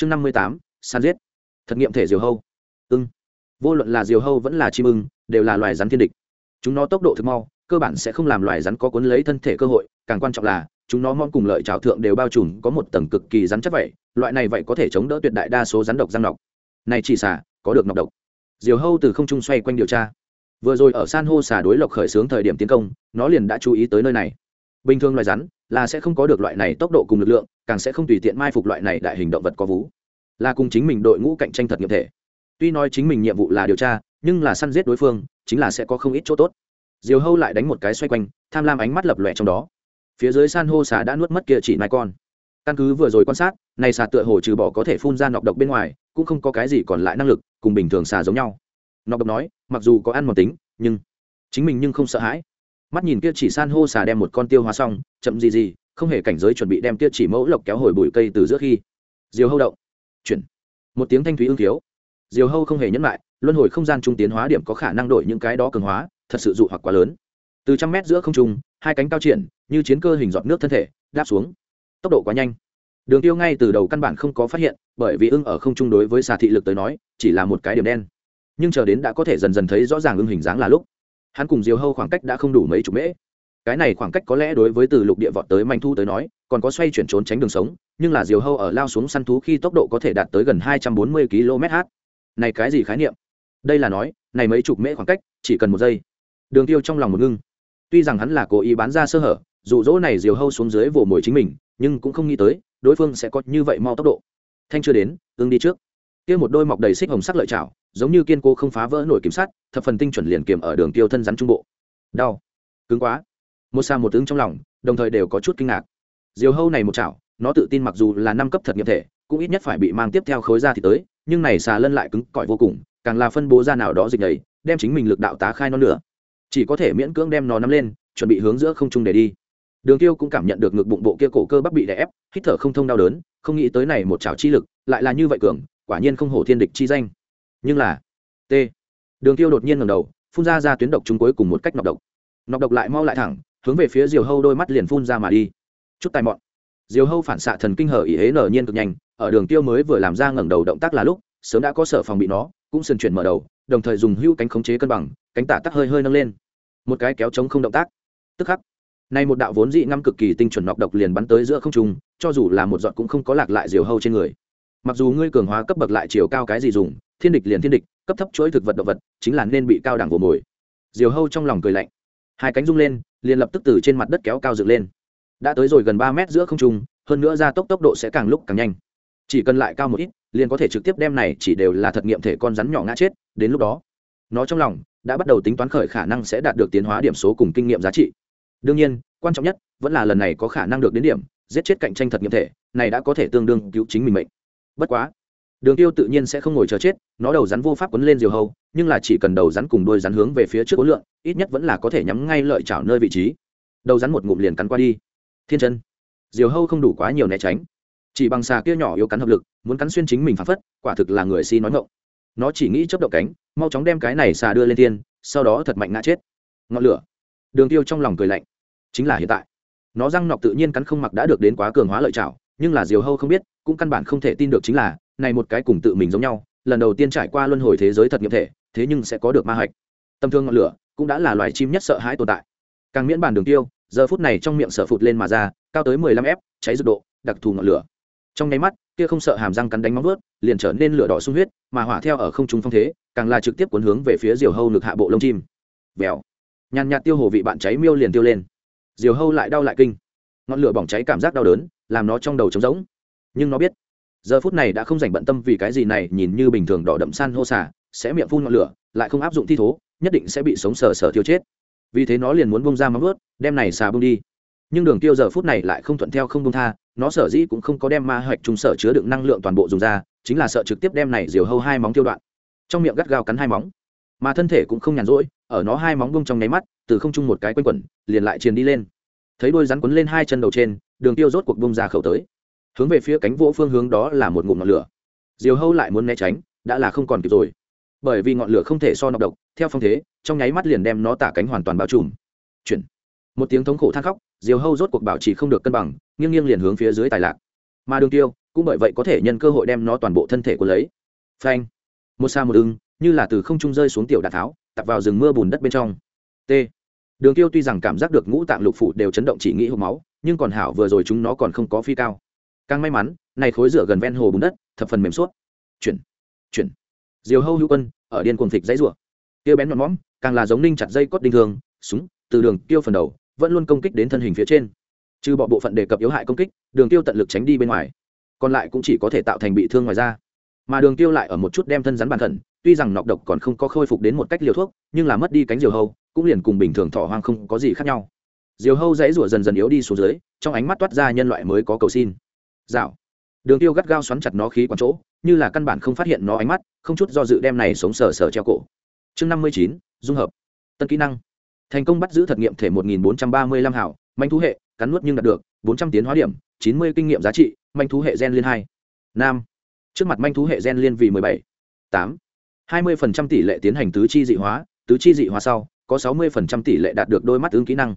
chương năm mươi tám, san giết. Thật nghiệm thể diều hâu. Ưng. Vô luận là diều hâu vẫn là chim ưng, đều là loài rắn thiên địch. Chúng nó tốc độ thực mau, cơ bản sẽ không làm loài rắn có cuốn lấy thân thể cơ hội, càng quan trọng là, chúng nó mong cùng lợi trào thượng đều bao trùm có một tầng cực kỳ rắn chắc vậy, loại này vậy có thể chống đỡ tuyệt đại đa số rắn độc răng nọc. Này chỉ xả có được nọc độc. Diều hâu từ không trung xoay quanh điều tra. Vừa rồi ở san hô xả đối lộc khởi xướng thời điểm tiến công, nó liền đã chú ý tới nơi này. Bình thường loài rắn là sẽ không có được loại này tốc độ cùng lực lượng, càng sẽ không tùy tiện mai phục loại này đại hình động vật có vú. Là cùng chính mình đội ngũ cạnh tranh thật nghiệm thể. Tuy nói chính mình nhiệm vụ là điều tra, nhưng là săn giết đối phương, chính là sẽ có không ít chỗ tốt. Diều hâu lại đánh một cái xoay quanh, tham lam ánh mắt lập lòe trong đó. Phía dưới san hô xà đã nuốt mất kia chỉ nai con. Căn cứ vừa rồi quan sát, này xà tựa hồ trừ bỏ có thể phun ra nọc độc bên ngoài, cũng không có cái gì còn lại năng lực, cùng bình thường xà giống nhau. Nọc độc nói, mặc dù có ăn một tính, nhưng chính mình nhưng không sợ hãi mắt nhìn kia chỉ san hô xà đem một con tiêu hóa xong, chậm gì gì, không hề cảnh giới chuẩn bị đem kia chỉ mẫu lộc kéo hồi bụi cây từ giữa khi. Diều hâu động. Chuyển. Một tiếng thanh thúy ương thiếu. Diều hâu không hề nhẫn lại luân hồi không gian trung tiến hóa điểm có khả năng đổi những cái đó cường hóa, thật sự dụ hoặc quá lớn. Từ trăm mét giữa không trung, hai cánh cao triển, như chiến cơ hình giọt nước thân thể, đáp xuống. Tốc độ quá nhanh. Đường tiêu ngay từ đầu căn bản không có phát hiện, bởi vì ưng ở không trung đối với xà thị lực tới nói, chỉ là một cái điểm đen. Nhưng chờ đến đã có thể dần dần thấy rõ ràng ưng hình dáng là lúc hắn cùng diều hâu khoảng cách đã không đủ mấy chục mễ. Cái này khoảng cách có lẽ đối với từ lục địa vọt tới manh thu tới nói, còn có xoay chuyển trốn tránh đường sống, nhưng là diều hâu ở lao xuống săn thú khi tốc độ có thể đạt tới gần hai trăm bốn mươi km/h này cái gì khái niệm? Đây là nói, này mấy chục mễ khoảng cách, chỉ cần một giây. Đường tiêu trong lòng một ngưng. Tuy rằng hắn là cố ý bán ra sơ hở, dụ dỗ này diều hâu xuống dưới vồ mồi chính mình, nhưng cũng không nghĩ tới, đối phương sẽ có như vậy mau tốc độ. Thanh chưa đến, ưng đi trước kia một đôi mọc đầy xích hồng sắc lợi chảo giống như kiên cố không phá vỡ nổi kiểm sát thập phần tinh chuẩn liền kiềm ở đường tiêu thân rắn trung bộ. Đau. Cứng quá. Một xa một tướng trong lòng đồng thời đều có chút kinh ngạc. Diều hâu này một chảo nó tự tin mặc dù là năm cấp thật nghiệm thể cũng ít nhất phải bị mang tiếp theo khối ra thì tới nhưng này xà lân lại cứng cỏi vô cùng càng là phân bố ra nào đó dịch đầy, đem chính mình lực đạo tá khai nó nữa chỉ có thể miễn cưỡng đem nó nắm lên chuẩn bị hướng giữa không trung để đi. Đường tiêu cũng cảm nhận được ngực bụng bộ kia cổ cơ bắp bị đè ép hít thở không thông đau đớn không nghĩ tới này một chảo chi lực lại là như vậy cường quả nhiên không hổ thiên địch chi danh. Nhưng là, t. Đường tiêu đột nhiên ngẩng đầu, phun ra ra tuyến độc chúng cuối cùng một cách nọc độc. Nọc độc lại mau lại thẳng, hướng về phía diều hâu đôi mắt liền phun ra mà đi. Chút tài mọn. Diều hâu phản xạ thần kinh hở ý hế nở nhiên cực nhanh, ở đường tiêu mới vừa làm ra ngẩng đầu động tác là lúc, sớm đã có sở phòng bị nó, cũng sườn chuyển mở đầu, đồng thời dùng hữu cánh khống chế cân bằng, cánh tả tắc hơi hơi nâng lên. Một cái kéo chống không động tác. Tức khắc, nay một đạo vốn dị ngăm cực kỳ tinh chuẩn nọc độc liền bắn tới giữa không trung, cho dù là một giọt cũng không có lạc lại diều hâu trên người mặc dù ngươi cường hóa cấp bậc lại chiều cao cái gì dùng, thiên địch liền thiên địch, cấp thấp chuỗi thực vật động vật, chính là nên bị cao đẳng vồ mồi. Diều hâu trong lòng cười lạnh. Hai cánh rung lên, liền lập tức từ trên mặt đất kéo cao dựng lên. Đã tới rồi gần ba mét giữa không trung, hơn nữa gia tốc tốc độ sẽ càng lúc càng nhanh. Chỉ cần lại cao một ít, liền có thể trực tiếp đem này chỉ đều là thật nghiệm thể con rắn nhỏ ngã chết, đến lúc đó, nó trong lòng đã bắt đầu tính toán khởi khả năng sẽ đạt được tiến hóa điểm số cùng kinh nghiệm giá trị. Đương nhiên, quan trọng nhất vẫn là lần này có khả năng được đến điểm, giết chết cạnh tranh thật nghiệm thể, này đã có thể tương đương cứu chính mình mệnh bất quá, đường tiêu tự nhiên sẽ không ngồi chờ chết, nó đầu rắn vô pháp quấn lên diều hâu, nhưng là chỉ cần đầu rắn cùng đuôi rắn hướng về phía trước ối lượng ít nhất vẫn là có thể nhắm ngay lợi chảo nơi vị trí. Đầu rắn một ngụm liền cắn qua đi. Thiên chân, diều hâu không đủ quá nhiều né tránh. Chỉ bằng xà kia nhỏ yếu cắn hợp lực, muốn cắn xuyên chính mình phản phất, quả thực là người si nói ngộng nó chỉ nghĩ chấp động cánh, mau chóng đem cái này xà đưa lên tiên sau đó thật mạnh ngã chết. Ngọn lửa. Đường tiêu trong lòng cười lạnh. Chính là hiện tại. Nó răng nọc tự nhiên cắn không mặc đã được đến quá cường hóa lợi chảo nhưng là diều hâu không biết, cũng căn bản không thể tin được chính là, này một cái cùng tự mình giống nhau, lần đầu tiên trải qua luân hồi thế giới thật nghiệm thể, thế nhưng sẽ có được ma hạch. Tâm thương ngọn lửa cũng đã là loài chim nhất sợ hãi tồn tại. Càng miễn bàn đường tiêu, giờ phút này trong miệng sở phụt lên mà ra, cao tới mười lăm f cháy rực độ, đặc thù ngọn lửa. Trong nháy mắt, kia không sợ hàm răng cắn đánh móng vớt liền trở nên lửa đỏ sung huyết, mà hỏa theo ở không trung phong thế, càng là trực tiếp cuốn hướng về phía diều hâu ngực hạ bộ lông chim. Vèo. Nhàn nhạt tiêu hồ vị bạn cháy miêu liền tiêu lên. Diều hâu lại đau lại kinh ngọn lửa bỏng cháy cảm giác đau đớn, làm nó trong đầu trống rỗng. Nhưng nó biết, giờ phút này đã không dành bận tâm vì cái gì này, nhìn như bình thường đỏ đậm san hô xả sẽ miệng phun ngọn lửa, lại không áp dụng thi thố, nhất định sẽ bị sống sờ sờ tiêu chết. Vì thế nó liền muốn bông ra móng ướt đem này xà bông đi. Nhưng đường tiêu giờ phút này lại không thuận theo không bông tha, nó sở dĩ cũng không có đem ma hoạch trùng sở chứa đựng năng lượng toàn bộ dùng ra, chính là sợ trực tiếp đem này diều hâu hai móng tiêu đoạn. Trong miệng gắt gao cắn hai móng. Mà thân thể cũng không nhàn rỗi, ở nó hai móng bông trong nháy mắt, từ không trung một cái quanh quẩn, liền lại triền đi lên thấy đôi rắn quấn lên hai chân đầu trên, đường tiêu rốt cuộc bông ra khẩu tới. Hướng về phía cánh vỗ phương hướng đó là một ngụm ngọn lửa. Diều hâu lại muốn né tránh, đã là không còn kịp rồi. Bởi vì ngọn lửa không thể so nọc độc, theo phong thế, trong nháy mắt liền đem nó tả cánh hoàn toàn bao trùm. Chuyển. Một tiếng thống khổ than khóc, diều hâu rốt cuộc bảo trì không được cân bằng, nghiêng nghiêng liền hướng phía dưới tài lạc. Mà đường tiêu, cũng bởi vậy có thể nhân cơ hội đem nó toàn bộ thân thể của lấy. Phanh. Một xa một ưng, như là từ không trung rơi xuống tiểu đạn tháo, tập vào rừng mưa bùn đất bên trong. T đường tiêu tuy rằng cảm giác được ngũ tạng lục phủ đều chấn động chỉ nghĩ hộp máu, nhưng còn hảo vừa rồi chúng nó còn không có phi cao. Càng may mắn, này khối rửa gần ven hồ bùn đất, thập phần mềm suốt. Chuyển chuyển. Diều hâu hữu quân, ở điên cuồng thịch dãy rủa. Tiêu bén nhọn mõm, càng là giống ninh chặt dây cốt đinh thường, súng, từ đường tiêu phần đầu, vẫn luôn công kích đến thân hình phía trên. Trừ bỏ bộ phận đề cập yếu hại công kích, đường tiêu tận lực tránh đi bên ngoài. Còn lại cũng chỉ có thể tạo thành bị thương ngoài ra mà đường tiêu lại ở một chút đem thân rắn bàn thần tuy rằng nọc độc còn không có khôi phục đến một cách liều thuốc, nhưng là mất đi cánh diều hâu cũng liền cùng bình thường thỏ hoang không có gì khác nhau. Diều hâu dãy rủa dần dần yếu đi xuống dưới, trong ánh mắt toát ra nhân loại mới có cầu xin. Dạo. Đường tiêu gắt gao xoắn chặt nó khí quán chỗ, như là căn bản không phát hiện nó ánh mắt, không chút do dự đem này sống sờ sờ treo cổ. Chương năm mươi chín, dung hợp. Tân kỹ năng. Thành công bắt giữ thật nghiệm thể một nghìn bốn trăm ba mươi lăm hảo, manh thú hệ, cắn nuốt nhưng đạt được, bốn trăm tiến hóa điểm, chín mươi kinh nghiệm giá trị, manh thú hệ gen liên hai. Nam. Trước mặt manh thú hệ gen liên vì mười bảy. Tám. hai mươi phần trăm tỷ lệ tiến hành tứ chi dị hóa, tứ chi dị hóa sau có sáu mươi phần trăm tỷ lệ đạt được đôi mắt ứng kỹ năng,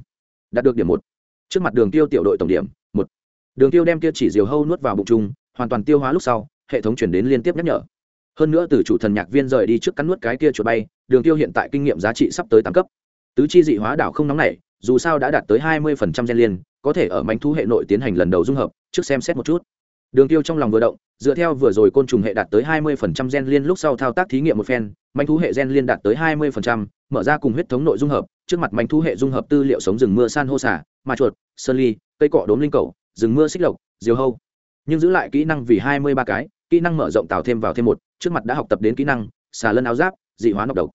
đạt được điểm một. Trước mặt đường tiêu tiểu đội tổng điểm, một. Đường tiêu đem kia chỉ diều hâu nuốt vào bụng chung, hoàn toàn tiêu hóa lúc sau, hệ thống chuyển đến liên tiếp nhắc nhở. Hơn nữa từ chủ thần nhạc viên rời đi trước cắn nuốt cái kia chuột bay, đường tiêu hiện tại kinh nghiệm giá trị sắp tới tám cấp. Tứ chi dị hóa đảo không nóng nảy, dù sao đã đạt tới hai mươi phần trăm gen liên, có thể ở mánh thú hệ nội tiến hành lần đầu dung hợp, trước xem xét một chút đường tiêu trong lòng vừa động, dựa theo vừa rồi côn trùng hệ đạt tới hai mươi phần trăm gen liên lúc sau thao tác thí nghiệm một phen, manh thú hệ gen liên đạt tới hai mươi phần trăm, mở ra cùng huyết thống nội dung hợp, trước mặt manh thú hệ dung hợp tư liệu sống rừng mưa san hô xả ma chuột, sơn ly, cây cỏ đốm linh cầu, rừng mưa xích lộc, diều hâu. Nhưng giữ lại kỹ năng vì hai mươi ba cái, kỹ năng mở rộng tạo thêm vào thêm một, trước mặt đã học tập đến kỹ năng, xà lân áo giáp, dị hóa nọc độc.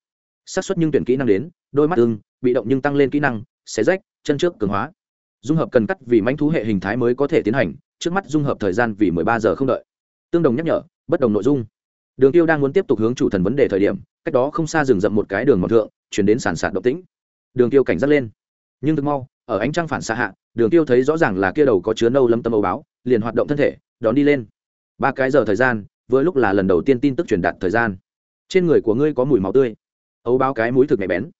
Xác suất nhưng tuyển kỹ năng đến, đôi mắt ưng, bị động nhưng tăng lên kỹ năng, xé rách, chân trước cường hóa. Dung hợp cần cắt vì manh thú hệ hình thái mới có thể tiến hành trước mắt dung hợp thời gian vì mười ba giờ không đợi. Tương đồng nhắc nhở, bất đồng nội dung. Đường tiêu đang muốn tiếp tục hướng chủ thần vấn đề thời điểm, cách đó không xa rừng rậm một cái đường mòn thượng, chuyển đến sản sản động tĩnh. Đường tiêu cảnh giác lên. Nhưng thực mau, ở ánh trăng phản xạ hạ, đường tiêu thấy rõ ràng là kia đầu có chứa nâu lâm tâm âu báo, liền hoạt động thân thể, đón đi lên. Ba cái giờ thời gian, vừa lúc là lần đầu tiên tin tức truyền đạt thời gian. Trên người của ngươi có mùi máu tươi. Ấu báo cái mũi thực nhạy bén.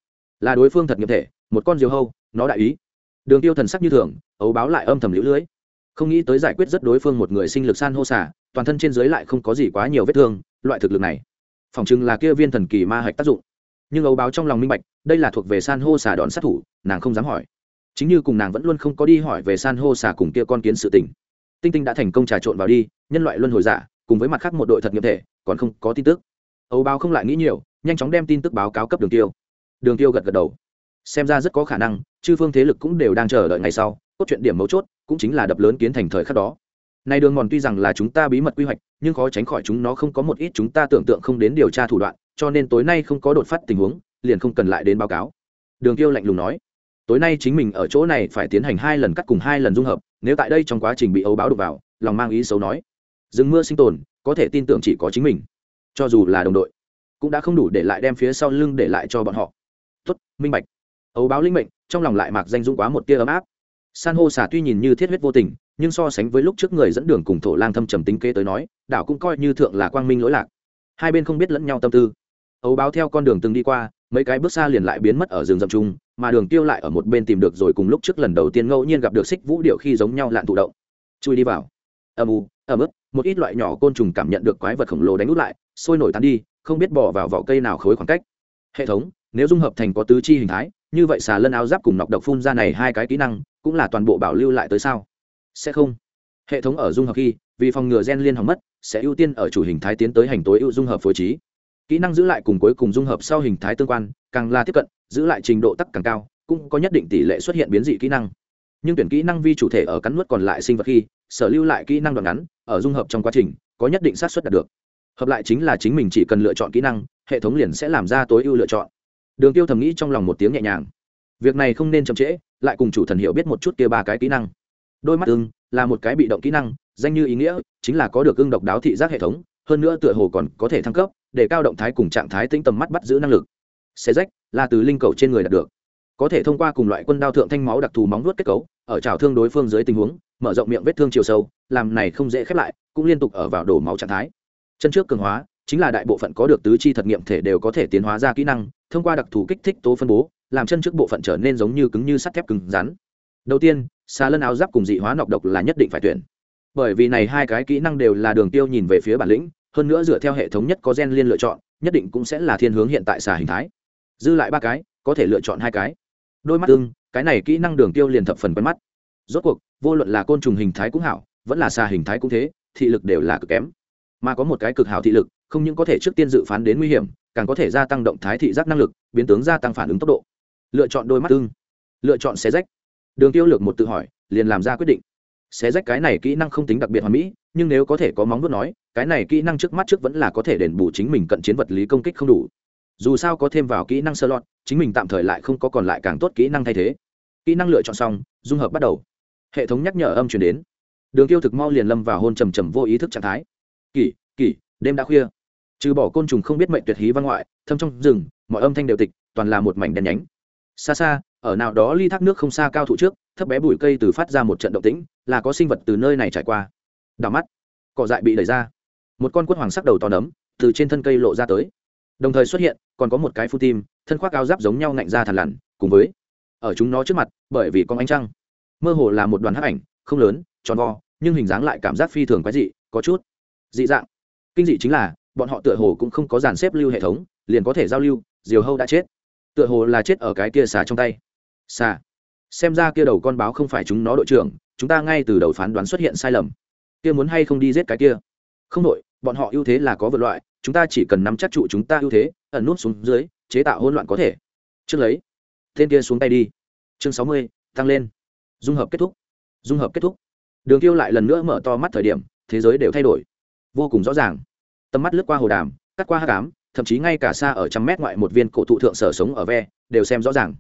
Là đối phương thật nghiệp thể, một con diều hâu, nó đại ý. Đường tiêu thần sắc như thường, ấu báo lại âm thầm lũ lưới không nghĩ tới giải quyết rất đối phương một người sinh lực san hô xả, toàn thân trên dưới lại không có gì quá nhiều vết thương, loại thực lực này. Phòng chừng là kia viên thần kỳ ma hạch tác dụng. Nhưng ấu báo trong lòng minh bạch, đây là thuộc về san hô xả đòn sát thủ, nàng không dám hỏi. Chính như cùng nàng vẫn luôn không có đi hỏi về san hô xả cùng kia con kiến sự tình. Tinh tinh đã thành công trà trộn vào đi, nhân loại luân hồi giả, cùng với mặt khác một đội thật nghiệp thể, còn không có tin tức. Ấu báo không lại nghĩ nhiều, nhanh chóng đem tin tức báo cáo cấp đường tiêu. Đường tiêu gật gật đầu. Xem ra rất có khả năng, chư phương thế lực cũng đều đang chờ đợi ngày sau cốt truyện điểm mấu chốt cũng chính là đập lớn kiến thành thời khắc đó. Này đường mòn tuy rằng là chúng ta bí mật quy hoạch, nhưng khó tránh khỏi chúng nó không có một ít chúng ta tưởng tượng không đến điều tra thủ đoạn, cho nên tối nay không có đột phát tình huống, liền không cần lại đến báo cáo. Đường tiêu lạnh lùng nói. Tối nay chính mình ở chỗ này phải tiến hành hai lần cắt cùng hai lần dung hợp, nếu tại đây trong quá trình bị ấu báo đục vào, lòng mang ý xấu nói dừng mưa sinh tồn, có thể tin tưởng chỉ có chính mình. Cho dù là đồng đội, cũng đã không đủ để lại đem phía sau lưng để lại cho bọn họ. Tốt, minh bạch. Ấu báo linh mệnh, trong lòng lại mạc danh dũng quá một tia ấm áp san hô xà tuy nhìn như thiết huyết vô tình, nhưng so sánh với lúc trước người dẫn đường cùng thổ lang thâm trầm tính kế tới nói, đảo cũng coi như thượng là quang minh lỗi lạc. Hai bên không biết lẫn nhau tâm tư. Ấu báo theo con đường từng đi qua, mấy cái bước xa liền lại biến mất ở rừng rậm chung, mà đường tiêu lại ở một bên tìm được rồi cùng lúc trước lần đầu tiên ngẫu nhiên gặp được xích vũ điệu khi giống nhau lạn thụ động. Chui đi vào. Âm u ầm ướt, một ít loại nhỏ côn trùng cảm nhận được quái vật khổng lồ đánh út lại, sôi nổi tán đi, không biết bỏ vào vỏ cây nào khối khoảng cách. Hệ thống, nếu dung hợp thành có tứ chi hình thái như vậy xà lân áo giáp cùng nọc độc phun ra này hai cái kỹ năng, cũng là toàn bộ bảo lưu lại tới sao? Sẽ không. Hệ thống ở dung hợp khi, vì phòng ngừa gen liên hỏng mất, sẽ ưu tiên ở chủ hình thái tiến tới hành tối ưu dung hợp phối trí. Kỹ năng giữ lại cùng cuối cùng dung hợp sau hình thái tương quan, càng là tiếp cận, giữ lại trình độ tắc càng cao, cũng có nhất định tỷ lệ xuất hiện biến dị kỹ năng. Nhưng tuyển kỹ năng vi chủ thể ở cắn nuốt còn lại sinh vật khi, sở lưu lại kỹ năng đoạn ngắn, ở dung hợp trong quá trình, có nhất định xác suất đạt được. Hợp lại chính là chính mình chỉ cần lựa chọn kỹ năng, hệ thống liền sẽ làm ra tối ưu lựa chọn đường tiêu thầm nghĩ trong lòng một tiếng nhẹ nhàng. Việc này không nên chậm trễ, lại cùng chủ thần hiểu biết một chút kia ba cái kỹ năng. Đôi mắt ưng, là một cái bị động kỹ năng, danh như ý nghĩa, chính là có được ưng độc đáo thị giác hệ thống, hơn nữa tựa hồ còn có thể thăng cấp, để cao động thái cùng trạng thái tĩnh tầm mắt bắt giữ năng lực. Xe rách, là từ linh cầu trên người đạt được. Có thể thông qua cùng loại quân đao thượng thanh máu đặc thù móng vuốt kết cấu, ở trào thương đối phương dưới tình huống, mở rộng miệng vết thương chiều sâu, làm này không dễ khép lại, cũng liên tục ở vào đổ máu trạng thái. Chân trước cường hóa chính là đại bộ phận có được tứ chi thật nghiệm thể đều có thể tiến hóa ra kỹ năng, thông qua đặc thù kích thích tố phân bố, làm chân trước bộ phận trở nên giống như cứng như sắt thép cứng rắn. Đầu tiên, xà lân áo giáp cùng dị hóa nọc độc là nhất định phải tuyển. Bởi vì này hai cái kỹ năng đều là đường tiêu nhìn về phía bản lĩnh, hơn nữa dựa theo hệ thống nhất có gen liên lựa chọn, nhất định cũng sẽ là thiên hướng hiện tại xà hình thái. Dư lại ba cái, có thể lựa chọn hai cái. Đôi mắt tương cái này kỹ năng đường tiêu liền thập phần quen mắt. Rốt cuộc, vô luận là côn trùng hình thái cũng hảo, vẫn là xà hình thái cũng thế, thị lực đều là cực kém. Mà có một cái cực hảo thị lực không những có thể trước tiên dự phán đến nguy hiểm, càng có thể gia tăng động thái thị giác năng lực, biến tướng gia tăng phản ứng tốc độ. Lựa chọn đôi mắt tương lựa chọn xé rách. Đường tiêu lược một tự hỏi, liền làm ra quyết định. Xé rách cái này kỹ năng không tính đặc biệt hoàn mỹ, nhưng nếu có thể có móng vuốt nói, cái này kỹ năng trước mắt trước vẫn là có thể đền bù chính mình cận chiến vật lý công kích không đủ. Dù sao có thêm vào kỹ năng sơ lọt chính mình tạm thời lại không có còn lại càng tốt kỹ năng thay thế. Kỹ năng lựa chọn xong, dung hợp bắt đầu. Hệ thống nhắc nhở âm chuyển đến. Đường tiêu thực mau liền lâm vào hôn trầm trầm vô ý thức trạng thái. Kỷ kỷ đêm đã khuya trừ bỏ côn trùng không biết mệnh tuyệt hí văn ngoại, thâm trong rừng, mọi âm thanh đều tịch, toàn là một mảnh đen nhánh. Xa xa, ở nào đó ly thác nước không xa cao thủ trước, thấp bé bụi cây từ phát ra một trận động tĩnh, là có sinh vật từ nơi này trải qua. Đào mắt, cỏ dại bị đẩy ra. Một con quất hoàng sắc đầu to nấm, từ trên thân cây lộ ra tới. Đồng thời xuất hiện, còn có một cái phu tim, thân khoác áo giáp giống nhau ngạnh ra thằn lằn, cùng với ở chúng nó trước mặt, bởi vì con ánh trăng. Mơ hồ là một đoàn hắc ảnh, không lớn, tròn vo, nhưng hình dáng lại cảm giác phi thường quái dị, có chút dị dạng. Kinh dị chính là bọn họ tựa hồ cũng không có dàn xếp lưu hệ thống, liền có thể giao lưu, diều hâu đã chết. Tựa hồ là chết ở cái kia xà trong tay. Xà. Xem ra kia đầu con báo không phải chúng nó đội trưởng, chúng ta ngay từ đầu phán đoán xuất hiện sai lầm. Kia muốn hay không đi giết cái kia? Không đội, bọn họ ưu thế là có vượt loại, chúng ta chỉ cần nắm chắc trụ chúng ta ưu thế, ẩn nút xuống dưới, chế tạo hỗn loạn có thể. Trước lấy. Tên kia xuống tay đi. Chương sáu mươi, tăng lên. Dung hợp kết thúc. Dung hợp kết thúc. Đường tiêu lại lần nữa mở to mắt thời điểm, thế giới đều thay đổi. Vô cùng rõ ràng tầm mắt lướt qua hồ đàm, cắt qua hát cám thậm chí ngay cả xa ở trăm mét ngoại một viên cổ thụ thượng sở sống ở ve, đều xem rõ ràng.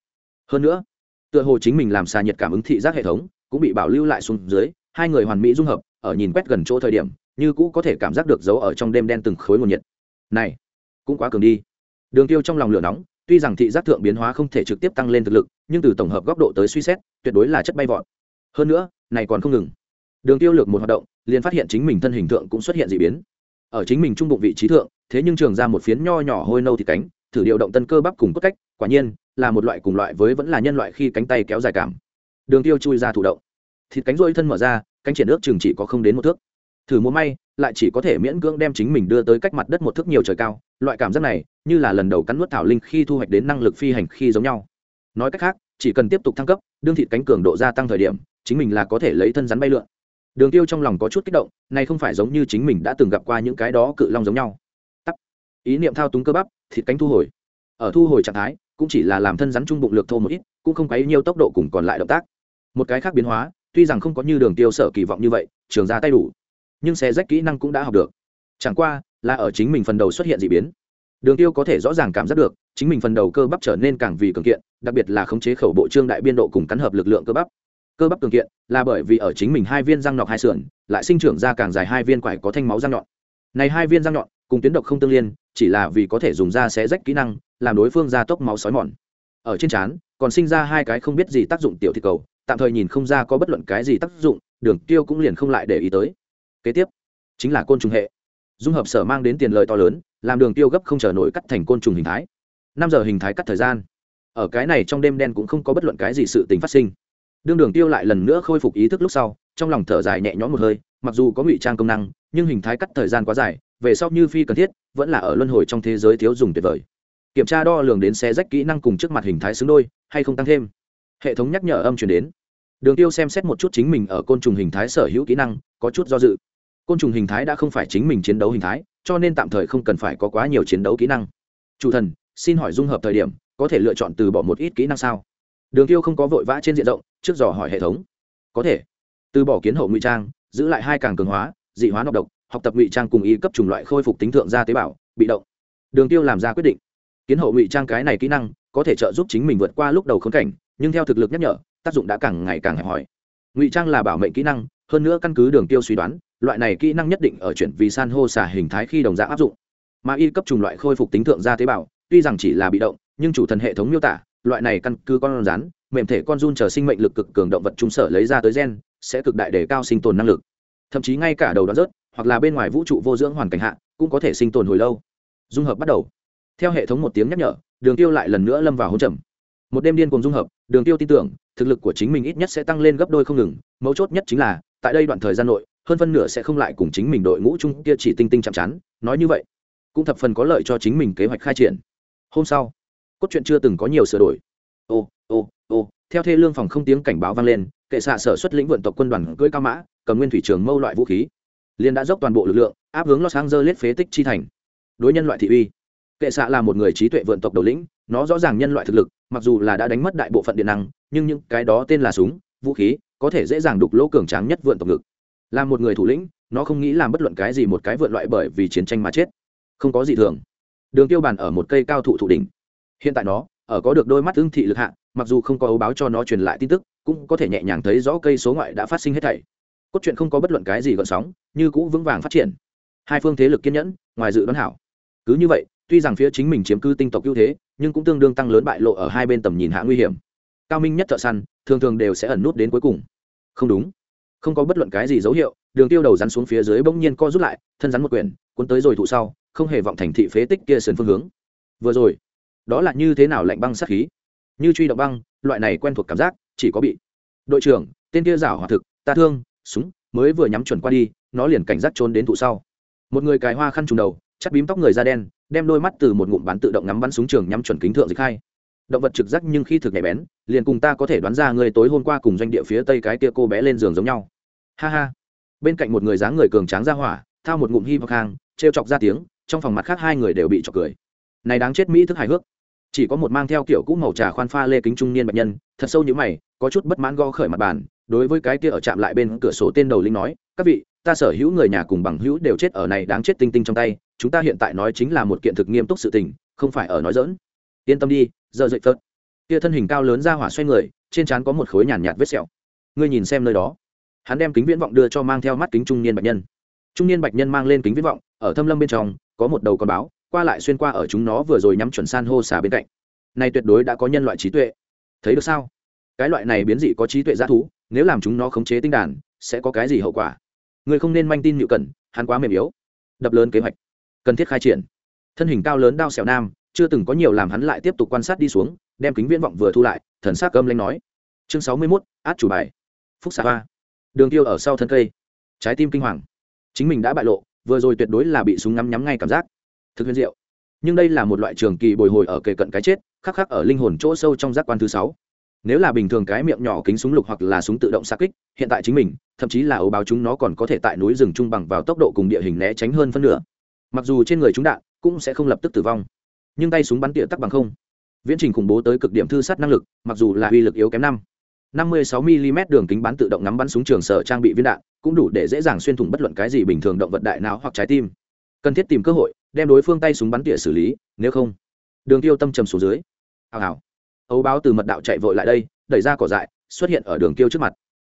Hơn nữa, tựa hồ chính mình làm xà nhiệt cảm ứng thị giác hệ thống, cũng bị bảo lưu lại xuống dưới, hai người hoàn mỹ dung hợp, ở nhìn quét gần chỗ thời điểm, như cũ có thể cảm giác được giấu ở trong đêm đen từng khối nguồn nhiệt. Này, cũng quá cường đi. Đường tiêu trong lòng lửa nóng, tuy rằng thị giác thượng biến hóa không thể trực tiếp tăng lên thực lực, nhưng từ tổng hợp góc độ tới suy xét, tuyệt đối là chất bay vọt. Hơn nữa, này còn không ngừng. Đường tiêu lược một hoạt động, liền phát hiện chính mình thân hình thượng cũng xuất hiện d ị biến ở chính mình trung bụng vị trí thượng, thế nhưng trường ra một phiến nho nhỏ hôi nâu thì cánh, thử điều động tân cơ bắp cùng cốt cách, quả nhiên, là một loại cùng loại với vẫn là nhân loại khi cánh tay kéo dài cảm. Đường tiêu chui ra thủ động. Thịt cánh rôi thân mở ra, cánh triển ước chừng chỉ có không đến một thước. Thử múa may, lại chỉ có thể miễn cưỡng đem chính mình đưa tới cách mặt đất một thước nhiều trời cao, loại cảm giác này, như là lần đầu cắn nuốt thảo linh khi thu hoạch đến năng lực phi hành khi giống nhau. Nói cách khác, chỉ cần tiếp tục thăng cấp, đương thịt cánh cường độ gia tăng thời điểm, chính mình là có thể lấy thân rắn bay lượn đường tiêu trong lòng có chút kích động, này không phải giống như chính mình đã từng gặp qua những cái đó cự long giống nhau. Tắt ý niệm thao túng cơ bắp, thịt cánh thu hồi. Ở thu hồi trạng thái, cũng chỉ là làm thân rắn trung bụng lược thô một ít, cũng không quấy nhiều tốc độ cùng còn lại động tác. Một cái khác biến hóa, tuy rằng không có như đường tiêu sở kỳ vọng như vậy, trường ra tay đủ. Nhưng xe rách kỹ năng cũng đã học được. Chẳng qua, là ở chính mình phần đầu xuất hiện dị biến. Đường tiêu có thể rõ ràng cảm giác được, chính mình phần đầu cơ bắp trở nên càng vì cường kiện, đặc biệt là khống chế khẩu bộ trương đại biên độ cùng cắn hợp lực lượng cơ bắp cơ bắp cường kiện, là bởi vì ở chính mình hai viên răng nọc hai sườn, lại sinh trưởng ra càng dài hai viên quải có thanh máu răng nhọn. Này hai viên răng nhọn, cùng tuyến độc không tương liên, chỉ là vì có thể dùng da xé rách kỹ năng, làm đối phương ra tốc máu sói mòn. Ở trên trán, còn sinh ra hai cái không biết gì tác dụng tiểu thị cầu, tạm thời nhìn không ra có bất luận cái gì tác dụng, đường tiêu cũng liền không lại để ý tới. Kế tiếp, chính là côn trùng hệ. Dung hợp sở mang đến tiền lợi to lớn, làm đường tiêu gấp không chờ nổi cắt thành côn trùng hình thái. Năm giờ hình thái cắt thời gian. Ở cái này trong đêm đen cũng không có bất luận cái gì sự tình phát sinh đương đường tiêu lại lần nữa khôi phục ý thức lúc sau, trong lòng thở dài nhẹ nhõm một hơi, mặc dù có ngụy trang công năng, nhưng hình thái cắt thời gian quá dài, về sau như phi cần thiết, vẫn là ở luân hồi trong thế giới thiếu dùng tuyệt vời. Kiểm tra đo lường đến xe rách kỹ năng cùng trước mặt hình thái xứng đôi, hay không tăng thêm. Hệ thống nhắc nhở âm chuyển đến. Đường tiêu xem xét một chút chính mình ở côn trùng hình thái sở hữu kỹ năng, có chút do dự. Côn trùng hình thái đã không phải chính mình chiến đấu hình thái, cho nên tạm thời không cần phải có quá nhiều chiến đấu kỹ năng. Chủ thần, xin hỏi dung hợp thời điểm, có thể lựa chọn từ bỏ một ít kỹ năng sao? Đường tiêu không có vội vã trên diện rộng, trước dò hỏi hệ thống. Có thể. Từ bỏ kiến hậu ngụy trang, giữ lại hai càng cường hóa, dị hóa nọc độc, học tập ngụy trang cùng y cấp chủng loại khôi phục tính thượng gia tế bào, bị động. Đường tiêu làm ra quyết định. Kiến hậu ngụy trang cái này kỹ năng, có thể trợ giúp chính mình vượt qua lúc đầu khốn cảnh, nhưng theo thực lực nhắc nhở, tác dụng đã càng ngày càng hẹp hòi. Ngụy trang là bảo mệnh kỹ năng, hơn nữa căn cứ đường tiêu suy đoán, loại này kỹ năng nhất định ở chuyển vì san hô xả hình thái khi đồng dạng áp dụng. Mà y cấp chủng loại khôi phục tính thượng gia tế bào, tuy rằng chỉ là bị động, nhưng chủ thần hệ thống miêu tả loại này căn cứ con rắn, mềm thể con run chờ sinh mệnh lực cực cường động vật trung sở lấy ra tới gen, sẽ cực đại đề cao sinh tồn năng lực. Thậm chí ngay cả đầu đó rớt, hoặc là bên ngoài vũ trụ vô dưỡng hoàn cảnh hạ, cũng có thể sinh tồn hồi lâu. Dung hợp bắt đầu. Theo hệ thống một tiếng nhắc nhở, đường tiêu lại lần nữa lâm vào hỗn trầm. Một đêm điên cùng dung hợp, đường tiêu tin tưởng, thực lực của chính mình ít nhất sẽ tăng lên gấp đôi không ngừng, mấu chốt nhất chính là, tại đây đoạn thời gian nội, hơn phân nửa sẽ không lại cùng chính mình đội ngũ chung kia chỉ tinh tinh chạm chán, nói như vậy, cũng thập phần có lợi cho chính mình kế hoạch khai triển. Hôm sau cốt truyện chưa từng có nhiều sửa đổi. Ô ô ô, theo thê lương phòng không tiếng cảnh báo vang lên, kệ xạ sở xuất lĩnh vượn tộc quân đoàn cưỡi cao mã, cầm nguyên thủy trường mâu loại vũ khí. Liên đã dốc toàn bộ lực lượng, áp hướng los angeles phế tích chi thành. Đối nhân loại thị uy, kệ xạ là một người trí tuệ vượn tộc đầu lĩnh, nó rõ ràng nhân loại thực lực, mặc dù là đã đánh mất đại bộ phận điện năng, nhưng những cái đó tên là súng, vũ khí, có thể dễ dàng đục lỗ cường tráng nhất vượn tộc ngực. Là một người thủ lĩnh, nó không nghĩ làm bất luận cái gì một cái vượn loại bởi vì chiến tranh mà chết. Không có gì thường. Đường tiêu bàn ở một cây cao thụ thụ đỉnh hiện tại nó, ở có được đôi mắt ưng thị lực hạ, mặc dù không có ấu báo cho nó truyền lại tin tức, cũng có thể nhẹ nhàng thấy rõ cây số ngoại đã phát sinh hết thảy. Cốt truyện không có bất luận cái gì gợn sóng, như cũ vững vàng phát triển. Hai phương thế lực kiên nhẫn, ngoài dự đoán hảo. Cứ như vậy, tuy rằng phía chính mình chiếm cư tinh tộc ưu thế, nhưng cũng tương đương tăng lớn bại lộ ở hai bên tầm nhìn hạ nguy hiểm. Cao minh nhất thợ săn, thường thường đều sẽ ẩn nút đến cuối cùng. Không đúng. Không có bất luận cái gì dấu hiệu, đường tiêu đầu rắn xuống phía dưới bỗng nhiên co rút lại, thân rắn một quyển, cuốn tới rồi thụ sau, không hề vọng thành thị phế tích kia sườn phương hướng. Vừa rồi đó là như thế nào lạnh băng sát khí? Như truy động băng, loại này quen thuộc cảm giác chỉ có bị. Đội trưởng, tên kia rảo hòa thực, ta thương, súng, mới vừa nhắm chuẩn qua đi, nó liền cảnh giác trốn đến thụ sau. Một người cài hoa khăn trùng đầu, chắt bím tóc người da đen, đem đôi mắt từ một ngụm bắn tự động ngắm bắn súng trường nhắm chuẩn kính thượng dịch hai. Động vật trực giác nhưng khi thực nhạy bén, liền cùng ta có thể đoán ra người tối hôm qua cùng doanh địa phía tây cái kia cô bé lên giường giống nhau. Ha ha. Bên cạnh một người dáng người cường tráng ra hỏa, thao một ngụm hi hoặc hang trêu chọc ra tiếng, trong phòng mặt khác hai người đều bị chọc cười. Này đáng chết mỹ thức hài hước chỉ có một mang theo kiểu cũ màu trà khoan pha lê kính trung niên bệnh nhân, thật sâu như mày, có chút bất mãn go khởi mặt bàn, đối với cái kia ở chạm lại bên cửa sổ tên đầu linh nói, các vị, ta sở hữu người nhà cùng bằng hữu đều chết ở này đáng chết tinh tinh trong tay, chúng ta hiện tại nói chính là một kiện thực nghiêm túc sự tình, không phải ở nói dỡn yên tâm đi, giờ dậy phớt kia thân hình cao lớn ra hỏa xoay người, trên trán có một khối nhàn nhạt vết sẹo. Ngươi nhìn xem nơi đó. Hắn đem kính viễn vọng đưa cho mang theo mắt kính trung niên bạch nhân. Trung niên bạch nhân mang lên kính viễn vọng, ở thâm lâm bên trong, có một đầu con báo qua lại xuyên qua ở chúng nó vừa rồi nhắm chuẩn san hô xả bên cạnh. Này tuyệt đối đã có nhân loại trí tuệ. Thấy được sao? Cái loại này biến dị có trí tuệ g thú, nếu làm chúng nó khống chế tinh đàn, sẽ có cái gì hậu quả? Người không nên manh tin nhự cần hắn quá mềm yếu. Đập lớn kế hoạch. Cần thiết khai triển. Thân hình cao lớn đao xẻo nam, chưa từng có nhiều làm hắn lại tiếp tục quan sát đi xuống, đem kính viễn vọng vừa thu lại, thần s á c cơm lanh nói. Chương sáu mươi mốt, át chủ bài. Phúc xạ hoa. Đường tiêu ở sau thân cây. Trái tim kinh hoàng. Chính mình đã bại lộ, vừa rồi tuyệt đối là bị súng ngắm nhắm ngay cảm giác thực huyền diệu. Nhưng đây là một loại trường kỳ bồi hồi ở kề cận cái chết, khắc khắc ở linh hồn chỗ sâu trong giác quan thứ sáu. Nếu là bình thường cái miệng nhỏ kính súng lục hoặc là súng tự động xa kích, hiện tại chính mình, thậm chí là ấu báo chúng nó còn có thể tại núi rừng trung bằng vào tốc độ cùng địa hình né tránh hơn phân nửa. Mặc dù trên người chúng đạn cũng sẽ không lập tức tử vong, nhưng tay súng bắn tỉa tắc bằng không. Viễn trình khủng bố tới cực điểm thư sát năng lực, mặc dù là uy lực yếu kém năm. 56 mm đường kính bắn tự động ngắm bắn súng trường sở trang bị viên đạn, cũng đủ để dễ dàng xuyên thủng bất luận cái gì bình thường động vật đại não hoặc trái tim. Cần thiết tìm cơ hội đem đối phương tay súng bắn tỉa xử lý, nếu không, đường tiêu tâm trầm xuống dưới. Hào hào. Ấu báo từ mật đạo chạy vội lại đây, đẩy ra cỏ dại, xuất hiện ở đường tiêu trước mặt.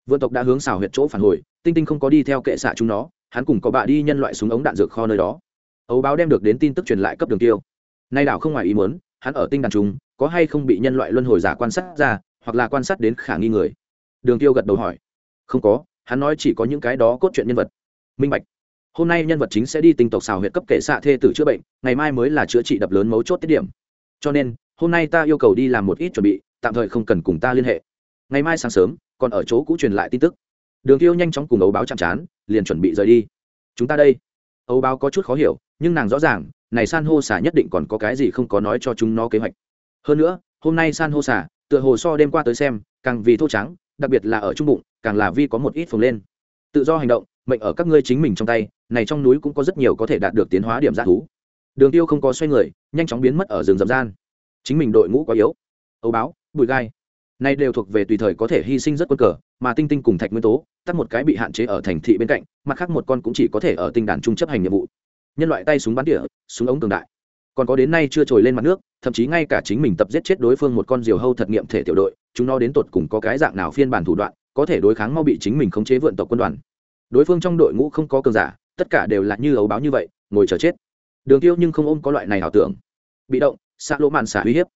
Vượn tộc đã hướng xào huyệt chỗ phản hồi, tinh tinh không có đi theo kệ xạ chúng nó, hắn cùng có bạ đi nhân loại súng ống đạn dược kho nơi đó. Ấu báo đem được đến tin tức truyền lại cấp đường tiêu. Nay đảo không ngoài ý muốn, hắn ở tinh đàn chúng, có hay không bị nhân loại luân hồi giả quan sát ra, hoặc là quan sát đến khả nghi người? Đường tiêu gật đầu hỏi. Không có, hắn nói chỉ có những cái đó cốt truyện nhân vật. Minh bạch hôm nay nhân vật chính sẽ đi tinh tộc xào huyện cấp kệ xạ thê tử chữa bệnh, ngày mai mới là chữa trị đập lớn mấu chốt tiết điểm. Cho nên, hôm nay ta yêu cầu đi làm một ít chuẩn bị, tạm thời không cần cùng ta liên hệ. Ngày mai sáng sớm, còn ở chỗ cũ truyền lại tin tức. Đường tiêu nhanh chóng cùng ấu báo chạm chán liền chuẩn bị rời đi. Chúng ta đây. Ấu báo có chút khó hiểu, nhưng nàng rõ ràng, này san hô xả nhất định còn có cái gì không có nói cho chúng nó kế hoạch. Hơn nữa, hôm nay san hô xả tựa hồ so đêm qua tới xem, càng vì thô trắng, đặc biệt là ở trung bụng, càng là vi có một ít phồng lên. Tự do hành động, mệnh ở các ngươi chính mình trong tay này trong núi cũng có rất nhiều có thể đạt được tiến hóa điểm g thú. Đường tiêu không có xoay người, nhanh chóng biến mất ở rừng rậm gian. Chính mình đội ngũ quá yếu. Ấu báo, bụi gai. Nay đều thuộc về tùy thời có thể hy sinh rất quân cờ, mà tinh tinh cùng thạch nguyên tố, tắt một cái bị hạn chế ở thành thị bên cạnh, mặt khác một con cũng chỉ có thể ở tinh đàn trung chấp hành nhiệm vụ. Nhân loại tay súng bắn tỉa, súng ống cường đại. Còn có đến nay chưa trồi lên mặt nước, thậm chí ngay cả chính mình tập giết chết đối phương một con diều hâu thật nghiệm thể tiểu đội, chúng nó đến tột cùng có cái dạng nào phiên bản thủ đoạn, có thể đối kháng mau bị chính mình khống chế vượn tộc quân đoàn. Đối phương trong đội ngũ không có cường giả tất cả đều là như ấu báo như vậy, ngồi chờ chết. Đường tiêu nhưng không ôm có loại này ảo tưởng. Bị động xạ lỗ mạn xả uy hiếp.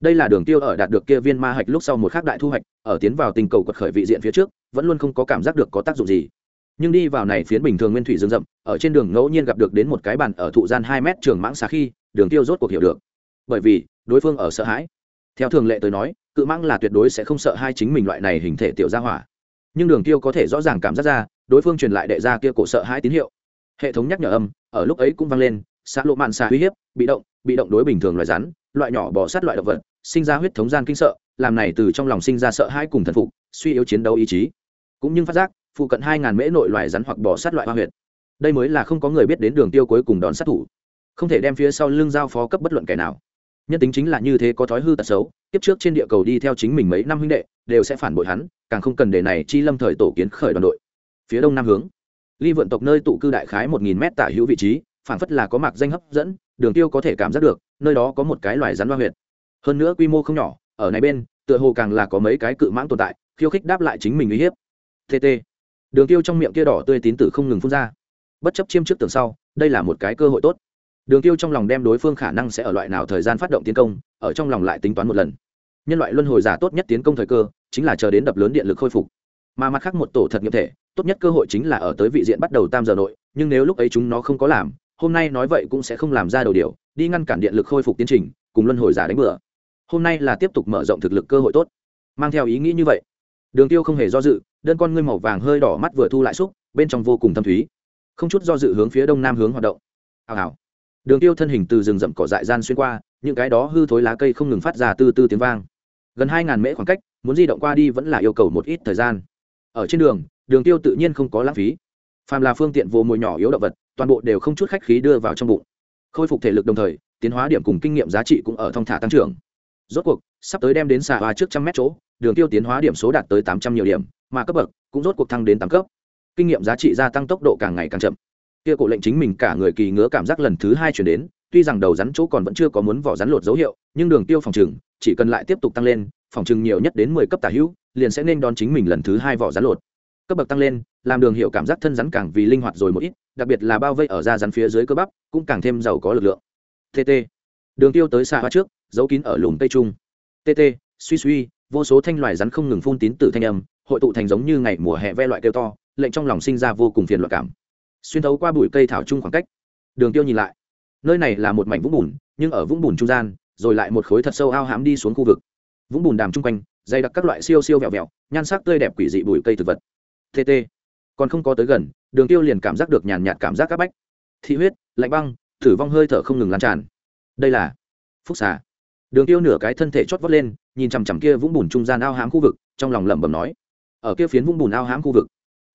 Đây là đường tiêu ở đạt được kia viên ma hạch lúc sau một khắc đại thu hoạch, ở tiến vào tình cầu quật khởi vị diện phía trước, vẫn luôn không có cảm giác được có tác dụng gì. Nhưng đi vào này phiến bình thường nguyên thủy rừng rậm, ở trên đường ngẫu nhiên gặp được đến một cái bàn ở thụ gian hai mét trường mãng xà khi, đường tiêu rốt cuộc hiểu được. Bởi vì, đối phương ở sợ hãi. Theo thường lệ tới nói, cự mãng là tuyệt đối sẽ không sợ hai chính mình loại này hình thể tiểu gia hỏa. Nhưng đường tiêu có thể rõ ràng cảm giác ra, đối phương truyền lại đệ ra kia cổ sợ hãi tín hiệu hệ thống nhắc nhở âm, ở lúc ấy cũng vang lên, xã lộ mạn xạ uy hiếp, bị động bị động đối bình thường loài rắn, loại nhỏ bỏ sát loại động vật, sinh ra huyết thống gian kinh sợ, làm này từ trong lòng sinh ra sợ hãi cùng thần phục, suy yếu chiến đấu ý chí. Cũng như phát giác, phụ cận hai ngàn mễ nội loài rắn hoặc bỏ sát loại hoa huyệt. Đây mới là không có người biết đến đường tiêu cuối cùng đón sát thủ. Không thể đem phía sau lưng giao phó cấp bất luận kẻ nào. Nhân tính chính là như thế có thói hư tật xấu tiếp trước trên địa cầu đi theo chính mình mấy năm huynh đệ, đều sẽ phản bội hắn, càng không cần để này chi lâm thời tổ kiến khởi đoàn đội. Phía đông nam hướng ly vượn tộc nơi tụ cư đại khái một nghìn mét tả hữu vị trí phản phất là có mạc danh hấp dẫn, đường tiêu có thể cảm giác được, nơi đó có một cái loài rắn hoa huyệt. Hơn nữa quy mô không nhỏ, ở này bên, tựa hồ càng là có mấy cái cự mãng tồn tại, khiêu khích đáp lại chính mình uy hiếp. Tt đường tiêu trong miệng kia đỏ tươi tín tử không ngừng phun ra. Bất chấp chiêm trước tường sau, đây là một cái cơ hội tốt. Đường tiêu trong lòng đem đối phương khả năng sẽ ở loại nào thời gian phát động tiến công, ở trong lòng lại tính toán một lần. Nhân loại luân hồi giả tốt nhất tiến công thời cơ, chính là chờ đến đập lớn điện lực khôi phục mà mặt khác một tổ thật nghiệm thể, tốt nhất cơ hội chính là ở tới vị diện bắt đầu tam giờ nội, nhưng nếu lúc ấy chúng nó không có làm, hôm nay nói vậy cũng sẽ không làm ra đầu điều, đi ngăn cản điện lực khôi phục tiến trình, cùng luân hồi giả đánh bừa. Hôm nay là tiếp tục mở rộng thực lực cơ hội tốt. Mang theo ý nghĩ như vậy, đường tiêu không hề do dự, đơn con ngươi màu vàng hơi đỏ mắt vừa thu lại xúc, bên trong vô cùng thâm thúy. Không chút do dự hướng phía đông nam hướng hoạt động. Hào hào. Đường tiêu thân hình từ rừng rậm cỏ dại gian xuyên qua, những cái đó hư thối lá cây không ngừng phát ra từ từ tiếng vang. Gần hai ngàn mễ khoảng cách, muốn di động qua đi vẫn là yêu cầu một ít thời gian ở trên đường đường tiêu tự nhiên không có lãng phí. Phàm là phương tiện vô mồi nhỏ yếu động vật, toàn bộ đều không chút khách khí đưa vào trong bụng. Khôi phục thể lực đồng thời, tiến hóa điểm cùng kinh nghiệm giá trị cũng ở thong thả tăng trưởng. Rốt cuộc, sắp tới đem đến xà hoa trước trăm mét chỗ, đường tiêu tiến hóa điểm số đạt tới tám trăm nhiều điểm, mà cấp bậc cũng rốt cuộc thăng đến tám cấp. Kinh nghiệm giá trị gia tăng tốc độ càng ngày càng chậm. Kia cổ lệnh chính mình cả người kỳ ngứa cảm giác lần thứ hai chuyển đến, tuy rằng đầu rắn chỗ còn vẫn chưa có muốn vỏ rắn lột dấu hiệu, nhưng đường tiêu phòng trừng, chỉ cần lại tiếp tục tăng lên, phòng trừng nhiều nhất đến mười cấp tả hữu liền sẽ nên đón chính mình lần thứ hai vỏ rắn lột. Cấp bậc tăng lên, làm đường hiệu cảm giác thân rắn càng vì linh hoạt rồi một ít, đặc biệt là bao vây ở da rắn phía dưới cơ bắp, cũng càng thêm giàu có lực lượng. Tt đường tiêu tới xa hoa trước, giấu kín ở lùm tây trung. Tt suy suy, vô số thanh loài rắn không ngừng phun tín tử thanh âm, hội tụ thành giống như ngày mùa hè ve loại kêu to, lệnh trong lòng sinh ra vô cùng phiền loạn cảm. Xuyên thấu qua bụi cây thảo trung khoảng cách. Đường tiêu nhìn lại. Nơi này là một mảnh vũng bùn, nhưng ở vũng bùn trung gian, rồi lại một khối thật sâu ao hãm đi xuống khu vực. Vũng bùn đàm chung quanh dày đặc các loại siêu siêu vẹo vẹo, nhan sắc tươi đẹp quỷ dị bụi cây thực vật. Tt còn không có tới gần, đường tiêu liền cảm giác được nhàn nhạt cảm giác các bách. Thị huyết, lạnh băng thử vong hơi thở không ngừng lan tràn. Đây là phúc xà. Đường tiêu nửa cái thân thể chót vót lên, nhìn chằm chằm kia vũng bùn trung gian ao hám khu vực, trong lòng lẩm bẩm nói, ở kia phiến vũng bùn ao hám khu vực,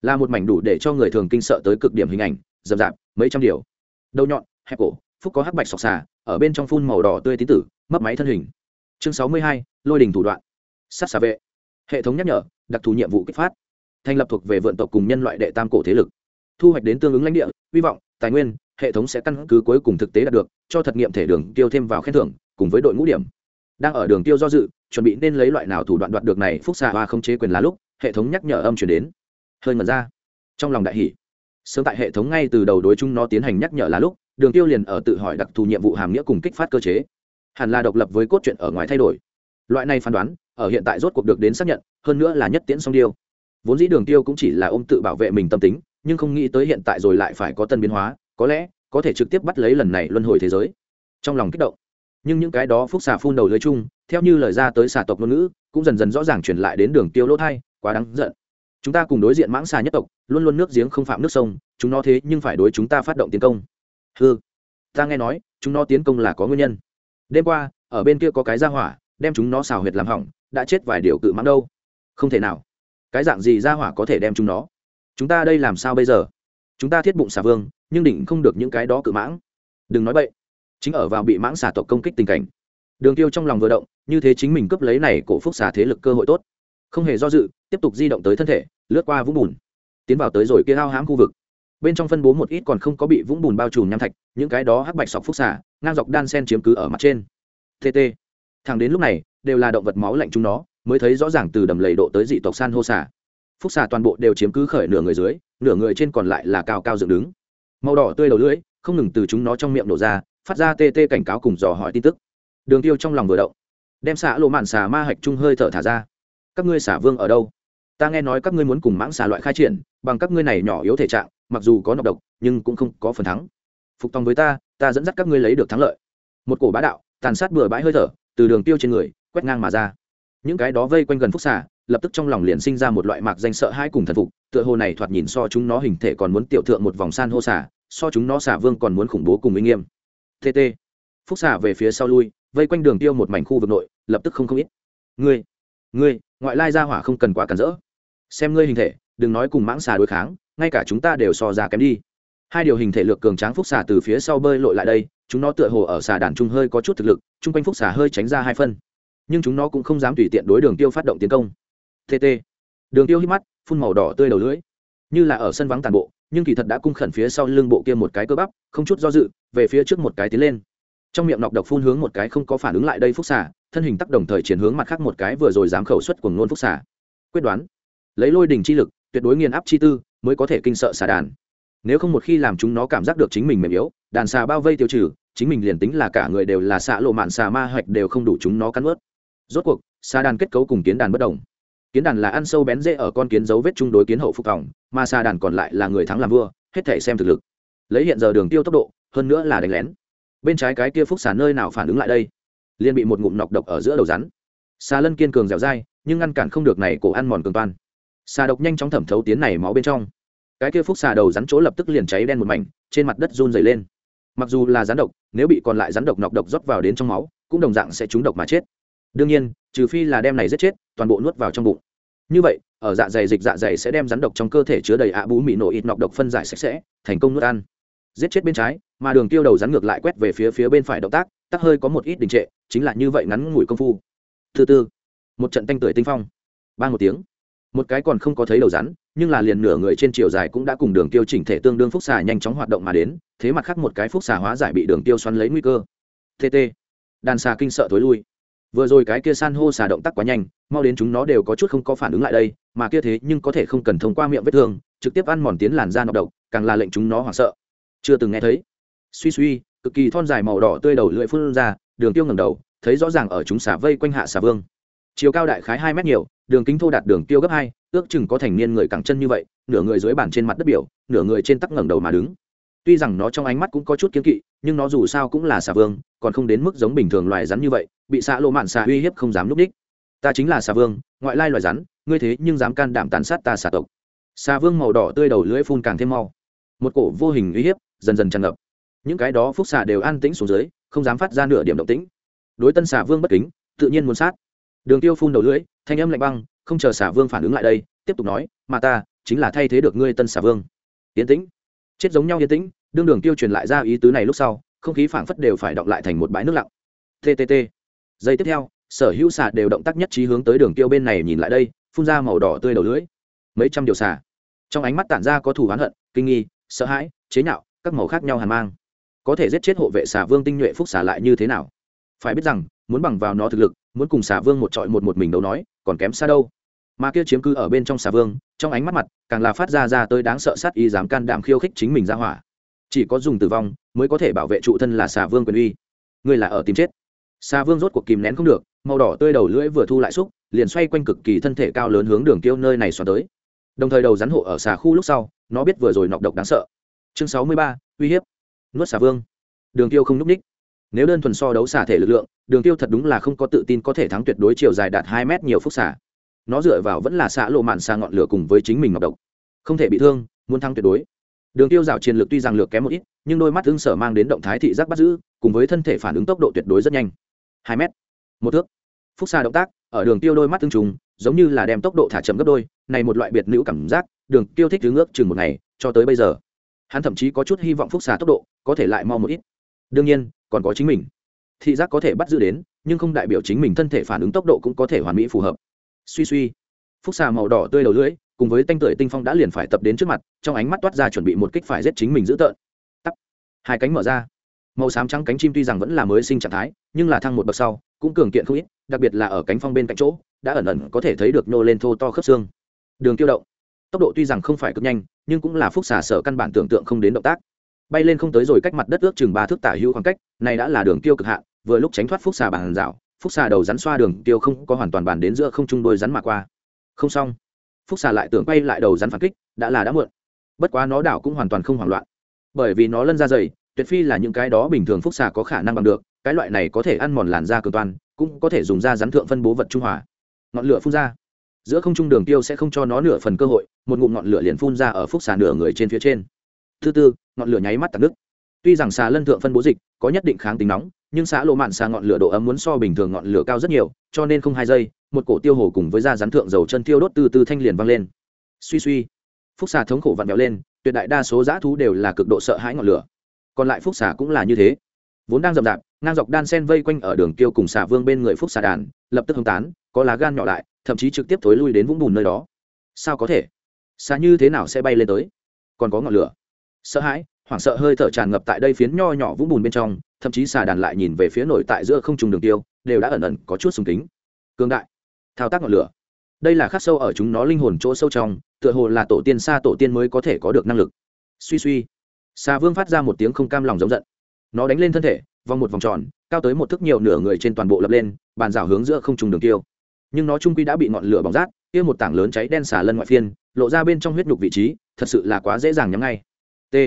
là một mảnh đủ để cho người thường kinh sợ tới cực điểm hình ảnh dập rạp, mấy trăm điều. Đầu nhọn, hẹp cổ, phúc có hắc bạch sọc xà, ở bên trong phun màu đỏ tươi tí tử, mấp máy thân hình. Chương sáu mươi hai, lôi đình thủ đoạn sát xà vệ. Hệ thống nhắc nhở, đặc thù nhiệm vụ kích phát. Thành lập thuộc về vượn tộc cùng nhân loại đệ tam cổ thế lực. Thu hoạch đến tương ứng lãnh địa, hy vọng, tài nguyên, hệ thống sẽ căn cứ cuối cùng thực tế đạt được, cho thật nghiệm thể đường tiêu thêm vào khen thưởng, cùng với đội ngũ điểm. Đang ở đường tiêu do dự, chuẩn bị nên lấy loại nào thủ đoạn đoạt được này phúc xạ hoa không chế quyền lá lúc, hệ thống nhắc nhở âm chuyển đến. Hơi mật ra. Trong lòng đại hỷ sớm tại hệ thống ngay từ đầu đối chung nó tiến hành nhắc nhở là lúc, đường tiêu liền ở tự hỏi đặc thù nhiệm vụ hàm nghĩa cùng kích phát cơ chế. Hẳn là độc lập với cốt truyện ở ngoài thay đổi. Loại này phán đoán ở hiện tại rốt cuộc được đến xác nhận, hơn nữa là nhất tiễn song điêu. Vốn dĩ đường tiêu cũng chỉ là ôm tự bảo vệ mình tâm tính, nhưng không nghĩ tới hiện tại rồi lại phải có tân biến hóa, có lẽ có thể trực tiếp bắt lấy lần này luân hồi thế giới. Trong lòng kích động. Nhưng những cái đó phúc xà phun đầu lưới chung, theo như lời ra tới xà tộc ngôn ngữ, cũng dần dần rõ ràng truyền lại đến đường tiêu lỗ thai, quá đáng giận. Chúng ta cùng đối diện mãng xà nhất tộc, luôn luôn nước giếng không phạm nước sông, chúng nó thế nhưng phải đối chúng ta phát động tiến công. Hư ta nghe nói, chúng nó tiến công là có nguyên nhân. Đêm qua, ở bên kia có cái ra hỏa, đem chúng nó xào huyệt làm hỏng đã chết vài điều cự mãng đâu. Không thể nào. Cái dạng gì ra hỏa có thể đem chúng nó? Chúng ta đây làm sao bây giờ? Chúng ta thiết bụng xà vương, nhưng đỉnh không được những cái đó cự mãng. Đừng nói vậy chính ở vào bị mãng xà tộc công kích tình cảnh. Đường tiêu trong lòng vừa động, như thế chính mình cướp lấy này cổ phúc xà thế lực cơ hội tốt. Không hề do dự, tiếp tục di động tới thân thể, lướt qua vũng bùn. Tiến vào tới rồi kia ao hãm khu vực. Bên trong phân bố một ít còn không có bị vũng bùn bao trùm nham thạch, những cái đó hắc bạch sọc phúc xà, ngang dọc đan sen chiếm cứ ở mặt trên. Tt thẳng đến lúc này, đều là động vật máu lạnh chúng nó, mới thấy rõ ràng từ đầm lầy độ tới dị tộc san hô xả phúc xà toàn bộ đều chiếm cứ khởi nửa người dưới, nửa người trên còn lại là cao cao dựng đứng. Màu đỏ tươi đầu lưỡi, không ngừng từ chúng nó trong miệng nổ ra, phát ra tê tê cảnh cáo cùng dò hỏi tin tức. Đường tiêu trong lòng vừa động, đem xạ lộ mạn xà ma hạch chung hơi thở thả ra. Các ngươi xả vương ở đâu? Ta nghe nói các ngươi muốn cùng mãng xà loại khai triển, bằng các ngươi này nhỏ yếu thể trạng, mặc dù có nọc độc, nhưng cũng không có phần thắng. Phục tòng với ta ta dẫn dắt các ngươi lấy được thắng lợi. Một cổ bá đạo, tàn sát bừa bãi hơi thở từ đường tiêu trên người, quét ngang mà ra. Những cái đó vây quanh gần phúc xà, lập tức trong lòng liền sinh ra một loại mạc danh sợ hãi cùng thần phục, tựa hồ này thoạt nhìn so chúng nó hình thể còn muốn tiểu thượng một vòng san hô xà, so chúng nó xà vương còn muốn khủng bố cùng uy nghiêm. Tt phúc xà về phía sau lui, vây quanh đường tiêu một mảnh khu vực nội, lập tức không không ít. Ngươi ngươi, ngoại lai gia hỏa không cần quá cản rỡ. Xem ngươi hình thể, đừng nói cùng mãng xà đối kháng, ngay cả chúng ta đều so ra kém đi. Hai điều hình thể lược cường tráng phúc xà từ phía sau bơi lội lại đây chúng nó tựa hồ ở xà đàn trung hơi có chút thực lực, chung quanh phúc xà hơi tránh ra hai phân. Nhưng chúng nó cũng không dám tùy tiện đối đường tiêu phát động tiến công. Tt đường tiêu hít mắt, phun màu đỏ tươi đầu lưỡi. Như là ở sân vắng tàn bộ, nhưng kỳ thật đã cung khẩn phía sau lưng bộ kia một cái cơ bắp, không chút do dự, về phía trước một cái tiến lên. Trong miệng nọc độc phun hướng một cái không có phản ứng lại đây phúc xà, thân hình tác đồng thời chuyển hướng mặt khác một cái vừa rồi dám khẩu xuất của ngôn phúc xà. Quyết đoán. Lấy lôi đỉnh chi lực, tuyệt đối nghiền áp chi tư, mới có thể kinh sợ xà đàn. Nếu không một khi làm chúng nó cảm giác được chính mình mềm yếu đàn xà bao vây tiêu trừ, chính mình liền tính là cả người đều là xạ lộ mạn xà ma hoạch đều không đủ chúng nó cắn ướt rốt cuộc, xà đàn kết cấu cùng kiến đàn bất đồng. Kiến đàn là ăn sâu bén dễ ở con kiến dấu vết chung đối kiến hậu phục phòng mà xà đàn còn lại là người thắng làm vua, hết thể xem thực lực. Lấy hiện giờ đường tiêu tốc độ, hơn nữa là đánh lén. Bên trái cái kia phúc xà nơi nào phản ứng lại đây? Liền bị một ngụm nọc độc ở giữa đầu rắn. Xà lân kiên cường dẻo dai, nhưng ngăn cản không được này cổ ăn mòn cường toan. Xà độc nhanh chóng thẩm thấu tiến này máu bên trong. Cái kia phúc xà đầu rắn chỗ lập tức liền cháy đen một mảnh, trên mặt đất run dày lên mặc dù là rắn độc, nếu bị còn lại rắn độc nọc độc rót vào đến trong máu, cũng đồng dạng sẽ trúng độc mà chết. Đương nhiên, trừ phi là đem này giết chết, toàn bộ nuốt vào trong bụng. Như vậy, ở dạ dày dịch dạ dày sẽ đem rắn độc trong cơ thể chứa đầy ạ bú mị nổ ít nọc độc phân giải sạch sẽ, thành công nuốt ăn. Giết chết bên trái, mà đường tiêu đầu rắn ngược lại quét về phía phía bên phải động tác, tắc hơi có một ít đình trệ, chính là như vậy ngắn ngủi công phu. Thứ tư một trận tanh tưởi tinh phong. Ba một tiếng. Một cái còn không có thấy đầu rắn nhưng là liền nửa người trên chiều dài cũng đã cùng đường tiêu chỉnh thể tương đương phúc xà nhanh chóng hoạt động mà đến, thế mặt khác một cái phúc xà hóa giải bị đường tiêu xoắn lấy nguy cơ. Tt đàn xà kinh sợ thối lui. Vừa rồi cái kia san hô xà động tác quá nhanh, mau đến chúng nó đều có chút không có phản ứng lại đây, mà kia thế nhưng có thể không cần thông qua miệng vết thương, trực tiếp ăn mòn tiến làn da nọc độc, càng là lệnh chúng nó hoảng sợ. Chưa từng nghe thấy. Suy suy, cực kỳ thon dài màu đỏ tươi đầu lưỡi phun ra, đường tiêu ngẩng đầu, thấy rõ ràng ở chúng xà vây quanh hạ xà vương. Chiều cao đại khái hai mét nhiều, đường kính thô đạt đường tiêu gấp hai ước chừng có thành niên người cẳng chân như vậy, nửa người dưới bàn trên mặt đất biểu, nửa người trên tắc ngẩng đầu mà đứng. Tuy rằng nó trong ánh mắt cũng có chút kiêng kỵ, nhưng nó dù sao cũng là xà vương, còn không đến mức giống bình thường loài rắn như vậy, bị xạ lộ mạn xà uy hiếp không dám núp đích. Ta chính là xà vương, ngoại lai loài rắn, ngươi thế nhưng dám can đảm tàn sát ta xà tộc. Xà vương màu đỏ tươi đầu lưỡi phun càng thêm mau. Một cổ vô hình uy hiếp dần dần tràn ngập. Những cái đó phúc xà đều an tĩnh xuống dưới, không dám phát ra nửa điểm động tĩnh. Đối tân xà vương bất kính, tự nhiên muốn sát. Đường tiêu phun đầu lưỡi, thanh âm lạnh băng không chờ xà vương phản ứng lại đây, tiếp tục nói, mà ta, chính là thay thế được ngươi tân xà vương. Yên tĩnh. Chết giống nhau yên tĩnh, đương đường tiêu truyền lại ra ý tứ này lúc sau, không khí phảng phất đều phải động lại thành một bãi nước lặng. Ttt giây tiếp theo, sở hữu xà đều động tác nhất trí hướng tới đường tiêu bên này nhìn lại đây, phun ra màu đỏ tươi đầu lưỡi. Mấy trăm điều xà trong ánh mắt tản ra có thủ oán hận, kinh nghi, sợ hãi, chế nhạo, các màu khác nhau hàn mang. Có thể giết chết hộ vệ xà vương tinh nhuệ phúc xà lại như thế nào? Phải biết rằng muốn bằng vào nó thực lực, muốn cùng xà vương một trọi một một mình đấu nói, còn kém xa đâu. Mà kia chiếm cứ ở bên trong xà vương, trong ánh mắt mặt, càng là phát ra ra tới đáng sợ sát ý dám can đảm khiêu khích chính mình ra hỏa. Chỉ có dùng tử vong mới có thể bảo vệ trụ thân là xà vương quyền uy. Người là ở tìm chết. Xà vương rốt cuộc kìm nén không được, màu đỏ tươi đầu lưỡi vừa thu lại xúc, liền xoay quanh cực kỳ thân thể cao lớn hướng đường tiêu nơi này xoắn tới. Đồng thời đầu rắn hộ ở xà khu lúc sau, nó biết vừa rồi nọc độc đáng sợ. Chương sáu mươi ba, uy hiếp. Nuốt xà vương. Đường tiêu không núp ních nếu đơn thuần so đấu xả thể lực lượng, đường tiêu thật đúng là không có tự tin có thể thắng tuyệt đối chiều dài đạt hai mét nhiều phút xả. Nó dựa vào vẫn là xạ lộ mạn xa ngọn lửa cùng với chính mình ngọc độc. Không thể bị thương, muốn thắng tuyệt đối. Đường tiêu rào chiến lược tuy rằng lược kém một ít, nhưng đôi mắt tương sở mang đến động thái thị giác bắt giữ, cùng với thân thể phản ứng tốc độ tuyệt đối rất nhanh. Hai mét. Một thước. Phúc xa động tác, ở đường tiêu đôi mắt tương trùng, giống như là đem tốc độ thả chậm gấp đôi, này một loại biệt nữ cảm giác, đường tiêu thích hướng ước chừng một ngày, cho tới bây giờ. Hắn thậm chí có chút hy vọng phúc xà tốc độ có thể lại mau một ít. Đương nhiên còn có chính mình. Thị giác có thể bắt giữ đến, nhưng không đại biểu chính mình thân thể phản ứng tốc độ cũng có thể hoàn mỹ phù hợp. Suy suy. Phúc xà màu đỏ tươi đầu lưỡi, cùng với tanh tưởi tinh phong đã liền phải tập đến trước mặt, trong ánh mắt toát ra chuẩn bị một kích phải giết chính mình dữ tợn. Tắt hai cánh mở ra. Màu xám trắng cánh chim tuy rằng vẫn là mới sinh trạng thái, nhưng là thăng một bậc sau, cũng cường kiện không ít, đặc biệt là ở cánh phong bên cạnh chỗ, đã ẩn ẩn có thể thấy được nô lên thô to khớp xương. Đường tiêu động. Tốc độ tuy rằng không phải cực nhanh, nhưng cũng là phúc xà sở căn bản tưởng tượng không đến động tác bay lên không tới rồi cách mặt đất ước chừng ba thước tả hữu khoảng cách, này đã là đường tiêu cực hạn, vừa lúc tránh thoát phúc xà bàn rào, phúc xà đầu rắn xoa đường tiêu không có hoàn toàn bàn đến giữa không trung đôi rắn mà qua. Không xong. Phúc xà lại tưởng quay lại đầu rắn phản kích, đã là đã muộn. Bất quá nó đảo cũng hoàn toàn không hoảng loạn. Bởi vì nó lân ra dày, tuyệt phi là những cái đó bình thường phúc xà có khả năng bằng được, cái loại này có thể ăn mòn làn da cường toàn, cũng có thể dùng da rắn thượng phân bố vật trung hòa. Ngọn lửa phun ra. Giữa không trung đường tiêu sẽ không cho nó nửa phần cơ hội, một ngụm ngọn lửa liền phun ra ở phúc xà nửa người trên phía trên. Thứ tư ngọn lửa nháy mắt tạt nước. Tuy rằng xà lân thượng phân bố dịch có nhất định kháng tính nóng, nhưng xã lộ mạn xà ngọn lửa độ ấm muốn so bình thường ngọn lửa cao rất nhiều, cho nên không hai giây, một cổ tiêu hồ cùng với da rắn thượng dầu chân tiêu đốt từ từ thanh liền văng lên. Suy suy. Phúc xà thống khổ vặn vẹo lên, tuyệt đại đa số dã thú đều là cực độ sợ hãi ngọn lửa. Còn lại phúc xà cũng là như thế. Vốn đang rậm rạp, ngang dọc đan sen vây quanh ở đường tiêu cùng xà vương bên người phúc xà đàn, lập tức hưng tán, có lá gan nhỏ lại, thậm chí trực tiếp thối lui đến vũng bùn nơi đó. Sao có thể? Xà như thế nào sẽ bay lên tới? Còn có ngọn lửa sợ hãi, hoảng sợ hơi thở tràn ngập tại đây phiến nho nhỏ vũng bùn bên trong, thậm chí xà đàn lại nhìn về phía nổi tại giữa không trùng đường tiêu, đều đã ẩn ẩn có chút sùng kính. Cương đại, thao tác ngọn lửa. Đây là khắc sâu ở chúng nó linh hồn chỗ sâu trong, tựa hồ là tổ tiên xa tổ tiên mới có thể có được năng lực. Suy suy, xà vương phát ra một tiếng không cam lòng giống giận. Nó đánh lên thân thể, vòng một vòng tròn, cao tới một thước nhiều nửa người trên toàn bộ lập lên, bàn rào hướng giữa không trùng đường tiêu. Nhưng nó trung quy đã bị ngọn lửa bỏng rát, kia một tảng lớn cháy đen xà lân ngoại phiên, lộ ra bên trong huyết nhục vị trí, thật sự là quá dễ dàng nhắm ngay t.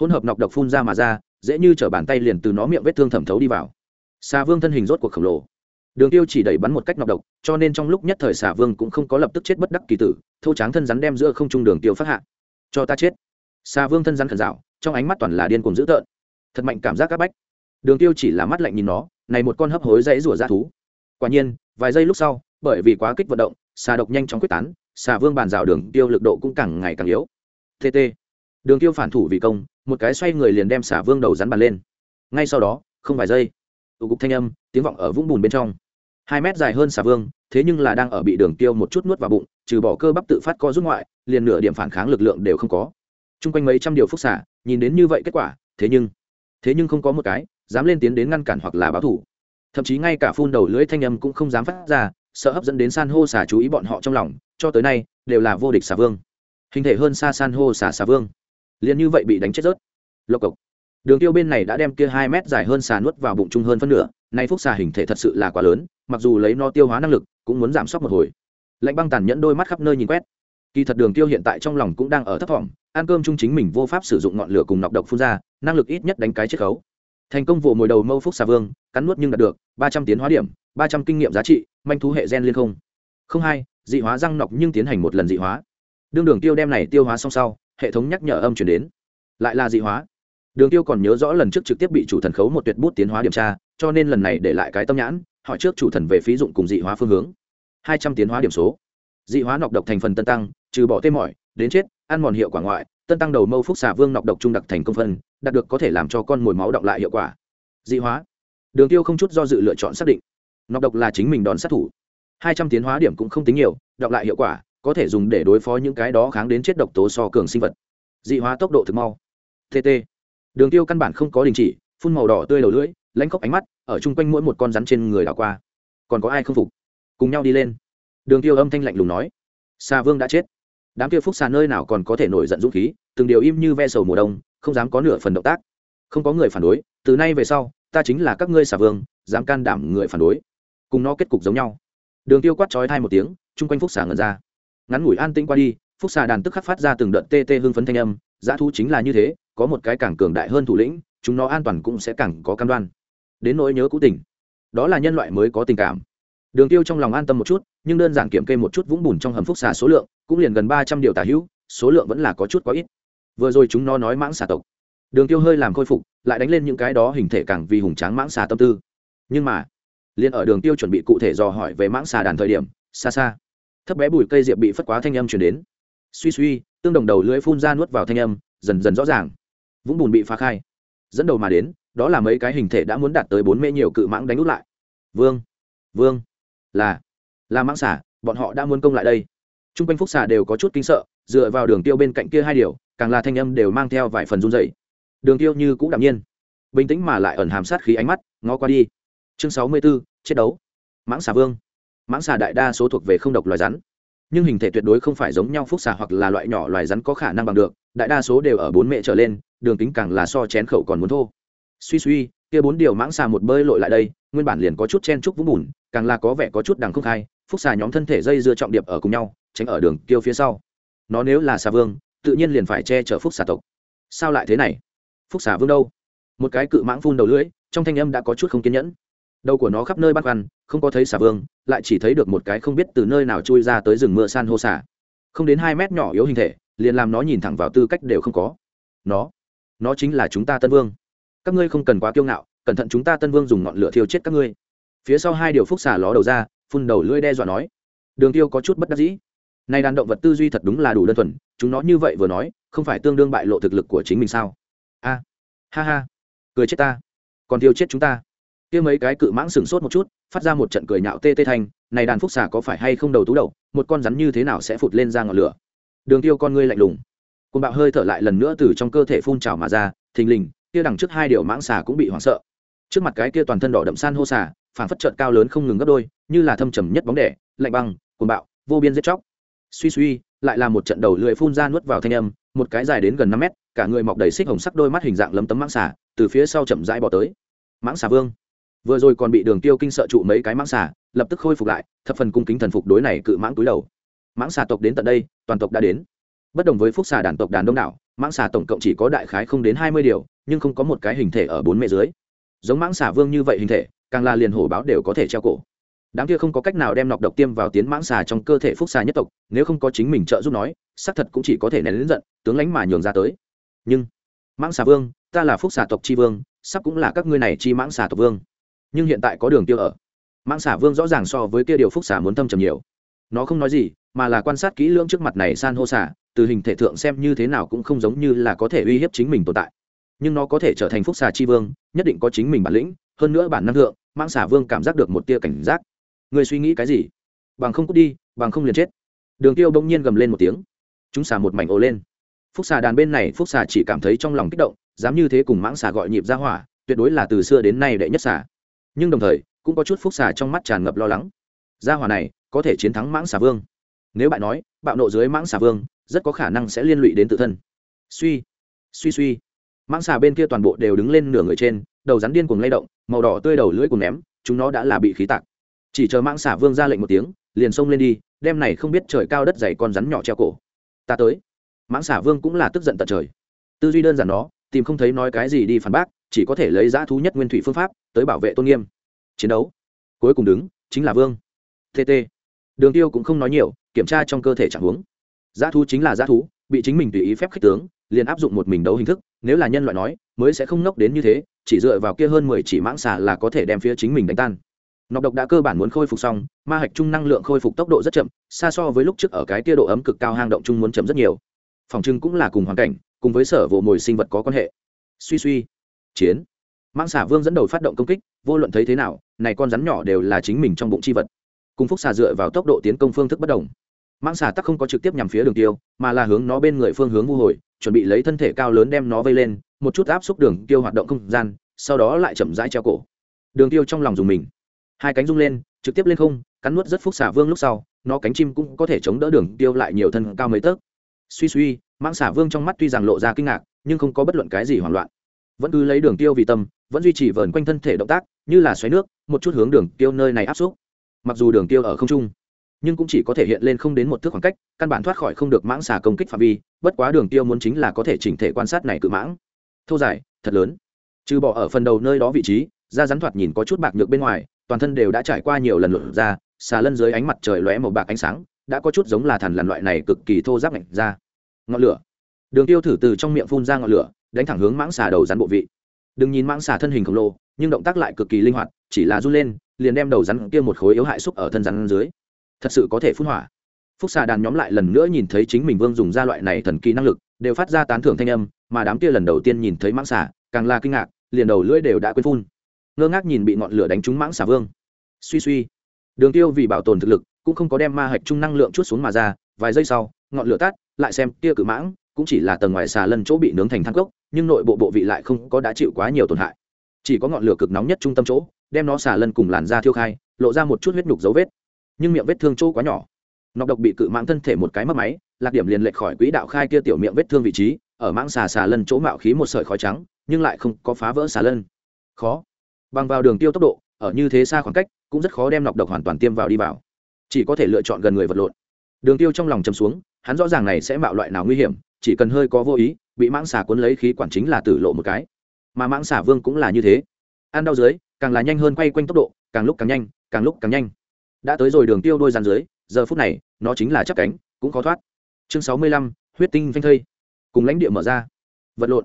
Hỗn hợp nọc độc phun ra mà ra, dễ như t bàn tay liền từ nó miệng vết thương thẩm thấu đi vào. Xà vương thân hình rốt cuộc khổng lồ. Đường tiêu chỉ đẩy bắn một cách nọc độc, cho nên trong lúc nhất thời xà vương cũng không có lập tức chết bất đắc kỳ tử, thâu tráng thân rắn đem giữa không trung đường tiêu phát hạ. Cho ta chết. Xà vương thân rắn khẩn dạo, trong ánh mắt toàn là điên cuồng dữ tợn. Thật mạnh cảm giác các bách. Đường tiêu chỉ là mắt lạnh nhìn nó, này một con hấp hối dãy rủa ra thú. Quả nhiên, vài giây lúc sau, bởi vì quá kích vận động, xà độc nhanh chóng quyết tán, xà vương bàn rào đường tiêu lực độ cũng càng ngày càng yếu. Tt đường tiêu phản thủ vì công, một cái xoay người liền đem Xả vương đầu rắn bàn lên. Ngay sau đó, không vài giây tụ cục thanh âm, tiếng vọng ở vũng bùn bên trong. Hai mét dài hơn xà vương, thế nhưng là đang ở bị đường tiêu một chút nuốt vào bụng, trừ bỏ cơ bắp tự phát co rút ngoại, liền nửa điểm phản kháng lực lượng đều không có. Chung quanh mấy trăm điều phúc xả, nhìn đến như vậy kết quả, thế nhưng thế nhưng không có một cái dám lên tiến đến ngăn cản hoặc là báo thủ. Thậm chí ngay cả phun đầu lưỡi thanh âm cũng không dám phát ra, sợ hấp dẫn đến san hô xả chú ý bọn họ trong lòng, cho tới nay, đều là vô địch xà vương. Hình thể hơn xa san hô xả xà vương liền như vậy bị đánh chết rớt. Lộc cộc. Đường tiêu bên này đã đem kia hai mét dài hơn xà nuốt vào bụng chung hơn phân nửa, nay phúc xà hình thể thật sự là quá lớn, mặc dù lấy nó tiêu hóa năng lực, cũng muốn giảm sốc một hồi. Lạnh băng tàn nhẫn đôi mắt khắp nơi nhìn quét. Kỳ thật đường tiêu hiện tại trong lòng cũng đang ở thấp thỏm ăn cơm chung chính mình vô pháp sử dụng ngọn lửa cùng nọc độc phun ra, năng lực ít nhất đánh cái chiết khấu. Thành công vụ mồi đầu mâu phúc xà vương, cắn nuốt nhưng đạt được, ba trăm tiến hóa điểm, ba trăm kinh nghiệm giá trị, manh thú hệ gen liên không. Không hai, dị hóa răng nọc nhưng tiến hành một lần dị hóa. Đương đường tiêu đem này tiêu hóa xong sau hệ thống nhắc nhở âm chuyển đến. Lại là dị hóa. Đường tiêu còn nhớ rõ lần trước trực tiếp bị chủ thần khấu một tuyệt bút tiến hóa điểm tra, cho nên lần này để lại cái tâm nhãn, hỏi trước chủ thần về phí dụng cùng dị hóa phương hướng. Hai trăm tiến hóa điểm số. Dị hóa nọc độc thành phần tân tăng, trừ bỏ tê mỏi, đến chết, ăn mòn hiệu quả ngoại, tân tăng đầu mâu phúc xả vương nọc độc trung đặc thành công phân, đạt được có thể làm cho con mồi máu động lại hiệu quả. Dị hóa. Đường tiêu không chút do dự lựa chọn xác định. Nọc độc là chính mình đòn sát thủ. Hai trăm tiến hóa điểm cũng không tính nhiều đọc lại hiệu quả có thể dùng để đối phó những cái đó kháng đến chết độc tố so cường sinh vật. Dị hóa tốc độ thực mau. Tt đường tiêu căn bản không có đình chỉ, phun màu đỏ tươi đầu lưỡi lãnh khóc ánh mắt, ở chung quanh mỗi một con rắn trên người đảo qua. Còn có ai không phục? Cùng nhau đi lên. Đường tiêu âm thanh lạnh lùng nói. Xa vương đã chết. Đám kia phúc xà nơi nào còn có thể nổi giận dũng khí, từng điều im như ve sầu mùa đông, không dám có nửa phần động tác. Không có người phản đối, từ nay về sau, ta chính là các ngươi xà vương, dám can đảm người phản đối. Cùng nó kết cục giống nhau. Đường tiêu quát chói thai một tiếng, chung quanh phúc xà ngẩn ra ngắn ngủi an tĩnh qua đi, phúc xà đàn tức khắc phát ra từng đợt tê tê hưng phấn thanh âm, dã thu chính là như thế, có một cái càng cường đại hơn thủ lĩnh, chúng nó an toàn cũng sẽ càng có cam đoan. Đến nỗi nhớ cũ tình, đó là nhân loại mới có tình cảm. Đường tiêu trong lòng an tâm một chút, nhưng đơn giản kiểm kê một chút vũng bùn trong hầm phúc xà số lượng, cũng liền gần ba trăm điều tả hữu, số lượng vẫn là có chút quá ít. Vừa rồi chúng nó nói mãng xà tộc. Đường tiêu hơi làm khôi phục, lại đánh lên những cái đó hình thể càng vì hùng tráng mãng xà tâm tư. Nhưng mà, liền ở đường tiêu chuẩn bị cụ thể dò hỏi về mãng xà đàn thời điểm, xa xa thấp bé bụi cây diệp bị phất quá thanh âm truyền đến. Suy suy, tương đồng đầu lưỡi phun ra nuốt vào thanh âm, dần dần rõ ràng. Vũng bùn bị phá khai. Dẫn đầu mà đến, đó là mấy cái hình thể đã muốn đạt tới bốn mễ nhiều cự mãng đánh út lại. Vương vương, là là mãng xả bọn họ đã muốn công lại đây. T r u n g quanh phúc xả đều có chút kinh sợ, dựa vào đường tiêu bên cạnh kia hai điều, càng là thanh âm đều mang theo vài phần run dày đường tiêu như cũng đạm nhiên. Bình tĩnh mà lại ẩn hàm sát khí ánh mắt, ngó qua đi. Chương sáu mươi b ố chiến đấu. Mãng xà vương mãng xà đại đa số thuộc về không độc loài rắn. Nhưng hình thể tuyệt đối không phải giống nhau phúc xà hoặc là loại nhỏ loài rắn có khả năng bằng được, đại đa số đều ở bốn mẹ trở lên, đường kính càng là so chén khẩu còn muốn thô. Suy suy, kia bốn điều mãng xà một bơi lội lại đây, nguyên bản liền có chút chen trúc vũng bùn, càng là có vẻ có chút đằng không khai, phúc xà nhóm thân thể dây dưa trọng điệp ở cùng nhau, tránh ở đường kêu phía sau. Nó nếu là xà vương, tự nhiên liền phải che chở phúc xà tộc. Sao lại thế này? Phúc xà vương đâu? Một cái cự mãng phun đầu lưỡi, trong thanh âm đã có chút không kiên nhẫn đầu của nó khắp nơi bắt văn không có thấy xà vương, lại chỉ thấy được một cái không biết từ nơi nào chui ra tới rừng mưa san hô xà. Không đến hai mét nhỏ yếu hình thể, liền làm nó nhìn thẳng vào tư cách đều không có. Nó nó chính là chúng ta tân vương. Các ngươi không cần quá kiêu ngạo, cẩn thận chúng ta tân vương dùng ngọn lửa thiêu chết các ngươi. Phía sau hai điều phúc xà ló đầu ra, phun đầu lưỡi đe dọa nói. Đường tiêu có chút bất đắc dĩ. Nay đàn động vật tư duy thật đúng là đủ đơn thuần, chúng nó như vậy vừa nói, không phải tương đương bại lộ thực lực của chính mình sao? A, ha ha. Cười chết ta. Còn tiêu chết chúng ta kia mấy cái cự mãng sừng sốt một chút, phát ra một trận cười nhạo tê tê thanh, này đàn phúc xà có phải hay không đầu tú đầu, một con rắn như thế nào sẽ phụt lên ra ngọn lửa? Đường tiêu con ngươi lạnh lùng. Côn bạo hơi thở lại lần nữa từ trong cơ thể phun trào mà ra, thình lình, kia đằng trước hai điều mãng xà cũng bị hoảng sợ. Trước mặt cái kia toàn thân đỏ đậm san hô xà phản phất trợn cao lớn không ngừng gấp đôi, như là thâm trầm nhất bóng đẻ, lạnh băng côn bạo, vô biên giết chóc. Suy suy, lại là một trận đầu lưỡi phun ra nuốt vào thanh âm, một cái dài đến gần năm mét, cả người mọc đầy xích hồng sắc đôi mắt hình dạng lấm tấm mãng xà, từ phía sau chậm rãi bỏ tới. Mãng xà vương vừa rồi còn bị đường tiêu kinh sợ trụ mấy cái mãng xà, lập tức khôi phục lại, thập phần cung kính thần phục đối này cự mãng túi đầu. Mãng xà tộc đến tận đây, toàn tộc đã đến. Bất đồng với phúc xà đàn tộc đàn đông đảo, mãng xà tổng cộng chỉ có đại khái không đến hai mươi điều, nhưng không có một cái hình thể ở bốn mẹ dưới. Giống mãng xà vương như vậy hình thể, càng là liền hổ báo đều có thể treo cổ. Đám kia không có cách nào đem nọc độc tiêm vào tiến mãng xà trong cơ thể phúc xà nhất tộc, nếu không có chính mình trợ giúp nói, xác thật cũng chỉ có thể nén lính giận, tướng lánh mà nhường ra tới. Nhưng, mãng xà vương, ta là phúc xà tộc tri vương, sắp cũng là các ngươi này chi mãng xà tộc vương nhưng hiện tại có đường tiêu ở. Mãng xả vương rõ ràng so với kia điều phúc xả muốn thâm trầm nhiều. Nó không nói gì mà là quan sát kỹ lưỡng trước mặt này san hô xả, từ hình thể thượng xem như thế nào cũng không giống như là có thể uy hiếp chính mình tồn tại. Nhưng nó có thể trở thành phúc xà chi vương nhất định có chính mình bản lĩnh hơn nữa bản năng thượng mãng xả vương cảm giác được một tia cảnh giác. Người suy nghĩ cái gì? Bằng không cút đi bằng không liền chết. Đường tiêu bỗng nhiên gầm lên một tiếng. Chúng xả một mảnh ồ lên. Phúc xà đàn bên này phúc xà chỉ cảm thấy trong lòng kích động dám như thế cùng mãng xà gọi nhịp ra hỏa tuyệt đối là từ xưa đến nay đệ nhất xà nhưng đồng thời, cũng có chút phúc xà trong mắt tràn ngập lo lắng. Gia hỏa này, có thể chiến thắng mãng xà vương. Nếu bạn nói, bạo nộ dưới mãng xà vương, rất có khả năng sẽ liên lụy đến tự thân. Suy suy suy. Mãng xà bên kia toàn bộ đều đứng lên nửa người trên, đầu rắn điên cùng lay động, màu đỏ tươi đầu lưỡi cùng ném, chúng nó đã là bị khí tạc. Chỉ chờ mãng xà vương ra lệnh một tiếng, liền xông lên đi đem này không biết trời cao đất dày con rắn nhỏ treo cổ. Ta tới. Mãng xà vương cũng là tức giận tận trời. Tư duy đơn giản đó, tìm không thấy nói cái gì đi phản bác chỉ có thể lấy Giá thú nhất nguyên thủy phương pháp tới bảo vệ tôn nghiêm. Chiến đấu. Cuối cùng đứng, chính là vương. Tt đường tiêu cũng không nói nhiều, kiểm tra trong cơ thể trạng huống. Giá thú chính là Giá thú, bị chính mình tùy ý phép khích tướng, liền áp dụng một mình đấu hình thức, nếu là nhân loại nói, mới sẽ không nốc đến như thế, chỉ dựa vào kia hơn mười chỉ mãng xà là có thể đem phía chính mình đánh tan. Nọc độc đã cơ bản muốn khôi phục xong, ma hạch chung năng lượng khôi phục tốc độ rất chậm, xa so với lúc trước ở cái kia độ ấm cực cao hang động chung muốn chậm rất nhiều. Phòng trưng cũng là cùng hoàn cảnh, cùng với sở vụ mồi sinh vật có quan hệ. Suy suy chiến. Mãng xà vương dẫn đầu phát động công kích, vô luận thấy thế nào, này con rắn nhỏ đều là chính mình trong bụng chi vật. Cùng phúc xà dựa vào tốc độ tiến công phương thức bất đồng. Mãng xà tắc không có trực tiếp nhằm phía đường tiêu, mà là hướng nó bên người phương hướng vô hồi, chuẩn bị lấy thân thể cao lớn đem nó vây lên, một chút áp xúc đường tiêu hoạt động không gian, sau đó lại chậm rãi treo cổ. Đường tiêu trong lòng dùng mình. Hai cánh rung lên, trực tiếp lên không, cắn nuốt rất phúc xà vương lúc sau, nó cánh chim cũng có thể chống đỡ đường tiêu lại nhiều thân cao mấy tấc. Suy suy, mãng xà vương trong mắt tuy rằng lộ ra kinh ngạc, nhưng không có bất luận cái gì hoảng loạn vẫn cứ lấy đường tiêu vì tâm, vẫn duy trì vờn quanh thân thể động tác, như là xoáy nước, một chút hướng đường tiêu nơi này áp xúc. Mặc dù đường tiêu ở không trung, nhưng cũng chỉ có thể hiện lên không đến một thước khoảng cách, căn bản thoát khỏi không được mãng xà công kích phạm vi, bất quá đường tiêu muốn chính là có thể chỉnh thể quan sát này cự mãng. Thô dài, thật lớn. Trừ bỏ ở phần đầu nơi đó vị trí, da rắn thoạt nhìn có chút bạc nhược bên ngoài, toàn thân đều đã trải qua nhiều lần lượt ra xà lân dưới ánh mặt trời lóe màu bạc ánh sáng, đã có chút giống là thằn lằn loại này cực kỳ thô giáp ngạnh ra ngọn lửa. Đường tiêu thử từ trong miệng phun ra ngọn lửa đánh thẳng hướng mãng xà đầu rắn bộ vị. Đừng nhìn mãng xà thân hình khổng lồ, nhưng động tác lại cực kỳ linh hoạt, chỉ là run lên, liền đem đầu rắn kia một khối yếu hại xúc ở thân rắn dưới. Thật sự có thể phun hỏa. Phúc xà đàn nhóm lại lần nữa nhìn thấy chính mình vương dùng ra loại này thần kỳ năng lực, đều phát ra tán thưởng thanh âm, mà đám kia lần đầu tiên nhìn thấy mãng xà, càng là kinh ngạc, liền đầu lưỡi đều đã quên phun. Ngơ ngác nhìn bị ngọn lửa đánh trúng mãng xà vương. Suy suy. Đường tiêu vì bảo tồn thực lực, cũng không có đem ma hạch chung năng lượng chút xuống mà ra, vài giây sau, ngọn lửa tắt, lại xem kia cự mãng cũng chỉ là tầng ngoài xà lân chỗ bị nướng thành thang cốc, nhưng nội bộ bộ vị lại không có đã chịu quá nhiều tổn hại. Chỉ có ngọn lửa cực nóng nhất trung tâm chỗ, đem nó xà lân cùng làn da thiêu khai, lộ ra một chút huyết nhục dấu vết. Nhưng miệng vết thương chỗ quá nhỏ. Nọc độc bị cự mãng thân thể một cái mất máy, lạc điểm liền lệch khỏi quỹ đạo khai kia tiểu miệng vết thương vị trí, ở mãng xà xà lân chỗ mạo khí một sợi khói trắng, nhưng lại không có phá vỡ xà lân. Khó. Bằng vào đường tiêu tốc độ, ở như thế xa khoảng cách, cũng rất khó đem nọc độc hoàn toàn tiêm vào đi vào. Chỉ có thể lựa chọn gần người vật lộn. Đường tiêu trong lòng chầm xuống, hắn rõ ràng này sẽ mạo loại nào nguy hiểm chỉ cần hơi có vô ý, bị mãng xà cuốn lấy khí quản chính là tử lộ một cái. Mà mãng xà vương cũng là như thế. Ăn đau dưới, càng là nhanh hơn quay quanh tốc độ, càng lúc càng nhanh, càng lúc càng nhanh. Đã tới rồi đường tiêu đôi dàn dưới, giờ phút này, nó chính là chắc cánh, cũng khó thoát. Chương sáu mươi lăm, huyết tinh phanh thây. Cùng lãnh địa mở ra. Vật lộn.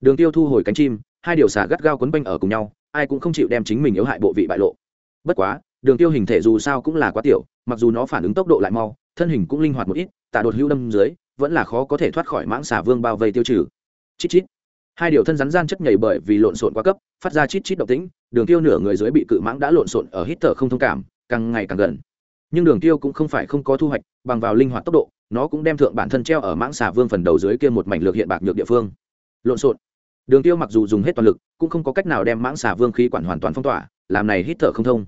Đường tiêu thu hồi cánh chim, hai điều xà gắt gao quấn quanh ở cùng nhau, ai cũng không chịu đem chính mình yếu hại bộ vị bại lộ. Bất quá, đường tiêu hình thể dù sao cũng là quá tiểu, mặc dù nó phản ứng tốc độ lại mau, thân hình cũng linh hoạt một ít tạ đột hưu đâm dưới vẫn là khó có thể thoát khỏi mãng xà vương bao vây tiêu trừ. Chít chít. Hai điều thân rắn gian chất nhảy bởi vì lộn xộn quá cấp, phát ra chít chít động tĩnh, đường tiêu nửa người dưới bị cự mãng đã lộn xộn ở hít thở không thông cảm, càng ngày càng gần. Nhưng đường tiêu cũng không phải không có thu hoạch, bằng vào linh hoạt tốc độ, nó cũng đem thượng bản thân treo ở mãng xà vương phần đầu dưới kia một mảnh lược hiện bạc nhược địa phương. Lộn xộn. Đường tiêu mặc dù dùng hết toàn lực, cũng không có cách nào đem mãng xà vương khí quản hoàn toàn phong tỏa, làm này hít thở không thông.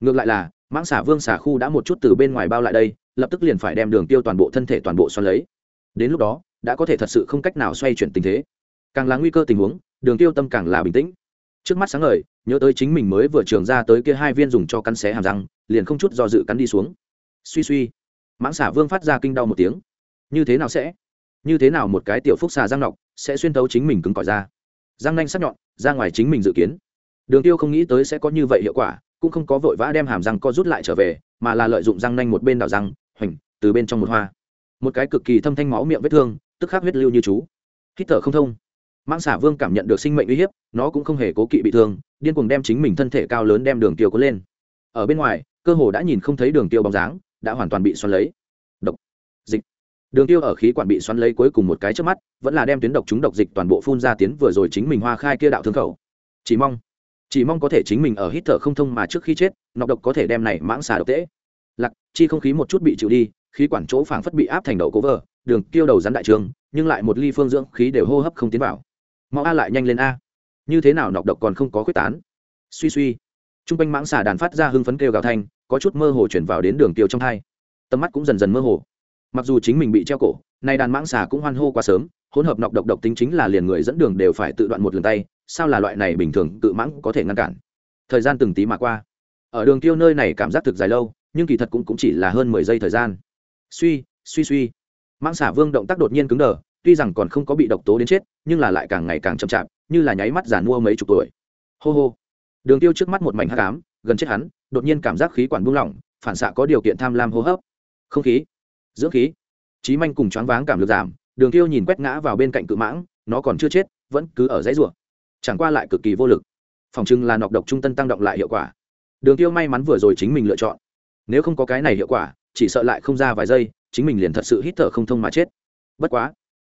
Ngược lại là, mãng xà vương xà khu đã một chút từ bên ngoài bao lại đây, lập tức liền phải đem đường tiêu toàn bộ thân thể toàn bộ xoắn lấy đến lúc đó, đã có thể thật sự không cách nào xoay chuyển tình thế. Càng là nguy cơ tình huống, đường tiêu tâm càng là bình tĩnh. Trước mắt sáng ngời, nhớ tới chính mình mới vừa trường ra tới kia hai viên dùng cho cắn xé hàm răng, liền không chút do dự cắn đi xuống. Suy suy, mãng xà vương phát ra kinh đau một tiếng. Như thế nào sẽ, như thế nào một cái tiểu phúc xà răng nọc sẽ xuyên tấu chính mình cứng cỏi ra? Răng nanh sắc nhọn, ra ngoài chính mình dự kiến. Đường tiêu không nghĩ tới sẽ có như vậy hiệu quả, cũng không có vội vã đem hàm răng co rút lại trở về, mà là lợi dụng răng nanh một bên đảo răng, hoành, từ bên trong một hoa một cái cực kỳ thâm thanh máu miệng vết thương, tức khắc huyết lưu như chú. Hít thở không thông. Mang xả vương cảm nhận được sinh mệnh uy hiếp, nó cũng không hề cố kỵ bị thương, điên cuồng đem chính mình thân thể cao lớn đem đường tiêu có lên. Ở bên ngoài, cơ hồ đã nhìn không thấy đường tiêu bóng dáng, đã hoàn toàn bị xoắn lấy. Độc. Dịch. Đường tiêu ở khí quản bị xoắn lấy cuối cùng một cái trước mắt, vẫn là đem tuyến độc chúng độc dịch toàn bộ phun ra tiến vừa rồi chính mình hoa khai kia đạo thương khẩu. Chỉ mong chỉ mong có thể chính mình ở hít thở không thông mà trước khi chết, nọc độc có thể đem này mãng xà độc tễ lặc chi không khí một chút bị chịu đi khí quản chỗ phảng phất bị áp thành đầu cố vờ đường tiêu đầu rắn đại trường nhưng lại một ly phương dưỡng khí đều hô hấp không tiến vào. Mau a lại nhanh lên a. Như thế nào nọc độc còn không có quyết tán? Suy suy. T r u n g quanh mãng xà đàn phát ra hưng phấn kêu gào thanh có chút mơ hồ chuyển vào đến đường tiêu trong thai tầm mắt cũng dần dần mơ hồ. Mặc dù chính mình bị treo cổ nay đàn mãng xà cũng hoan hô quá sớm hỗn hợp nọc độc độc tính chính là liền người dẫn đường đều phải tự đoạn một lần tay sao là loại này bình thường tự mãng có thể ngăn cản? Thời gian từng tí mà qua. Ở đường tiêu nơi này cảm giác thực dài lâu nhưng kỳ thật cũng, cũng chỉ là hơn mười giây thời gian suy suy suy. Mãng xả vương động tác đột nhiên cứng đờ, tuy rằng còn không có bị độc tố đến chết, nhưng là lại càng ngày càng chậm chạp, như là nháy mắt giàn mua mấy chục tuổi. Hô hô. Đường tiêu trước mắt một mảnh hắc ám, gần chết hắn, đột nhiên cảm giác khí quản buông lỏng, phản xạ có điều kiện tham lam hô hấp. Không khí. Dưỡng khí. Chí manh cùng choáng váng cảm lực giảm, đường tiêu nhìn quét ngã vào bên cạnh cự mãng, nó còn chưa chết, vẫn cứ ở dãy rủa. Chẳng qua lại cực kỳ vô lực. Phòng trưng là nọc độc trung tân tăng động lại hiệu quả. Đường tiêu may mắn vừa rồi chính mình lựa chọn. Nếu không có cái này hiệu quả chỉ sợ lại không ra vài giây, chính mình liền thật sự hít thở không thông mà chết. Bất quá,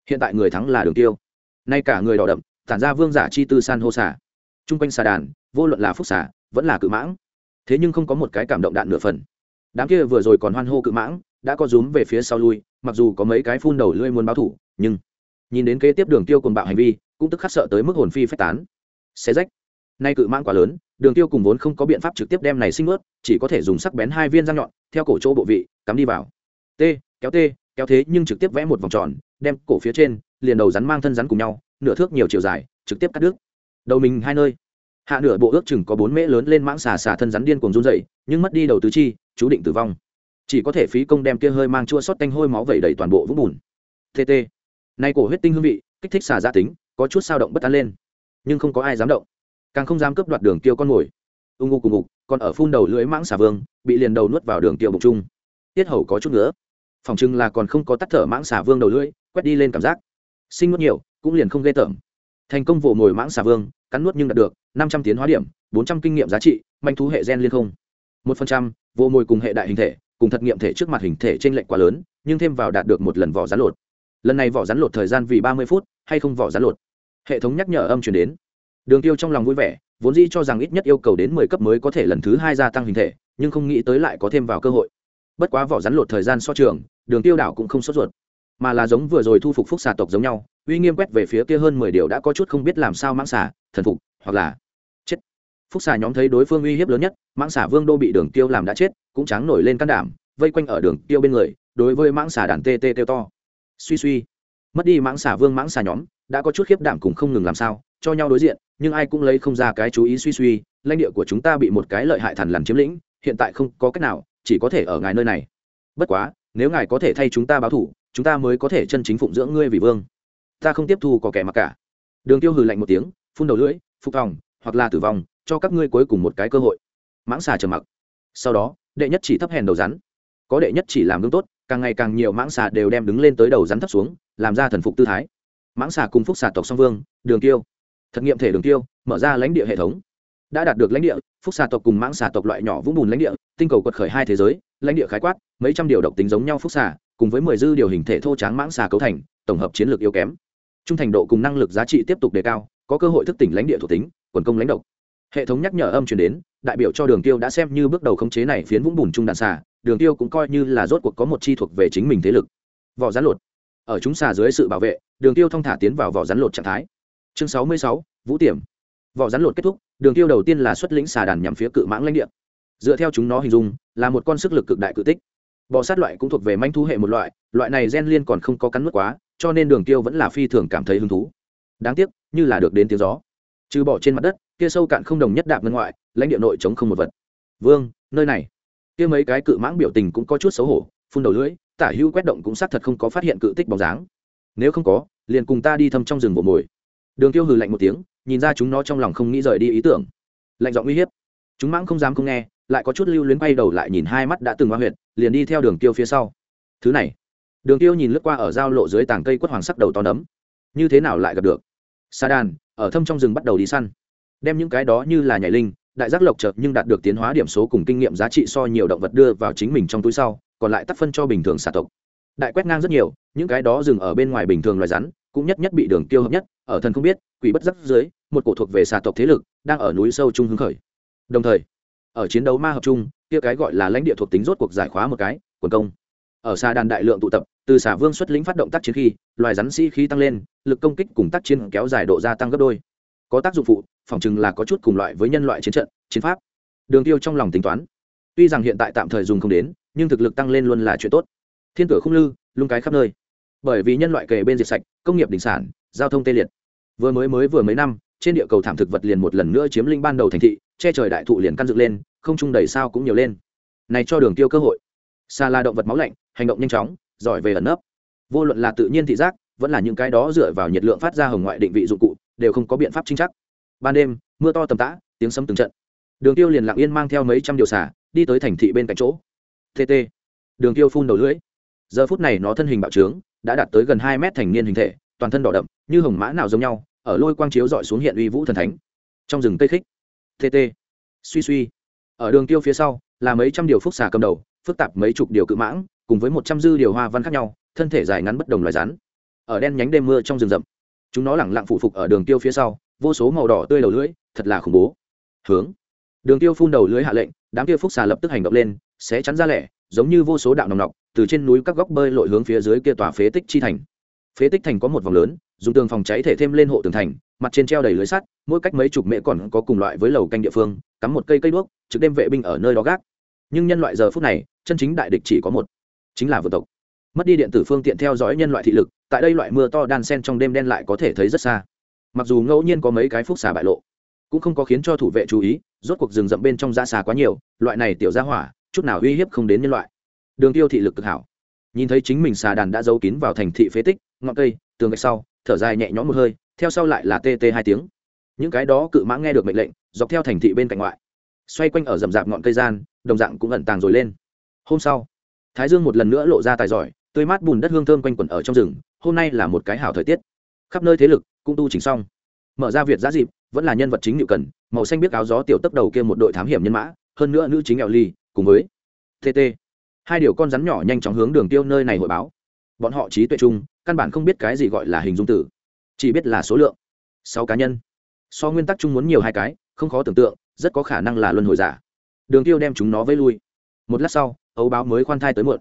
hiện tại người thắng là đường tiêu. Nay cả người đỏ đậm, tản ra vương giả chi tư san hô xả. Trung quanh xà đàn, vô luận là phúc xả vẫn là cự mãng. Thế nhưng không có một cái cảm động đạn nửa phần. Đám kia vừa rồi còn hoan hô cự mãng, đã có rúm về phía sau lui, mặc dù có mấy cái phun đầu lưỡi muốn báo thủ, nhưng nhìn đến kế tiếp đường tiêu cùng bạo hành vi, cũng tức khắc sợ tới mức hồn phi phách tán. Xé rách. Nay cự mãng quá lớn đường tiêu cùng vốn không có biện pháp trực tiếp đem này sinh ướt chỉ có thể dùng sắc bén hai viên răng nhọn, theo cổ chỗ bộ vị, cắm đi vào. T, kéo t, kéo thế nhưng trực tiếp vẽ một vòng tròn, đem cổ phía trên, liền đầu rắn mang thân rắn cùng nhau, nửa thước nhiều chiều dài, trực tiếp cắt đứt. Đầu mình hai nơi. Hạ nửa bộ ước chừng có bốn mễ lớn lên mãng xà xà thân rắn điên cuồng run dậy nhưng mất đi đầu tứ chi, chú định tử vong. Chỉ có thể phí công đem kia hơi mang chua sót tanh hôi máu vẩy đầy toàn bộ vũng bùn. Tt nay cổ huyết tinh hương vị, kích thích xà gia tính, có chút sao động bất an lên, nhưng không có ai dám động càng không dám cướp đoạt đường tiêu con mồi. Ung u cùng ngục còn ở phun đầu lưỡi mãng xà vương, bị liền đầu nuốt vào đường tiêu bụng chung. Tiết hầu có chút nữa phòng chừng là còn không có tắt thở mãng xà vương đầu lưỡi, quét đi lên cảm giác. Sinh nuốt nhiều, cũng liền không ghê tởm. Thành công vụ mồi mãng xà vương, cắn nuốt nhưng đạt được, năm trăm tiến hóa điểm, bốn trăm kinh nghiệm giá trị, manh thú hệ gen liên không. Một phần trăm vô mồi cùng hệ đại hình thể, cùng thật nghiệm thể trước mặt hình thể t r ê n lệch quá lớn, nhưng thêm vào đạt được một lần vỏ rắn lột. Lần này vỏ rắn lột thời gian vì ba mươi phút, hay không vỏ rắn lột? Hệ thống nhắc nhở âm chuyển đến đường tiêu trong lòng vui vẻ, vốn dĩ cho rằng ít nhất yêu cầu đến mười cấp mới có thể lần thứ hai gia tăng hình thể, nhưng không nghĩ tới lại có thêm vào cơ hội. Bất quá vỏ rắn lột thời gian so trường, đường tiêu đảo cũng không sốt ruột, mà là giống vừa rồi thu phục phúc xà tộc giống nhau, uy nghiêm quét về phía kia hơn mười điều đã có chút không biết làm sao mãng xà, thần phục, hoặc là chết. Phúc xà nhóm thấy đối phương uy hiếp lớn nhất, mãng xà vương đô bị đường tiêu làm đã chết, cũng tráng nổi lên can đảm, vây quanh ở đường tiêu bên người, đối với mãng xà đàn tê tê tê to. Suy suy, mất đi mãng xà vương mãng xà nhóm, đã có chút khiếp đảm cùng không ngừng làm sao, cho nhau đối diện nhưng ai cũng lấy không ra cái chú ý suy suy, lãnh địa của chúng ta bị một cái lợi hại thần làm chiếm lĩnh, hiện tại không có cách nào, chỉ có thể ở ngài nơi này. Bất quá, nếu ngài có thể thay chúng ta báo thủ, chúng ta mới có thể chân chính phụng dưỡng ngươi vì vương. Ta không tiếp thu có kẻ mặc cả. Đường tiêu hừ lạnh một tiếng, phun đầu lưỡi, phục vòng hoặc là tử vong, cho các ngươi cuối cùng một cái cơ hội. Mãng xà trầm mặc. Sau đó, đệ nhất chỉ thấp hèn đầu rắn. Có đệ nhất chỉ làm gương tốt, càng ngày càng nhiều mãng xà đều đem đứng lên tới đầu rắn thấp xuống, làm ra thần phục tư thái. Mãng xà cùng phúc xà tộc song vương, đường tiêu thực nghiệm thể đường tiêu, mở ra lãnh địa hệ thống. Đã đạt được lãnh địa, phúc xà tộc cùng mãng xà tộc loại nhỏ vũng bùn lãnh địa, tinh cầu quật khởi hai thế giới, lãnh địa khái quát, mấy trăm điều độc tính giống nhau phúc xà, cùng với mười dư điều hình thể thô tráng mãng xà cấu thành, tổng hợp chiến lược yếu kém. Trung thành độ cùng năng lực giá trị tiếp tục đề cao, có cơ hội thức tỉnh lãnh địa thuộc tính, quần công lãnh độc. Hệ thống nhắc nhở âm truyền đến, đại biểu cho đường tiêu đã xem như bước đầu khống chế này phiến vũng bùn trung đạn xà, đường tiêu cũng coi như là rốt cuộc có một chi thuộc về chính mình thế lực. Vỏ rắn lột. Ở chúng xà dưới sự bảo vệ, đường tiêu thông thả tiến vào vỏ rắn lột trạng thái chương 66, vũ tiềm. Vỏ rắn lột kết thúc đường tiêu đầu tiên là xuất lĩnh xà đàn nhằm phía cự mãng lãnh địa. Dựa theo chúng nó hình dung là một con sức lực cực đại cự tích. Bò sát loại cũng thuộc về manh thu hệ một loại loại này gen liên còn không có cắn nuốt quá cho nên đường tiêu vẫn là phi thường cảm thấy hứng thú. Đáng tiếc như là được đến tiếng gió. Trừ bỏ trên mặt đất kia sâu cạn không đồng nhất đạp ngân ngoại lãnh địa nội chống không một vật. Vương nơi này. Kia mấy cái cự mãng biểu tình cũng có chút xấu hổ phun đầu lưỡi tả hữu quét động cũng xác thật không có phát hiện cự tích bóng dáng. Nếu không có liền cùng ta đi thâm trong rừng bộ mồi đường tiêu hừ lạnh một tiếng, nhìn ra chúng nó trong lòng không nghĩ rời đi ý tưởng. Lạnh giọng uy hiếp. Chúng mãng không dám không nghe, lại có chút lưu luyến bay đầu lại nhìn hai mắt đã từng hoa huyệt, liền đi theo đường tiêu phía sau. Thứ này. Đường tiêu nhìn lướt qua ở giao lộ dưới tảng cây quất hoàng sắc đầu to nấm. Như thế nào lại gặp được? Sa đàn, ở thâm trong rừng bắt đầu đi săn. Đem những cái đó như là nhảy linh, đại giác lộc chợt nhưng đạt được tiến hóa điểm số cùng kinh nghiệm giá trị so nhiều động vật đưa vào chính mình trong túi sau, còn lại tắt phân cho bình thường xạ tộc. Đại quét ngang rất nhiều, những cái đó dừng ở bên ngoài bình thường loài rắn, cũng nhất nhất bị đường tiêu hợp nhất ở thần không biết, quỷ bất giác dưới, một cổ thuộc về xà tộc thế lực đang ở núi sâu trung hứng khởi. Đồng thời, ở chiến đấu ma hợp chung, kia cái gọi là lãnh địa thuộc tính rốt cuộc giải khóa một cái, quần công. Ở xa đàn đại lượng tụ tập, từ xà vương xuất lĩnh phát động tác chiến khi, loài rắn sĩ khí tăng lên, lực công kích cùng tác chiến kéo dài độ gia tăng gấp đôi. Có tác dụng phụ phòng chừng là có chút cùng loại với nhân loại chiến trận, chiến pháp. Đường tiêu trong lòng tính toán, tuy rằng hiện tại tạm thời dùng không đến, nhưng thực lực tăng lên luôn là chuyện tốt. Thiên cửa không lư, lung cái khắp nơi. Bởi vì nhân loại kề bên diệt sạch, công nghiệp đình sản, giao thông tê liệt vừa mới mới vừa mấy năm, trên địa cầu thảm thực vật liền một lần nữa chiếm linh ban đầu thành thị, che trời đại thụ liền căn dựng lên, không trung đầy sao cũng nhiều lên. Này cho đường tiêu cơ hội. Xa là động vật máu lạnh, hành động nhanh chóng, giỏi về ẩn nấp. Vô luận là tự nhiên thị giác, vẫn là những cái đó dựa vào nhiệt lượng phát ra hồng ngoại định vị dụng cụ, đều không có biện pháp chính chắc. Ban đêm, mưa to tầm tã, tiếng sấm từng trận. Đường tiêu liền lặng yên mang theo mấy trăm điều xả, đi tới thành thị bên cạnh chỗ. Tt đường tiêu phun đầu lưỡi. Giờ phút này nó thân hình bạo trướng, đã đạt tới gần hai mét thành niên hình thể, toàn thân đỏ đậm, như hồng mã nào giống nhau ở lôi quang chiếu dọi xuống hiện uy vũ thần thánh. Trong rừng cây khích. Tt suy suy. Ở đường tiêu phía sau, là mấy trăm điều phúc xà cầm đầu, phức tạp mấy chục điều cự mãng, cùng với một trăm dư điều hoa văn khác nhau, thân thể dài ngắn bất đồng loài rắn. Ở đen nhánh đêm mưa trong rừng rậm, chúng nó lẳng lặng phụ phục ở đường tiêu phía sau, vô số màu đỏ tươi đầu lưỡi, thật là khủng bố. Hướng. Đường tiêu phun đầu lưỡi hạ lệnh, đám kia phúc xà lập tức hành động lên sẽ chắn ra lẻ, giống như vô số đạo nòng nọc, từ trên núi các góc bơi lội hướng phía dưới kia tòa phế tích chi thành phế tích thành có một vòng lớn, dùng tường phòng cháy thể thêm lên hộ tường thành, mặt trên treo đầy lưới sắt, mỗi cách mấy chục mễ còn có cùng loại với lầu canh địa phương, cắm một cây cây đuốc, trực đêm vệ binh ở nơi đó gác. Nhưng nhân loại giờ phút này, chân chính đại địch chỉ có một, chính là vượt tộc. Mất đi điện tử phương tiện theo dõi nhân loại thị lực, tại đây loại mưa to đan sen trong đêm đen lại có thể thấy rất xa. Mặc dù ngẫu nhiên có mấy cái phúc xà bại lộ, cũng không có khiến cho thủ vệ chú ý, rốt cuộc rừng rậm bên trong da xà quá nhiều, loại này tiểu ra hỏa, chút nào uy hiếp không đến nhân loại. Đường tiêu thị lực cực hảo. Nhìn thấy chính mình xà đàn đã giấu kín vào thành thị phế tích ngọn cây, tường gạch sau, thở dài nhẹ nhõm một hơi, theo sau lại là tt hai tiếng. Những cái đó cự mãng nghe được mệnh lệnh, dọc theo thành thị bên cạnh ngoại, xoay quanh ở rậm rạp ngọn cây gian, đồng dạng cũng ẩn tàng rồi lên. Hôm sau, thái dương một lần nữa lộ ra tài giỏi, tươi mát bùn đất hương thơm quanh quẩn ở trong rừng, hôm nay là một cái hảo thời tiết. Khắp nơi thế lực cũng tu chỉnh xong. Mở ra việt giá dịp, vẫn là nhân vật chính liệu cần, màu xanh biết áo gió tiểu tấp đầu kia một đội thám hiểm nhân mã, hơn nữa nữ chính eo ly, cùng với tt hai điều con rắn nhỏ nhanh chóng hướng đường tiêu nơi này hội báo. Bọn họ trí tuệ chung căn bản không biết cái gì gọi là hình dung tử. Chỉ biết là số lượng. Sáu cá nhân. So nguyên tắc chung muốn nhiều hai cái, không khó tưởng tượng, rất có khả năng là luân hồi giả. Đường tiêu đem chúng nó vây lui. Một lát sau, ấu báo mới khoan thai tới muộn.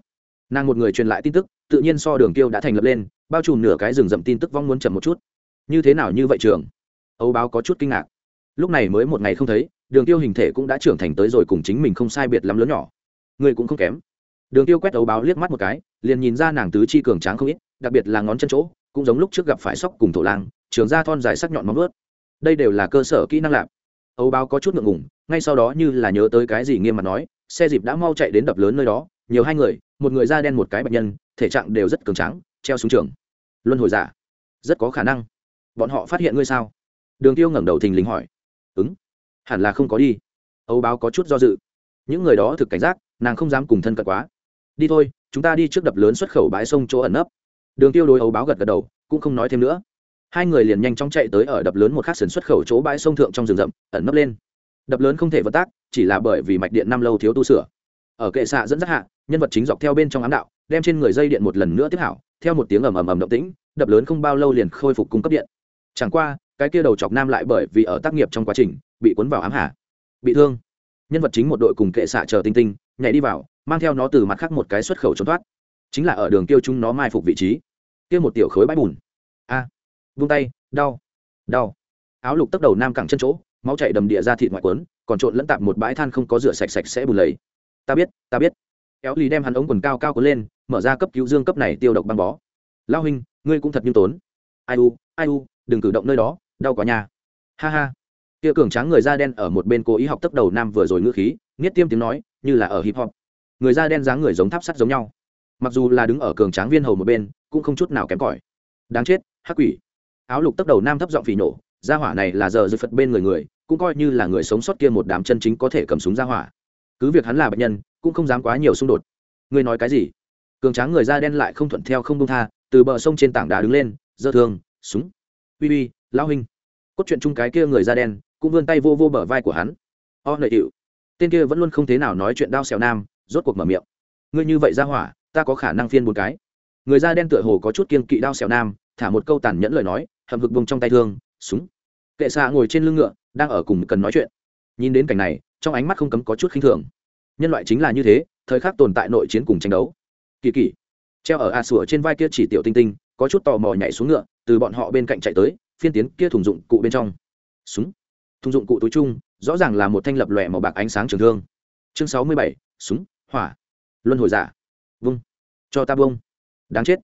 Nàng một người truyền lại tin tức, tự nhiên so đường tiêu đã thành lập lên, bao trùm nửa cái rừng rậm tin tức vong muốn chậm một chút. Như thế nào như vậy trường? Ấu báo có chút kinh ngạc. Lúc này mới một ngày không thấy, đường tiêu hình thể cũng đã trưởng thành tới rồi cùng chính mình không sai biệt lắm lớn nhỏ. Người cũng không kém. Đường tiêu quét ấu báo liếc mắt một cái, liền nhìn ra nàng tứ chi cường tráng không ít đặc biệt là ngón chân chỗ, cũng giống lúc trước gặp phải sóc cùng thổ lang, trường ra thon dài sắc nhọn móng vớt đây đều là cơ sở kỹ năng lạp. Âu báo có chút ngượng ngùng, ngay sau đó như là nhớ tới cái gì nghiêm mặt nói, xe dịp đã mau chạy đến đập lớn nơi đó, nhiều hai người, một người da đen một cái bệnh nhân, thể trạng đều rất cường tráng, treo xuống trường. Luân hồi giả. Rất có khả năng. Bọn họ phát hiện ngươi sao? Đường tiêu ngẩng đầu thình lình hỏi. Ứng hẳn là không có đi. Âu báo có chút do dự. Những người đó thực cảnh giác, nàng không dám cùng thân cận quá. Đi thôi, chúng ta đi trước đập lớn xuất khẩu bãi sông chỗ ẩn nấp đường tiêu đối ấu báo gật gật đầu, cũng không nói thêm nữa. Hai người liền nhanh chóng chạy tới ở đập lớn một khắc sườn xuất khẩu chỗ bãi sông thượng trong rừng rậm, ẩn nấp lên. Đập lớn không thể vận tác, chỉ là bởi vì mạch điện năm lâu thiếu tu sửa. Ở kệ xạ dẫn dắt hạ, nhân vật chính dọc theo bên trong ám đạo, đem trên người dây điện một lần nữa tiếp hảo, theo một tiếng ầm ầm ầm động tĩnh, đập lớn không bao lâu liền khôi phục cung cấp điện. Chẳng qua, cái kia đầu chọc nam lại bởi vì ở tác nghiệp trong quá trình, bị cuốn vào ám hạ. Bị thương. Nhân vật chính một đội cùng kệ xạ chờ tinh tinh, nhảy đi vào, mang theo nó từ mặt khác một cái xuất khẩu trốn thoát. Chính là ở đường tiêu chúng nó mai phục vị trí kia một tiểu khối bãi bùn. A à, vung tay đau đau. Áo lục tốc đầu nam cẳng chân chỗ máu chảy đầm địa ra thịt ngoại quấn còn trộn lẫn tạp một bãi than không có rửa sạch sạch sẽ bùn lầy. Ta biết ta biết. Kéo lì đem hắn ống quần cao cao cuốn lên mở ra cấp cứu dương cấp này tiêu độc băng bó. Lao huynh ngươi cũng thật như tốn. Ai u ai u đừng cử động nơi đó đau quá nhà ha ha. Kia cường tráng người da đen ở một bên cố ý học tốc đầu nam vừa rồi ngữ khí nghiết tiêm tiếng nói như là ở hip hop. Người da đen dáng người giống tháp sắt giống nhau. Mặc dù là đứng ở cường tráng viên hầu một bên cũng không chút nào kém cỏi. Đáng chết, hắc quỷ. Áo lục tốc đầu nam thấp giọng phỉ nổ, gia hỏa này là giờ dư phật bên người người, cũng coi như là người sống sót kia một đám chân chính có thể cầm súng gia hỏa. Cứ việc hắn là bệnh nhân, cũng không dám quá nhiều xung đột. Ngươi nói cái gì? Cường tráng người da đen lại không thuận theo không đông tha, từ bờ sông trên tảng đá đứng lên, giơ thương, súng. Uy uy lao huynh. Cốt truyện chung cái kia người da đen, cũng vươn tay vô vô bờ vai của hắn. O lợi hiệu tên kia vẫn luôn không thế nào nói chuyện đao xèo nam, rốt cuộc mở miệng. Ngươi như vậy ra hỏa, ta có khả năng phiên một cái người da đen tựa hồ có chút kiên kỵ đao xẻo nam, thả một câu tàn nhẫn lời nói hầm hực bông trong tay thương, súng. Kệ xạ ngồi trên lưng ngựa, đang ở cùng cần nói chuyện. Nhìn đến cảnh này, trong ánh mắt không cấm có chút khinh thường. Nhân loại chính là như thế, thời khắc tồn tại nội chiến cùng tranh đấu. Kỳ kỳ. Treo ở a sủa trên vai kia chỉ tiểu tinh tinh, có chút tò mò nhảy xuống ngựa, từ bọn họ bên cạnh chạy tới, phiên tiến kia thùng dụng cụ bên trong. Súng. Thùng dụng cụ túi chung, rõ ràng là một thanh lập lòe màu bạc ánh sáng trường thương. Chương sáu mươi bảy, súng, hỏa. Luân hồi giả. Vung. Cho ta bông đáng chết.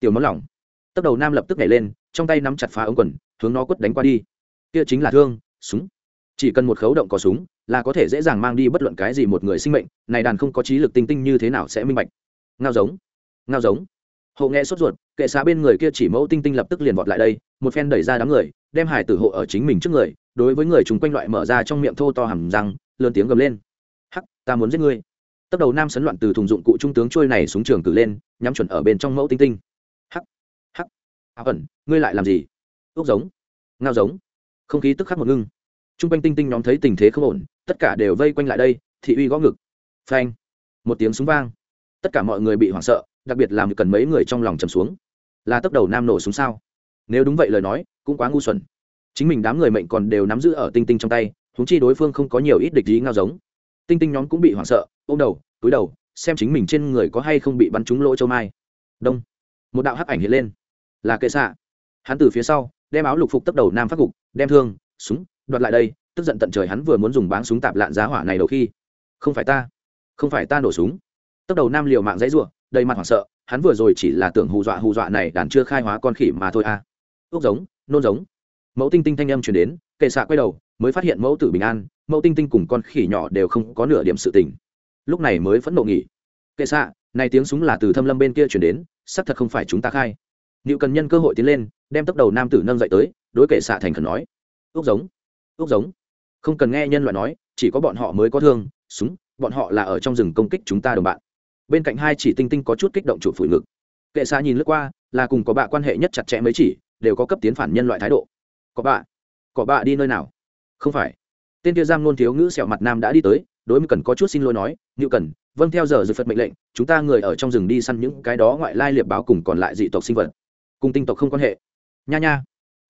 Tiểu món lỏng. Tốc đầu nam lập tức nhảy lên, trong tay nắm chặt phá ống quần, hướng nó quất đánh qua đi. Kia chính là thương, súng. Chỉ cần một khấu động có súng, là có thể dễ dàng mang đi bất luận cái gì một người sinh mệnh, này đàn không có trí lực tinh tinh như thế nào sẽ minh bạch. Ngao giống. Ngao giống. Hộ nghe sốt ruột, kệ xá bên người kia chỉ mẫu tinh tinh lập tức liền vọt lại đây, một phen đẩy ra đám người, đem hải tử hộ ở chính mình trước người, đối với người chúng quanh loại mở ra trong miệng thô to hầm răng, lớn tiếng gầm lên. Hắc, ta muốn giết ngươi tốc đầu nam sấn loạn từ thùng dụng cụ trung tướng trôi này xuống trường cử lên, nhắm chuẩn ở bên trong mẫu tinh tinh. Hắc hắc. Áo ẩn, ngươi lại làm gì? Ốc giống, ngao giống. Không khí tức khắc một ngưng. T r u n g quanh tinh tinh nhóm thấy tình thế không ổn, tất cả đều vây quanh lại đây, thị uy gõ ngực. Phanh, một tiếng súng vang. Tất cả mọi người bị hoảng sợ, đặc biệt làm cần mấy người trong lòng trầm xuống. Là tốc đầu nam nổ súng sao? Nếu đúng vậy lời nói, cũng quá ngu xuẩn. Chính mình đám người mệnh còn đều nắm giữ ở tinh tinh trong tay húng chi đối phương không có nhiều ít địch ý ngao giống tinh tinh nhóm cũng bị hoảng sợ, ôm đầu, túi đầu, xem chính mình trên người có hay không bị bắn trúng lỗ châu mai. Đông. Một đạo hắc ảnh hiện lên. Là kệ xạ. Hắn từ phía sau, đem áo lục phục tấp đầu nam phát gục, đem thương, súng, đoạt lại đây, tức giận tận trời hắn vừa muốn dùng báng súng tạp lạn giá hỏa này đầu khi. Không phải ta. Không phải ta nổ súng. Tấp đầu nam liều mạng dãy ruộng đầy mặt hoảng sợ, hắn vừa rồi chỉ là tưởng hù dọa hù dọa này đàn chưa khai hóa con khỉ mà thôi à. Ước giống, nôn giống. Mẫu tinh tinh thanh âm chuyển đến, kệ xạ quay đầu, mới phát hiện mẫu tử bình an mẫu tinh tinh cùng con khỉ nhỏ đều không có nửa điểm sự tình lúc này mới phẫn nộ nghỉ kệ xạ này tiếng súng là từ thâm lâm bên kia chuyển đến xác thật không phải chúng ta khai nếu cần nhân cơ hội tiến lên, đem tốc đầu nam tử nâng dậy tới, đối kệ xạ thành khẩn nói: ước giống, ước giống, không cần nghe nhân loại nói, chỉ có bọn họ mới có thương, súng, bọn họ là ở trong rừng công kích chúng ta đồng bạn." Bên cạnh hai chỉ tinh tinh có chút kích động chủ phủi ngực. Kệ xạ nhìn lướt qua, là cùng có bạ quan hệ nhất chặt chẽ mấy chỉ, đều có cấp tiến phản nhân loại thái độ. "Có bạ? Có bạ đi nơi nào?" "Không phải." Tên kia giam luôn thiếu ngữ sẹo mặt nam đã đi tới, đối với cần có chút xin lỗi nói, như cần, vâng theo giờ dự phật mệnh lệnh, chúng ta người ở trong rừng đi săn những cái đó ngoại lai liệp báo cùng còn lại dị tộc sinh vật." cùng tinh tộc không quan hệ. Nha nha.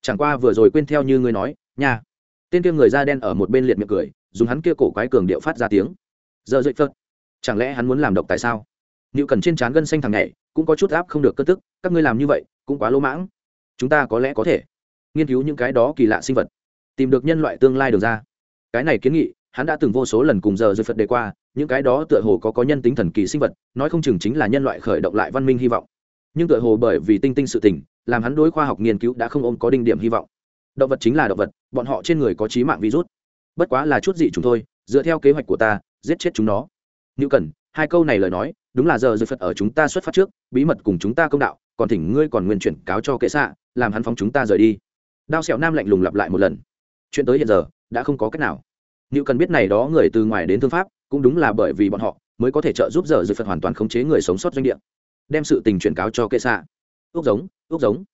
Chẳng qua vừa rồi quên theo như ngươi nói nha. Tên kia người da đen ở một bên liệt miệng cười dùng hắn kia cổ quái cường điệu phát ra tiếng. Giờ dậy phật. Chẳng lẽ hắn muốn làm độc tại sao? Nữu cần trên trán gân xanh thằng nhảy cũng có chút áp không được cất tức các ngươi làm như vậy cũng quá lỗ mãng. Chúng ta có lẽ có thể nghiên cứu những cái đó kỳ lạ sinh vật tìm được nhân loại tương lai được ra cái này kiến nghị, hắn đã từng vô số lần cùng giờ dây phật đề qua, những cái đó tựa hồ có có nhân tính thần kỳ sinh vật, nói không chừng chính là nhân loại khởi động lại văn minh hy vọng. Nhưng tựa hồ bởi vì tinh tinh sự tình, làm hắn đối khoa học nghiên cứu đã không ôm có đinh điểm hy vọng. Động vật chính là động vật, bọn họ trên người có trí mạng virus. Bất quá là chút gì chúng thôi, dựa theo kế hoạch của ta, giết chết chúng nó. Nếu cần, hai câu này lời nói, đúng là giờ dư phật ở chúng ta xuất phát trước, bí mật cùng chúng ta công đạo, còn thỉnh ngươi còn nguyên chuyển cáo cho kệ xạ, làm hắn phóng chúng ta rời đi. Đao sẹo nam lạnh lùng lặp lại một lần. Chuyện tới hiện giờ đã không có cách nào Nếu cần biết này đó người từ ngoài đến thương pháp, cũng đúng là bởi vì bọn họ mới có thể trợ giúp dở dự phật hoàn toàn khống chế người sống sót doanh địa. Đem sự tình chuyển cáo cho kệ xạ. Ước giống, Ước giống.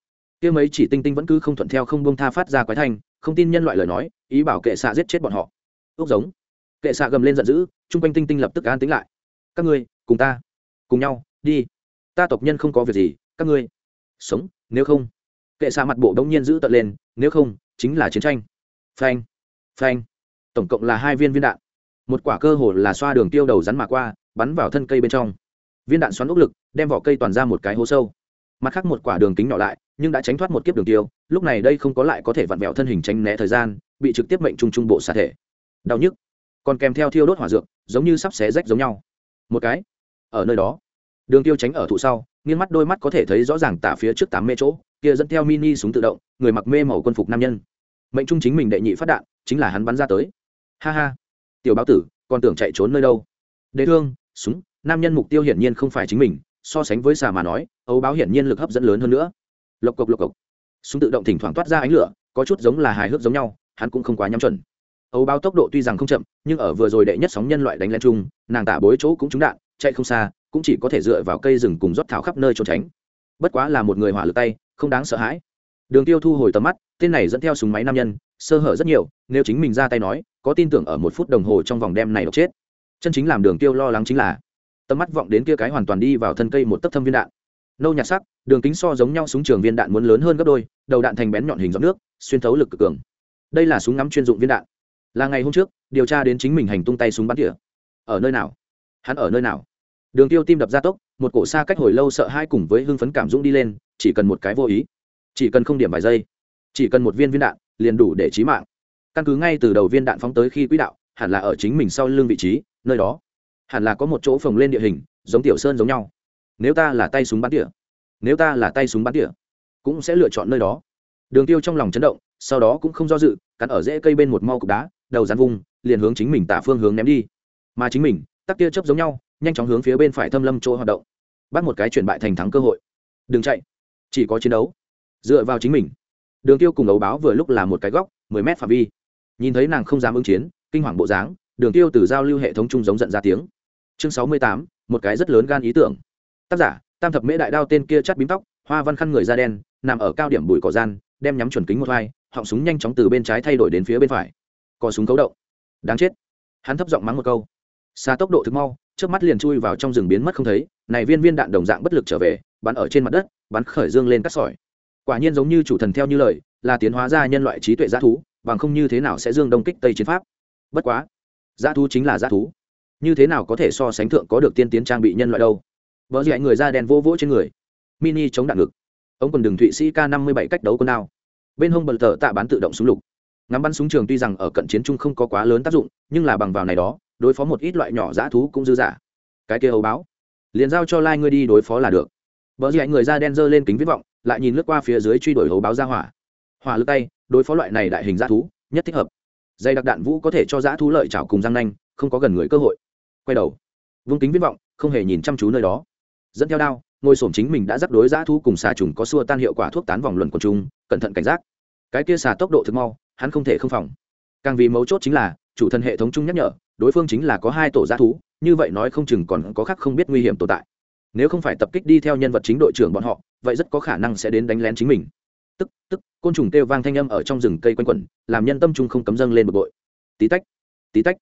Kia mấy chỉ tinh tinh vẫn cứ không thuận theo không buông tha phát ra quái thanh, không tin nhân loại lời nói, ý bảo kệ xạ giết chết bọn họ. Ước giống. Kệ xạ gầm lên giận dữ, trung quanh tinh tinh lập tức an tĩnh lại. Các ngươi, cùng ta, cùng nhau, đi. Ta tộc nhân không có việc gì, các ngươi sống, nếu không. Kệ xạ mặt bộ đống nhiên giữ tận lên, nếu không, chính là chiến tranh. Phanh, phanh. Tổng cộng là hai viên viên đạn. Một quả cơ hồ là xoa đường tiêu đầu rắn mà qua, bắn vào thân cây bên trong. Viên đạn xoắn ốc lực, đem vỏ cây toàn ra một cái hố sâu. Mặt khác một quả đường kính nhỏ lại, nhưng đã tránh thoát một kiếp đường tiêu, lúc này đây không có lại có thể vặn vẹo thân hình tránh né thời gian, bị trực tiếp mệnh trung trung bộ xả thể. Đau nhức. Còn kèm theo thiêu đốt hỏa dược, giống như sắp xé rách giống nhau. Một cái. Ở nơi đó. Đường tiêu tránh ở thụ sau, nghiêng mắt đôi mắt có thể thấy rõ ràng tả phía trước tám mê chỗ, kia dẫn theo mini súng tự động, người mặc mê màu quân phục nam nhân. Mệnh trung chính mình đệ nhị phát đạn chính là hắn bắn ra tới. Ha ha. Tiểu báo tử, còn tưởng chạy trốn nơi đâu? Đế thương, súng, nam nhân mục tiêu hiển nhiên không phải chính mình, so sánh với xà mà nói, ấu báo hiển nhiên lực hấp dẫn lớn hơn nữa. Lộc cộc lộc cộc. Súng tự động thỉnh thoảng toát ra ánh lửa, có chút giống là hài hước giống nhau, hắn cũng không quá nhắm chuẩn. Ấu báo tốc độ tuy rằng không chậm, nhưng ở vừa rồi đệ nhất sóng nhân loại đánh lên chung, nàng tả bối chỗ cũng trúng đạn, chạy không xa, cũng chỉ có thể dựa vào cây rừng cùng rót thảo khắp nơi trốn tránh. Bất quá là một người hỏa lực tay, không đáng sợ hãi đường tiêu thu hồi tầm mắt, tên này dẫn theo súng máy nam nhân, sơ hở rất nhiều, nếu chính mình ra tay nói, có tin tưởng ở một phút đồng hồ trong vòng đem này độc chết. Chân chính làm đường tiêu lo lắng chính là, tầm mắt vọng đến kia cái hoàn toàn đi vào thân cây một tấc thâm viên đạn. Nâu nhạt sắc, đường kính so giống nhau súng trường viên đạn muốn lớn hơn gấp đôi, đầu đạn thành bén nhọn hình giọt nước, xuyên thấu lực cực cường. Đây là súng ngắm chuyên dụng viên đạn. Là ngày hôm trước, điều tra đến chính mình hành tung tay súng bắn tỉa. Ở nơi nào? Hắn ở nơi nào? Đường tiêu tim đập ra tốc, một cổ xa cách hồi lâu sợ hai cùng với hưng phấn cảm dũng đi lên, chỉ cần một cái vô ý chỉ cần không điểm vài giây, chỉ cần một viên viên đạn, liền đủ để chí mạng. Căn cứ ngay từ đầu viên đạn phóng tới khi quỹ đạo, hẳn là ở chính mình sau lưng vị trí, nơi đó. Hẳn là có một chỗ phồng lên địa hình, giống tiểu sơn giống nhau. Nếu ta là tay súng bắn tỉa, nếu ta là tay súng bắn tỉa, cũng sẽ lựa chọn nơi đó. Đường tiêu trong lòng chấn động, sau đó cũng không do dự, cắn ở rễ cây bên một mau cục đá, đầu rắn vùng liền hướng chính mình tả phương hướng ném đi. Mà chính mình, tắc tia chớp giống nhau, nhanh chóng hướng phía bên phải thâm lâm chỗ hoạt động. Bắt một cái chuyển bại thành thắng cơ hội. Đừng chạy. Chỉ có chiến đấu dựa vào chính mình. Đường tiêu cùng ấu báo vừa lúc là một cái góc, mười mét phạm vi. Nhìn thấy nàng không dám ứng chiến, kinh hoàng bộ dáng, đường tiêu từ giao lưu hệ thống chung giống giận ra tiếng. Chương sáu mươi tám, một cái rất lớn gan ý tưởng. Tác giả, tam thập mễ đại đao tên kia chắt bím tóc, hoa văn khăn người da đen, nằm ở cao điểm bụi cỏ gian, đem nhắm chuẩn kính một vai, họng súng nhanh chóng từ bên trái thay đổi đến phía bên phải. Cò súng cấu động. Đáng chết. Hắn thấp giọng mắng một câu. Xa tốc độ thực mau trước mắt liền chui vào trong rừng biến mất không thấy, này viên viên đạn đồng dạng bất lực trở về, bắn ở trên mặt đất, bắn khởi dương lên cắt sỏi quả nhiên giống như chủ thần theo như lời, là tiến hóa ra nhân loại trí tuệ g thú, bằng không như thế nào sẽ dương đông kích tây chiến pháp. Bất quá g thú chính là g thú. Như thế nào có thể so sánh thượng có được tiên tiến trang bị nhân loại đâu? Vợ dạy người da đen vô vỗ trên người. Mini chống đạn ngực. Ông còn đường thụy sĩ k năm mươi bảy cách đấu quân nào bên hông bật tờ tạ bán tự động súng lục. Ngắm bắn súng trường tuy rằng ở cận chiến trung không có quá lớn tác dụng, nhưng là bằng vào này đó, đối phó một ít loại nhỏ dã thú cũng dư giả cái kia hầu báo. Liền giao cho lai、like、ngươi đi đối phó là được. Bỡ dĩ người da đen giơ lên kính viết vọng, lại nhìn lướt qua phía dưới truy đuổi hấu báo ra hỏa. Hỏa lực tay, đối phó loại này đại hình dã thú, nhất thích hợp. Dây đặc đạn vũ có thể cho dã thú lợi chảo cùng răng nanh, không có gần người cơ hội. Quay đầu, vung kính viết vọng, không hề nhìn chăm chú nơi đó. Dẫn theo đao ngôi sổm chính mình đã dắt đối dã thú cùng xà trùng có xua tan hiệu quả thuốc tán vòng luẩn quần chúng cẩn thận cảnh giác. Cái kia xà tốc độ thực mau, hắn không thể không phòng. Càng vì mấu chốt chính là, chủ thân hệ thống chung nhắc nhở, đối phương chính là có hai tổ dã thú, như vậy nói không chừng còn có khác không biết nguy hiểm tồn tại nếu không phải tập kích đi theo nhân vật chính đội trưởng bọn họ, vậy rất có khả năng sẽ đến đánh lén chính mình. Tức tức, côn trùng kêu vang thanh âm ở trong rừng cây quanh quẩn, làm nhân tâm trung không cấm dâng lên bực bội. Tí tách tí tách.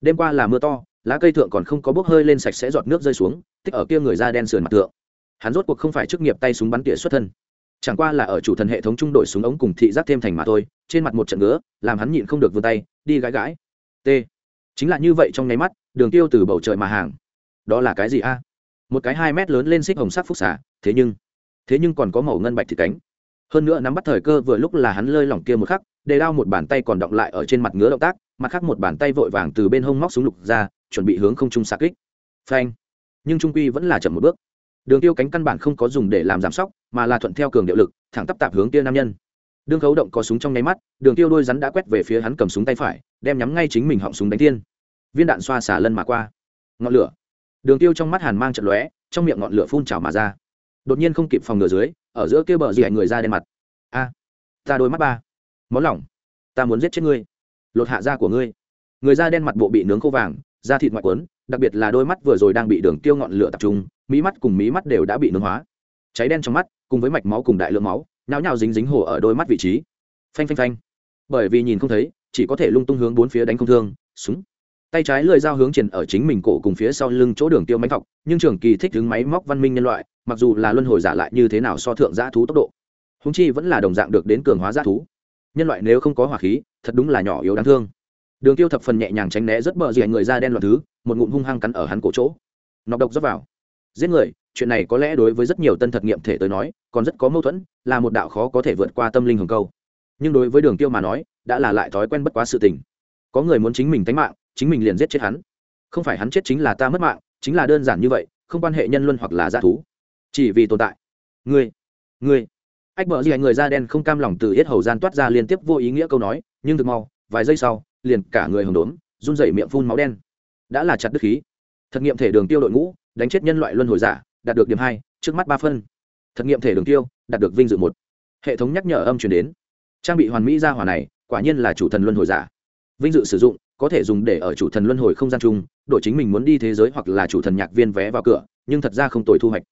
Đêm qua là mưa to, lá cây thượng còn không có bốc hơi lên sạch sẽ giọt nước rơi xuống, tích ở kia người da đen sườn mặt thượng. Hắn rốt cuộc không phải chức nghiệp tay súng bắn tỉa xuất thân. Chẳng qua là ở chủ thần hệ thống trung đội súng ống cùng thị giác thêm thành mà thôi, trên mặt một trận ngứa, làm hắn nhịn không được vươn tay, đi gãi gãi. T. Chính là như vậy trong nháy mắt, đường tiêu từ bầu trời mà hàng. Đó là cái gì a? Một cái hai mét lớn lên xích hồng sắc phúc xả thế nhưng thế nhưng còn có màu ngân bạch thịt cánh. Hơn nữa nắm bắt thời cơ vừa lúc là hắn lơi lỏng kia một khắc, để đao một bàn tay còn động lại ở trên mặt ngứa động tác, mặt khác một bàn tay vội vàng từ bên hông móc súng lục ra, chuẩn bị hướng không trung xa kích. Phanh! Nhưng trung quy vẫn là chậm một bước. Đường tiêu cánh căn bản không có dùng để làm giảm sóc, mà là thuận theo cường điệu lực, thẳng tắp tạp hướng kia nam nhân. Đương khấu động có súng trong nháy mắt, đường tiêu đôi rắn đã quét về phía hắn cầm súng tay phải, đem nhắm ngay chính mình họng súng đánh tiên viên đạn xoa xả lân mà qua. Ngọn lửa đường tiêu trong mắt hàn mang trận lóe, trong miệng ngọn lửa phun trào mà ra. Đột nhiên không kịp phòng ngừa dưới, ở giữa kia bờ dì người ra đen mặt. A, ta đôi mắt ba. Món lỏng. Ta muốn giết chết ngươi. Lột hạ da của ngươi. Người da đen mặt bộ bị nướng khô vàng, da thịt ngoại quấn, đặc biệt là đôi mắt vừa rồi đang bị đường tiêu ngọn lửa tập trung, mí mắt cùng mí mắt đều đã bị nướng hóa. Cháy đen trong mắt, cùng với mạch máu cùng đại lượng máu, nhão nhao dính dính hồ ở đôi mắt vị trí. Phanh phanh phanh. Bởi vì nhìn không thấy, chỉ có thể lung tung hướng bốn phía đánh không thương, súng tay trái lưỡi dao hướng triển ở chính mình cổ cùng phía sau lưng chỗ đường tiêu máy thọc, nhưng trường kỳ thích đứng máy móc văn minh nhân loại, mặc dù là luân hồi giả lại như thế nào so thượng giã thú tốc độ. Húng chi vẫn là đồng dạng được đến cường hóa giã thú. Nhân loại nếu không có hỏa khí, thật đúng là nhỏ yếu đáng thương. Đường tiêu thập phần nhẹ nhàng tránh né rất bờ dì người da đen loạn thứ, một ngụm hung hăng cắn ở hắn cổ chỗ. Nọc độc dốc vào. Giết người, chuyện này có lẽ đối với rất nhiều tân thật nghiệm thể tới nói, còn rất có mâu thuẫn, là một đạo khó có thể vượt qua tâm linh hồng câu. Nhưng đối với đường tiêu mà nói, đã là lại thói quen bất quá sự tình. Có người muốn chính mình tánh mạng chính mình liền giết chết hắn. Không phải hắn chết chính là ta mất mạng, chính là đơn giản như vậy, không quan hệ nhân luân hoặc là g thú. Chỉ vì tồn tại. Ngươi ngươi. Ách bờ gì, người da đen không cam lòng từ hết hầu gian toát ra liên tiếp vô ý nghĩa câu nói, nhưng thực mau, vài giây sau, liền cả người hồng đốn run rẩy miệng phun máu đen. Đã là chặt đức khí. Thực nghiệm thể đường tiêu đội ngũ, đánh chết nhân loại luân hồi giả, đạt được điểm hai, trước mắt ba phân. Thực nghiệm thể đường tiêu, đạt được vinh dự một. Hệ thống nhắc nhở âm truyền đến. Trang bị hoàn mỹ ra hỏa này, quả nhiên là chủ thần luân hồi giả. Vinh dự sử dụng có thể dùng để ở chủ thần luân hồi không gian chung, đổi chính mình muốn đi thế giới hoặc là chủ thần nhạc viên vé vào cửa, nhưng thật ra không tồi thu hoạch.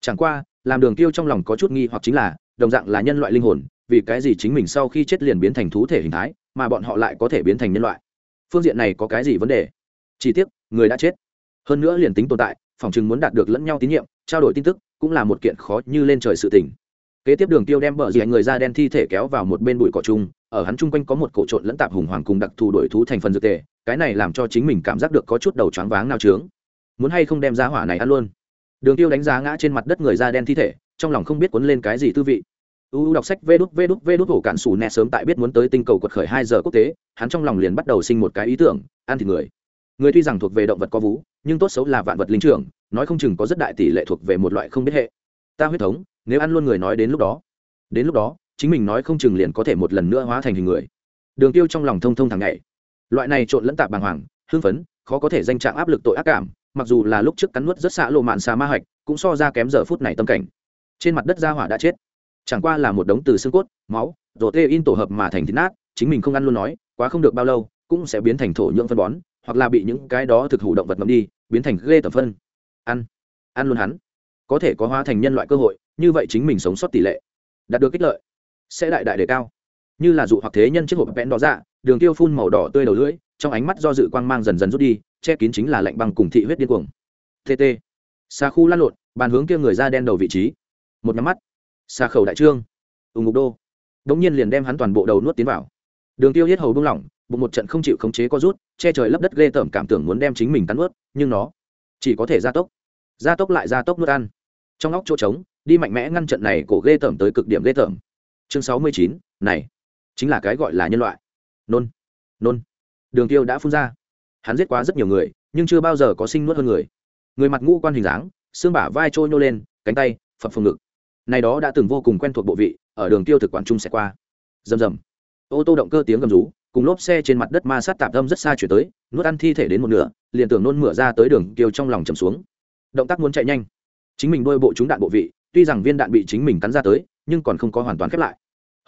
Chẳng qua, làm đường tiêu trong lòng có chút nghi hoặc chính là, đồng dạng là nhân loại linh hồn, vì cái gì chính mình sau khi chết liền biến thành thú thể hình thái, mà bọn họ lại có thể biến thành nhân loại? Phương diện này có cái gì vấn đề? Chỉ tiếc, người đã chết. Hơn nữa liền tính tồn tại, phòng chừng muốn đạt được lẫn nhau tín nhiệm, trao đổi tin tức, cũng là một kiện khó như lên trời sự tình. Kế tiếp đường tiêu đem bờ dì người da đen thi thể kéo vào một bên bụi cỏ chung ở hắn chung quanh có một cổ trộn lẫn tạp hùng hoàng cùng đặc thù đổi thú thành phần dược tề, cái này làm cho chính mình cảm giác được có chút đầu choáng váng nao trướng. Muốn hay không đem giá hỏa này ăn luôn? Đường tiêu đánh giá ngã trên mặt đất người da đen thi thể, trong lòng không biết cuốn lên cái gì tư vị. U đọc sách vê đút vê đút vê đút hổ cản sủ nẹ sớm tại biết muốn tới tinh cầu quật khởi hai giờ quốc tế, hắn trong lòng liền bắt đầu sinh một cái ý tưởng, ăn thịt người. Người tuy rằng thuộc về động vật có vú, nhưng tốt xấu là vạn vật linh trưởng, nói không chừng có rất đại tỷ lệ thuộc về một loại không biết hệ. Ta huyết thống, nếu ăn luôn người nói đến lúc đó, đến lúc đó chính mình nói không chừng liền có thể một lần nữa hóa thành hình người. Đường tiêu trong lòng thông thông thẳng ngày loại này trộn lẫn tạp bàng hoàng, hưng phấn, khó có thể danh trạng áp lực tội ác cảm, mặc dù là lúc trước cắn nuốt rất xạ lộ mạn xà ma hạch, cũng so ra kém giờ phút này tâm cảnh. Trên mặt đất gia hỏa đã chết. Chẳng qua là một đống từ xương cốt, máu, rồi tê in tổ hợp mà thành thịt nát, chính mình không ăn luôn nói, quá không được bao lâu, cũng sẽ biến thành thổ nhưỡng phân bón, hoặc là bị những cái đó thực hủ động vật ngậm đi, biến thành ghê tởm phân. Ăn ăn luôn hắn. Có thể có hóa thành nhân loại cơ hội, như vậy chính mình sống sót tỷ lệ, đạt được kích lợi sẽ đại đại đề cao. Như là dụ hoặc thế nhân chiếc hộp vẽn đó ra dạ, đường tiêu phun màu đỏ tươi đầu lưỡi, trong ánh mắt do dự quang mang dần dần rút đi, che kín chính là lạnh băng cùng thị huyết điên cuồng. Tt xa khu lăn lộn, bàn hướng kia người da đen đầu vị trí. Một nhắm mắt. Xa khẩu đại trương. Ủng ngục đô. Đống nhiên liền đem hắn toàn bộ đầu nuốt tiến vào. Đường tiêu hết hầu buông lỏng, bụng một trận không chịu khống chế có rút, che trời lấp đất ghê tởm cảm tưởng muốn đem chính mình cắn nuốt, nhưng nó chỉ có thể gia tốc. Gia tốc lại gia tốc nuốt ăn. Trong óc chỗ trống, đi mạnh mẽ ngăn trận này cổ ghê tởm tới cực điểm ghê tởm chương sáu mươi chín, này, chính là cái gọi là nhân loại. Nôn nôn. Đường tiêu đã phun ra. Hắn giết quá rất nhiều người, nhưng chưa bao giờ có sinh nuốt hơn người. Người mặt ngũ quan hình dáng, xương bả vai trôi nhô lên, cánh tay, phập phồng ngực. Này đó đã từng vô cùng quen thuộc bộ vị, ở đường tiêu thực quản trung sẽ qua. Rầm rầm. Ô tô động cơ tiếng gầm rú, cùng lốp xe trên mặt đất ma sát tạp âm rất xa chuyển tới, nuốt ăn thi thể đến một nửa, liền tưởng nôn mửa ra tới đường tiêu trong lòng trầm xuống. Động tác muốn chạy nhanh. Chính mình đôi bộ trúng đạn bộ vị, tuy rằng viên đạn bị chính mình cắn ra tới nhưng còn không có hoàn toàn khép lại.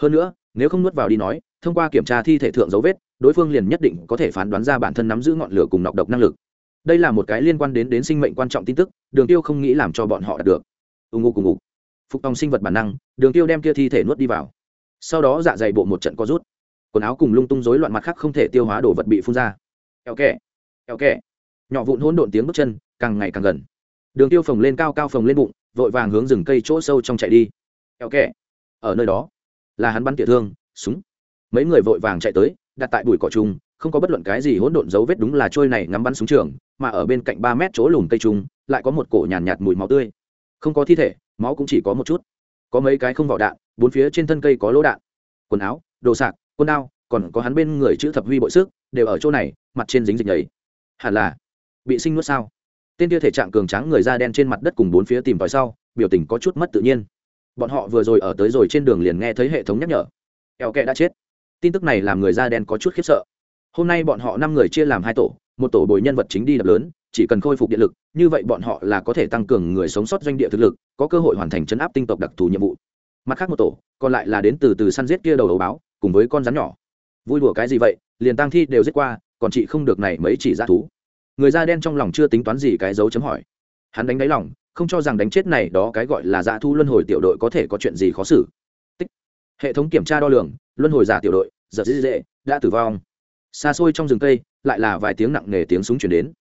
Hơn nữa, nếu không nuốt vào đi nói, thông qua kiểm tra thi thể thượng dấu vết, đối phương liền nhất định có thể phán đoán ra bản thân nắm giữ ngọn lửa cùng nọc độc năng lực. Đây là một cái liên quan đến đến sinh mệnh quan trọng tin tức, đường tiêu không nghĩ làm cho bọn họ đạt được. Ưng ngô cùng ngủ. Phục tòng sinh vật bản năng, đường tiêu đem kia thi thể nuốt đi vào. Sau đó dạ dày bộ một trận co rút. Quần áo cùng lung tung rối loạn mặt khác không thể tiêu hóa đồ vật bị phun ra. Eo kẹ eo kẹ. Nhỏ vụn hỗn độn tiếng bước chân, càng ngày càng gần. Đường tiêu phồng lên cao cao phồng lên bụng, vội vàng hướng rừng cây chỗ sâu trong chạy đi eo kẹ. Ở nơi đó là hắn bắn tỉa thương súng. Mấy người vội vàng chạy tới đặt tại bụi cỏ chung không có bất luận cái gì hỗn độn dấu vết đúng là trôi này ngắm bắn súng trường mà ở bên cạnh ba mét chỗ lùm cây chung lại có một cổ nhàn nhạt, nhạt mùi máu tươi. Không có thi thể máu cũng chỉ có một chút. Có mấy cái không vỏ đạn bốn phía trên thân cây có lỗ đạn. Quần áo đồ sạc quân đao còn có hắn bên người chữ thập huy bội sức đều ở chỗ này mặt trên dính dịch nhảy hẳn là bị sinh nuốt sao? Tên tia thể trạng cường tráng người da đen trên mặt đất cùng bốn phía tìm tòi sau biểu tình có chút mất tự nhiên bọn họ vừa rồi ở tới rồi trên đường liền nghe thấy hệ thống nhắc nhở. Eo kẹ đã chết. Tin tức này làm người da đen có chút khiếp sợ. Hôm nay bọn họ năm người chia làm hai tổ, một tổ bồi nhân vật chính đi đập lớn, chỉ cần khôi phục điện lực, như vậy bọn họ là có thể tăng cường người sống sót doanh địa thực lực, có cơ hội hoàn thành chấn áp tinh tộc đặc thù nhiệm vụ. Mặt khác một tổ, còn lại là đến từ từ săn giết kia đầu đầu báo, cùng với con rắn nhỏ. Vui đùa cái gì vậy, liền tăng thi đều giết qua, còn chị không được này mấy chỉ ra thú. Người da đen trong lòng chưa tính toán gì cái dấu chấm hỏi. Hắn đánh đáy lòng không cho rằng đánh chết này đó cái gọi là dạ thu luân hồi tiểu đội có thể có chuyện gì khó xử. Tích. Hệ thống kiểm tra đo lường, luân hồi giả tiểu đội giật dễ dễ, đã tử vong. Xa xôi trong rừng cây, lại là vài tiếng nặng nề tiếng súng chuyển đến.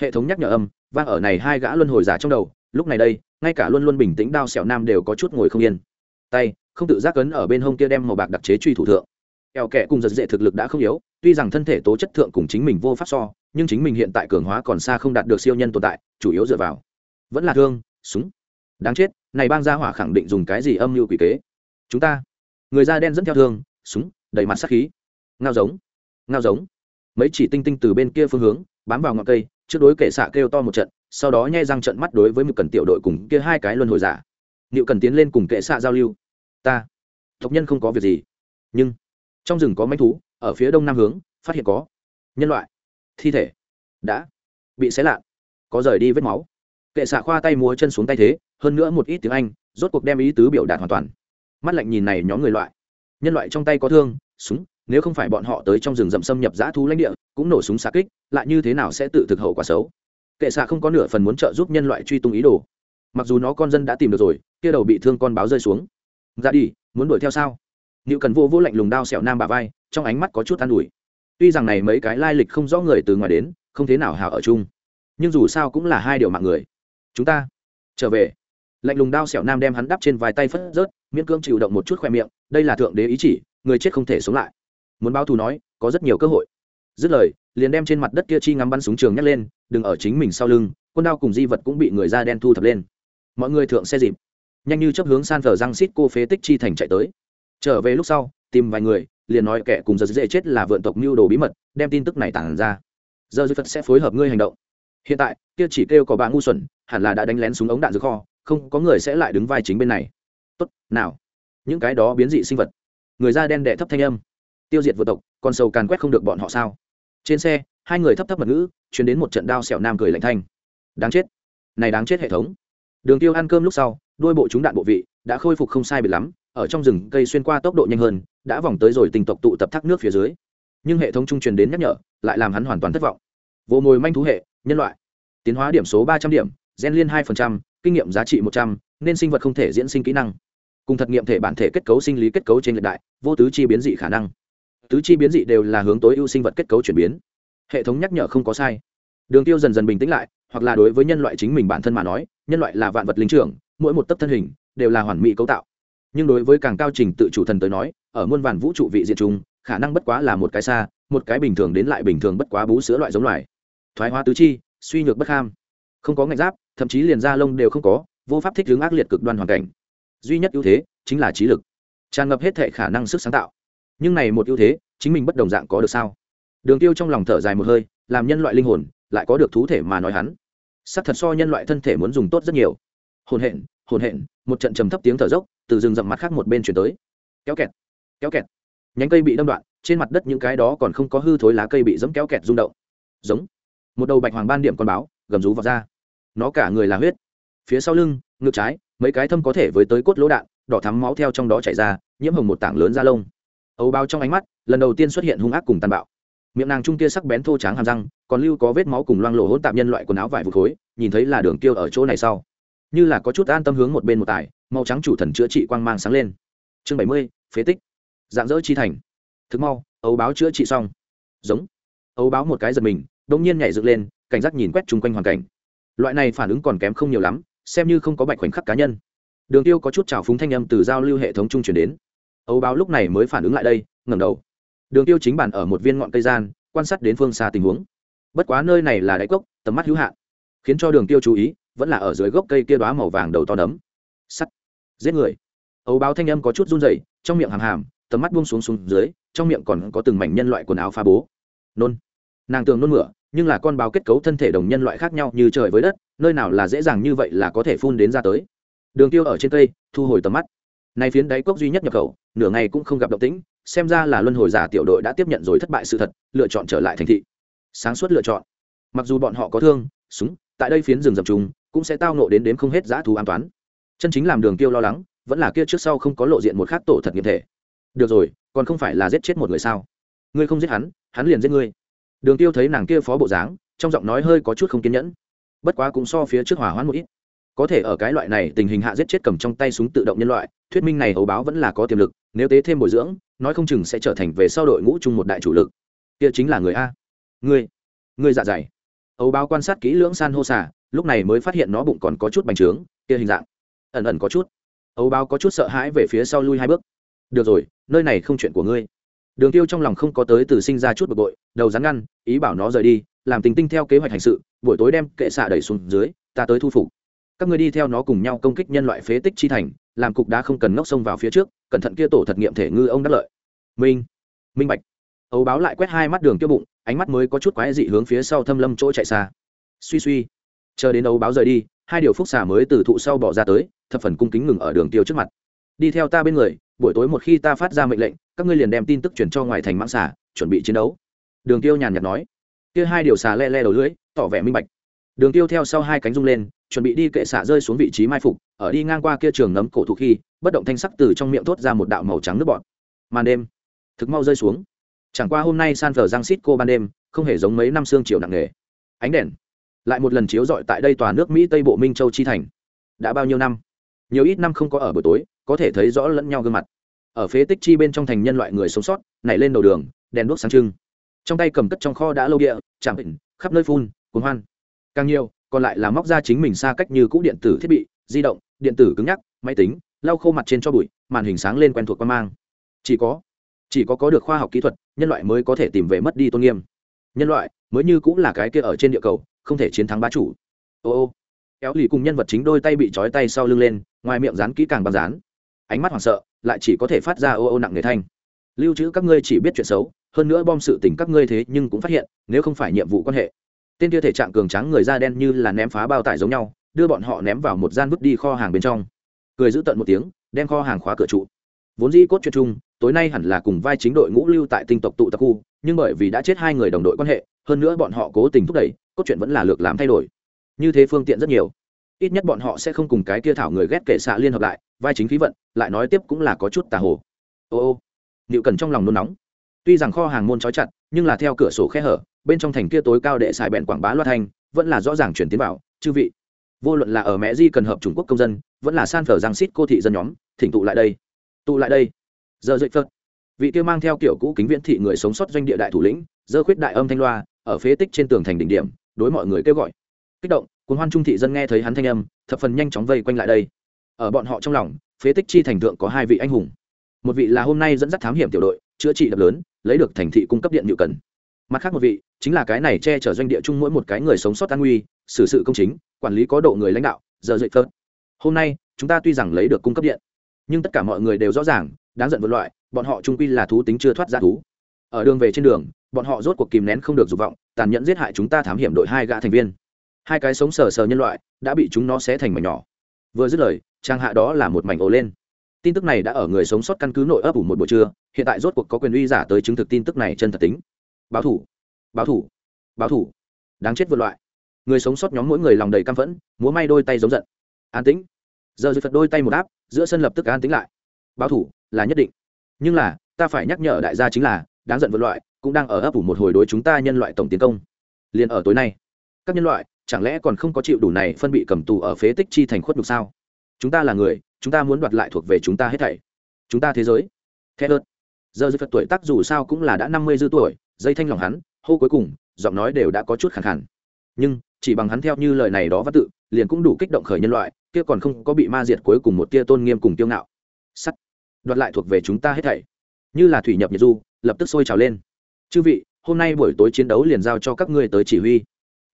Hệ thống nhắc nhở âm, vang ở này hai gã luân hồi giả trong đầu, lúc này đây, ngay cả luôn luôn bình tĩnh đao xẻo nam đều có chút ngồi không yên. Tay, không tự giác cấn ở bên hông kia đem màu bạc đặc chế truy thủ thượng. Eo kẻ cùng giật dễ thực lực đã không yếu, tuy rằng thân thể tố chất thượng cùng chính mình vô pháp so, nhưng chính mình hiện tại cường hóa còn xa không đạt được siêu nhân tồn tại, chủ yếu dựa vào vẫn là thương, súng. Đáng chết, này bang gia hỏa khẳng định dùng cái gì âm mưu quỷ kế. Chúng ta, người da đen dẫn theo thương, súng đầy mặt sát khí. Ngao giống ngao giống. Mấy chỉ tinh tinh từ bên kia phương hướng, bám vào ngọn cây, trước đối kệ xạ kêu to một trận, sau đó nhai răng trận mắt đối với một cần tiểu đội cùng kia hai cái luân hồi giả. Liệu cần tiến lên cùng kệ xạ giao lưu. Ta, tộc nhân không có việc gì, nhưng trong rừng có manh thú, ở phía đông nam hướng, phát hiện có nhân loại, thi thể đã bị xé lạ, có rời đi vết máu kệ xạ khoa tay múa chân xuống tay thế hơn nữa một ít tiếng anh rốt cuộc đem ý tứ biểu đạt hoàn toàn. Mắt lạnh nhìn này nhóm người loại. Nhân loại trong tay có thương súng nếu không phải bọn họ tới trong rừng rậm xâm nhập dã thú lãnh địa cũng nổ súng xa kích lại như thế nào sẽ tự thực hậu quả xấu? Kệ xạ không có nửa phần muốn trợ giúp nhân loại truy tung ý đồ. Mặc dù nó con dân đã tìm được rồi kia đầu bị thương con báo rơi xuống. Ra đi muốn đuổi theo sao? Niệu Cần vô vô lạnh lùng đao xẻo nam bà vai, trong ánh mắt có chút an ủi. Tuy rằng này mấy cái lai lịch không rõ người từ ngoài đến, không thế nào hào ở chung, nhưng dù sao cũng là hai điều mạng người. Chúng ta trở về. Lạnh lùng đao xẻo nam đem hắn đắp trên vài tay phất rớt, miễn cưỡng chịu động một chút khoe miệng, đây là thượng đế ý chỉ, người chết không thể sống lại. Muốn báo thù nói, có rất nhiều cơ hội. Dứt lời, liền đem trên mặt đất kia chi ngắm bắn súng trường nhắc lên, đừng ở chính mình sau lưng, quân đao cùng di vật cũng bị người da đen thu thập lên. Mọi người thượng xe dịp, nhanh như chấp hướng San vở răng xít cô phế tích chi thành chạy tới trở về lúc sau tìm vài người liền nói kẻ cùng giờ dễ chết là vượn tộc mưu đồ bí mật đem tin tức này tản ra giờ dư phật sẽ phối hợp ngươi hành động hiện tại kia chỉ kêu có bà ngu xuẩn hẳn là đã đánh lén súng ống đạn dưới kho, không có người sẽ lại đứng vai chính bên này. Tốt, nào. Những cái đó biến dị sinh vật. Người da đen đệ thấp thanh âm. Tiêu diệt vượt tộc còn sầu càn quét không được bọn họ sao? Trên xe, hai người thấp thấp mật ngữ chuyển đến một trận đao xẻo nam cười lạnh thanh. Đáng chết. Này đáng chết hệ thống. Đường tiêu ăn cơm lúc sau, đôi bộ chúng đạn bộ vị, đã khôi phục không sai biệt lắm, ở trong rừng cây xuyên qua tốc độ nhanh hơn, đã vòng tới rồi tình tộc tụ tập thác nước phía dưới. Nhưng hệ thống trung truyền đến nhắc nhở, lại làm hắn hoàn toàn thất vọng. Vô mồi manh thú hệ, nhân loại. Tiến hóa điểm số ba trăm điểm gen liên hai kinh nghiệm giá trị một trăm, nên sinh vật không thể diễn sinh kỹ năng. Cùng thật nghiệm thể bản thể kết cấu sinh lý kết cấu trên hiện đại, vô tứ chi biến dị khả năng. Tứ chi biến dị đều là hướng tối ưu sinh vật kết cấu chuyển biến. Hệ thống nhắc nhở không có sai. Đường tiêu dần dần bình tĩnh lại, hoặc là đối với nhân loại chính mình bản thân mà nói, nhân loại là vạn vật linh trưởng, mỗi một tấc thân hình đều là hoàn mỹ cấu tạo. Nhưng đối với càng cao trình tự chủ thần tới nói, ở muôn vạn vũ trụ vị diện chung khả năng bất quá là một cái xa, một cái bình thường đến lại bình thường bất quá bú sữa loại giống loài. Thoái hóa tứ chi, suy nhược bất ham không có ngạch giáp thậm chí liền da lông đều không có, vô pháp thích hướng ác liệt cực đoan hoàn cảnh. Duy nhất ưu thế chính là trí lực, tràn ngập hết thệ khả năng sức sáng tạo. Nhưng này một ưu thế, chính mình bất đồng dạng có được sao? Đường tiêu trong lòng thở dài một hơi, làm nhân loại linh hồn, lại có được thú thể mà nói hắn. Sắc thật so nhân loại thân thể muốn dùng tốt rất nhiều. Hồn hện hồn hện, một trận trầm thấp tiếng thở dốc, từ rừng rậm mặt khác một bên chuyển tới. Kéo kẹt kéo kẹt. Nhánh cây bị đâm đoạn, trên mặt đất những cái đó còn không có hư thối lá cây bị dẫm kéo kẹt rung động. Giống. Một đầu bạch hoàng ban điểm con báo, gầm rú vào ra nó cả người là huyết. Phía sau lưng, ngực trái, mấy cái thâm có thể với tới cốt lỗ đạn, đỏ thắm máu theo trong đó chảy ra, nhiễm hồng một tảng lớn da lông. Ấu bao trong ánh mắt, lần đầu tiên xuất hiện hung ác cùng tàn bạo. Miệng nàng trung kia sắc bén thô tráng hàm răng, còn lưu có vết máu cùng loang lộ hỗn tạp nhân loại quần áo vải vụt khối, nhìn thấy là đường tiêu ở chỗ này sau. Như là có chút an tâm hướng một bên một tải, màu trắng chủ thần chữa trị quang mang sáng lên. Chương bảy mươi, phế tích. Dạng dỡ chi thành. Thực mau, ấu báo chữa trị xong. Giống. Ấu báo một cái giật mình đông nhiên nhảy dựng lên, cảnh giác nhìn quét chung quanh hoàn cảnh loại này phản ứng còn kém không nhiều lắm, xem như không có bạch khoảnh khắc cá nhân. Đường tiêu có chút trào phúng thanh âm từ giao lưu hệ thống trung chuyển đến. Âu báo lúc này mới phản ứng lại đây, ngẩng đầu. Đường tiêu chính bản ở một viên ngọn cây gian, quan sát đến phương xa tình huống. Bất quá nơi này là đáy cốc, tầm mắt hữu hạn. Khiến cho đường tiêu chú ý, vẫn là ở dưới gốc cây kia đóa màu vàng đầu to đấm. Sắt. Giết người. Âu báo thanh âm có chút run rẩy, trong miệng hàm hàm, tầm mắt buông xuống xuống dưới, trong miệng còn có từng mảnh nhân loại quần áo pha bố. Nôn. Nàng tường nôn mửa nhưng là con báo kết cấu thân thể đồng nhân loại khác nhau như trời với đất, nơi nào là dễ dàng như vậy là có thể phun đến ra tới. Đường tiêu ở trên cây, thu hồi tầm mắt. Nay phiến đáy cốc duy nhất nhập khẩu, nửa ngày cũng không gặp động tĩnh, xem ra là luân hồi giả tiểu đội đã tiếp nhận rồi thất bại sự thật, lựa chọn trở lại thành thị. Sáng suốt lựa chọn. Mặc dù bọn họ có thương, súng, tại đây phiến rừng rậm trùng, cũng sẽ tao nộ đến đến không hết giá thú an toán chân chính làm đường tiêu lo lắng, vẫn là kia trước sau không có lộ diện một khác tổ thật nghiệp thể. Được rồi, còn không phải là giết chết một người sao? Ngươi không giết hắn hắn liền giết ngươi đường tiêu thấy nàng kia phó bộ dáng, trong giọng nói hơi có chút không kiên nhẫn. Bất quá cũng so phía trước hỏa hoãn một ít. Có thể ở cái loại này tình hình hạ giết chết cầm trong tay súng tự động nhân loại, thuyết minh này hầu báo vẫn là có tiềm lực, nếu tế thêm bồi dưỡng, nói không chừng sẽ trở thành về sau đội ngũ chung một đại chủ lực. Kia chính là người a. Người người dạ dày. Ấu báo quan sát kỹ lưỡng san hô xà, lúc này mới phát hiện nó bụng còn có chút bành trướng, kia hình dạng. Ẩn ẩn có chút. Ấu báo có chút sợ hãi về phía sau lui hai bước. Được rồi, nơi này không chuyện của ngươi đường tiêu trong lòng không có tới từ sinh ra chút bực bội, đầu rắn ngăn, ý bảo nó rời đi, làm tình tinh theo kế hoạch hành sự, buổi tối đem kệ xạ đẩy xuống dưới, ta tới thu phục. Các ngươi đi theo nó cùng nhau công kích nhân loại phế tích chi thành, làm cục đá không cần ngóc sông vào phía trước, cẩn thận kia tổ thật nghiệm thể ngư ông đắc lợi. Minh minh bạch. Ấu báo lại quét hai mắt đường tiêu bụng, ánh mắt mới có chút quái dị hướng phía sau thâm lâm chỗ chạy xa. Suy suy. Chờ đến ấu báo rời đi, hai điều phúc xà mới từ thụ sau bỏ ra tới, thập phần cung kính ngừng ở đường tiêu trước mặt. Đi theo ta bên người, buổi tối một khi ta phát ra mệnh lệnh các ngươi liền đem tin tức chuyển cho ngoài thành mãng xà, chuẩn bị chiến đấu. Đường tiêu nhàn nhạt nói. Kia hai điều xà le le đầu lưỡi, tỏ vẻ minh bạch. Đường tiêu theo sau hai cánh rung lên, chuẩn bị đi kệ xạ rơi xuống vị trí mai phục, ở đi ngang qua kia trường nấm cổ thụ khi, bất động thanh sắc từ trong miệng thốt ra một đạo màu trắng nước bọt. Màn đêm, thực mau rơi xuống. Chẳng qua hôm nay san francisco ban đêm, không hề giống mấy năm xương chiều nặng nề. Ánh đèn, lại một lần chiếu rọi tại đây tòa nước mỹ tây bộ minh châu chi thành. Đã bao nhiêu năm? Nhiều ít năm không có ở buổi tối, có thể thấy rõ lẫn nhau gương mặt ở phế tích chi bên trong thành nhân loại người sống sót, nảy lên đầu đường, đèn đuốc sáng trưng. Trong tay cầm cất trong kho đã lâu địa, chạm định khắp nơi phun cuốn hoan. Càng nhiều, còn lại là móc ra chính mình xa cách như cũ điện tử thiết bị, di động, điện tử cứng nhắc, máy tính, lau khô mặt trên cho bụi, màn hình sáng lên quen thuộc quan mang. Chỉ có chỉ có có được khoa học kỹ thuật, nhân loại mới có thể tìm về mất đi tôn nghiêm. Nhân loại mới như cũng là cái kia ở trên địa cầu, không thể chiến thắng bá chủ. Ô ô, kéo lì cùng nhân vật chính đôi tay bị trói tay sau lưng lên, ngoài miệng rán kỹ càng bằng rán ánh mắt hoảng sợ lại chỉ có thể phát ra ô ô nặng nề thanh. Lưu trữ các ngươi chỉ biết chuyện xấu, hơn nữa bom sự tình các ngươi thế nhưng cũng phát hiện, nếu không phải nhiệm vụ quan hệ. Tên kia thể trạng cường tráng người da đen như là ném phá bao tải giống nhau, đưa bọn họ ném vào một gian vứt đi kho hàng bên trong. Cười giữ tận một tiếng, đem kho hàng khóa cửa trụ. Vốn dĩ cốt chuyện chung, tối nay hẳn là cùng vai chính đội ngũ lưu tại tinh tộc tụ tập khu, nhưng bởi vì đã chết hai người đồng đội quan hệ, hơn nữa bọn họ cố tình thúc đẩy, cốt truyện vẫn là lược làm thay đổi. Như thế phương tiện rất nhiều. Ít nhất bọn họ sẽ không cùng cái kia thảo người ghét kệ xạ liên hợp lại vai chính khí vận, lại nói tiếp cũng là có chút tà hồ. Ô ô liệu cần trong lòng nôn nóng. Tuy rằng kho hàng môn trói chặt, nhưng là theo cửa sổ khe hở, bên trong thành kia tối cao đệ xài bẹn quảng bá loa thanh, vẫn là rõ ràng chuyển tiến vào, chư vị. Vô luận là ở mẹ di cần hợp trung quốc công dân, vẫn là san phở giang xít cô thị dân nhóm, thỉnh tụ lại đây. Tụ lại đây. Giờ dậy phật. Vị kia mang theo kiểu cũ kính viễn thị người sống sót doanh địa đại thủ lĩnh, dơ khuyết đại âm thanh loa, ở phế tích trên tường thành đỉnh điểm, đối mọi người kêu gọi. Kích động cuốn hoan trung thị dân nghe thấy hắn thanh âm, thập phần nhanh chóng vây quanh lại đây ở bọn họ trong lòng, phế tích chi thành thượng có hai vị anh hùng. Một vị là hôm nay dẫn dắt thám hiểm tiểu đội, chữa trị đập lớn, lấy được thành thị cung cấp điện nhự cần. Mặt khác một vị, chính là cái này che chở doanh địa chung mỗi một cái người sống sót an nguy, xử sự công chính, quản lý có độ người lãnh đạo, giờ dậy phớt. Hôm nay, chúng ta tuy rằng lấy được cung cấp điện, nhưng tất cả mọi người đều rõ ràng, đáng giận vượt loại, bọn họ trung quy là thú tính chưa thoát ra thú. Ở đường về trên đường, bọn họ rốt cuộc kìm nén không được dục vọng, tàn nhẫn giết hại chúng ta thám hiểm đội hai gã thành viên. Hai cái sống sờ sờ nhân loại, đã bị chúng nó xé thành mảnh nhỏ vừa dứt lời, trang hạ đó là một mảnh ồ lên. Tin tức này đã ở người sống sót căn cứ nội ấp ủ một buổi trưa, hiện tại rốt cuộc có quyền uy giả tới chứng thực tin tức này chân thật tính. Báo thủ báo thủ báo thủ. Đáng chết vượt loại. Người sống sót nhóm mỗi người lòng đầy căm phẫn, múa may đôi tay giống giận. An tĩnh. Giờ dư phật đôi tay một áp, giữa sân lập tức an tĩnh lại. Báo thủ là nhất định. Nhưng là, ta phải nhắc nhở đại gia chính là, đáng giận vượt loại cũng đang ở ấp ủ một hồi đối chúng ta nhân loại tổng tiến công. Liền ở tối nay, các nhân loại chẳng lẽ còn không có chịu đủ này phân bị cầm tù ở phế tích chi thành khuất nhục sao? Chúng ta là người, chúng ta muốn đoạt lại thuộc về chúng ta hết thảy. Chúng ta thế giới. Thét ớt. Giờ dư phật tuổi tác dù sao cũng là đã năm mươi dư tuổi, dây thanh lòng hắn, hô cuối cùng, giọng nói đều đã có chút khẳng khẳng nhưng, chỉ bằng hắn theo như lời này đó văn tự, liền cũng đủ kích động khởi nhân loại, kia còn không có bị ma diệt cuối cùng một tia tôn nghiêm cùng tiêu ngạo. Sắt. Đoạt lại thuộc về chúng ta hết thảy. Như là thủy nhập nhiệt du, lập tức sôi trào lên. Chư vị, hôm nay buổi tối chiến đấu liền giao cho các ngươi tới chỉ huy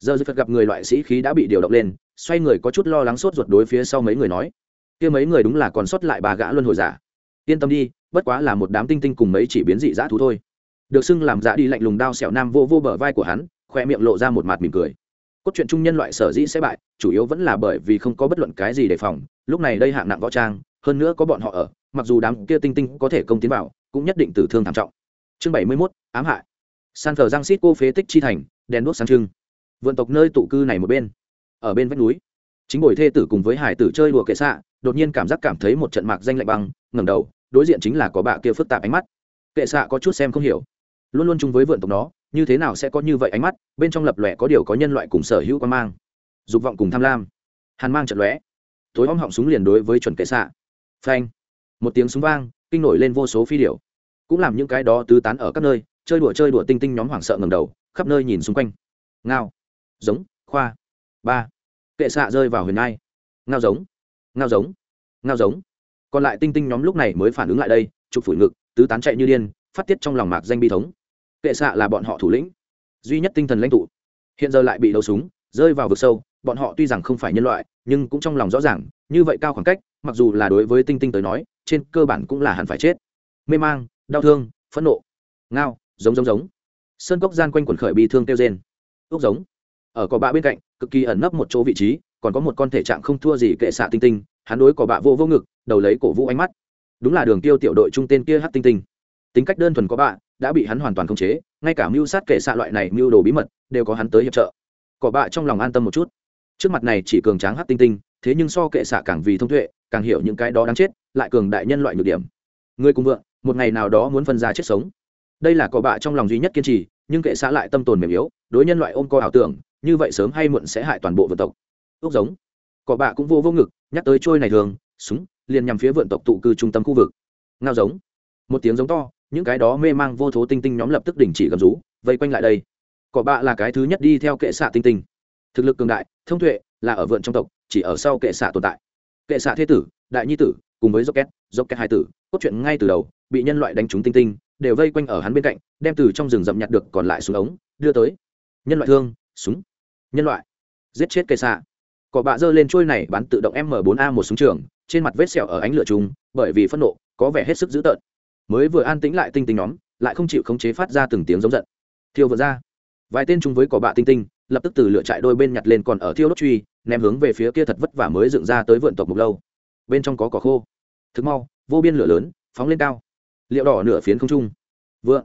giờ dư phật gặp người loại sĩ khí đã bị điều động lên xoay người có chút lo lắng sốt ruột đối phía sau mấy người nói kia mấy người đúng là còn sót lại bà gã luân hồi giả. Yên tâm đi bất quá là một đám tinh tinh cùng mấy chỉ biến dị dã thú thôi. Được xưng làm dã đi lạnh lùng đao xẻo nam vô vô bờ vai của hắn khoe miệng lộ ra một mặt mỉm cười. Cốt truyện chung nhân loại sở dĩ sẽ bại chủ yếu vẫn là bởi vì không có bất luận cái gì đề phòng lúc này đây hạng nặng võ trang hơn nữa có bọn họ ở mặc dù đám kia tinh tinh có thể công tiến vào cũng nhất định tử thương thảm trọng. Chương bảy mươi 71, ám hại. San thờ giang xít cô phế tích chi thành đèn đuốc sáng trưng vượn tộc nơi tụ cư này một bên, ở bên vách núi. Chính bồi thê tử cùng với hải tử chơi đùa kệ xạ, đột nhiên cảm giác cảm thấy một trận mạc danh lạnh băng, ngẩng đầu, đối diện chính là có bạ kia phức tạp ánh mắt. Kệ xạ có chút xem không hiểu. Luôn luôn chung với vượn tộc nó, như thế nào sẽ có như vậy ánh mắt, bên trong lập lòe có điều có nhân loại cùng sở hữu quan mang. Dục vọng cùng tham lam. Hàn mang trận lóe. Tối om họng súng liền đối với chuẩn kệ xạ. Phanh. Một tiếng súng vang, kinh nổi lên vô số phi điệu cũng làm những cái đó tứ tán ở các nơi, chơi đùa chơi đùa tinh tinh nhóm hoảng sợ ngầm đầu, khắp nơi nhìn xung quanh. Ngao giống, khoa. Ba. Kệ xạ rơi vào huyền nai ngao giống. Ngao giống. Ngao giống. Còn lại tinh tinh nhóm lúc này mới phản ứng lại đây, chụp phủi ngực, tứ tán chạy như điên, phát tiết trong lòng mạc danh bi thống. Kệ xạ là bọn họ thủ lĩnh. Duy nhất tinh thần lãnh tụ. Hiện giờ lại bị đầu súng, rơi vào vực sâu, bọn họ tuy rằng không phải nhân loại, nhưng cũng trong lòng rõ ràng, như vậy cao khoảng cách, mặc dù là đối với tinh tinh tới nói, trên cơ bản cũng là hẳn phải chết. Mê mang, đau thương, phẫn nộ. Ngao, giống giống giống. Sơn cốc gian quanh quần khởi bi thương kêu trên úc giống ở cỏ bạ bên cạnh, cực kỳ ẩn nấp một chỗ vị trí, còn có một con thể trạng không thua gì kệ xạ tinh tinh, hắn đối cỏ bạ vô vô ngực, đầu lấy cổ vũ ánh mắt. Đúng là đường tiêu tiểu đội trung tên kia hát tinh tinh. Tính cách đơn thuần có bạ, đã bị hắn hoàn toàn khống chế, ngay cả mưu sát kệ xạ loại này mưu đồ bí mật, đều có hắn tới hiệp trợ. Cỏ bạ trong lòng an tâm một chút. Trước mặt này chỉ cường tráng hát tinh tinh, thế nhưng so kệ xạ càng vì thông tuệ, càng hiểu những cái đó đáng chết, lại cường đại nhân loại nhược điểm. Người cùng vượng, một ngày nào đó muốn phân ra chết sống. Đây là cỏ bạ trong lòng duy nhất kiên trì, nhưng kệ xạ lại tâm tồn mềm yếu, đối nhân loại ôm co ảo tưởng như vậy sớm hay muộn sẽ hại toàn bộ vượn tộc. Ước giống. Cỏ bạ cũng vô vô ngực, nhắc tới trôi này thường, súng, liền nhằm phía vượn tộc tụ cư trung tâm khu vực. Ngao giống. Một tiếng giống to, những cái đó mê mang vô thố tinh tinh nhóm lập tức đình chỉ gầm rú, vây quanh lại đây. Cỏ bạ là cái thứ nhất đi theo kệ xạ tinh tinh. Thực lực cường đại, thông tuệ, là ở vượn trong tộc, chỉ ở sau kệ xạ tồn tại. Kệ xạ thế tử, đại nhi tử, cùng với rocket rocket hai tử, cốt truyện ngay từ đầu, bị nhân loại đánh trúng tinh tinh, đều vây quanh ở hắn bên cạnh, đem từ trong rừng rậm nhặt được còn lại xuống ống, đưa tới. Nhân loại thương, súng nhân loại. Giết chết cây xạ. Cỏ bạ giơ lên trôi này bắn tự động m 4 a một súng trường, trên mặt vết sẹo ở ánh lửa chung bởi vì phẫn nộ, có vẻ hết sức dữ tợn. Mới vừa an tĩnh lại tinh tinh nhóm, lại không chịu khống chế phát ra từng tiếng giống giận. Thiêu vượt ra. Vài tên chung với cỏ bạ tinh tinh, lập tức từ lửa chạy đôi bên nhặt lên còn ở thiêu đốt truy, ném hướng về phía kia thật vất vả mới dựng ra tới vượn tộc mục lâu. Bên trong có cỏ khô. Thực mau, vô biên lửa lớn, phóng lên cao. Liệu đỏ nửa phiến không trung. Vượng.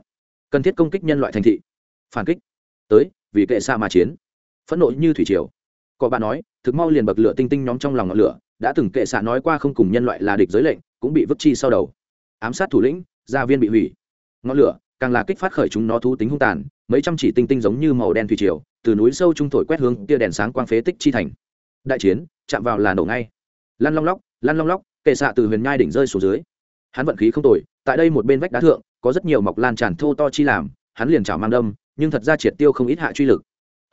Cần thiết công kích nhân loại thành thị. Phản kích. Tới, vì kệ xa mà chiến phẫn nộ như thủy triều. Có bạn nói, thực mau liền bậc lửa tinh tinh nhóm trong lòng ngọn lửa, đã từng kệ xạ nói qua không cùng nhân loại là địch giới lệnh, cũng bị vứt chi sau đầu. Ám sát thủ lĩnh, gia viên bị hủy. Ngọn lửa, càng là kích phát khởi chúng nó thú tính hung tàn, mấy trăm chỉ tinh tinh giống như màu đen thủy triều, từ núi sâu trung thổi quét hướng tia đèn sáng quang phế tích chi thành. Đại chiến, chạm vào là nổ ngay. Lăn long lóc, lăn long lóc, kệ xạ từ huyền nhai đỉnh rơi xuống dưới. Hắn vận khí không tồi, tại đây một bên vách đá thượng, có rất nhiều mọc lan tràn thô to chi làm, hắn liền chảo mang đâm, nhưng thật ra triệt tiêu không ít hạ truy lực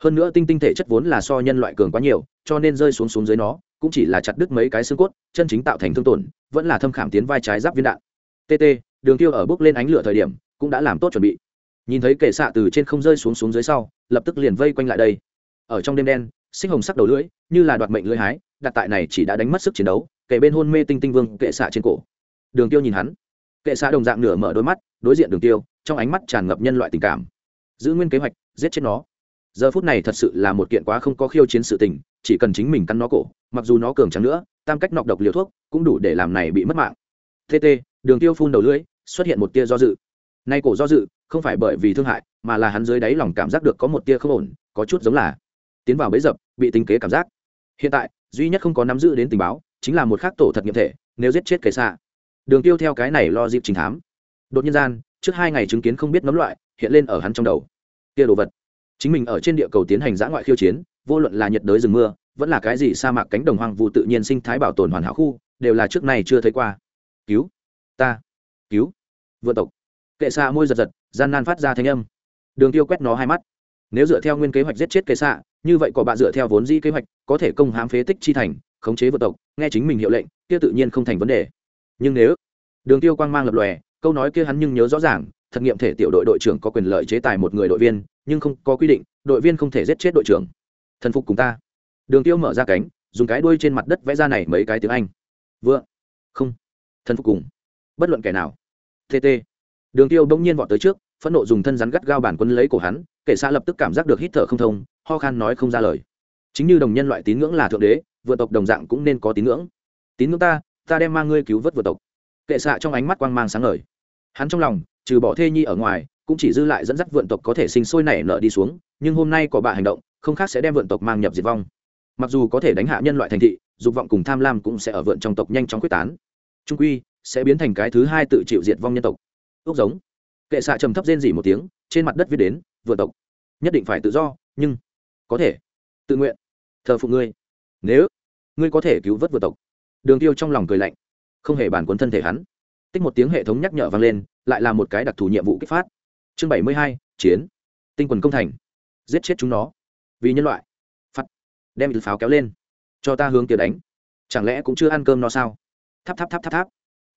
hơn nữa tinh tinh thể chất vốn là so nhân loại cường quá nhiều, cho nên rơi xuống xuống dưới nó, cũng chỉ là chặt đứt mấy cái xương cốt, chân chính tạo thành thương tổn, vẫn là thâm khảm tiến vai trái giáp viên đạn. Tt đường tiêu ở bước lên ánh lửa thời điểm, cũng đã làm tốt chuẩn bị. Nhìn thấy kệ xạ từ trên không rơi xuống xuống dưới sau, lập tức liền vây quanh lại đây. Ở trong đêm đen sinh hồng sắc đầu lưỡi, như là đoạt mệnh lưỡi hái, đặt tại này chỉ đã đánh mất sức chiến đấu kể bên hôn mê tinh tinh vương kệ xạ trên cổ. Đường tiêu nhìn hắn. Kệ xạ đồng dạng nửa mở đôi mắt, đối diện đường tiêu, trong ánh mắt tràn ngập nhân loại tình cảm. Giữ nguyên kế hoạch, giết chết nó giờ phút này thật sự là một kiện quá không có khiêu chiến sự tình, chỉ cần chính mình cắn nó cổ, mặc dù nó cường trắng nữa, tam cách nọc độc liều thuốc cũng đủ để làm này bị mất mạng. Tt đường tiêu phun đầu lưỡi, xuất hiện một tia do dự. Nay cổ do dự, không phải bởi vì thương hại, mà là hắn dưới đáy lòng cảm giác được có một tia không ổn, có chút giống là tiến vào bấy dập, bị tính kế cảm giác. Hiện tại, duy nhất không có nắm giữ đến tình báo, chính là một khác tổ thật nghiệm thể, nếu giết chết kẻ xa đường tiêu theo cái này lo dịp trình thám. Đột nhiên gian, trước hai ngày chứng kiến không biết nấm loại, hiện lên ở hắn trong đầu. Kia đồ vật chính mình ở trên địa cầu tiến hành giã ngoại khiêu chiến, vô luận là nhiệt đới rừng mưa, vẫn là cái gì sa mạc cánh đồng hoang vu tự nhiên sinh thái bảo tồn hoàn hảo khu, đều là trước này chưa thấy qua. Cứu, ta, cứu vượn tộc. Kệ xạ môi giật giật, gian nan phát ra thanh âm. Đường tiêu quét nó hai mắt. Nếu dựa theo nguyên kế hoạch giết chết kệ xạ, như vậy có bạn dựa theo vốn di kế hoạch, có thể công hãm phế tích chi thành, khống chế vượt tộc, nghe chính mình hiệu lệnh, kia tự nhiên không thành vấn đề. Nhưng nếu đường tiêu quang mang lập lòe, câu nói kia hắn nhưng nhớ rõ ràng, thật nghiệm thể tiểu đội đội trưởng có quyền lợi chế tài một người đội viên nhưng không có quy định, đội viên không thể giết chết đội trưởng. Thần phục cùng ta. Đường tiêu mở ra cánh, dùng cái đuôi trên mặt đất vẽ ra này mấy cái tiếng anh. Vừa không. Thần phục cùng. Bất luận kẻ nào. Tt đường tiêu bỗng nhiên vọt tới trước, phẫn nộ dùng thân rắn gắt gao bản quân lấy cổ hắn, Kẻ xa lập tức cảm giác được hít thở không thông, ho khan nói không ra lời. Chính như đồng nhân loại tín ngưỡng là thượng đế, vượt tộc đồng dạng cũng nên có tín ngưỡng. Tín ngưỡng ta ta đem mang ngươi cứu vớt vượt tộc. Kệ xạ trong ánh mắt quang mang sáng ngời hắn trong lòng, trừ bỏ thê nhi ở ngoài, cũng chỉ dư lại dẫn dắt vượn tộc có thể sinh sôi nảy nở đi xuống, nhưng hôm nay có bạ hành động, không khác sẽ đem vượn tộc mang nhập diệt vong. Mặc dù có thể đánh hạ nhân loại thành thị, dục vọng cùng tham lam cũng sẽ ở vượn trong tộc nhanh chóng quyết tán. Trung quy, sẽ biến thành cái thứ hai tự chịu diệt vong nhân tộc. Ước giống. Kệ xạ trầm thấp rên dỉ một tiếng, trên mặt đất viết đến, vượn tộc. Nhất định phải tự do, nhưng có thể. Tự nguyện. Thờ phụ ngươi. Nếu ngươi có thể cứu vớt vượn tộc. Đường tiêu trong lòng cười lạnh, không hề bàn quân thân thể hắn tích một tiếng hệ thống nhắc nhở vang lên, lại là một cái đặc thù nhiệm vụ kích phát. Chương bảy mươi hai, chiến. Tinh quần công thành. Giết chết chúng nó. Vì nhân loại. Phắt đem từ pháo kéo lên. Cho ta hướng kia đánh. Chẳng lẽ cũng chưa ăn cơm no sao? Tháp tháp tháp tháp tháp.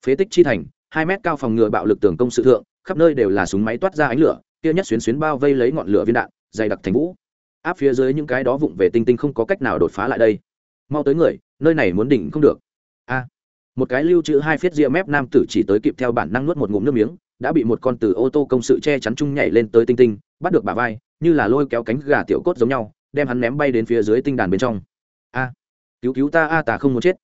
Phế tích chi thành, hai mét cao phòng ngừa bạo lực tường công sự thượng, khắp nơi đều là súng máy toát ra ánh lửa, kia nhất xuyến xuyến bao vây lấy ngọn lửa viên đạn, dày đặc thành vũ. Áp phía dưới những cái đó vụng về tinh tinh không có cách nào đột phá lại đây. Mau tới người, nơi này muốn đỉnh không được. A một cái lưu trữ hai phiết ria mép nam tử chỉ tới kịp theo bản năng nuốt một ngụm nước miếng, đã bị một con từ ô tô công sự che chắn chung nhảy lên tới tinh tinh, bắt được bà vai, như là lôi kéo cánh gà tiểu cốt giống nhau, đem hắn ném bay đến phía dưới tinh đàn bên trong. A, cứu cứu ta, a, ta không muốn chết.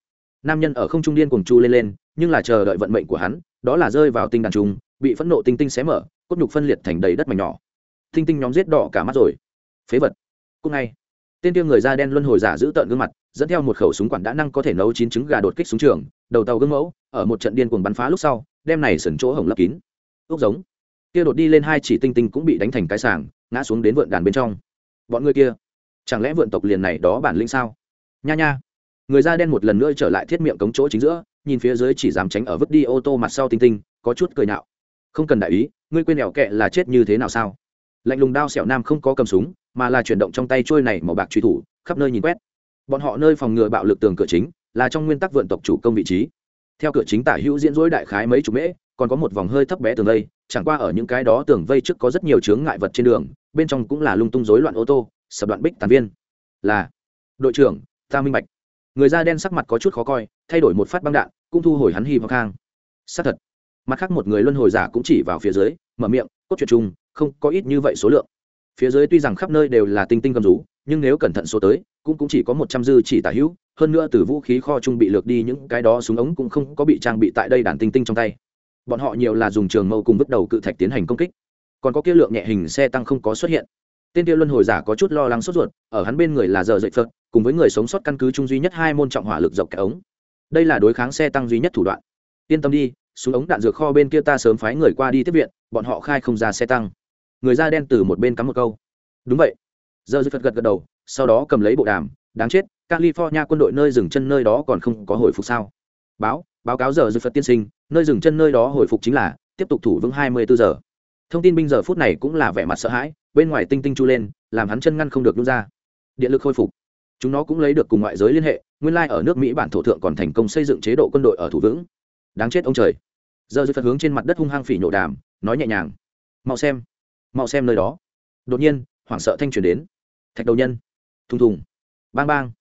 Nam nhân ở không trung điên cuồng chu lên lên, nhưng là chờ đợi vận mệnh của hắn, đó là rơi vào tinh đàn trùng bị phẫn nộ tinh tinh xé mở, cốt nhục phân liệt thành đầy đất mảnh nhỏ. Tinh tinh nhóm giết đỏ cả mắt rồi. Phế vật. Cúc ngay tên tiêu người da đen luân hồi giả giữ tợn gương mặt, dẫn theo một khẩu súng quản đã năng có thể nấu chín trứng gà đột kích súng trường, đầu tàu gương mẫu, ở một trận điên cuồng bắn phá lúc sau, đem này sườn chỗ hồng lấp kín. Ốc giống. Kia đột đi lên hai chỉ tinh tinh cũng bị đánh thành cái sàng ngã xuống đến vượn đàn bên trong. Bọn người kia, chẳng lẽ vượn tộc liền này đó bản lĩnh sao? Nha nha. Người da đen một lần nữa trở lại thiết miệng cống chỗ chính giữa, nhìn phía dưới chỉ dám tránh ở vứt đi ô tô mặt sau tinh tinh, có chút cười nạo không cần đại ý, ngươi quên đèo kệ là chết như thế nào sao? Lạnh lùng đao sẹo nam không có cầm súng mà là chuyển động trong tay trôi này màu bạc truy thủ, khắp nơi nhìn quét. Bọn họ nơi phòng ngừa bạo lực tường cửa chính, là trong nguyên tắc vượn tộc chủ công vị trí. Theo cửa chính tả hữu diễn dối đại khái mấy chục mễ, còn có một vòng hơi thấp bé tường vây, chẳng qua ở những cái đó tường vây trước có rất nhiều chướng ngại vật trên đường, bên trong cũng là lung tung rối loạn ô tô, sập đoạn bích tàn viên. Là, đội trưởng, ta minh bạch. Người da đen sắc mặt có chút khó coi, thay đổi một phát băng đạn, cũng thu hồi hắn hy vọng khang. Xác thật. Mặt khác một người luân hồi giả cũng chỉ vào phía dưới, mở miệng, cốt truyện chung, không có ít như vậy số lượng phía dưới tuy rằng khắp nơi đều là tinh tinh cầm rú, nhưng nếu cẩn thận số tới, cũng cũng chỉ có một trăm dư chỉ tả hữu, hơn nữa từ vũ khí kho trung bị lược đi những cái đó súng ống cũng không có bị trang bị tại đây đàn tinh tinh trong tay. Bọn họ nhiều là dùng trường mâu cùng bước đầu cự thạch tiến hành công kích. Còn có kia lượng nhẹ hình xe tăng không có xuất hiện. Tên kia luân hồi giả có chút lo lắng sốt ruột, ở hắn bên người là giờ dậy phật, cùng với người sống sót căn cứ chung duy nhất hai môn trọng hỏa lực dọc kẻ ống. Đây là đối kháng xe tăng duy nhất thủ đoạn. Yên tâm đi, súng ống đạn dược kho bên kia ta sớm phái người qua đi tiếp viện, bọn họ khai không ra xe tăng người da đen từ một bên cắm một câu. Đúng vậy. Giờ dư phật gật gật đầu, sau đó cầm lấy bộ đàm, đáng chết, california quân đội nơi dừng chân nơi đó còn không có hồi phục sao? Báo báo cáo giờ dư phật tiên sinh, nơi dừng chân nơi đó hồi phục chính là, tiếp tục thủ vững hai mươi bốn giờ. Thông tin binh giờ phút này cũng là vẻ mặt sợ hãi, bên ngoài tinh tinh chu lên, làm hắn chân ngăn không được nhún ra. Điện lực khôi phục. Chúng nó cũng lấy được cùng ngoại giới liên hệ, nguyên lai ở nước mỹ bản thổ thượng còn thành công xây dựng chế độ quân đội ở thủ vững. Đáng chết ông trời. Giờ dư phật hướng trên mặt đất hung hăng phỉ nhổ đàm, nói nhẹ nhàng. Mau xem mau xem nơi đó. Đột nhiên, hoảng sợ thanh truyền đến. Thạch đầu nhân. Thùng thùng. Bang bang.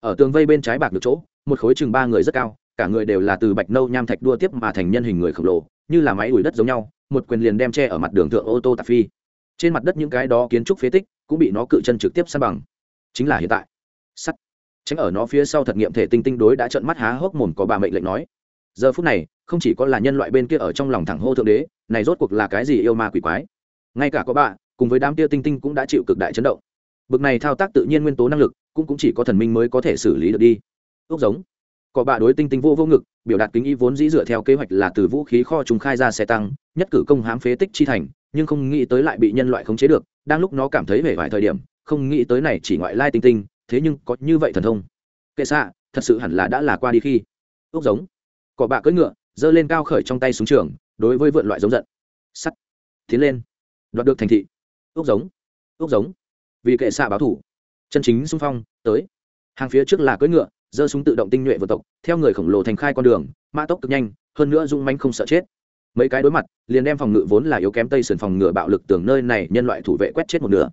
Ở tường vây bên trái bạc được chỗ, một khối chừng ba người rất cao, cả người đều là từ bạch nâu nham thạch đua tiếp mà thành nhân hình người khổng lồ, như là máy đuổi đất giống nhau, một quyền liền đem che ở mặt đường thượng ô tô tạp phi. Trên mặt đất những cái đó kiến trúc phế tích cũng bị nó cự chân trực tiếp san bằng. Chính là hiện tại. Sắt. Tránh ở nó phía sau thật nghiệm thể tinh tinh đối đã trợn mắt há hốc mồm có bà mệnh lệnh nói. Giờ phút này, không chỉ có là nhân loại bên kia ở trong lòng thẳng hô thượng đế, này rốt cuộc là cái gì yêu ma quỷ quái? Ngay cả có bạ cùng với đám tia tinh tinh cũng đã chịu cực đại chấn động. Bực này thao tác tự nhiên nguyên tố năng lực, cũng cũng chỉ có thần minh mới có thể xử lý được đi. Ước giống. Có bạ đối tinh tinh vô vô ngực, biểu đạt kính ý vốn dĩ dựa theo kế hoạch là từ vũ khí kho chúng khai ra xe tăng, nhất cử công hám phế tích chi thành, nhưng không nghĩ tới lại bị nhân loại khống chế được, đang lúc nó cảm thấy vẻ vài thời điểm, không nghĩ tới này chỉ ngoại lai tinh tinh, thế nhưng có như vậy thần thông. Kệ xạ, thật sự hẳn là đã là qua đi khi. Ước giống. Cỏ bạ cưỡi ngựa, giơ lên cao khởi trong tay súng trường, đối với vượn loại giống giận. Sắt. Tiến lên đoạt được thành thị. Ước giống. Ước giống. Vì kệ xạ báo thủ. Chân chính xung phong, tới. Hàng phía trước là cưỡi ngựa, giơ súng tự động tinh nhuệ vượt tộc, theo người khổng lồ thành khai con đường, mã tốc cực nhanh, hơn nữa dung manh không sợ chết. Mấy cái đối mặt, liền đem phòng ngự vốn là yếu kém tây sườn phòng ngựa bạo lực tường nơi này, nhân loại thủ vệ quét chết một nửa.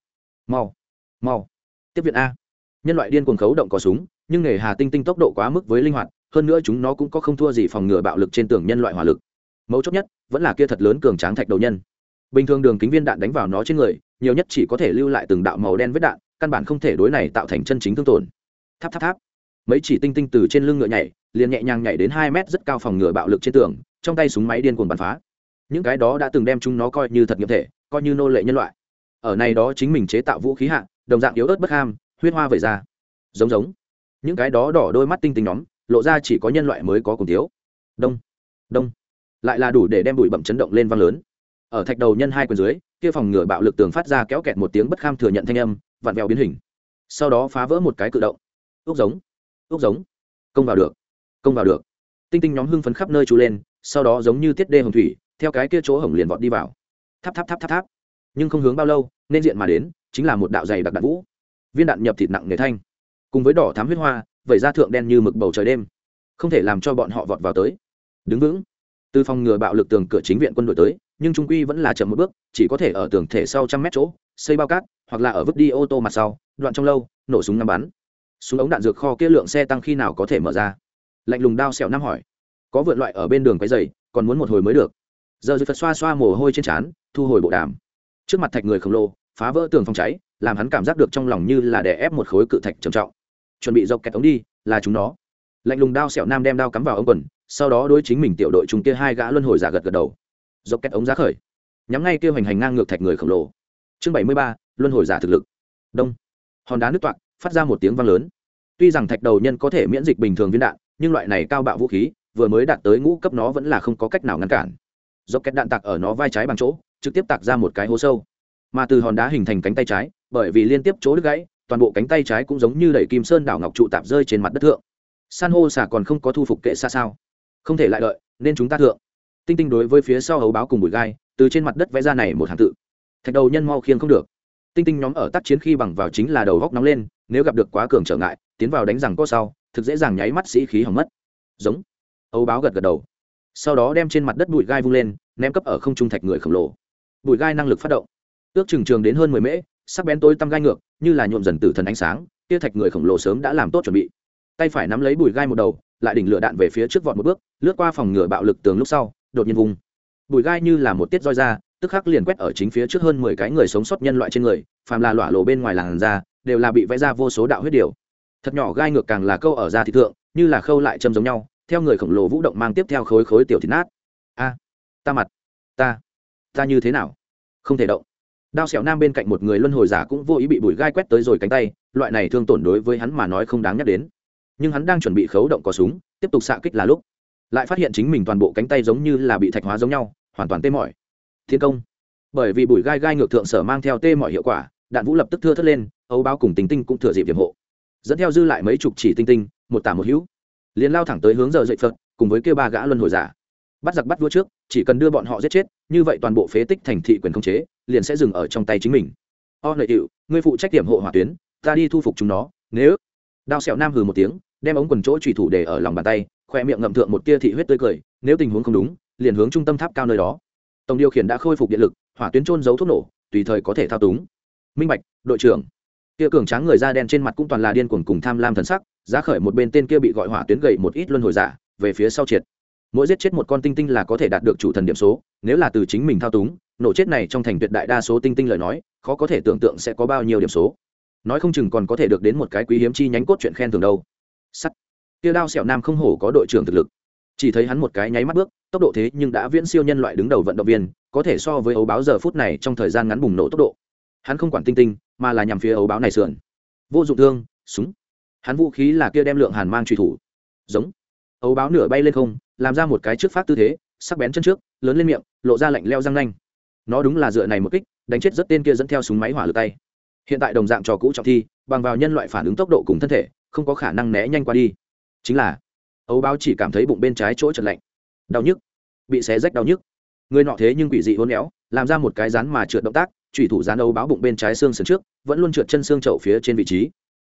Mau. Mau. Tiếp viện a. Nhân loại điên cuồng khấu động có súng, nhưng nghề hà tinh tinh tốc độ quá mức với linh hoạt, hơn nữa chúng nó cũng có không thua gì phòng ngừa bạo lực trên tường nhân loại hỏa lực. Mấu chốt nhất, vẫn là kia thật lớn cường tráng thạch đầu nhân bình thường đường kính viên đạn đánh vào nó trên người nhiều nhất chỉ có thể lưu lại từng đạo màu đen vết đạn căn bản không thể đối này tạo thành chân chính thương tổn. Tháp tháp tháp. Mấy chỉ tinh tinh từ trên lưng ngựa nhảy liền nhẹ nhàng nhảy đến hai mét rất cao phòng ngừa bạo lực trên tường trong tay súng máy điên cuồng bắn phá. Những cái đó đã từng đem chúng nó coi như thật nghiệp thể coi như nô lệ nhân loại. Ở này đó chính mình chế tạo vũ khí hạng, đồng dạng yếu ớt bất ham huyết hoa vẩy ra. Giống giống. Những cái đó đỏ đôi mắt tinh tinh nhóm lộ ra chỉ có nhân loại mới có cùng thiếu. Đông. Đông. Lại là đủ để đem bụi bậm chấn động lên vang lớn ở thạch đầu nhân hai quyền dưới, kia phòng ngừa bạo lực tường phát ra kéo kẹt một tiếng bất kham thừa nhận thanh âm, vặn vẹo biến hình. Sau đó phá vỡ một cái cự động. Ốc giống ốc giống. Công vào được, công vào được. Tinh tinh nhóm hưng phấn khắp nơi trú lên, sau đó giống như tiết đê hồng thủy, theo cái kia chỗ hồng liền vọt đi vào. Tháp tháp tháp tháp tháp. Nhưng không hướng bao lâu, nên diện mà đến, chính là một đạo dày đặc đạn vũ. Viên đạn nhập thịt nặng người thanh. Cùng với đỏ thám huyết hoa, vẩy ra thượng đen như mực bầu trời đêm. Không thể làm cho bọn họ vọt vào tới. Đứng vững. Từ phòng ngừa bạo lực tường cửa chính viện quân đội tới nhưng trung quy vẫn là chậm một bước, chỉ có thể ở tường thể sau trăm mét chỗ, xây bao cát, hoặc là ở vứt đi ô tô mặt sau, đoạn trong lâu, nổ súng ngắm bắn. Súng ống đạn dược kho kia lượng xe tăng khi nào có thể mở ra? Lạnh lùng đao sẹo năm hỏi. Có vượn loại ở bên đường quấy dày còn muốn một hồi mới được. Giờ dư phật xoa xoa mồ hôi trên trán, thu hồi bộ đàm. Trước mặt thạch người khổng lồ, phá vỡ tường phòng cháy, làm hắn cảm giác được trong lòng như là đè ép một khối cự thạch trầm trọng. Chuẩn bị dọc kẹt ống đi, là chúng nó. Lạnh lùng đao sẹo nam đem đao cắm vào ống quần, sau đó đối chính mình tiểu đội chúng kia hai gã luân hồi giả gật gật đầu dọc kẹt ống giá khởi. Nhắm ngay kêu hành hành ngang ngược thạch người khổng lồ. Chương bảy mươi ba, luân hồi giả thực lực. Đông. Hòn đá nước toạc, phát ra một tiếng vang lớn. Tuy rằng thạch đầu nhân có thể miễn dịch bình thường viên đạn, nhưng loại này cao bạo vũ khí, vừa mới đạt tới ngũ cấp nó vẫn là không có cách nào ngăn cản. Do kẹt đạn tạc ở nó vai trái bằng chỗ, trực tiếp tạc ra một cái hố sâu. Mà từ hòn đá hình thành cánh tay trái, bởi vì liên tiếp chỗ đứt gãy, toàn bộ cánh tay trái cũng giống như đẩy kim sơn đảo ngọc trụ tạp rơi trên mặt đất thượng. San hô xả còn không có thu phục kệ xa sao. Không thể lại đợi, nên chúng ta thượng tinh tinh đối với phía sau hấu báo cùng bụi gai, từ trên mặt đất vẽ ra này một hàng tự. Thạch đầu nhân mau khiêng không được. Tinh tinh nhóm ở tác chiến khi bằng vào chính là đầu góc nóng lên, nếu gặp được quá cường trở ngại, tiến vào đánh rằng có sau, thực dễ dàng nháy mắt sĩ khí hỏng mất. Giống. Ấu báo gật gật đầu. Sau đó đem trên mặt đất bụi gai vung lên, ném cấp ở không trung thạch người khổng lồ. Bụi gai năng lực phát động. Ước chừng trường đến hơn mười mễ, sắc bén tối tăm gai ngược, như là nhuộm dần tử thần ánh sáng, kia thạch người khổng lồ sớm đã làm tốt chuẩn bị. Tay phải nắm lấy bụi gai một đầu, lại đỉnh lửa đạn về phía trước vọt một bước, lướt qua phòng ngựa bạo lực tường lúc sau đột nhiên vùng bụi gai như là một tiết roi ra, tức khắc liền quét ở chính phía trước hơn mười cái người sống sót nhân loại trên người, phàm là lọa lộ bên ngoài làn da, đều là bị vẽ ra vô số đạo huyết điều thật nhỏ gai ngược càng là câu ở da thị thượng, như là khâu lại châm giống nhau, theo người khổng lồ vũ động mang tiếp theo khối khối tiểu thịt nát. A, ta mặt, ta ta như thế nào? Không thể động. Đao xẻo nam bên cạnh một người luân hồi giả cũng vô ý bị bụi gai quét tới rồi cánh tay, loại này thương tổn đối với hắn mà nói không đáng nhắc đến. Nhưng hắn đang chuẩn bị khấu động cò súng, tiếp tục xạ kích là lúc lại phát hiện chính mình toàn bộ cánh tay giống như là bị thạch hóa giống nhau, hoàn toàn tê mỏi. Thiên công. Bởi vì bụi gai gai ngược thượng sở mang theo tê mọi hiệu quả, đạn vũ lập tức thưa thất lên, ấu bao cùng tình tinh cũng thừa dịp hiểm hộ. Dẫn theo dư lại mấy chục chỉ tinh tinh, một tả một hữu. Liền lao thẳng tới hướng giờ dậy phật, cùng với kêu ba gã luân hồi giả. Bắt giặc bắt vua trước, chỉ cần đưa bọn họ giết chết, như vậy toàn bộ phế tích thành thị quyền khống chế, liền sẽ dừng ở trong tay chính mình. O lợi hiệu ngươi phụ trách điểm hộ hỏa tuyến, ta đi thu phục chúng nó, nếu đao sẹo nam hừ một tiếng, đem ống quần chỗ trùy thủ để ở lòng bàn tay khoe miệng ngậm thượng một tia thị huyết tươi cười, nếu tình huống không đúng, liền hướng trung tâm tháp cao nơi đó. Tổng điều khiển đã khôi phục điện lực, hỏa tuyến trôn giấu thuốc nổ, tùy thời có thể thao túng. Minh bạch, đội trưởng. Kia cường tráng người da đen trên mặt cũng toàn là điên cuồng cùng tham lam thần sắc, giá khởi một bên tên kia bị gọi hỏa tuyến gậy một ít luân hồi giả, về phía sau triệt. Mỗi giết chết một con tinh tinh là có thể đạt được chủ thần điểm số, nếu là từ chính mình thao túng, nổ chết này trong thành tuyệt đại đa số tinh tinh lời nói, khó có thể tưởng tượng sẽ có bao nhiêu điểm số. Nói không chừng còn có thể được đến một cái quý hiếm chi nhánh cốt chuyện khen thường đâu. Sắt kia đao sẹo nam không hổ có đội trưởng thực lực. Chỉ thấy hắn một cái nháy mắt bước, tốc độ thế nhưng đã viễn siêu nhân loại đứng đầu vận động viên, có thể so với ấu báo giờ phút này trong thời gian ngắn bùng nổ tốc độ. Hắn không quản tinh tinh, mà là nhằm phía ấu báo này sườn. Vô dụng thương, súng. Hắn vũ khí là kia đem lượng hàn mang truy thủ. Giống. Ấu báo nửa bay lên không, làm ra một cái trước phát tư thế, sắc bén chân trước, lớn lên miệng, lộ ra lạnh leo răng nanh. Nó đúng là dựa này một kích, đánh chết rất tên kia dẫn theo súng máy hỏa lực tay. Hiện tại đồng dạng trò cũ trọng thi, bằng vào nhân loại phản ứng tốc độ cùng thân thể, không có khả năng né nhanh qua đi chính là, ấu báo chỉ cảm thấy bụng bên trái chỗ chật lạnh, đau nhức, bị xé rách đau nhức. Người nọ thế nhưng quỷ dị hôn éo, làm ra một cái rán mà trượt động tác thủy thủ rán ấu báo bụng bên trái xương sườn trước, vẫn luôn trượt chân xương chậu phía trên vị trí.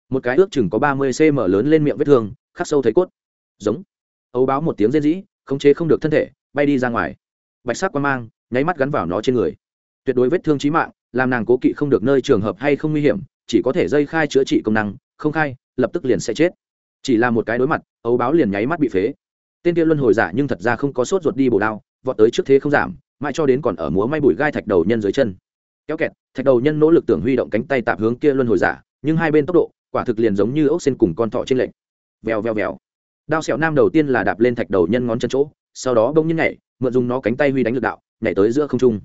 Một cái ước chừng có ba mươi cm lớn lên miệng vết thương, khắc sâu thấy cốt. Giống. Ấu báo một tiếng rên rỉ, khống chế không được thân thể, bay đi ra ngoài. Bạch sắc quan mang, nháy mắt gắn vào nó trên người. Tuyệt đối vết thương chí mạng, làm nàng cố kỵ không được nơi trường hợp hay không nguy hiểm, chỉ có thể dây khai chữa trị công năng, không khai, lập tức liền sẽ chết chỉ là một cái đối mặt, ấu báo liền nháy mắt bị phế. Tên kia luân hồi giả nhưng thật ra không có sốt ruột đi bổ đao, vọt tới trước thế không giảm, mãi cho đến còn ở múa may bụi gai thạch đầu nhân dưới chân. Kéo kẹt, thạch đầu nhân nỗ lực tưởng huy động cánh tay tạp hướng kia luân hồi giả, nhưng hai bên tốc độ, quả thực liền giống như ốc xên cùng con thọ trên lệnh vèo vèo vèo. Đao sẹo nam đầu tiên là đạp lên thạch đầu nhân ngón chân chỗ, sau đó bông nhiên nhảy, mượn dùng nó cánh tay huy đánh lực đạo, nhảy tới giữa không trung.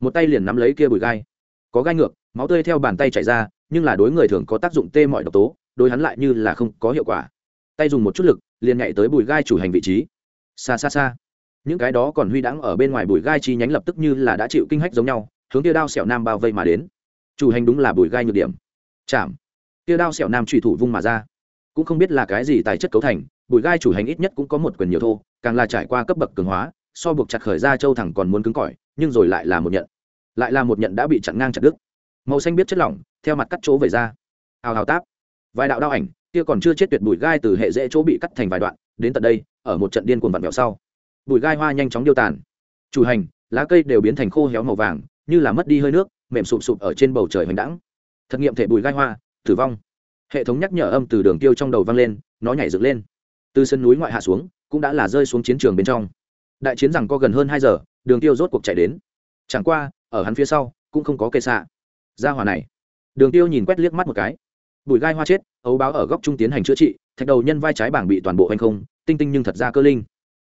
Một tay liền nắm lấy kia bụi gai. Có gai ngược, máu tươi theo bàn tay chảy ra, nhưng là đối người thường có tác dụng tê mọi độc tố, đối hắn lại như là không có hiệu quả tay dùng một chút lực, liền nhảy tới bùi gai chủ hành vị trí. Xa xa xa. Những cái đó còn huy đãng ở bên ngoài bùi gai chi nhánh lập tức như là đã chịu kinh hách giống nhau, hướng tia đao xẻo nam bao vây mà đến. Chủ hành đúng là bùi gai nhược điểm. Chạm. Tia đao xẻo nam trùy thủ vung mà ra. Cũng không biết là cái gì tài chất cấu thành, bùi gai chủ hành ít nhất cũng có một quyền nhiều thô, càng là trải qua cấp bậc cường hóa, so buộc chặt khởi ra châu thẳng còn muốn cứng cỏi, nhưng rồi lại là một nhận. Lại là một nhận đã bị chặn ngang chặt đứt. Màu xanh biết chất lỏng, theo mặt cắt chỗ về ra. Hào hào táp. Vài đạo đao ảnh kia còn chưa chết tuyệt bụi gai từ hệ dễ chỗ bị cắt thành vài đoạn, đến tận đây, ở một trận điên cuồng vặn vẹo sau, bụi gai hoa nhanh chóng điêu tàn. Chủ hành, lá cây đều biến thành khô héo màu vàng, như là mất đi hơi nước, mềm sụp sụp ở trên bầu trời hoành đẳng thực nghiệm thể bụi gai hoa, tử vong. Hệ thống nhắc nhở âm từ đường tiêu trong đầu vang lên, nó nhảy dựng lên. Từ sân núi ngoại hạ xuống, cũng đã là rơi xuống chiến trường bên trong. Đại chiến rằng có gần hơn hai giờ, đường tiêu rốt cuộc chạy đến. Chẳng qua, ở hắn phía sau, cũng không có cây xạ. Ra hòa này. Đường tiêu nhìn quét liếc mắt một cái bùi gai hoa chết, ấu báo ở góc trung tiến hành chữa trị, thạch đầu nhân vai trái bảng bị toàn bộ hành không, tinh tinh nhưng thật ra cơ linh.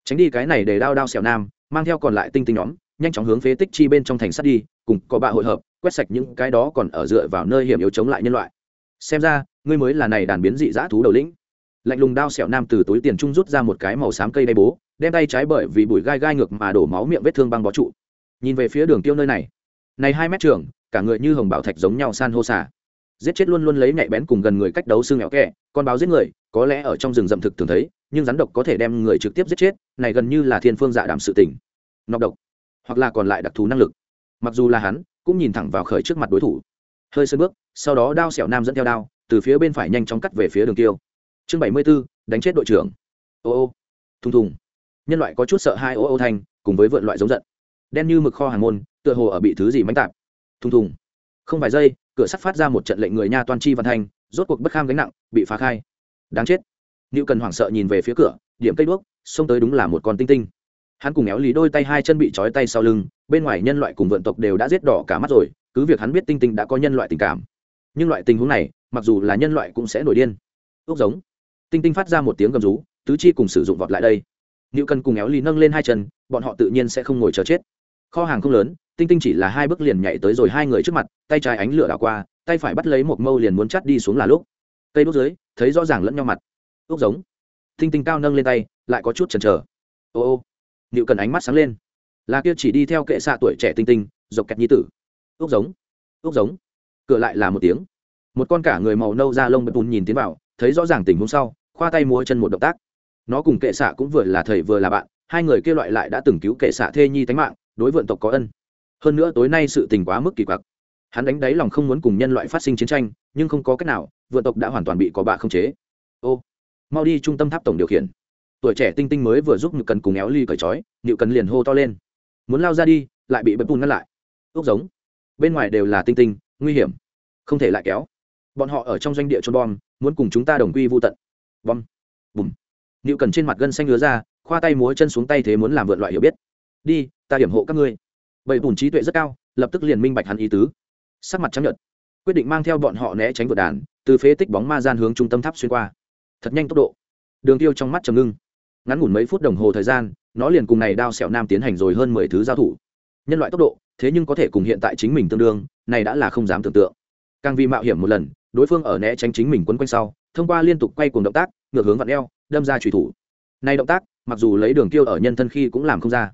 Tránh đi cái này để đao đao xẻo nam, mang theo còn lại tinh tinh nhóm, nhanh chóng hướng phế tích chi bên trong thành sắt đi, cùng có bạ hội hợp, quét sạch những cái đó còn ở dựa vào nơi hiểm yếu chống lại nhân loại. Xem ra, ngươi mới là này đàn biến dị dã thú đầu lĩnh. Lạnh lùng đao xẻo nam từ túi tiền trung rút ra một cái màu xám cây đay bố, đem tay trái bởi vì bụi gai gai ngược mà đổ máu miệng vết thương băng bó trụ. Nhìn về phía đường tiêu nơi này này hai mét trường, cả người như hồng bảo thạch giống nhau san hô xả giết chết luôn luôn lấy nhạy bén cùng gần người cách đấu xương nghèo kẹ con báo giết người có lẽ ở trong rừng rậm thực thường thấy nhưng rắn độc có thể đem người trực tiếp giết chết này gần như là thiên phương dạ đảm sự tình. Nọc độc hoặc là còn lại đặc thù năng lực. Mặc dù là hắn cũng nhìn thẳng vào khởi trước mặt đối thủ. Hơi sơn bước sau đó đao xẻo nam dẫn theo đao từ phía bên phải nhanh chóng cắt về phía đường tiêu. Chương bảy mươi 74, đánh chết đội trưởng. Ô ô thùng thùng. Nhân loại có chút sợ hai ô ô thanh cùng với vượn loại giống giận. Đen như mực kho hàng môn tựa hồ ở bị thứ gì mánh tạp. Thùng thùng. Không vài giây cửa sắt phát ra một trận lệnh người nha toàn chi văn thanh, rốt cuộc bất kham gánh nặng, bị phá khai. Đáng chết. Nữ cần hoảng sợ nhìn về phía cửa, điểm cây đuốc, xông tới đúng là một con tinh tinh. Hắn cùng éo lý đôi tay hai chân bị trói tay sau lưng, bên ngoài nhân loại cùng vượn tộc đều đã giết đỏ cả mắt rồi, cứ việc hắn biết tinh tinh đã có nhân loại tình cảm. Nhưng loại tình huống này, mặc dù là nhân loại cũng sẽ nổi điên. Ước giống. Tinh tinh phát ra một tiếng gầm rú, tứ chi cùng sử dụng vọt lại đây. Nữ cần cùng éo lý nâng lên hai chân, bọn họ tự nhiên sẽ không ngồi chờ chết kho hàng không lớn, tinh tinh chỉ là hai bước liền nhảy tới rồi hai người trước mặt, tay trái ánh lửa đảo qua, tay phải bắt lấy một mâu liền muốn chắt đi xuống là lúc. Cây đốt dưới, thấy rõ ràng lẫn nhau mặt. Ước giống. Tinh tinh cao nâng lên tay, lại có chút chần chờ. Ô ô. Nịu cần ánh mắt sáng lên. Là kia chỉ đi theo kệ xạ tuổi trẻ tinh tinh, dọc kẹt nhi tử. Ước giống. Ước giống. Cửa lại là một tiếng. Một con cả người màu nâu da lông bật bùn nhìn tiến vào, thấy rõ ràng tình huống sau, khoa tay múa chân một động tác. Nó cùng kệ xạ cũng vừa là thầy vừa là bạn, hai người kia loại lại đã từng cứu kệ xạ thê nhi tánh mạng đối vượn tộc có ân. Hơn nữa tối nay sự tình quá mức kỳ quặc. Hắn đánh đáy lòng không muốn cùng nhân loại phát sinh chiến tranh, nhưng không có cách nào, vượn tộc đã hoàn toàn bị có bạ không chế. Ô, mau đi trung tâm tháp tổng điều khiển. Tuổi trẻ tinh tinh mới vừa giúp nhự cần cùng éo ly cởi trói nhự cần liền hô to lên. Muốn lao ra đi, lại bị bật bùn ngăn lại. Ước giống. Bên ngoài đều là tinh tinh, nguy hiểm. Không thể lại kéo. Bọn họ ở trong doanh địa trôn bom, muốn cùng chúng ta đồng quy vô tận. Bom. Bùm. Nhự cần trên mặt gân xanh lứa ra, khoa tay múa chân xuống tay thế muốn làm vượn loại hiểu biết. Đi ta điểm hộ các ngươi. Bảy bùn trí tuệ rất cao, lập tức liền minh bạch hắn ý tứ. Sắc mặt trắng nhợt, quyết định mang theo bọn họ né tránh vượt đàn, từ phế tích bóng ma gian hướng trung tâm tháp xuyên qua. Thật nhanh tốc độ. Đường tiêu trong mắt trầm ngưng. Ngắn ngủn mấy phút đồng hồ thời gian, nó liền cùng này đao sẹo nam tiến hành rồi hơn mười thứ giao thủ. Nhân loại tốc độ, thế nhưng có thể cùng hiện tại chính mình tương đương, này đã là không dám tưởng tượng. Càng vì mạo hiểm một lần, đối phương ở né tránh chính mình quấn quanh sau, thông qua liên tục quay cuồng động tác, ngược hướng vặn eo, đâm ra trùy thủ. Này động tác, mặc dù lấy đường tiêu ở nhân thân khi cũng làm không ra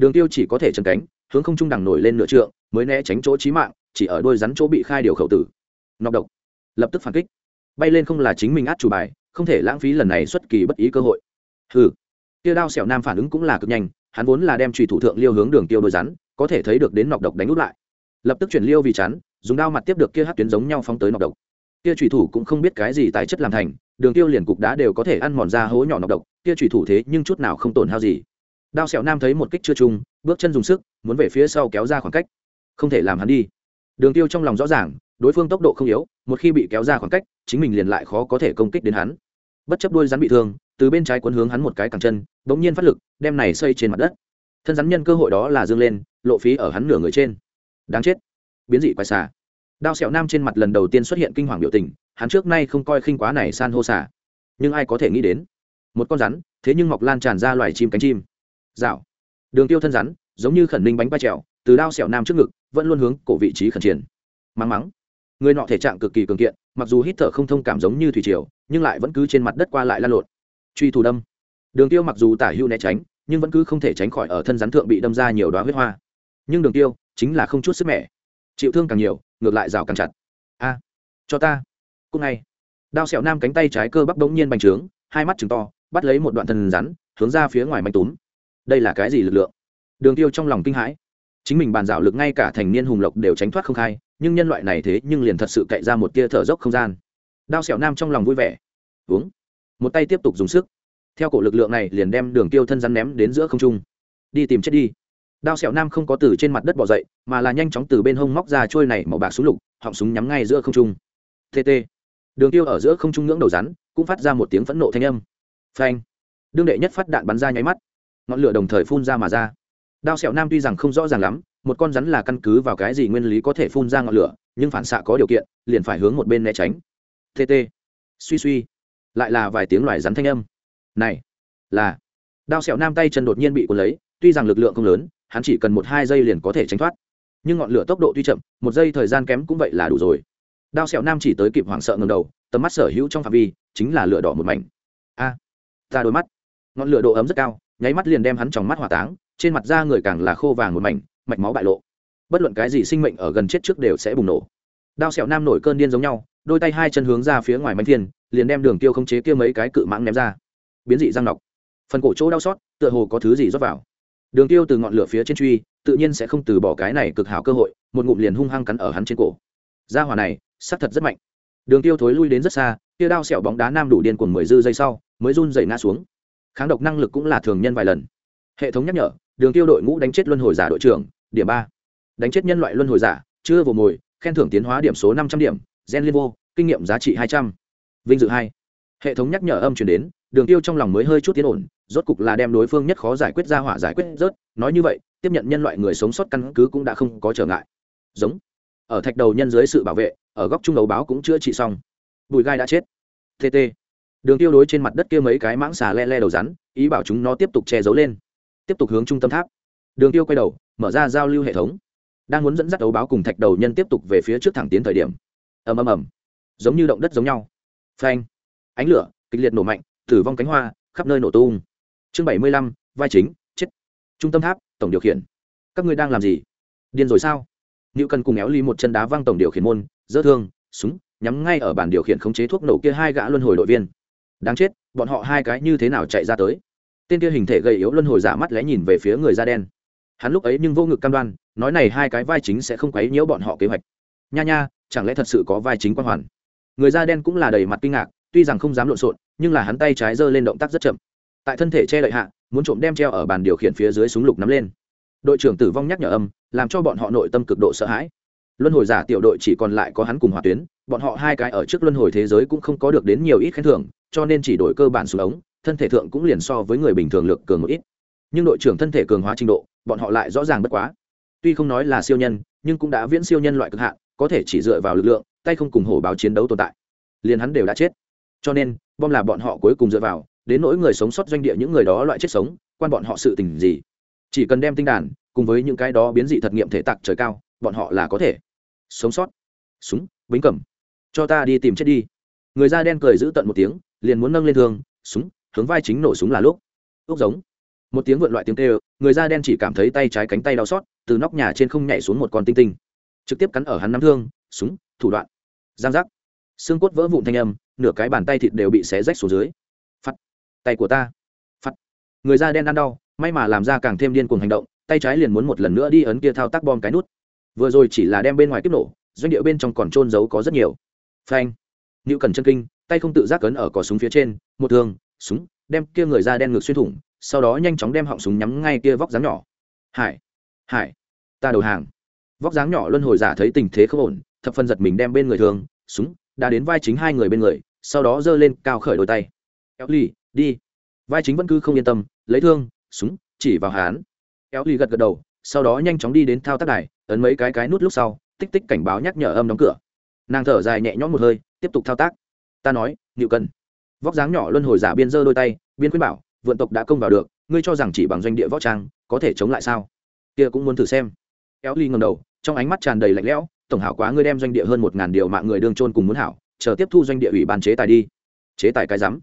đường tiêu chỉ có thể chân cánh, hướng không trung đằng nổi lên nửa trượng, mới né tránh chỗ chí mạng, chỉ ở đôi rắn chỗ bị khai điều khẩu tử. Nọc độc. Lập tức phản kích. Bay lên không là chính mình át chủ bài, không thể lãng phí lần này xuất kỳ bất ý cơ hội. Hừ. Tiêu đao xẻo nam phản ứng cũng là cực nhanh, hắn vốn là đem trùy thủ thượng liêu hướng đường tiêu đôi rắn, có thể thấy được đến nọc độc đánh út lại. Lập tức chuyển liêu vì chắn, dùng đao mặt tiếp được kia hát tuyến giống nhau phóng tới nọc độc. Kia trùy thủ cũng không biết cái gì tài chất làm thành, đường tiêu liền cục đá đều có thể ăn mòn ra hố nhỏ nọc độc, kia trùy thủ thế nhưng chút nào không tổn hao gì đao sẹo nam thấy một kích chưa chung bước chân dùng sức, muốn về phía sau kéo ra khoảng cách. Không thể làm hắn đi. Đường tiêu trong lòng rõ ràng, đối phương tốc độ không yếu, một khi bị kéo ra khoảng cách, chính mình liền lại khó có thể công kích đến hắn. Bất chấp đuôi rắn bị thương, từ bên trái quấn hướng hắn một cái cẳng chân, bỗng nhiên phát lực, đem này xây trên mặt đất. Thân rắn nhân cơ hội đó là dương lên, lộ phí ở hắn nửa người trên. Đáng chết. Biến dị quái xà. Đao sẹo nam trên mặt lần đầu tiên xuất hiện kinh hoàng biểu tình, hắn trước nay không coi khinh quá này san hô xà. Nhưng ai có thể nghĩ đến? Một con rắn, thế nhưng mọc lan tràn ra loài chim cánh chim dạo đường tiêu thân rắn, giống như khẩn ninh bánh ba trèo, từ đao xẻo nam trước ngực, vẫn luôn hướng cổ vị trí khẩn triển. Mắng mắng. Người nọ thể trạng cực kỳ cường kiện, mặc dù hít thở không thông cảm giống như thủy triều, nhưng lại vẫn cứ trên mặt đất qua lại lan lộn. Truy thủ đâm. Đường tiêu mặc dù tả hưu né tránh, nhưng vẫn cứ không thể tránh khỏi ở thân rắn thượng bị đâm ra nhiều đoá huyết hoa. Nhưng đường tiêu, chính là không chút sức mẻ. Chịu thương càng nhiều, ngược lại rào càng chặt. A, cho ta. Cúc ngay. Đao sẹo nam cánh tay trái cơ bắp đống nhiên bành trướng, hai mắt trừng to, bắt lấy một đoạn thân rắn, hướng ra phía ngoài manh túm đây là cái gì lực lượng? Đường tiêu trong lòng kinh hãi. Chính mình bàn rào lực ngay cả thành niên hùng lộc đều tránh thoát không khai, nhưng nhân loại này thế nhưng liền thật sự cậy ra một tia thở dốc không gian. Đao xẻo nam trong lòng vui vẻ. Uống. Một tay tiếp tục dùng sức. Theo cổ lực lượng này liền đem đường tiêu thân rắn ném đến giữa không trung. Đi tìm chết đi. Đao xẻo nam không có từ trên mặt đất bỏ dậy, mà là nhanh chóng từ bên hông móc ra trôi này màu bạc súng lục, họng súng nhắm ngay giữa không trung. Tt đường tiêu ở giữa không trung ngưỡng đầu rắn, cũng phát ra một tiếng phẫn nộ thanh âm. Phanh. Đương đệ nhất phát đạn bắn ra nháy mắt ngọn lửa đồng thời phun ra mà ra. Đao sẹo nam tuy rằng không rõ ràng lắm, một con rắn là căn cứ vào cái gì nguyên lý có thể phun ra ngọn lửa, nhưng phản xạ có điều kiện, liền phải hướng một bên né tránh. Tt suy suy. Lại là vài tiếng loài rắn thanh âm. Này, là. Đao sẹo nam tay chân đột nhiên bị cuốn lấy, tuy rằng lực lượng không lớn, hắn chỉ cần một hai giây liền có thể tránh thoát. Nhưng ngọn lửa tốc độ tuy chậm, một giây thời gian kém cũng vậy là đủ rồi. Đao sẹo nam chỉ tới kịp hoảng sợ ngầm đầu, tầm mắt sở hữu trong phạm vi chính là lửa đỏ một mảnh. A, ta đôi mắt. Ngọn lửa độ ấm rất cao nháy mắt liền đem hắn trong mắt hỏa táng, trên mặt da người càng là khô vàng một mảnh, mạch máu bại lộ. Bất luận cái gì sinh mệnh ở gần chết trước đều sẽ bùng nổ. Đao sẹo nam nổi cơn điên giống nhau, đôi tay hai chân hướng ra phía ngoài mánh thiên, liền đem đường tiêu không chế kia mấy cái cự mãng ném ra. Biến dị răng nọc. Phần cổ chỗ đau xót, tựa hồ có thứ gì rót vào. Đường tiêu từ ngọn lửa phía trên truy, tự nhiên sẽ không từ bỏ cái này cực hảo cơ hội, một ngụm liền hung hăng cắn ở hắn trên cổ. Gia hỏa này sắc thật rất mạnh. Đường tiêu thối lui đến rất xa, kia đao sẹo bóng đá nam đủ điên cuồng mười dư giây sau, mới run rẩy ngã xuống kháng độc năng lực cũng là thường nhân vài lần. Hệ thống nhắc nhở, đường tiêu đội ngũ đánh chết luân hồi giả đội trưởng, điểm ba. Đánh chết nhân loại luân hồi giả, chưa vồ mồi, khen thưởng tiến hóa điểm số năm trăm điểm, gen liên vô, kinh nghiệm giá trị hai trăm. Vinh dự hai. Hệ thống nhắc nhở âm truyền đến, đường tiêu trong lòng mới hơi chút tiến ổn, rốt cục là đem đối phương nhất khó giải quyết ra hỏa giải quyết rớt. Nói như vậy, tiếp nhận nhân loại người sống sót căn cứ cũng đã không có trở ngại. Giống. Ở thạch đầu nhân dưới sự bảo vệ, ở góc trung đầu báo cũng chữa trị xong. Bùi gai đã chết. Tt đường tiêu đối trên mặt đất kia mấy cái mãng xà le le đầu rắn ý bảo chúng nó tiếp tục che giấu lên tiếp tục hướng trung tâm tháp. Đường tiêu quay đầu mở ra giao lưu hệ thống đang muốn dẫn dắt đấu báo cùng thạch đầu nhân tiếp tục về phía trước thẳng tiến thời điểm. Ầm ầm ầm giống như động đất giống nhau. Phanh ánh lửa kịch liệt nổ mạnh tử vong cánh hoa khắp nơi nổ tung. Chương bảy mươi lăm vai chính chết. Trung tâm tháp tổng điều khiển. Các ngươi đang làm gì? Điên rồi sao? Niệu Cần cùng éo ly một chân đá văng tổng điều khiển môn, dỡ thương, súng, nhắm ngay ở bàn điều khiển khống chế thuốc nổ kia hai gã luân hồi đội viên. Đáng chết, bọn họ hai cái như thế nào chạy ra tới? Tên kia hình thể gầy yếu luân hồi giả mắt lẽ nhìn về phía người da đen. Hắn lúc ấy nhưng vô ngực cam đoan, nói này hai cái vai chính sẽ không quấy nhiễu bọn họ kế hoạch. Nha nha, chẳng lẽ thật sự có vai chính quan hoàn? Người da đen cũng là đầy mặt kinh ngạc, tuy rằng không dám lộn xộn, nhưng là hắn tay trái giơ lên động tác rất chậm. Tại thân thể che lợi hạ, muốn trộm đem treo ở bàn điều khiển phía dưới súng lục nắm lên đội trưởng tử vong nhắc nhở âm làm cho bọn họ nội tâm cực độ sợ hãi luân hồi giả tiểu đội chỉ còn lại có hắn cùng hỏa tuyến bọn họ hai cái ở trước luân hồi thế giới cũng không có được đến nhiều ít khen thưởng cho nên chỉ đổi cơ bản xuống ống, thân thể thượng cũng liền so với người bình thường lực cường một ít. Nhưng đội trưởng thân thể cường hóa trình độ, bọn họ lại rõ ràng bất quá. Tuy không nói là siêu nhân, nhưng cũng đã viễn siêu nhân loại cực hạn, có thể chỉ dựa vào lực lượng, tay không cùng hổ báo chiến đấu tồn tại. Liền hắn đều đã chết. Cho nên, bom là bọn họ cuối cùng dựa vào, đến nỗi người sống sót doanh địa những người đó loại chết sống, quan bọn họ sự tình gì. Chỉ cần đem tinh đàn, cùng với những cái đó biến dị thật nghiệm thể tặc trời cao, bọn họ là có thể. Sống sót. Súng, bính cẩm cho ta đi tìm chết đi. Người da đen cười giữ tận một tiếng liền muốn nâng lên thương, súng, hướng vai chính nổ súng là lúc. Ốc giống. Một tiếng vượn loại tiếng tê người da đen chỉ cảm thấy tay trái cánh tay đau xót, từ nóc nhà trên không nhảy xuống một con tinh tinh. Trực tiếp cắn ở hắn nắm thương, súng, thủ đoạn. Giang giác. Xương cốt vỡ vụn thanh âm, nửa cái bàn tay thịt đều bị xé rách xuống dưới. Phắt tay của ta. Phắt người da đen ăn đau, may mà làm ra càng thêm điên cuồng hành động, tay trái liền muốn một lần nữa đi ấn kia thao tác bom cái nút. Vừa rồi chỉ là đem bên ngoài kiếp nổ, doanh địa bên trong còn trôn giấu có rất nhiều. Phanh. Nữ cần chân kinh tay không tự giác cấn ở cò súng phía trên, một thương, súng, đem kia người ra đen ngược xuyên thủng, sau đó nhanh chóng đem họng súng nhắm ngay kia vóc dáng nhỏ. Hải hải, ta đầu hàng. Vóc dáng nhỏ luân hồi giả thấy tình thế không ổn, thập phân giật mình đem bên người thường súng, đã đến vai chính hai người bên người, sau đó giơ lên cao khởi đôi tay. Kéo ly đi. Vai chính vẫn cứ không yên tâm, lấy thương, súng, chỉ vào hán kéo ly gật gật đầu, sau đó nhanh chóng đi đến thao tác đài, ấn mấy cái cái nút lúc sau, tích tích cảnh báo nhắc nhở âm đóng cửa. Nàng thở dài nhẹ nhõm một hơi, tiếp tục thao tác ta nói nhịu cần vóc dáng nhỏ luân hồi giả biên giơ đôi tay, biên khuyên bảo, vượn tộc đã công vào được, ngươi cho rằng chỉ bằng doanh địa võ trang, có thể chống lại sao? Kia cũng muốn thử xem. Kéo ly ngầm đầu, trong ánh mắt tràn đầy lạnh lẽo, tổng hảo quá ngươi đem doanh địa hơn một ngàn điều mạng người đương trôn cùng muốn hảo, chờ tiếp thu doanh địa ủy ban chế tài đi. Chế tài cái rắm.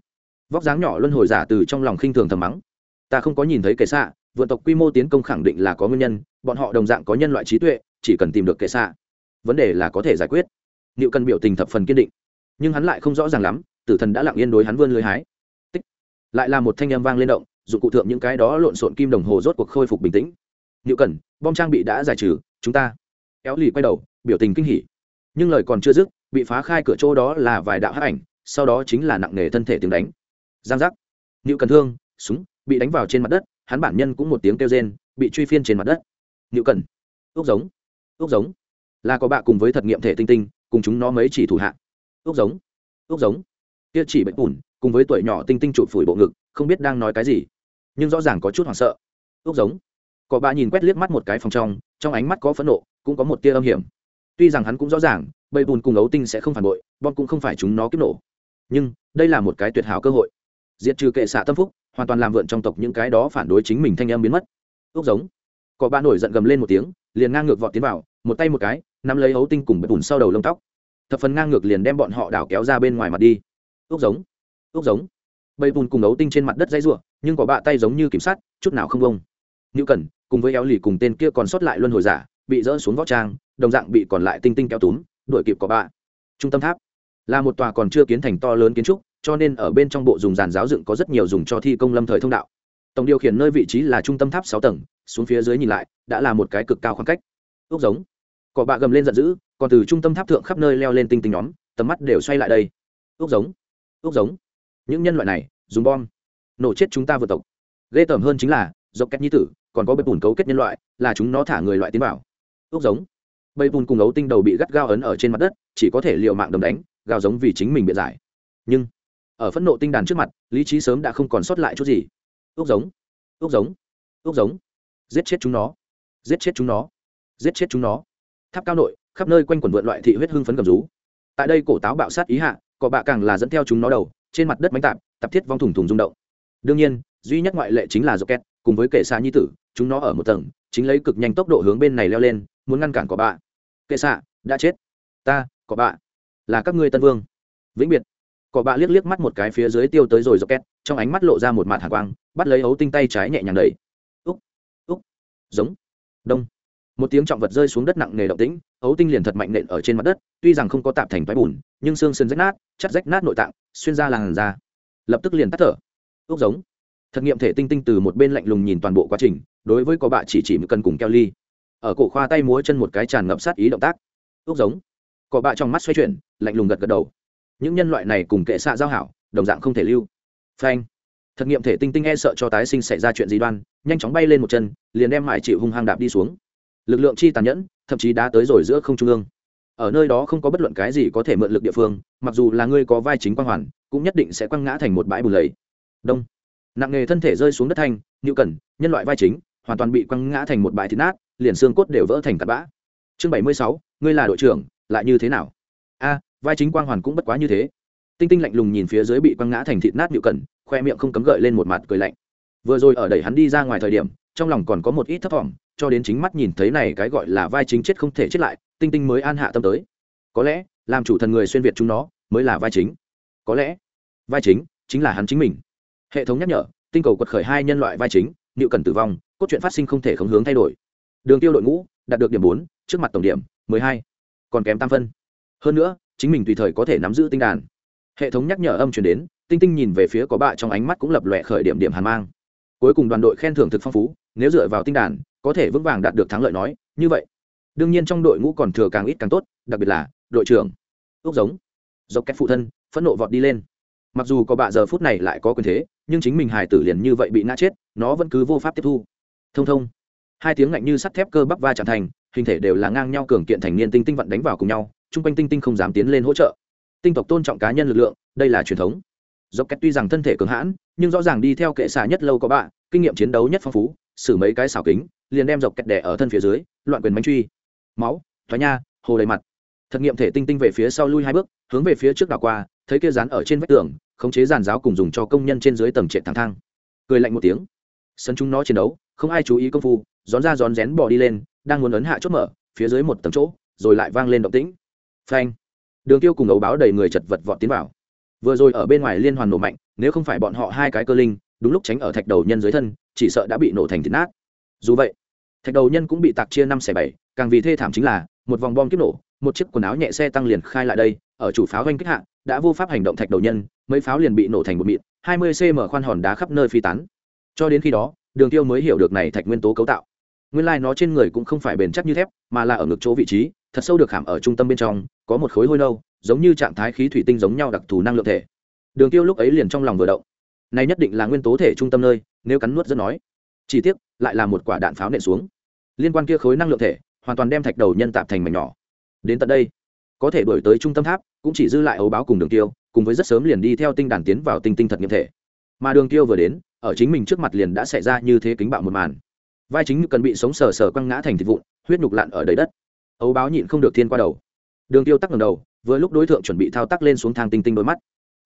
Vóc dáng nhỏ luân hồi giả từ trong lòng khinh thường thầm mắng. Ta không có nhìn thấy kẻ xạ, vượn tộc quy mô tiến công khẳng định là có nguyên nhân, bọn họ đồng dạng có nhân loại trí tuệ, chỉ cần tìm được kệ xạ. Vấn đề là có thể giải quyết. Liệu cần biểu tình thập phần kiên định nhưng hắn lại không rõ ràng lắm, tử thần đã lặng yên đối hắn vươn lưới hái. Tích. lại là một thanh âm vang lên động, dụng cụ thượng những cái đó lộn xộn kim đồng hồ rốt cuộc khôi phục bình tĩnh. Liệu cần bom trang bị đã giải trừ, chúng ta. Éo lì quay đầu, biểu tình kinh hỉ. Nhưng lời còn chưa dứt, bị phá khai cửa chỗ đó là vài đạo hắc ảnh, sau đó chính là nặng nề thân thể tiếng đánh. Giang giác. Liệu cần thương, súng, bị đánh vào trên mặt đất, hắn bản nhân cũng một tiếng kêu rên, bị truy phiên trên mặt đất. Liệu cần ước giống. Ước giống. Là có bạ cùng với thật nghiệm thể tinh tinh, cùng chúng nó mấy chỉ thủ hạ ốc giống ốc giống. Kia chỉ bệnh ủn cùng với tuổi nhỏ tinh tinh chụp phủi bộ ngực, không biết đang nói cái gì. Nhưng rõ ràng có chút hoảng sợ. Ốc giống. Cọ bạ nhìn quét liếc mắt một cái phòng trong trong ánh mắt có phẫn nộ, cũng có một tia âm hiểm. Tuy rằng hắn cũng rõ ràng, bầy bùn cùng ấu tinh sẽ không phản bội bom cũng không phải chúng nó kiếp nổ. Nhưng, đây là một cái tuyệt hảo cơ hội. Diệt trừ kệ xạ tâm phúc, hoàn toàn làm vượn trong tộc những cái đó phản đối chính mình thanh em biến mất. Ốc giống. Cọ ba nổi giận gầm lên một tiếng, liền ngang ngược vọt tiến vào, một tay một cái, nắm lấy ấu tinh cùng bầy bùn sau đầu lông tóc thập phần ngang ngược liền đem bọn họ đảo kéo ra bên ngoài mặt đi. Ước giống ước giống. Bầy bùn cùng ấu tinh trên mặt đất dây ruộng nhưng có bạ tay giống như kiểm sát, chút nào không bông như cần, cùng với éo lì cùng tên kia còn sót lại luân hồi giả, bị dỡ xuống võ trang, đồng dạng bị còn lại tinh tinh kéo túm, đuổi kịp có bạ. Trung tâm tháp là một tòa còn chưa kiến thành to lớn kiến trúc, cho nên ở bên trong bộ dùng giàn giáo dựng có rất nhiều dùng cho thi công lâm thời thông đạo. Tổng điều khiển nơi vị trí là trung tâm tháp sáu tầng, xuống phía dưới nhìn lại, đã là một cái cực cao khoảng cách. Ước giống. Cỏ bạ gầm lên giận dữ còn từ trung tâm tháp thượng khắp nơi leo lên tinh tinh nhóm, tầm mắt đều xoay lại đây. Ước giống ước giống. Những nhân loại này, dùng bom. Nổ chết chúng ta vượt tộc. Ghê tởm hơn chính là, dọc cách nhi tử, còn có bếp bùn cấu kết nhân loại, là chúng nó thả người loại tiến bảo ước giống. Bầy bùn cùng ấu tinh đầu bị gắt gao ấn ở trên mặt đất, chỉ có thể l i ề u mạng đầm đánh, gào giống vì chính mình biện giải. Nhưng, ở phẫn nộ tinh đàn trước mặt, lý trí sớm đã không còn sót lại chút gì. Ước giống ước giống ước giống. Giết chết chúng nó, giết chết chúng nó, giết chết chúng nó. Tháp cao nội khắp nơi quanh quần vượn loại thị huyết hưng phấn cầm rú. Tại đây cổ táo bạo sát ý hạ, cọ bạ càng là dẫn theo chúng nó đầu, trên mặt đất bánh tạp, tập thiết vong thùng thùng rung động. Đương nhiên, duy nhất ngoại lệ chính là rocket, cùng với kệ xa nhi tử, chúng nó ở một tầng, chính lấy cực nhanh tốc độ hướng bên này leo lên, muốn ngăn cản cọ bạ. Kệ xạ, đã chết. Ta, cọ bạ, là các ngươi tân vương. Vĩnh biệt. Cọ bạ liếc liếc mắt một cái phía dưới tiêu tới rồi rocket, trong ánh mắt lộ ra một mặt hàng quang, bắt lấy ấu tinh tay trái nhẹ nhàng đẩy. Úc úc, giống, đông một tiếng trọng vật rơi xuống đất nặng nề động tĩnh, ấu tinh liền thật mạnh nện ở trên mặt đất, tuy rằng không có tạp thành thoái bùn, nhưng xương sườn rách nát, chắt rách nát nội tạng, xuyên ra làn da. Lập tức liền tắt thở. Ước giống. Thực nghiệm thể tinh tinh từ một bên lạnh lùng nhìn toàn bộ quá trình, đối với có bạ chỉ chỉ một cùng keo ly ở cổ khoa tay múa chân một cái tràn ngập sát ý động tác. Ước giống. Có bạ trong mắt xoay chuyển, lạnh lùng gật gật đầu. Những nhân loại này cùng kệ xạ giao hảo, đồng dạng không thể lưu. Phanh. Thực nghiệm thể tinh tinh e sợ cho tái sinh xảy ra chuyện gì đoan, nhanh chóng bay lên một chân, liền đem mại chịu hung hăng đạp đi xuống lực lượng chi tàn nhẫn, thậm chí đã tới rồi giữa không trung ương. Ở nơi đó không có bất luận cái gì có thể mượn lực địa phương, mặc dù là ngươi có vai chính quang hoàn, cũng nhất định sẽ quăng ngã thành một bãi bùn lầy. Đông. Nặng nghề thân thể rơi xuống đất thanh như cần nhân loại vai chính, hoàn toàn bị quăng ngã thành một bãi thịt nát, liền xương cốt đều vỡ thành cát bã. Chương bảy mươi sáu, ngươi là đội trưởng, lại như thế nào? A, vai chính quang hoàn cũng bất quá như thế. Tinh tinh lạnh lùng nhìn phía dưới bị quăng ngã thành thịt nát nhự cần khoe miệng không cấm gợi lên một mặt cười lạnh. Vừa rồi ở đẩy hắn đi ra ngoài thời điểm trong lòng còn có một ít thấp thỏm, cho đến chính mắt nhìn thấy này cái gọi là vai chính chết không thể chết lại, tinh tinh mới an hạ tâm tới. Có lẽ, làm chủ thần người xuyên việt chúng nó, mới là vai chính. Có lẽ, vai chính chính là hắn chính mình. Hệ thống nhắc nhở, tinh cầu quật khởi hai nhân loại vai chính nịu cần tử vong, cốt truyện phát sinh không thể khống hướng thay đổi. Đường tiêu đội ngũ, đạt được điểm bốn, trước mặt tổng điểm, mười hai, còn kém tam phân. Hơn nữa, chính mình tùy thời có thể nắm giữ tinh đàn. Hệ thống nhắc nhở âm chuyển đến, tinh tinh nhìn về phía có bạ trong ánh mắt cũng lập lòe khởi điểm điểm hàn mang cuối cùng đoàn đội khen thưởng thực phong phú, nếu dựa vào tinh đàn, có thể vững vàng đạt được thắng lợi nói, như vậy. Đương nhiên trong đội ngũ còn thừa càng ít càng tốt, đặc biệt là đội trưởng. Ước giống. Dọc cách phụ thân, phẫn nộ vọt đi lên. Mặc dù có bạ giờ phút này lại có quyền thế, nhưng chính mình hài tử liền như vậy bị ngã chết, nó vẫn cứ vô pháp tiếp thu. Thông thông. Hai tiếng ngạnh như sắt thép cơ bắp va chạm thành, hình thể đều là ngang nhau cường kiện thành niên tinh tinh vận đánh vào cùng nhau, chung quanh tinh tinh không dám tiến lên hỗ trợ. Tinh tộc tôn trọng cá nhân lực lượng, đây là truyền thống dọc kẹt tuy rằng thân thể cường hãn, nhưng rõ ràng đi theo kệ xà nhất lâu có bạ, kinh nghiệm chiến đấu nhất phong phú, xử mấy cái xảo kính, liền đem dọc kẹt đẻ ở thân phía dưới, loạn quyền bánh truy. Máu, thoái nha, hồ đầy mặt. Thật nghiệm thể tinh tinh về phía sau lui hai bước, hướng về phía trước đảo qua, thấy kia rán ở trên vách tường, khống chế giàn giáo cùng dùng cho công nhân trên dưới tầng trệ thẳng thang. Cười lạnh một tiếng. Sân chúng nó chiến đấu, không ai chú ý công phu rón ra rón rén bỏ đi lên, đang muốn ấn hạ chốt mở, phía dưới một tầng chỗ, rồi lại vang lên động tĩnh. Phanh. Đường tiêu cùng ấu báo đầy người chật vật vọt tiến vào vừa rồi ở bên ngoài liên hoàn nổ mạnh, nếu không phải bọn họ hai cái cơ linh, đúng lúc tránh ở thạch đầu nhân dưới thân, chỉ sợ đã bị nổ thành thịt nát. Dù vậy, thạch đầu nhân cũng bị tạc chia năm xẻ bảy, càng vì thê thảm chính là, một vòng bom kiếp nổ, một chiếc quần áo nhẹ xe tăng liền khai lại đây, ở chủ pháo doanh kích hạ, đã vô pháp hành động thạch đầu nhân, mấy pháo liền bị nổ thành một mịn, hai mươi cm khoan hòn đá khắp nơi phi tán. Cho đến khi đó, đường tiêu mới hiểu được này thạch nguyên tố cấu tạo. Nguyên lai like nó trên người cũng không phải bền chắc như thép, mà là ở ngực chỗ vị trí, thật sâu được hàm ở trung tâm bên trong, có một khối hôi nâu giống như trạng thái khí thủy tinh giống nhau đặc thù năng lượng thể. Đường tiêu lúc ấy liền trong lòng vừa động. Này nhất định là nguyên tố thể trung tâm nơi, nếu cắn nuốt rất nói. Chỉ tiếc, lại là một quả đạn pháo nện xuống. Liên quan kia khối năng lượng thể, hoàn toàn đem thạch đầu nhân tạp thành mảnh nhỏ. Đến tận đây, có thể đổi tới trung tâm tháp, cũng chỉ dư lại ấu báo cùng đường tiêu, cùng với rất sớm liền đi theo tinh đàn tiến vào tinh tinh thật nghiệm thể. Mà đường tiêu vừa đến, ở chính mình trước mặt liền đã xảy ra như thế kính bạo một màn. Vai chính cần bị sống sờ sờ quăng ngã thành thịt vụn, huyết nhục lặn ở đầy đất. Ấu báo nhịn không được thiên qua đầu. Đường tiêu tắc ngầm đầu vừa lúc đối tượng chuẩn bị thao tác lên xuống thang tinh tinh đôi mắt.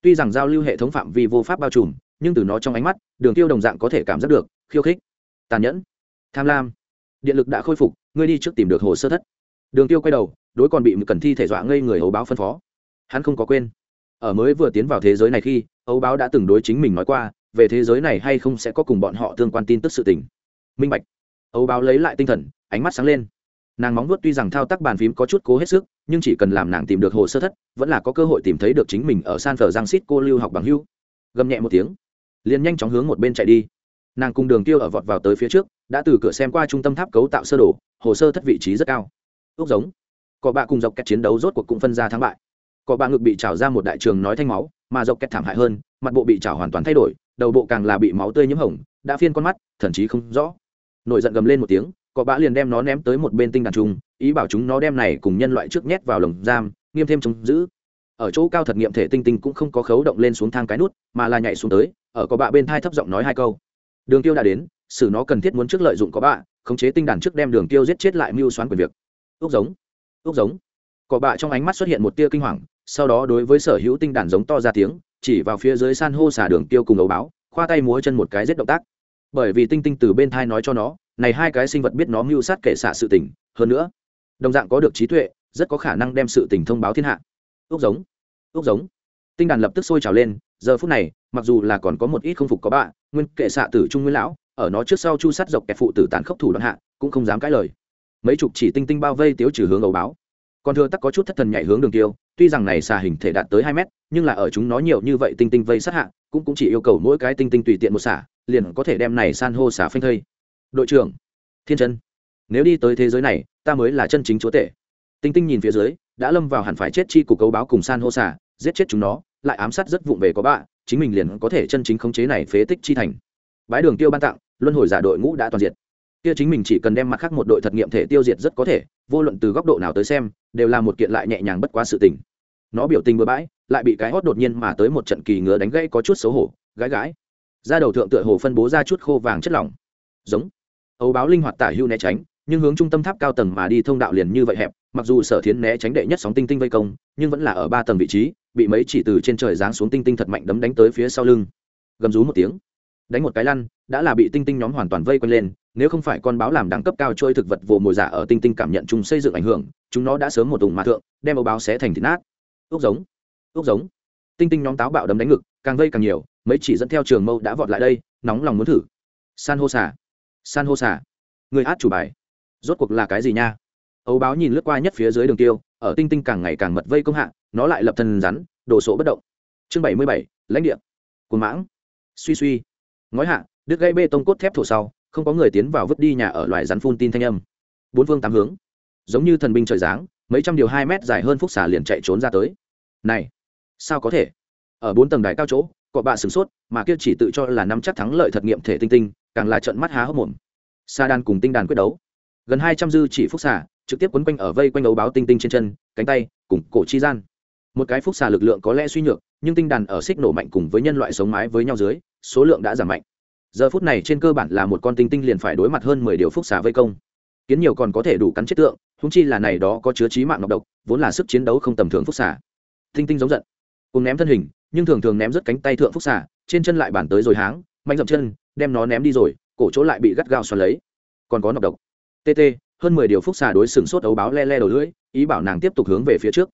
Tuy rằng giao lưu hệ thống phạm vi vô pháp bao trùm, nhưng từ nó trong ánh mắt, đường tiêu đồng dạng có thể cảm giác được, khiêu khích, tàn nhẫn, tham lam. Điện lực đã khôi phục, ngươi đi trước tìm được hồ sơ thất. Đường tiêu quay đầu, đối còn bị cần thi thể dọa ngây người ấu báo phân phó. Hắn không có quên. Ở mới vừa tiến vào thế giới này khi, ấu báo đã từng đối chính mình nói qua, về thế giới này hay không sẽ có cùng bọn họ tương quan tin tức sự tình. Minh bạch. Ấu báo lấy lại tinh thần, ánh mắt sáng lên. Nàng móng vuốt tuy rằng thao tác bàn phím có chút cố hết sức nhưng chỉ cần làm nàng tìm được hồ sơ thất, vẫn là có cơ hội tìm thấy được chính mình ở san phờ giang xít cô lưu học bằng hưu gầm nhẹ một tiếng, liền nhanh chóng hướng một bên chạy đi. Nàng cùng đường tiêu ở vọt vào tới phía trước, đã từ cửa xem qua trung tâm tháp cấu tạo sơ đồ, hồ sơ thất vị trí rất cao. Ước giống cọ bạ cùng dọc kẹt chiến đấu rốt cuộc cũng phân ra thắng bại. Cọ bạ ngực bị trào ra một đại trường nói thanh máu, mà dọc kẹt thảm hại hơn, mặt bộ bị trào hoàn toàn thay đổi, đầu bộ càng là bị máu tươi nhiễm hồng, đã phiên con mắt thậm chí không rõ. Nổi giận gầm lên một tiếng cọ bã liền đem nó ném tới một bên tinh đàn trung ý bảo chúng nó đem này cùng nhân loại trước nhét vào lồng giam, nghiêm thêm chống giữ. Ở chỗ cao thật nghiệm thể tinh tinh cũng không có khấu động lên xuống thang cái nút, mà là nhảy xuống tới, ở có bạ bên thai thấp giọng nói hai câu. Đường tiêu đã đến, xử nó cần thiết muốn trước lợi dụng có bạ khống chế tinh đàn trước đem đường tiêu giết chết lại mưu xoán quyền việc. Ước giống ước giống. Có bạ trong ánh mắt xuất hiện một tia kinh hoàng, sau đó đối với sở hữu tinh đàn giống to ra tiếng, chỉ vào phía dưới san hô xả đường tiêu cùng ấu báo, khoa tay múa chân một cái giết động tác. Bởi vì tinh tinh từ bên thai nói cho nó này hai cái sinh vật biết nó mưu sát kể xạ sự tình, hơn nữa, đồng dạng có được trí tuệ, rất có khả năng đem sự tình thông báo thiên hạ. Ước giống ước giống. Tinh đàn lập tức sôi trào lên, giờ phút này, mặc dù là còn có một ít không phục có bạ, nguyên kệ xạ tử trung nguyên lão, ở nó trước sau chu sát dọc kẻ phụ tử tàn khốc thủ đoạn hạ, cũng không dám cãi lời. Mấy chục chỉ tinh tinh bao vây tiếu trừ hướng ấu báo. Còn thừa tắc có chút thất thần nhảy hướng đường tiêu, tuy rằng này xà hình thể đạt tới hai mét, nhưng là ở chúng nó nhiều như vậy tinh tinh vây sát hạ, cũng cũng chỉ yêu cầu mỗi cái tinh tinh tùy tiện một xả liền có thể đem này san hô xả phanh thây đội trưởng, thiên chân, nếu đi tới thế giới này, ta mới là chân chính chúa tể. Tinh tinh nhìn phía dưới, đã lâm vào hẳn phải chết chi của cấu báo cùng san hô xả giết chết chúng nó, lại ám sát rất vụng về có bạ, chính mình liền có thể chân chính khống chế này phế tích chi thành. Bãi đường tiêu ban tặng, luân hồi giả đội ngũ đã toàn diệt. Kia chính mình chỉ cần đem mặt khác một đội thật nghiệm thể tiêu diệt rất có thể, vô luận từ góc độ nào tới xem, đều là một kiện lại nhẹ nhàng bất quá sự tình. Nó biểu tình bừa bãi, lại bị cái hót đột nhiên mà tới một trận kỳ ngứa đánh gãy có chút xấu hổ gái gái ra đầu thượng tựa hồ phân bố ra chút khô vàng chất lỏng. Giống ấu báo linh hoạt tả hưu né tránh, nhưng hướng trung tâm tháp cao tầng mà đi thông đạo liền như vậy hẹp, mặc dù sở thiến né tránh đệ nhất sóng tinh tinh vây công, nhưng vẫn là ở ba tầng vị trí, bị mấy chỉ từ trên trời giáng xuống tinh tinh thật mạnh đấm đánh tới phía sau lưng. Gầm rú một tiếng, đánh một cái lăn, đã là bị tinh tinh nhóm hoàn toàn vây quanh lên, nếu không phải con báo làm đẳng cấp cao trôi thực vật vồ mồi giả ở tinh tinh cảm nhận chúng xây dựng ảnh hưởng, chúng nó đã sớm một tùng mà thượng, đem ấu báo xé thành thịt nát. Ốc giống ốc giống. Tinh tinh nhóm táo bạo đấm đánh ngực, càng vây càng nhiều, mấy chỉ dẫn theo trường mâu đã vọt lại đây, nóng lòng muốn thử. San hô xả san hô xả. Người át chủ bài. Rốt cuộc là cái gì nha? Ấu báo nhìn lướt qua nhất phía dưới đường tiêu, ở tinh tinh càng ngày càng mật vây công hạ, nó lại lập thần rắn đổ sộ bất động. Chương bảy mươi bảy, lãnh địa. Cồn mãng. Suy suy. Ngói hạ, đứt gây bê tông cốt thép thổ sau, không có người tiến vào vứt đi nhà ở loài rắn phun tin thanh âm. Bốn phương tám hướng. Giống như thần binh trời giáng, mấy trăm điều hai mét dài hơn phúc xả liền chạy trốn ra tới. Này, sao có thể? Ở bốn tầng đài cao chỗ, cọ bạ sửng sốt, mà kia chỉ tự cho là nắm chắc thắng lợi thật nghiệm thể tinh tinh càng là trận mắt há hốc mồm. Sa đan cùng tinh đàn quyết đấu. Gần hai trăm dư chỉ phúc xả trực tiếp quấn quanh ở vây quanh ấu báo tinh tinh trên chân, cánh tay, cùng cổ chi gian. Một cái phúc xà lực lượng có lẽ suy nhược, nhưng tinh đàn ở xích nổ mạnh cùng với nhân loại sống mái với nhau dưới, số lượng đã giảm mạnh. Giờ phút này trên cơ bản là một con tinh tinh liền phải đối mặt hơn mười điều phúc xà vây công. Kiến nhiều còn có thể đủ cắn chết tượng húng chi là này đó có chứa trí mạng độc độc, vốn là sức chiến đấu không tầm thường phúc xà. Tinh tinh giống giận cùng ném thân hình, nhưng thường thường ném rất cánh tay thượng phúc xà, trên chân lại bản tới rồi háng, mạnh dậm chân đem nó ném đi rồi, cổ chỗ lại bị gắt gao xoắn lấy. Còn có nọc độc. Tt hơn mười điều phúc xà đối sừng sốt ấu báo le le đầu lưỡi, ý bảo nàng tiếp tục hướng về phía trước.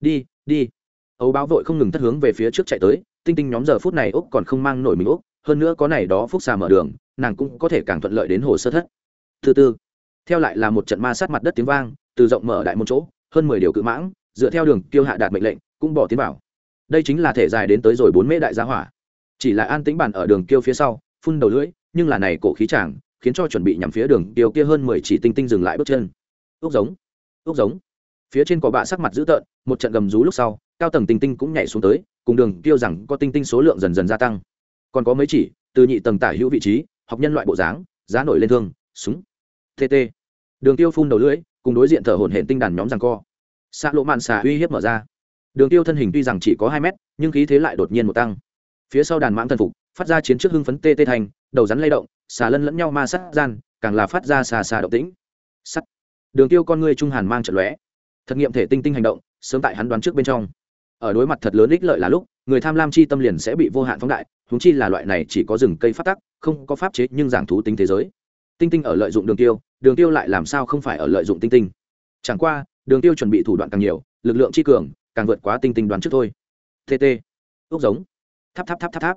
Đi đi. Ấu báo vội không ngừng thất hướng về phía trước chạy tới, tinh tinh nhóm giờ phút này úc còn không mang nổi mình úc hơn nữa có này đó phúc xà mở đường, nàng cũng có thể càng thuận lợi đến hồ sơ thất. Thứ tư theo lại là một trận ma sát mặt đất tiếng vang, từ rộng mở đại một chỗ, hơn mười điều cự mãng, dựa theo đường tiêu hạ đạt mệnh lệnh, cũng bỏ tiến vào. Đây chính là thể dài đến tới rồi bốn mễ đại gia hỏa. Chỉ là an tĩnh bản ở đường tiêu phía sau phun đầu lưỡi, nhưng là này cổ khí chàng khiến cho chuẩn bị nhằm phía đường tiêu kia hơn mười chỉ tinh tinh dừng lại bước chân. Ốc giống ốc giống. Phía trên có bạ sắc mặt dữ tợn, một trận gầm rú lúc sau, cao tầng tinh tinh cũng nhảy xuống tới, cùng đường tiêu rằng có tinh tinh số lượng dần dần gia tăng. Còn có mấy chỉ, từ nhị tầng tả hữu vị trí, học nhân loại bộ dáng, giá nổi lên thương, súng. Tt đường tiêu phun đầu lưỡi, cùng đối diện thở hổn hển tinh đàn nhóm rằng co. Xạ lộ mạn xà uy hiếp mở ra. Đường tiêu thân hình tuy rằng chỉ có hai mét, nhưng khí thế lại đột nhiên một tăng. Phía sau đàn mãng thần phục phát ra chiến trước hưng phấn tê tê thành, đầu rắn lay động, xà lân lẫn nhau ma sát gian, càng là phát ra xà xà động tĩnh. Sắt. Đường tiêu con ngươi trung hàn mang trận lóe. Thực nghiệm thể tinh tinh hành động, sớm tại hắn đoán trước bên trong. Ở đối mặt thật lớn ích lợi là lúc, người tham lam chi tâm liền sẽ bị vô hạn phóng đại húng chi là loại này chỉ có rừng cây phát tắc, không có pháp chế nhưng giảng thú tính thế giới. Tinh tinh ở lợi dụng đường tiêu đường tiêu lại làm sao không phải ở lợi dụng tinh tinh? Chẳng qua, đường tiêu chuẩn bị thủ đoạn càng nhiều, lực lượng chi cường, càng vượt quá tinh tinh đoán trước thôi. Tt ốc giống. Tháp tháp tháp tháp tháp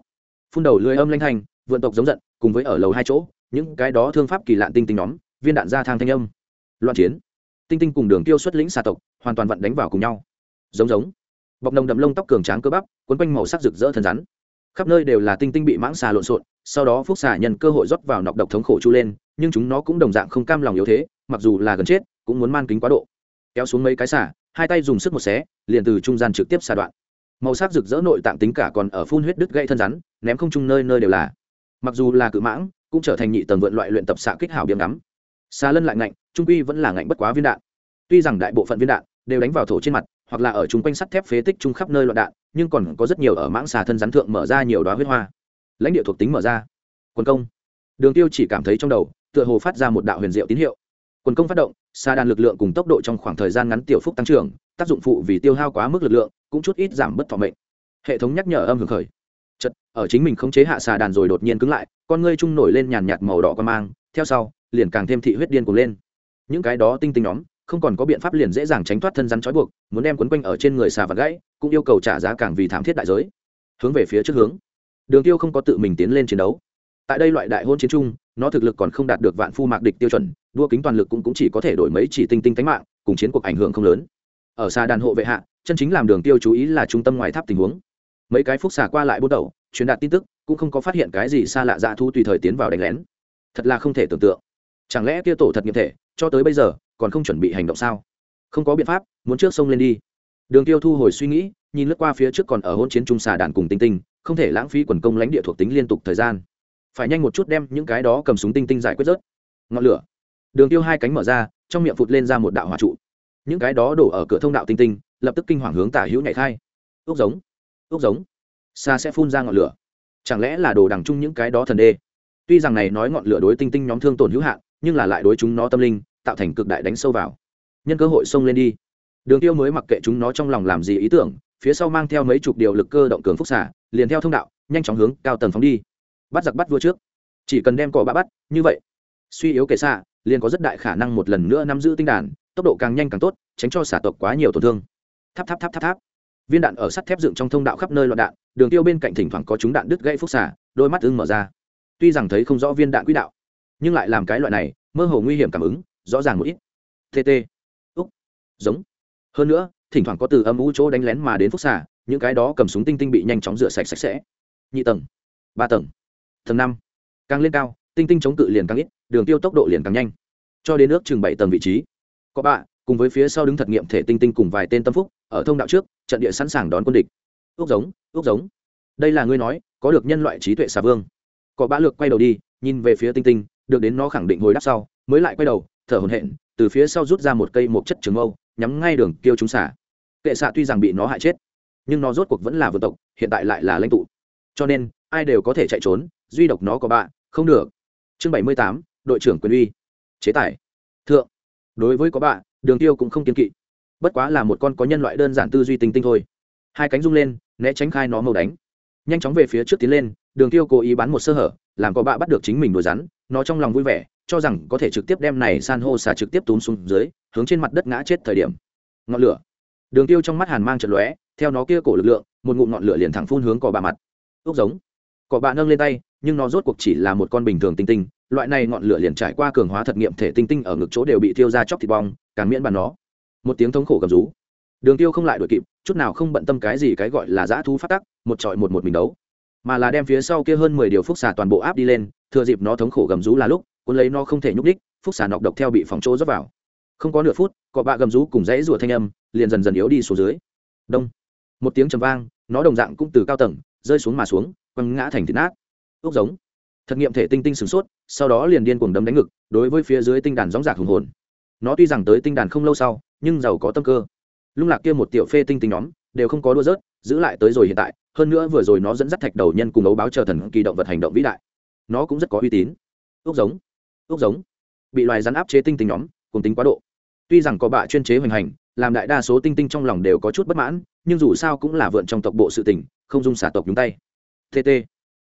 phun đầu lưới âm lanh thành vượn tộc giống giận, cùng với ở lầu hai chỗ, những cái đó thương pháp kỳ lạn tinh tinh nhóm, viên đạn ra thang thanh âm. Loạn chiến. Tinh tinh cùng đường tiêu xuất lĩnh xà tộc, hoàn toàn vận đánh vào cùng nhau. Giống giống. Bọc nồng đậm lông tóc cường tráng cơ bắp quấn quanh màu sắc rực rỡ thần rắn. Khắp nơi đều là tinh tinh bị mãng xà lộn xộn, sau đó phúc xà nhân cơ hội rót vào nọc độc thống khổ chu lên, nhưng chúng nó cũng đồng dạng không cam lòng yếu thế, mặc dù là gần chết, cũng muốn man kính quá độ. Kéo xuống mấy cái xà, hai tay dùng sức một xé, liền từ trung gian trực tiếp xà đoạn màu sắc rực rỡ nội tạng tính cả còn ở phun huyết đứt gây thân rắn, ném không chung nơi nơi đều là. Mặc dù là cự mãng, cũng trở thành nhị tầng vượn loại luyện tập xạ kích hảo biếng ngắm. Xa lân lại ngạnh, trung quy vẫn là ngạnh bất quá viên đạn. Tuy rằng đại bộ phận viên đạn đều đánh vào thổ trên mặt, hoặc là ở chung quanh sắt thép phế tích chung khắp nơi loạn đạn, nhưng còn có rất nhiều ở mãng xà thân rắn thượng mở ra nhiều đoá huyết hoa. Lãnh địa thuộc tính mở ra. Quần công. Đường tiêu chỉ cảm thấy trong đầu, tựa hồ phát ra một đạo huyền diệu tín hiệu. Quần công phát động xa đàn lực lượng cùng tốc độ trong khoảng thời gian ngắn tiểu phúc tăng trưởng tác dụng phụ vì tiêu hao quá mức lực lượng cũng chút ít giảm bất thọ mệnh. Hệ thống nhắc nhở âm hưởng khởi. Chật ở chính mình khống chế hạ xà đàn rồi đột nhiên cứng lại con ngươi trung nổi lên nhàn nhạt màu đỏ qua mang theo sau liền càng thêm thị huyết điên cuồng lên. Những cái đó tinh tinh nhóm không còn có biện pháp liền dễ dàng tránh thoát thân rắn trói buộc muốn đem quấn quanh ở trên người xà và gãy cũng yêu cầu trả giá càng vì thảm thiết đại giới. Hướng về phía trước hướng. Đường tiêu không có tự mình tiến lên chiến đấu. Tại đây loại đại hôn chiến trung nó thực lực còn không đạt được vạn phu mạc địch tiêu chuẩn đua kính toàn lực cũng, cũng chỉ có thể đổi mấy chỉ tinh tinh tánh mạng cùng chiến cuộc ảnh hưởng không lớn ở xa đàn hộ vệ hạ, chân chính làm đường tiêu chú ý là trung tâm ngoài tháp tình huống. Mấy cái phúc xà qua lại bút đầu truyền đạt tin tức, cũng không có phát hiện cái gì xa lạ dạ thu tùy thời tiến vào đánh lén. Thật là không thể tưởng tượng. Chẳng lẽ kia tổ thật nghiệp thể, cho tới bây giờ, còn không chuẩn bị hành động sao? Không có biện pháp, muốn trước sông lên đi. Đường tiêu thu hồi suy nghĩ, nhìn lướt qua phía trước còn ở hôn chiến trung xà đàn cùng tinh tinh, không thể lãng phí quần công lãnh địa thuộc tính liên tục thời gian. Phải nhanh một chút đem những cái đó cầm súng tinh tinh giải quyết rớt. Ngọn lửa. Đường tiêu hai cánh mở ra, trong miệng phụt lên ra một đạo hỏa trụ những cái đó đổ ở cửa thông đạo tinh tinh, lập tức kinh hoàng hướng tả hữu nhảy khai. Ốc giống ốc giống. Xa sẽ phun ra ngọn lửa. Chẳng lẽ là đồ đằng chung những cái đó thần đê? Tuy rằng này nói ngọn lửa đối tinh tinh nhóm thương tổn hữu hạn, nhưng là lại đối chúng nó tâm linh, tạo thành cực đại đánh sâu vào. Nhân cơ hội xông lên đi. Đường tiêu mới mặc kệ chúng nó trong lòng làm gì ý tưởng, phía sau mang theo mấy chục điều lực cơ động cường phúc xả liền theo thông đạo, nhanh chóng hướng cao tầng phóng đi. Bắt giặc bắt vua trước. Chỉ cần đem cỏ bã bắt, như vậy. Suy yếu kể xa liền có rất đại khả năng một lần nữa nắm giữ tinh đàn tốc độ càng nhanh càng tốt, tránh cho xả tộc quá nhiều tổn thương. Tháp tháp tháp tháp tháp. Viên đạn ở sắt thép dựng trong thông đạo khắp nơi loạn đạn, đường tiêu bên cạnh thỉnh thoảng có chúng đạn đứt gãy phúc xả, đôi mắt ưng mở ra. Tuy rằng thấy không rõ viên đạn quỹ đạo, nhưng lại làm cái loại này, mơ hồ nguy hiểm cảm ứng, rõ ràng một ít. Tt úc. Giống. Hơn nữa, thỉnh thoảng có từ âm u chỗ đánh lén mà đến phúc xả, những cái đó cầm súng tinh tinh bị nhanh chóng rửa sạch sạch sẽ. Nhị tầng. Ba tầng. Tầng năm. Càng lên cao, tinh tinh chống cự liền càng ít, đường tiêu tốc độ liền càng nhanh. Cho đến nước chừng bảy tầng vị trí có bạ, cùng với phía sau đứng thật nghiệm thể tinh tinh cùng vài tên tâm phúc, ở thông đạo trước, trận địa sẵn sàng đón quân địch. Ước giống ước giống. Đây là ngươi nói, có được nhân loại trí tuệ xà vương. Có bã lược quay đầu đi, nhìn về phía tinh tinh, được đến nó khẳng định hồi đáp sau, mới lại quay đầu, thở hổn hển, từ phía sau rút ra một cây một chất trường mâu nhắm ngay đường kêu chúng xả kệ xạ tuy rằng bị nó hại chết, nhưng nó rốt cuộc vẫn là vượt tộc, hiện tại lại là lãnh tụ. Cho nên, ai đều có thể chạy trốn, duy độc nó có bạ, không được. Chương bảy mươi tám, đội trưởng quyền uy. Chế tài. Thượng đối với có bạ, đường tiêu cũng không kiên kỵ. Bất quá là một con có nhân loại đơn giản tư duy tinh tinh thôi. Hai cánh rung lên, né tránh khai nó màu đánh. Nhanh chóng về phía trước tiến lên, đường tiêu cố ý bắn một sơ hở, làm có bạ bắt được chính mình đuổi rắn. Nó trong lòng vui vẻ, cho rằng có thể trực tiếp đem này san hô xà trực tiếp túm xuống dưới, hướng trên mặt đất ngã chết thời điểm. Ngọn lửa. Đường tiêu trong mắt hàn mang trận lóe, theo nó kia cổ lực lượng, một ngụm ngọn lửa liền thẳng phun hướng cỏ bạ mặt. Ốc giống. Cỏ bạ nâng lên tay, nhưng nó rốt cuộc chỉ là một con bình thường tinh tinh loại này ngọn lửa liền trải qua cường hóa thật nghiệm thể tinh tinh ở ngực chỗ đều bị tiêu ra chóc thịt bong, càng miễn bàn nó. Một tiếng thống khổ gầm rú. Đường tiêu không lại đuổi kịp, chút nào không bận tâm cái gì cái gọi là dã thú phát tắc, một trọi một một mình đấu. Mà là đem phía sau kia hơn mười điều phúc xà toàn bộ áp đi lên, thừa dịp nó thống khổ gầm rú là lúc, cuốn lấy nó không thể nhúc đích phúc xà nọc độc theo bị phòng chỗ rót vào. Không có nửa phút, cọ bạ gầm rú cùng dãy rùa thanh âm liền dần dần yếu đi xuống dưới. Đông. Một tiếng trầm vang, nó đồng dạng cũng từ cao tầng rơi xuống mà xuống, quăng ngã thành thịt nát. Ốc giống thật nghiệm thể tinh tinh sửng sốt, sau đó liền điên cuồng đấm đánh ngực, đối với phía dưới tinh đàn gióng giạc hùng hồn. Nó tuy rằng tới tinh đàn không lâu sau, nhưng giàu có tâm cơ. Lung lạc kia một tiểu phê tinh tinh nhóm, đều không có đua rớt, giữ lại tới rồi hiện tại, hơn nữa vừa rồi nó dẫn dắt thạch đầu nhân cùng ấu báo chờ thần kỳ động vật hành động vĩ đại. Nó cũng rất có uy tín. Ốc giống ốc giống. Bị loài rắn áp chế tinh tinh nhóm cùng tính quá độ. Tuy rằng có bạ chuyên chế hoành hành, làm đại đa số tinh tinh trong lòng đều có chút bất mãn, nhưng dù sao cũng là vượn trong tộc bộ sự tình, không dung xả tộc nhúng tay. Tt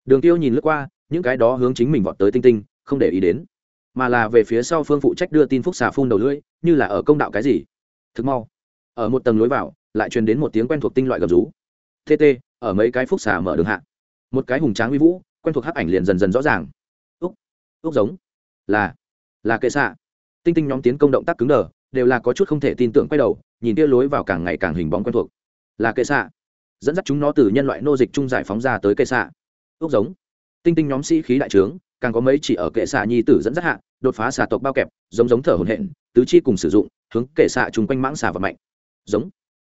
đường tiêu nhìn lướt qua những cái đó hướng chính mình vọt tới tinh tinh, không để ý đến. Mà là về phía sau phương phụ trách đưa tin phúc xà phun đầu lưỡi, như là ở công đạo cái gì. Thực mau, ở một tầng lối vào, lại truyền đến một tiếng quen thuộc tinh loại gầm rú. Tt ở mấy cái phúc xà mở đường hạ. Một cái hùng tráng uy vũ, quen thuộc hắc ảnh liền dần dần rõ ràng. Úc úc giống. Là là kệ xạ. Tinh tinh nhóm tiến công động tác cứng đờ, đều là có chút không thể tin tưởng quay đầu, nhìn kia lối vào càng ngày càng hình bóng quen thuộc. Là kệ xạ. Dẫn dắt chúng nó từ nhân loại nô dịch chung giải phóng ra tới kệ xạ. Úc giống tinh tinh nhóm sĩ khí đại trướng, càng có mấy chỉ ở kệ xạ nhi tử dẫn dắt hạ, đột phá xà tộc bao kẹp, giống giống thở hồn hện tứ chi cùng sử dụng, hướng kệ xạ chung quanh mãng xà và mạnh. Giống.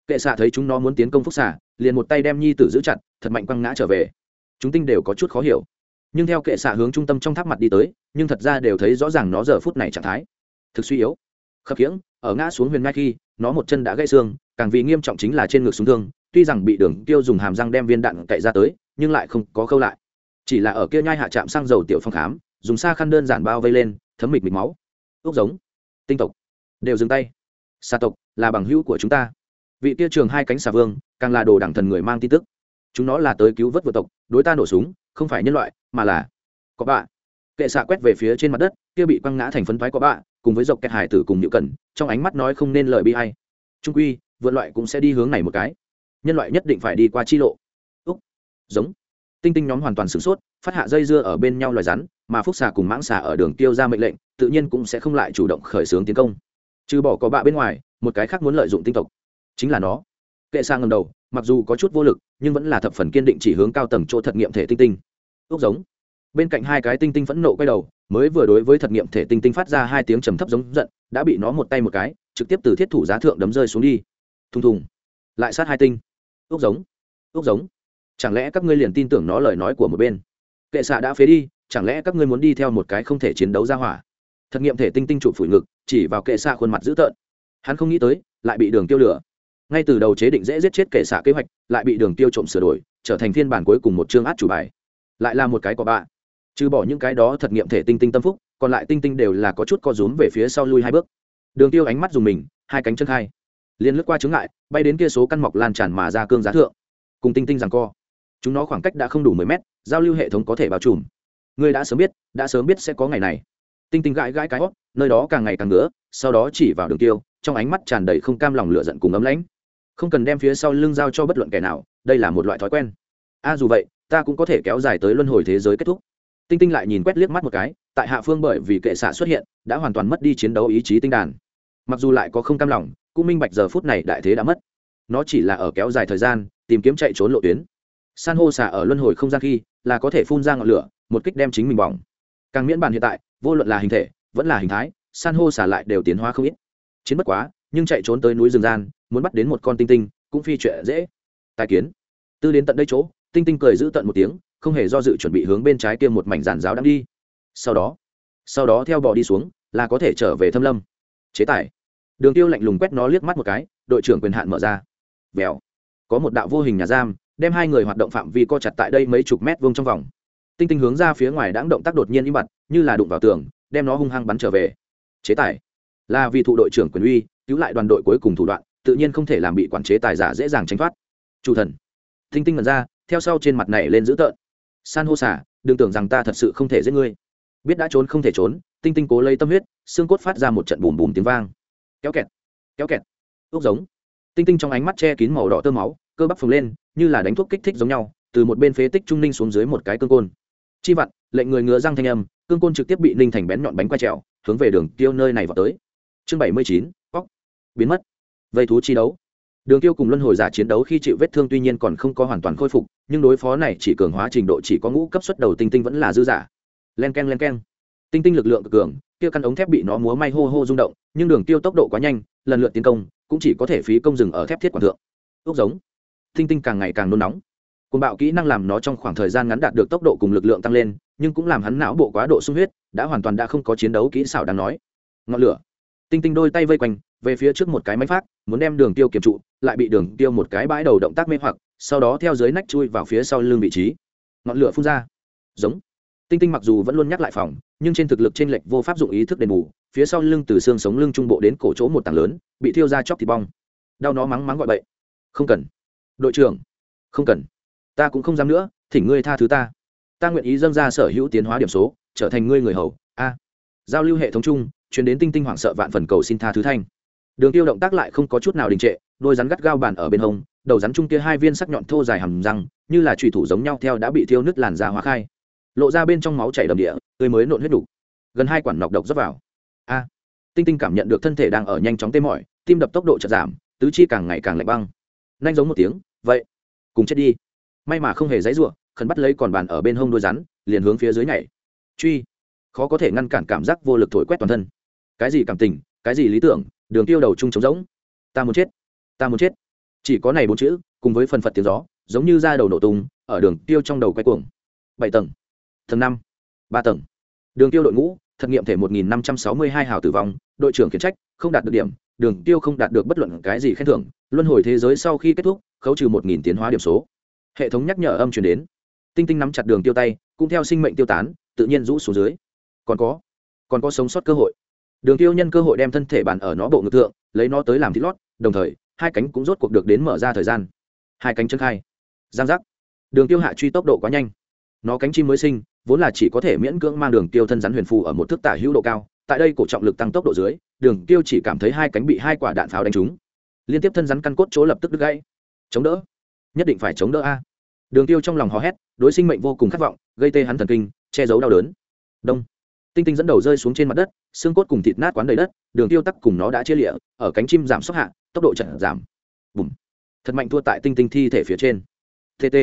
Kệ xạ thấy chúng nó muốn tiến công phúc xà, liền một tay đem nhi tử giữ chặt, thật mạnh quăng ngã trở về. Chúng tinh đều có chút khó hiểu. Nhưng theo kệ xạ hướng trung tâm trong tháp mặt đi tới, nhưng thật ra đều thấy rõ ràng nó giờ phút này trạng thái. Thực suy yếu. Khập khiễng, ở ngã xuống huyền ngay khi, nó một chân đã gãy xương, càng vì nghiêm trọng chính là trên ngực xuống thương, tuy rằng bị đường tiêu dùng hàm răng đem viên đạn cậy ra tới, nhưng lại không có khâu lại chỉ là ở kia nhai hạ chạm xăng dầu tiểu phong khám, dùng xa khăn đơn giản bao vây lên, thấm mịch mịch máu. Ốc giống. Tinh tộc. Đều dừng tay. Xà tộc là bằng hữu của chúng ta. Vị kia trường hai cánh xà vương, càng là đồ đẳng thần người mang tin tức. Chúng nó là tới cứu vớt vượt tộc, đối ta nổ súng, không phải nhân loại, mà là có bạ. Kệ xạ quét về phía trên mặt đất, kia bị quăng ngã thành phấn thoái có bạ, cùng với dọc kẹt hải tử cùng nhự cẩn, trong ánh mắt nói không nên lời bi hay trung quy, vượt loại cũng sẽ đi hướng này một cái. Nhân loại nhất định phải đi qua chi lộ. Úc. Giống tinh tinh nhóm hoàn toàn sửng sốt, phát hạ dây dưa ở bên nhau loài rắn, mà phúc xà cùng mãng xà ở đường tiêu ra mệnh lệnh, tự nhiên cũng sẽ không lại chủ động khởi xướng tiến công. Trừ bỏ có bạ bên ngoài, một cái khác muốn lợi dụng tinh tộc. Chính là nó. Kệ sang ngầm đầu, mặc dù có chút vô lực, nhưng vẫn là thập phần kiên định chỉ hướng cao tầng chỗ thật nghiệm thể tinh tinh. Ước giống. Bên cạnh hai cái tinh tinh phẫn nộ quay đầu, mới vừa đối với thật nghiệm thể tinh tinh phát ra hai tiếng trầm thấp giống giận, đã bị nó một tay một cái, trực tiếp từ thiết thủ giá thượng đấm rơi xuống đi. Thùng thùng. Lại sát hai tinh. Ước giống. Ước giống chẳng lẽ các ngươi liền tin tưởng nó lời nói của một bên? Kệ xạ đã phế đi, chẳng lẽ các ngươi muốn đi theo một cái không thể chiến đấu ra hỏa? Thật nghiệm thể tinh tinh trụ phủi ngực, chỉ vào kệ xạ khuôn mặt dữ tợn. Hắn không nghĩ tới, lại bị đường tiêu lửa. Ngay từ đầu chế định dễ giết chết kệ xạ kế hoạch, lại bị đường tiêu trộm sửa đổi, trở thành phiên bản cuối cùng một chương át chủ bài. Lại là một cái của bạ. Trừ bỏ những cái đó thật nghiệm thể tinh tinh tâm phúc, còn lại tinh tinh đều là có chút co rúm về phía sau lui hai bước. Đường tiêu ánh mắt dùng mình, hai cánh chân khai liền lướt qua chướng ngại, bay đến kia số căn mọc lan tràn mà ra cương giá thượng. Cùng tinh tinh rằng co chúng nó khoảng cách đã không đủ mười mét, giao lưu hệ thống có thể bao trùm. Người đã sớm biết, đã sớm biết sẽ có ngày này. Tinh tinh gãi gãi cái hót, nơi đó càng ngày càng nữa sau đó chỉ vào đường tiêu, trong ánh mắt tràn đầy không cam lòng lửa giận cùng ấm lãnh. Không cần đem phía sau lưng giao cho bất luận kẻ nào, đây là một loại thói quen. A, dù vậy, ta cũng có thể kéo dài tới luân hồi thế giới kết thúc. Tinh tinh lại nhìn quét liếc mắt một cái, tại hạ phương bởi vì kệ xạ xuất hiện, đã hoàn toàn mất đi chiến đấu ý chí tinh đàn. Mặc dù lại có không cam lòng, cũng minh bạch giờ phút này đại thế đã mất. Nó chỉ là ở kéo dài thời gian, tìm kiếm chạy trốn lộ tuyến san hô xả ở luân hồi không gian khi là có thể phun ra ngọn lửa, một kích đem chính mình bỏng. Càng miễn bàn hiện tại, vô luận là hình thể, vẫn là hình thái, san hô xả lại đều tiến hóa không ít. Chiến bất quá, nhưng chạy trốn tới núi rừng gian, muốn bắt đến một con tinh tinh, cũng phi chuyện dễ. Tài kiến. Tư đến tận đây chỗ, tinh tinh cười giữ tận một tiếng, không hề do dự chuẩn bị hướng bên trái kia một mảnh giàn giáo đang đi. Sau đó sau đó theo bò đi xuống, là có thể trở về thâm lâm. Chế tài. Đường tiêu lạnh lùng quét nó liếc mắt một cái, đội trưởng quyền hạn mở ra. Vèo. Có một đạo vô hình nhà giam đem hai người hoạt động phạm vi co chặt tại đây mấy chục mét vuông trong vòng. Tinh tinh hướng ra phía ngoài đáng động tác đột nhiên im bặt, như là đụng vào tường, đem nó hung hăng bắn trở về. Chế tài. Là vì thụ đội trưởng quyền uy, cứu lại đoàn đội cuối cùng thủ đoạn, tự nhiên không thể làm bị quản chế tài giả dễ dàng tránh thoát. Chủ thần. Tinh tinh mật ra, theo sau trên mặt này lên dữ tợn. San hô xả, đừng tưởng rằng ta thật sự không thể giết ngươi. Biết đã trốn không thể trốn, tinh tinh cố lấy tâm huyết, xương cốt phát ra một trận bùm bùm tiếng vang. Kéo kẹt kéo kẹt. Ốc giống. Tinh tinh trong ánh mắt che kín màu đỏ tơ máu cơ bắp phồng lên, như là đánh thuốc kích thích giống nhau, từ một bên phế tích trung ninh xuống dưới một cái cương côn. Chi vặn lệnh người ngứa răng thanh âm, cương côn trực tiếp bị ninh thành bén nhọn bánh quay trèo, hướng về đường tiêu nơi này vào tới. Chương bảy mươi chín óc biến mất. Vây thú chi đấu. Đường tiêu cùng luân hồi giả chiến đấu khi chịu vết thương tuy nhiên còn không có hoàn toàn khôi phục, nhưng đối phó này chỉ cường hóa trình độ chỉ có ngũ cấp suất đầu tinh tinh vẫn là dư giả. Len k e n len k e n tinh tinh lực lượng cực cường, kia căn ống thép bị nó múa may hô hô rung động, nhưng đường tiêu tốc độ quá nhanh, lần lượt tiến công, cũng chỉ có thể phí công dừng ở thép thiết quản thượng. Ước giống tinh tinh càng ngày càng nôn nóng. Côn bạo kỹ năng làm nó trong khoảng thời gian ngắn đạt được tốc độ cùng lực lượng tăng lên, nhưng cũng làm hắn não bộ quá độ sung huyết, đã hoàn toàn đã không có chiến đấu kỹ xảo đáng nói. Ngọn lửa. Tinh tinh đôi tay vây quanh, về phía trước một cái máy phát, muốn đem đường tiêu kiểm trụ, lại bị đường tiêu một cái bãi đầu động tác mê hoặc, sau đó theo dưới nách chui vào phía sau lưng vị trí. Ngọn lửa phun ra. Giống. Tinh tinh mặc dù vẫn luôn nhắc lại phòng, nhưng trên thực lực trên lệch vô pháp dụng ý thức đền bù, phía sau lưng từ xương sống lưng trung bộ đến cổ chỗ một tảng lớn, bị thiêu ra chóc thịt bong. Đau nó mắng mắng gọi bậy. Không cần đội trưởng, không cần. Ta cũng không dám nữa, thỉnh ngươi tha thứ ta. Ta nguyện ý dâng ra sở hữu tiến hóa điểm số, trở thành ngươi người hầu. A. Giao lưu hệ thống chung, chuyển đến tinh tinh hoảng sợ vạn phần cầu xin tha thứ thanh. Đường tiêu động tác lại không có chút nào đình trệ, đôi rắn gắt gao bàn ở bên hông, đầu rắn chung kia hai viên sắc nhọn thô dài hầm răng, như là trùy thủ giống nhau theo đã bị thiêu nứt làn da hóa khai. Lộ ra bên trong máu chảy đầm địa, tươi mới nộn huyết đủ gần hai quản nọc độc dốc vào. A. Tinh tinh cảm nhận được thân thể đang ở nhanh chóng tê mỏi, tim đập tốc độ chợt giảm, tứ chi càng ngày càng lạnh băng nhanh giống một tiếng, vậy, cùng chết đi. May mà không hề dãy ruộng khẩn bắt lấy còn bàn ở bên hông đôi rắn, liền hướng phía dưới nhảy. Truy. Khó có thể ngăn cản cảm giác vô lực thổi quét toàn thân. Cái gì cảm tình, cái gì lý tưởng, đường tiêu đầu chung trống rỗng. Ta muốn chết, ta muốn chết. Chỉ có này bốn chữ, cùng với phần phật tiếng gió, giống như da đầu nổ tung, ở đường tiêu trong đầu quay cuồng. Bảy tầng. Tầng năm. Ba tầng. Đường tiêu đội ngũ thực nghiệm thể một nghìn năm trăm sáu mươi hai hào tử vong, đội trưởng khiển trách, không đạt được điểm đường tiêu không đạt được bất luận cái gì khen thưởng, luân hồi thế giới sau khi kết thúc, khấu trừ một nghìn tiến hóa điểm số. Hệ thống nhắc nhở âm truyền đến. Tinh tinh nắm chặt đường tiêu tay, cũng theo sinh mệnh tiêu tán, tự nhiên rũ xuống dưới. Còn có còn có sống sót cơ hội. Đường tiêu nhân cơ hội đem thân thể bàn ở nó bộ ngực thượng, lấy nó tới làm thịt lót, đồng thời, hai cánh cũng rốt cuộc được đến mở ra thời gian. Hai cánh chân khai. Giang giác. Đường tiêu hạ truy tốc độ quá nhanh. Nó cánh chim mới sinh, vốn là chỉ có thể miễn cưỡng mang đường tiêu thân rắn huyền phù ở một thước tả hữu độ cao tại đây cổ trọng lực tăng tốc độ dưới, đường tiêu chỉ cảm thấy hai cánh bị hai quả đạn pháo đánh trúng. Liên tiếp thân rắn căn cốt chỗ lập tức đứt gãy. Chống đỡ. Nhất định phải chống đỡ a. Đường tiêu trong lòng hò hét, đối sinh mệnh vô cùng khát vọng, gây tê hắn thần kinh, che giấu đau đớn. Đông. Tinh tinh dẫn đầu rơi xuống trên mặt đất, xương cốt cùng thịt nát quán đầy đất, đường tiêu tắc cùng nó đã chia lịa, ở cánh chim giảm sốc hạ, tốc độ chậm giảm. Bùm. Thật mạnh thua tại tinh tinh thi thể phía trên. Tt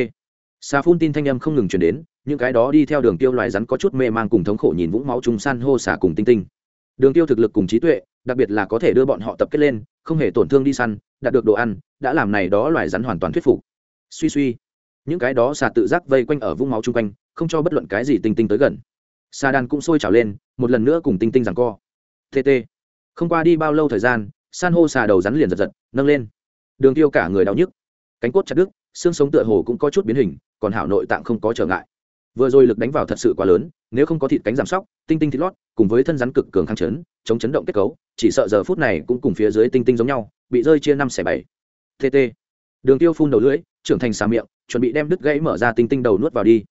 xà phun tin thanh âm không ngừng chuyển đến, những cái đó đi theo đường tiêu loài rắn có chút mê mang cùng thống khổ nhìn vũng máu trùng san hô xả cùng tinh tinh đường tiêu thực lực cùng trí tuệ, đặc biệt là có thể đưa bọn họ tập kết lên, không hề tổn thương đi săn, đạt được đồ ăn, đã làm này đó loài rắn hoàn toàn thuyết phục. Suy suy. Những cái đó xà tự giác vây quanh ở vũng máu chung quanh, không cho bất luận cái gì tinh tinh tới gần. Xà đàn cũng sôi trào lên, một lần nữa cùng tinh tinh rằng co. Tt không qua đi bao lâu thời gian, san hô xà đầu rắn liền giật giật, nâng lên. Đường tiêu cả người đau nhức. Cánh cốt chặt đứt, xương sống tựa hồ cũng có chút biến hình, còn hảo nội tạng không có trở ngại vừa rồi lực đánh vào thật sự quá lớn, nếu không có thịt cánh giảm sóc, tinh tinh thịt lót, cùng với thân rắn cực cường kháng chấn, chống chấn động kết cấu, chỉ sợ giờ phút này cũng cùng phía dưới tinh tinh giống nhau, bị rơi chia năm xẻ bảy. Tt đường tiêu phun đầu lưỡi, trưởng thành xà miệng, chuẩn bị đem đứt gãy mở ra tinh tinh đầu nuốt vào đi.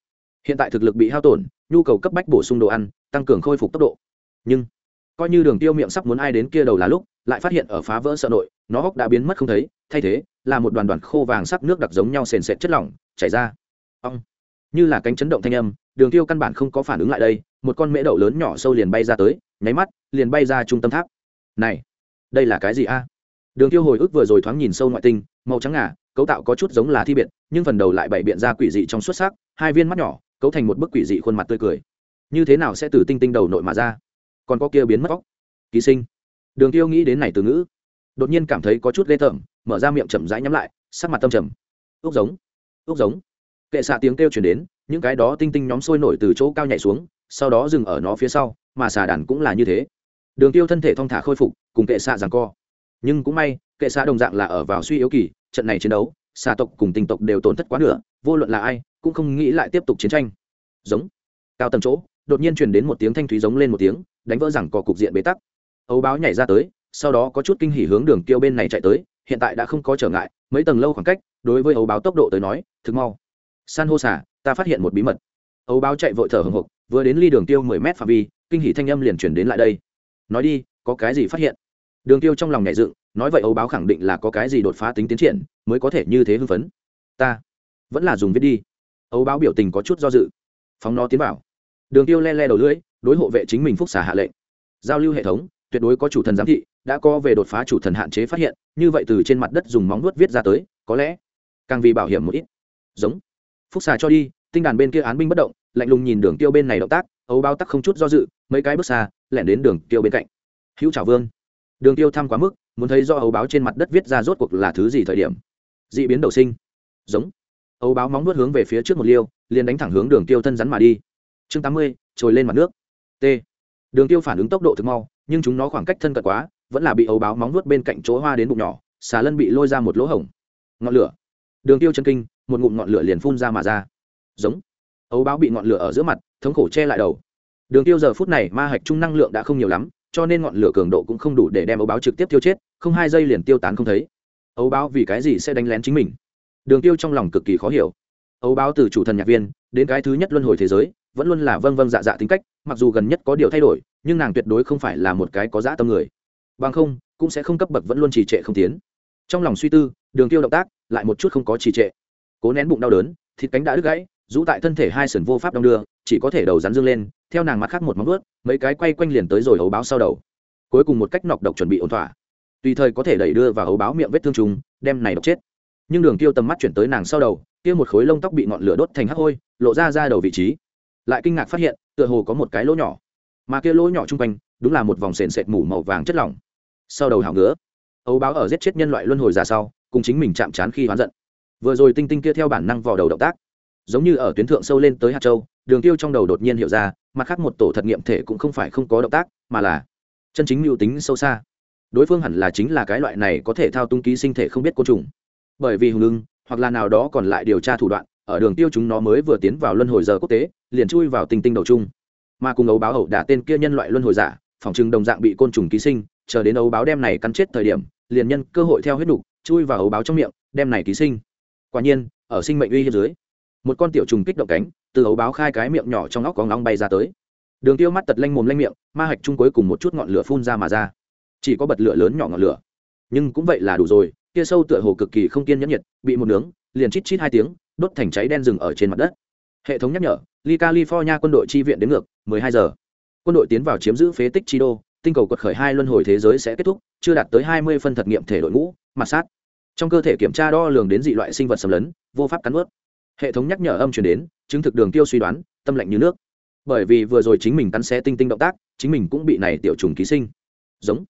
Hiện tại thực lực bị hao tổn, nhu cầu cấp bách bổ sung đồ ăn, tăng cường khôi phục tốc độ. Nhưng, coi như đường tiêu miệng sắp muốn ai đến kia đầu là lúc, lại phát hiện ở phá vỡ sợ nội, nó hốc đã biến mất không thấy, thay thế, là một đoàn đoàn khô vàng sắc nước đặc giống nhau sền sệt chất lỏng, chảy ra. Ong như là cánh chấn động thanh âm, đường tiêu căn bản không có phản ứng lại đây, một con mễ đậu lớn nhỏ sâu liền bay ra tới, nháy mắt, liền bay ra trung tâm tháp. Này, đây là cái gì a? Đường tiêu hồi ức vừa rồi thoáng nhìn sâu ngoại tinh, màu trắng ngà, cấu tạo có chút giống là thi biệt, nhưng phần đầu lại bày biện ra quỷ dị trong xuất sắc, hai viên mắt nhỏ, cấu thành một bức quỷ dị khuôn mặt tươi cười. Như thế nào sẽ từ tinh tinh đầu nội mà ra? Còn có kia biến mất vóc ký sinh. Đường tiêu nghĩ đến này từ ngữ, đột nhiên cảm thấy có chút ghê tởm, mở ra miệng chậm rãi nhắm lại, sắc mặt tâm trầm. Ước giống. Ước giống kệ xạ tiếng kêu chuyển đến, những cái đó tinh tinh nhóm sôi nổi từ chỗ cao nhảy xuống, sau đó dừng ở nó phía sau, mà xà đàn cũng là như thế. Đường tiêu thân thể thong thả khôi phục, cùng kệ xạ rằng co. Nhưng cũng may, kệ xạ đồng dạng là ở vào suy yếu kỳ, trận này chiến đấu, xà tộc cùng tinh tộc đều tổn thất quá nửa, vô luận là ai, cũng không nghĩ lại tiếp tục chiến tranh. Giống. Cao tầng chỗ, đột nhiên truyền đến một tiếng thanh thúy giống lên một tiếng, đánh vỡ rằng có cục diện bế tắc. Ấu báo nhảy ra tới, sau đó có chút kinh hỉ hướng đường tiêu bên này chạy tới, hiện tại đã không có trở ngại, mấy tầng lâu khoảng cách, đối với ấu báo tốc độ tới nói, thực mau san hô xả, ta phát hiện một bí mật. Ấu báo chạy vội thở hồng hộc, vừa đến ly đường tiêu mười mét phạm vi, kinh hỉ thanh âm liền chuyển đến lại đây. Nói đi, có cái gì phát hiện? Đường tiêu trong lòng nhảy dựng, nói vậy ấu báo khẳng định là có cái gì đột phá tính tiến triển, mới có thể như thế hưng phấn. Ta vẫn là dùng viết đi. Ấu báo biểu tình có chút do dự. Phóng nó tiến vào. Đường tiêu le le đầu lưỡi, đối hộ vệ chính mình phúc xả hạ lệnh. Giao lưu hệ thống, tuyệt đối có chủ thần giám thị, đã có về đột phá chủ thần hạn chế phát hiện, như vậy từ trên mặt đất dùng móng vuốt viết ra tới, có lẽ càng vì bảo hiểm một ít. Giống phúc xà cho đi, tinh đàn bên kia án binh bất động, lạnh lùng nhìn đường tiêu bên này động tác, ấu bao tắc không chút do dự, mấy cái bước xa, lẻn đến đường tiêu bên cạnh. Hữu trảo vương. Đường tiêu thăm quá mức, muốn thấy do ấu báo trên mặt đất viết ra rốt cuộc là thứ gì thời điểm. Dị biến đầu sinh. Giống. Ấu báo móng nuốt hướng về phía trước một liêu, liền đánh thẳng hướng đường tiêu thân rắn mà đi. Chương tám mươi, trồi lên mặt nước. T. Đường tiêu phản ứng tốc độ thực mau, nhưng chúng nó khoảng cách thân cận quá, vẫn là bị ấu báo móng nuốt bên cạnh chỗ hoa đến bụng nhỏ, xà lân bị lôi ra một lỗ hổng. Ngọn lửa. Đường tiêu chân kinh một ngụm ngọn lửa liền phun ra mà ra. Giống. Ấu báo bị ngọn lửa ở giữa mặt, thống khổ che lại đầu. Đường tiêu giờ phút này ma hạch trung năng lượng đã không nhiều lắm, cho nên ngọn lửa cường độ cũng không đủ để đem ấu báo trực tiếp tiêu chết, không hai giây liền tiêu tán không thấy. Ấu báo vì cái gì sẽ đánh lén chính mình? Đường tiêu trong lòng cực kỳ khó hiểu. Ấu báo từ chủ thần nhạc viên đến cái thứ nhất luân hồi thế giới, vẫn luôn là vâng vâng dạ dạ tính cách, mặc dù gần nhất có điều thay đổi, nhưng nàng tuyệt đối không phải là một cái có dã tâm người. Bằng không, cũng sẽ không cấp bậc vẫn luôn trì trệ không tiến. Trong lòng suy tư, đường tiêu động tác lại một chút không có trì trệ cố nén bụng đau đớn, thịt cánh đã đứt gãy, rũ tại thân thể hai sườn vô pháp đong đưa, chỉ có thể đầu rắn dương lên, theo nàng mặt khác một móng ướt mấy cái quay quanh liền tới rồi ấu báo sau đầu. Cuối cùng một cách nọc độc chuẩn bị ổn thỏa. Tùy thời có thể đẩy đưa vào ấu báo miệng vết thương trùng, đem này độc chết. Nhưng đường tiêu tầm mắt chuyển tới nàng sau đầu, kia một khối lông tóc bị ngọn lửa đốt thành hắc hôi, lộ ra ra đầu vị trí. Lại kinh ngạc phát hiện, tựa hồ có một cái lỗ nhỏ. Mà kia lỗ nhỏ chung quanh, đúng là một vòng sền sệt mủ màu vàng chất lỏng. Sau đầu hảo ngứa. Ấu báo ở giết chết nhân loại luân hồi ra sau, cùng chính mình chạm trán khi hoán giận vừa rồi tinh tinh kia theo bản năng vào đầu động tác, giống như ở tuyến thượng sâu lên tới hạt châu, đường tiêu trong đầu đột nhiên hiểu ra, mặt khác một tổ thật nghiệm thể cũng không phải không có động tác, mà là chân chính mưu tính sâu xa. Đối phương hẳn là chính là cái loại này có thể thao tung ký sinh thể không biết côn trùng. Bởi vì hùng lưng hoặc là nào đó còn lại điều tra thủ đoạn, ở đường tiêu chúng nó mới vừa tiến vào luân hồi giờ quốc tế, liền chui vào tinh tinh đầu chung. Mà cùng ấu báo hậu đả tên kia nhân loại luân hồi giả phòng trừng đồng dạng bị côn trùng ký sinh, chờ đến ấu báo đem này cắn chết thời điểm, liền nhân cơ hội theo huyết đục chui vào ấu báo trong miệng, đem này ký sinh quả nhiên, ở sinh mệnh uy hiếp dưới, một con tiểu trùng kích động cánh, từ ấu báo khai cái miệng nhỏ trong óc có ngóng bay ra tới. Đường tiêu mắt tật lanh mồm lanh miệng, ma hạch chung cuối cùng một chút ngọn lửa phun ra mà ra. Chỉ có bật lửa lớn nhỏ ngọn lửa. Nhưng cũng vậy là đủ rồi kia sâu tựa hồ cực kỳ không kiên nhẫn nhiệt, bị một nướng, liền chít chít hai tiếng, đốt thành cháy đen rừng ở trên mặt đất. Hệ thống nhắc nhở, ly california quân đội chi viện đến ngược 12 giờ. Quân đội tiến vào chiếm giữ phế tích chi đô, tinh cầu quật khởi hai luân hồi thế giới sẽ kết thúc, chưa đạt tới 20 phân thật nghiệm thể đội ngũ mặt sát trong cơ thể kiểm tra đo lường đến dị loại sinh vật xâm lấn, vô pháp cắn ướt hệ thống nhắc nhở âm truyền đến, chứng thực đường tiêu suy đoán, tâm lạnh như nước. Bởi vì vừa rồi chính mình cắn xé tinh tinh động tác, chính mình cũng bị này tiểu trùng ký sinh. Giống.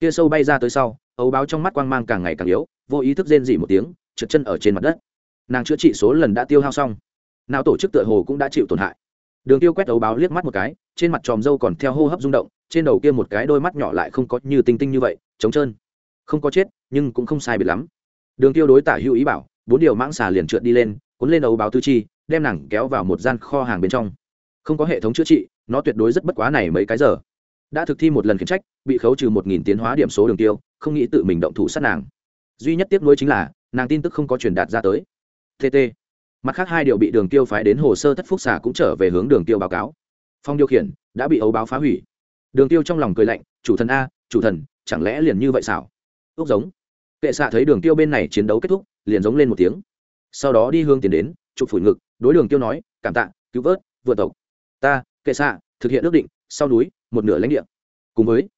Kia sâu bay ra tới sau, ấu báo trong mắt quang mang càng ngày càng yếu, vô ý thức rên dỉ một tiếng, trượt chân ở trên mặt đất. Nàng chữa trị số lần đã tiêu hao xong. Nào tổ chức tựa hồ cũng đã chịu tổn hại. Đường tiêu quét ấu báo liếc mắt một cái, trên mặt tròm dâu còn theo hô hấp rung động, trên đầu kia một cái đôi mắt nhỏ lại không có như tinh tinh như vậy, trống trơn. Không có chết, nhưng cũng không sai biệt lắm đường tiêu đối tả hữu ý bảo, bốn điều mãng xà liền trượt đi lên, cuốn lên ấu báo tư chi, đem nàng kéo vào một gian kho hàng bên trong. Không có hệ thống chữa trị, nó tuyệt đối rất bất quá này mấy cái giờ. Đã thực thi một lần khiển trách, bị khấu trừ một nghìn tiến hóa điểm số đường tiêu không nghĩ tự mình động thủ sát nàng. Duy nhất tiếc nuối chính là, nàng tin tức không có truyền đạt ra tới. Tt mặt khác hai điều bị đường tiêu phái đến hồ sơ thất phúc xà cũng trở về hướng đường tiêu báo cáo. Phong điều khiển, đã bị ấu báo phá hủy. Đường tiêu trong lòng cười lạnh, chủ thần a, chủ thần, chẳng lẽ liền như vậy sao ước giống kệ xạ thấy đường tiêu bên này chiến đấu kết thúc, liền giống lên một tiếng. Sau đó đi hương tiến đến, chụp phủi ngực, đối đường tiêu nói, cảm tạ, cứu vớt, vượt tộc. Ta, kệ xạ, thực hiện ước định, sau núi, một nửa lãnh địa. Cùng với,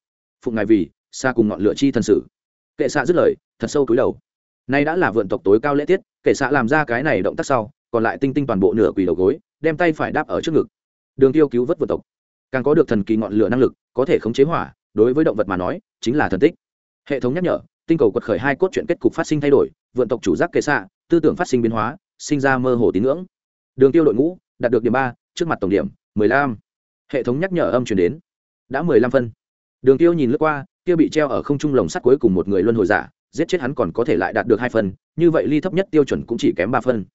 phụng ngài vì, xa cùng ngọn lửa chi thần sử. Kệ xạ dứt lời, thật sâu túi đầu. Nay đã là vượn tộc tối cao lễ tiết, kệ xạ làm ra cái này động tác sau, còn lại tinh tinh toàn bộ nửa quỳ đầu gối, đem tay phải đáp ở trước ngực. Đường tiêu cứu vớt vượt tộc. Càng có được thần kỳ ngọn lửa năng lực, có thể khống chế hỏa, đối với động vật mà nói, chính là thần tích. Hệ thống nhắc nhở tinh cầu quật khởi hai cốt truyện kết cục phát sinh thay đổi vượn tộc chủ giác kệ xạ tư tưởng phát sinh biến hóa sinh ra mơ hồ tín ngưỡng. Đường tiêu đội ngũ đạt được điểm ba trước mặt tổng điểm mười lăm. Hệ thống nhắc nhở âm truyền đến. Đã mười lăm phân. Đường tiêu nhìn lướt qua kia bị treo ở không trung lồng sắt cuối cùng một người luân hồi giả giết chết hắn còn có thể lại đạt được hai phần, như vậy ly thấp nhất tiêu chuẩn cũng chỉ kém ba phân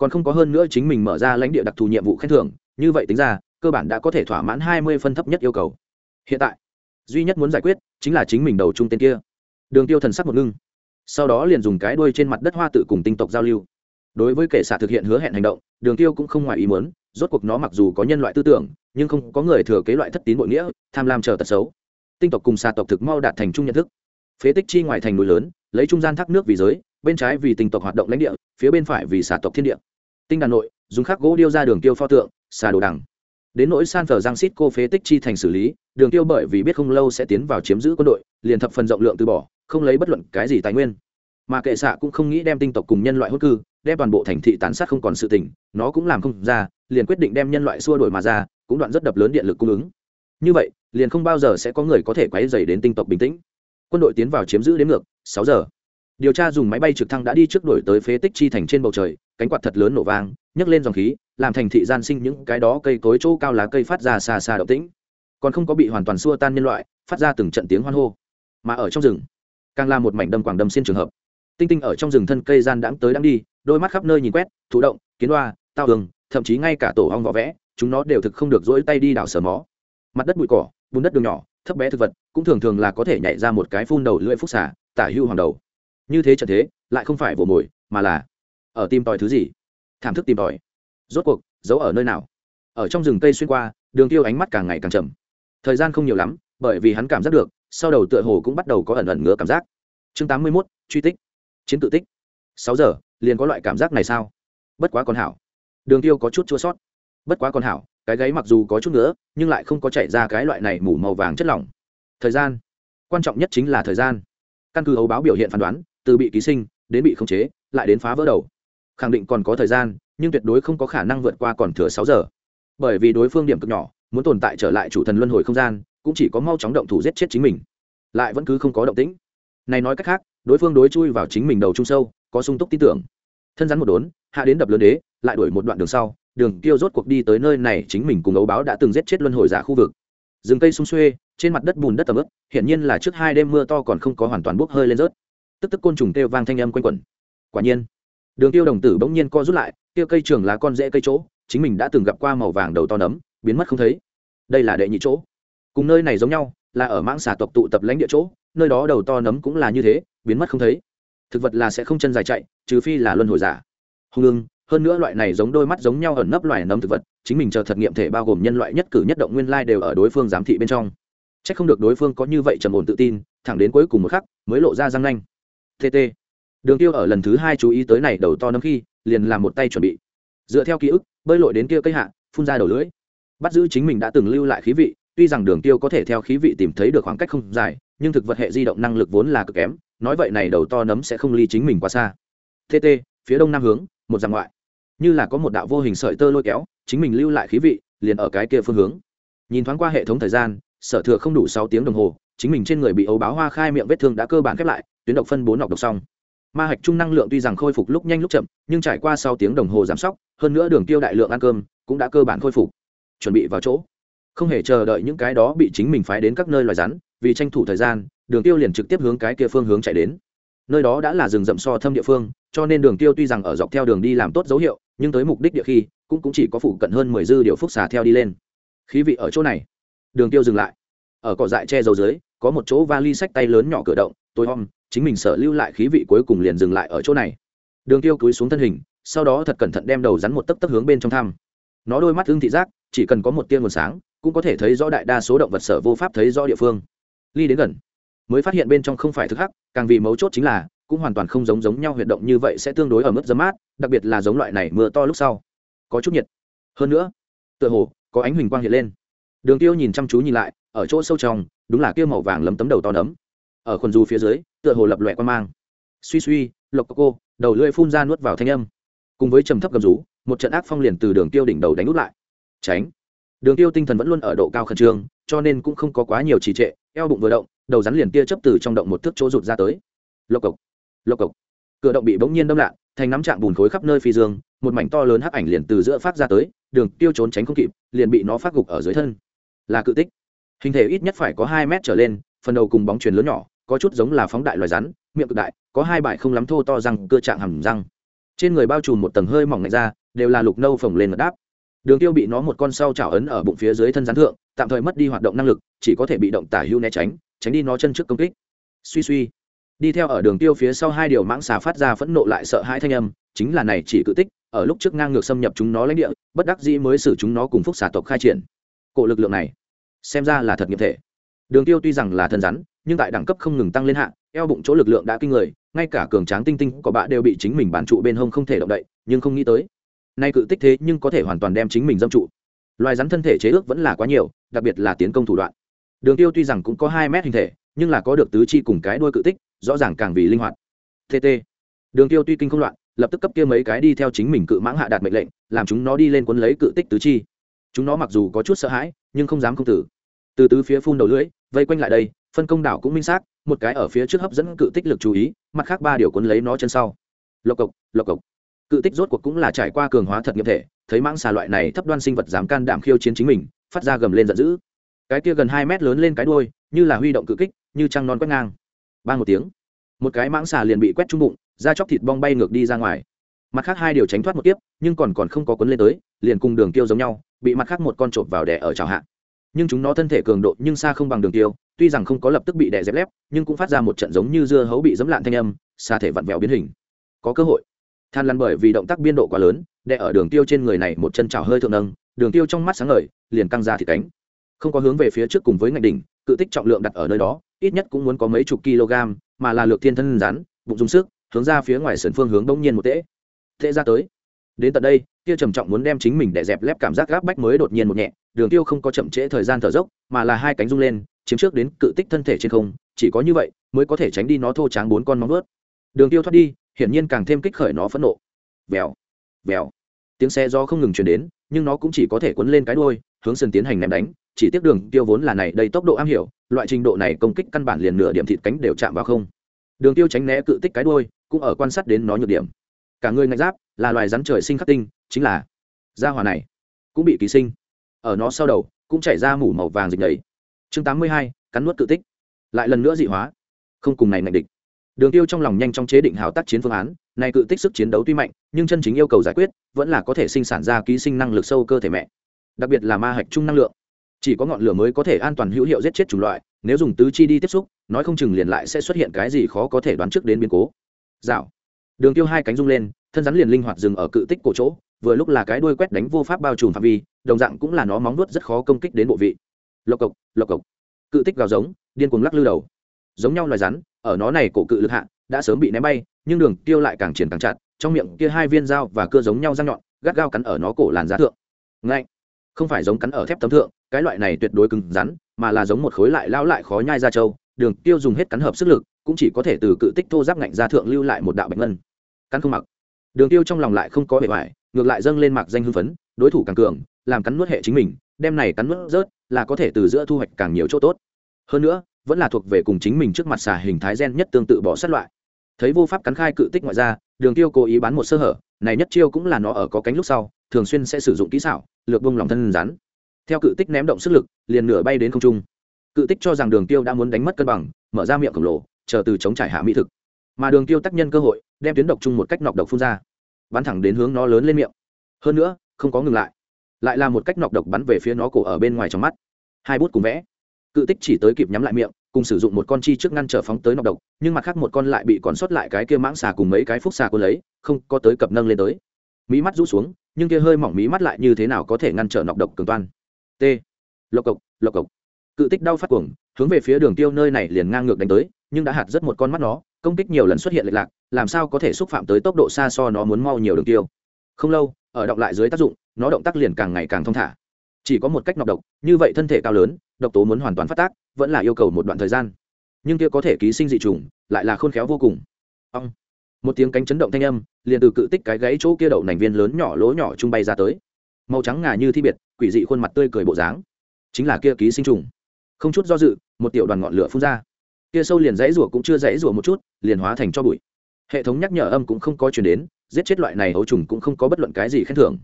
còn không có hơn nữa chính mình mở ra lãnh địa đặc thù nhiệm vụ khen thưởng như vậy tính ra cơ bản đã có thể thỏa mãn hai mươi phân thấp nhất yêu cầu. Hiện tại duy nhất muốn giải quyết chính là chính mình đầu trung tên kia đường tiêu thần sắc một ngưng. Sau đó liền dùng cái đuôi trên mặt đất hoa tự cùng tinh tộc giao lưu. Đối với kẻ xạ thực hiện hứa hẹn hành động, đường tiêu cũng không ngoài ý muốn, rốt cuộc nó mặc dù có nhân loại tư tưởng, nhưng không có người thừa kế loại thất tín bội nghĩa, tham lam chờ tật xấu. Tinh tộc cùng xà tộc thực mau đạt thành chung nhận thức. Phế tích chi ngoài thành núi lớn, lấy trung gian thác nước vì giới, bên trái vì tinh tộc hoạt động lãnh địa, phía bên phải vì xà tộc thiên địa. Tinh đàn nội, dùng khắc gỗ điêu ra đường tiêu pho tượng, xà đồ đằng đến nỗi san phờ giang xít cô phế tích chi thành xử lý đường tiêu bởi vì biết không lâu sẽ tiến vào chiếm giữ quân đội liền thập phần rộng lượng từ bỏ không lấy bất luận cái gì tài nguyên. Mà kệ xạ cũng không nghĩ đem tinh tộc cùng nhân loại hốt cư đem toàn bộ thành thị tàn sát không còn sự tỉnh, nó cũng làm không ra liền quyết định đem nhân loại xua đổi mà ra cũng đoạn rất đập lớn điện lực cung ứng. Như vậy liền không bao giờ sẽ có người có thể quấy dày đến tinh tộc bình tĩnh. Quân đội tiến vào chiếm giữ đến ngược sáu giờ. Điều tra dùng máy bay trực thăng đã đi trước đổi tới phế tích chi thành trên bầu trời cánh quạt thật lớn nổ vang, nhấc lên dòng khí, làm thành thị gian sinh những cái đó cây cối chỗ cao lá cây phát ra xa xa động tĩnh. Còn không có bị hoàn toàn xua tan nhân loại, phát ra từng trận tiếng hoan hô. Mà ở trong rừng, càng là một mảnh đâm quảng đâm xin trường hợp. Tinh tinh ở trong rừng thân cây gian đãng tới đãng đi, đôi mắt khắp nơi nhìn quét, thụ động, kiến hoa, tao tường thậm chí ngay cả tổ hong vỏ vẽ, chúng nó đều thực không được dỗi tay đi đảo sờ mó. Mặt đất bụi cỏ, bùn đất đường nhỏ, thấp bé thực vật, cũng thường thường là có thể nhảy ra một cái phun đầu lưỡi phúc xả, tả hưu hoàng đầu. Như thế trận thế, lại không phải vồ mồi, mà là ở tìm tòi thứ gì? Thảm thức tìm tòi. Rốt cuộc giấu ở nơi nào? Ở trong rừng cây xuyên qua đường tiêu ánh mắt càng ngày càng chậm thời gian không nhiều lắm bởi vì hắn cảm giác được sau đầu tựa hồ cũng bắt đầu có ẩn ẩn ngứa cảm giác. Chương 81, truy tích. Chiến tự tích. Sáu giờ liền có loại cảm giác này sao? Bất quá còn hảo. Đường tiêu có chút chua sót. Bất quá còn hảo cái gáy mặc dù có chút nữa nhưng lại không có chạy ra cái loại này mủ màu vàng chất lỏng. Thời gian. Quan trọng nhất chính là thời gian. Căn cứ ấu báo biểu hiện phán đoán từ bị ký sinh đến bị khống chế lại đến phá vỡ đầu khẳng định còn có thời gian, nhưng tuyệt đối không có khả năng vượt qua còn thừa sáu giờ. Bởi vì đối phương điểm cực nhỏ, muốn tồn tại trở lại chủ thần luân hồi không gian, cũng chỉ có mau chóng động thủ giết chết chính mình. Lại vẫn cứ không có động tĩnh. Này nói cách khác, đối phương đối chui vào chính mình đầu trung sâu, có sung túc tin tưởng. Thân rắn một đốn, hạ đến đập lớn đế, lại đuổi một đoạn đường sau, đường tiêu rốt cuộc đi tới nơi này chính mình cùng ấu báo đã từng giết chết luân hồi giả khu vực. Rừng cây sung xuê, trên mặt đất bùn đất tầm ướp hiển nhiên là trước hai đêm mưa to còn không có hoàn toàn bốc hơi lên rớt. Tức tức côn trùng kêu vang thanh âm quanh quẩn. Quả nhiên đường tiêu đồng tử bỗng nhiên co rút lại tiêu cây trường lá con rễ cây chỗ, chính mình đã từng gặp qua màu vàng đầu to nấm, biến mất không thấy. Đây là đệ nhị chỗ. Cùng nơi này giống nhau, là ở mãng xà tộc tụ tập lãnh địa chỗ, nơi đó đầu to nấm cũng là như thế, biến mất không thấy. Thực vật là sẽ không chân dài chạy, trừ phi là luân hồi giả. Hùng ưng, hơn nữa loại này giống đôi mắt giống nhau ẩn nấp loài nấm thực vật, chính mình chờ thật nghiệm thể bao gồm nhân loại nhất cử nhất động nguyên lai đều ở đối phương giám thị bên trong. C h ắ c không được đối phương có như vậy trầm ổn tự tin, thẳng đến cuối cùng một khắc, mới lộ ra răng nanh. Tt đường tiêu ở lần thứ hai chú ý tới này đầu to nấm khi, liền làm một tay chuẩn bị. Dựa theo ký ức, bơi lội đến kia cây hạ, phun ra đầu lưỡi. Bắt giữ chính mình đã từng lưu lại khí vị, tuy rằng đường tiêu có thể theo khí vị tìm thấy được khoảng cách không dài, nhưng thực vật hệ di động năng lực vốn là cực kém, nói vậy này đầu to nấm sẽ không ly chính mình quá xa. Tt phía đông nam hướng, một dạng ngoại. Như là có một đạo vô hình sợi tơ lôi kéo, chính mình lưu lại khí vị, liền ở cái kia phương hướng. Nhìn thoáng qua hệ thống thời gian, sở thừa không đủ sáu tiếng đồng hồ, chính mình trên người bị ấu báo hoa khai miệng vết thương đã cơ bản khép lại, tuyến độc phân bốn nọc độc xong ma hạch trung năng lượng tuy rằng khôi phục lúc nhanh lúc chậm nhưng trải qua sau tiếng đồng hồ giám sóc hơn nữa đường tiêu đại lượng ăn cơm cũng đã cơ bản khôi phục. Chuẩn bị vào chỗ. Không hề chờ đợi những cái đó bị chính mình phái đến các nơi loài rắn vì tranh thủ thời gian đường tiêu liền trực tiếp hướng cái kia phương hướng chạy đến. Nơi đó đã là rừng rậm so thâm địa phương cho nên đường tiêu tuy rằng ở dọc theo đường đi làm tốt dấu hiệu nhưng tới mục đích địa khi cũng, cũng chỉ có phụ cận hơn mười dư điều phúc xà theo đi lên. Khí vị ở chỗ này. Đường tiêu dừng lại. Ở cỏ dại che dầu dưới có một chỗ vali sách tay lớn nhỏ cửa động tối om chính mình sở lưu lại khí vị cuối cùng liền dừng lại ở chỗ này. Đường tiêu cúi xuống thân hình, sau đó thật cẩn thận đem đầu rắn một tấc tấc hướng bên trong thăm. Nó đôi mắt hương thị giác, chỉ cần có một tia nguồn sáng, cũng có thể thấy rõ đại đa số động vật sở vô pháp thấy rõ địa phương. Ly đến gần, mới phát hiện bên trong không phải thực hắc, càng vì mấu chốt chính là, cũng hoàn toàn không giống giống nhau huyệt động như vậy sẽ tương đối ở mức dấm mát, đặc biệt là giống loại này mưa to lúc sau. Có chút nhiệt. Hơn nữa, tựa hồ, có ánh huỳnh quang hiện lên. Đường tiêu nhìn chăm chú nhìn lại, ở chỗ sâu trong, đúng là kia màu vàng lấm tấm đầu to nấm ở khuôn du phía dưới, tựa hồ lập loẹ quan mang. Suy suy, lộc cô đầu lưỡi phun ra nuốt vào thanh âm. Cùng với trầm thấp gầm rú, một trận ác phong liền từ đường tiêu đỉnh đầu đánh nút lại. Tránh. Đường tiêu tinh thần vẫn luôn ở độ cao khẩn trương, cho nên cũng không có quá nhiều trì trệ, eo bụng vừa động, đầu rắn liền tia chấp từ trong động một thước chỗ rụt ra tới. Lộc cộc. Lộc cộc. Cửa động bị bỗng nhiên đâm lạ, thành nắm trạng bùn khối khắp nơi phi dương, một mảnh to lớn hắc ảnh liền từ giữa phát ra tới, đường tiêu trốn tránh không kịp, liền bị nó phát gục ở dưới thân. Là cự tích. Hình thể ít nhất phải có hai mét trở lên, phần đầu cùng bóng truyền lớn nhỏ có chút giống là phóng đại loài rắn, miệng cực đại, có hai bài không lắm thô to răng cơ trạng hầm răng. Trên người bao trùm một tầng hơi mỏng ngạch ra, đều là lục nâu phồng lên mật đáp. Đường tiêu bị nó một con sau chảo ấn ở bụng phía dưới thân rắn thượng, tạm thời mất đi hoạt động năng lực, chỉ có thể bị động tả hưu né tránh tránh đi nó chân trước công kích. Suy suy. Đi theo ở đường tiêu phía sau hai điều mãng xà phát ra phẫn nộ lại sợ hãi thanh âm, chính là này chỉ cự tích, ở lúc trước ngang ngược xâm nhập chúng nó lãnh địa, bất đắc dĩ mới xử chúng nó cùng phúc xà tộc khai triển. Cổ lực lượng này, xem ra là thật nghiệp thể đường tiêu tuy rằng là thân rắn, nhưng tại đẳng cấp không ngừng tăng lên hạ, eo bụng chỗ lực lượng đã kinh người, ngay cả cường tráng tinh tinh của bạ đều bị chính mình bản trụ bên hông không thể động đậy, nhưng không nghĩ tới, nay cự tích thế nhưng có thể hoàn toàn đem chính mình dâm trụ. Loài rắn thân thể chế ước vẫn là quá nhiều, đặc biệt là tiến công thủ đoạn. Đường tiêu tuy rằng cũng có hai mét hình thể, nhưng là có được tứ chi cùng cái đuôi cự tích, rõ ràng càng vì linh hoạt. Tt đường tiêu tuy kinh không loạn, lập tức cấp kia mấy cái đi theo chính mình cự mãng hạ đạt mệnh lệnh, làm chúng nó đi lên cuốn lấy cự tích tứ chi. Chúng nó mặc dù có chút sợ hãi, nhưng không dám không tử. Từ tứ phía phun đầu lưỡi vây quanh lại đây, phân công đảo cũng minh xác, một cái ở phía trước hấp dẫn cự tích lực chú ý, mặt khác ba điều cuốn lấy nó chân sau. Lộc cộc lộc cộc. Cự tích rốt cuộc cũng là trải qua cường hóa thật nghiệm thể, thấy mãng xà loại này thấp đoan sinh vật dám can đảm khiêu chiến chính mình, phát ra gầm lên giận dữ. Cái kia gần hai mét lớn lên cái đuôi, như là huy động cự kích, như trăng non quét ngang. Ba một tiếng, một cái mãng xà liền bị quét trung bụng, da chóc thịt bong bay ngược đi ra ngoài. Mặt khác hai điều tránh thoát một tiếp nhưng còn còn không có cuốn lên tới, liền cùng đường tiêu giống nhau, bị mặt khác một con trộm vào đẻ ở chảo hạ nhưng chúng nó thân thể cường độ nhưng xa không bằng đường tiêu, tuy rằng không có lập tức bị đè dẹp lép, nhưng cũng phát ra một trận giống như dưa hấu bị dẫm lạn thanh âm, xa thể vặn vẹo biến hình. Có cơ hội. Than lăn bởi vì động tác biên độ quá lớn, đè ở đường tiêu trên người này một chân trào hơi thượng nâng, đường tiêu trong mắt sáng ngời, liền căng ra thịt cánh. Không có hướng về phía trước cùng với ngạch đỉnh, cự tích trọng lượng đặt ở nơi đó, ít nhất cũng muốn có mấy chục kg, mà là lược thiên thân rắn, bụng dùng sức, hướng ra phía ngoài sườn phương hướng đông nhiên một tễ. Tễ ra tới đến tận đây tiêu trầm trọng muốn đem chính mình để dẹp lép cảm giác gáp bách mới đột nhiên một nhẹ, đường tiêu không có chậm trễ thời gian thở dốc, mà là hai cánh rung lên, chiếm trước đến cự tích thân thể trên không, chỉ có như vậy mới có thể tránh đi nó thô tráng bốn con móng vớt đường tiêu thoát đi, hiển nhiên càng thêm kích khởi nó phẫn nộ. Vèo vèo. Tiếng xe do không ngừng chuyển đến, nhưng nó cũng chỉ có thể quấn lên cái đuôi, hướng sân tiến hành ném đánh, chỉ tiếc đường tiêu vốn là này đầy tốc độ am hiểu, loại trình độ này công kích căn bản liền nửa điểm thịt cánh đều chạm vào không. Đường tiêu tránh né cự tích cái đuôi, cũng ở quan sát đến nó nhược điểm. Cả người ngạch giáp là loài rắn trời sinh khắc tinh, chính là da hỏa này cũng bị ký sinh. Ở nó sau đầu cũng chảy ra mủ màu vàng dịch đầy chương tám mươi hai, cắn nuốt cự tích. Lại lần nữa dị hóa. Không cùng này ngạch địch. Đường tiêu trong lòng nhanh trong chế định hào tác chiến phương án, này cự tích sức chiến đấu tuy mạnh, nhưng chân chính yêu cầu giải quyết vẫn là có thể sinh sản ra ký sinh năng lực sâu cơ thể mẹ. Đặc biệt là ma hạch trung năng lượng. Chỉ có ngọn lửa mới có thể an toàn hữu hiệu giết chết chủng loại, nếu dùng tứ chi đi tiếp xúc, nói không chừng liền lại sẽ xuất hiện cái gì khó có thể đoán trước đến biến cố. Dạo đường tiêu hai cánh rung lên thân rắn liền linh hoạt dừng ở cự tích cổ chỗ, vừa lúc là cái đuôi quét đánh vô pháp bao trùm phạm vi, đồng dạng cũng là nó móng nuốt rất khó công kích đến bộ vị. Lộc cộc lộc cộc. Cự tích gào giống, điên cuồng lắc lư đầu. Giống nhau loài rắn, ở nó này cổ cự lực hạ, đã sớm bị ném bay, nhưng đường tiêu lại càng triển càng chặt, trong miệng kia hai viên dao và cưa giống nhau răng nhọn, gắt gao cắn ở nó cổ làn da thượng. Ngay không phải giống cắn ở thép tấm thượng, cái loại này tuyệt đối cứng rắn, mà là giống một khối lại lao lại khó nhai ra trâu, đường tiêu dùng hết cắn hợp sức lực, cũng chỉ có thể từ cự tích thô giáp ngạnh ra thượng lưu lại một đạo bạch ngân. Cắn không mặc đường tiêu trong lòng lại không có bề ngoài ngược lại dâng lên mạc danh hưng phấn, đối thủ càng cường, làm cắn nuốt hệ chính mình, đem này cắn nuốt rớt, là có thể từ giữa thu hoạch càng nhiều chỗ tốt. Hơn nữa, vẫn là thuộc về cùng chính mình trước mặt xà hình thái gen nhất tương tự bỏ sát loại. Thấy vô pháp cắn khai cự tích ngoại ra, đường tiêu cố ý bán một sơ hở, này nhất chiêu cũng là nó ở có cánh lúc sau, thường xuyên sẽ sử dụng kỹ xảo, lược bông lòng thân rắn. Theo cự tích ném động sức lực, liền nửa bay đến không trung. Cự tích cho rằng đường tiêu đã muốn đánh mất cân bằng, mở ra miệng khổng lồ, chờ từ chống trải hạ mỹ thực mà đường tiêu tác nhân cơ hội, đem tuyến độc chung một cách nọc độc phun ra. Bắn thẳng đến hướng nó lớn lên miệng. Hơn nữa, không có ngừng lại. Lại là một cách nọc độc bắn về phía nó cổ ở bên ngoài trong mắt. Hai bút cùng vẽ. Cự tích chỉ tới kịp nhắm lại miệng, cùng sử dụng một con chi trước ngăn trở phóng tới nọc độc, nhưng mặt khác một con lại bị còn sót lại cái kia mãng xà cùng mấy cái phúc xà quân lấy, không có tới cập nâng lên tới. Mí mắt rũ xuống, nhưng kia hơi mỏng mí mắt lại như thế nào có thể ngăn trở nọc độc cường toan? T. Lộc cộc lộc cộc. Cự tích đau phát cuồng, hướng về phía đường tiêu nơi này liền ngang ngược đánh tới nhưng đã hạt rất một con mắt nó, công kích nhiều lần xuất hiện lệch lạc, làm sao có thể xúc phạm tới tốc độ xa so nó muốn mau nhiều đường tiêu. Không lâu, ở động lại dưới tác dụng, nó động tác liền càng ngày càng thông thả. Chỉ có một cách nọc độc, như vậy thân thể cao lớn, độc tố muốn hoàn toàn phát tác, vẫn là yêu cầu một đoạn thời gian. Nhưng kia có thể ký sinh dị trùng, lại là khôn khéo vô cùng. Ông một tiếng cánh chấn động thanh âm, liền từ cự tích cái gãy chỗ kia đậu nành viên lớn nhỏ lỗ nhỏ trung bay ra tới. Màu trắng ngà như thi biệt, quỷ dị khuôn mặt tươi cười bộ dáng. Chính là kia ký sinh trùng. Không chút do dự, một tiểu đoàn ngọn lửa phun ra kia sâu liền dãy rủa cũng chưa dãy rủa một chút, liền hóa thành cho bụi. Hệ thống nhắc nhở âm cũng không có chuyển đến, giết chết loại này ấu trùng cũng không có bất luận cái gì khen thưởng.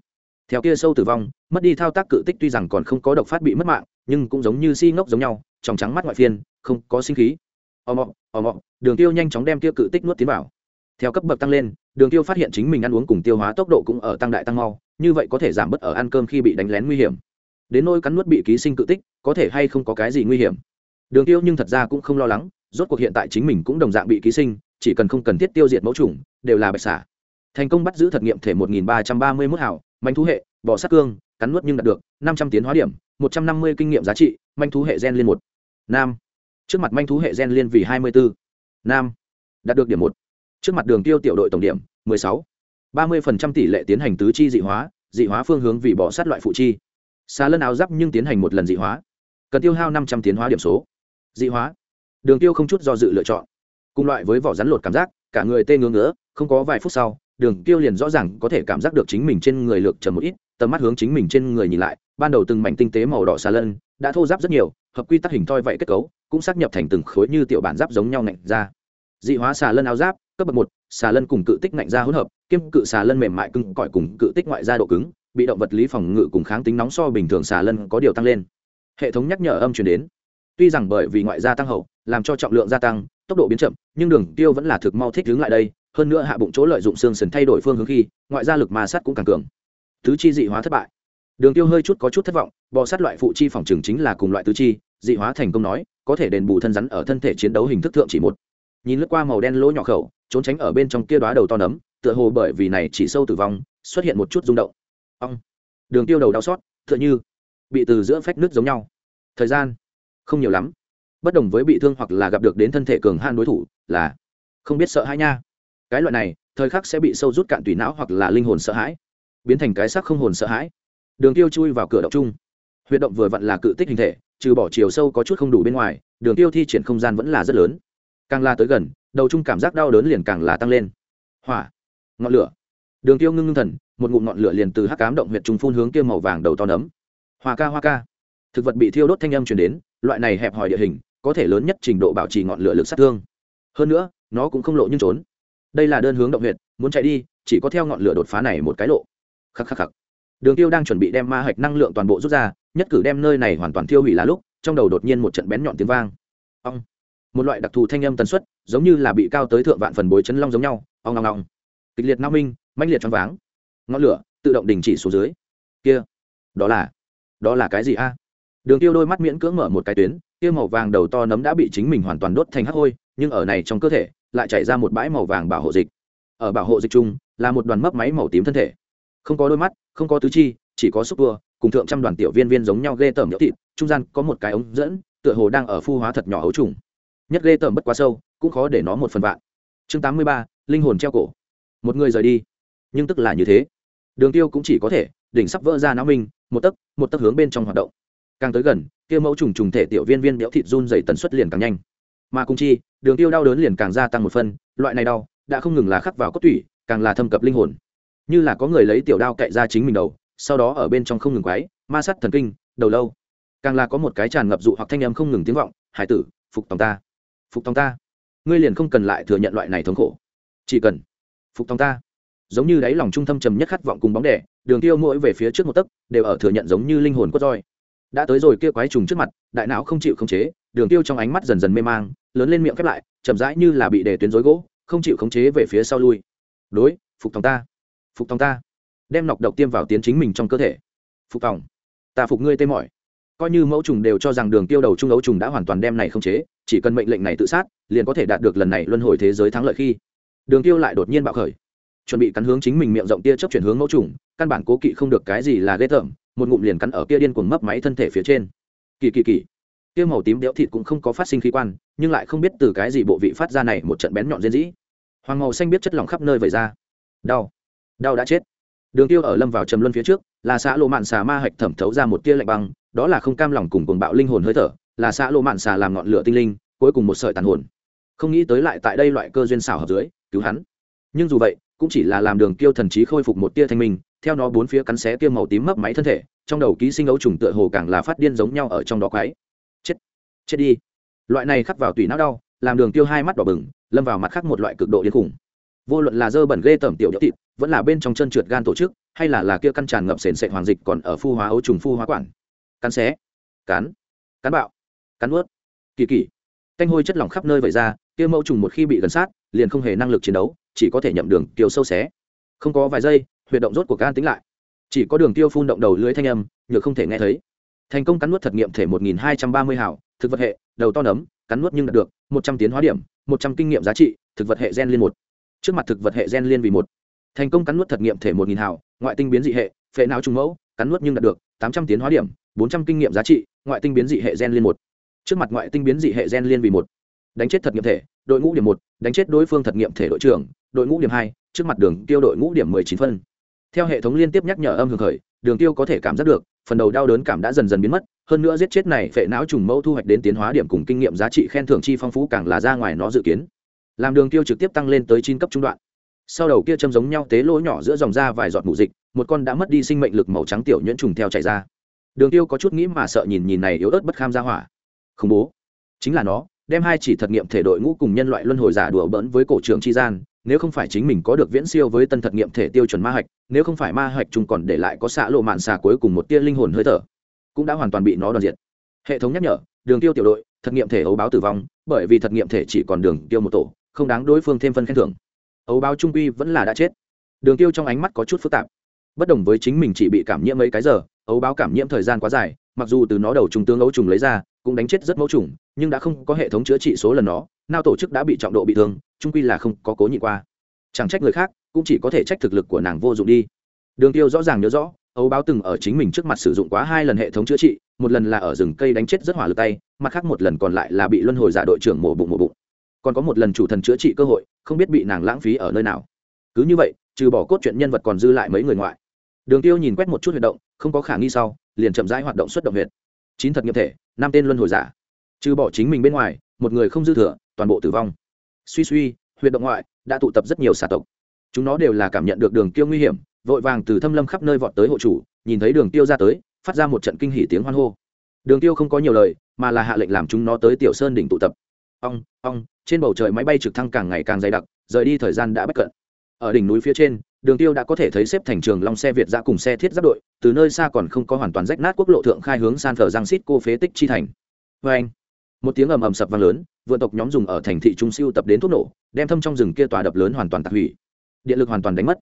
Theo kia sâu tử vong, mất đi thao tác cự tích tuy rằng còn không có độc phát bị mất mạng, nhưng cũng giống như si ngốc giống nhau, trong trắng mắt ngoại phiên, không có sinh khí. Ò mọ ò mọ đường tiêu nhanh chóng đem kia cự tích nuốt tiến vào. Theo cấp bậc tăng lên, đường tiêu phát hiện chính mình ăn uống cùng tiêu hóa tốc độ cũng ở tăng đại tăng mau, như vậy có thể giảm bớt ở ăn cơm khi bị đánh lén nguy hiểm. Đến nôi cắn nuốt bị ký sinh cự tích, có thể hay không có cái gì nguy hiểm? Đường tiêu nhưng thật ra cũng không lo lắng rốt cuộc hiện tại chính mình cũng đồng dạng bị ký sinh, chỉ cần không cần thiết tiêu diệt mẫu chủng, đều là bạch xả. Thành công bắt giữ thật nghiệm thể 1331 hảo manh thú hệ bò sát cương, cắn nuốt nhưng đạt được 500 tiến hóa điểm 150 kinh nghiệm giá trị, manh thú hệ gen liên một. Nam. Trước mặt manh thú hệ gen liên vì 24 nam. Đạt được điểm một. Trước mặt đường tiêu tiểu đội tổng điểm 16 30% tỷ lệ tiến hành tứ chi dị hóa dị hóa phương hướng vì bò sát loại phụ chi. Xa lân áo giáp nhưng tiến hành một lần dị hóa. Cần tiêu hao năm trăm tiến hóa điểm số. Dị hóa đường tiêu không chút do dự lựa chọn. Cùng loại với vỏ rắn lột cảm giác, cả người tê ngứa ngứa, không có vài phút sau, đường tiêu liền rõ ràng có thể cảm giác được chính mình trên người lược trầm một ít, tầm mắt hướng chính mình trên người nhìn lại, ban đầu từng mảnh tinh tế màu đỏ xà lân, đã thô giáp rất nhiều, hợp quy tắc hình thoi vậy kết cấu, cũng xác nhập thành từng khối như tiểu bản giáp giống nhau ngạnh ra. Dị hóa xà lân áo giáp, cấp bậc một, xà lân cùng cự tích ngạnh ra hỗn hợp, kiêm cự xà lân mềm mại cứng cỏi cùng cự tích ngoại ra độ cứng, bị động vật lý phòng ngự cùng kháng tính nóng so bình thường xà lân có điều tăng lên. Hệ thống nhắc nhở âm truyền đến tuy rằng bởi vì ngoại gia tăng hậu, làm cho trọng lượng gia tăng, tốc độ biến chậm, nhưng đường tiêu vẫn là thực mau thích hướng lại đây, hơn nữa hạ bụng chỗ lợi dụng xương sườn thay đổi phương hướng khi, ngoại gia lực ma sát cũng càng cường. Tứ chi dị hóa thất bại. Đường tiêu hơi chút có chút thất vọng, bò sát loại phụ chi phòng trường chính là cùng loại tứ chi, dị hóa thành công nói, có thể đền bù thân rắn ở thân thể chiến đấu hình thức thượng chỉ một. Nhìn lướt qua màu đen lỗ nhỏ khẩu, trốn tránh ở bên trong kia đóa đầu to nấm, tựa hồ bởi vì này chỉ sâu tử vong, xuất hiện một chút rung động. Ong. Đường tiêu đầu đau xót, tựa như bị từ giữa phách nước giống nhau. Thời gian không nhiều lắm. Bất đồng với bị thương hoặc là gặp được đến thân thể cường han đối thủ là không biết sợ hãi nha. Cái loại này, thời khắc sẽ bị sâu rút cạn tùy não hoặc là linh hồn sợ hãi, biến thành cái xác không hồn sợ hãi. Đường tiêu chui vào cửa động chung. Huyệt động vừa vặn là cự tích hình thể, trừ bỏ chiều sâu có chút không đủ bên ngoài, đường tiêu thi triển không gian vẫn là rất lớn. Càng la tới gần, đầu chung cảm giác đau đớn liền càng là tăng lên. Hỏa, ngọn lửa. Đường tiêu ngưng ngưng thần, một ngụm ngọn lửa liền từ hắc cám động huyệt trung phun hướng kia màu vàng đầu to nấm. Hoa ca hoa ca. Thực vật bị thiêu đốt thanh âm truyền đến loại này hẹp hòi địa hình, có thể lớn nhất trình độ bảo trì ngọn lửa lực sát thương. Hơn nữa, nó cũng không lộ nhưng trốn. Đây là đơn hướng động huyệt, muốn chạy đi, chỉ có theo ngọn lửa đột phá này một cái lộ. Khắc khắc khắc. Đường tiêu đang chuẩn bị đem ma hạch năng lượng toàn bộ rút ra, nhất cử đem nơi này hoàn toàn tiêu hủy là lúc, trong đầu đột nhiên một trận bén nhọn tiếng vang. Ong. Một loại đặc thù thanh âm tần suất, giống như là bị cao tới thượng vạn phần bối chấn long giống nhau. Ong ong ong. Kịch liệt nao minh, mãnh liệt choáng váng. Ngọn lửa tự động đình chỉ xuống dưới. Kia, đó là đó là cái gì a? Đường tiêu đôi mắt miễn cưỡng mở một cái tuyến kia màu vàng đầu to nấm đã bị chính mình hoàn toàn đốt thành hắc hôi, nhưng ở này trong cơ thể, lại chảy ra một bãi màu vàng bảo hộ dịch. Ở bảo hộ dịch chung, là một đoàn mấp máy màu tím thân thể. Không có đôi mắt, không có tứ chi, chỉ có xúc tua, cùng thượng trăm đoàn tiểu viên viên giống nhau ghê tởm nhỡ thịt, trung gian có một cái ống dẫn, tựa hồ đang ở phu hóa thật nhỏ ấu trùng. Nhất ghê tởm bất quá sâu, cũng khó để nó một phần vạn. Chương tám mươi ba, linh hồn treo cổ. Một người rời đi. Nhưng tức là như thế. Đường tiêu cũng chỉ có thể đỉnh sắp vỡ ra não minh một tấc một tấc hướng bên trong hoạt động càng tới gần, kia mẫu trùng trùng thể tiểu viên viên béo thịt run dày tần suất liền càng nhanh. Mà cùng chi, đường tiêu đau đớn liền càng gia tăng một phân loại này đau, đã không ngừng là khắc vào cốt tủy, càng là thâm cập linh hồn. Như là có người lấy tiểu đao cậy ra chính mình đầu, sau đó ở bên trong không ngừng quái, ma sát thần kinh, đầu lâu. Càng là có một cái tràn ngập dụ hoặc thanh âm không ngừng tiếng vọng, hải tử, phục tòng ta. Phục tòng ta. Ngươi liền không cần lại thừa nhận loại này thống khổ. Chỉ cần phục tòng ta. Giống như đáy lòng trung tâm trầm nhất khát vọng cùng bóng đẻ đường tiêu mỗi về phía trước một tấc, đều ở thừa nhận giống như linh hồn quất roi đã tới rồi kia quái trùng trước mặt, đại não không chịu khống chế, đường tiêu trong ánh mắt dần dần mê mang, lớn lên miệng khép lại, chậm rãi như là bị đè tuyến rối gỗ, không chịu khống chế về phía sau lui. Đối, phục tòng ta, phục tòng ta. Đem nọc độc tiêm vào tiến chính mình trong cơ thể. Phục tòng, ta phục ngươi tê mỏi. Coi như mẫu trùng đều cho rằng đường tiêu đầu trung ấu trùng đã hoàn toàn đem này không chế, chỉ cần mệnh lệnh này tự sát, liền có thể đạt được lần này luân hồi thế giới thắng lợi khi. Đường tiêu lại đột nhiên bạo khởi. Chuẩn bị cắn hướng chính mình miệng rộng tia chớp chuyển hướng mẫu trùng, căn bản cố kỵ không được cái gì là ghê tởm một ngụm liền cắn ở kia điên cuồng mấp máy thân thể phía trên. Kỳ kỳ kỳ. Kia màu tím đẽo thịt cũng không có phát sinh khí quan, nhưng lại không biết từ cái gì bộ vị phát ra này một trận bén nhọn diễn dĩ. Hoàng màu xanh biết chất lỏng khắp nơi vẩy ra. Đau. Đau đã chết. Đường tiêu ở lâm vào trầm luân phía trước, là xã lộ mạn xà ma hạch thẩm thấu ra một tia lạnh băng, đó là không cam lòng cùng cuồng bạo linh hồn hơi thở, là xã lộ mạn xà làm ngọn lửa tinh linh, cuối cùng một sợi tàn hồn. Không nghĩ tới lại tại đây loại cơ duyên xảo hợp dưới, cứu hắn. Nhưng dù vậy, cũng chỉ là làm đường tiêu thần trí khôi phục một tia thanh minh theo nó bốn phía cắn xé kia màu tím mấp máy thân thể, trong đầu ký sinh ấu trùng tựa hồ càng là phát điên giống nhau ở trong đó quái. Chết chết đi. Loại này khắc vào tùy não đau, làm đường tiêu hai mắt đỏ bừng, lâm vào mặt khác một loại cực độ điên khủng. Vô luận là dơ bẩn ghê tởm tiểu nhỡ thịt, vẫn là bên trong chân trượt gan tổ chức, hay là là kia căn tràn ngập sền sệt hoàng dịch còn ở phu hóa ấu trùng phu hóa quản. Cắn xé, cắn cắn bạo, cắn ướt kỳ kỳ. Canh hôi chất lỏng khắp nơi vẩy ra, kia mẫu trùng một khi bị gần sát, liền không hề năng lực chiến đấu, chỉ có thể nhậm đường kiều sâu xé. Không có vài giây huyệt động rốt của gan tính lại. Chỉ có đường tiêu phun động đầu lưới thanh âm nhược không thể nghe thấy. Thành công cắn nuốt thật nghiệm thể một nghìn hai trăm ba mươi hảo thực vật hệ, đầu to nấm, cắn nuốt nhưng đạt được một trăm tiến hóa điểm, một trăm kinh nghiệm giá trị, thực vật hệ gen liên một. Trước mặt thực vật hệ gen liên vì một. Thành công cắn nuốt thật nghiệm thể một nghìn hảo ngoại tinh biến dị hệ phệ não trùng mẫu, cắn nuốt nhưng đạt được tám trăm tiến hóa điểm, bốn trăm kinh nghiệm giá trị, ngoại tinh biến dị hệ gen liên một. Trước mặt ngoại tinh biến dị hệ gen liên vì một. Đánh chết thật nghiệm thể, đội ngũ điểm một, đánh chết đối phương thật nghiệm thể đội trưởng, đội ngũ điểm hai, trước mặt đường tiêu đội ngũ điểm mười chín phân theo hệ thống liên tiếp nhắc nhở âm hưởng khởi, đường tiêu có thể cảm giác được, phần đầu đau đớn cảm đã dần dần biến mất, hơn nữa giết chết này phệ não trùng mẫu thu hoạch đến tiến hóa điểm cùng kinh nghiệm giá trị khen thưởng chi phong phú càng là ra ngoài nó dự kiến. Làm đường tiêu trực tiếp tăng lên tới chín cấp trung đoạn. Sau đầu kia châm giống nhau tế lỗ nhỏ giữa dòng da vài giọt mù dịch, một con đã mất đi sinh mệnh lực màu trắng tiểu nhuyễn trùng theo chạy ra. Đường tiêu có chút nghĩ mà sợ nhìn nhìn này yếu ớt bất kham ra hỏa. Khủng bố. Chính là nó, đem hai chỉ thật nghiệm thể đội ngũ cùng nhân loại luân hồi giả đùa bỡn với cổ trưởng chi gian nếu không phải chính mình có được viễn siêu với tân thật nghiệm thể tiêu chuẩn ma hạch, nếu không phải ma hạch chung còn để lại có xạ lộ mạn xà cuối cùng một tia linh hồn hơi thở, cũng đã hoàn toàn bị nó đoàn diệt. Hệ thống nhắc nhở, đường tiêu tiểu đội, thật nghiệm thể ấu báo tử vong, bởi vì thật nghiệm thể chỉ còn đường tiêu một tổ, không đáng đối phương thêm phân khen thưởng. Ấu báo trung quy vẫn là đã chết. Đường tiêu trong ánh mắt có chút phức tạp. Bất đồng với chính mình chỉ bị cảm nhiễm mấy cái giờ, ấu báo cảm nhiễm thời gian quá dài, mặc dù từ nó đầu trung tướng ấu trùng lấy ra cũng đánh chết rất mẫu trùng nhưng đã không có hệ thống chữa trị số lần nó nao tổ chức đã bị trọng độ bị thương trung quy là không có cố nhị qua. Chẳng trách người khác, cũng chỉ có thể trách thực lực của nàng vô dụng đi. Đường tiêu rõ ràng nhớ rõ ấu báo từng ở chính mình trước mặt sử dụng quá hai lần hệ thống chữa trị, một lần là ở rừng cây đánh chết rất hỏa lực tay, mặt khác một lần còn lại là bị luân hồi giả đội trưởng mổ bụng mổ bụng. Còn có một lần chủ thần chữa trị cơ hội, không biết bị nàng lãng phí ở nơi nào. Cứ như vậy, trừ bỏ cốt truyện nhân vật còn dư lại mấy người ngoại. Đường tiêu nhìn quét một chút huyệt động, không có khả nghi sau, liền chậm rãi hoạt động xuất động huyệt chín thật nghiệp thể, năm tên luân hồi giả. Trừ bỏ chính mình bên ngoài, một người không dư thừa, toàn bộ tử vong. Suy suy huyện động ngoại đã tụ tập rất nhiều xà tộc. Chúng nó đều là cảm nhận được đường tiêu nguy hiểm, vội vàng từ thâm lâm khắp nơi vọt tới hộ chủ, nhìn thấy đường tiêu ra tới, phát ra một trận kinh hỉ tiếng hoan hô. Đường tiêu không có nhiều lời, mà là hạ lệnh làm chúng nó tới tiểu sơn đỉnh tụ tập. Ong ong, trên bầu trời máy bay trực thăng càng ngày càng dày đặc, rời đi thời gian đã bất cận. Ở đỉnh núi phía trên đường tiêu đã có thể thấy xếp thành trường long xe việt ra cùng xe thiết giáp đội, từ nơi xa còn không có hoàn toàn rách nát quốc lộ thượng khai hướng san phở giang xít cô phế tích chi thành. Vê anh, một tiếng ầm ầm sập vang lớn, vượn tộc nhóm dùng ở thành thị trung siêu tập đến thuốc nổ, đem thâm trong rừng kia tòa đập lớn hoàn toàn tạc hủy. Điện lực hoàn toàn đánh mất.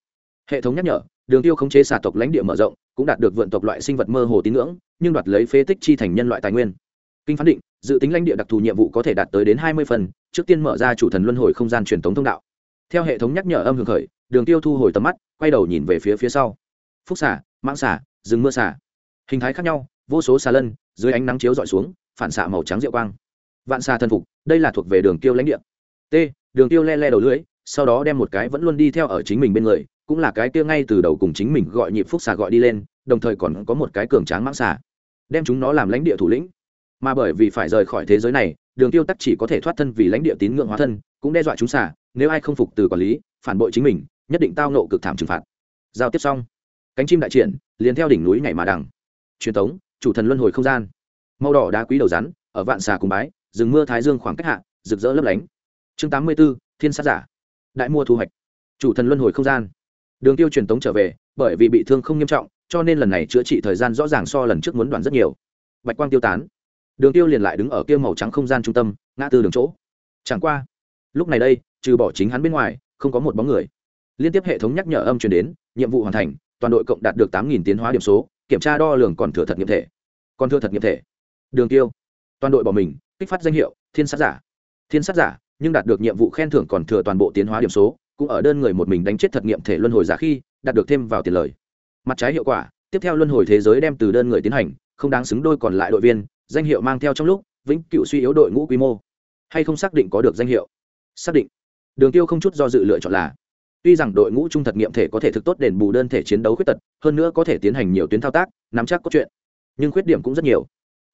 Hệ thống nhắc nhở, đường tiêu khống chế xả tộc lãnh địa mở rộng, cũng đạt được vượn tộc loại sinh vật mơ hồ tín ngưỡng, nhưng đoạt lấy phế tích chi thành nhân loại tài nguyên. Kinh phán định, dự tính lãnh địa đặc thù nhiệm vụ có thể đạt tới đến hai mươi phần, trước tiên mở ra chủ thần luân hồi không gian truyền thống thông đạo. Theo hệ thống nhắc nhở âm hưởng khởi đường tiêu thu hồi tầm mắt, quay đầu nhìn về phía phía sau. Phúc xả, mãng xả, rừng mưa xả. Hình thái khác nhau, vô số xà lân, dưới ánh nắng chiếu dọi xuống, phản xạ màu trắng rượu quang. Vạn xà thân phục, đây là thuộc về đường tiêu lãnh địa. T, đường tiêu le le đầu lưỡi, sau đó đem một cái vẫn luôn đi theo ở chính mình bên người, cũng là cái kia ngay từ đầu cùng chính mình gọi nhịp phúc xà gọi đi lên, đồng thời còn có một cái cường tráng mãng xà đem chúng nó làm lãnh địa thủ lĩnh. Mà bởi vì phải rời khỏi thế giới này, đường tiêu tắc chỉ có thể thoát thân vì lãnh địa tín ngưỡng hóa thân, cũng đe dọa chúng xà nếu ai không phục từ quản lý, phản bội chính mình nhất định tao nộ cực thảm trừng phạt. Giao tiếp xong cánh chim đại triển liền theo đỉnh núi nhảy mà đằng. Truyền thống chủ thần luân hồi không gian. Màu đỏ đá quý đầu rắn ở vạn xà cùng bái rừng mưa thái dương khoảng cách hạ rực rỡ lấp lánh. Chương tám mươi 84, thiên sát giả. Đại mua thu hoạch. Chủ thần luân hồi không gian. Đường tiêu truyền tống trở về bởi vì bị thương không nghiêm trọng cho nên lần này chữa trị thời gian rõ ràng so lần trước muốn đoạn rất nhiều. Bạch quang tiêu tán. Đường tiêu liền lại đứng ở kia màu trắng không gian trung tâm ngã tư đường chỗ. Chẳng qua lúc này đây trừ bỏ chính hắn bên ngoài không có một bóng người liên tiếp hệ thống nhắc nhở âm truyền đến, nhiệm vụ hoàn thành, toàn đội cộng đạt được tám nghìn tiến hóa điểm số, kiểm tra đo lường còn thừa thật nghiệm thể. Còn thừa thật nghiệm thể. Đường tiêu. Toàn đội bỏ mình, kích phát danh hiệu, thiên sát giả. Thiên sát giả, nhưng đạt được nhiệm vụ khen thưởng còn thừa toàn bộ tiến hóa điểm số, cũng ở đơn người một mình đánh chết thật nghiệm thể luân hồi giả khi, đạt được thêm vào tiền lời. Mặt trái hiệu quả, tiếp theo luân hồi thế giới đem từ đơn người tiến hành, không đáng xứng đôi còn lại đội viên, danh hiệu mang theo trong lúc, vĩnh cựu suy yếu đội ngũ quy mô. Hay không xác định có được danh hiệu? Xác định. Đường tiêu không chút do dự lựa chọn là tuy rằng đội ngũ trung thật nghiệm thể có thể thực tốt đền bù đơn thể chiến đấu khuyết tật, hơn nữa có thể tiến hành nhiều tuyến thao tác, nắm chắc có chuyện nhưng khuyết điểm cũng rất nhiều.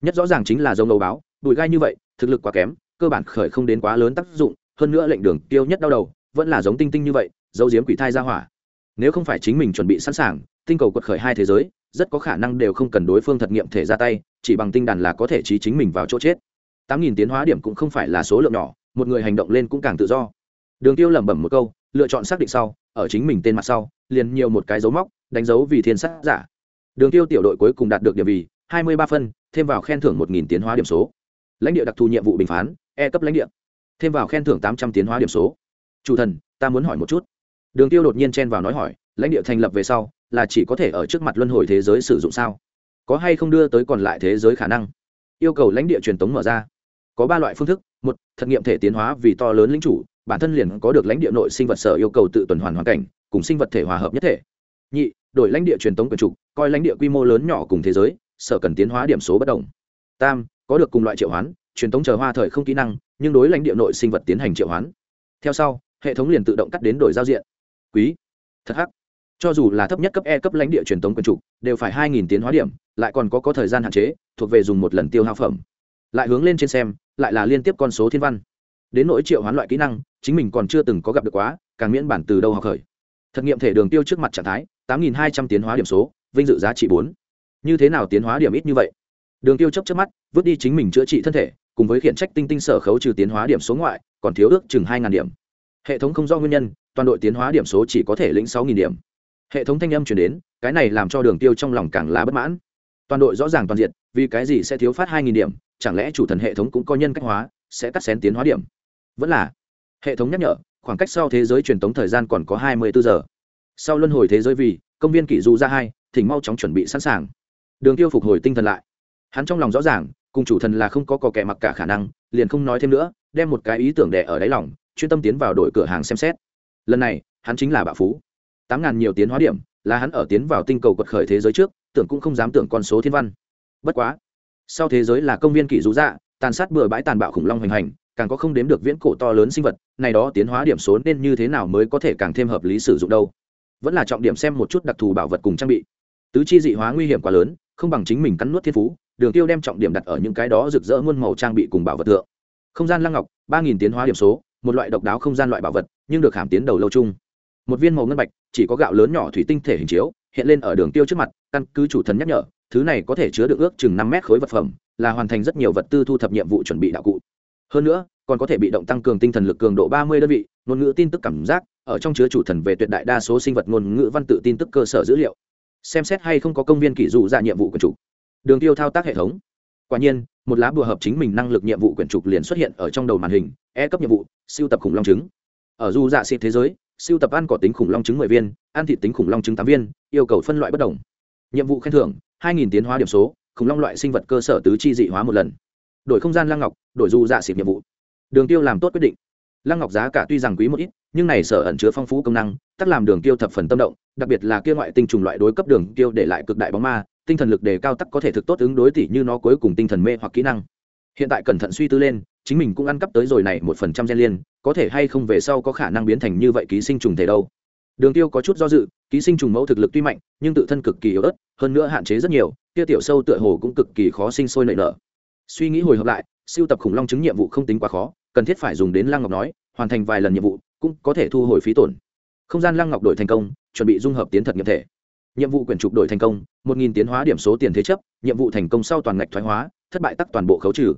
Nhất rõ ràng chính là giống đầu báo đùi gai như vậy, thực lực quá kém, cơ bản khởi không đến quá lớn tác dụng, hơn nữa lệnh đường tiêu nhất đau đầu, vẫn là giống tinh tinh như vậy dấu diếm quỷ thai ra hỏa. Nếu không phải chính mình chuẩn bị sẵn sàng, tinh cầu quật khởi hai thế giới, rất có khả năng đều không cần đối phương thật nghiệm thể ra tay, chỉ bằng tinh đàn là có thể trí chính mình vào chỗ chết. Tám nghìn tiến hóa điểm cũng không phải là số lượng nhỏ, một người hành động lên cũng càng tự do. Đường tiêu lẩm bẩm một câu lựa chọn xác định sau, ở chính mình tên mặt sau, liền nhiều một cái dấu móc, đánh dấu vì thiên sát giả. Đường tiêu tiểu đội cuối cùng đạt được điểm vì hai mươi ba phân, thêm vào khen thưởng một nghìn tiến hóa điểm số. Lãnh địa đặc thù nhiệm vụ bình phán e cấp lãnh địa. Thêm vào khen thưởng tám trăm tiến hóa điểm số. Chủ thần, ta muốn hỏi một chút. Đường tiêu đột nhiên chen vào nói hỏi, lãnh địa thành lập về sau, là chỉ có thể ở trước mặt luân hồi thế giới sử dụng sao? Có hay không đưa tới còn lại thế giới khả năng? Yêu cầu lãnh địa truyền tống mở ra. Có ba loại phương thức, một, thật nghiệm thể tiến hóa vì to lớn lính chủ bản thân liền có được lãnh địa nội sinh vật sở yêu cầu tự tuần hoàn hoàn cảnh, cùng sinh vật thể hòa hợp nhất thể. Nhị, đổi lãnh địa truyền thống quyền trục, coi lãnh địa quy mô lớn nhỏ cùng thế giới, sở cần tiến hóa điểm số bất đồng. Tam, có được cùng loại triệu hoán, truyền thống chờ hoa thời không kỹ năng, nhưng đối lãnh địa nội sinh vật tiến hành triệu hoán. Theo sau, hệ thống liền tự động cắt đến đổi giao diện. Quý, thật hắc. Cho dù là thấp nhất cấp e cấp lãnh địa truyền thống quyền trục, đều phải hai nghìn tiến hóa điểm, lại còn có có thời gian hạn chế, thuộc về dùng một lần tiêu hao phẩm. Lại hướng lên trên xem, lại là liên tiếp con số thiên văn. Đến nỗi triệu hoán loại kỹ năng chính mình còn chưa từng có gặp được quá, càng miễn bản từ đâu học khởi. Thực nghiệm thể đường tiêu trước mặt trạng thái, tám nghìn hai trăm tiến hóa điểm số, vinh dự giá trị bốn. Như thế nào tiến hóa điểm ít như vậy? Đường tiêu chấp chấp mắt, vứt đi chính mình chữa trị thân thể, cùng với khiển trách tinh tinh sở khấu trừ tiến hóa điểm số ngoại, còn thiếu ước chừng hai điểm. Hệ thống không do nguyên nhân, toàn đội tiến hóa điểm số chỉ có thể lĩnh sáu điểm. Hệ thống thanh âm chuyển đến, cái này làm cho đường tiêu trong lòng càng là bất mãn. Toàn đội rõ ràng toàn diện, vì cái gì sẽ thiếu phát hai điểm, chẳng lẽ chủ thần hệ thống cũng có nhân cách hóa, sẽ cắt xén tiến hóa điểm? Vẫn là hệ thống nhắc nhở, khoảng cách sau thế giới truyền tống thời gian còn có hai mươi bốn giờ. Sau luân hồi thế giới vì, công viên kỷ du ra hai, thỉnh mau chóng chuẩn bị sẵn sàng. Đường tiêu phục hồi tinh thần lại. Hắn trong lòng rõ ràng, cùng chủ thần là không có cò kẻ mặc cả khả năng, liền không nói thêm nữa, đem một cái ý tưởng đẻ ở đáy lòng, chuyên tâm tiến vào đội cửa hàng xem xét. Lần này, hắn chính là bạo phú. tám ngàn nhiều tiến hóa điểm, là hắn ở tiến vào tinh cầu quật khởi thế giới trước, tưởng cũng không dám tưởng con số thiên văn. Bất quá, sau thế giới là công viên kỷ rú dạ tàn sát bừa bãi tàn bạo khủng long hoành hành càng có không đếm được viễn cổ to lớn sinh vật, này đó tiến hóa điểm số nên như thế nào mới có thể càng thêm hợp lý sử dụng đâu? Vẫn là trọng điểm xem một chút đặc thù bảo vật cùng trang bị. Tứ chi dị hóa nguy hiểm quá lớn, không bằng chính mình cắn nuốt thiên phú, đường tiêu đem trọng điểm đặt ở những cái đó rực rỡ muôn màu trang bị cùng bảo vật thượng. Không gian lăng ngọc, ba nghìn tiến hóa điểm số, một loại độc đáo không gian loại bảo vật, nhưng được hàm tiến đầu lâu chung. Một viên màu ngân bạch, chỉ có gạo lớn nhỏ thủy tinh thể hình chiếu, hiện lên ở đường tiêu trước mặt, căn cứ chủ thần nhắc nhở, thứ này có thể chứa được ước chừng năm mét khối vật phẩm, là hoàn thành rất nhiều vật tư thu thập nhiệm vụ chuẩn bị đạo cụ hơn nữa, còn có thể bị động tăng cường tinh thần lực cường độ ba mươi đơn vị, ngôn ngữ tin tức cảm giác, ở trong chứa chủ thần về tuyệt đại đa số sinh vật ngôn ngữ văn tự tin tức cơ sở dữ liệu. Xem xét hay không có công viên kỷ dụ ra nhiệm vụ của chủ đường tiêu thao tác hệ thống. Quả nhiên, một lá bùa hợp chính mình năng lực nhiệm vụ quyển trục liền xuất hiện ở trong đầu màn hình e cấp nhiệm vụ, siêu tập khủng long trứng. Ở du dạ xịt thế giới, siêu tập ăn cỏ tính khủng long trứng mười viên, ăn thịt tính khủng long trứng tám viên, yêu cầu phân loại bất đồng. Nhiệm vụ khen thưởng, hai nghìn tiến hóa điểm số, khủng long loại sinh vật cơ sở tứ chi dị hóa một lần đổi không gian lăng ngọc, đổi du dạ xịt nhiệm vụ. Đường tiêu làm tốt quyết định. Lăng ngọc giá cả tuy rằng quý một ít, nhưng này sở ẩn chứa phong phú công năng tất làm đường tiêu thập phần tâm động, đặc biệt là kia ngoại tinh trùng loại đối cấp đường tiêu để lại cực đại bóng ma, tinh thần lực đề cao tắc có thể thực tốt ứng đối tỷ như nó cuối cùng tinh thần mê hoặc kỹ năng. Hiện tại cẩn thận suy tư lên, chính mình cũng ăn cắp tới rồi này một phần trăm gen liên, có thể hay không về sau có khả năng biến thành như vậy ký sinh trùng thể đâu. Đường tiêu có chút do dự, ký sinh trùng mẫu thực lực tuy mạnh, nhưng tự thân cực kỳ yếu ớt, hơn nữa hạn chế rất nhiều, kia tiểu sâu tựa hồ cũng cực kỳ khó sinh sôi nảy nở suy nghĩ hồi hợp lại, siêu tập khủng long chứng nhiệm vụ không tính quá khó, cần thiết phải dùng đến lăng ngọc nói, hoàn thành vài lần nhiệm vụ, cũng có thể thu hồi phí tổn. Không gian lăng ngọc đổi thành công, chuẩn bị dung hợp tiến thật nghiệm thể. Nhiệm vụ quyển trục đổi thành công, một nghìn tiến hóa điểm số tiền thế chấp, nhiệm vụ thành công sau toàn ngạch thoái hóa, thất bại tắc toàn bộ khấu trừ.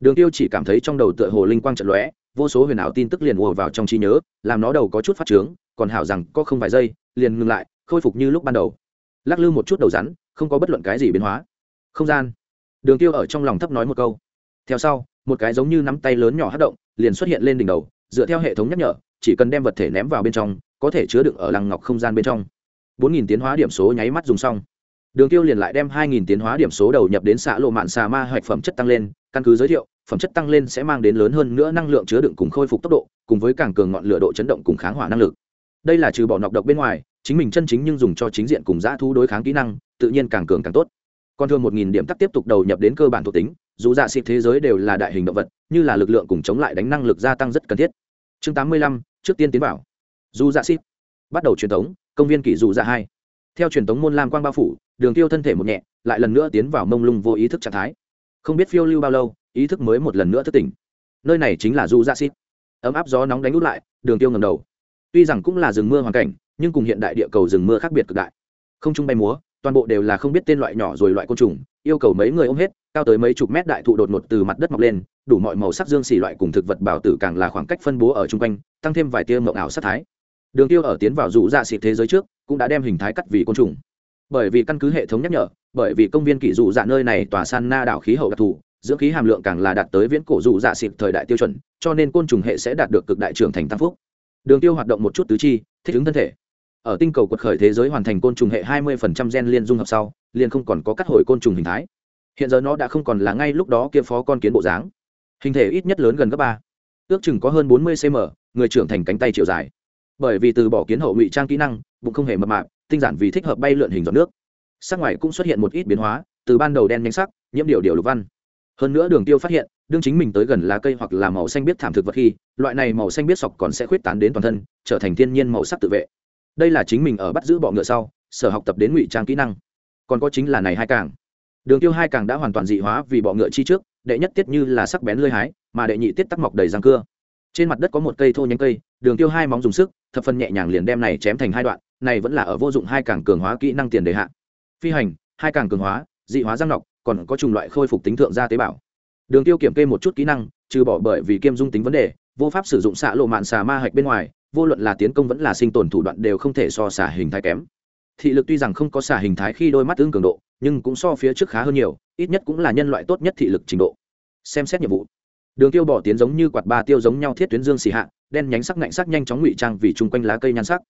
Đường tiêu chỉ cảm thấy trong đầu tựa hồ linh quang trận lóe, vô số huyền ảo tin tức liền ùa vào trong trí nhớ, làm nó đầu có chút phát trướng, còn hảo rằng có không vài giây, liền ngừng lại, khôi phục như lúc ban đầu. Lắc lư một chút đầu rắn, không có bất luận cái gì biến hóa. Không gian đường tiêu ở trong lòng thấp nói một câu. Theo sau, một cái giống như nắm tay lớn nhỏ hát động, liền xuất hiện lên đỉnh đầu, dựa theo hệ thống nhắc nhở, chỉ cần đem vật thể ném vào bên trong, có thể chứa đựng ở lăng ngọc không gian bên trong. Bốn nghìn tiến hóa điểm số nháy mắt dùng xong. Đường tiêu liền lại đem hai nghìn tiến hóa điểm số đầu nhập đến xã lộ mạn xà ma hoạch phẩm chất tăng lên, căn cứ giới thiệu, phẩm chất tăng lên sẽ mang đến lớn hơn nữa năng lượng chứa đựng cùng khôi phục tốc độ, cùng với càng cường ngọn lửa độ chấn động cùng kháng hỏa năng lực. Đây là trừ bỏ nọc độc bên ngoài, chính mình chân chính nhưng dùng cho chính diện cùng dã thu đối kháng kỹ năng, tự nhiên càng cường càng tốt còn thường một nghìn điểm tắc tiếp tục đầu nhập đến cơ bản thuộc tính, dù dạ xịt thế giới đều là đại hình động vật, như là lực lượng cùng chống lại đánh năng lực gia tăng rất cần thiết. Chương tám mươi lăm, trước tiên tiến vào. Dù dạ xịt. Bắt đầu truyền thống, công viên kỷ dù dạ hai. Theo truyền thống môn lam quang bao phủ, đường tiêu thân thể một nhẹ, lại lần nữa tiến vào mông lung vô ý thức trạng thái. Không biết phiêu lưu bao lâu, ý thức mới một lần nữa thức tỉnh. Nơi này chính là dù dạ xịt. Ấm áp gió nóng đánh út lại, đường tiêu ngầm đầu. Tuy rằng cũng là rừng mưa hoàn cảnh, nhưng cùng hiện đại địa cầu rừng mưa khác biệt cực đại. Không trung bay múa toàn bộ đều là không biết tên loại nhỏ rồi loại côn trùng, yêu cầu mấy người ôm hết, cao tới mấy chục mét đại thụ đột ngột từ mặt đất mọc lên, đủ mọi màu sắc dương xỉ loại cùng thực vật bảo tử càng là khoảng cách phân bố ở chung quanh, tăng thêm vài tia mộng ảo sắc thái. Đường tiêu ở tiến vào rủ dạ xịt thế giới trước, cũng đã đem hình thái cắt vì côn trùng. Bởi vì căn cứ hệ thống nhắc nhở, bởi vì công viên kỷ dụ dạ nơi này tòa san na đảo khí hậu đặc thù, dưỡng khí hàm lượng càng là đạt tới viễn cổ dụ dạ xịt thời đại tiêu chuẩn, cho nên côn trùng hệ sẽ đạt được cực đại trưởng thành tăng phúc. Đường tiêu hoạt động một chút tứ chi, thích ứng thân thể ở tinh cầu quật khởi thế giới hoàn thành côn trùng hệ 20% gen liên dung hợp sau, liền không còn có cắt hồi côn trùng hình thái. Hiện giờ nó đã không còn là ngay lúc đó kia phó con kiến bộ dáng. Hình thể ít nhất lớn gần gấp ba. Ước chừng có hơn 40 cm người trưởng thành cánh tay chiều dài. Bởi vì từ bỏ kiến hậu ngụy trang kỹ năng, bụng không hề mập mạp, tinh giản vì thích hợp bay lượn hình giọt nước. Sắc ngoài cũng xuất hiện một ít biến hóa, từ ban đầu đen nhánh sắc, nhiễm điều điều lục văn. Hơn nữa đường tiêu phát hiện, đương chính mình tới gần lá cây hoặc là màu xanh biết thảm thực vật khi, loại này màu xanh biết sọc còn sẽ khuyết tán đến toàn thân, trở thành thiên nhiên màu sắc tự vệ đây là chính mình ở bắt giữ bọ ngựa sau, sở học tập đến ngụy trang kỹ năng. Còn có chính là này hai càng. Đường tiêu hai càng đã hoàn toàn dị hóa vì bọ ngựa chi trước, đệ nhất tiết như là sắc bén lưỡi hái, mà đệ nhị tiết tắc mọc đầy răng cưa. Trên mặt đất có một cây thô nhánh cây, đường tiêu hai móng dùng sức, thập phần nhẹ nhàng liền đem này chém thành hai đoạn, này vẫn là ở vô dụng hai càng cường hóa kỹ năng tiền đề hạ. Phi hành, hai càng cường hóa, dị hóa răng nọc, còn có chủng loại khôi phục tính thượng gia tế bào. Đường tiêu kiểm kê một chút kỹ năng, trừ bỏ bởi vì kiêm dung tính vấn đề, vô pháp sử dụng xạ lộ mạn xà ma hạch bên ngoài vô luận là tiến công vẫn là sinh tồn thủ đoạn đều không thể so xả hình thái kém. Thị lực tuy rằng không có xả hình thái khi đôi mắt tương cường độ, nhưng cũng so phía trước khá hơn nhiều, ít nhất cũng là nhân loại tốt nhất thị lực trình độ. Xem xét nhiệm vụ. Đường tiêu bỏ tiến giống như quạt ba tiêu giống nhau thiết tuyến dương xì hạ, đen nhánh sắc ngạnh sắc nhanh chóng ngụy trang vì chung quanh lá cây nhan sắc.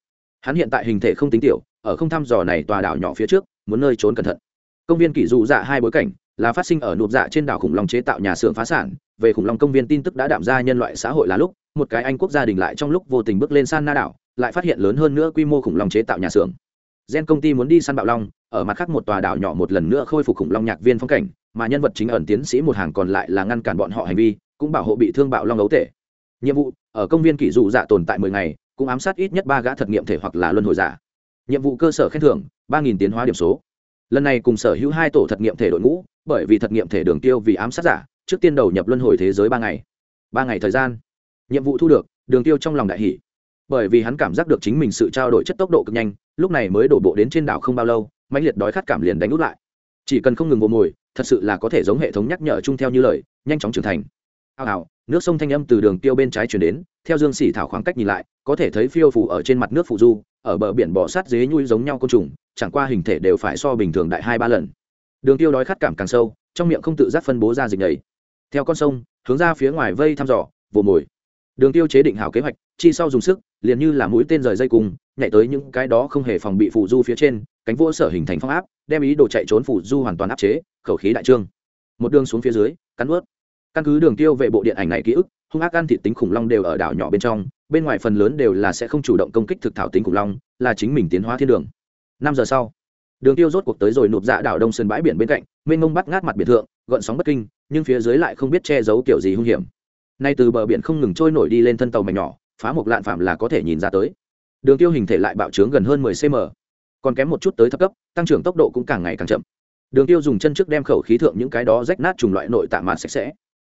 Hắn hiện tại hình thể không tính tiểu, ở không thăm dò này tòa đảo nhỏ phía trước, muốn nơi trốn cẩn thận. Công viên kỷ dụ dạ hai bối cảnh là phát sinh ở nụp dạ trên đảo khủng long chế tạo nhà xưởng phá sản. Về khủng long công viên tin tức đã đạm ra nhân loại xã hội là lúc, một cái anh quốc gia đình lại trong lúc vô tình bước lên san na đảo, lại phát hiện lớn hơn nữa quy mô khủng long chế tạo nhà xưởng. Gen công ty muốn đi săn bạo long, ở mặt khác một tòa đảo nhỏ một lần nữa khôi phục khủng long nhạc viên phong cảnh, mà nhân vật chính ẩn tiến sĩ một hàng còn lại là ngăn cản bọn họ hành vi, cũng bảo hộ bị thương bạo long ấu thể nhiệm vụ, ở công viên kỷ dụ dạ tồn tại mười ngày, cũng ám sát ít nhất ba gã thật nghiệm thể hoặc là luân hồi giả. Nhiệm vụ cơ sở khen thưởng, ba nghìn tiến hóa điểm số lần này cùng sở hữu hai tổ thật nghiệm thể đội ngũ, bởi vì thật nghiệm thể đường tiêu vì ám sát giả, trước tiên đầu nhập luân hồi thế giới ba ngày. Ba ngày thời gian. Nhiệm vụ thu được, đường tiêu trong lòng đại hỷ bởi vì hắn cảm giác được chính mình sự trao đổi chất tốc độ cực nhanh, lúc này mới đổ bộ đến trên đảo không bao lâu, mãnh liệt đói khát cảm liền đánh út lại. Chỉ cần không ngừng vô mồi thật sự là có thể giống hệ thống nhắc nhở chung theo như lời, nhanh chóng trưởng thành ào ào nước sông thanh âm từ đường tiêu bên trái chuyển đến, theo dương xỉ thảo khoảng cách nhìn lại, có thể thấy phiêu phủ ở trên mặt nước phụ du, ở bờ biển bò sát dế nhui giống nhau côn trùng, chẳng qua hình thể đều phải so bình thường đại hai ba lần. Đường tiêu đói khát cảm càng sâu, trong miệng không tự giác phân bố ra dịch nhảy theo con sông, hướng ra phía ngoài vây thăm dò, vồ mồi. Đường tiêu chế định hảo kế hoạch, chi sau dùng sức, liền như là mũi tên rời dây cùng, nhảy tới những cái đó không hề phòng bị phụ du phía trên, cánh vỗ sở hình thành phong áp, đem ý đồ chạy trốn phụ du hoàn toàn áp chế, khẩu khí đại trương. Một đường xuống phía dưới, cắn ướt căn cứ đường tiêu về bộ điện ảnh này ký ức, hung ác ăn thịt tính khủng long đều ở đảo nhỏ bên trong, bên ngoài phần lớn đều là sẽ không chủ động công kích thực thảo tính khủng long, là chính mình tiến hóa thiên đường. Năm giờ sau, đường tiêu rốt cuộc tới rồi nụp dạ đảo đông sơn bãi biển bên cạnh, mênh mông bắt ngát mặt biển thượng gợn sóng bất kinh, nhưng phía dưới lại không biết che giấu kiểu gì hung hiểm. Nay từ bờ biển không ngừng trôi nổi đi lên thân tàu mảnh nhỏ, phá một lạn phạm là có thể nhìn ra tới. Đường tiêu hình thể lại bạo trướng gần hơn 10 cm còn kém một chút tới thấp cấp, tăng trưởng tốc độ cũng càng ngày càng chậm. Đường tiêu dùng chân trước đem khẩu khí thượng những cái đó rách nát trùng loại nội tạng mạt sạch sẽ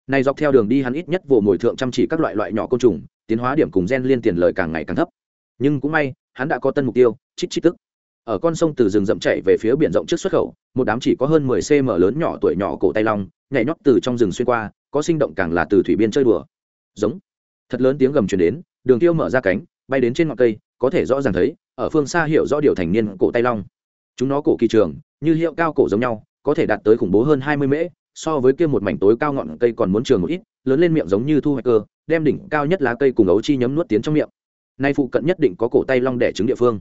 này dọc theo đường đi hắn ít nhất vồ mồi thượng chăm chỉ các loại loại nhỏ côn trùng, tiến hóa điểm cùng gen liên tiền lời càng ngày càng thấp. Nhưng cũng may, hắn đã có tân mục tiêu chít chít tức. Ở con sông từ rừng rậm chạy về phía biển rộng trước xuất khẩu, một đám chỉ có hơn 10 cm lớn nhỏ tuổi nhỏ cổ tay long, nhảy nhót từ trong rừng xuyên qua, có sinh động càng là từ thủy biên chơi đùa. Giống. Thật lớn tiếng gầm truyền đến, đường tiêu mở ra cánh, bay đến trên ngọn cây, có thể rõ ràng thấy, ở phương xa hiểu rõ điều thành niên cổ tay long. Chúng nó cổ kỳ trường, như hiệu cao cổ giống nhau, có thể đạt tới khủng bố hơn 20 mễ so với kia một mảnh tối cao ngọn cây còn muốn trường một ít, lớn lên miệng giống như thu hoạch cơ, đem đỉnh cao nhất lá cây cùng ấu chi nhấm nuốt tiến trong miệng. Nay phụ cận nhất định có cổ tay long đẻ trứng địa phương.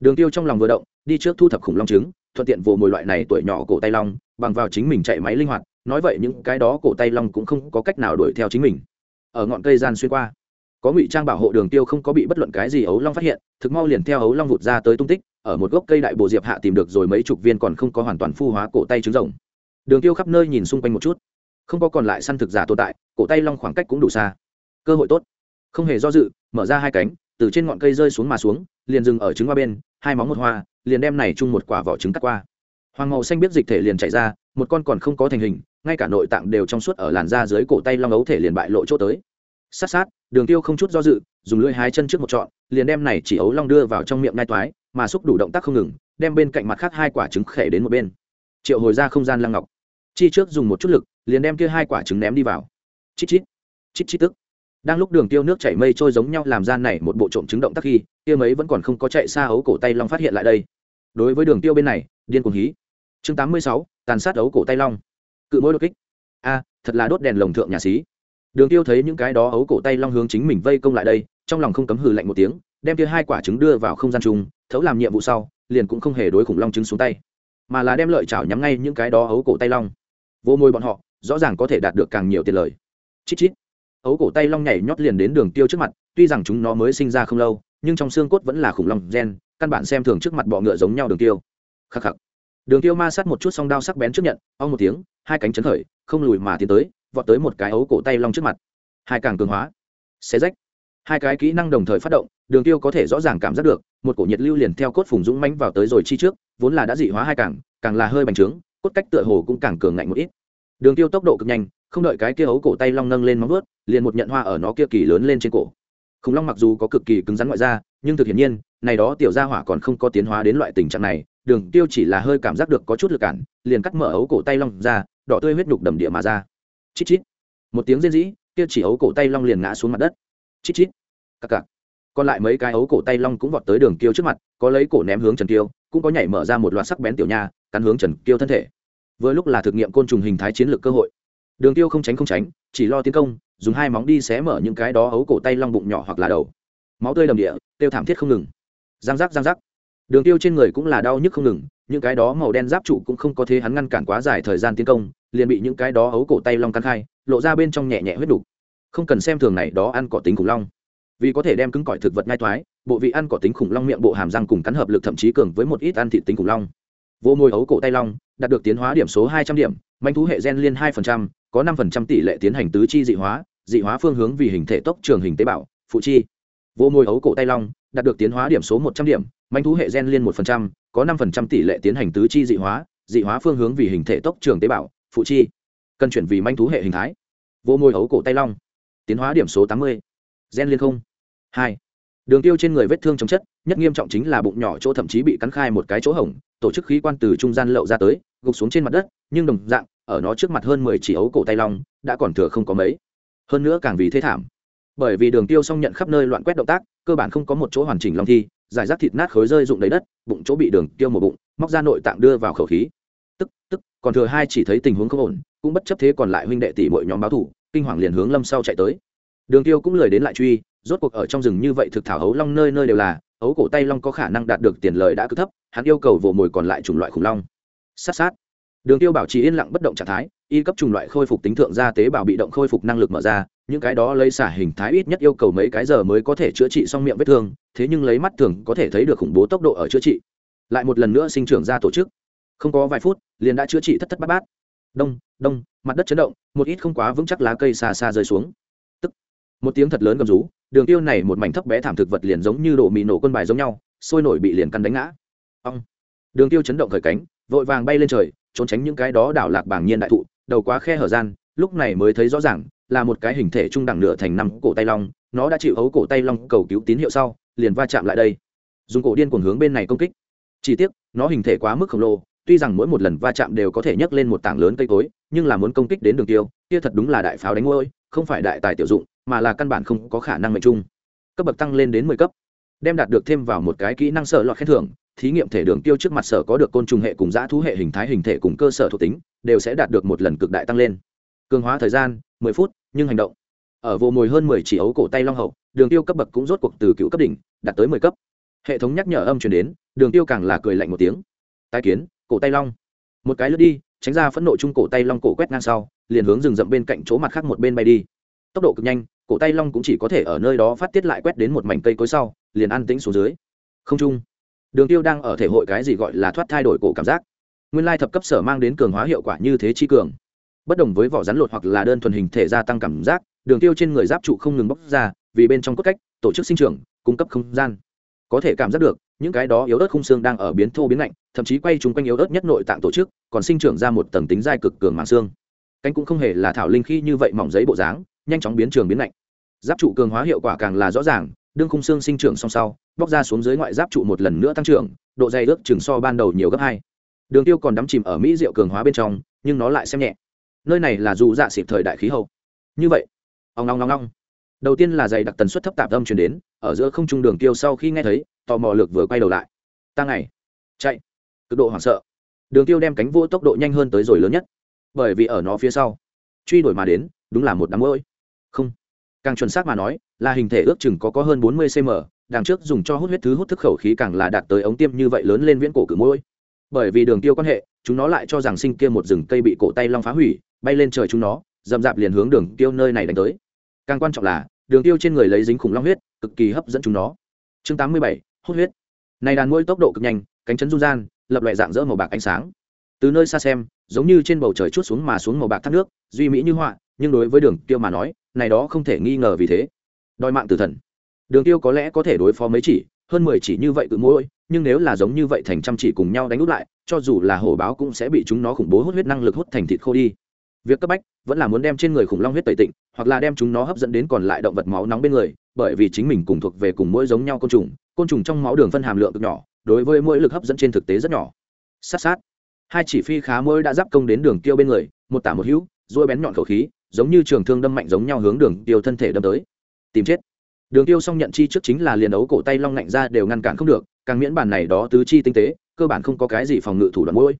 Đường tiêu trong lòng vừa động, đi trước thu thập khủng long trứng, thuận tiện vồ mồi loại này tuổi nhỏ cổ tay long, bằng vào chính mình chạy máy linh hoạt, nói vậy những cái đó cổ tay long cũng không có cách nào đuổi theo chính mình. Ở ngọn cây gian xuyên qua, có ngụy trang bảo hộ đường tiêu không có bị bất luận cái gì ấu long phát hiện, thực mau liền theo ấu long vụt ra tới tung tích, ở một gốc cây đại bồ diệp hạ tìm được rồi mấy chục viên còn không có hoàn toàn phu hóa cổ tay trứng rồng đường tiêu khắp nơi nhìn xung quanh một chút. Không có còn lại săn thực giả tồn tại, cổ tay long khoảng cách cũng đủ xa. Cơ hội tốt. Không hề do dự, mở ra hai cánh, từ trên ngọn cây rơi xuống mà xuống, liền dừng ở trứng hoa bên, hai móng một hoa, liền đem này chung một quả vỏ trứng cắt qua. Hoàng màu xanh biết dịch thể liền chạy ra, một con còn không có thành hình, ngay cả nội tạng đều trong suốt ở làn da dưới cổ tay long ấu thể liền bại lộ chỗ tới. Sát sát, đường tiêu không chút do dự, dùng lưỡi hai chân trước một trọn, liền đem này chỉ ấu long đưa vào trong miệng ngai toái, mà xúc đủ động tác không ngừng, đem bên cạnh mặt khác hai quả trứng khẻ đến một bên. Triệu hồi ra không gian lăng ngọc chi trước dùng một chút lực liền đem kia hai quả trứng ném đi vào. Chít chít chít chít tức. Đang lúc đường tiêu nước chảy mây trôi giống nhau làm gian này một bộ trộm trứng động tác khi kia mấy vẫn còn không có chạy xa ấu cổ tay long phát hiện lại đây. Đối với đường tiêu bên này điên cuồng hí. Chương 86, tàn sát ấu cổ tay long. Cự mỗi đột kích. A thật là đốt đèn lồng thượng nhà xí. Đường tiêu thấy những cái đó ấu cổ tay long hướng chính mình vây công lại đây trong lòng không cấm hừ lạnh một tiếng đem kia hai quả trứng đưa vào không gian chung thấu làm nhiệm vụ sau liền cũng không hề đối khủng long trứng xuống tay mà là đem lợi chảo nhắm ngay những cái đó ấu cổ tay long vô môi bọn họ, rõ ràng có thể đạt được càng nhiều tiền lời. Chít chít. Ấu cổ tay long nhảy nhót liền đến đường tiêu trước mặt, tuy rằng chúng nó mới sinh ra không lâu, nhưng trong xương cốt vẫn là khủng long gen, căn bản xem thường trước mặt bọ ngựa giống nhau đường tiêu. Khắc khắc. Đường tiêu ma sát một chút song đao sắc bén trước nhận, ong một tiếng, hai cánh chấn khởi, không lùi mà tiến tới, vọt tới một cái ấu cổ tay long trước mặt. Hai càng cường hóa. Xé rách. Hai cái kỹ năng đồng thời phát động, đường tiêu có thể rõ ràng cảm giác được, một cổ nhiệt lưu liền theo cốt phùng dũng mãnh vào tới rồi chi trước, vốn là đã dị hóa hai càng càng là hơi bành trướng cốt cách tựa hồ cũng càng cường ngạnh một ít. Đường tiêu tốc độ cực nhanh, không đợi cái kia ấu cổ tay long nâng lên móng vớt liền một nhận hoa ở nó kia kỳ lớn lên trên cổ. Khủng long mặc dù có cực kỳ cứng rắn ngoại ra nhưng thực hiển nhiên, này đó tiểu gia hỏa còn không có tiến hóa đến loại tình trạng này, đường tiêu chỉ là hơi cảm giác được có chút lực cản, liền cắt mở ấu cổ tay long ra, đỏ tươi huyết nhục đầm địa mà ra. Chít chít. Một tiếng rên rỉ, kia chỉ ấu cổ tay long liền ngã xuống mặt đất. Chít chít. Cặc cặc. Còn lại mấy cái ấu cổ tay long cũng vọt tới đường tiêu trước mặt, có lấy cổ ném hướng trần tiêu, cũng có nhảy mở ra một loạt sắc bén tiểu nha cắn hướng trần kiêu thân thể. Vừa lúc là thực nghiệm côn trùng hình thái chiến lược cơ hội. Đường tiêu không tránh không tránh, chỉ lo tiến công, dùng hai móng đi xé mở những cái đó ấu cổ tay long bụng nhỏ hoặc là đầu. Máu tươi đầm địa, tiêu thảm thiết không ngừng. Giang giác giang giác. Đường tiêu trên người cũng là đau nhức không ngừng, những cái đó màu đen giáp trụ cũng không có thế hắn ngăn cản quá dài thời gian tiến công, liền bị những cái đó ấu cổ tay long cắn khai, lộ ra bên trong nhẹ nhẹ huyết đủ. không cần xem thường này, đó ăn cỏ tính khủng long. Vì có thể đem cứng cỏi thực vật ngai thoái, bộ vị ăn cỏ tính khủng long miệng bộ hàm răng cùng cắn hợp lực thậm chí cường với một ít ăn thịt tính khủng long vô môi ấu cổ tay long, đạt được tiến hóa điểm số hai trăm điểm, manh thú hệ gen liên hai có năm tỷ lệ tiến hành tứ chi dị hóa dị hóa phương hướng vì hình thể tốc trường hình tế bào, phụ chi. Vô môi ấu cổ tay long, đạt được tiến hóa điểm số một trăm điểm, manh thú hệ gen liên một có năm tỷ lệ tiến hành tứ chi dị hóa dị hóa phương hướng vì hình thể tốc trường tế bào, phụ chi. Cần chuyển vì manh thú hệ hình thái. Vô môi ấu cổ tay long, tiến hóa điểm số tám mươi, gen liên không, hai. Đường tiêu trên người vết thương chống chất, nhất nghiêm trọng chính là bụng nhỏ chỗ thậm chí bị cắn khai một cái chỗ hổng tổ chức khí quan từ trung gian lậu ra tới, gục xuống trên mặt đất, nhưng đồng dạng, ở nó trước mặt hơn mười chỉ ấu cổ tay long, đã còn thừa không có mấy. Hơn nữa càng vì thế thảm. Bởi vì đường tiêu xong nhận khắp nơi loạn quét động tác, cơ bản không có một chỗ hoàn chỉnh long thi, giải rác thịt nát khối rơi rụng đầy đất, bụng chỗ bị đường tiêu một bụng, móc ra nội tạng đưa vào khẩu khí. Tức tức, còn thừa hai chỉ thấy tình huống không ổn, cũng bất chấp thế còn lại huynh đệ tỷ mọi nhóm báo thủ, kinh hoàng liền hướng lâm sau chạy tới. Đường tiêu cũng lời đến lại truy, rốt cuộc ở trong rừng như vậy thực thảo hấu long nơi nơi đều là ấu cổ tay long có khả năng đạt được tiền lời đã cứ thấp, hắn yêu cầu vồ mồi còn lại chủng loại khủng long. Sát sát. Đường tiêu bảo trì yên lặng bất động trạng thái, y cấp chủng loại khôi phục tính thượng gia tế bào bị động khôi phục năng lực mở ra, những cái đó lấy xả hình thái ít nhất yêu cầu mấy cái giờ mới có thể chữa trị xong miệng vết thương, thế nhưng lấy mắt thường có thể thấy được khủng bố tốc độ ở chữa trị. Lại một lần nữa sinh trưởng ra tổ chức. Không có vài phút, liền đã chữa trị thất thất bát bát. Đông đông, mặt đất chấn động, một ít không quá vững chắc lá cây xa xa rơi xuống. Tức. Một tiếng thật lớn gầm rú đường tiêu này một mảnh thấp bé thảm thực vật liền giống như đổ mì nổ quân bài giống nhau, sôi nổi bị liền căn đánh ngã. Ông đường tiêu chấn động khởi cánh, vội vàng bay lên trời, trốn tránh những cái đó đảo lạc bảng nhiên đại thụ, đầu quá khe hở gian, lúc này mới thấy rõ ràng, là một cái hình thể trung đẳng nửa thành năm cổ tay long, nó đã chịu ấu cổ tay long cầu cứu tín hiệu sau, liền va chạm lại đây. Dùng cổ điên cuồng hướng bên này công kích. Chỉ tiếc, nó hình thể quá mức khổng lồ tuy rằng mỗi một lần va chạm đều có thể nhấc lên một tảng lớn cây cối, nhưng là muốn công kích đến đường tiêu, kia thật đúng là đại pháo đánh ngôi, không phải đại tài tiểu dụng, mà là căn bản không có khả năng mệnh chung cấp bậc tăng lên đến mười cấp. Đem đạt được thêm vào một cái kỹ năng sợ lọt khen thưởng, thí nghiệm thể đường tiêu trước mặt sở có được côn trùng hệ cùng dã thú hệ hình thái hình thể cùng cơ sở thuộc tính, đều sẽ đạt được một lần cực đại tăng lên. Cường hóa thời gian, mười phút, nhưng hành động. Ở vô mồi hơn mười chỉ ấu cổ tay long hậu, đường tiêu cấp bậc cũng rốt cuộc từ cựu cấp đỉnh, đạt tới mười cấp. Hệ thống nhắc nhở âm truyền đến, đường tiêu càng là cười lạnh một tiếng. Tai kiến cổ tay long. Một cái lướt đi tránh ra phẫn nộ chung cổ tay long cổ quét ngang sau liền hướng rừng rậm bên cạnh chỗ mặt khác một bên bay đi. Tốc độ cực nhanh cổ tay long cũng chỉ có thể ở nơi đó phát tiết lại quét đến một mảnh cây cối sau liền an tĩnh xuống dưới. Không Chung, đường tiêu đang ở thể hội cái gì gọi là thoát thay đổi cổ cảm giác. Nguyên lai thập cấp sở mang đến cường hóa hiệu quả như thế chi cường. Bất đồng với vỏ rắn lột hoặc là đơn thuần hình thể gia tăng cảm giác đường tiêu trên người giáp trụ không ngừng bóc ra vì bên trong cốt cách tổ chức sinh trưởng cung cấp không gian có thể cảm giác được, những cái đó yếu ớt khung xương đang ở biến thô biến lạnh, thậm chí quay chúng quanh yếu ớt nhất nội tạng tổ chức, còn sinh trưởng ra một tầng tính dai cực cường mạng xương. Cánh cũng không hề là thảo linh khi như vậy mỏng giấy bộ dáng, nhanh chóng biến trường biến lạnh. Giáp trụ cường hóa hiệu quả càng là rõ ràng, đương khung xương sinh trưởng song sau, bóc ra xuống dưới ngoại giáp trụ một lần nữa tăng trưởng, độ dày ước chừng so ban đầu nhiều gấp hai. Đường tiêu còn đắm chìm ở mỹ rượu cường hóa bên trong, nhưng nó lại xem nhẹ. Nơi này là dù dạ xịp thời đại khí hậu. Như vậy ông long long long đầu tiên là dày đặc tần suất thấp tạp âm chuyển đến, ở giữa không trung đường tiêu sau khi nghe thấy, tò mò lược vừa quay đầu lại. Tăng ngày. Chạy. Cực độ hoảng sợ. Đường tiêu đem cánh vô tốc độ nhanh hơn tới rồi lớn nhất. Bởi vì ở nó phía sau. Truy đuổi mà đến, đúng là một đám mũi không. Càng chuẩn xác mà nói, là hình thể ước chừng có có hơn bốn mươi cm đằng trước dùng cho hút huyết thứ hút thức khẩu khí càng là đạt tới ống tiêm như vậy lớn lên viễn cổ cử mũi bởi vì đường tiêu quan hệ, chúng nó lại cho rằng sinh kia một rừng cây bị cổ tay long phá hủy, bay lên trời chúng nó dầm dạp liền hướng đường tiêu nơi này đánh tới. Càng quan trọng là đường tiêu trên người lấy dính khủng long huyết, cực kỳ hấp dẫn chúng nó. Chương tám mươi bảy, hút huyết. Này đàn mũi tốc độ cực nhanh, cánh chấn du gian, lập loại dạng dỡ màu bạc ánh sáng. Từ nơi xa xem, giống như trên bầu trời chút xuống mà xuống màu bạc thác nước, duy mỹ như họa, nhưng đối với đường tiêu mà nói, này đó không thể nghi ngờ vì thế. Đòi mạng tử thần. Đường tiêu có lẽ có thể đối phó mấy chỉ, hơn mười chỉ như vậy cự mỗi nhưng nếu là giống như vậy thành trăm chỉ cùng nhau đánh út lại, cho dù là hổ báo cũng sẽ bị chúng nó khủng bố hút huyết năng lực hút thành thịt khô đi. Việc cấp bách vẫn là muốn đem trên người khủng long huyết tẩy tịnh, hoặc là đem chúng nó hấp dẫn đến còn lại động vật máu nóng bên người, bởi vì chính mình cùng thuộc về cùng mỗi giống nhau côn trùng côn trùng trong máu đường phân hàm lượng cực nhỏ, đối với mỗi lực hấp dẫn trên thực tế rất nhỏ. Sát sát. Hai chỉ phi khá mỗi đã giáp công đến đường tiêu bên người, một tả một hữu dôi bén nhọn khẩu khí, giống như trường thương đâm mạnh giống nhau hướng đường tiêu thân thể đâm tới. Tìm chết. Đường tiêu xong nhận chi trước chính là liền ấu cổ tay long ngạnh ra đều ngăn cản không được, càng miễn bản này đó tứ chi tinh tế, cơ bản không có cái gì phòng ngự thủ đoạn mũi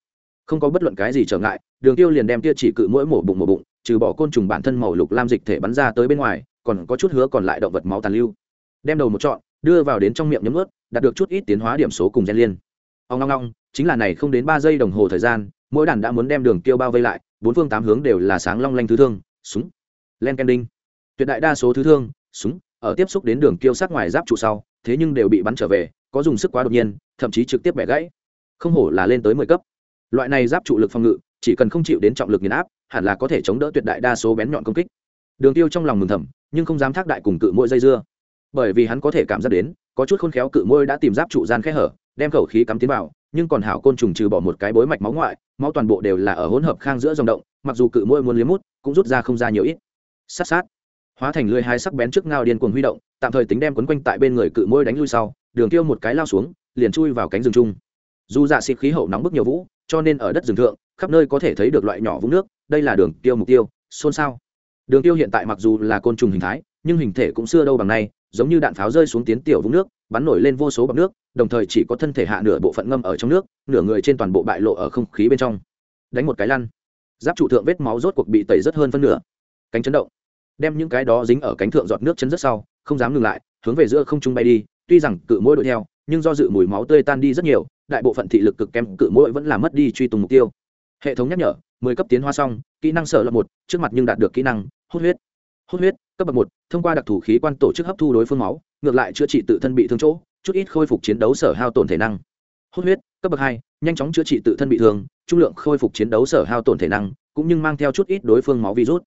không có bất luận cái gì trở ngại, đường tiêu liền đem tia chỉ cự mũi mổ bụng mổ bụng trừ bỏ côn trùng bản thân màu lục lam dịch thể bắn ra tới bên ngoài, còn có chút hứa còn lại động vật máu tàn lưu. Đem đầu một trọn đưa vào đến trong miệng nhấm ướt đạt được chút ít tiến hóa điểm số cùng gen liên. Ông long long chính là này không đến ba giây đồng hồ thời gian, mỗi đàn đã muốn đem đường tiêu bao vây lại, bốn phương tám hướng đều là sáng long lanh thứ thương, súng. Len ken đinh tuyệt đại đa số thứ thương, súng, ở tiếp xúc đến đường tiêu sát ngoài giáp trụ sau, thế nhưng đều bị bắn trở về, có dùng sức quá đột nhiên, thậm chí trực tiếp bẻ gãy. Không hổ là lên tới mười cấp. Loại này giáp trụ lực phòng ngự, chỉ cần không chịu đến trọng lực nghiền áp hẳn là có thể chống đỡ tuyệt đại đa số bén nhọn công kích. Đường tiêu trong lòng mừng thầm, nhưng không dám thác đại cùng cự môi dây dưa. Bởi vì hắn có thể cảm giác đến, có chút khôn khéo cự môi đã tìm giáp trụ gian khe hở, đem khẩu khí cắm tiến vào, nhưng còn hảo côn trùng trừ bỏ một cái bối mạch máu ngoại, máu toàn bộ đều là ở hỗn hợp khang giữa dòng động, mặc dù cự môi muốn liếm mút, cũng rút ra không ra nhiều ít. Sát sát. Hóa thành lưỡi hai sắc bén trước ngao điên cuồng huy động, tạm thời tính đem quấn quanh tại bên người cự môi đánh lui sau, đường tiêu một cái lao xuống, liền chui vào cánh rừng chung. Dù dạ xịt khí hậu nóng bức nhiều vũ, cho nên ở đất rừng thượng khắp nơi có thể thấy được loại nhỏ vũng nước, đây là đường tiêu mục tiêu, xôn xao. Đường tiêu hiện tại mặc dù là côn trùng hình thái, nhưng hình thể cũng xưa đâu bằng nay, giống như đạn pháo rơi xuống tiến tiểu vũng nước, bắn nổi lên vô số bọc nước, đồng thời chỉ có thân thể hạ nửa bộ phận ngâm ở trong nước, nửa người trên toàn bộ bại lộ ở không khí bên trong. Đánh một cái lăn. Giáp trụ thượng vết máu rốt cuộc bị tẩy rất hơn phân nửa. Cánh chấn động. Đem những cái đó dính ở cánh thượng giọt nước chấn rất sau, không dám ngừng lại, hướng về giữa không trung bay đi, tuy rằng cự mũi đuổi theo, nhưng do dự mùi máu tươi tan đi rất nhiều, đại bộ phận thị lực cực kém cự mũi vẫn là mất đi truy tùng mục tiêu hệ thống nhắc nhở, mười cấp tiến hóa xong, kỹ năng sở là một, trước mặt nhưng đạt được kỹ năng hốt huyết. Hốt huyết, cấp bậc một, thông qua đặc thù khí quan tổ chức hấp thu đối phương máu, ngược lại chữa trị tự thân bị thương chỗ, chút ít khôi phục chiến đấu sở hao tổn thể năng. Hốt huyết, cấp bậc hai, nhanh chóng chữa trị tự thân bị thương, trung lượng khôi phục chiến đấu sở hao tổn thể năng, cũng như mang theo chút ít đối phương máu virus.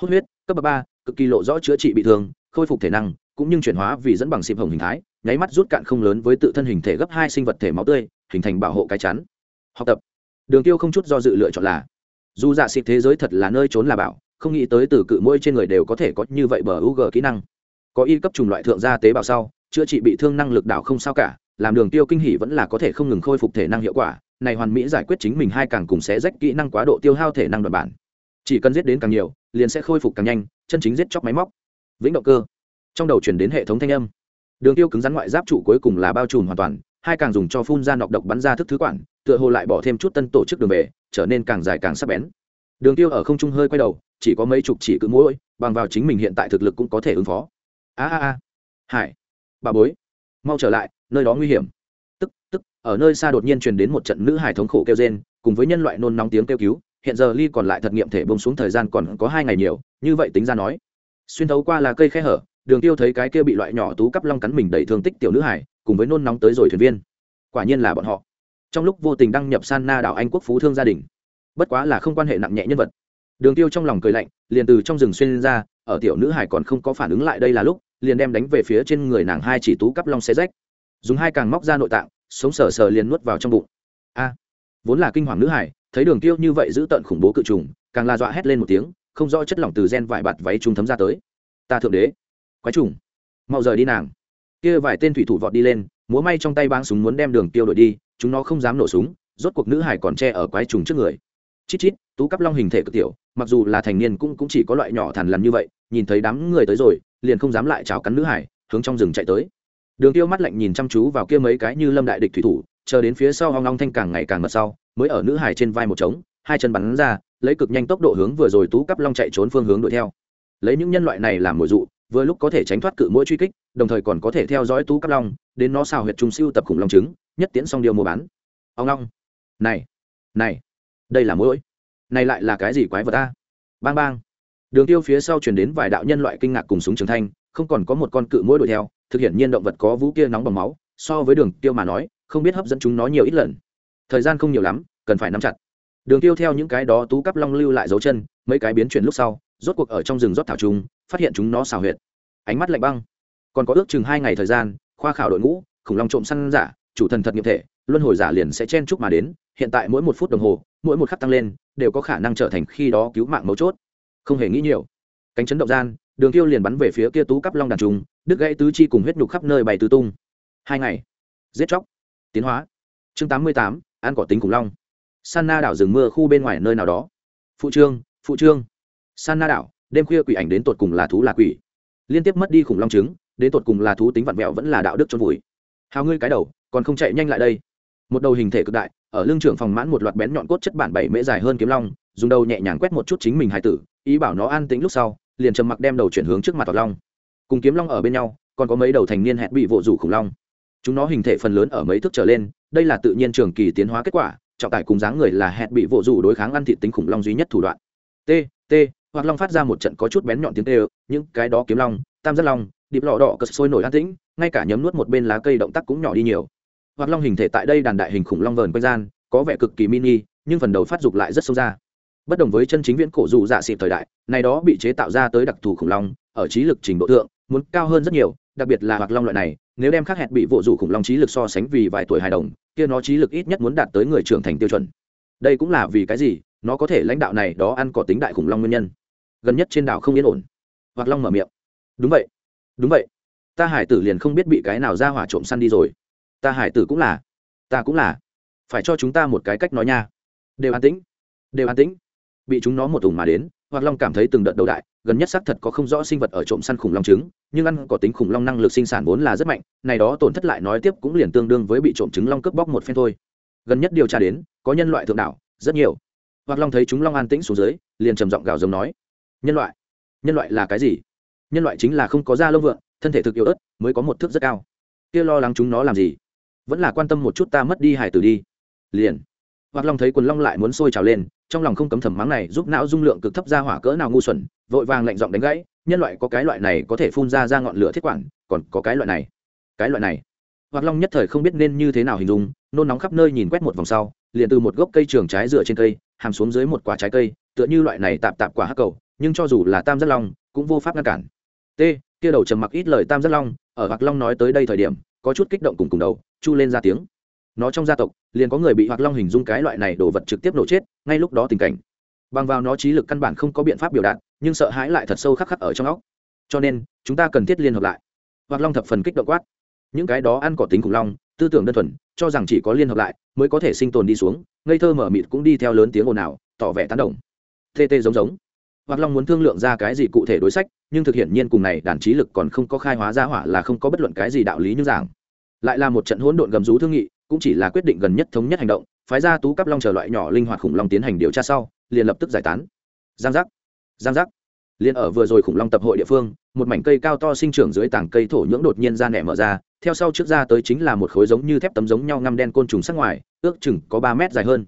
Hốt huyết, cấp bậc ba, cực kỳ lộ rõ chữa trị bị thương, khôi phục thể năng, cũng như chuyển hóa vì dẫn bằng xịp hồng hình thái, nháy mắt rút cạn không lớn với tự thân hình thể gấp hai sinh vật thể máu tươi, hình thành bảo hộ cái chắn. Học tập đường tiêu không chút do dự lựa chọn là, dù dạ xịt thế giới thật là nơi trốn là bảo, không nghĩ tới từ cự môi trên người đều có thể có như vậy bờ UG kỹ năng. Có y cấp trùng loại thượng gia tế bào sau, chữa trị bị thương năng lực đảo không sao cả, làm đường tiêu kinh hỉ vẫn là có thể không ngừng khôi phục thể năng hiệu quả, này hoàn mỹ giải quyết chính mình hai càng cùng sẽ rách kỹ năng quá độ tiêu hao thể năng đoạn bản. Chỉ cần giết đến càng nhiều, liền sẽ khôi phục càng nhanh, chân chính giết chóc máy móc. Vĩnh động cơ. Trong đầu chuyển đến hệ thống thanh âm. Đường tiêu cứng rắn ngoại giáp trụ cuối cùng là bao trùm hoàn toàn hai càng dùng cho phun ra nọc độc bắn ra thức thứ quản, tựa hồ lại bỏ thêm chút tân tổ chức đường về, trở nên càng dài càng sắc bén. Đường tiêu ở không trung hơi quay đầu, chỉ có mấy chục chỉ cự mũi, bằng vào chính mình hiện tại thực lực cũng có thể ứng phó. A a a. Hải. Bà bối. Mau trở lại, nơi đó nguy hiểm. Tức tức, ở nơi xa đột nhiên truyền đến một trận nữ hải thống khổ kêu rên, cùng với nhân loại nôn nóng tiếng kêu cứu, hiện giờ ly còn lại thật nghiệm thể bông xuống thời gian còn có hai ngày nhiều, như vậy tính ra nói. Xuyên thấu qua là cây khe hở, đường tiêu thấy cái kia bị loại nhỏ tú cắp long cắn mình đầy thương tích tiểu nữ hải cùng với nôn nóng tới rồi thuyền viên. Quả nhiên là bọn họ. Trong lúc vô tình đăng nhập san na đảo anh quốc phú thương gia đình, bất quá là không quan hệ nặng nhẹ nhân vật. Đường tiêu trong lòng cười lạnh, liền từ trong rừng xuyên ra, ở tiểu nữ hải còn không có phản ứng lại đây là lúc, liền đem đánh về phía trên người nàng hai chỉ tú cắp long xé rách. Dùng hai càng móc ra nội tạng, sống sờ sờ liền nuốt vào trong bụng. A, vốn là kinh hoàng nữ hải, thấy đường tiêu như vậy giữ tận khủng bố cự trùng, càng la dọa hét lên một tiếng, không rõ chất lỏng từ gen vải bạt váy trung thấm ra tới. Ta thượng đế, quái trùng, mau rời đi nàng kia vài tên thủy thủ vọt đi lên, múa may trong tay báng súng muốn đem đường tiêu đổi đi, chúng nó không dám nổ súng, rốt cuộc nữ hải còn che ở quái trùng trước người. Chít chít, tú cắp long hình thể cực tiểu, mặc dù là thành niên cũng cũng chỉ có loại nhỏ thằn lằn như vậy, nhìn thấy đám người tới rồi, liền không dám lại cháo cắn nữ hải, hướng trong rừng chạy tới. Đường tiêu mắt lạnh nhìn chăm chú vào kia mấy cái như lâm đại địch thủy thủ, chờ đến phía sau hoang long thanh càng ngày càng mật sau, mới ở nữ hải trên vai một trống, hai chân bắn ra, lấy cực nhanh tốc độ hướng vừa rồi tú cắp long chạy trốn phương hướng đuổi theo. Lấy những nhân loại này làm mồi dụ vừa lúc có thể tránh thoát cự mỗi truy kích, đồng thời còn có thể theo dõi tú cắp long, đến nó xào huyệt trung siêu tập khủng long trứng, nhất tiễn xong điều mua bán. Ông long. Này này, đây là mỗi này lại là cái gì quái vật ta bang bang. Đường tiêu phía sau chuyển đến vài đạo nhân loại kinh ngạc cùng súng trường thanh, không còn có một con cự mỗi đuổi theo, thực hiện nhiên động vật có vũ kia nóng bằng máu, so với đường tiêu mà nói, không biết hấp dẫn chúng nó nhiều ít lần. Thời gian không nhiều lắm, cần phải nắm chặt. Đường tiêu theo những cái đó tú cắp long lưu lại dấu chân, mấy cái biến chuyển lúc sau rốt cuộc ở trong rừng rót thảo chúng phát hiện chúng nó xào huyệt. Ánh mắt lạnh băng. Còn có ước chừng hai ngày thời gian, khoa khảo đội ngũ, khủng long trộm săn giả, chủ thần thật nghiệm thể, luân hồi giả liền sẽ chen chúc mà đến, hiện tại mỗi một phút đồng hồ, mỗi một khắc tăng lên, đều có khả năng trở thành khi đó cứu mạng mấu chốt. Không hề nghĩ nhiều. Cánh chấn động gian, đường tiêu liền bắn về phía kia tú cắp long đàn trùng, đứt gãy tứ chi cùng huyết nhục khắp nơi bày tứ tung. Hai ngày. Giết chóc. Tiến hóa. Chương tám mươi tám, ăn cỏ tính khủng long. San na đảo rừng mưa khu bên ngoài nơi nào đó. Phụ trương phụ trương san na đảo, đêm khuya quỷ ảnh đến tột cùng là thú là quỷ? Liên tiếp mất đi khủng long trứng, đến tột cùng là thú tính vặn vẹo vẫn là đạo đức trôn vùi. Hào ngươi cái đầu, còn không chạy nhanh lại đây. Một đầu hình thể cực đại, ở lương trưởng phòng mãn một loạt bén nhọn cốt chất bản bảy mễ dài hơn kiếm long, dùng đầu nhẹ nhàng quét một chút chính mình hài tử, ý bảo nó an tĩnh lúc sau, liền trầm mặc đem đầu chuyển hướng trước mặt tọt long. Cùng kiếm long ở bên nhau, còn có mấy đầu thành niên hẹn bị vỗ rủ khủng long. Chúng nó hình thể phần lớn ở mấy thước trở lên, đây là tự nhiên trường kỳ tiến hóa kết quả, trọng tải cùng dáng người là hẹn bị vỗ rủ đối kháng ăn thị tính khủng long duy nhất thủ đoạn. T t hoặc long phát ra một trận có chút bén nhọn tiếng tê những cái đó kiếm long, tam giác long, điệp lọ đỏ cất sôi nổi an tĩnh, ngay cả nhấm nuốt một bên lá cây động tác cũng nhỏ đi nhiều. Hoặc long hình thể tại đây đàn đại hình khủng long vờn quanh gian, có vẻ cực kỳ mini, nhưng phần đầu phát dục lại rất sâu ra bất đồng với chân chính viễn cổ dù dạ xịp thời đại, này đó bị chế tạo ra tới đặc thù khủng long, ở trí lực trình độ thượng, muốn cao hơn rất nhiều, đặc biệt là hoặc long loại này, nếu đem khắc hẹn bị vỗ rủ khủng long trí lực so sánh vì vài tuổi hài đồng, kia nó trí lực ít nhất muốn đạt tới người trưởng thành tiêu chuẩn. Đây cũng là vì cái gì? Nó có thể lãnh đạo này đó ăn có tính đại khủng long nguyên nhân. Gần nhất trên đảo không yên ổn. Hoặc long mở miệng. Đúng vậy. Đúng vậy. Ta hải tử liền không biết bị cái nào ra hỏa trộm săn đi rồi. Ta hải tử cũng là. Ta cũng là. Phải cho chúng ta một cái cách nói nha. Đều an tĩnh. Đều an tĩnh. Bị chúng nó một thùng mà đến, hoặc long cảm thấy từng đợt đầu đại, gần nhất xác thật có không rõ sinh vật ở trộm săn khủng long trứng, nhưng ăn có tính khủng long năng lực sinh sản vốn là rất mạnh, này đó tổn thất lại nói tiếp cũng liền tương đương với bị trộm trứng long cướp bóc một phen thôi. Gần nhất điều tra đến, có nhân loại thượng đảo, rất nhiều hoặc long thấy chúng long an tĩnh xuống dưới, liền trầm giọng gào giống nói, nhân loại nhân loại là cái gì? Nhân loại chính là không có da lông vượng, thân thể thực yếu ớt, mới có một thước rất cao. Kia lo lắng chúng nó làm gì? Vẫn là quan tâm một chút ta mất đi hải tử đi. Liền, hoặc long thấy quần long lại muốn sôi trào lên, trong lòng không cấm thầm mắng này, giúp não dung lượng cực thấp ra hỏa cỡ nào ngu xuẩn, vội vàng lạnh giọng đánh gãy, nhân loại có cái loại này có thể phun ra ra ngọn lửa thiết quản, còn có cái loại này, cái loại này. Hoặc long nhất thời không biết nên như thế nào hình dung, nôn nóng khắp nơi nhìn quét một vòng sau, liền từ một gốc cây trường trái dựa trên cây hàm xuống dưới một quả trái cây, tựa như loại này tạp tạp quả hắc cầu, nhưng cho dù là tam giác long, cũng vô pháp ngăn cản. T, kia đầu trầm mặc ít lời tam giác long, ở hoặc long nói tới đây thời điểm, có chút kích động cùng cùng đầu, chu lên ra tiếng. Nó trong gia tộc, liền có người bị hoặc long hình dung cái loại này đồ vật trực tiếp nổ chết, ngay lúc đó tình cảnh. Bằng vào nó trí lực căn bản không có biện pháp biểu đạt, nhưng sợ hãi lại thật sâu khắc khắc ở trong óc. Cho nên, chúng ta cần thiết liên hợp lại. Hoặc long thập phần kích động quát. Những cái đó ăn cỏ tính khủng long tư tưởng đơn thuần, cho rằng chỉ có liên hợp lại mới có thể sinh tồn đi xuống, ngây thơ mở mịt cũng đi theo lớn tiếng ồn ào, tỏ vẻ tán đồng. Tt tê giống giống. Hoặc long muốn thương lượng ra cái gì cụ thể đối sách, nhưng thực hiện nhiên cùng này đàn trí lực còn không có khai hóa ra hỏa là không có bất luận cái gì đạo lý như giảng. Lại là một trận hỗn độn gầm rú thương nghị, cũng chỉ là quyết định gần nhất thống nhất hành động, phái ra tú cắp long chờ loại nhỏ linh hoạt khủng long tiến hành điều tra sau, liền lập tức giải tán. Giang giác. Giang giác liền ở vừa rồi khủng long tập hội địa phương, một mảnh cây cao to sinh trưởng dưới tảng cây thổ nhưỡng đột nhiên ra nẻ mở ra, theo sau trước ra tới chính là một khối giống như thép tấm giống nhau ngăm đen côn trùng sắc ngoài, ước chừng có ba mét dài hơn.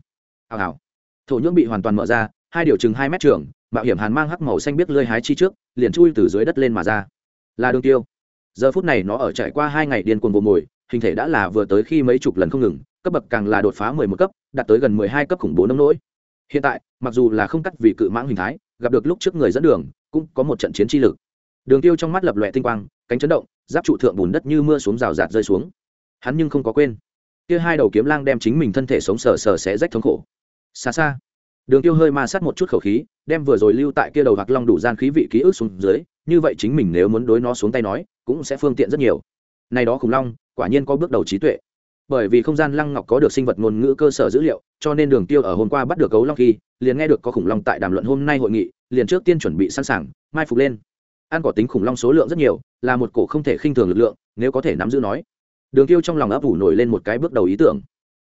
Hào hào. Thổ nhưỡng bị hoàn toàn mở ra, hai điều chừng hai mét trường, mạo hiểm hàn mang hắc màu xanh biết lơi hái chi trước, liền chui từ dưới đất lên mà ra. Là đường tiêu. Giờ phút này nó ở trải qua hai ngày điên cuồng vô mồi, hình thể đã là vừa tới khi mấy chục lần không ngừng, cấp bậc càng là đột phá mười một cấp, đạt tới gần mười hai cấp khủng bố nông nỗi. Hiện tại, mặc dù là không cắt vì cự mãng hình thái gặp được lúc trước người dẫn đường, cũng có một trận chiến chi lực. Đường tiêu trong mắt lập lòe tinh quang, cánh chấn động, giáp trụ thượng bùn đất như mưa xuống rào rạt rơi xuống. Hắn nhưng không có quên. Kia hai đầu kiếm lang đem chính mình thân thể sống sờ sờ sẽ rách thống khổ. Xa xa, đường tiêu hơi ma sát một chút khẩu khí, đem vừa rồi lưu tại kia đầu hoặc long đủ gian khí vị ký ức xuống dưới, như vậy chính mình nếu muốn đối nó xuống tay nói, cũng sẽ phương tiện rất nhiều. Này đó khủng long, quả nhiên có bước đầu trí tuệ. Bởi vì không gian lăng ngọc có được sinh vật ngôn ngữ cơ sở dữ liệu, cho nên đường tiêu ở hôm qua bắt được gấu long khi liền nghe được có khủng long tại đàm luận hôm nay hội nghị, liền trước tiên chuẩn bị sẵn sàng, mai phục lên. Ăn cỏ tính khủng long số lượng rất nhiều, là một cổ không thể khinh thường lực lượng, nếu có thể nắm giữ nói. Đường tiêu trong lòng ấp ủ nổi lên một cái bước đầu ý tưởng.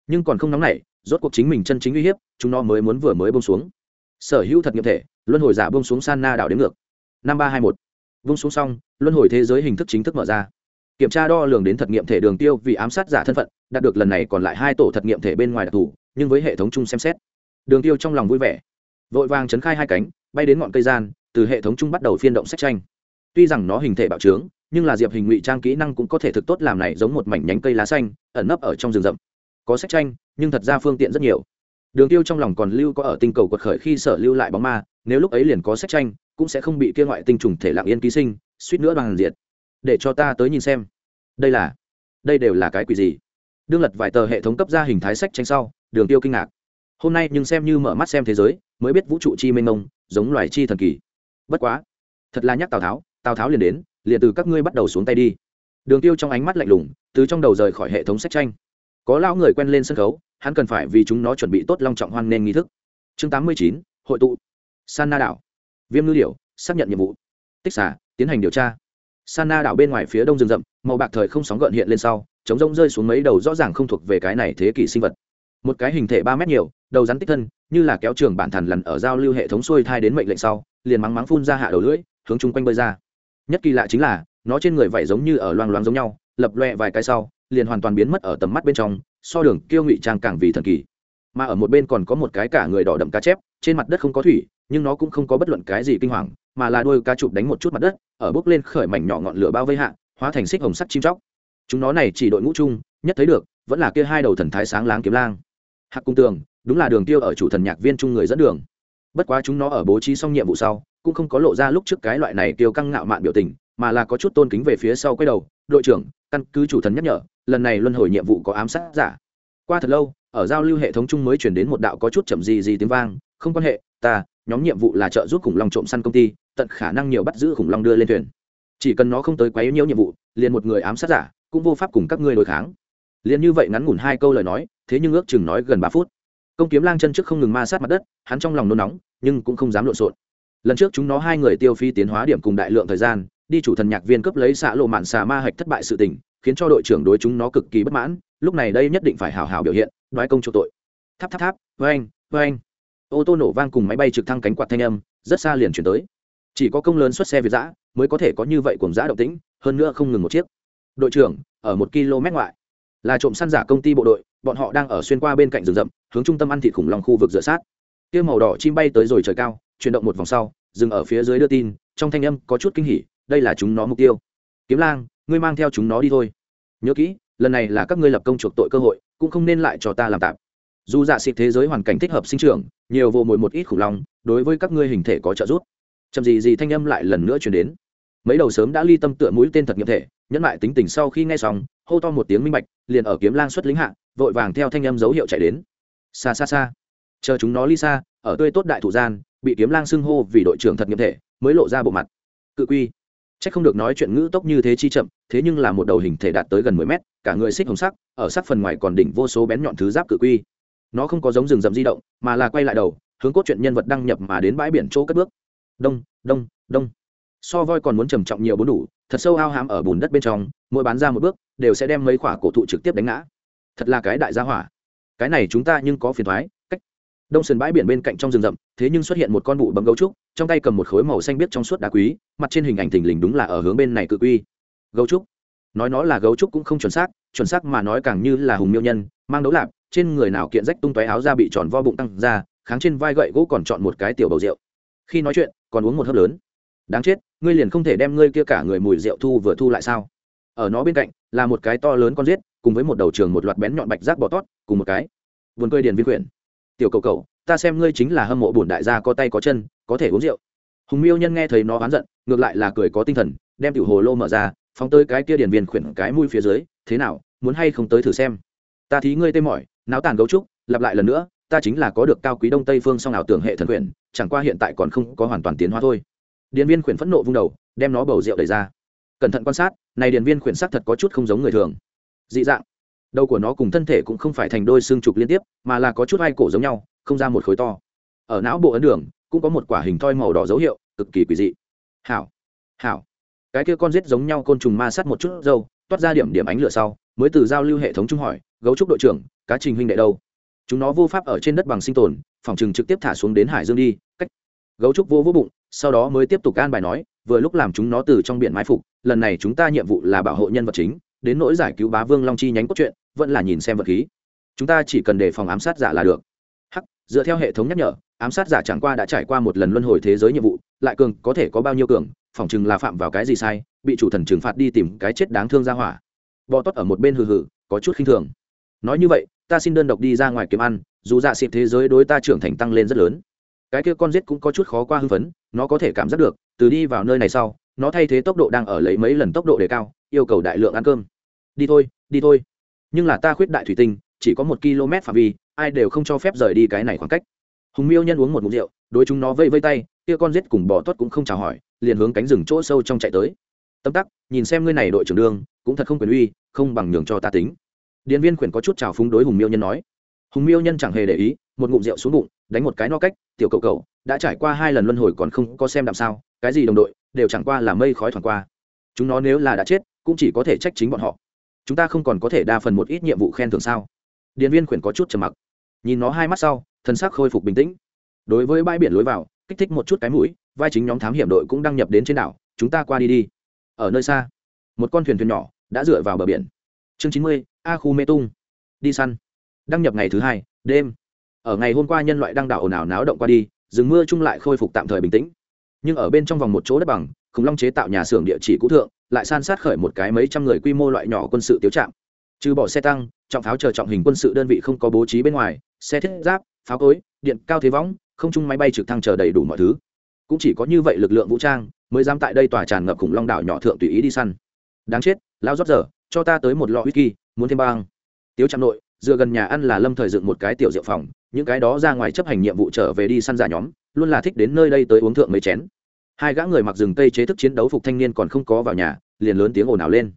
Nhưng còn không nóng nảy, rốt cuộc chính mình chân chính uy hiếp, chúng nó mới muốn vừa mới bông xuống. Sở hữu thật nghiệm thể, luân hồi giả bông xuống san na đảo đến ngược. Năm ba hai một. Bông xuống xong, luân hồi thế giới hình thức chính thức mở ra. Kiểm tra đo lường đến thật nghiệm thể đường tiêu vì ám sát giả thân phận, đạt được lần này còn lại hai tổ thật nghiệm thể bên ngoài đặc thù, nhưng với hệ thống chung xem xét đường tiêu trong lòng vui vẻ. Vội vàng chấn khai hai cánh, bay đến ngọn cây gian, từ hệ thống chung bắt đầu phiên động sách tranh. Tuy rằng nó hình thể bạo trướng, nhưng là diệp hình ngụy trang kỹ năng cũng có thể thực tốt làm này giống một mảnh nhánh cây lá xanh, ẩn nấp ở trong rừng rậm. Có sách tranh, nhưng thật ra phương tiện rất nhiều. Đường tiêu trong lòng còn lưu có ở tinh cầu quật khởi khi sở lưu lại bóng ma, nếu lúc ấy liền có sách tranh, cũng sẽ không bị kia ngoại tinh trùng thể lặng yên ký sinh, suýt nữa bằng diệt. Để cho ta tới nhìn xem. Đây là, đây đều là cái quỷ gì? Đương lật vài tờ hệ thống cấp ra hình thái sách tranh sau, đường tiêu kinh ngạc hôm nay nhưng xem như mở mắt xem thế giới mới biết vũ trụ chi mênh mông giống loài chi thần kỳ. Bất quá thật là nhắc tào tháo tào tháo liền đến liền từ các ngươi bắt đầu xuống tay đi. Đường tiêu trong ánh mắt lạnh lùng từ trong đầu rời khỏi hệ thống sách tranh. Có lão người quen lên sân khấu hắn cần phải vì chúng nó chuẩn bị tốt long trọng hoan nên nghi thức. Chương 89, hội tụ. San na đảo. Viêm ngư điểu xác nhận nhiệm vụ. Tích xả tiến hành điều tra. San na đảo bên ngoài phía đông rừng rậm màu bạc thời không sóng gợn hiện lên sau chống rông rơi xuống mấy đầu rõ ràng không thuộc về cái này thế kỷ sinh vật một cái hình thể ba mét nhiều, đầu rắn tích thân, như là kéo trường bản thằn lằn ở giao lưu hệ thống xuôi thai đến mệnh lệnh sau, liền mắng mắng phun ra hạ đầu lưỡi, hướng chung quanh bơi ra. Nhất kỳ lạ chính là, nó trên người vảy giống như ở loang loáng giống nhau, lập loe vài cái sau, liền hoàn toàn biến mất ở tầm mắt bên trong, so đường kiêu ngụy trang càng vì thần kỳ. Mà ở một bên còn có một cái cả người đỏ đậm cá chép, trên mặt đất không có thủy, nhưng nó cũng không có bất luận cái gì kinh hoàng, mà là đôi cá chụp đánh một chút mặt đất, ở bốc lên khởi mảnh nhỏ ngọn lửa bao vây hạ, hóa thành xích hồng sắt chim chóc. Chúng nó này chỉ đội ngũ chung, nhất thấy được, vẫn là kia hai đầu thần thái sáng láng kiếm lang hạc cung tường, đúng là đường tiêu ở chủ thần nhạc viên chung người dẫn đường. Bất quá chúng nó ở bố trí xong nhiệm vụ sau, cũng không có lộ ra lúc trước cái loại này tiêu căng ngạo mạn biểu tình, mà là có chút tôn kính về phía sau quay đầu, đội trưởng, căn cứ chủ thần nhắc nhở, lần này luân hồi nhiệm vụ có ám sát giả. Qua thật lâu, ở giao lưu hệ thống chung mới chuyển đến một đạo có chút chậm gì gì tiếng vang, không quan hệ, ta, nhóm nhiệm vụ là trợ giúp khủng long trộm săn công ty, tận khả năng nhiều bắt giữ khủng long đưa lên thuyền. Chỉ cần nó không tới quá yếu nhiều nhiệm vụ, liền một người ám sát giả, cũng vô pháp cùng các ngươi đối kháng liền như vậy ngắn ngủn hai câu lời nói, thế nhưng ước chừng nói gần ba phút. Công kiếm lang chân trước không ngừng ma sát mặt đất, hắn trong lòng nôn nóng, nhưng cũng không dám lộn xộn. Lần trước chúng nó hai người tiêu phi tiến hóa điểm cùng đại lượng thời gian, đi chủ thần nhạc viên cấp lấy xạ lộ mạn xà ma hạch thất bại sự tình, khiến cho đội trưởng đối chúng nó cực kỳ bất mãn, lúc này đây nhất định phải hào hào biểu hiện, đoái công cho tội. Tháp tháp tháp vê anh vê anh ô tô nổ vang cùng máy bay trực thăng cánh quạt thanh âm, rất xa liền chuyển tới. Chỉ có công lớn xuất xe việt giã mới có thể có như vậy cùng giã động tĩnh, hơn nữa không ngừng một chiếc. Đội trưởng, ở một km ngoại là trộm săn giả công ty bộ đội, bọn họ đang ở xuyên qua bên cạnh rừng rậm, hướng trung tâm ăn thịt khủng long khu vực rửa sát. Tiêu màu đỏ chim bay tới rồi trời cao, chuyển động một vòng sau dừng ở phía dưới đưa tin, trong thanh âm có chút kinh hỉ, đây là chúng nó mục tiêu. Kiếm lang, ngươi mang theo chúng nó đi thôi. Nhớ kỹ, lần này là các ngươi lập công chuộc tội cơ hội, cũng không nên lại cho ta làm tạm dù dạ xịt thế giới hoàn cảnh thích hợp sinh trưởng, nhiều vô mồi một ít khủng long, đối với các ngươi hình thể có trợ giúp. Chậm gì gì thanh âm lại lần nữa chuyển đến. Mấy đầu sớm đã ly tâm tựa mũi tên thật nghiệm thể, nhẫn lại tính tình sau khi nghe xong hô to một tiếng minh bạch, liền ở kiếm lang xuất lính hạ, vội vàng theo thanh âm dấu hiệu chạy đến. Xa xa xa. Chờ chúng nó ly xa, ở tươi tốt đại thủ gian, bị kiếm lang xưng hô vì đội trưởng thật nghiệm thể, mới lộ ra bộ mặt. Cự quy. C h ắ c không được nói chuyện ngữ tốc như thế chi chậm, thế nhưng là một đầu hình thể đạt tới gần mười mét, cả người xích hồng sắc, ở sắc phần ngoài còn đỉnh vô số bén nhọn thứ giáp cự quy. Nó không có giống rừng rậm di động, mà là quay lại đầu, hướng cốt truyện nhân vật đăng nhập mà đến bãi biển chỗ cất bước. Đông đông đông so voi còn muốn trầm trọng nhiều bốn đủ, thật sâu ao hám ở bùn đất bên trong, mỗi bán ra một bước, đều sẽ đem mấy quả cổ thụ trực tiếp đánh ngã. Thật là cái đại gia hỏa. Cái này chúng ta nhưng có phiền thoái, cách. Đông sườn bãi biển bên cạnh trong rừng rậm, thế nhưng xuất hiện một con bụ bấm gấu trúc, trong tay cầm một khối màu xanh biết trong suốt đá quý, mặt trên hình ảnh thình lình đúng là ở hướng bên này cự quy. Gấu trúc. Nói nó là gấu trúc cũng không chuẩn xác chuẩn xác mà nói càng như là hùng miêu nhân, mang đấu lạp, trên người nào kiện rách tung tóe áo ra bị tròn vo bụng tăng ra, kháng trên vai gậy gỗ còn chọn một cái tiểu bầu rượu. Khi nói chuyện, còn uống một hớp lớn. Đáng chết ngươi liền không thể đem ngươi kia cả người mùi rượu thu vừa thu lại sao? Ở nó bên cạnh, là một cái to lớn con giết, cùng với một đầu trường một loạt bén nhọn bạch rác bọ tót, cùng một cái. Vườn cười điền viên quyển. Tiểu cầu cầu, ta xem ngươi chính là hâm mộ bổn đại gia có tay có chân, có thể uống rượu. Hùng miêu nhân nghe thấy nó oán giận, ngược lại là cười có tinh thần, đem tiểu hồ lô mở ra, phóng tới cái kia điền viên khuyển cái mũi phía dưới, thế nào, muốn hay không tới thử xem? Ta thí ngươi tê mỏi, náo tàn gấu trúc, lặp lại lần nữa, ta chính là có được cao quý đông tây phương song ảo tưởng hệ thần quyển chẳng qua hiện tại còn không có hoàn toàn tiến hóa thôi điện viên khuyển phẫn nộ vung đầu, đem nó bầu rượu đẩy ra. Cẩn thận quan sát, này điện viên khuyển sắc thật có chút không giống người thường. Dị dạng. Đầu của nó cùng thân thể cũng không phải thành đôi xương trục liên tiếp, mà là có chút hai cổ giống nhau, không ra một khối to. Ở não bộ ấn đường, cũng có một quả hình thoi màu đỏ dấu hiệu, cực kỳ quỷ dị. Hảo. Hảo. Cái kia con rết giống nhau côn trùng ma sát một chút dâu, toát ra điểm điểm ánh lửa sau, mới từ giao lưu hệ thống trung hỏi, gấu trúc đội trưởng, cá trình huynh đệ đâu? Chúng nó vô pháp ở trên đất bằng sinh tồn, phòng chừng trực tiếp thả xuống đến hải dương đi, cách gấu trúc vô vô bụng sau đó mới tiếp tục can bài nói, vừa lúc làm chúng nó từ trong biển mai phục, lần này chúng ta nhiệm vụ là bảo hộ nhân vật chính, đến nỗi giải cứu bá vương long chi nhánh cốt truyện, vẫn là nhìn xem vật khí. Chúng ta chỉ cần đề phòng ám sát giả là được. Hắc, dựa theo hệ thống nhắc nhở, ám sát giả chẳng qua đã trải qua một lần luân hồi thế giới nhiệm vụ, lại cường có thể có bao nhiêu cường, phỏng chừng là phạm vào cái gì sai, bị chủ thần trừng phạt đi tìm cái chết đáng thương ra hỏa. Bò tót ở một bên hừ hừ, có chút khinh thường. Nói như vậy, ta xin đơn độc đi ra ngoài kiếm ăn, dù dạ xịt thế giới đối ta trưởng thành tăng lên rất lớn. Cái kia con giết cũng có chút khó qua hưng phấn nó có thể cảm giác được, từ đi vào nơi này sau, nó thay thế tốc độ đang ở lấy mấy lần tốc độ đề cao, yêu cầu đại lượng ăn cơm. Đi thôi đi thôi. Nhưng là ta khuyết đại thủy tinh, chỉ có một km phạm vi, ai đều không cho phép rời đi cái này khoảng cách. Hùng miêu nhân uống một mục rượu, đối chúng nó vây vây tay, kia con rết cùng bò tuất cũng không chào hỏi, liền hướng cánh rừng chỗ sâu trong chạy tới. Tâm tắc, nhìn xem ngươi này đội trưởng đương, cũng thật không quyền uy, không bằng nhường cho ta tính. Điện viên khuyển có chút trào phúng đối hùng miêu nhân nói. Hùng miêu nhân chẳng hề để ý, một ngụm rượu xuống bụng, đánh một cái no cách, tiểu cậu cậu đã trải qua hai lần luân hồi còn không có xem đạm sao, cái gì đồng đội, đều chẳng qua là mây khói thoảng qua. Chúng nó nếu là đã chết, cũng chỉ có thể trách chính bọn họ. Chúng ta không còn có thể đa phần một ít nhiệm vụ khen thưởng sao? Điện viên khuyển có chút trầm mặc. Nhìn nó hai mắt sau thân xác khôi phục bình tĩnh. Đối với bãi biển lối vào, kích thích một chút cái mũi, vai chính nhóm thám hiểm đội cũng đăng nhập đến trên đảo, chúng ta qua đi đi. Ở nơi xa, một con thuyền thuyền nhỏ đã dựa vào bờ biển. Chương chín mươi, a khu mê tung. Đi săn. Đăng nhập ngày thứ hai, đêm. Ở ngày hôm qua, nhân loại đăng đảo ồn ào náo động qua đi rừng mưa chung lại khôi phục tạm thời bình tĩnh. Nhưng ở bên trong vòng một chỗ đất bằng, khủng long chế tạo nhà xưởng địa chỉ cũ thượng, lại san sát khởi một cái mấy trăm người quy mô loại nhỏ quân sự tiếu trạm. Trừ bỏ xe tăng, trọng pháo chờ trọng hình quân sự đơn vị không có bố trí bên ngoài, xe thiết giáp, pháo cối, điện cao thế võng, không chung máy bay trực thăng chờ đầy đủ mọi thứ. Cũng chỉ có như vậy lực lượng vũ trang mới dám tại đây tòa tràn ngập khủng long đảo nhỏ thượng tùy ý đi săn. Đáng chết lao rót giờ cho ta tới một lọ whisky, muốn thêm băng tiếu trạm nội, dựa gần nhà ăn là lâm thời dựng một cái tiểu rượu phòng những cái đó ra ngoài chấp hành nhiệm vụ trở về đi săn giả nhóm, luôn là thích đến nơi đây tới uống thượng mấy chén. Hai gã người mặc rừng tây chế thức chiến đấu phục thanh niên còn không có vào nhà, liền lớn tiếng ồn ào lên.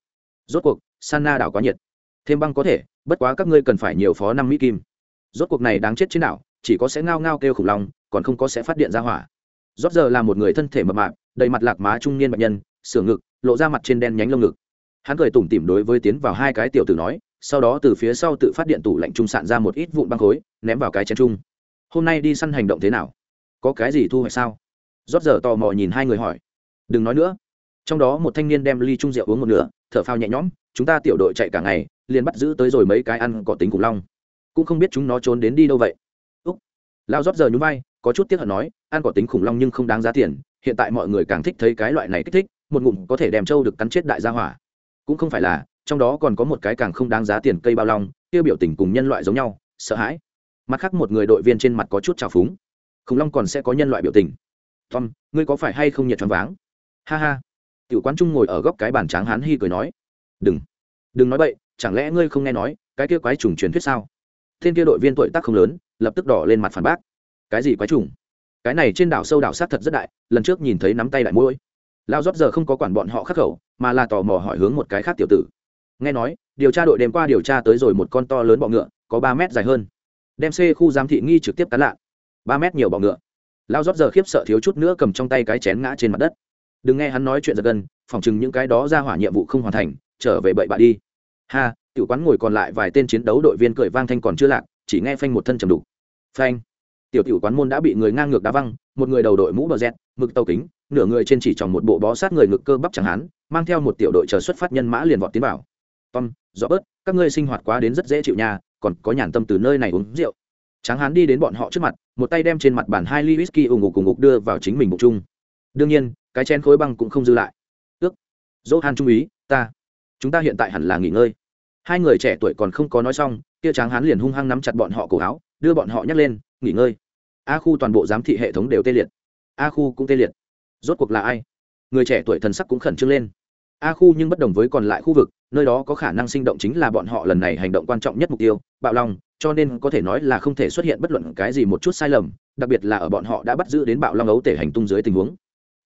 Rốt cuộc san na đảo quá nhiệt. Thêm băng có thể, bất quá các ngươi cần phải nhiều phó năm mỹ kim. Rốt cuộc này đáng chết trên đảo, chỉ có sẽ ngao ngao kêu khủng long, còn không có sẽ phát điện ra hỏa. Rót giờ là một người thân thể mập mạp, đầy mặt lạc má trung niên bệnh nhân sửa ngực, lộ ra mặt trên đen nhánh lông ngực. Hắn cười tủm tỉm đối với tiến vào hai cái tiểu tử nói sau đó từ phía sau tự phát điện tủ lạnh trung sạn ra một ít vụn băng khối, ném vào cái chén chung. Hôm nay đi săn hành động thế nào? Có cái gì thu hoạch sao? Rót giờ tò mò nhìn hai người hỏi. Đừng nói nữa. Trong đó một thanh niên đem ly chung rượu uống một nửa, thở phao nhẹ nhõm, chúng ta tiểu đội chạy cả ngày, liền bắt giữ tới rồi mấy cái ăn có tính khủng long. Cũng không biết chúng nó trốn đến đi đâu vậy. Úc. Lao rót giờ nhún vai, có chút tiếc hận nói, ăn có tính khủng long nhưng không đáng giá tiền, hiện tại mọi người càng thích thấy cái loại này kích thích, một ngụm có thể đem trâu được cắn chết đại gia hỏa. Cũng không phải là trong đó còn có một cái càng không đáng giá tiền cây bao long, kia biểu tình cùng nhân loại giống nhau, sợ hãi. Mặt khác một người đội viên trên mặt có chút trào phúng. Khủng long còn sẽ có nhân loại biểu tình. Tom, ngươi có phải hay không nhiệt choáng váng? Ha ha. Tiểu quán trung ngồi ở góc cái bàn tráng hán hi cười nói. Đừng. Đừng nói bậy, chẳng lẽ ngươi không nghe nói, cái kia quái trùng truyền thuyết sao? Thiên kia đội viên tuổi tác không lớn, lập tức đỏ lên mặt phản bác. Cái gì quái trùng? Cái này trên đảo sâu đảo sát thật rất đại, lần trước nhìn thấy nắm tay đại mũi lao rót giờ không có quản bọn họ khắc khẩu, mà là tò mò hỏi hướng một cái khác tiểu tử nghe nói, điều tra đội đêm qua điều tra tới rồi một con to lớn bọ ngựa, có ba mét dài hơn. Đem c khu giám thị nghi trực tiếp cắn lạ. Ba mét nhiều bọ ngựa. Lao rót giờ khiếp sợ thiếu chút nữa cầm trong tay cái chén ngã trên mặt đất. Đừng nghe hắn nói chuyện giật gân phòng chừng những cái đó ra hỏa nhiệm vụ không hoàn thành, trở về bậy bạ đi. Ha, tiểu quán ngồi còn lại vài tên chiến đấu đội viên cười vang thanh còn chưa lạc, chỉ nghe phanh một thân trầm đủ. Phanh. Tiểu tiểu quán môn đã bị người ngang ngược đá văng, một người đầu đội mũ bờ dẹt, mực tàu kính, nửa người trên chỉ tròn một bộ bó sát người ngực cơ bắp chẳng hán, mang theo một tiểu đội chờ xuất phát nhân mã liền vọt tiến vào tom rõ bớt, các ngươi sinh hoạt quá đến rất dễ chịu nhà còn có nhàn tâm từ nơi này uống rượu. Tráng hán đi đến bọn họ trước mặt, một tay đem trên mặt bàn hai ly whisky ủng ngục cùng ngục đưa vào chính mình bụng chung. Đương nhiên, cái chén khối băng cũng không dư lại. Ước dỗ han trung úy, ta, chúng ta hiện tại hẳn là nghỉ ngơi. Hai người trẻ tuổi còn không có nói xong, kia tráng hán liền hung hăng nắm chặt bọn họ cổ áo, đưa bọn họ nhấc lên, nghỉ ngơi. A khu toàn bộ giám thị hệ thống đều tê liệt. A khu cũng tê liệt. Rốt cuộc là ai? Người trẻ tuổi thần sắc cũng khẩn trương lên a khu nhưng bất đồng với còn lại khu vực, nơi đó có khả năng sinh động chính là bọn họ lần này hành động quan trọng nhất mục tiêu, bạo long, cho nên có thể nói là không thể xuất hiện bất luận cái gì một chút sai lầm, đặc biệt là ở bọn họ đã bắt giữ đến bạo long ấu tể hành tung dưới tình huống.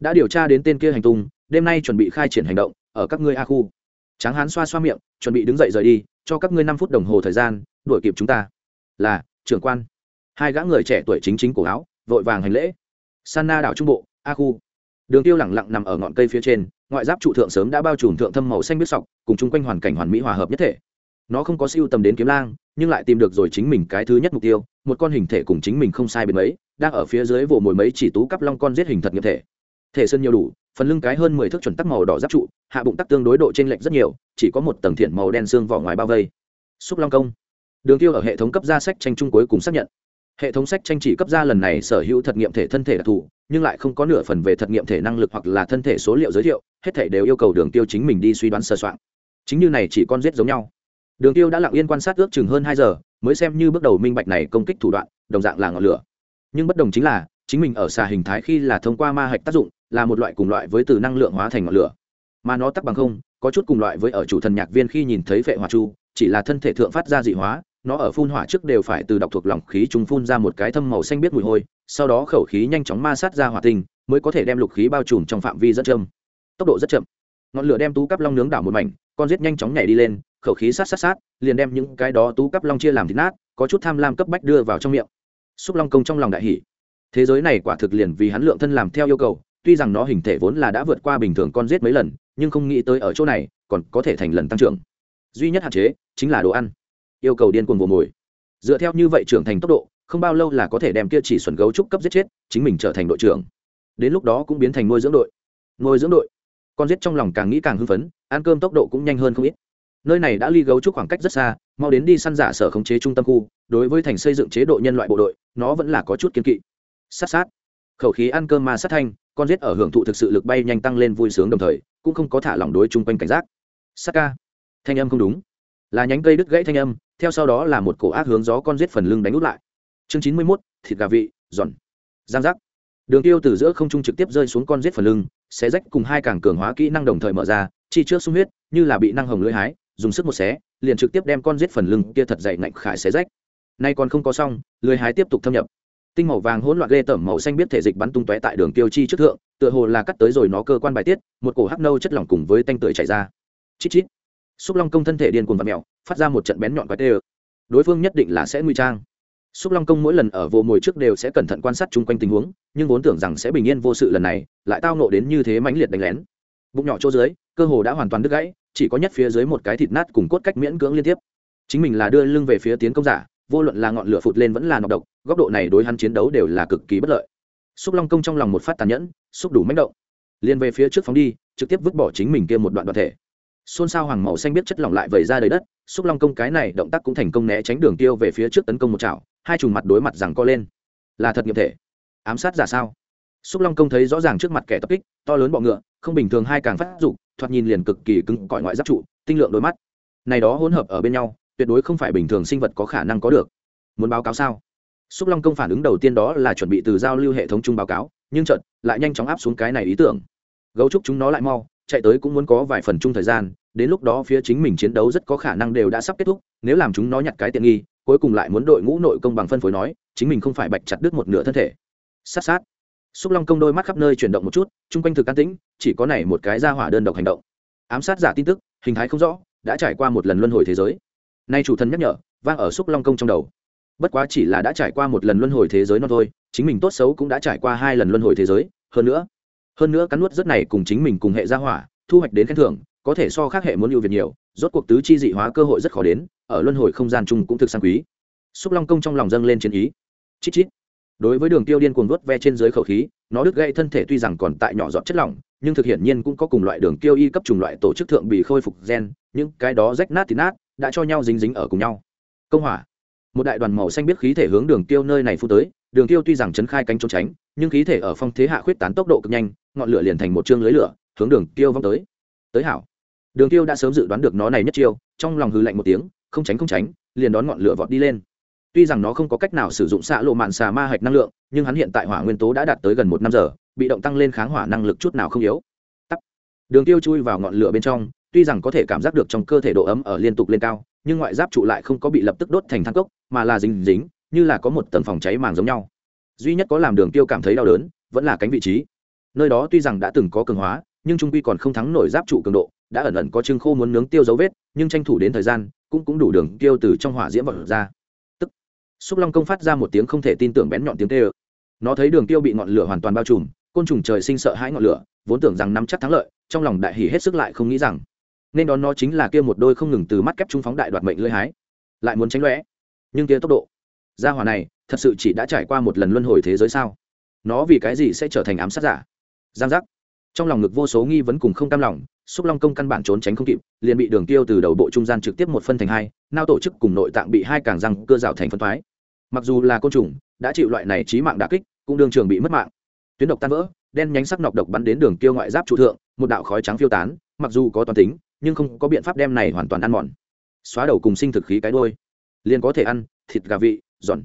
Đã điều tra đến tên kia hành tung, đêm nay chuẩn bị khai triển hành động, ở các ngươi a khu. Tráng hán xoa xoa miệng, chuẩn bị đứng dậy rời đi, cho các ngươi năm phút đồng hồ thời gian, đuổi kịp chúng ta. Là, trưởng quan. Hai gã người trẻ tuổi chính chính cổ áo, vội vàng hành lễ. Sanna đảo trung bộ, a khu đường tiêu lẳng lặng nằm ở ngọn cây phía trên, ngoại giáp trụ thượng sớm đã bao trùm thượng thâm màu xanh biết sọc, cùng chung quanh hoàn cảnh hoàn mỹ hòa hợp nhất thể. Nó không có siêu tầm đến kiếm lang, nhưng lại tìm được rồi chính mình cái thứ nhất mục tiêu, một con hình thể cùng chính mình không sai biệt mấy, đang ở phía dưới vồ mồi mấy chỉ tú cắp long con giết hình thật nghiệp thể. Thể sơn nhiều đủ, phần lưng cái hơn mười thước chuẩn tắc màu đỏ giáp trụ, hạ bụng tắc tương đối độ trên lệch rất nhiều, chỉ có một tầng thiện màu đen xương vỏ ngoài bao vây. Xúc long công. Đường tiêu ở hệ thống cấp ra sách tranh trung cuối cùng xác nhận hệ thống sách tranh chỉ cấp ra lần này sở hữu thật nghiệm thể thân thể đặc thù, nhưng lại không có nửa phần về thật nghiệm thể năng lực hoặc là thân thể số liệu giới thiệu, hết thể đều yêu cầu đường tiêu chính mình đi suy đoán sơ soạn. Chính như này chỉ con giết giống nhau. Đường tiêu đã lặng yên quan sát ước chừng hơn hai giờ, mới xem như bước đầu minh bạch này công kích thủ đoạn, đồng dạng là ngọn lửa. Nhưng bất đồng chính là, chính mình ở xà hình thái khi là thông qua ma hạch tác dụng, là một loại cùng loại với từ năng lượng hóa thành ngọn lửa. Mà nó tắc bằng không, có chút cùng loại với ở chủ thần nhạc viên khi nhìn thấy vệ hòa chu, chỉ là thân thể thượng phát ra dị hóa nó ở phun hỏa trước đều phải từ độc thuộc lỏng khí chúng phun ra một cái thâm màu xanh biết mùi hôi, sau đó khẩu khí nhanh chóng ma sát ra hỏa tinh, mới có thể đem lục khí bao trùm trong phạm vi dẫn châm tốc độ rất chậm. Ngọn lửa đem tú cắp long nướng đảo một mảnh, con rết nhanh chóng nhảy đi lên, khẩu khí sát sát sát, liền đem những cái đó tú cắp long chia làm thịt nát, có chút tham lam cấp bách đưa vào trong miệng. Xúc long công trong lòng đại hỷ thế giới này quả thực liền vì hắn lượng thân làm theo yêu cầu, tuy rằng nó hình thể vốn là đã vượt qua bình thường con rết mấy lần, nhưng không nghĩ tới ở chỗ này, còn có thể thành lần tăng trưởng. Duy nhất hạn chế, chính là đồ ăn yêu cầu điên cuồng vồ mồi. Dựa theo như vậy trưởng thành tốc độ, không bao lâu là có thể đem kia chỉ xuẩn gấu trúc cấp giết chết, chính mình trở thành đội trưởng. Đến lúc đó cũng biến thành nuôi dưỡng đội. Nuôi dưỡng đội. Con giết trong lòng càng nghĩ càng hưng phấn, ăn cơm tốc độ cũng nhanh hơn không ít. Nơi này đã ly gấu trúc khoảng cách rất xa, mau đến đi săn giả sở khống chế trung tâm khu, đối với thành xây dựng chế độ nhân loại bộ đội, nó vẫn là có chút kiên kỵ. Sát sát. Khẩu khí ăn cơm ma sát thanh, con giết ở hưởng thụ thực sự lực bay nhanh tăng lên vui sướng đồng thời, cũng không có thả lỏng đối chung quanh cảnh giác. Sát ca. Thanh âm không đúng. Là nhánh cây đứt gãy thanh âm theo sau đó là một cổ ác hướng gió con giết phần lưng đánh út lại. Chương chín mươi mốt, thịt gà vị, giòn. Giang giác. Đường tiêu từ giữa không trung trực tiếp rơi xuống con giết phần lưng, xé rách cùng hai càng cường hóa kỹ năng đồng thời mở ra, chi trước sung huyết, như là bị năng hồng lưỡi hái, dùng sức một xé, liền trực tiếp đem con giết phần lưng kia thật dày ngạnh khải xé rách. Nay còn không có xong, lưỡi hái tiếp tục thâm nhập. Tinh màu vàng hỗn loạn ghê tởm màu xanh biết thể dịch bắn tung tóe tại đường tiêu chi trước thượng, tựa hồ là cắt tới rồi nó cơ quan bài tiết, một cổ hắc nâu chất lỏng cùng với tanh tưởi chảy ra. Chít chít. Xúc long công thân thể điên cuồng và mèo phát ra một trận bén nhọn quái tê đối phương nhất định là sẽ nguy trang. Xúc long công mỗi lần ở vô mồi trước đều sẽ cẩn thận quan sát chung quanh tình huống, nhưng vốn tưởng rằng sẽ bình yên vô sự lần này, lại tao nộ đến như thế mãnh liệt đánh lén. Bụng nhỏ chỗ dưới, cơ hồ đã hoàn toàn đứt gãy, chỉ có nhất phía dưới một cái thịt nát cùng cốt cách miễn cưỡng liên tiếp. Chính mình là đưa lưng về phía tiến công giả, vô luận là ngọn lửa phụt lên vẫn là nọc độc, góc độ này đối hắn chiến đấu đều là cực kỳ bất lợi. Xúc long công trong lòng một phát tàn nhẫn, xúc đủ mãnh động. Liền về phía trước phóng đi, trực tiếp vứt bỏ chính mình kia một đoạn đoạn thể xôn xao hoàng màu xanh biết chất lỏng lại vẩy ra đầy đất, xúc long công cái này động tác cũng thành công né tránh đường tiêu về phía trước tấn công một chảo, hai trùng mặt đối mặt rằng co lên. Là thật nghiệm thể. Ám sát giả sao? Xúc long công thấy rõ ràng trước mặt kẻ tập kích, to lớn bọ ngựa, không bình thường hai càng phát dục, thoạt nhìn liền cực kỳ cứng, cỏi ngoại giáp trụ, tinh lượng đôi mắt. Này đó hỗn hợp ở bên nhau, tuyệt đối không phải bình thường sinh vật có khả năng có được. Muốn báo cáo sao? Xúc long công phản ứng đầu tiên đó là chuẩn bị từ giao lưu hệ thống chung báo cáo, nhưng chợt lại nhanh chóng áp xuống cái này ý tưởng. Gấu trúc chúng nó lại mau, chạy tới cũng muốn có vài phần chung thời gian đến lúc đó phía chính mình chiến đấu rất có khả năng đều đã sắp kết thúc, nếu làm chúng nó nhặt cái tiện nghi, cuối cùng lại muốn đội ngũ nội công bằng phân phối nói, chính mình không phải bạch chặt đứt một nửa thân thể. Sát sát. Xúc long công đôi mắt khắp nơi chuyển động một chút, chung quanh thực an tĩnh, chỉ có này một cái ra hỏa đơn độc hành động. Ám sát giả tin tức, hình thái không rõ, đã trải qua một lần luân hồi thế giới. Nay chủ thân nhắc nhở, vang ở xúc long công trong đầu. Bất quá chỉ là đã trải qua một lần luân hồi thế giới nó thôi, chính mình tốt xấu cũng đã trải qua hai lần luân hồi thế giới. Hơn nữa hơn nữa cắn nuốt rất này cùng chính mình cùng hệ gia hỏa, thu hoạch đến khen thưởng có thể so khác hệ muốn ưu việt nhiều, rốt cuộc tứ chi dị hóa cơ hội rất khó đến, ở luân hồi không gian chung cũng thực sang quý. Xúc long công trong lòng dâng lên chiến ý. Chít chít. Đối với đường tiêu điên cuồng đốt ve trên dưới khẩu khí, nó đứt gây thân thể tuy rằng còn tại nhỏ giọt chất lỏng, nhưng thực hiện nhiên cũng có cùng loại đường tiêu y cấp trùng loại tổ chức thượng bị khôi phục gen, những cái đó rách nát thì nát, đã cho nhau dính dính ở cùng nhau. Công hỏa. Một đại đoàn màu xanh biết khí thể hướng đường tiêu nơi này phu tới, đường tiêu tuy rằng chấn khai cánh trốn tránh, nhưng khí thể ở phong thế hạ khuyết tán tốc độ cực nhanh, ngọn lửa liền thành một chương lưới lửa, hướng đường tiêu vong tới. Tới hảo đường tiêu đã sớm dự đoán được nó này nhất chiêu, trong lòng hư lạnh một tiếng, không tránh không tránh, liền đón ngọn lửa vọt đi lên. Tuy rằng nó không có cách nào sử dụng xạ lộ mạn xà ma hạch năng lượng, nhưng hắn hiện tại hỏa nguyên tố đã đạt tới gần một năm giờ, bị động tăng lên kháng hỏa năng lực chút nào không yếu. Tắt. đường tiêu chui vào ngọn lửa bên trong, tuy rằng có thể cảm giác được trong cơ thể độ ấm ở liên tục lên cao, nhưng ngoại giáp trụ lại không có bị lập tức đốt thành than cốc, mà là dính dính, như là có một tầng phòng cháy màng giống nhau. Duy nhất có làm đường tiêu cảm thấy đau đớn, vẫn là cánh vị trí. Nơi đó tuy rằng đã từng có cường hóa, nhưng trung quy còn không thắng nổi giáp trụ cường độ đã ẩn ẩn có trưng khô muốn nướng tiêu dấu vết nhưng tranh thủ đến thời gian cũng cũng đủ đường tiêu từ trong hỏa diễm vật ra. Tức xúc long công phát ra một tiếng không thể tin tưởng bén nhọn tiếng tê ơ nó thấy đường tiêu bị ngọn lửa hoàn toàn bao trùm côn trùng trời sinh sợ hãi ngọn lửa vốn tưởng rằng nắm chắc thắng lợi trong lòng đại hỉ hết sức lại không nghĩ rằng nên đón nó chính là kia một đôi không ngừng từ mắt kép trung phóng đại đoạt mệnh lưỡi hái. Lại muốn tránh lõe, nhưng kia tốc độ gia hỏa này thật sự chỉ đã trải qua một lần luân hồi thế giới sao? Nó vì cái gì sẽ trở thành ám sát giả? Giang giác. Trong lòng ngực vô số nghi vấn cùng không cam lòng xúc long công căn bản trốn tránh không kịp, liền bị đường tiêu từ đầu bộ trung gian trực tiếp một phân thành hai, nao tổ chức cùng nội tạng bị hai càng răng cơ rào thành phân thoái. Mặc dù là côn trùng, đã chịu loại này trí mạng đả kích, cũng đương trường bị mất mạng. Tuyến độc tan vỡ, đen nhánh sắc nọc độc bắn đến đường tiêu ngoại giáp trụ thượng, một đạo khói trắng phiêu tán, mặc dù có toàn tính, nhưng không có biện pháp đem này hoàn toàn ăn mòn. Xóa đầu cùng sinh thực khí cái đôi liền có thể ăn, thịt gà vị, giòn.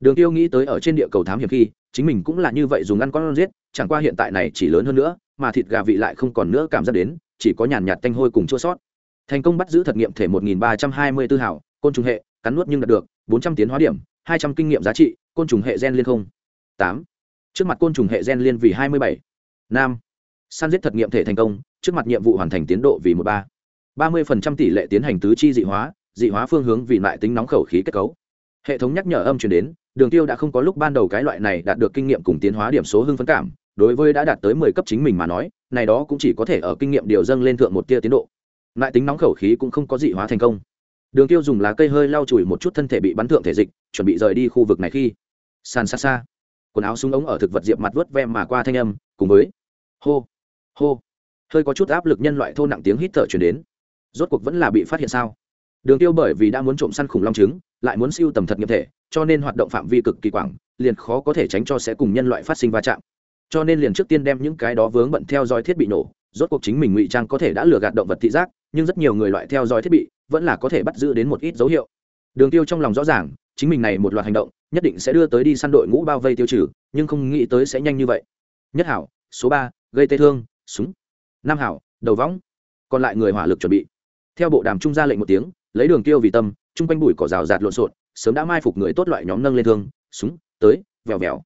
Đường tiêu nghĩ tới ở trên địa cầu thám hiểm khi, chính mình cũng là như vậy dùng ăn con giết, chẳng qua hiện tại này chỉ lớn hơn nữa, mà thịt gà vị lại không còn nữa cảm giác đến chỉ có nhàn nhạt tanh hôi cùng chua sót. Thành công bắt giữ thật nghiệm thể 1324 hảo côn trùng hệ, cắn nuốt nhưng đạt được 400 tiến hóa điểm 200 kinh nghiệm giá trị, côn trùng hệ gen liên không. Tám. Trước mặt côn trùng hệ gen liên vì 27. nam. Săn giết thật nghiệm thể thành công, trước mặt nhiệm vụ hoàn thành tiến độ vì một ba. ba mươi tỷ lệ tiến hành tứ chi dị hóa dị hóa phương hướng vì lại tính nóng khẩu khí kết cấu. Hệ thống nhắc nhở âm truyền đến, đường tiêu đã không có lúc ban đầu cái loại này đạt được kinh nghiệm cùng tiến hóa điểm số hưng phấn cảm, đối với đã đạt tới mười cấp chính mình mà nói này đó cũng chỉ có thể ở kinh nghiệm điều dâng lên thượng một tia tiến độ. Lại tính nóng khẩu khí cũng không có dị hóa thành công. Đường tiêu dùng lá cây hơi lau chùi một chút thân thể bị bắn thượng thể dịch, chuẩn bị rời đi khu vực này khi, sàn xa xa, quần áo súng ống ở thực vật diệp mặt vớt ve mà qua thanh âm, cùng với, hô hô, hơi có chút áp lực nhân loại thô nặng tiếng hít thở chuyển đến. Rốt cuộc vẫn là bị phát hiện sao? Đường tiêu bởi vì đã muốn trộm săn khủng long trứng, lại muốn siêu tầm thật nghiệm thể, cho nên hoạt động phạm vi cực kỳ quảng, liền khó có thể tránh cho sẽ cùng nhân loại phát sinh va chạm cho nên liền trước tiên đem những cái đó vướng bận theo dõi thiết bị nổ. Rốt cuộc chính mình ngụy trang có thể đã lừa gạt động vật thị giác, nhưng rất nhiều người loại theo dõi thiết bị vẫn là có thể bắt giữ đến một ít dấu hiệu. Đường tiêu trong lòng rõ ràng, chính mình này một loạt hành động nhất định sẽ đưa tới đi săn đội ngũ bao vây tiêu trừ, nhưng không nghĩ tới sẽ nhanh như vậy. Nhất hảo, số ba, gây tê thương, súng. Nam hảo, đầu võng. Còn lại người hỏa lực chuẩn bị. Theo bộ đàm trung ra lệnh một tiếng, lấy đường tiêu vì tâm, chung quanh bụi cỏ rào rạt lộn xộn, sớm đã mai phục người tốt loại nhóm nâng lên thương, súng, tới, vèo vèo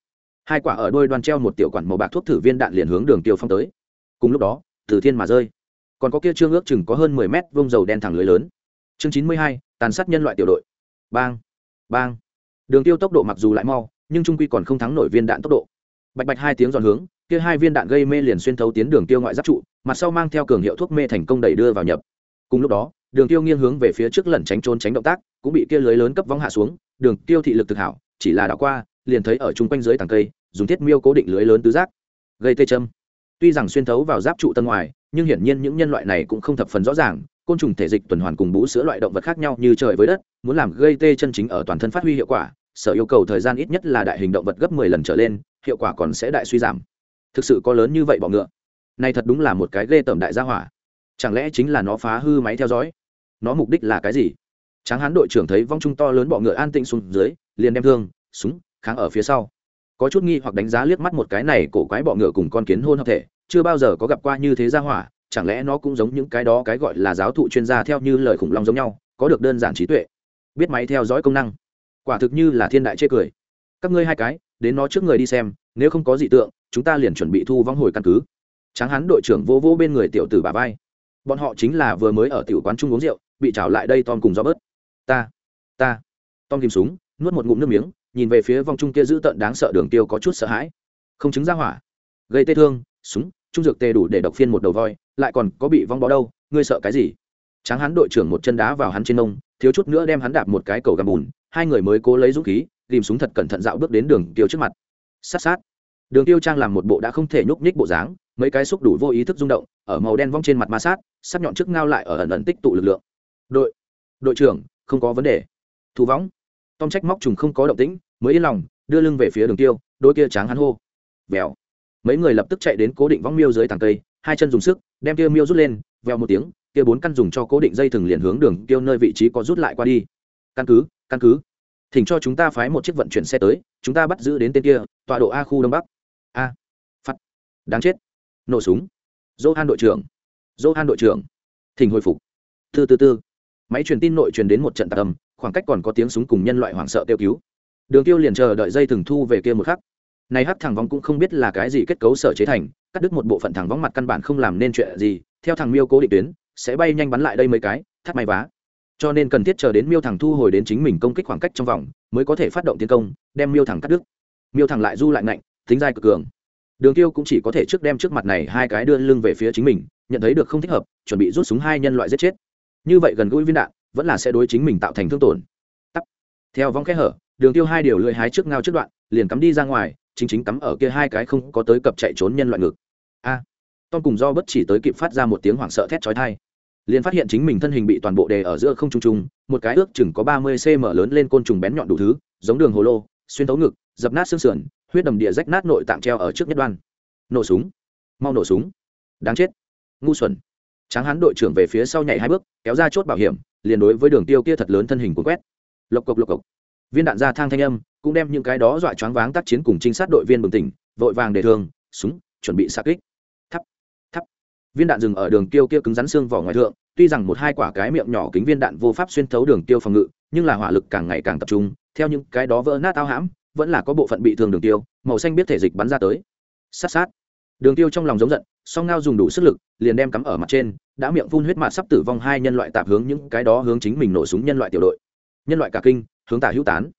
hai quả ở đôi đoan treo một tiểu quản màu bạc thuốc thử viên đạn liền hướng đường tiêu phong tới. Cùng lúc đó, từ thiên mà rơi. Còn có kia trương ước chừng có hơn mười mét vông dầu đen thẳng lưới lớn. Chương chín mươi hai, tàn sát nhân loại tiểu đội. Bang bang. Đường tiêu tốc độ mặc dù lại mau, nhưng trung quy còn không thắng nổi viên đạn tốc độ. Bạch bạch hai tiếng dọn hướng, kia hai viên đạn gây mê liền xuyên thấu tiến đường tiêu ngoại giáp trụ mặt sau mang theo cường hiệu thuốc mê thành công đẩy đưa vào nhập. Cùng lúc đó, đường tiêu nghiêng hướng về phía trước lẩn tránh trốn tránh động tác, cũng bị kia lưới lớn cấp vong hạ xuống, đường tiêu thị lực thực hảo, chỉ là đảo qua liền thấy ở trung quanh dưới tàng cây, dùng thiết miêu cố định lưới lớn tứ giác. Gây tê châm. Tuy rằng xuyên thấu vào giáp trụ tân ngoài, nhưng hiển nhiên những nhân loại này cũng không thập phần rõ ràng, côn trùng thể dịch tuần hoàn cùng bú sữa loại động vật khác nhau như trời với đất, muốn làm gây tê chân chính ở toàn thân phát huy hiệu quả, sở yêu cầu thời gian ít nhất là đại hình động vật gấp mười lần trở lên, hiệu quả còn sẽ đại suy giảm. Thực sự có lớn như vậy bọ ngựa. Này thật đúng là một cái ghê tởm đại gia hỏa. Chẳng lẽ chính là nó phá hư máy theo dõi? Nó mục đích là cái gì? Tráng hán đội trưởng thấy vong trung to lớn bọ ngựa an tĩnh xuống dưới, liền đem thương, súng kháng ở phía sau. Có chút nghi hoặc đánh giá liếc mắt một cái này cổ quái bọ ngựa cùng con kiến hôn hợp thể, chưa bao giờ có gặp qua như thế gia hỏa, chẳng lẽ nó cũng giống những cái đó cái gọi là giáo thụ chuyên gia theo như lời khủng long giống nhau, có được đơn giản trí tuệ, biết máy theo dõi công năng. Quả thực như là thiên đại chê cười. Các ngươi hai cái, đến nó trước người đi xem, nếu không có dị tượng, chúng ta liền chuẩn bị thu vong hồi căn cứ. Tráng hắn đội trưởng vô vô bên người tiểu tử bà vai. Bọn họ chính là vừa mới ở tiểu quán trung uống rượu, bị trào lại đây tom cùng do bớt ta ta. Tom kìm súng, nuốt một ngụm nước miếng nhìn về phía vòng trung kia giữ tận đáng sợ đường tiêu có chút sợ hãi. Không chứng ra hỏa. Gây tê thương, súng, trung dược tê đủ để độc phiên một đầu voi, lại còn có bị vong bó đâu, ngươi sợ cái gì? Tráng hắn đội trưởng một chân đá vào hắn trên nông, thiếu chút nữa đem hắn đạp một cái cầu gầm bùn, hai người mới cố lấy dũng khí, tìm súng thật cẩn thận dạo bước đến đường tiêu trước mặt. Sát sát. Đường tiêu trang làm một bộ đã không thể nhúc nhích bộ dáng, mấy cái xúc đủ vô ý thức rung động, ở màu đen vong trên mặt ma sát sắc nhọn trước ngao lại ở ẩn ẩn tích tụ lực lượng. Đội đội trưởng, không có vấn đề. Thủ võng. Tom trách móc trùng không có động tĩnh mới yên lòng, đưa lưng về phía đường tiêu, đôi kia tráng hắn hô. Vèo. Mấy người lập tức chạy đến cố định võng miêu dưới tàng cây, hai chân dùng sức, đem kia miêu rút lên, vèo một tiếng, kia bốn căn dùng cho cố định dây thừng liền hướng đường tiêu nơi vị trí có rút lại qua đi. Căn cứ căn cứ. Thỉnh cho chúng ta phái một chiếc vận chuyển xe tới, chúng ta bắt giữ đến tên kia, tọa độ a khu đông bắc. A. Phát. đáng chết. Nổ súng. Johan đội trưởng. Johan đội trưởng. Thỉnh hồi phục. Thư tư tư máy truyền tin nội truyền đến một trận tạc âm, khoảng cách còn có tiếng súng cùng nhân loại hoảng sợ kêu cứu đường tiêu liền chờ đợi dây thừng thu về kia một khắc. Này hắc thằng vong cũng không biết là cái gì kết cấu sở chế thành, cắt đứt một bộ phận thằng vong mặt căn bản không làm nên chuyện gì, theo thằng miêu cố định tuyến, sẽ bay nhanh bắn lại đây mấy cái, thắt may vá. Cho nên cần thiết chờ đến miêu thằng thu hồi đến chính mình công kích khoảng cách trong vòng, mới có thể phát động tiến công, đem miêu thằng cắt đứt. Miêu thằng lại du lại ngạnh, tính dai cực cường. Đường tiêu cũng chỉ có thể trước đem trước mặt này hai cái đưa lưng về phía chính mình, nhận thấy được không thích hợp, chuẩn bị rút súng hai nhân loại giết chết. Như vậy gần gũi viên đạn, vẫn là sẽ đối chính mình tạo thành thương tổn. Tắt. Theo vong khe hở đường tiêu hai điều lưỡi hái trước ngao trước đoạn liền cắm đi ra ngoài chính chính cắm ở kia hai cái không có tới cập chạy trốn nhân loại ngực. A! À, tom cùng do bất chỉ tới kịp phát ra một tiếng hoảng sợ thét chói tai. Liền phát hiện chính mình thân hình bị toàn bộ đề ở giữa không trung trung một cái ước chừng có ba mươi cm lớn lên côn trùng bén nhọn đủ thứ giống đường hồ lô xuyên thấu ngực dập nát xương sườn huyết đầm địa rách nát nội tạng treo ở trước nhất đoan. Nổ súng! Mau nổ súng! Đáng chết! Ngu xuẩn! Tráng hán đội trưởng về phía sau nhảy hai bước kéo ra chốt bảo hiểm liền đối với đường tiêu kia thật lớn thân hình cuốn quét. Lộc cộc lộc cộc viên đạn ra thang thanh âm, cũng đem những cái đó dọa choáng váng tác chiến cùng trinh sát đội viên bừng tỉnh, vội vàng để thương, súng, chuẩn bị xa kích. Thắp thắp. Viên đạn dừng ở đường tiêu kia cứng rắn xương vỏ ngoài thượng, tuy rằng một hai quả cái miệng nhỏ kính viên đạn vô pháp xuyên thấu đường tiêu phòng ngự, nhưng là hỏa lực càng ngày càng tập trung, theo những cái đó vỡ nát ao hãm, vẫn là có bộ phận bị thương đường tiêu màu xanh biết thể dịch bắn ra tới. Sát sát. Đường tiêu trong lòng giống giận, song ngao dùng đủ sức lực, liền đem cắm ở mặt trên, đã miệng phun huyết mạt sắp tử vong hai nhân loại tạp hướng những cái đó hướng chính mình nổ súng nhân loại tiểu đội nhân loại cả kinh hướng tả hữu tán.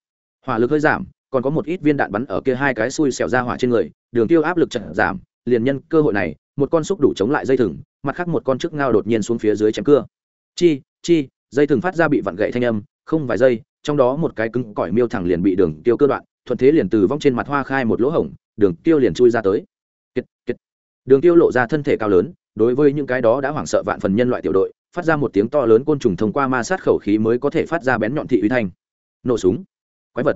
Hỏa lực hơi giảm còn có một ít viên đạn bắn ở kia hai cái xui xẻo ra hỏa trên người đường tiêu áp lực chậm giảm liền nhân cơ hội này một con xúc đủ chống lại dây thừng mặt khác một con trước ngao đột nhiên xuống phía dưới chém cưa. Chi chi dây thừng phát ra bị vặn gậy thanh âm không vài giây trong đó một cái cứng cỏi miêu thẳng liền bị đường tiêu cơ đoạn thuận thế liền từ vong trên mặt hoa khai một lỗ hổng đường tiêu liền chui ra tới. Kiệt, kiệt. đường tiêu lộ ra thân thể cao lớn đối với những cái đó đã hoảng sợ vạn phần nhân loại tiểu đội phát ra một tiếng to lớn côn trùng thông qua ma sát khẩu khí mới có thể phát ra bén nhọn thị uy thanh. Nổ súng. Quái vật.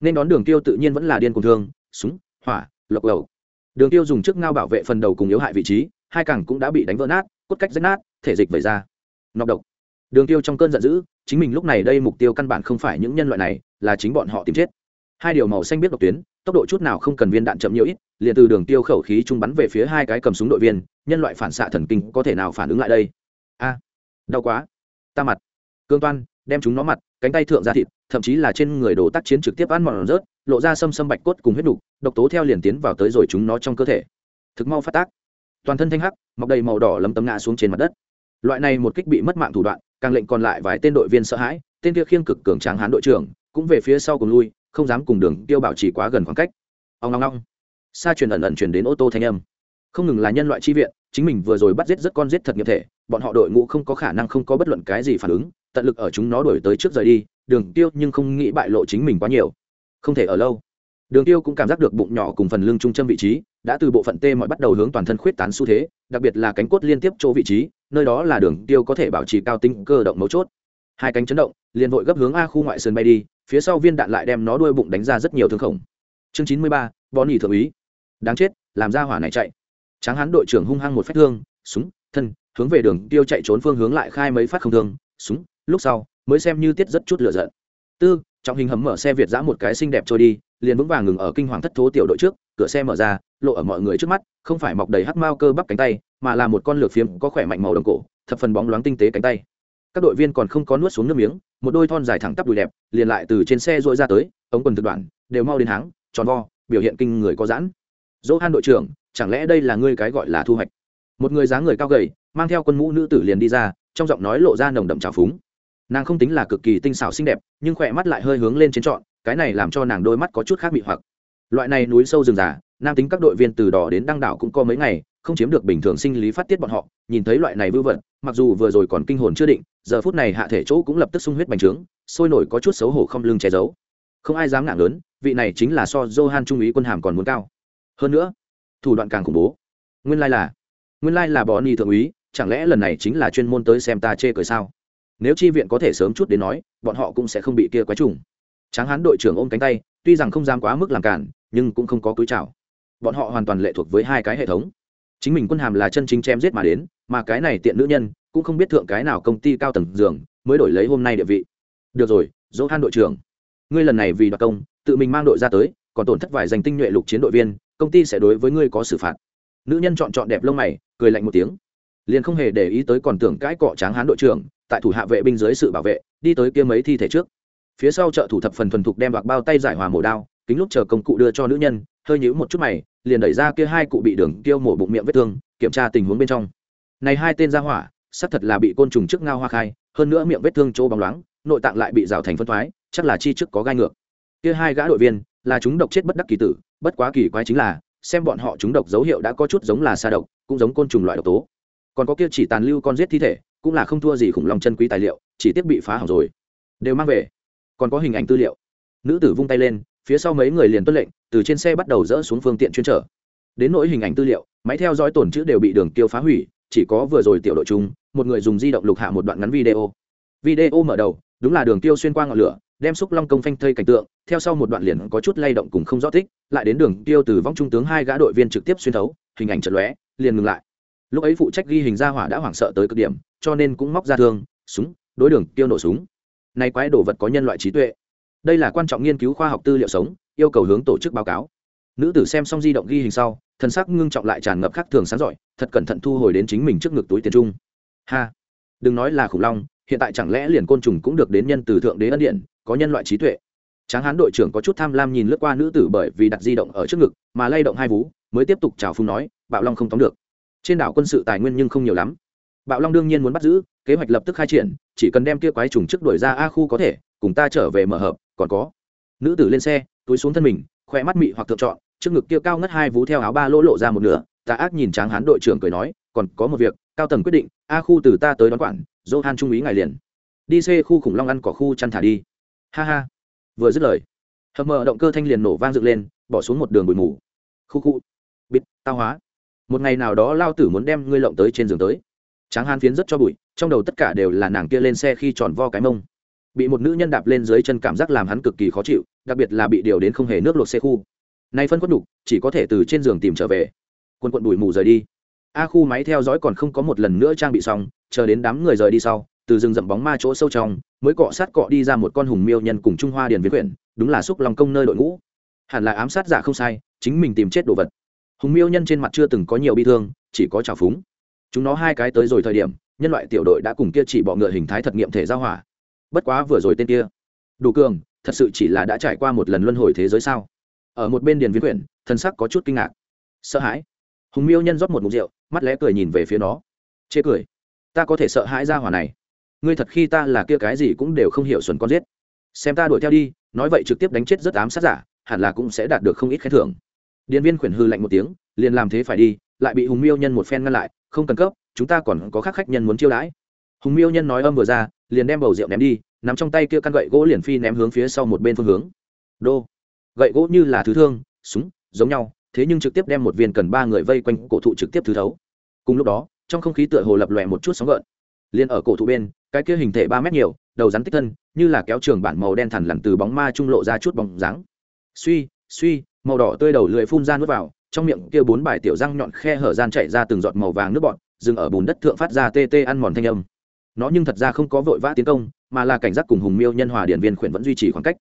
Nên đón đường tiêu tự nhiên vẫn là điên cùng thương, súng, hỏa, lộc lầu đường tiêu dùng chiếc ngao bảo vệ phần đầu cùng yếu hại vị trí, hai cẳng cũng đã bị đánh vỡ nát, cốt cách rách nát, thể dịch vẩy ra. Nọc độc. Đường tiêu trong cơn giận dữ, chính mình lúc này đây mục tiêu căn bản không phải những nhân loại này, là chính bọn họ tìm chết. Hai điều màu xanh biết độc tuyến, tốc độ chút nào không cần viên đạn chậm nhiều ít, liền từ đường tiêu khẩu khí trung bắn về phía hai cái cầm súng đội viên, nhân loại phản xạ thần kinh có thể nào phản ứng lại đây? A đau quá. Ta mặt. Cương toan, đem chúng nó mặt, cánh tay thượng ra thịt, thậm chí là trên người đồ tác chiến trực tiếp ăn mòn rớt, lộ ra xâm xâm bạch cốt cùng huyết đục, độc tố theo liền tiến vào tới rồi chúng nó trong cơ thể. Thực mau phát tác. Toàn thân thanh hắc, mọc đầy màu đỏ lấm tấm ngã xuống trên mặt đất. Loại này một kích bị mất mạng thủ đoạn, càng lệnh còn lại vài tên đội viên sợ hãi, tên kia khiêng cực cường tráng hán đội trưởng, cũng về phía sau cùng lui, không dám cùng đường tiêu bảo trì quá gần khoảng cách. Ông long long xa truyền ẩn ẩn truyền đến ô tô thanh âm. Không ngừng là nhân loại chi viện chính mình vừa rồi bắt giết rất con giết thật nghiệp thể, bọn họ đội ngũ không có khả năng không có bất luận cái gì phản ứng, tận lực ở chúng nó đổi tới trước rời đi, đường tiêu nhưng không nghĩ bại lộ chính mình quá nhiều. Không thể ở lâu. Đường tiêu cũng cảm giác được bụng nhỏ cùng phần lưng trung tâm vị trí, đã từ bộ phận tê mọi bắt đầu hướng toàn thân khuyết tán xu thế, đặc biệt là cánh cốt liên tiếp chỗ vị trí, nơi đó là đường tiêu có thể bảo trì cao tinh cơ động mấu chốt. Hai cánh chấn động, liền vội gấp hướng a khu ngoại sơn bay đi, phía sau viên đạn lại đem nó đuôi bụng đánh ra rất nhiều thương khổng. Chương chín mươi ba, bón nhì thượng úy. Đáng chết, làm ra hỏa này chạy tráng hán đội trưởng hung hăng một phát thương, súng, thân, hướng về đường tiêu chạy trốn phương hướng lại khai mấy phát không thương, súng, lúc sau, mới xem như tiết rất chút lựa giận. Tư, trọng hình hầm mở xe việt giã một cái xinh đẹp trôi đi, liền vững vàng ngừng ở kinh hoàng thất thố tiểu đội trước, cửa xe mở ra, lộ ở mọi người trước mắt, không phải mọc đầy hắc mao cơ bắp cánh tay, mà là một con lược phiếm có khỏe mạnh màu đồng cổ, thập phần bóng loáng tinh tế cánh tay. Các đội viên còn không có nuốt xuống nước miếng, một đôi thon dài thẳng tắp đùi đẹp, liền lại từ trên xe dội ra tới, ống quần thực đoạn, đều mau đến háng, tròn vo, biểu hiện kinh người có giãn. Dỗ han đội trưởng chẳng lẽ đây là ngươi cái gọi là thu hoạch? Một người dáng người cao gầy, mang theo quân mũ nữ tử liền đi ra, trong giọng nói lộ ra nồng đậm trào phúng. Nàng không tính là cực kỳ tinh xảo xinh đẹp, nhưng khỏe mắt lại hơi hướng lên trên trọn, cái này làm cho nàng đôi mắt có chút khác bị hoặc. Loại này núi sâu rừng già, nam tính các đội viên từ đỏ đến đăng đảo cũng có mấy ngày, không chiếm được bình thường sinh lý phát tiết bọn họ, nhìn thấy loại này vư vận mặc dù vừa rồi còn kinh hồn chưa định, giờ phút này hạ thể chỗ cũng lập tức sung huyết bành trướng, sôi nổi có chút xấu hổ không lưng che giấu. Không ai dám ngạc lớn vị này chính là so johan trung úy quân hàm còn muốn cao. Hơn nữa thủ đoạn càng khủng bố. Nguyên lai là, nguyên lai là bỏ ni thượng úy, chẳng lẽ lần này chính là chuyên môn tới xem ta chê cười sao? Nếu chi viện có thể sớm chút đến nói, bọn họ cũng sẽ không bị kia quái trùng. Tráng hán đội trưởng ôm cánh tay, tuy rằng không dám quá mức làm cản, nhưng cũng không có cúi chào. Bọn họ hoàn toàn lệ thuộc với hai cái hệ thống. Chính mình quân hàm là chân chính chém giết mà đến, mà cái này tiện nữ nhân, cũng không biết thượng cái nào công ty cao tầng giường, mới đổi lấy hôm nay địa vị. Được rồi, dỗ han đội trưởng. Ngươi lần này vì đoạt công, tự mình mang đội ra tới, còn tổn thất vài danh tinh nhuệ lục chiến đội viên công ty sẽ đối với ngươi có xử phạt. Nữ nhân chọn chọn đẹp lông mày, cười lạnh một tiếng. Liền không hề để ý tới còn tưởng cãi cọ tráng hán đội trưởng, tại thủ hạ vệ binh dưới sự bảo vệ, đi tới kia mấy thi thể trước. Phía sau trợ thủ thập phần thuần thục đem bạc bao tay giải hòa mổ đao, kính lúc chờ công cụ đưa cho nữ nhân, hơi nhíu một chút mày, liền đẩy ra kia hai cụ bị đường tiêu mổ bụng miệng vết thương, kiểm tra tình huống bên trong. Này hai tên ra hỏa, xác thật là bị côn trùng trước ngao hoa khai, hơn nữa miệng vết thương chỗ bóng loáng, nội tạng lại bị rào thành phân thoái, chắc là chi trước có gai ngược kia hai gã đội viên là chúng độc chết bất đắc kỳ tử, bất quá kỳ quái chính là, xem bọn họ chúng độc dấu hiệu đã có chút giống là sa độc, cũng giống côn trùng loại độc tố. Còn có kia chỉ tàn lưu con giết thi thể, cũng là không thua gì khủng long chân quý tài liệu, chỉ tiếp bị phá hỏng rồi. Đều mang về. Còn có hình ảnh tư liệu. Nữ tử vung tay lên, phía sau mấy người liền tuân lệnh, từ trên xe bắt đầu dỡ xuống phương tiện chuyên trở. Đến nỗi hình ảnh tư liệu, máy theo dõi tổn chữ đều bị đường tiêu phá hủy, chỉ có vừa rồi tiểu đội chung, một người dùng di động lục hạ một đoạn ngắn video. Video mở đầu, đúng là đường tiêu xuyên qua ngọn lửa đem xúc long công phanh thây cảnh tượng, theo sau một đoạn liền có chút lay động cùng không rõ thích lại đến đường tiêu từ vong trung tướng hai gã đội viên trực tiếp xuyên thấu, hình ảnh chật lóe, liền ngừng lại. Lúc ấy phụ trách ghi hình ra hỏa đã hoảng sợ tới cực điểm, cho nên cũng móc ra thương, súng, đối đường tiêu nổ súng. Này quái đồ vật có nhân loại trí tuệ. Đây là quan trọng nghiên cứu khoa học tư liệu sống, yêu cầu hướng tổ chức báo cáo. Nữ tử xem xong di động ghi hình sau thân sắc ngưng trọng lại tràn ngập khác thường sáng giỏi, thật cẩn thận thu hồi đến chính mình trước ngực túi tiền trung. Ha, đừng nói là khủng long hiện tại chẳng lẽ liền côn trùng cũng được đến nhân từ thượng đế ân điện có nhân loại trí tuệ? Tráng hán đội trưởng có chút tham lam nhìn lướt qua nữ tử bởi vì đặt di động ở trước ngực, mà lay động hai vú, mới tiếp tục chào phúng nói, bạo long không tóm được. Trên đảo quân sự tài nguyên nhưng không nhiều lắm. Bạo long đương nhiên muốn bắt giữ, kế hoạch lập tức khai triển, chỉ cần đem kia quái trùng trước đuổi ra a khu có thể, cùng ta trở về mở hợp, còn có. Nữ tử lên xe, túi xuống thân mình, khoe mắt mị hoặc thượng trọn, trước ngực kia cao ngất hai vú theo áo ba lỗ lộ ra một nửa ta ác nhìn tráng hán đội trưởng cười nói, còn có một việc, cao tầng quyết định, a khu từ ta tới đón quản han trung úy ngài liền. Đi c khu khủng long ăn cỏ khu chăn thả đi. Ha ha. Vừa dứt lời, hầm mở động cơ thanh liền nổ vang dựng lên, bỏ xuống một đường bụi mù. Khu khu. Bịt, tao hóa. Một ngày nào đó lao tử muốn đem ngươi lộng tới trên giường tới. Tráng han phiến rất cho bụi, trong đầu tất cả đều là nàng kia lên xe khi tròn vo cái mông. Bị một nữ nhân đạp lên dưới chân cảm giác làm hắn cực kỳ khó chịu, đặc biệt là bị điều đến không hề nước luộc xe khu. Nay phân quất đục chỉ có thể từ trên giường tìm trở về. Quân quận bụi mù rời đi a khu máy theo dõi còn không có một lần nữa trang bị xong, chờ đến đám người rời đi sau, từ rừng rậm bóng ma chỗ sâu trong, mới cọ sát cọ đi ra một con hùng miêu nhân cùng trung hoa điền viễn quyển, đúng là xúc lòng công nơi đội ngũ. Hẳn là ám sát giả không sai, chính mình tìm chết đồ vật. Hùng miêu nhân trên mặt chưa từng có nhiều bi thương, chỉ có trào phúng. Chúng nó hai cái tới rồi thời điểm, nhân loại tiểu đội đã cùng kia chỉ bọ ngựa hình thái thật nghiệm thể giao hỏa bất quá vừa rồi tên kia. Đủ cường, thật sự chỉ là đã trải qua một lần luân hồi thế giới sao? Ở một bên điền viễn quyển thân sắc có chút kinh ngạc. Sợ hãi hùng miêu nhân rót một mục rượu, mắt lẽ cười nhìn về phía nó. Chê cười. Ta có thể sợ hãi ra hỏa này. Ngươi thật khi ta là kia cái gì cũng đều không hiểu xuẩn con giết. Xem ta đuổi theo đi, nói vậy trực tiếp đánh chết rất ám sát giả, hẳn là cũng sẽ đạt được không ít khen thưởng. Điện viên khuyển hư lạnh một tiếng, liền làm thế phải đi, lại bị hùng miêu nhân một phen ngăn lại, không cần cấp, chúng ta còn có khác khách nhân muốn chiêu đãi. Hùng miêu nhân nói âm vừa ra, liền đem bầu rượu ném đi, nằm trong tay kia căn gậy gỗ liền phi ném hướng phía sau một bên phương hướng. Đô. Gậy gỗ như là thứ thương, súng, giống nhau thế nhưng trực tiếp đem một viên cần ba người vây quanh cổ thụ trực tiếp thứ thấu. Cùng lúc đó, trong không khí tựa hồ lập lòe một chút sóng gợn. Liền ở cổ thụ bên, cái kia hình thể ba mét nhiều, đầu rắn tích thân, như là kéo trường bản màu đen thẳn lằn từ bóng ma trung lộ ra chút bóng dáng. Suy suy, màu đỏ tươi đầu lưỡi phun ra nuốt vào, trong miệng kia bốn bài tiểu răng nhọn khe hở gian chạy ra từng giọt màu vàng nước bọt, dừng ở bùn đất thượng phát ra tê tê ăn mòn thanh âm. Nó nhưng thật ra không có vội vã tiến công, mà là cảnh giác cùng hùng miêu nhân hòa điện viên khuyển vẫn duy trì khoảng cách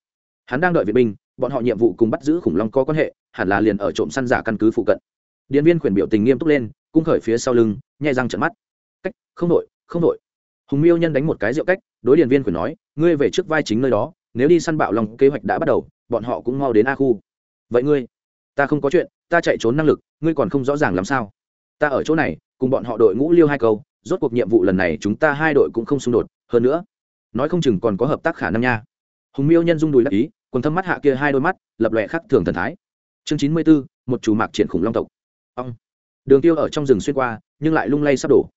hắn đang đợi viện binh, bọn họ nhiệm vụ cùng bắt giữ khủng long có quan hệ, hẳn là liền ở trộm săn giả căn cứ phụ cận. Điện viên khuyển biểu tình nghiêm túc lên, cung khởi phía sau lưng nhai răng trận mắt. Cách, không đội không đội. Hùng miêu nhân đánh một cái rượu cách, đối điện viên khuyển nói, ngươi về trước vai chính nơi đó, nếu đi săn bạo lòng kế hoạch đã bắt đầu, bọn họ cũng mau đến a khu. Vậy ngươi, ta không có chuyện, ta chạy trốn năng lực, ngươi còn không rõ ràng làm sao? Ta ở chỗ này, cùng bọn họ đội ngũ liêu hai câu, rốt cuộc nhiệm vụ lần này chúng ta hai đội cũng không xung đột, hơn nữa, nói không chừng còn có hợp tác khả năng nha hùng miêu nhân dung đùi đắc ý, quần thâm mắt hạ kia hai đôi mắt, lập lòe khắc thường thần thái. Chương chín mươi bốn, một chủ mạc triển khủng long tộc. Ong. Đường tiêu ở trong rừng xuyên qua, nhưng lại lung lay sắp đổ.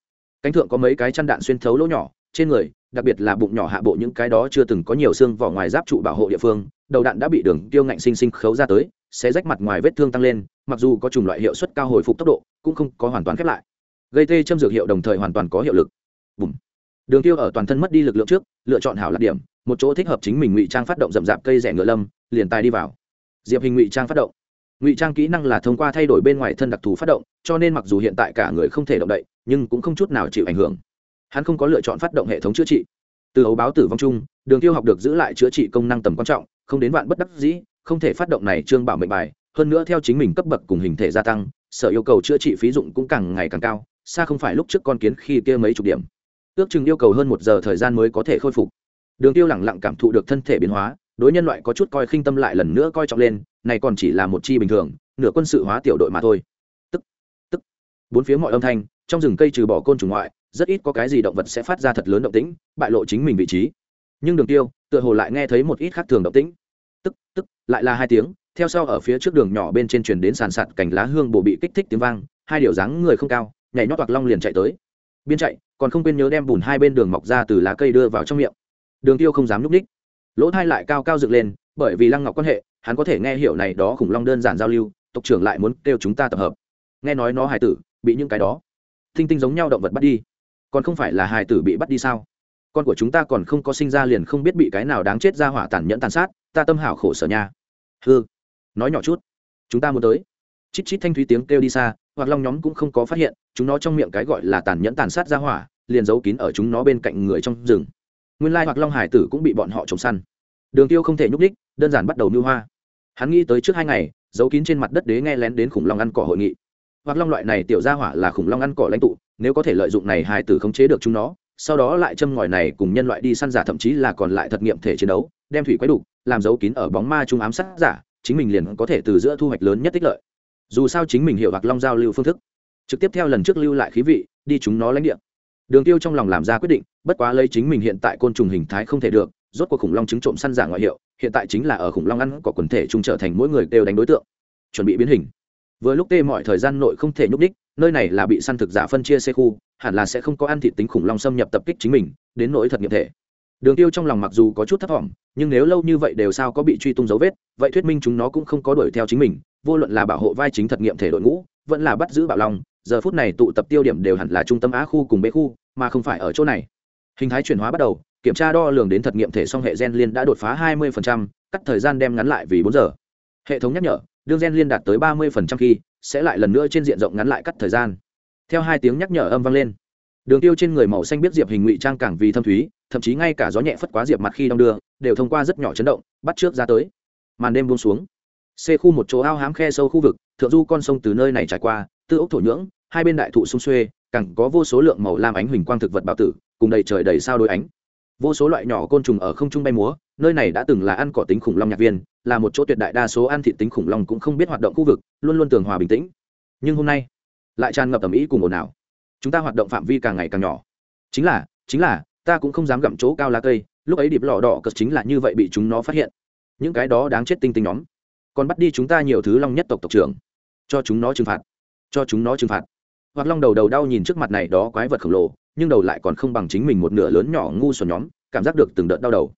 Cánh thượng có mấy cái chăn đạn xuyên thấu lỗ nhỏ, trên người, đặc biệt là bụng nhỏ hạ bộ những cái đó chưa từng có nhiều xương vỏ ngoài giáp trụ bảo hộ địa phương, đầu đạn đã bị đường tiêu ngạnh sinh sinh khấu ra tới sẽ rách mặt ngoài vết thương tăng lên, mặc dù có chủng loại hiệu suất cao hồi phục tốc độ, cũng không có hoàn toàn khép lại. Gây tê châm dược hiệu đồng thời hoàn toàn có hiệu lực. Bùm. đường tiêu ở toàn thân mất đi lực lượng trước, lựa chọn hảo lạc điểm một chỗ thích hợp chính mình ngụy trang phát động rậm rạp cây rẻ ngựa lâm, liền tài đi vào. Diệp hình ngụy trang phát động. Ngụy trang kỹ năng là thông qua thay đổi bên ngoài thân đặc thù phát động, cho nên mặc dù hiện tại cả người không thể động đậy, nhưng cũng không chút nào chịu ảnh hưởng. Hắn không có lựa chọn phát động hệ thống chữa trị. Từ ấu báo tử vong chung, đường tiêu học được giữ lại chữa trị công năng tầm quan trọng, không đến vạn bất đắc dĩ, không thể phát động này trương bảo mệnh bài, hơn nữa theo chính mình cấp bậc cùng hình thể gia tăng, sở yêu cầu chữa trị phí dụng cũng càng ngày càng cao, xa không phải lúc trước con kiến khi kia mấy chục điểm. Ước chừng yêu cầu hơn một giờ thời gian mới có thể khôi phục đường tiêu lẳng lặng cảm thụ được thân thể biến hóa, đối nhân loại có chút coi khinh tâm lại lần nữa coi trọng lên, này còn chỉ là một chi bình thường, nửa quân sự hóa tiểu đội mà thôi. Tức tức. Bốn phía mọi âm thanh, trong rừng cây trừ bỏ côn trùng ngoại, rất ít có cái gì động vật sẽ phát ra thật lớn động tĩnh, bại lộ chính mình vị trí. Nhưng đường tiêu, tựa hồ lại nghe thấy một ít khác thường động tĩnh. Tức tức, lại là hai tiếng, theo sau ở phía trước đường nhỏ bên trên truyền đến sàn sạt cảnh lá hương bổ bị kích thích tiếng vang, hai điều dáng người không cao, nhảy nhót toạc long liền chạy tới. Biên chạy, còn không quên nhớ đem bùn hai bên đường mọc ra từ lá cây đưa vào trong miệng đường tiêu không dám núp ních. Lỗ thai lại cao cao dựng lên, bởi vì lăng ngọc quan hệ, hắn có thể nghe hiểu này đó khủng long đơn giản giao lưu, tộc trưởng lại muốn kêu chúng ta tập hợp. Nghe nói nó hài tử, bị những cái đó thinh tinh giống nhau động vật bắt đi. Còn không phải là hài tử bị bắt đi sao? Con của chúng ta còn không có sinh ra liền không biết bị cái nào đáng chết ra hỏa tàn nhẫn tàn sát, ta tâm hảo khổ sở nha. Hư nói nhỏ chút, chúng ta muốn tới. Chít chít thanh thúy tiếng kêu đi xa, hoặc long nhóm cũng không có phát hiện, chúng nó trong miệng cái gọi là tàn nhẫn tàn sát ra hỏa, liền giấu kín ở chúng nó bên cạnh người trong rừng nguyên lai hoặc long hải tử cũng bị bọn họ trồng săn. Đường tiêu không thể nhúc đích đơn giản bắt đầu mưu hoa. Hắn nghĩ tới trước hai ngày, giấu kín trên mặt đất đế nghe lén đến khủng long ăn cỏ hội nghị. Hoặc long loại này tiểu ra hỏa là khủng long ăn cỏ lãnh tụ, nếu có thể lợi dụng này hải tử khống chế được chúng nó, sau đó lại châm ngòi này cùng nhân loại đi săn giả thậm chí là còn lại thật nghiệm thể chiến đấu, đem thủy quái đục, làm dấu kín ở bóng ma trung ám sát giả, chính mình liền có thể từ giữa thu hoạch lớn nhất tích lợi. Dù sao chính mình hiểu hoặc long giao lưu phương thức, trực tiếp theo lần trước lưu lại khí vị, đi chúng nó lãnh địa đường tiêu trong lòng làm ra quyết định, bất quá lấy chính mình hiện tại côn trùng hình thái không thể được, rốt cuộc khủng long trứng trộm săn giả ngoại hiệu, hiện tại chính là ở khủng long ăn có quần thể trung trở thành mỗi người đều đánh đối tượng. Chuẩn bị biến hình. Vừa lúc tê mọi thời gian nội không thể nhúc đích nơi này là bị săn thực giả phân chia xe khu, hẳn là sẽ không có ăn thịt tính khủng long xâm nhập tập kích chính mình, đến nỗi thật nghiệm thể. Đường tiêu trong lòng mặc dù có chút thất vọng nhưng nếu lâu như vậy đều sao có bị truy tung dấu vết, vậy thuyết minh chúng nó cũng không có đuổi theo chính mình, vô luận là bảo hộ vai chính thật nghiệm thể đội ngũ, vẫn là bắt giữ bảo long giờ phút này tụ tập tiêu điểm đều hẳn là trung tâm á khu cùng b khu mà không phải ở chỗ này. Hình thái chuyển hóa bắt đầu kiểm tra đo lường đến thật nghiệm thể song hệ gen liên đã đột phá 20%, cắt thời gian đem ngắn lại vì 4 giờ. Hệ thống nhắc nhở đương gen liên đạt tới 30% khi sẽ lại lần nữa trên diện rộng ngắn lại cắt thời gian. Theo hai tiếng nhắc nhở âm vang lên đường tiêu trên người màu xanh biết diệp hình ngụy trang càng vì thâm thúy thậm chí ngay cả gió nhẹ phất quá diệp mặt khi đong đưa đều thông qua rất nhỏ chấn động bắt trước ra tới. Màn đêm buông xuống. C khu một chỗ ao hám khe sâu khu vực thượng du con sông từ nơi này trải qua tư ốc thổ nhưỡng hai bên đại thụ sung xuê cẳng có vô số lượng màu lam ánh huỳnh quang thực vật bảo tử, cùng đầy trời đầy sao đôi ánh. Vô số loại nhỏ côn trùng ở không trung bay múa, nơi này đã từng là ăn cỏ tính khủng long nhạc viên, là một chỗ tuyệt đại đa số ăn thị tính khủng long cũng không biết hoạt động khu vực, luôn luôn tường hòa bình tĩnh. Nhưng hôm nay, lại tràn ngập tầm ý cùng ồn ào. Chúng ta hoạt động phạm vi càng ngày càng nhỏ. Chính là chính là, ta cũng không dám gặm chỗ cao lá cây, lúc ấy điệp lò đỏ cất chính là như vậy bị chúng nó phát hiện. Những cái đó đáng chết tinh tinh nhóm. Còn bắt đi chúng ta nhiều thứ long nhất tộc tộc trưởng. Cho chúng nó trừng phạt. Cho chúng nó trừng phạt hoặc long đầu đầu đau nhìn trước mặt này đó quái vật khổng lồ, nhưng đầu lại còn không bằng chính mình một nửa lớn nhỏ ngu xuẩn nhóm, cảm giác được từng đợt đau đầu.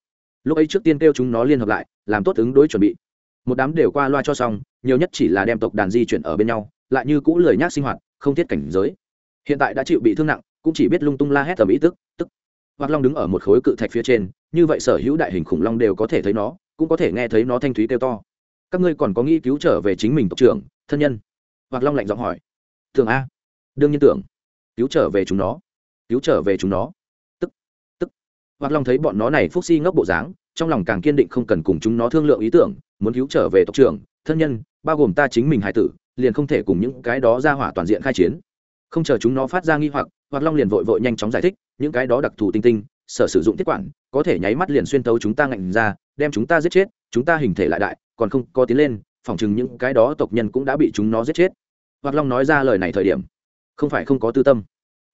Lúc ấy trước tiên kêu chúng nó liên hợp lại, làm tốt ứng đối chuẩn bị. Một đám đều qua loa cho xong, nhiều nhất chỉ là đem tộc đàn di chuyển ở bên nhau, lại như cũ lười nhác sinh hoạt, không thiết cảnh giới. Hiện tại đã chịu bị thương nặng, cũng chỉ biết lung tung la hét tầm ý tức tức. Hoặc long đứng ở một khối cự thạch phía trên, như vậy sở hữu đại hình khủng long đều có thể thấy nó, cũng có thể nghe thấy nó thanh thúy kêu to. Các ngươi còn có nghĩ cứu trở về chính mình tộc trưởng, thân nhân? Hoặc long lạnh giọng hỏi. Thường a đương nhiên tưởng. Cứu trở về chúng nó. Cứu trở về chúng nó. Tức tức. Hoặc long thấy bọn nó này phúc si ngốc bộ dáng, trong lòng càng kiên định không cần cùng chúng nó thương lượng ý tưởng, muốn cứu trở về tộc trưởng, thân nhân, bao gồm ta chính mình hải tử, liền không thể cùng những cái đó ra hỏa toàn diện khai chiến. Không chờ chúng nó phát ra nghi hoặc hoặc long liền vội vội nhanh chóng giải thích, những cái đó đặc thù tinh tinh, sở sử dụng tiết quản, có thể nháy mắt liền xuyên tấu chúng ta ngạnh ra, đem chúng ta giết chết, chúng ta hình thể lại đại, còn không có tiến lên phỏng chừng những cái đó tộc nhân cũng đã bị chúng nó giết chết. Hoặc long nói ra lời này thời điểm không phải không có tư tâm.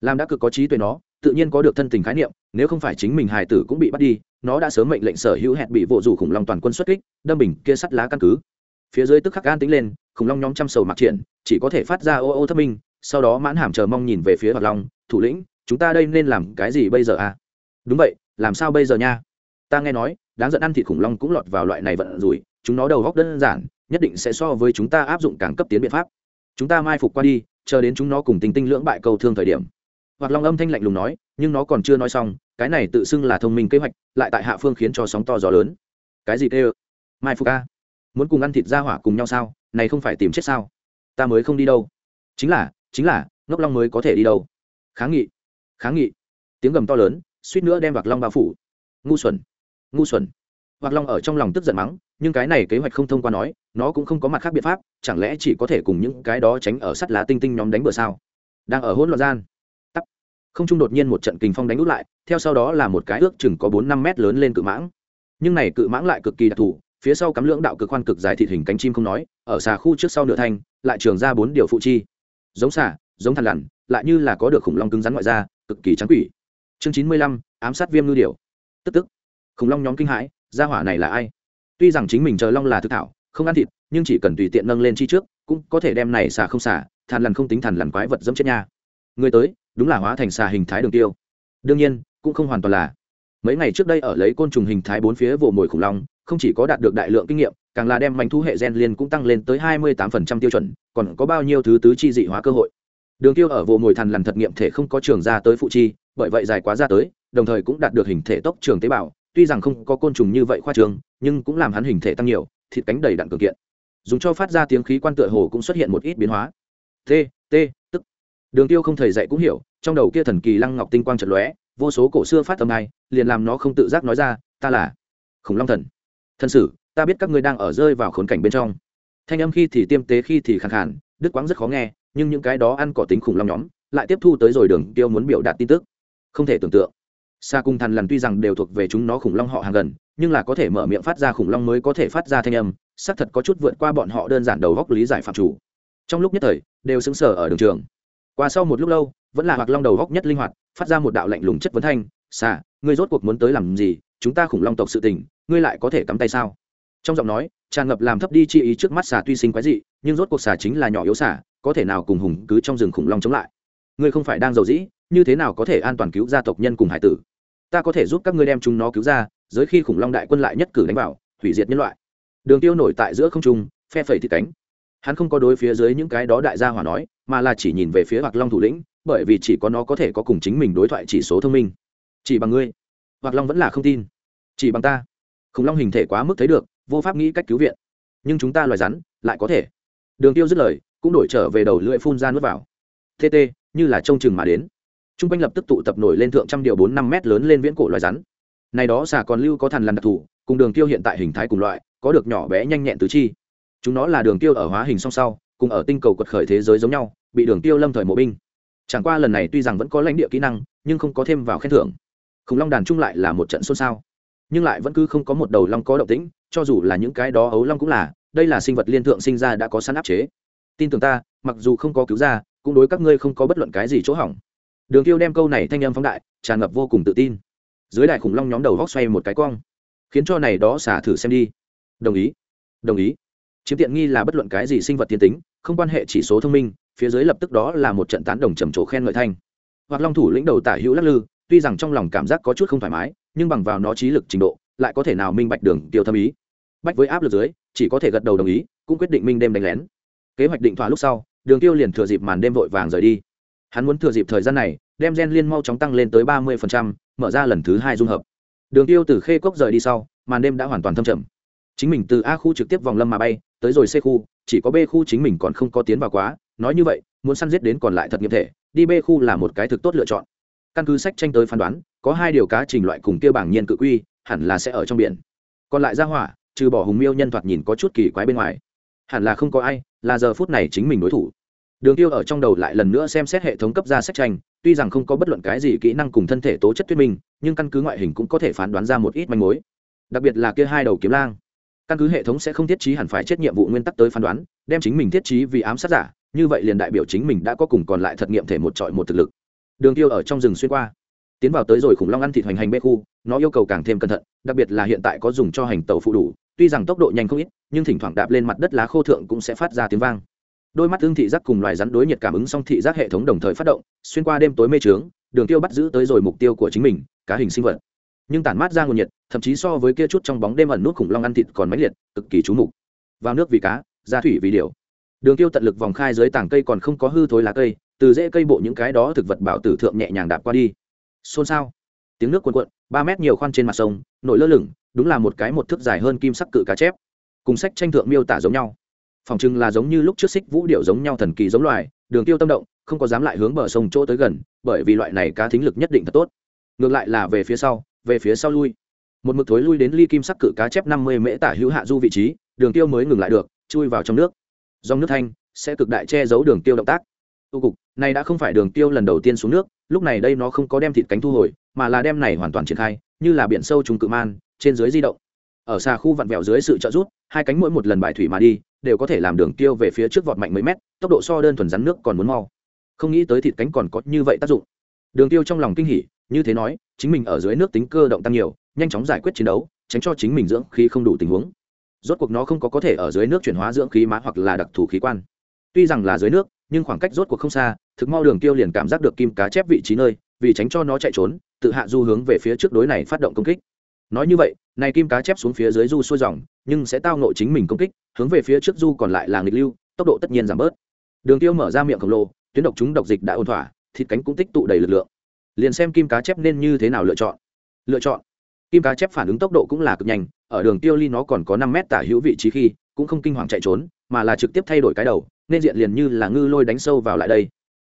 Làm đã cực có trí tuệ nó, tự nhiên có được thân tình khái niệm, nếu không phải chính mình hài tử cũng bị bắt đi, nó đã sớm mệnh lệnh sở hữu hẹn bị vụ rủ khủng long toàn quân xuất kích, đâm bình kia sắt lá căn cứ. Phía dưới tức khắc gan tính lên, khủng long nhóm trăm sầu mặc triển, chỉ có thể phát ra ô ô thất minh, sau đó mãn hàm chờ mong nhìn về phía hoạt long, thủ lĩnh, chúng ta đây nên làm cái gì bây giờ à? Đúng vậy, làm sao bây giờ nha? Ta nghe nói, đáng giận ăn thịt khủng long cũng lọt vào loại này vận rủi, chúng nó đầu góc đơn giản, nhất định sẽ so với chúng ta áp dụng càng cấp tiến biện pháp. Chúng ta mai phục qua đi chờ đến chúng nó cùng tình tinh lưỡng bại cầu thương thời điểm. Hoặc long âm thanh lạnh lùng nói, nhưng nó còn chưa nói xong, cái này tự xưng là thông minh kế hoạch, lại tại hạ phương khiến cho sóng to gió lớn. Cái gì tê mai phục Ca. muốn cùng ăn thịt ra hỏa cùng nhau sao? Này không phải tìm chết sao? Ta mới không đi đâu. Chính là chính là, ngốc long mới có thể đi đâu? Kháng nghị kháng nghị. Tiếng gầm to lớn, suýt nữa đem vạc long bao phủ. Ngu xuẩn ngu xuẩn. Vạc long ở trong lòng tức giận mắng nhưng cái này kế hoạch không thông qua nói, nó cũng không có mặt khác biện pháp, chẳng lẽ chỉ có thể cùng những cái đó tránh ở sắt lá tinh tinh nhóm đánh bừa sao? Đang ở hỗn loạn gian. Tắt không trung đột nhiên một trận kình phong đánh út lại, theo sau đó là một cái ước chừng có bốn năm mét lớn lên cự mãng. Nhưng này cự mãng lại cực kỳ đặc thù, phía sau cắm lưỡng đạo cực khoan cực dài thịt hình cánh chim không nói, ở xà khu trước sau nửa thanh, lại trường ra bốn điều phụ chi. Giống xà, giống thằn lằn, lại như là có được khủng long cứng rắn ngoại da, cực kỳ trắng quỷ. Chương chín mươi lăm, ám sát viêm ngư điều tức tức. Khủng long nhóm kinh hãi, gia hỏa này là ai? Tuy rằng chính mình chờ long là thực thảo, không ăn thịt, nhưng chỉ cần tùy tiện nâng lên chi trước, cũng có thể đem này xà không xà, thàn lằn không tính thàn lằn quái vật dẫm chết nha. Người tới, đúng là hóa thành xà hình thái đường tiêu. Đương nhiên, cũng không hoàn toàn là. Mấy ngày trước đây ở lấy côn trùng hình thái bốn phía vồ mồi khủng long, không chỉ có đạt được đại lượng kinh nghiệm, càng là đem mảnh thu hệ gen liên cũng tăng lên tới hai mươi 28% tiêu chuẩn, còn có bao nhiêu thứ tứ chi dị hóa cơ hội. Đường tiêu ở vồ mồi thằn lằn thật nghiệm thể không có trường ra tới phụ chi, bởi vậy dài quá ra tới, đồng thời cũng đạt được hình thể tốc trường tế bào tuy rằng không có côn trùng như vậy khoa trường nhưng cũng làm hắn hình thể tăng nhiều, thịt cánh đầy đặn cường kiện. Dùng cho phát ra tiếng khí quan tựa hồ cũng xuất hiện một ít biến hóa. T t, tức. Đường tiêu không thầy dạy cũng hiểu, trong đầu kia thần kỳ lăng ngọc tinh quang trận lóe, vô số cổ xưa phát âm này liền làm nó không tự giác nói ra, ta là khủng long thần. Thần sử, ta biết các ngươi đang ở rơi vào khốn cảnh bên trong. Thanh âm khi thì tiêm tế khi thì khàn khàn đức quãng rất khó nghe, nhưng những cái đó ăn cỏ tính khủng long nhóm, lại tiếp thu tới rồi đường tiêu muốn biểu đạt tin tức. Không thể tưởng tượng xa cung thằn lằn tuy rằng đều thuộc về chúng nó khủng long họ hàng gần, nhưng là có thể mở miệng phát ra khủng long mới có thể phát ra thanh âm, xác thật có chút vượt qua bọn họ đơn giản đầu góc lý giải phạm chủ. Trong lúc nhất thời, đều xứng sở ở đường trường. Qua sau một lúc lâu, vẫn là hoặc long đầu góc nhất linh hoạt, phát ra một đạo lạnh lùng chất vấn thanh xà ngươi rốt cuộc muốn tới làm gì? Chúng ta khủng long tộc sự tình, ngươi lại có thể cắm tay sao? Trong giọng nói, tràn ngập làm thấp đi chi ý trước mắt xà tuy sinh quái dị, nhưng rốt cuộc xà chính là nhỏ yếu xà có thể nào cùng hùng cứ trong rừng khủng long chống lại? Ngươi không phải đang giàu dĩ, như thế nào có thể an toàn cứu gia tộc nhân cùng hải tử? Ta có thể giúp các ngươi đem chúng nó cứu ra dưới khi khủng long đại quân lại nhất cử đánh vào, hủy diệt nhân loại. Đường tiêu nổi tại giữa không trung, phe phẩy thịt cánh. Hắn không có đối phía dưới những cái đó đại gia hỏa nói, mà là chỉ nhìn về phía hoặc long thủ lĩnh, bởi vì chỉ có nó có thể có cùng chính mình đối thoại chỉ số thông minh. Chỉ bằng ngươi. Hoặc long vẫn là không tin. Chỉ bằng ta. Khủng long hình thể quá mức thấy được, vô pháp nghĩ cách cứu viện. Nhưng chúng ta loài rắn, lại có thể. Đường tiêu dứt lời, cũng đổi trở về đầu lưỡi phun ra nước vào. Tt như là trông chừng mà đến t r u n g quanh lập tức tụ tập nổi lên thượng trăm điều bốn năm mét lớn lên viễn cổ loài rắn. Này đó xà còn lưu có thằn lằn đặc thù, cùng đường tiêu hiện tại hình thái cùng loại, có được nhỏ bé nhanh nhẹn tứ chi. Chúng nó là đường tiêu ở hóa hình song sau, cùng ở tinh cầu quật khởi thế giới giống nhau, bị đường tiêu lâm thời mộ binh. Chẳng qua lần này tuy rằng vẫn có lãnh địa kỹ năng, nhưng không có thêm vào khen thưởng. Khủng long đàn chung lại là một trận xôn xao. Nhưng lại vẫn cứ không có một đầu long có động tĩnh, cho dù là những cái đó ấu long cũng là, đây là sinh vật liên thượng sinh ra đã có sẵn áp chế. Tin tưởng ta, mặc dù không có cứu ra, cũng đối các ngươi không có bất luận cái gì chỗ hỏng đường tiêu đem câu này thanh âm phóng đại, tràn ngập vô cùng tự tin. Dưới đại khủng long nhóm đầu góc xoay một cái cong, khiến cho này đó xả thử xem đi. Đồng ý đồng ý. Chiếm tiện nghi là bất luận cái gì sinh vật tiên tính, không quan hệ chỉ số thông minh, phía dưới lập tức đó là một trận tán đồng trầm trồ khen ngợi thanh. Hoặc long thủ lĩnh đầu tả hữu lắc lư, tuy rằng trong lòng cảm giác có chút không thoải mái, nhưng bằng vào nó trí lực trình độ, lại có thể nào minh bạch đường tiêu thâm ý. Bách với áp lực dưới, chỉ có thể gật đầu đồng ý, cũng quyết định minh đêm đánh lén. Kế hoạch định thỏa lúc sau, đường tiêu liền thừa dịp màn đêm vội vàng rời đi. Hắn muốn thừa dịp thời gian này đem gen liên mau chóng tăng lên tới ba 30%, mở ra lần thứ hai dung hợp. Đường tiêu từ khê cốc rời đi sau màn đêm đã hoàn toàn thâm trầm. Chính mình từ a khu trực tiếp vòng lâm mà bay tới rồi c khu chỉ có b khu chính mình còn không có tiến vào quá. Nói như vậy muốn săn giết đến còn lại thật nghiêm thể đi b khu là một cái thực tốt lựa chọn. Căn cứ sách tranh tới phán đoán có hai điều cá trình loại cùng kia bảng nhiên cự quy hẳn là sẽ ở trong biển. Còn lại ra hỏa trừ bỏ hùng miêu nhân thoạt nhìn có chút kỳ quái bên ngoài. Hẳn là không có ai là giờ phút này chính mình đối thủ đường tiêu ở trong đầu lại lần nữa xem xét hệ thống cấp ra sách tranh, tuy rằng không có bất luận cái gì kỹ năng cùng thân thể tố chất thuyết minh, nhưng căn cứ ngoại hình cũng có thể phán đoán ra một ít manh mối. Đặc biệt là kia hai đầu kiếm lang. Căn cứ hệ thống sẽ không thiết trí hẳn phải chết nhiệm vụ nguyên tắc tới phán đoán, đem chính mình thiết trí vì ám sát giả, như vậy liền đại biểu chính mình đã có cùng còn lại thật nghiệm thể một trọi một thực lực. Đường tiêu ở trong rừng xuyên qua, tiến vào tới rồi khủng long ăn thịt hoành hành bê khu, nó yêu cầu càng thêm cẩn thận, đặc biệt là hiện tại có dùng cho hành tàu phụ đủ, tuy rằng tốc độ nhanh không ít, nhưng thỉnh thoảng đạp lên mặt đất lá khô thượng cũng sẽ phát ra tiếng vang đôi mắt tương thị giác cùng loài rắn đối nhiệt cảm ứng song thị giác hệ thống đồng thời phát động, xuyên qua đêm tối mê trướng, đường tiêu bắt giữ tới rồi mục tiêu của chính mình, cá hình sinh vật. Nhưng tản mát ra nguồn nhiệt, thậm chí so với kia chút trong bóng đêm ẩn nút khủng long ăn thịt còn mãnh liệt, cực kỳ trú mục. Vào nước vì cá, ra thủy vì điều đường tiêu tận lực vòng khai dưới tảng cây còn không có hư thối lá cây, từ rễ cây bộ những cái đó thực vật bảo tử thượng nhẹ nhàng đạp qua đi. Xôn xao. Tiếng nước cuồn cuộn, ba mét nhiều khoan trên mặt sông, nổi lơ lửng, đúng là một cái một thước dài hơn kim sắc cự cá chép. Cùng sách tranh thượng miêu tả giống nhau phòng chừng là giống như lúc trước xích vũ điệu giống nhau thần kỳ giống loài, đường tiêu tâm động, không có dám lại hướng bờ sông chỗ tới gần, bởi vì loại này cá thính lực nhất định thật tốt. Ngược lại là về phía sau, về phía sau lui. Một mực thối lui đến ly kim sắc cự cá chép năm mươi mễ tả hữu hạ du vị trí, đường tiêu mới ngừng lại được, chui vào trong nước. Dòng nước thanh sẽ cực đại che giấu đường tiêu động tác. Tu cục, này đã không phải đường tiêu lần đầu tiên xuống nước, lúc này đây nó không có đem thịt cánh thu hồi, mà là đem này hoàn toàn triển khai, như là biển sâu trùng cự man, trên dưới di động. Ở xa khu vặn vẹo dưới sự trợ giúp, hai cánh mỗi một lần bài thủy mà đi đều có thể làm đường tiêu về phía trước vọt mạnh mấy mét, tốc độ so đơn thuần rắn nước còn muốn mau. Không nghĩ tới thịt cánh còn có như vậy tác dụng. Đường tiêu trong lòng kinh hỉ, như thế nói, chính mình ở dưới nước tính cơ động tăng nhiều, nhanh chóng giải quyết chiến đấu, tránh cho chính mình dưỡng khí không đủ tình huống. Rốt cuộc nó không có có thể ở dưới nước chuyển hóa dưỡng khí má hoặc là đặc thù khí quan. Tuy rằng là dưới nước, nhưng khoảng cách rốt cuộc không xa, thực mau đường tiêu liền cảm giác được kim cá chép vị trí nơi, vì tránh cho nó chạy trốn, tự hạ du hướng về phía trước đối này phát động công kích nói như vậy, này kim cá chép xuống phía dưới du xuôi dòng, nhưng sẽ tao nội chính mình công kích, hướng về phía trước du còn lại là nghịch lưu, tốc độ tất nhiên giảm bớt. Đường tiêu mở ra miệng khổng lồ, tuyến độc chúng độc dịch đã ổn thỏa, thịt cánh cũng tích tụ đầy lực lượng. Liền xem kim cá chép nên như thế nào lựa chọn. Lựa chọn. Kim cá chép phản ứng tốc độ cũng là cực nhanh, ở đường tiêu ly nó còn có năm mét tả hữu vị trí khi, cũng không kinh hoàng chạy trốn, mà là trực tiếp thay đổi cái đầu, nên diện liền như là ngư lôi đánh sâu vào lại đây.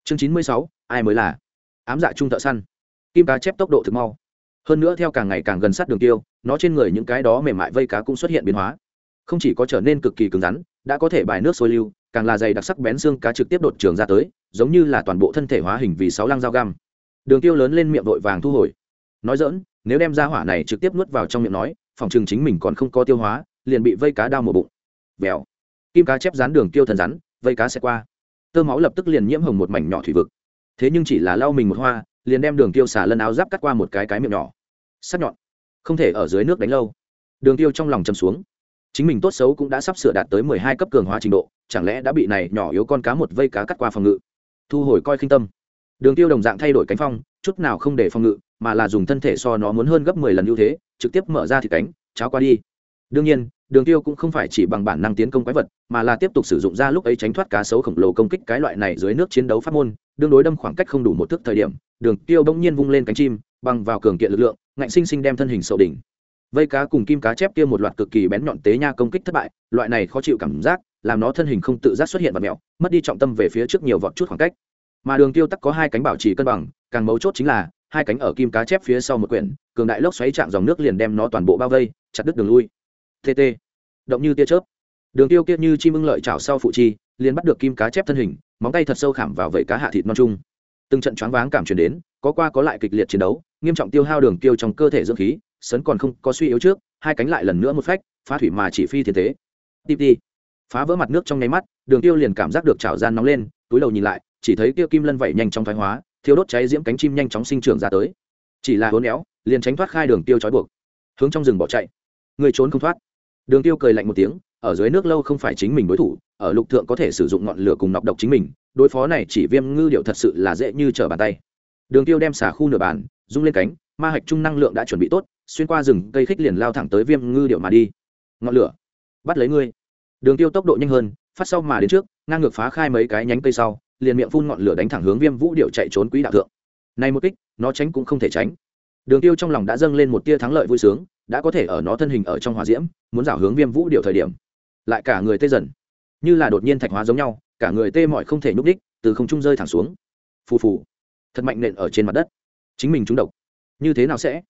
Chương chín mươi sáu, ai mới là? Ám dạ trung thợ săn. Kim cá chép tốc độ thực mau hơn nữa theo càng ngày càng gần sát đường tiêu, nó trên người những cái đó mềm mại vây cá cũng xuất hiện biến hóa. Không chỉ có trở nên cực kỳ cứng rắn, đã có thể bài nước sôi lưu, càng là dày đặc sắc bén xương cá trực tiếp đột trường ra tới, giống như là toàn bộ thân thể hóa hình vì sáu lăng dao găm. Đường tiêu lớn lên miệng vội vàng thu hồi. Nói dỡn nếu đem ra hỏa này trực tiếp nuốt vào trong miệng nói, phòng trường chính mình còn không có tiêu hóa, liền bị vây cá đau một bụng. Vèo. Kim cá chép rán đường tiêu thần rắn, vây cá sẽ qua. Tơ máu lập tức liền nhiễm hồng một mảnh nhỏ thủy vực. Thế nhưng chỉ là lau mình một hoa, liền đem đường tiêu xả lân áo giáp cắt qua một cái cái miệng nhỏ sắc nhọn, không thể ở dưới nước đánh lâu. Đường tiêu trong lòng chầm xuống. Chính mình tốt xấu cũng đã sắp sửa đạt tới mười hai cấp cường hóa trình độ, chẳng lẽ đã bị này nhỏ yếu con cá một vây cá cắt qua phòng ngự? Thu hồi coi khinh tâm. Đường tiêu đồng dạng thay đổi cánh phong, chút nào không để phòng ngự, mà là dùng thân thể so nó muốn hơn gấp mười lần ưu thế, trực tiếp mở ra thì cánh, cháo qua đi. Đương nhiên, đường tiêu cũng không phải chỉ bằng bản năng tiến công quái vật, mà là tiếp tục sử dụng ra lúc ấy tránh thoát cá sấu khổng lồ công kích cái loại này dưới nước chiến đấu pháp môn đương đối đâm khoảng cách không đủ một thước thời điểm, đường tiêu bỗng nhiên vung lên cánh chim bằng vào cường kiện lực lượng, ngạnh sinh sinh đem thân hình sậu đỉnh. Vây cá cùng kim cá chép kia một loạt cực kỳ bén nhọn tế nha công kích thất bại, loại này khó chịu cảm giác, làm nó thân hình không tự giác xuất hiện và mẹo, mất đi trọng tâm về phía trước nhiều vọt chút khoảng cách. Mà đường tiêu tắc có hai cánh bảo trì cân bằng, càng mấu chốt chính là, hai cánh ở kim cá chép phía sau một quyển, cường đại lốc xoáy chạm dòng nước liền đem nó toàn bộ bao vây, chặt đứt đường lui. Tt động như tia chớp. Đường tiêu kia như chim ưng lợi chảo sau phụ chi, liền bắt được kim cá chép thân hình, móng tay thật sâu khảm vào vẩy cá hạ thịt non trung từng trận choáng váng cảm truyền đến có qua có lại kịch liệt chiến đấu, nghiêm trọng tiêu hao đường tiêu trong cơ thể dưỡng khí, sấn còn không có suy yếu trước, hai cánh lại lần nữa một phách, phá thủy mà chỉ phi thiên tế tiếp đi phá vỡ mặt nước trong nháy mắt, đường tiêu liền cảm giác được chảo gian nóng lên, túi đầu nhìn lại, chỉ thấy tiêu kim lân vẩy nhanh trong thoái hóa thiếu đốt cháy diễm cánh chim nhanh chóng sinh trưởng ra tới. Chỉ là hố néo, liền tránh thoát khai đường tiêu trói buộc, hướng trong rừng bỏ chạy. Người trốn không thoát. Đường tiêu cười lạnh một tiếng, ở dưới nước lâu không phải chính mình đối thủ, ở lục thượng có thể sử dụng ngọn lửa cùng nọc độc chính mình, đối phó này chỉ viêm ngư điệu thật sự là dễ như trở bàn tay đường tiêu đem xả khu nửa bàn, rung lên cánh, ma hạch trung năng lượng đã chuẩn bị tốt, xuyên qua rừng cây khích liền lao thẳng tới viêm ngư điệu mà đi. Ngọn lửa, bắt lấy ngươi. Đường tiêu tốc độ nhanh hơn, phát sau mà đến trước, ngang ngược phá khai mấy cái nhánh cây sau, liền miệng phun ngọn lửa đánh thẳng hướng viêm vũ điệu chạy trốn quỹ đạo thượng. Này một kích, nó tránh cũng không thể tránh. Đường tiêu trong lòng đã dâng lên một tia thắng lợi vui sướng, đã có thể ở nó thân hình ở trong hỏa diễm, muốn rảo hướng viêm vũ điệu thời điểm. Lại cả người tê dần, như là đột nhiên thạch hóa giống nhau, cả người tê mọi không thể nhúc đích từ không trung rơi thẳng xuống. Phù phù thật mạnh nện ở trên mặt đất. Chính mình trúng độc. Như thế nào sẽ?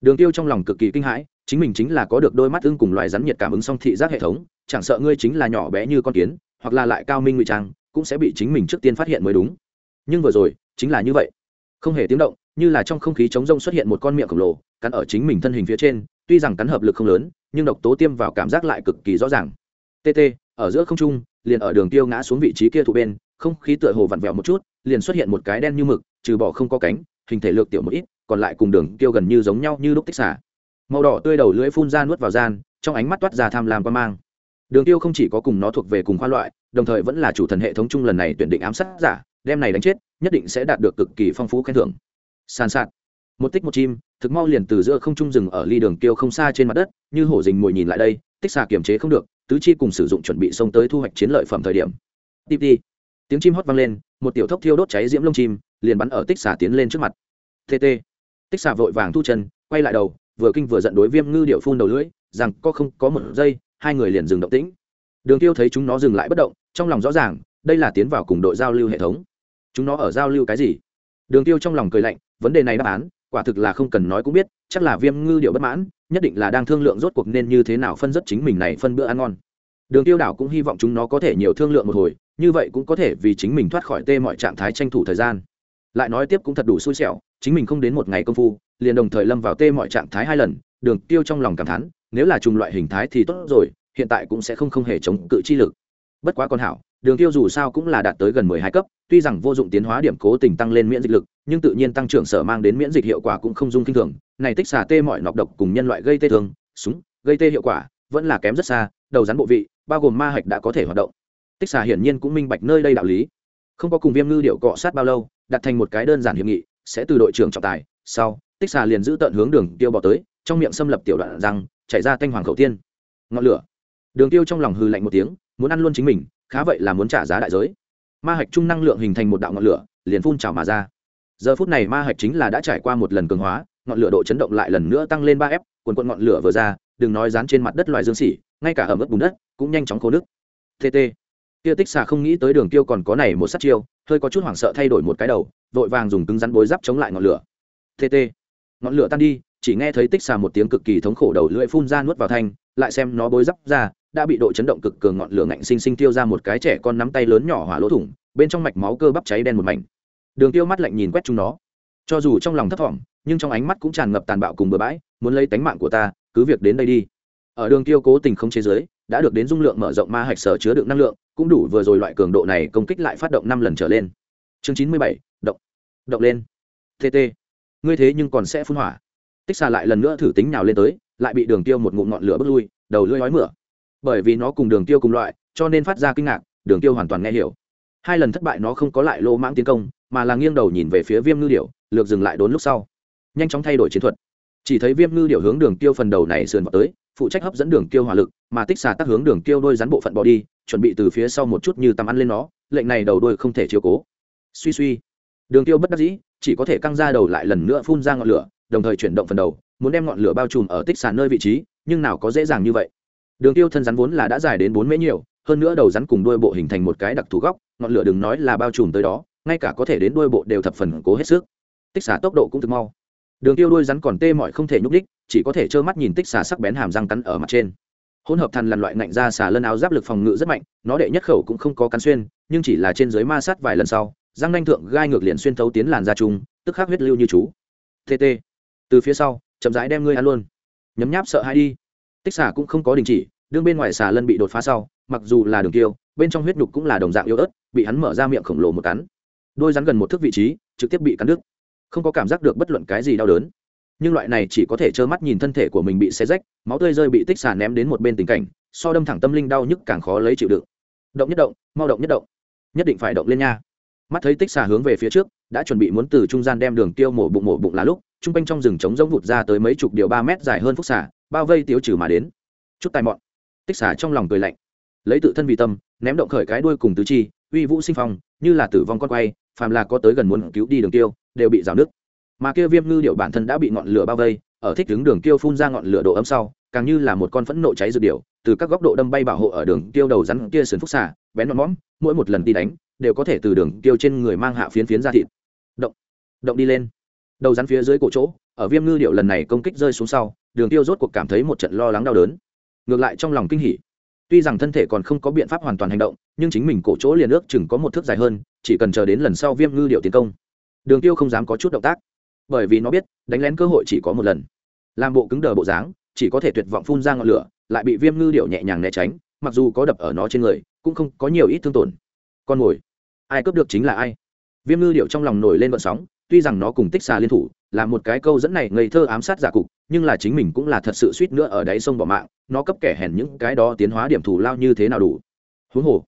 Đường tiêu trong lòng cực kỳ kinh hãi, chính mình chính là có được đôi mắt ưng cùng loài rắn nhiệt cảm ứng song thị giác hệ thống, chẳng sợ ngươi chính là nhỏ bé như con kiến, hoặc là lại cao minh ngụy trang, cũng sẽ bị chính mình trước tiên phát hiện mới đúng. Nhưng vừa rồi, chính là như vậy. Không hề tiếng động, như là trong không khí chống rông xuất hiện một con miệng khổng lồ, cắn ở chính mình thân hình phía trên, tuy rằng cắn hợp lực không lớn, nhưng độc tố tiêm vào cảm giác lại cực kỳ rõ ràng. Tt ở giữa không trung, liền ở đường tiêu ngã xuống vị trí kia thụ bên, không khí tựa hồ vặn vẹo một chút, liền xuất hiện một cái đen như mực trừ bỏ không có cánh, hình thể lược tiểu một ít, còn lại cùng đường tiêu gần như giống nhau như lúc tích xả. Màu đỏ tươi đầu lưỡi phun ra nuốt vào gian, trong ánh mắt toát ra tham lam quan mang. Đường tiêu không chỉ có cùng nó thuộc về cùng khoa loại, đồng thời vẫn là chủ thần hệ thống chung lần này tuyển định ám sát giả, đem này đánh chết, nhất định sẽ đạt được cực kỳ phong phú khen thưởng. Sàn sạt. Một tích một chim, thực mau liền từ giữa không trung rừng ở ly đường tiêu không xa trên mặt đất, như hổ dình mồi nhìn lại đây, tích xà kiềm chế không được, tứ chi cùng sử dụng chuẩn bị xông tới thu hoạch chiến lợi phẩm thời điểm. Tiếp đi tiếng chim hót vang lên, một tiểu thốc thiêu đốt cháy diễm lông chim liền bắn ở tích xà tiến lên trước mặt. Tt tích xà vội vàng thu chân, quay lại đầu, vừa kinh vừa giận đối viêm ngư điệu phun đầu lưỡi, rằng có không, có một giây, hai người liền dừng động tĩnh. Đường tiêu thấy chúng nó dừng lại bất động, trong lòng rõ ràng, đây là tiến vào cùng đội giao lưu hệ thống. Chúng nó ở giao lưu cái gì? Đường tiêu trong lòng cười lạnh, vấn đề này đáp án, quả thực là không cần nói cũng biết, chắc là viêm ngư điệu bất mãn, nhất định là đang thương lượng rốt cuộc nên như thế nào phân rất chính mình này phân bữa ăn ngon. Đường tiêu đảo cũng hy vọng chúng nó có thể nhiều thương lượng một hồi, như vậy cũng có thể vì chính mình thoát khỏi tê mọi trạng thái tranh thủ thời gian lại nói tiếp cũng thật đủ xui xẻo, chính mình không đến một ngày công phu, liền đồng thời lâm vào tê mọi trạng thái hai lần, đường tiêu trong lòng cảm thán, nếu là trùng loại hình thái thì tốt rồi, hiện tại cũng sẽ không không hề chống cự chi lực. Bất quá con hảo, đường tiêu dù sao cũng là đạt tới gần mười hai cấp, tuy rằng vô dụng tiến hóa điểm cố tình tăng lên miễn dịch lực, nhưng tự nhiên tăng trưởng sở mang đến miễn dịch hiệu quả cũng không dung kinh thường. Này tích xà tê mọi nọc độc cùng nhân loại gây tê thương súng, gây tê hiệu quả, vẫn là kém rất xa, đầu rắn bộ vị, bao gồm ma hạch đã có thể hoạt động. Tích xà hiển nhiên cũng minh bạch nơi đây đạo lý. Không có cùng viêm ngư điệu cọ sát bao lâu đặt thành một cái đơn giản hiệp nghị, sẽ từ đội trưởng trọng tài, sau, tích xà liền giữ tận hướng đường tiêu bỏ tới, trong miệng xâm lập tiểu đoạn răng, chảy ra thanh hoàng khẩu tiên. Ngọn lửa. Đường tiêu trong lòng hư lạnh một tiếng, muốn ăn luôn chính mình, khá vậy là muốn trả giá đại giới. Ma hạch trung năng lượng hình thành một đạo ngọn lửa, liền phun trào mà ra. Giờ phút này ma hạch chính là đã trải qua một lần cường hóa, ngọn lửa độ chấn động lại lần nữa tăng lên ba f quần quận ngọn lửa vừa ra, đừng nói dán trên mặt đất loài dương xỉ ngay cả ở mức bùn đất, cũng nhanh chóng khô nước tt kia tích xà không nghĩ tới đường tiêu còn có này một sát chiêu hơi có chút hoảng sợ thay đổi một cái đầu, vội vàng dùng cứng rắn bối giáp chống lại ngọn lửa. Tt ngọn lửa tan đi, chỉ nghe thấy tích xà một tiếng cực kỳ thống khổ đầu lưỡi phun ra nuốt vào thanh, lại xem nó bối giáp ra, đã bị độ chấn động cực cường ngọn lửa ngạnh sinh sinh tiêu ra một cái trẻ con nắm tay lớn nhỏ hỏa lỗ thủng, bên trong mạch máu cơ bắp cháy đen một mảnh. Đường tiêu mắt lạnh nhìn quét chúng nó. Cho dù trong lòng thấp thỏm, nhưng trong ánh mắt cũng tràn ngập tàn bạo cùng bừa bãi, muốn lấy tánh mạng của ta, cứ việc đến đây đi ở đường tiêu cố tình không chế giới, đã được đến dung lượng mở rộng ma hạch sở chứa đựng năng lượng, cũng đủ vừa rồi loại cường độ này công kích lại phát động năm lần trở lên. Chương chín mươi bảy, động. Động lên. Tt ngươi thế nhưng còn sẽ phun hỏa. Tích xà lại lần nữa thử tính nào lên tới, lại bị đường tiêu một ngụm ngọn lửa bước lui, đầu lưỡi nói mửa. Bởi vì nó cùng đường tiêu cùng loại, cho nên phát ra kinh ngạc, đường tiêu hoàn toàn nghe hiểu. Hai lần thất bại nó không có lại lô mãng tiến công, mà là nghiêng đầu nhìn về phía viêm ngư điểu, lược dừng lại đốn lúc sau. Nhanh chóng thay đổi chiến thuật. Chỉ thấy viêm ngư điểu hướng đường tiêu phần đầu này sườn vào tới phụ trách hấp dẫn đường tiêu hỏa lực, mà tích xà tác hướng đường tiêu đôi rắn bộ phận bỏ đi, chuẩn bị từ phía sau một chút như tắm ăn lên nó, lệnh này đầu đôi không thể chiếu cố. Suy suy. Đường tiêu bất đắc dĩ, chỉ có thể căng ra đầu lại lần nữa phun ra ngọn lửa, đồng thời chuyển động phần đầu, muốn đem ngọn lửa bao trùm ở tích xà nơi vị trí, nhưng nào có dễ dàng như vậy. Đường tiêu thân rắn vốn là đã dài đến bốn mễ nhiều, hơn nữa đầu rắn cùng đuôi bộ hình thành một cái đặc thù góc, ngọn lửa đừng nói là bao trùm tới đó, ngay cả có thể đến đuôi bộ đều thập phần cố hết sức. Tích xà tốc độ cũng thực mau đường tiêu đuôi rắn còn tê mỏi không thể nhúc đích chỉ có thể trơ mắt nhìn tích xà sắc bén hàm răng cắn ở mặt trên. Hỗn hợp thần là loại ngạnh ra xà lân áo giáp lực phòng ngự rất mạnh nó đệ nhất khẩu cũng không có cắn xuyên nhưng chỉ là trên dưới ma sát vài lần sau răng nanh thượng gai ngược liền xuyên thấu tiến làn da trùng, tức khắc huyết lưu như chú. Tt từ phía sau chậm rãi đem ngươi ăn luôn. Nhấm nháp sợ hãi đi. Tích xà cũng không có đình chỉ đương bên ngoài xà lân bị đột phá sau mặc dù là đường tiêu bên trong huyết nhục cũng là đồng dạng yếu ớt bị hắn mở ra miệng khổng lồ một cắn. Đôi rắn gần một thước vị trí trực tiếp bị cắn đứt không có cảm giác được bất luận cái gì đau đớn. Nhưng loại này chỉ có thể trơ mắt nhìn thân thể của mình bị xé rách, máu tươi rơi bị tích xà ném đến một bên tình cảnh, so đâm thẳng tâm linh đau nhức càng khó lấy chịu đựng. Động nhất động, mau động nhất động. Nhất định phải động lên nha. Mắt thấy tích xà hướng về phía trước, đã chuẩn bị muốn từ trung gian đem đường tiêu mổ bụng mổ bụng là lúc, trung quanh trong rừng trống giống vụt ra tới mấy chục điều ba mét dài hơn phúc xà, bao vây tiêu trừ mà đến. Chút tài mọn. Tích xà trong lòng cười lạnh. Lấy tự thân vì tâm, ném động khởi cái đuôi cùng tứ chi, uy vũ sinh phong, như là tử vong con quay, phàm là có tới gần muốn cứu đi đường tiêu đều bị rào nước mà kia viêm ngư điệu bản thân đã bị ngọn lửa bao vây ở thích đứng đường tiêu phun ra ngọn lửa độ ấm sau càng như là một con phẫn nộ cháy dược điệu từ các góc độ đâm bay bảo hộ ở đường tiêu đầu rắn kia sườn phúc xả, bén mọn mõm mỗi một lần đi đánh đều có thể từ đường tiêu trên người mang hạ phiến phiến ra thịt. Động động đi lên. Đầu rắn phía dưới cổ chỗ ở viêm ngư điệu lần này công kích rơi xuống sau đường tiêu rốt cuộc cảm thấy một trận lo lắng đau đớn. Ngược lại trong lòng kinh hỉ. Tuy rằng thân thể còn không có biện pháp hoàn toàn hành động nhưng chính mình cổ chỗ liền ước chừng có một thước dài hơn chỉ cần chờ đến lần sau viêm ngư điệu tiến công đường tiêu không dám có chút động tác, bởi vì nó biết, đánh lén cơ hội chỉ có một lần. Làm bộ cứng đờ bộ dáng, chỉ có thể tuyệt vọng phun ra ngọn lửa, lại bị viêm ngư điệu nhẹ nhàng né tránh, mặc dù có đập ở nó trên người, cũng không có nhiều ít thương tổn. Con mồi, ai cướp được chính là ai? Viêm ngư điệu trong lòng nổi lên vận sóng, tuy rằng nó cùng tích xà liên thủ, là một cái câu dẫn này ngây thơ ám sát giả cục, nhưng là chính mình cũng là thật sự suýt nữa ở đáy sông bỏ mạng, nó cấp kẻ hèn những cái đó tiến hóa điểm thủ lao như thế nào đủ. Huống hồ,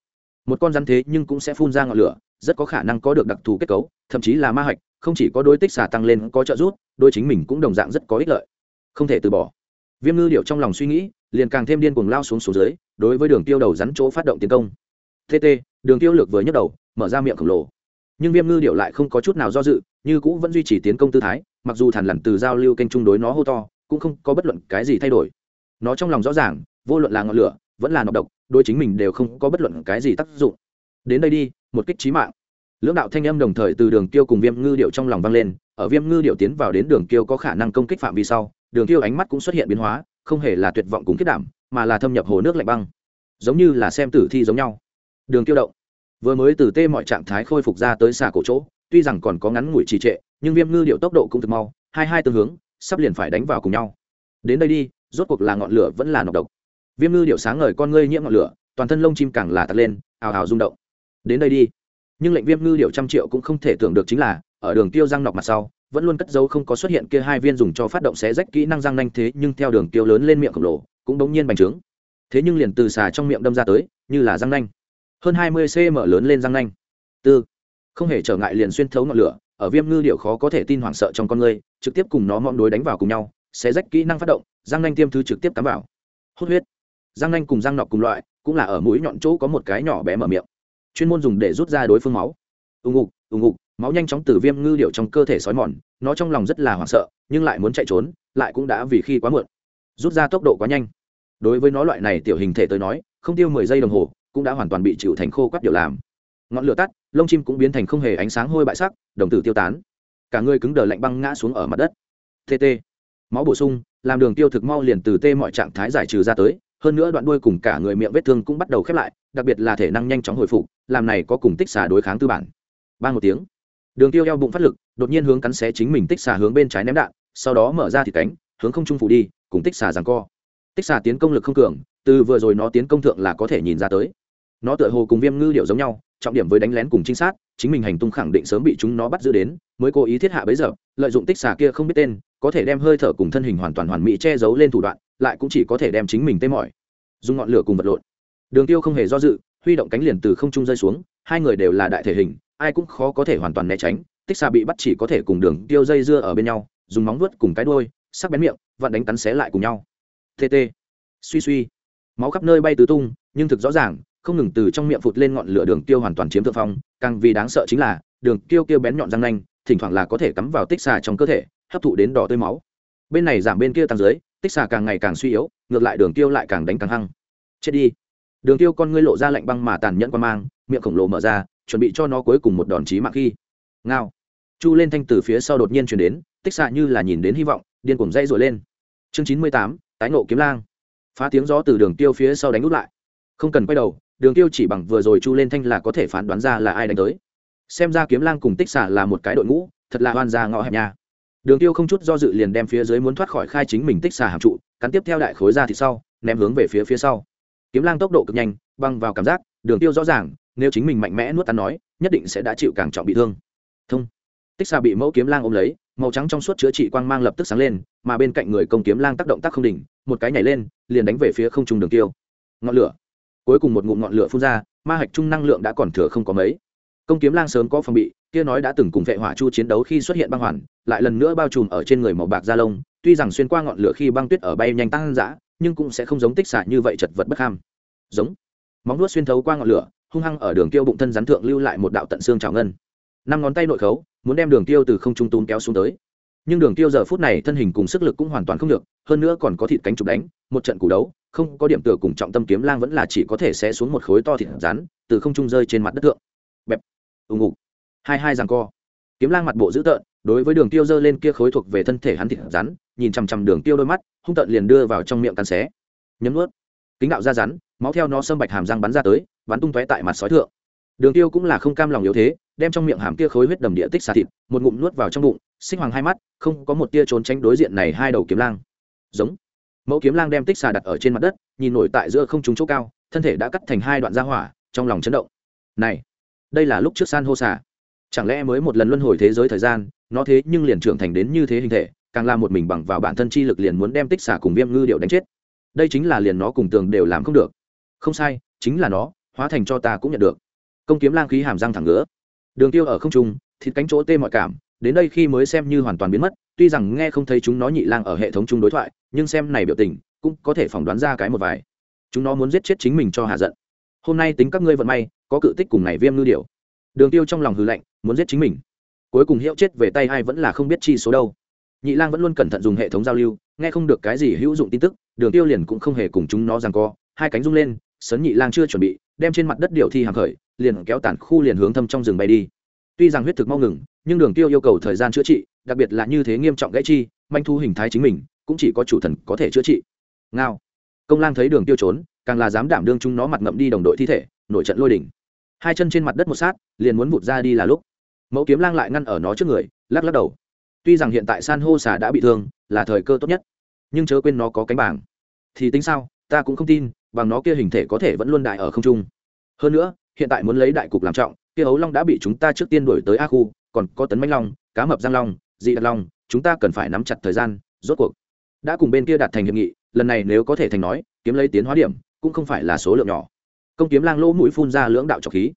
một con rắn thế nhưng cũng sẽ phun ra ngọn lửa rất có khả năng có được đặc thù kết cấu, thậm chí là ma hạch không chỉ có đôi tích xà tăng lên có trợ giúp đôi chính mình cũng đồng dạng rất có ích lợi. Không thể từ bỏ. Viêm ngư điệu trong lòng suy nghĩ, liền càng thêm điên cuồng lao xuống số dưới, đối với đường tiêu đầu rắn chỗ phát động tiến công. Tt đường tiêu lược vừa nhấc đầu, mở ra miệng khổng lồ. Nhưng viêm ngư điệu lại không có chút nào do dự, như cũ vẫn duy trì tiến công tư thái, mặc dù thản lằn từ giao lưu kênh chung đối nó hô to, cũng không có bất luận cái gì thay đổi. Nó trong lòng rõ ràng, vô luận là ngọn lửa, vẫn là nọc độc đôi chính mình đều không có bất luận cái gì tác dụng. Đến đây đi một kích trí mạng. Lưỡng đạo thanh âm đồng thời từ đường tiêu cùng viêm ngư điệu trong lòng vang lên, ở viêm ngư điệu tiến vào đến đường tiêu có khả năng công kích phạm vi sau, đường tiêu ánh mắt cũng xuất hiện biến hóa, không hề là tuyệt vọng cùng kết đảm, mà là thâm nhập hồ nước lạnh băng. Giống như là xem tử thi giống nhau. Đường tiêu động. Vừa mới từ tê mọi trạng thái khôi phục ra tới xà cổ chỗ, tuy rằng còn có ngắn ngủi trì trệ, nhưng viêm ngư điệu tốc độ cũng thực mau, hai hai tương hướng, sắp liền phải đánh vào cùng nhau. Đến đây đi, rốt cuộc là ngọn lửa vẫn là nọc độc. Viêm ngư điệu sáng ngời con ngươi nhiễm ngọn lửa, toàn thân lông chim càng là tắt lên, ào ào rung động đến đây đi. Nhưng lệnh viêm ngư điệu trăm triệu cũng không thể tưởng được chính là, ở đường tiêu răng nọc mặt sau, vẫn luôn cất dấu không có xuất hiện kia hai viên dùng cho phát động xé rách kỹ năng răng nanh thế, nhưng theo đường tiêu lớn lên miệng khổng lồ, cũng đống nhiên bành trướng. Thế nhưng liền từ xà trong miệng đâm ra tới, như là răng nanh. Hơn hai mươi cm lớn lên răng nanh. Tư. Không hề trở ngại liền xuyên thấu ngọn lửa, ở viêm ngư điệu khó có thể tin hoảng sợ trong con người, trực tiếp cùng nó ngọn đối đánh vào cùng nhau, xé rách kỹ năng phát động, răng nanh tiêm thứ trực tiếp cắm vào. Hốt huyết. Răng nanh cùng răng nọc cùng loại, cũng là ở mũi nhọn chỗ có một cái nhỏ bé mở miệng chuyên môn dùng để rút ra đối phương máu. Ùng ngục ngục, máu nhanh chóng từ viêm ngư điệu trong cơ thể sói mòn, nó trong lòng rất là hoảng sợ, nhưng lại muốn chạy trốn, lại cũng đã vì khi quá muộn. Rút ra tốc độ quá nhanh. Đối với nó loại này tiểu hình thể tới nói, không tiêu mười giây đồng hồ, cũng đã hoàn toàn bị chịu thành khô quắt điều làm. Ngọn lửa tắt, lông chim cũng biến thành không hề ánh sáng hôi bại sắc, đồng tử tiêu tán. Cả người cứng đờ lạnh băng ngã xuống ở mặt đất. Tt máu bổ sung, làm đường tiêu thực mau liền từ tê mọi trạng thái giải trừ ra tới hơn nữa đoạn đuôi cùng cả người miệng vết thương cũng bắt đầu khép lại, đặc biệt là thể năng nhanh chóng hồi phục, làm này có cùng tích xả đối kháng tư bản. Ba một tiếng. Đường tiêu eo bụng phát lực, đột nhiên hướng cắn xé chính mình tích xà hướng bên trái ném đạn, sau đó mở ra thì cánh, hướng không trung phủ đi, cùng tích xà giằng co. Tích xà tiến công lực không cường, từ vừa rồi nó tiến công thượng là có thể nhìn ra tới. Nó tựa hồ cùng viêm ngư điệu giống nhau, trọng điểm với đánh lén cùng trinh sát, chính mình hành tung khẳng định sớm bị chúng nó bắt giữ đến, mới cố ý thiết hạ bấy giờ, lợi dụng tích xà kia không biết tên có thể đem hơi thở cùng thân hình hoàn toàn hoàn mỹ che giấu lên thủ đoạn, lại cũng chỉ có thể đem chính mình tê mỏi. Dùng ngọn lửa cùng vật lộn. Đường tiêu không hề do dự, huy động cánh liền từ không trung rơi xuống, hai người đều là đại thể hình, ai cũng khó có thể hoàn toàn né tránh, tích xà bị bắt chỉ có thể cùng đường tiêu dây dưa ở bên nhau, dùng móng vuốt cùng cái đuôi, sắc bén miệng, vặn đánh cắn xé lại cùng nhau. Tt suy suy. Máu khắp nơi bay tứ tung, nhưng thực rõ ràng, không ngừng từ trong miệng phụt lên ngọn lửa đường tiêu hoàn toàn chiếm thượng phong, càng vì đáng sợ chính là, đường tiêu kêu bén nhọn răng nanh, thỉnh thoảng là có thể cắm vào tích xà trong cơ thể hấp thụ đến đỏ tươi máu. Bên này giảm bên kia tăng dưới, tích xà càng ngày càng suy yếu, ngược lại đường tiêu lại càng đánh càng hăng. Chết đi. Đường tiêu con ngươi lộ ra lạnh băng mà tàn nhẫn qua mang, miệng khổng lồ mở ra, chuẩn bị cho nó cuối cùng một đòn chí mạng khi. Ngao. Chu lên thanh từ phía sau đột nhiên chuyển đến, tích xạ như là nhìn đến hy vọng, điên cuồng dây rồi lên. Chương chín mươi tám, tái nộ kiếm lang. Phá tiếng gió từ đường tiêu phía sau đánh út lại. Không cần quay đầu, đường tiêu chỉ bằng vừa rồi chu lên thanh là có thể phán đoán ra là ai đánh tới. Xem ra kiếm lang cùng tích xạ là một cái đội ngũ, thật là hoan ra ngõ hẹp nhà đường tiêu không chút do dự liền đem phía dưới muốn thoát khỏi khai chính mình tích xà hàm trụ, cắn tiếp theo đại khối ra thì sau, ném hướng về phía phía sau. Kiếm lang tốc độ cực nhanh, băng vào cảm giác, đường tiêu rõ ràng, nếu chính mình mạnh mẽ nuốt tan nói, nhất định sẽ đã chịu càng trọng bị thương. Thông. Tích xà bị mẫu kiếm lang ôm lấy, màu trắng trong suốt chữa trị quang mang lập tức sáng lên, mà bên cạnh người công kiếm lang tác động tác không đỉnh, một cái nhảy lên, liền đánh về phía không trung đường tiêu. Ngọn lửa. Cuối cùng một ngụm ngọn lửa phun ra, ma hạch trung năng lượng đã còn thừa không có mấy. Công kiếm lang sớm có phòng bị, kia nói đã từng cùng vệ hỏa chu chiến đấu khi xuất hiện băng hoàn lại lần nữa bao trùm ở trên người màu bạc da lông, tuy rằng xuyên qua ngọn lửa khi băng tuyết ở bay nhanh tăng dã, nhưng cũng sẽ không giống tích xạ như vậy chật vật bất ham. Giống. Móng nuốt xuyên thấu qua ngọn lửa, hung hăng ở đường tiêu bụng thân rắn thượng lưu lại một đạo tận xương trào ngân. Năm ngón tay nội khấu, muốn đem đường tiêu từ không trung tún kéo xuống tới. Nhưng đường tiêu giờ phút này thân hình cùng sức lực cũng hoàn toàn không được, hơn nữa còn có thịt cánh chụp đánh, một trận cú đấu, không có điểm tựa cùng trọng tâm kiếm lang vẫn là chỉ có thể sẽ xuống một khối to thịt rắn, từ không trung rơi trên mặt đất thượng. Bẹp. Ùng ục hai hai giằng co. Kiếm lang mặt bộ dữ tợn đối với đường tiêu dơ lên kia khối thuộc về thân thể hắn thịt rắn, nhìn chằm chằm đường tiêu đôi mắt, hung tợn liền đưa vào trong miệng cắn xé. Nhấm nuốt. Kính đạo ra rắn, máu theo nó sâm bạch hàm răng bắn ra tới, bắn tung tóe tại mặt sói thượng. Đường tiêu cũng là không cam lòng yếu thế, đem trong miệng hàm kia khối huyết đầm địa tích xà thịt, một ngụm nuốt vào trong bụng, sinh hoàng hai mắt, không có một tia trốn tránh đối diện này hai đầu kiếm lang. Giống. Mẫu kiếm lang đem tích xà đặt ở trên mặt đất, nhìn nổi tại giữa không trung chỗ cao, thân thể đã cắt thành hai đoạn ra hỏa, trong lòng chấn động. Này, đây là lúc trước san hô xà. Chẳng lẽ mới một lần luân hồi thế giới thời gian nó thế nhưng liền trưởng thành đến như thế hình thể, càng là một mình bằng vào bản thân chi lực liền muốn đem tích xả cùng viêm ngư điệu đánh chết. Đây chính là liền nó cùng tường đều làm không được. Không sai, chính là nó, hóa thành cho ta cũng nhận được. Công kiếm lang khí hàm răng thẳng ngứa. Đường tiêu ở không trung, thịt cánh chỗ tê mọi cảm, đến đây khi mới xem như hoàn toàn biến mất, tuy rằng nghe không thấy chúng nó nhị lang ở hệ thống chung đối thoại, nhưng xem này biểu tình, cũng có thể phỏng đoán ra cái một vài. Chúng nó muốn giết chết chính mình cho hạ giận. Hôm nay tính các ngươi vận may, có cự tích cùng này viêm ngư điều đường tiêu trong lòng hư lạnh, muốn giết chính mình cuối cùng hiệu chết về tay ai vẫn là không biết chi số đâu. Nhị lang vẫn luôn cẩn thận dùng hệ thống giao lưu, nghe không được cái gì hữu dụng tin tức, đường tiêu liền cũng không hề cùng chúng nó rằng co. Hai cánh rung lên, sấn nhị lang chưa chuẩn bị, đem trên mặt đất điều thi hàng khởi, liền kéo tản khu liền hướng thâm trong rừng bay đi. Tuy rằng huyết thực mau ngừng, nhưng đường tiêu yêu cầu thời gian chữa trị, đặc biệt là như thế nghiêm trọng gãy chi, manh thu hình thái chính mình, cũng chỉ có chủ thần có thể chữa trị. Ngao. Công lang thấy đường tiêu trốn, càng là dám đảm đương chúng nó mặt ngậm đi đồng đội thi thể, nổi trận lôi đỉnh. Hai chân trên mặt đất một sát, liền muốn vụt ra đi là lúc mẫu kiếm lang lại ngăn ở nó trước người, lắc lắc đầu. Tuy rằng hiện tại san hô xà đã bị thương, là thời cơ tốt nhất, nhưng chớ quên nó có cánh bảng. Thì tính sao, ta cũng không tin, bằng nó kia hình thể có thể vẫn luôn đại ở không trung. Hơn nữa, hiện tại muốn lấy đại cục làm trọng, kia ấu long đã bị chúng ta trước tiên đuổi tới a khu, còn có tấn manh long, cá mập giang long, dị đạt long, chúng ta cần phải nắm chặt thời gian, rốt cuộc. Đã cùng bên kia đạt thành hiệp nghị, lần này nếu có thể thành nói, kiếm lấy tiến hóa điểm, cũng không phải là số lượng nhỏ. Công kiếm lang lỗ mũi phun ra lưỡng đạo trọc khí.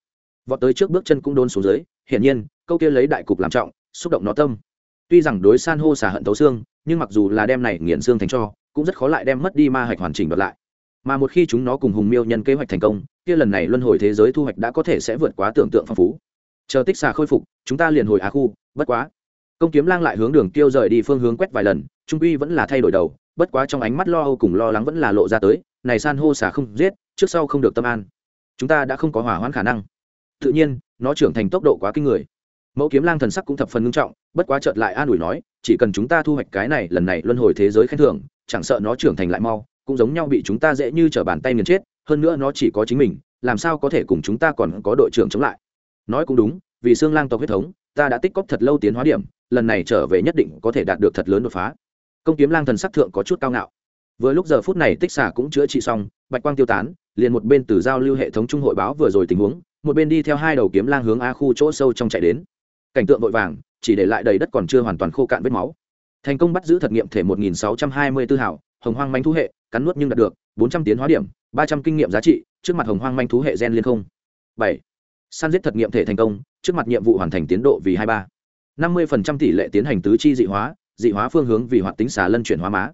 Vọt tới trước bước chân cũng đôn xuống dưới, hiển nhiên câu kia lấy đại cục làm trọng, xúc động nó tâm. Tuy rằng đối san hô xả hận tấu xương, nhưng mặc dù là đem này nghiền xương thành cho, cũng rất khó lại đem mất đi ma hạch hoàn chỉnh đoạt lại. Mà một khi chúng nó cùng hùng miêu nhân kế hoạch thành công, kia lần này luân hồi thế giới thu hoạch đã có thể sẽ vượt quá tưởng tượng phong phú. Chờ tích xà khôi phục, chúng ta liền hồi á khu, bất quá. Công kiếm lang lại hướng đường tiêu rời đi phương hướng quét vài lần, trung uy vẫn là thay đổi đầu, bất quá trong ánh mắt lo âu cùng lo lắng vẫn là lộ ra tới, này san hô xà không giết, trước sau không được tâm an. Chúng ta đã không có hỏa hoãn khả năng. Tự nhiên, nó trưởng thành tốc độ quá kinh người mẫu kiếm lang thần sắc cũng thập phần nghiêm trọng, bất quá chợt lại an ủi nói, chỉ cần chúng ta thu hoạch cái này, lần này luân hồi thế giới khen thưởng, chẳng sợ nó trưởng thành lại mau, cũng giống nhau bị chúng ta dễ như trở bàn tay nghiền chết, hơn nữa nó chỉ có chính mình, làm sao có thể cùng chúng ta còn có đội trưởng chống lại. Nói cũng đúng, vì xương lang tộc huyết thống, ta đã tích cóp thật lâu tiến hóa điểm, lần này trở về nhất định có thể đạt được thật lớn đột phá. Công kiếm lang thần sắc thượng có chút cao ngạo. Vừa lúc giờ phút này tích xả cũng chữa trị xong, bạch quang tiêu tán, liền một bên từ giao lưu hệ thống trung hội báo vừa rồi tình huống, một bên đi theo hai đầu kiếm lang hướng a khu chỗ sâu trong chạy đến cảnh tượng vội vàng, chỉ để lại đầy đất còn chưa hoàn toàn khô cạn vết máu. Thành công bắt giữ thật nghiệm thể 1624 hảo hồng hoang manh thú hệ, cắn nuốt nhưng đạt được 400 tiến hóa điểm 300 kinh nghiệm giá trị, trước mặt hồng hoang manh thú hệ gen liên không. Bảy. Săn giết thật nghiệm thể thành công, trước mặt nhiệm vụ hoàn thành tiến độ vì 23. 50% tỷ lệ tiến hành tứ chi dị hóa dị hóa phương hướng vì hoạt tính xà lân chuyển hóa má.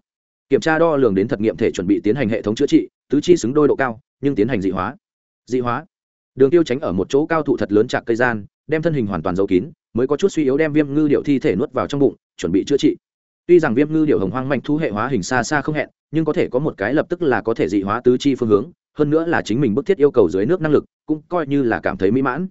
Kiểm tra đo lường đến thật nghiệm thể chuẩn bị tiến hành hệ thống chữa trị, tứ chi xứng đôi độ cao, nhưng tiến hành dị hóa. Dị hóa. Đường tiêu tránh ở một chỗ cao thụ thật lớn chạc cây gian đem thân hình hoàn toàn giấu kín, mới có chút suy yếu đem viêm ngư điệu thi thể nuốt vào trong bụng, chuẩn bị chữa trị. Tuy rằng viêm ngư điệu hồng hoang mạnh thu hệ hóa hình xa xa không hẹn, nhưng có thể có một cái lập tức là có thể dị hóa tứ chi phương hướng, hơn nữa là chính mình bức thiết yêu cầu dưới nước năng lực, cũng coi như là cảm thấy mỹ mãn.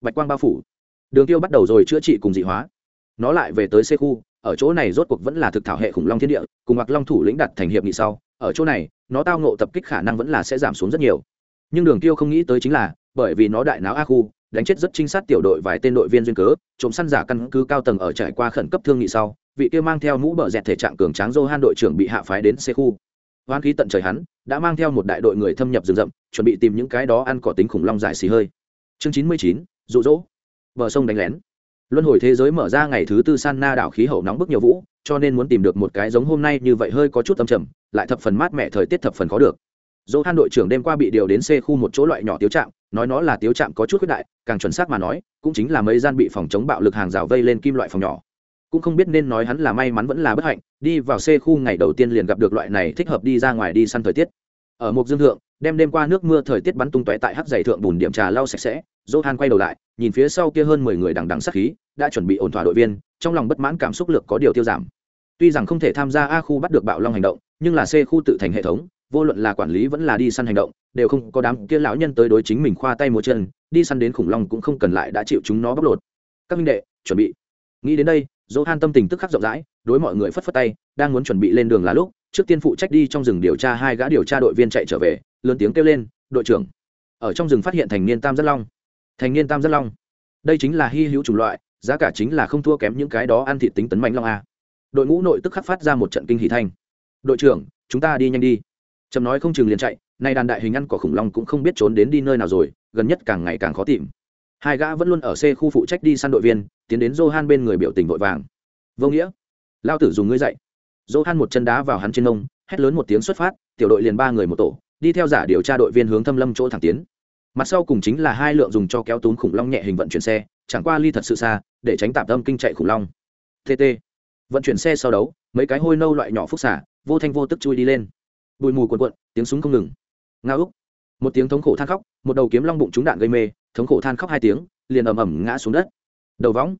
Bạch quang bao phủ. Đường tiêu bắt đầu rồi chữa trị cùng dị hóa. Nó lại về tới xe khu, ở chỗ này rốt cuộc vẫn là thực thảo hệ khủng long thiên địa, cùng mặc long thủ lĩnh đặt thành hiệp nghị sau, ở chỗ này, nó tao ngộ tập kích khả năng vẫn là sẽ giảm xuống rất nhiều. Nhưng đường tiêu không nghĩ tới chính là, bởi vì nó đại não a khu đánh chết rất trinh sát tiểu đội vài tên đội viên duyên cớ, trộm săn giả căn cứ cao tầng ở trải qua khẩn cấp thương nghị sau, vị kia mang theo mũ bờ dẹt thể trạng cường tráng Johan đội trưởng bị hạ phái đến xe khu hoan khí tận trời hắn, đã mang theo một đại đội người thâm nhập rừng rậm, chuẩn bị tìm những cái đó ăn cỏ tính khủng long dài xì hơi. Chương chín mươi chín rụ rỗ bờ sông đánh lén. Luân hồi thế giới mở ra ngày thứ tư san na đảo khí hậu nóng bức nhiều vũ, cho nên muốn tìm được một cái giống hôm nay như vậy hơi có chút tâm trầm, lại thập phần mát mẻ thời tiết thập phần khó được dỗ han đội trưởng đêm qua bị điều đến c khu một chỗ loại nhỏ tiếu trạm, nói nó là tiếu trạm có chút khuyết đại, càng chuẩn xác mà nói, cũng chính là mấy gian bị phòng chống bạo lực hàng rào vây lên kim loại phòng nhỏ. Cũng không biết nên nói hắn là may mắn vẫn là bất hạnh, đi vào c khu ngày đầu tiên liền gặp được loại này thích hợp đi ra ngoài đi săn thời tiết. Ở một dương thượng, đem đêm qua nước mưa thời tiết bắn tung tóe tại hắc dày thượng bùn điểm trà lau sạch sẽ johan quay đầu lại, nhìn phía sau kia hơn mười người đằng đằng sát khí, đã chuẩn bị ổn thỏa đội viên, trong lòng bất mãn cảm xúc lực có điều tiêu giảm. Tuy rằng không thể tham gia a khu bắt được bạo long hành động, nhưng là c khu tự thành hệ thống vô luận là quản lý vẫn là đi săn hành động, đều không có đám kia lão nhân tới đối chính mình khoa tay múa chân, đi săn đến khủng long cũng không cần lại đã chịu chúng nó bóc lột. Các minh đệ, chuẩn bị. Nghĩ đến đây dỗ han tâm tình tức khắc rộng rãi, đối mọi người phất phất tay, đang muốn chuẩn bị lên đường là lúc, trước tiên phụ trách đi trong rừng điều tra hai gã điều tra đội viên chạy trở về, lớn tiếng kêu lên, đội trưởng. Ở trong rừng phát hiện thành niên tam giác long. Thành niên tam giác long. Đây chính là hy hữu chủng loại, giá cả chính là không thua kém những cái đó ăn thịt tính tấn mạnh long a. Đội ngũ nội tức khắc phát ra một trận kinh hỷ thanh. Đội trưởng, chúng ta đi nhanh đi trầm nói không chừng liền chạy, nay đàn đại hình ăn cỏ khủng long cũng không biết trốn đến đi nơi nào rồi, gần nhất càng ngày càng khó tìm. Hai gã vẫn luôn ở xe khu phụ trách đi săn đội viên, tiến đến johan bên người biểu tình vội vàng. Vô nghĩa, lao tử dùng ngươi dậy johan một chân đá vào hắn trên nông hét lớn một tiếng xuất phát, tiểu đội liền ba người một tổ, đi theo giả điều tra đội viên hướng thâm lâm chỗ thẳng tiến. Mặt sau cùng chính là hai lượng dùng cho kéo túm khủng long nhẹ hình vận chuyển xe, chẳng qua ly thật sự xa, để tránh tạm tâm kinh chạy khủng long. Tt vận chuyển xe sau đấu, mấy cái hôi nâu loại nhỏ phúc xả vô thanh vô tức chui đi lên bụi mù cuộn cuộn, tiếng súng không ngừng. Nga úc. Một tiếng thống khổ than khóc, một đầu kiếm long bụng trúng đạn gây mê, thống khổ than khóc hai tiếng, liền ầm ầm ngã xuống đất. Đầu võng.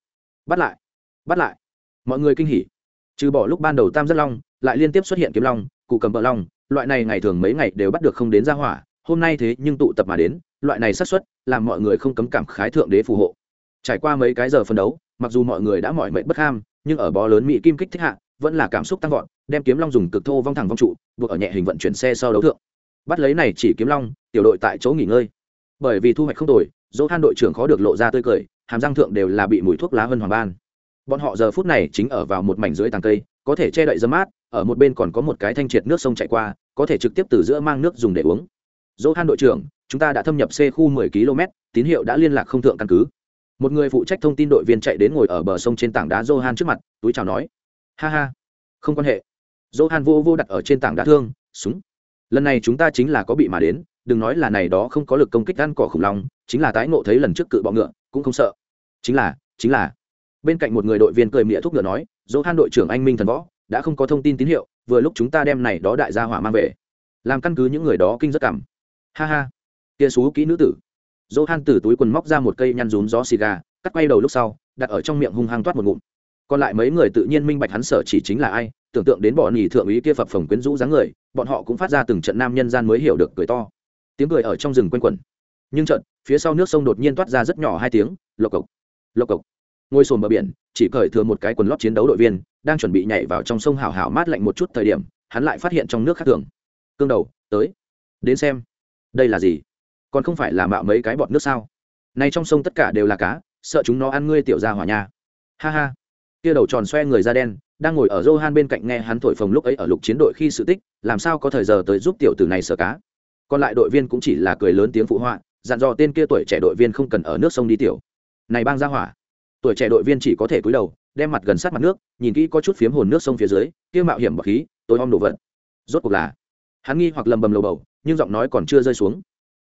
Bắt lại. Bắt lại. Mọi người kinh hỉ. Trừ bỏ lúc ban đầu tam giác long, lại liên tiếp xuất hiện kiếm long, cụ cầm bờ long, loại này ngày thường mấy ngày đều bắt được không đến ra hỏa, hôm nay thế nhưng tụ tập mà đến, loại này xác suất làm mọi người không cấm cảm khái thượng đế phù hộ. Trải qua mấy cái giờ phân đấu, mặc dù mọi người đã mỏi mệt bất ham, nhưng ở bó lớn mỹ kim kích thích hạ vẫn là cảm xúc tăng vọt, đem kiếm long dùng cực thô vong thẳng vong trụ, buộc ở nhẹ hình vận chuyển xe sau đấu thượng. Bắt lấy này chỉ kiếm long, tiểu đội tại chỗ nghỉ ngơi. Bởi vì thu hoạch không tồi, dỗ han đội trưởng khó được lộ ra tươi cười, hàm răng thượng đều là bị mùi thuốc lá hơn hoàng ban. Bọn họ giờ phút này chính ở vào một mảnh dưới tàng cây, có thể che đậy dấm mát, ở một bên còn có một cái thanh triệt nước sông chạy qua, có thể trực tiếp từ giữa mang nước dùng để uống. Dỗ han đội trưởng, chúng ta đã thâm nhập c khu 10 km, tín hiệu đã liên lạc không thượng căn cứ. Một người phụ trách thông tin đội viên chạy đến ngồi ở bờ sông trên tảng đá johan trước mặt, túi chào nói ha ha, không quan hệ. Johan vô vô đặt ở trên tảng đá thương, súng. Lần này chúng ta chính là có bị mà đến, đừng nói là này đó không có lực công kích ăn cỏ khủng long, chính là tái ngộ thấy lần trước cự bọ ngựa, cũng không sợ. Chính là chính là. Bên cạnh một người đội viên cười mỉa thúc ngựa nói, johan đội trưởng anh minh thần võ, đã không có thông tin tín hiệu, vừa lúc chúng ta đem này đó đại gia hỏa mang về. Làm căn cứ những người đó kinh rất cảm. Ha ha. Kia xú kỹ nữ tử. Dỗ han từ túi quần móc ra một cây nhăn rún gió xì gà, cắt quay đầu lúc sau, đặt ở trong miệng hung hăng toát một ngụm còn lại mấy người tự nhiên minh bạch hắn sở chỉ chính là ai, tưởng tượng đến bọn nhì thượng úy kia phập phồng quyến rũ dáng người, bọn họ cũng phát ra từng trận nam nhân gian mới hiểu được cười to. Tiếng cười ở trong rừng quanh quẩn. Nhưng trận phía sau nước sông đột nhiên toát ra rất nhỏ hai tiếng, lộc cộc lộc cộc. Ngôi sồn bờ biển, chỉ cởi thừa một cái quần lót chiến đấu đội viên, đang chuẩn bị nhảy vào trong sông hào hào mát lạnh một chút thời điểm, hắn lại phát hiện trong nước khác thường. Cương đầu, tới, đến xem, đây là gì? Còn không phải là mạo mấy cái bọt nước sao? Nay trong sông tất cả đều là cá, sợ chúng nó ăn ngươi tiểu ra hỏa nha. Ha ha kia đầu tròn xoe người da đen đang ngồi ở Johan bên cạnh nghe hắn thổi phồng lúc ấy ở lục chiến đội khi sự tích, làm sao có thời giờ tới giúp tiểu tử này sở cá. Còn lại đội viên cũng chỉ là cười lớn tiếng phụ họa, dặn dò tên kia tuổi trẻ đội viên không cần ở nước sông đi tiểu. Này bang ra hỏa. Tuổi trẻ đội viên chỉ có thể cúi đầu, đem mặt gần sát mặt nước, nhìn kỹ có chút phiếm hồn nước sông phía dưới, kia mạo hiểm bạc khí, tôi om đồ vật. Rốt cuộc là. Hắn nghi hoặc lầm bầm lầu bầu, nhưng giọng nói còn chưa rơi xuống.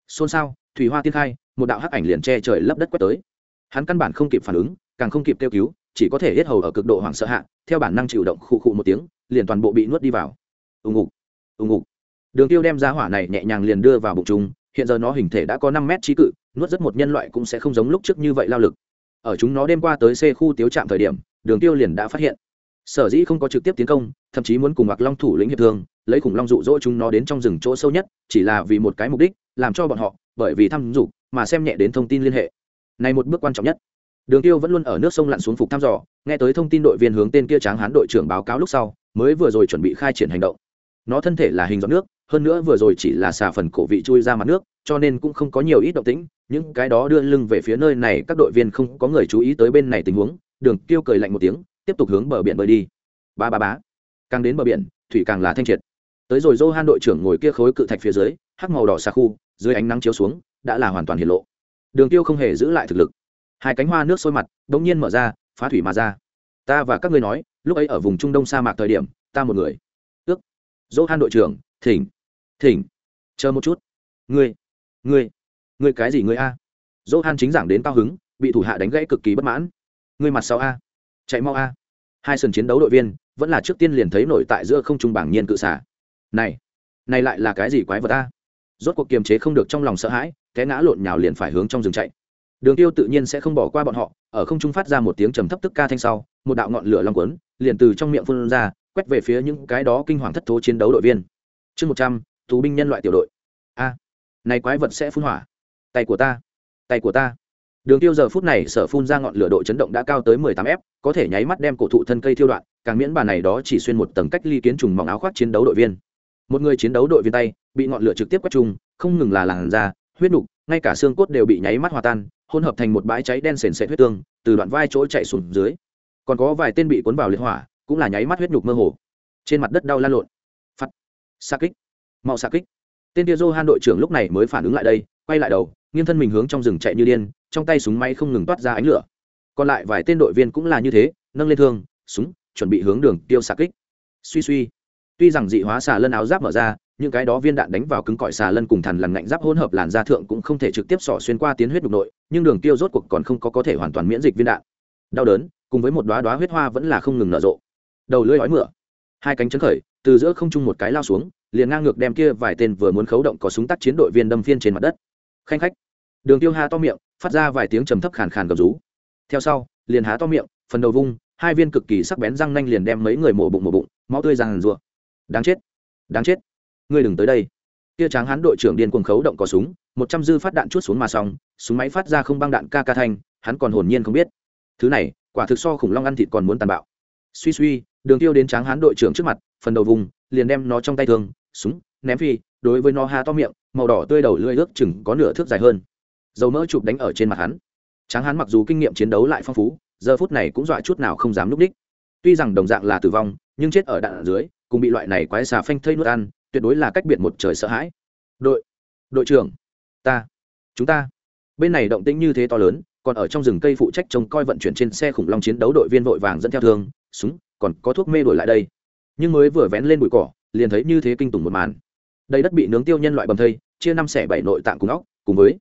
Xôn xao, thủy hoa tiên khai, một đạo hắc ảnh liền che trời lấp đất quét tới. Hắn căn bản không kịp phản ứng, càng không kịp kêu cứu, chỉ có thể hết hầu ở cực độ hoảng sợ hạ, theo bản năng chịu động khụ khụ một tiếng, liền toàn bộ bị nuốt đi vào. Ù ngục ù ngục. Đường tiêu đem ra hỏa này nhẹ nhàng liền đưa vào bụng chúng, hiện giờ nó hình thể đã có năm mét trí cự, nuốt rất một nhân loại cũng sẽ không giống lúc trước như vậy lao lực. Ở chúng nó đêm qua tới xe khu tiếu trạm thời điểm, đường tiêu liền đã phát hiện. Sở dĩ không có trực tiếp tiến công, thậm chí muốn cùng mặc long thủ lĩnh hiệp thương, lấy khủng long dụ dỗ chúng nó đến trong rừng chỗ sâu nhất, chỉ là vì một cái mục đích, làm cho bọn họ, bởi vì thăm dục, mà xem nhẹ đến thông tin liên hệ. Này một bước quan trọng nhất đường tiêu vẫn luôn ở nước sông lặn xuống phục thăm dò, nghe tới thông tin đội viên hướng tên kia tráng hán đội trưởng báo cáo lúc sau, mới vừa rồi chuẩn bị khai triển hành động. Nó thân thể là hình giọt nước, hơn nữa vừa rồi chỉ là xà phần cổ vị chui ra mặt nước, cho nên cũng không có nhiều ít động tĩnh, những cái đó đưa lưng về phía nơi này, các đội viên không có người chú ý tới bên này tình huống, đường tiêu cười lạnh một tiếng, tiếp tục hướng bờ biển bơi đi. Ba ba bá càng đến bờ biển, thủy càng là thanh triệt. Tới rồi dô han đội trưởng ngồi kia khối cự thạch phía dưới, hắc màu đỏ xa khu, dưới ánh nắng chiếu xuống, đã là hoàn toàn hiện lộ. Đường tiêu không hề giữ lại thực lực hai cánh hoa nước sôi mặt đ ỗ n g nhiên mở ra, phá thủy mà ra. Ta và các ngươi nói, lúc ấy ở vùng trung đông sa mạc thời điểm, ta một người. Ước. Dỗ han đội trưởng, thỉnh. Thỉnh. Chờ một chút. Ngươi. Ngươi. Ngươi cái gì ngươi a? Dỗ han chính giảng đến cao hứng, bị thủ hạ đánh gãy cực kỳ bất mãn. Ngươi mặt sau a. Chạy mau a. Hai sân chiến đấu đội viên, vẫn là trước tiên liền thấy nổi tại giữa không trung bảng nhiên cự xả. Này. Này lại là cái gì quái vật a? Rốt cuộc kiềm chế không được trong lòng sợ hãi, té ngã lộn nhào liền phải hướng trong rừng chạy đường tiêu tự nhiên sẽ không bỏ qua bọn họ, ở không trung phát ra một tiếng trầm thấp tức ca thanh sau, một đạo ngọn lửa long cuốn, liền từ trong miệng phun ra, quét về phía những cái đó kinh hoàng thất thố chiến đấu đội viên. Chương một trăm, tù binh nhân loại tiểu đội. A, này quái vật sẽ phun hỏa. Tay của ta, tay của ta. Đường tiêu giờ phút này sở phun ra ngọn lửa độ chấn động đã cao tới 18 f có thể nháy mắt đem cổ thụ thân cây thiêu đoạn, càng miễn bàn này đó chỉ xuyên một tầng cách ly kiến trùng mỏng áo khoác chiến đấu đội viên. Một người chiến đấu đội viên tay, bị ngọn lửa trực tiếp quét trùng, không ngừng là làn da, huyết nục, ngay cả xương cốt đều bị nháy mắt hòa tan hỗn hợp thành một bãi cháy đen sền sệt huyết tương, từ đoạn vai chỗ chạy xuống dưới. Còn có vài tên bị cuốn vào liệt hỏa, cũng là nháy mắt huyết nhục mơ hồ. Trên mặt đất đau lan lộn. Phắt xa kích. Mau xa kích. Tên kia han đội trưởng lúc này mới phản ứng lại đây, quay lại đầu, nghiêng thân mình hướng trong rừng chạy như điên, trong tay súng máy không ngừng toát ra ánh lửa. Còn lại vài tên đội viên cũng là như thế, nâng lên thương, súng, chuẩn bị hướng đường tiêu xạ kích. Suy suy. Tuy rằng dị hóa xà lân áo giáp mở ra những cái đó viên đạn đánh vào cứng cỏi xà lân cùng thằn lằn ngạnh giáp hỗn hợp làn da thượng cũng không thể trực tiếp xỏ xuyên qua tiến huyết đục nội, nhưng đường tiêu rốt cuộc còn không có có thể hoàn toàn miễn dịch viên đạn. Đau đớn, cùng với một đóa đóa huyết hoa vẫn là không ngừng nở rộ. Đầu lưỡi ói mửa, hai cánh chấn khởi, từ giữa không trung một cái lao xuống, liền ngang ngược đem kia vài tên vừa muốn khấu động có súng tác chiến đội viên đâm phiên trên mặt đất. Khanh khách, đường tiêu ha to miệng, phát ra vài tiếng trầm thấp khàn khàn gầm rú. Theo sau, liền há to miệng, phần đầu vung, hai viên cực kỳ sắc bén răng nanh liền đem mấy người mổ bụng mổ bụng, máu tươi ràng rùa đáng chết đáng chết ngươi đừng tới đây. Kia tráng hán đội trưởng điên cuồng khấu động có súng, một trăm dư phát đạn chút xuống mà xong, súng máy phát ra không băng đạn ca ca thanh, hắn còn hồn nhiên không biết. Thứ này, quả thực so khủng long ăn thịt còn muốn tàn bạo. Suy suy, đường tiêu đến tráng hán đội trưởng trước mặt, phần đầu vùng, liền đem nó trong tay thương, súng, ném phi, đối với nó ha to miệng, màu đỏ tươi đầu lưỡi ước chừng có nửa thước dài hơn. Dầu mỡ chụp đánh ở trên mặt hắn. Tráng hán mặc dù kinh nghiệm chiến đấu lại phong phú, giờ phút này cũng dọa chút nào không dám núp đích. Tuy rằng đồng dạng là tử vong, nhưng chết ở đạn ở dưới, cùng bị loại này quái xà phanh thây nuốt ăn tuyệt đối là cách biệt một trời sợ hãi. Đội đội trưởng, ta, chúng ta. Bên này động tĩnh như thế to lớn, còn ở trong rừng cây phụ trách trông coi vận chuyển trên xe khủng long chiến đấu đội viên vội vàng dẫn theo thương, súng, còn có thuốc mê đổi lại đây. Nhưng mới vừa vén lên bụi cỏ, liền thấy như thế kinh tủng một màn. Đây đất bị nướng tiêu nhân loại bầm thây, chia năm xẻ bảy nội tạng cùng óc, cùng với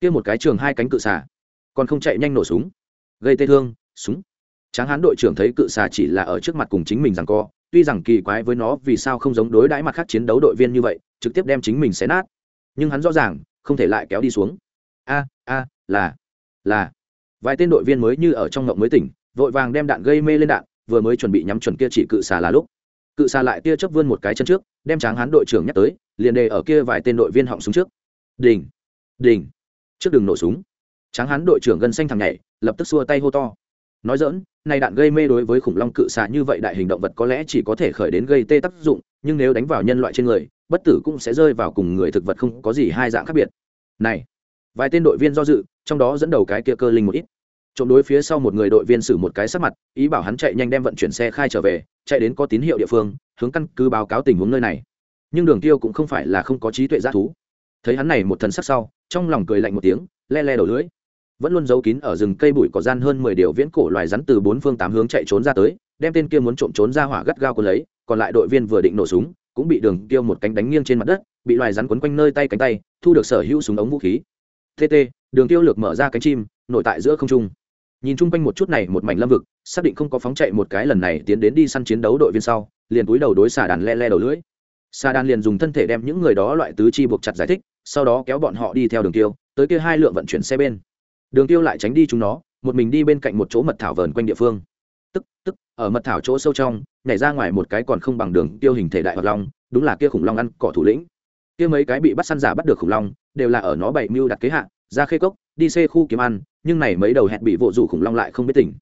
kia một cái trường hai cánh cự xà, còn không chạy nhanh nổ súng. Gây tê thương, súng. Tráng hán đội trưởng thấy cự xà chỉ là ở trước mặt cùng chính mình rằng co tuy rằng kỳ quái với nó vì sao không giống đối đãi mặt khác chiến đấu đội viên như vậy, trực tiếp đem chính mình xé nát. Nhưng hắn rõ ràng, không thể lại kéo đi xuống. A a, là là. Vài tên đội viên mới như ở trong ngộng mới tỉnh, vội vàng đem đạn gây mê lên đạn, vừa mới chuẩn bị nhắm chuẩn kia chỉ cự xà là lúc. Cự xà lại tia chớp vươn một cái chân trước, đem tráng hán đội trưởng nhắc tới, liền đề ở kia vài tên đội viên họng súng trước. Đình đình trước đừng nổ súng. Tráng hán đội trưởng gần xanh thằng nhảy, lập tức xua tay hô to nói dỡn, này đạn gây mê đối với khủng long cự xạ như vậy đại hình động vật có lẽ chỉ có thể khởi đến gây tê tác dụng, nhưng nếu đánh vào nhân loại trên người, bất tử cũng sẽ rơi vào cùng người thực vật không có gì hai dạng khác biệt. Này, vài tên đội viên do dự, trong đó dẫn đầu cái kia cơ linh một ít. Trộm đối phía sau một người đội viên xử một cái sắc mặt, ý bảo hắn chạy nhanh đem vận chuyển xe khai trở về, chạy đến có tín hiệu địa phương, hướng căn cứ báo cáo tình huống nơi này. Nhưng đường tiêu cũng không phải là không có trí tuệ giác thú. Thấy hắn này một thần sắc sau, trong lòng cười lạnh một tiếng, le le đầu lưỡi vẫn luôn giấu kín ở rừng cây bụi có gian hơn mười điều viễn cổ loài rắn từ bốn phương tám hướng chạy trốn ra tới, đem tên kia muốn trộm trốn ra hỏa gắt gao cuốn lấy, còn lại đội viên vừa định nổ súng, cũng bị đường tiêu một cánh đánh nghiêng trên mặt đất, bị loài rắn quấn quanh nơi tay cánh tay, thu được sở hữu súng ống vũ khí. Tt đường tiêu lược mở ra cánh chim, nội tại giữa không trung. Nhìn chung quanh một chút này một mảnh lâm vực, xác định không có phóng chạy một cái lần này tiến đến đi săn chiến đấu đội viên sau, liền túi đầu đối xà đàn le le đầu lưỡi. Xà đàn liền dùng thân thể đem những người đó loại tứ chi buộc chặt giải thích, sau đó kéo bọn họ đi theo đường tiêu tới kia hai lượng vận chuyển xe bên đường tiêu lại tránh đi chúng nó, một mình đi bên cạnh một chỗ mật thảo vờn quanh địa phương. Tức tức, ở mật thảo chỗ sâu trong, nhảy ra ngoài một cái còn không bằng đường tiêu hình thể đại hoạt long, đúng là kia khủng long ăn cỏ thủ lĩnh. Kia mấy cái bị bắt săn giả bắt được khủng long, đều là ở nó bảy mưu đặt kế hạ, ra khê cốc, đi xê khu kiếm ăn, nhưng này mấy đầu hẹn bị vỗ rủ khủng long lại không biết tỉnh.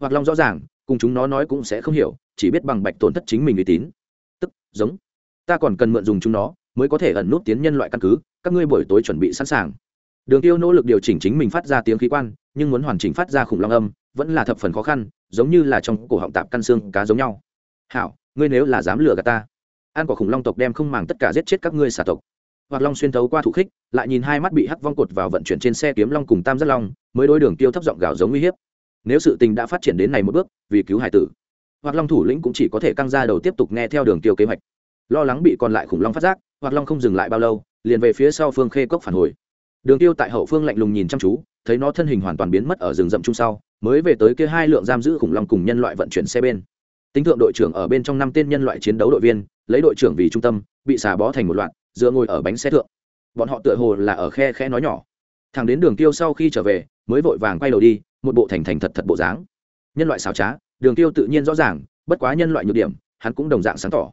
Hoặc long rõ ràng, cùng chúng nó nói cũng sẽ không hiểu, chỉ biết bằng bạch tổn thất chính mình uy tín. Tức, giống. Ta còn cần mượn dùng chúng nó, mới có thể ẩn nút tiến nhân loại căn cứ, các ngươi buổi tối chuẩn bị sẵn sàng đường tiêu nỗ lực điều chỉnh chính mình phát ra tiếng khí quan, nhưng muốn hoàn chỉnh phát ra khủng long âm, vẫn là thập phần khó khăn, giống như là trong cổ họng tạp căn xương cá giống nhau. Hảo, ngươi nếu là dám lừa gạt ta, ăn quả khủng long tộc đem không màng tất cả giết chết các ngươi xà tộc. Hoặc long xuyên thấu qua thủ khích, lại nhìn hai mắt bị hắc vong cột vào vận chuyển trên xe kiếm long cùng tam giác long, mới đối đường tiêu thấp giọng gào giống uy hiếp. Nếu sự tình đã phát triển đến này một bước, vì cứu hải tử, hoặc long thủ lĩnh cũng chỉ có thể căng ra đầu tiếp tục nghe theo đường tiêu kế hoạch. Lo lắng bị còn lại khủng long phát giác, hoặc long không dừng lại bao lâu, liền về phía sau phương khê cốc phản hồi đường tiêu tại hậu phương lạnh lùng nhìn chăm chú, thấy nó thân hình hoàn toàn biến mất ở rừng rậm chung sau, mới về tới kia hai lượng giam giữ khủng long cùng nhân loại vận chuyển xe bên. Tính thượng đội trưởng ở bên trong năm tên nhân loại chiến đấu đội viên, lấy đội trưởng vì trung tâm, bị xả bó thành một loạt, dựa ngồi ở bánh xe thượng. Bọn họ tựa hồ là ở khe khe nói nhỏ. Thằng đến đường tiêu sau khi trở về, mới vội vàng quay đầu đi, một bộ thành thành thật thật bộ dáng. Nhân loại xảo trá, đường tiêu tự nhiên rõ ràng, bất quá nhân loại nhược điểm, hắn cũng đồng dạng sáng tỏ.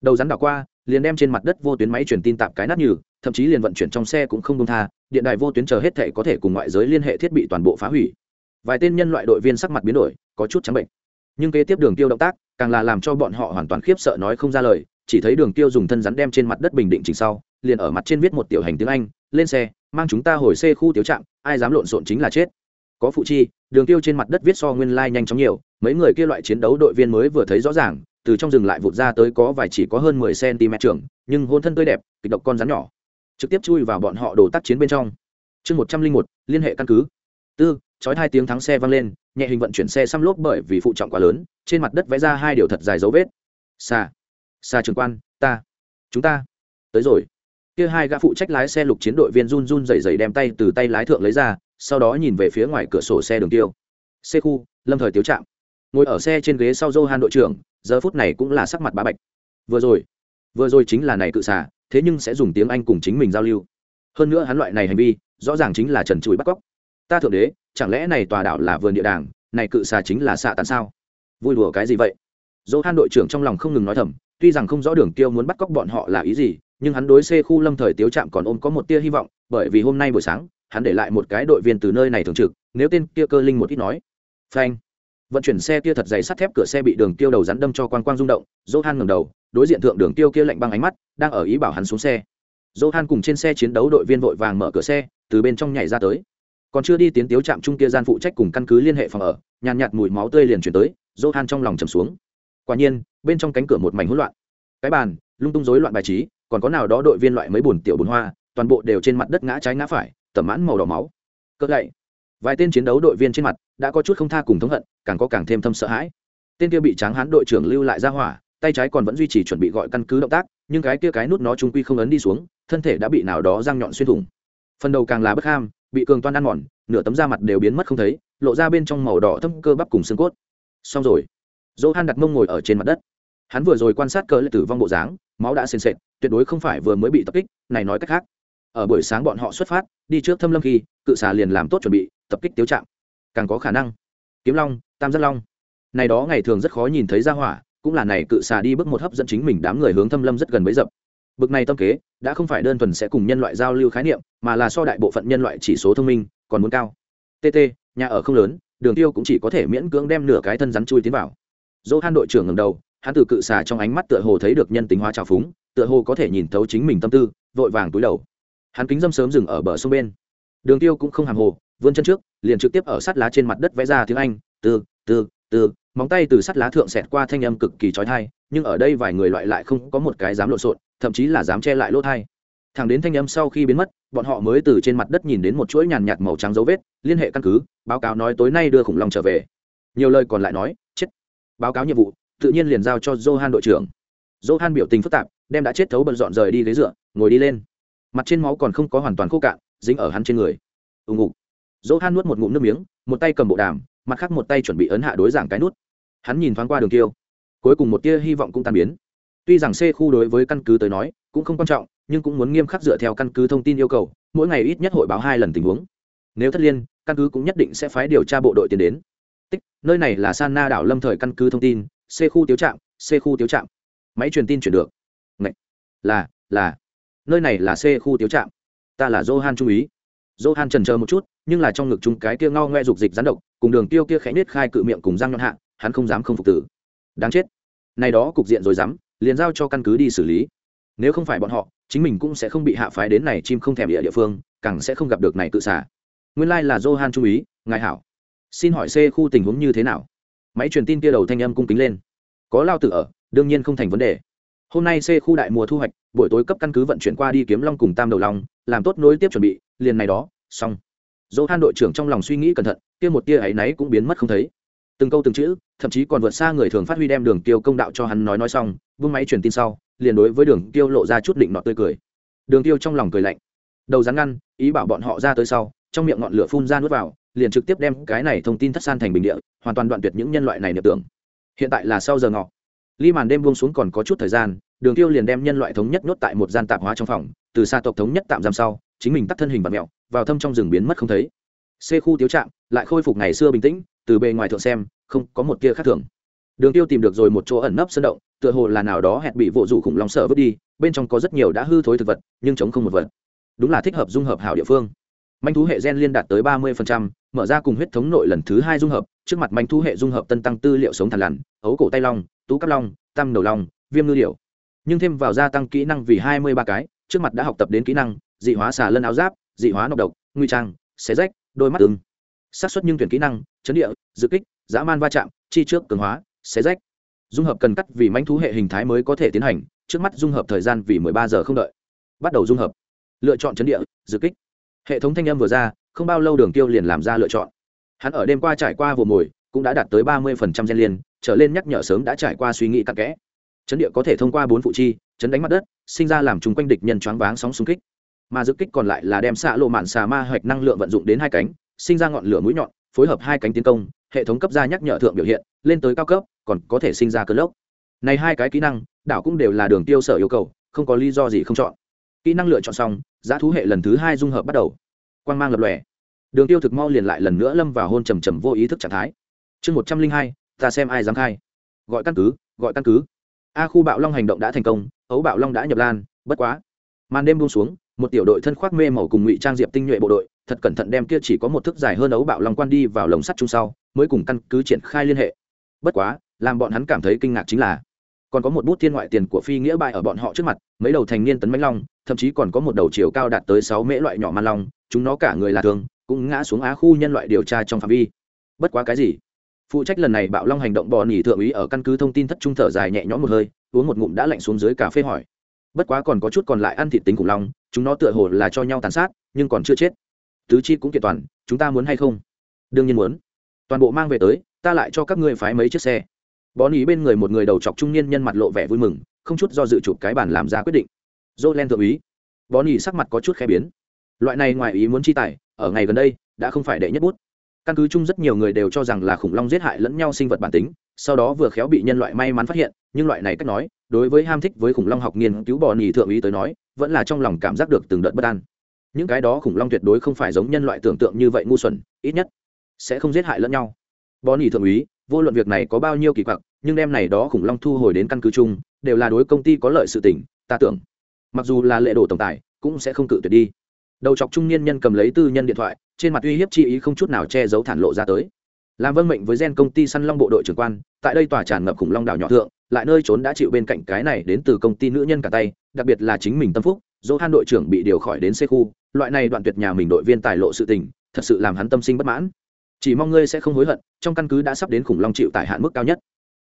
Đầu rắn đảo qua, liền đem trên mặt đất vô tuyến máy truyền tin tạp cái nát như thậm chí liền vận chuyển trong xe cũng không đông tha điện đài vô tuyến chờ hết thể có thể cùng ngoại giới liên hệ thiết bị toàn bộ phá hủy. Vài tên nhân loại đội viên sắc mặt biến đổi, có chút trắng bệnh. Nhưng kế tiếp đường tiêu động tác, càng là làm cho bọn họ hoàn toàn khiếp sợ nói không ra lời, chỉ thấy đường tiêu dùng thân rắn đem trên mặt đất bình định chỉnh sau, liền ở mặt trên viết một tiểu hành tiếng anh, lên xe, mang chúng ta hồi xe khu tiểu trạm, ai dám lộn xộn chính là chết. Có phụ chi, đường tiêu trên mặt đất viết so nguyên lai like nhanh chóng nhiều, mấy người kia loại chiến đấu đội viên mới vừa thấy rõ ràng, từ trong rừng lại vụt ra tới có vài chỉ có hơn mười cm trường, nhưng hôn thân tươi đẹp, kịch độc con rắn nhỏ trực tiếp chui vào bọn họ đổ tác chiến bên trong. Chương một trăm linh một, liên hệ căn cứ. Tư, chói hai tiếng thắng xe vang lên, nhẹ hình vận chuyển xe xăm lốp bởi vì phụ trọng quá lớn, trên mặt đất vẽ ra hai điều thật dài dấu vết. Xa xa trường quan, ta, chúng ta, tới rồi. Kia hai gã phụ trách lái xe lục chiến đội viên run run rẩy rẩy đem tay từ tay lái thượng lấy ra, sau đó nhìn về phía ngoài cửa sổ xe đường tiêu. Xe khu, lâm thời tiếu trạm. Ngồi ở xe trên ghế sau johan đội trưởng, giờ phút này cũng là sắc mặt bá bạch. Vừa rồi vừa rồi chính là này cự xả thế nhưng sẽ dùng tiếng anh cùng chính mình giao lưu. Hơn nữa hắn loại này hành vi, rõ ràng chính là trần trụi bắt cóc. Ta thượng đế, chẳng lẽ này tòa đảo là vườn địa đàng, này cự xà chính là xạ tàn sao? Vui đùa cái gì vậy? Dỗ han đội trưởng trong lòng không ngừng nói thầm, tuy rằng không rõ đường tiêu muốn bắt cóc bọn họ là ý gì, nhưng hắn đối C khu lâm thời tiếu trạm còn ôm có một tia hy vọng, bởi vì hôm nay buổi sáng, hắn để lại một cái đội viên từ nơi này thường trực, nếu tên kia cơ linh một ít nói. Phanh vận chuyển xe kia thật dày sắt thép cửa xe bị đường tiêu đầu rắn đâm cho quang quang rung động, johan ngẩng đầu, đối diện thượng đường tiêu kia lạnh băng ánh mắt, đang ở ý bảo hắn xuống xe. Johan cùng trên xe chiến đấu đội viên vội vàng mở cửa xe, từ bên trong nhảy ra tới. Còn chưa đi tiến tiếu trạm trung kia gian phụ trách cùng căn cứ liên hệ phòng ở, nhàn nhạt mùi máu tươi liền chuyển tới, johan trong lòng trầm xuống. Quả nhiên, bên trong cánh cửa một mảnh hỗn loạn. Cái bàn, lung tung rối loạn bài trí, còn có nào đó đội viên loại mấy bùn tiểu bùn hoa, toàn bộ đều trên mặt đất ngã trái ngã phải, tẩm mãn màu đỏ máu. Cỡ gậy vài tên chiến đấu đội viên trên mặt đã có chút không tha cùng thống hận, càng có càng thêm thâm sợ hãi. Tên kia bị tráng hán đội trưởng lưu lại ra hỏa, tay trái còn vẫn duy trì chuẩn bị gọi căn cứ động tác, nhưng cái kia cái nút nó trung quy không ấn đi xuống, thân thể đã bị nào đó răng nhọn xuyên thủng. Phần đầu càng là bất ham, bị cường toan ăn mòn, nửa tấm da mặt đều biến mất không thấy, lộ ra bên trong màu đỏ thâm cơ bắp cùng xương cốt. Xong rồi. Dỗ han đặt mông ngồi ở trên mặt đất. Hắn vừa rồi quan sát cơ lệ tử vong bộ dáng, máu đã sền sệt, tuyệt đối không phải vừa mới bị tập kích, này nói cách khác ở buổi sáng bọn họ xuất phát, đi trước thâm lâm khi, cự xà liền làm tốt chuẩn bị, tập kích tiếu trạng. Càng có khả năng. Kiếm long, tam giác long. Này đó ngày thường rất khó nhìn thấy ra hỏa, cũng là này cự xà đi bước một hấp dẫn chính mình đám người hướng thâm lâm rất gần bấy dập. Bực này tâm kế, đã không phải đơn thuần sẽ cùng nhân loại giao lưu khái niệm, mà là so đại bộ phận nhân loại chỉ số thông minh, còn muốn cao. Tt nhà ở không lớn, đường tiêu cũng chỉ có thể miễn cưỡng đem nửa cái thân rắn chui tiến vào. Dỗ han đội trưởng ngầm đầu, hắn từ cự xà trong ánh mắt tựa hồ thấy được nhân tính hóa trào phúng, tựa hồ có thể nhìn thấu chính mình tâm tư, vội vàng túi đầu hắn kính dâm sớm dừng ở bờ sông bên. Đường tiêu cũng không hàng hồ, vươn chân trước, liền trực tiếp ở sắt lá trên mặt đất vẽ ra tiếng anh, từ từ từ, móng tay từ sắt lá thượng xẹt qua thanh âm cực kỳ trói thai nhưng ở đây vài người loại lại không có một cái dám lộn xộn, thậm chí là dám che lại lỗ thai thẳng đến thanh âm sau khi biến mất, bọn họ mới từ trên mặt đất nhìn đến một chuỗi nhàn nhạt màu trắng dấu vết, liên hệ căn cứ, báo cáo nói tối nay đưa khủng long trở về. Nhiều lời còn lại nói, chết. Báo cáo nhiệm vụ, tự nhiên liền giao cho johan đội trưởng. Johan biểu tình phức tạp, đem đã chết thấu bận dọn rời đi ghế dựa, ngồi đi lên mặt trên máu còn không có hoàn toàn khô cạn, dính ở hắn trên người. Ù ngục. Han nuốt một ngụm nước miếng, một tay cầm bộ đàm, mặt khác một tay chuẩn bị ấn hạ đối giảng cái nút. Hắn nhìn thoáng qua đường tiêu. Cuối cùng một tia hy vọng cũng tan biến. Tuy rằng c khu đối với căn cứ tới nói cũng không quan trọng, nhưng cũng muốn nghiêm khắc dựa theo căn cứ thông tin yêu cầu, mỗi ngày ít nhất hội báo hai lần tình huống. Nếu thất liên, căn cứ cũng nhất định sẽ phái điều tra bộ đội tiến đến. Tích, nơi này là san na đảo lâm thời căn cứ thông tin, c khu tiếu trạm, c khu tiếu trạm. Máy truyền tin chuyển được. Ngậy. là là nơi này là c khu tiếu trạm. Ta là johan trung úy johan trần chờ một chút, nhưng là trong ngực chung cái kia ngao ngoe dục dịch rắn độc, cùng đường tiêu kia khẽ nết khai cự miệng cùng răng nhọn hạ, hắn không dám không phục tử. Đáng chết. Này đó cục diện rồi dám, liền giao cho căn cứ đi xử lý. Nếu không phải bọn họ, chính mình cũng sẽ không bị hạ phái đến này chim không thèm địa địa phương, càng sẽ không gặp được này cự xả nguyên lai là johan trung úy ngài hảo. Xin hỏi c khu tình huống như thế nào? Máy truyền tin kia đầu thanh âm cung kính lên. Có lao tử ở, đương nhiên không thành vấn đề hôm nay c khu đại mùa thu hoạch, buổi tối cấp căn cứ vận chuyển qua đi kiếm long cùng tam đầu long, làm tốt nối tiếp chuẩn bị, liền này đó, xong. Dỗ han đội trưởng trong lòng suy nghĩ cẩn thận, kia một tia ấy náy cũng biến mất không thấy. Từng câu từng chữ, thậm chí còn vượt xa người thường phát huy đem đường tiêu công đạo cho hắn nói nói xong vương máy truyền tin sau, liền đối với đường tiêu lộ ra chút định nọ tươi cười. Đường tiêu trong lòng cười lạnh. Đầu rắn ngăn, ý bảo bọn họ ra tới sau, trong miệng ngọn lửa phun ra nuốt vào, liền trực tiếp đem cái này thông tin thất san thành bình địa, hoàn toàn đoạn tuyệt những nhân loại này niệm tưởng. Hiện tại là sau giờ ngọ ly màn đêm buông xuống còn có chút thời gian, đường tiêu liền đem nhân loại thống nhất nhốt tại một gian tạp hóa trong phòng, từ xa tộc thống nhất tạm giam sau, chính mình tắt thân hình bật mẹo, vào thâm trong rừng biến mất không thấy. C khu tiếu trạm lại khôi phục ngày xưa bình tĩnh, từ bề ngoài thượng xem, không có một kia khác thường. Đường tiêu tìm được rồi một chỗ ẩn nấp sơn động, tựa hồ là nào đó hẹn bị vụ rủ khủng long sợ vứt đi, bên trong có rất nhiều đã hư thối thực vật, nhưng chống không một vật. Đúng là thích hợp dung hợp hảo địa phương. Manh thú hệ gen liên đạt tới ba mươi mở ra cùng huyết thống nội lần thứ hai dung hợp, trước mặt manh thú hệ dung hợp tân tăng tư liệu sống thằn lằn, ấu cổ tay long tú cắp long, tam đầu long, viêm ngư điệu nhưng thêm vào gia tăng kỹ năng vì hai mươi ba cái, trước mặt đã học tập đến kỹ năng, dị hóa xà lân áo giáp, dị hóa nọc độc, nguy trang, xé rách, đôi mắt ưng. Xác suất nhưng tuyển kỹ năng, chấn địa, dự kích, dã man va chạm, chi trước cường hóa, xé rách. Dung hợp cần cắt vì manh thú hệ hình thái mới có thể tiến hành, trước mắt dung hợp thời gian vì mười ba giờ không đợi. Bắt đầu dung hợp. Lựa chọn chấn địa, dự kích. Hệ thống thanh âm vừa ra, không bao lâu đường tiêu liền làm ra lựa chọn. Hắn ở đêm qua trải qua vụ mồi, cũng đã đạt tới ba mươi phần trăm gen liên trở lên nhắc nhở sớm đã trải qua suy nghĩ cặn kẽ. Chấn địa có thể thông qua bốn phụ chi, chấn đánh mặt đất, sinh ra làm chung quanh địch nhân choáng váng sóng xung kích. Mà dự kích còn lại là đem xạ lộ mạn xà ma hoạch năng lượng vận dụng đến hai cánh, sinh ra ngọn lửa mũi nhọn, phối hợp hai cánh tiến công, hệ thống cấp ra nhắc nhở thượng biểu hiện, lên tới cao cấp, còn có thể sinh ra cơn lốc. Này hai cái kỹ năng, đảo cũng đều là đường tiêu sở yêu cầu, không có lý do gì không chọn. Kỹ năng lựa chọn xong, giá thú hệ lần thứ hai dung hợp bắt đầu. Quang mang lập lòe. Đường tiêu thực mau liền lại lần nữa lâm vào hôn trầm trầm vô ý thức trạng thái. Chương một trăm linh hai ta xem ai dám khai. Gọi căn cứ, gọi căn cứ. A khu bạo long hành động đã thành công, ấu bạo long đã nhập lan, bất quá. Màn đêm buông xuống, một tiểu đội thân khoác mê màu cùng ngụy trang diệp tinh nhuệ bộ đội, thật cẩn thận đem kia chỉ có một thước dài hơn ấu bạo long quan đi vào lồng sắt chung sau, mới cùng căn cứ triển khai liên hệ. Bất quá, làm bọn hắn cảm thấy kinh ngạc chính là, còn có một bút thiên ngoại tiền của phi nghĩa bại ở bọn họ trước mặt, mấy đầu thành niên tấn mãnh long, thậm chí còn có một đầu chiều cao đạt tới sáu mễ loại nhỏ man long, chúng nó cả người là thường, cũng ngã xuống á khu nhân loại điều tra trong phạm vi. Bất quá cái gì? Phụ trách lần này bạo long hành động bò nỉ thượng úy ở căn cứ thông tin thất trung thở dài nhẹ nhõm một hơi, uống một ngụm đã lạnh xuống dưới cà phê hỏi. Bất quá còn có chút còn lại ăn thịt tính khủng long, chúng nó tựa hồ là cho nhau tàn sát, nhưng còn chưa chết. Tứ chi cũng kiện toàn, chúng ta muốn hay không? Đương nhiên muốn. Toàn bộ mang về tới, ta lại cho các ngươi phái mấy chiếc xe. Bò nỉ bên người một người đầu chọc trung niên nhân mặt lộ vẻ vui mừng, không chút do dự chụp cái bản làm ra quyết định. Dô len thượng úy. Bò nỉ sắc mặt có chút khẽ biến. Loại này ngoài ý muốn chi tài, ở ngày gần đây, đã không phải đệ nhất bút căn cứ chung rất nhiều người đều cho rằng là khủng long giết hại lẫn nhau sinh vật bản tính, sau đó vừa khéo bị nhân loại may mắn phát hiện, nhưng loại này cách nói, đối với ham thích với khủng long học nghiên cứu bò nhì thượng úy tới nói, vẫn là trong lòng cảm giác được từng đợt bất an. Những cái đó khủng long tuyệt đối không phải giống nhân loại tưởng tượng như vậy ngu xuẩn, ít nhất sẽ không giết hại lẫn nhau. Bò nhì thượng úy, vô luận việc này có bao nhiêu kỳ quặc, nhưng đem này đó khủng long thu hồi đến căn cứ chung, đều là đối công ty có lợi sự tỉnh ta tưởng. Mặc dù là lệ đồ tổng tài, cũng sẽ không cự tuyệt đi. Đầu chọc trung niên nhân cầm lấy tư nhân điện thoại trên mặt uy hiếp chi ý không chút nào che giấu thản lộ ra tới. Làm vâng mệnh với gen công ty săn long bộ đội trưởng quan, tại đây tòa tràn ngập khủng long đảo nhỏ thượng, lại nơi trốn đã chịu bên cạnh cái này đến từ công ty nữ nhân cả tay, đặc biệt là chính mình tâm phúc dỗ han đội trưởng bị điều khỏi đến xe khu loại này đoạn tuyệt nhà mình đội viên tài lộ sự tình, thật sự làm hắn tâm sinh bất mãn. Chỉ mong ngươi sẽ không hối hận, trong căn cứ đã sắp đến khủng long chịu tại hạn mức cao nhất.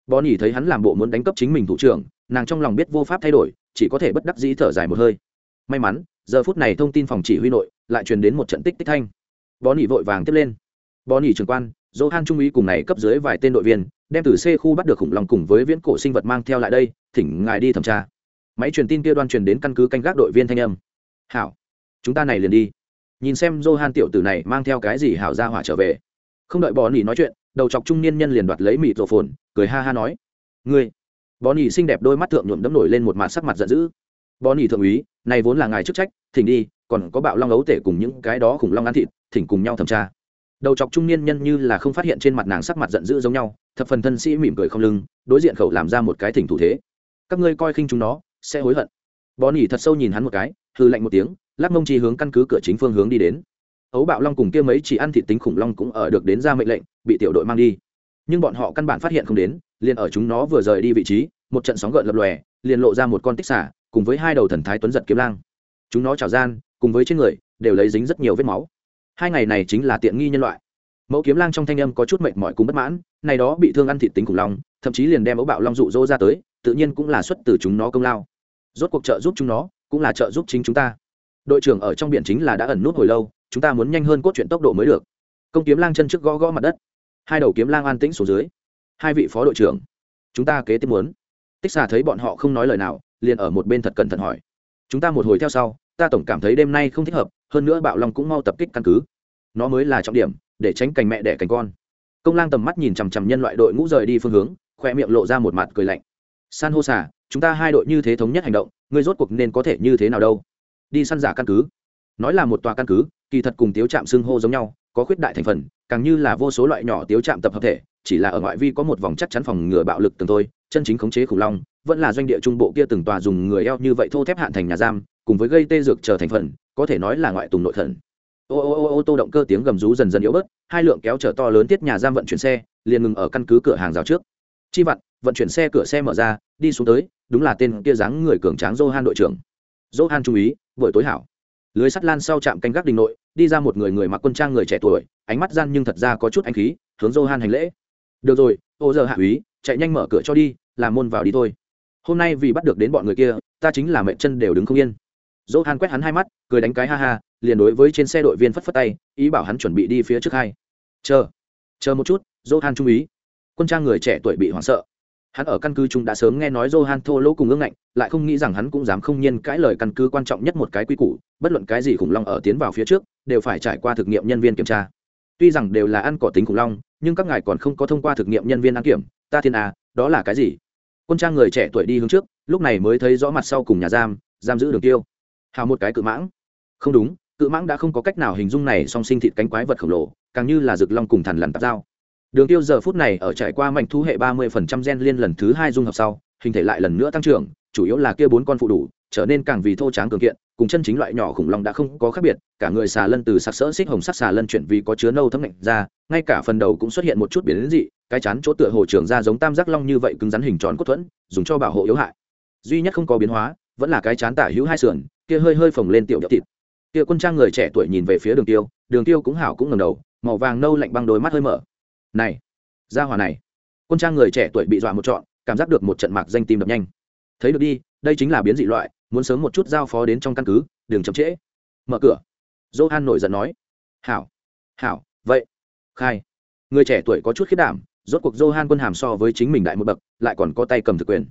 Bò nhỉ thấy hắn làm bộ muốn đánh cấp chính mình thủ trưởng, nàng trong lòng biết vô pháp thay đổi, chỉ có thể bất đắc dĩ thở dài một hơi. May mắn, giờ phút này thông tin phòng chỉ huy nội, lại truyền đến một trận tích tích thanh. Bó nỉ vội vàng tiếp lên. Bó nỉ trưởng quan dỗ han trung úy cùng này cấp dưới vài tên đội viên, đem từ c khu bắt được khủng long cùng với viễn cổ sinh vật mang theo lại đây, thỉnh ngài đi thẩm tra. Máy truyền tin kia đoan truyền đến căn cứ canh gác đội viên thanh âm. Hảo, chúng ta này liền đi. Nhìn xem johan tiểu tử này mang theo cái gì hảo ra hỏa trở về. Không đợi bò nỉ nói chuyện, đầu chọc trung niên nhân liền đoạt lấy mịt rổ phồn, cười ha ha nói. Ngươi bò nỉ xinh đẹp đôi mắt thượng nhuộm đấm nổi lên một mặt sắc mặt giận dữ. Bò nỉ thượng úy, này vốn là ngài chức trách, thỉnh đi còn có bạo long ấu tể cùng những cái đó khủng long ăn thịt, thỉnh cùng nhau thẩm tra. Đầu chọc trung niên nhân như là không phát hiện trên mặt nàng sắc mặt giận dữ giống nhau, thập phần thân sĩ mỉm cười không lưng, đối diện khẩu làm ra một cái thỉnh thủ thế. Các ngươi coi khinh chúng nó, sẽ hối hận. Bò nỉ thật sâu nhìn hắn một cái hư lạnh một tiếng, lắc mông chi hướng căn cứ cửa chính phương hướng đi đến. Ấu bạo long cùng kia mấy chỉ ăn thịt tính khủng long cũng ở được đến ra mệnh lệnh, bị tiểu đội mang đi. Nhưng bọn họ căn bản phát hiện không đến, liền ở chúng nó vừa rời đi vị trí, một trận sóng gợn lập lòe, liền lộ ra một con tích xả cùng với hai đầu thần thái tuấn giật kiếm lang. Chúng nó trào gian cùng với trên người, đều lấy dính rất nhiều vết máu. Hai ngày này chính là tiện nghi nhân loại. Mẫu kiếm lang trong thanh âm có chút mệt mỏi cùng bất mãn, này đó bị thương ăn thịt tính khủng long, thậm chí liền đem ấu bạo long rụ rỗ ra tới, tự nhiên cũng là xuất từ chúng nó công lao. Rốt cuộc trợ giúp chúng nó, cũng là trợ giúp chính chúng ta. Đội trưởng ở trong biển chính là đã ẩn nút hồi lâu, chúng ta muốn nhanh hơn cốt truyện tốc độ mới được. Công kiếm lang chân trước gõ gõ mặt đất. Hai đầu kiếm lang an tĩnh xuống dưới. Hai vị phó đội trưởng, chúng ta kế tiếp muốn. Tích xà thấy bọn họ không nói lời nào, liền ở một bên thật cẩn thận hỏi. Chúng ta một hồi theo sau ta tổng cảm thấy đêm nay không thích hợp, hơn nữa bạo long cũng mau tập kích căn cứ. Nó mới là trọng điểm, để tránh cành mẹ đẻ cành con. Công lang tầm mắt nhìn chằm chằm nhân loại đội ngũ rời đi phương hướng, khoe miệng lộ ra một mặt cười lạnh. San hô xả chúng ta hai đội như thế thống nhất hành động, ngươi rốt cuộc nên có thể như thế nào đâu? Đi săn giả căn cứ. Nói là một tòa căn cứ, kỳ thật cùng tiếu trạm xưng hô giống nhau, có khuyết đại thành phần, càng như là vô số loại nhỏ tiếu trạm tập hợp thể, chỉ là ở ngoại vi có một vòng chắc chắn phòng ngừa bạo lực từng thôi, chân chính khống chế khủng long, vẫn là doanh địa trung bộ kia từng tòa dùng người eo như vậy thô thép hạn thành nhà giam cùng với gây tê dược chờ thành phần, có thể nói là ngoại tùng nội thần. Ô ô ô ô, tô động cơ tiếng gầm rú dần dần yếu bớt, hai lượng kéo chở to lớn tiết nhà giam vận chuyển xe, liền ngừng ở căn cứ cửa hàng rào trước. Chi vặn vận chuyển xe cửa xe mở ra, đi xuống tới, đúng là tên kia dáng người cường tráng johan đội trưởng. Johan trung úy buổi tối hảo. Lưới sắt lan sau trạm canh gác đình nội, đi ra một người người mặc quân trang người trẻ tuổi, ánh mắt gian nhưng thật ra có chút anh khí, hướng johan hành lễ. Được rồi, ô giờ hạ úy, chạy nhanh mở cửa cho đi, làm môn vào đi thôi. Hôm nay vì bắt được đến bọn người kia, ta chính là mẹ chân đều đứng không yên johan quét hắn hai mắt cười đánh cái ha ha liền đối với trên xe đội viên phất phất tay ý bảo hắn chuẩn bị đi phía trước hai chờ chờ một chút johan trung ý. quân trang người trẻ tuổi bị hoảng sợ hắn ở căn cứ chúng đã sớm nghe nói Johan thô lỗ cùng ương ngạnh, lại không nghĩ rằng hắn cũng dám không nhiên cãi lời căn cứ quan trọng nhất một cái quy củ, bất luận cái gì khủng long ở tiến vào phía trước, đều phải trải qua thực nghiệm nhân viên kiểm tra. Tuy rằng đều là ăn cỏ tính khủng long, nhưng các ngài còn không có thông qua thực nghiệm nhân viên đăng kiểm, ta thiên à, đó là cái gì? Quân trang người trẻ tuổi đi hướng trước, lúc này mới thấy rõ mặt sau cùng nhà giam, giam giữ đường tiêu. Hào một cái cự mãng. Không đúng, cự mãng đã không có cách nào hình dung này song sinh thịt cánh quái vật khổng lồ, càng như là rực long cùng thần lằn tạp dao đường tiêu giờ phút này ở trải qua mảnh thu hệ ba mươi phần trăm gen liên lần thứ hai dung hợp sau hình thể lại lần nữa tăng trưởng chủ yếu là kia bốn con phụ đủ trở nên càng vì thô tráng cường kiện cùng chân chính loại nhỏ khủng long đã không có khác biệt cả người xà lân từ sặc sỡ xích hồng sắc xà lân chuyển vì có chứa nâu thấm lạnh ra ngay cả phần đầu cũng xuất hiện một chút biến dị cái chán chỗ tựa hồ trưởng ra giống tam giác long như vậy cứng rắn hình tròn cốt thuẫn dùng cho bảo hộ yếu hại duy nhất không có biến hóa vẫn là cái chán tả hữu hai sườn, kia hơi hơi phồng lên tiểu nhậu thịt. Kia quân trang người trẻ tuổi nhìn về phía đường tiêu đường tiêu cũng hảo cũng ngẩng đầu, màu vàng nâu lạnh băng đôi mắt hơi mở. Này, gia hòa này. Quân trang người trẻ tuổi bị dọa một trọn, cảm giác được một trận mạc danh tim đập nhanh. Thấy được đi, đây chính là biến dị loại, muốn sớm một chút giao phó đến trong căn cứ, đừng chậm trễ. Mở cửa. Johan nổi giận nói. Hảo hảo, vậy, khai. Người trẻ tuổi có chút khiết đảm, rốt cuộc johan quân hàm so với chính mình đại một bậc, lại còn có tay cầm thực quyền.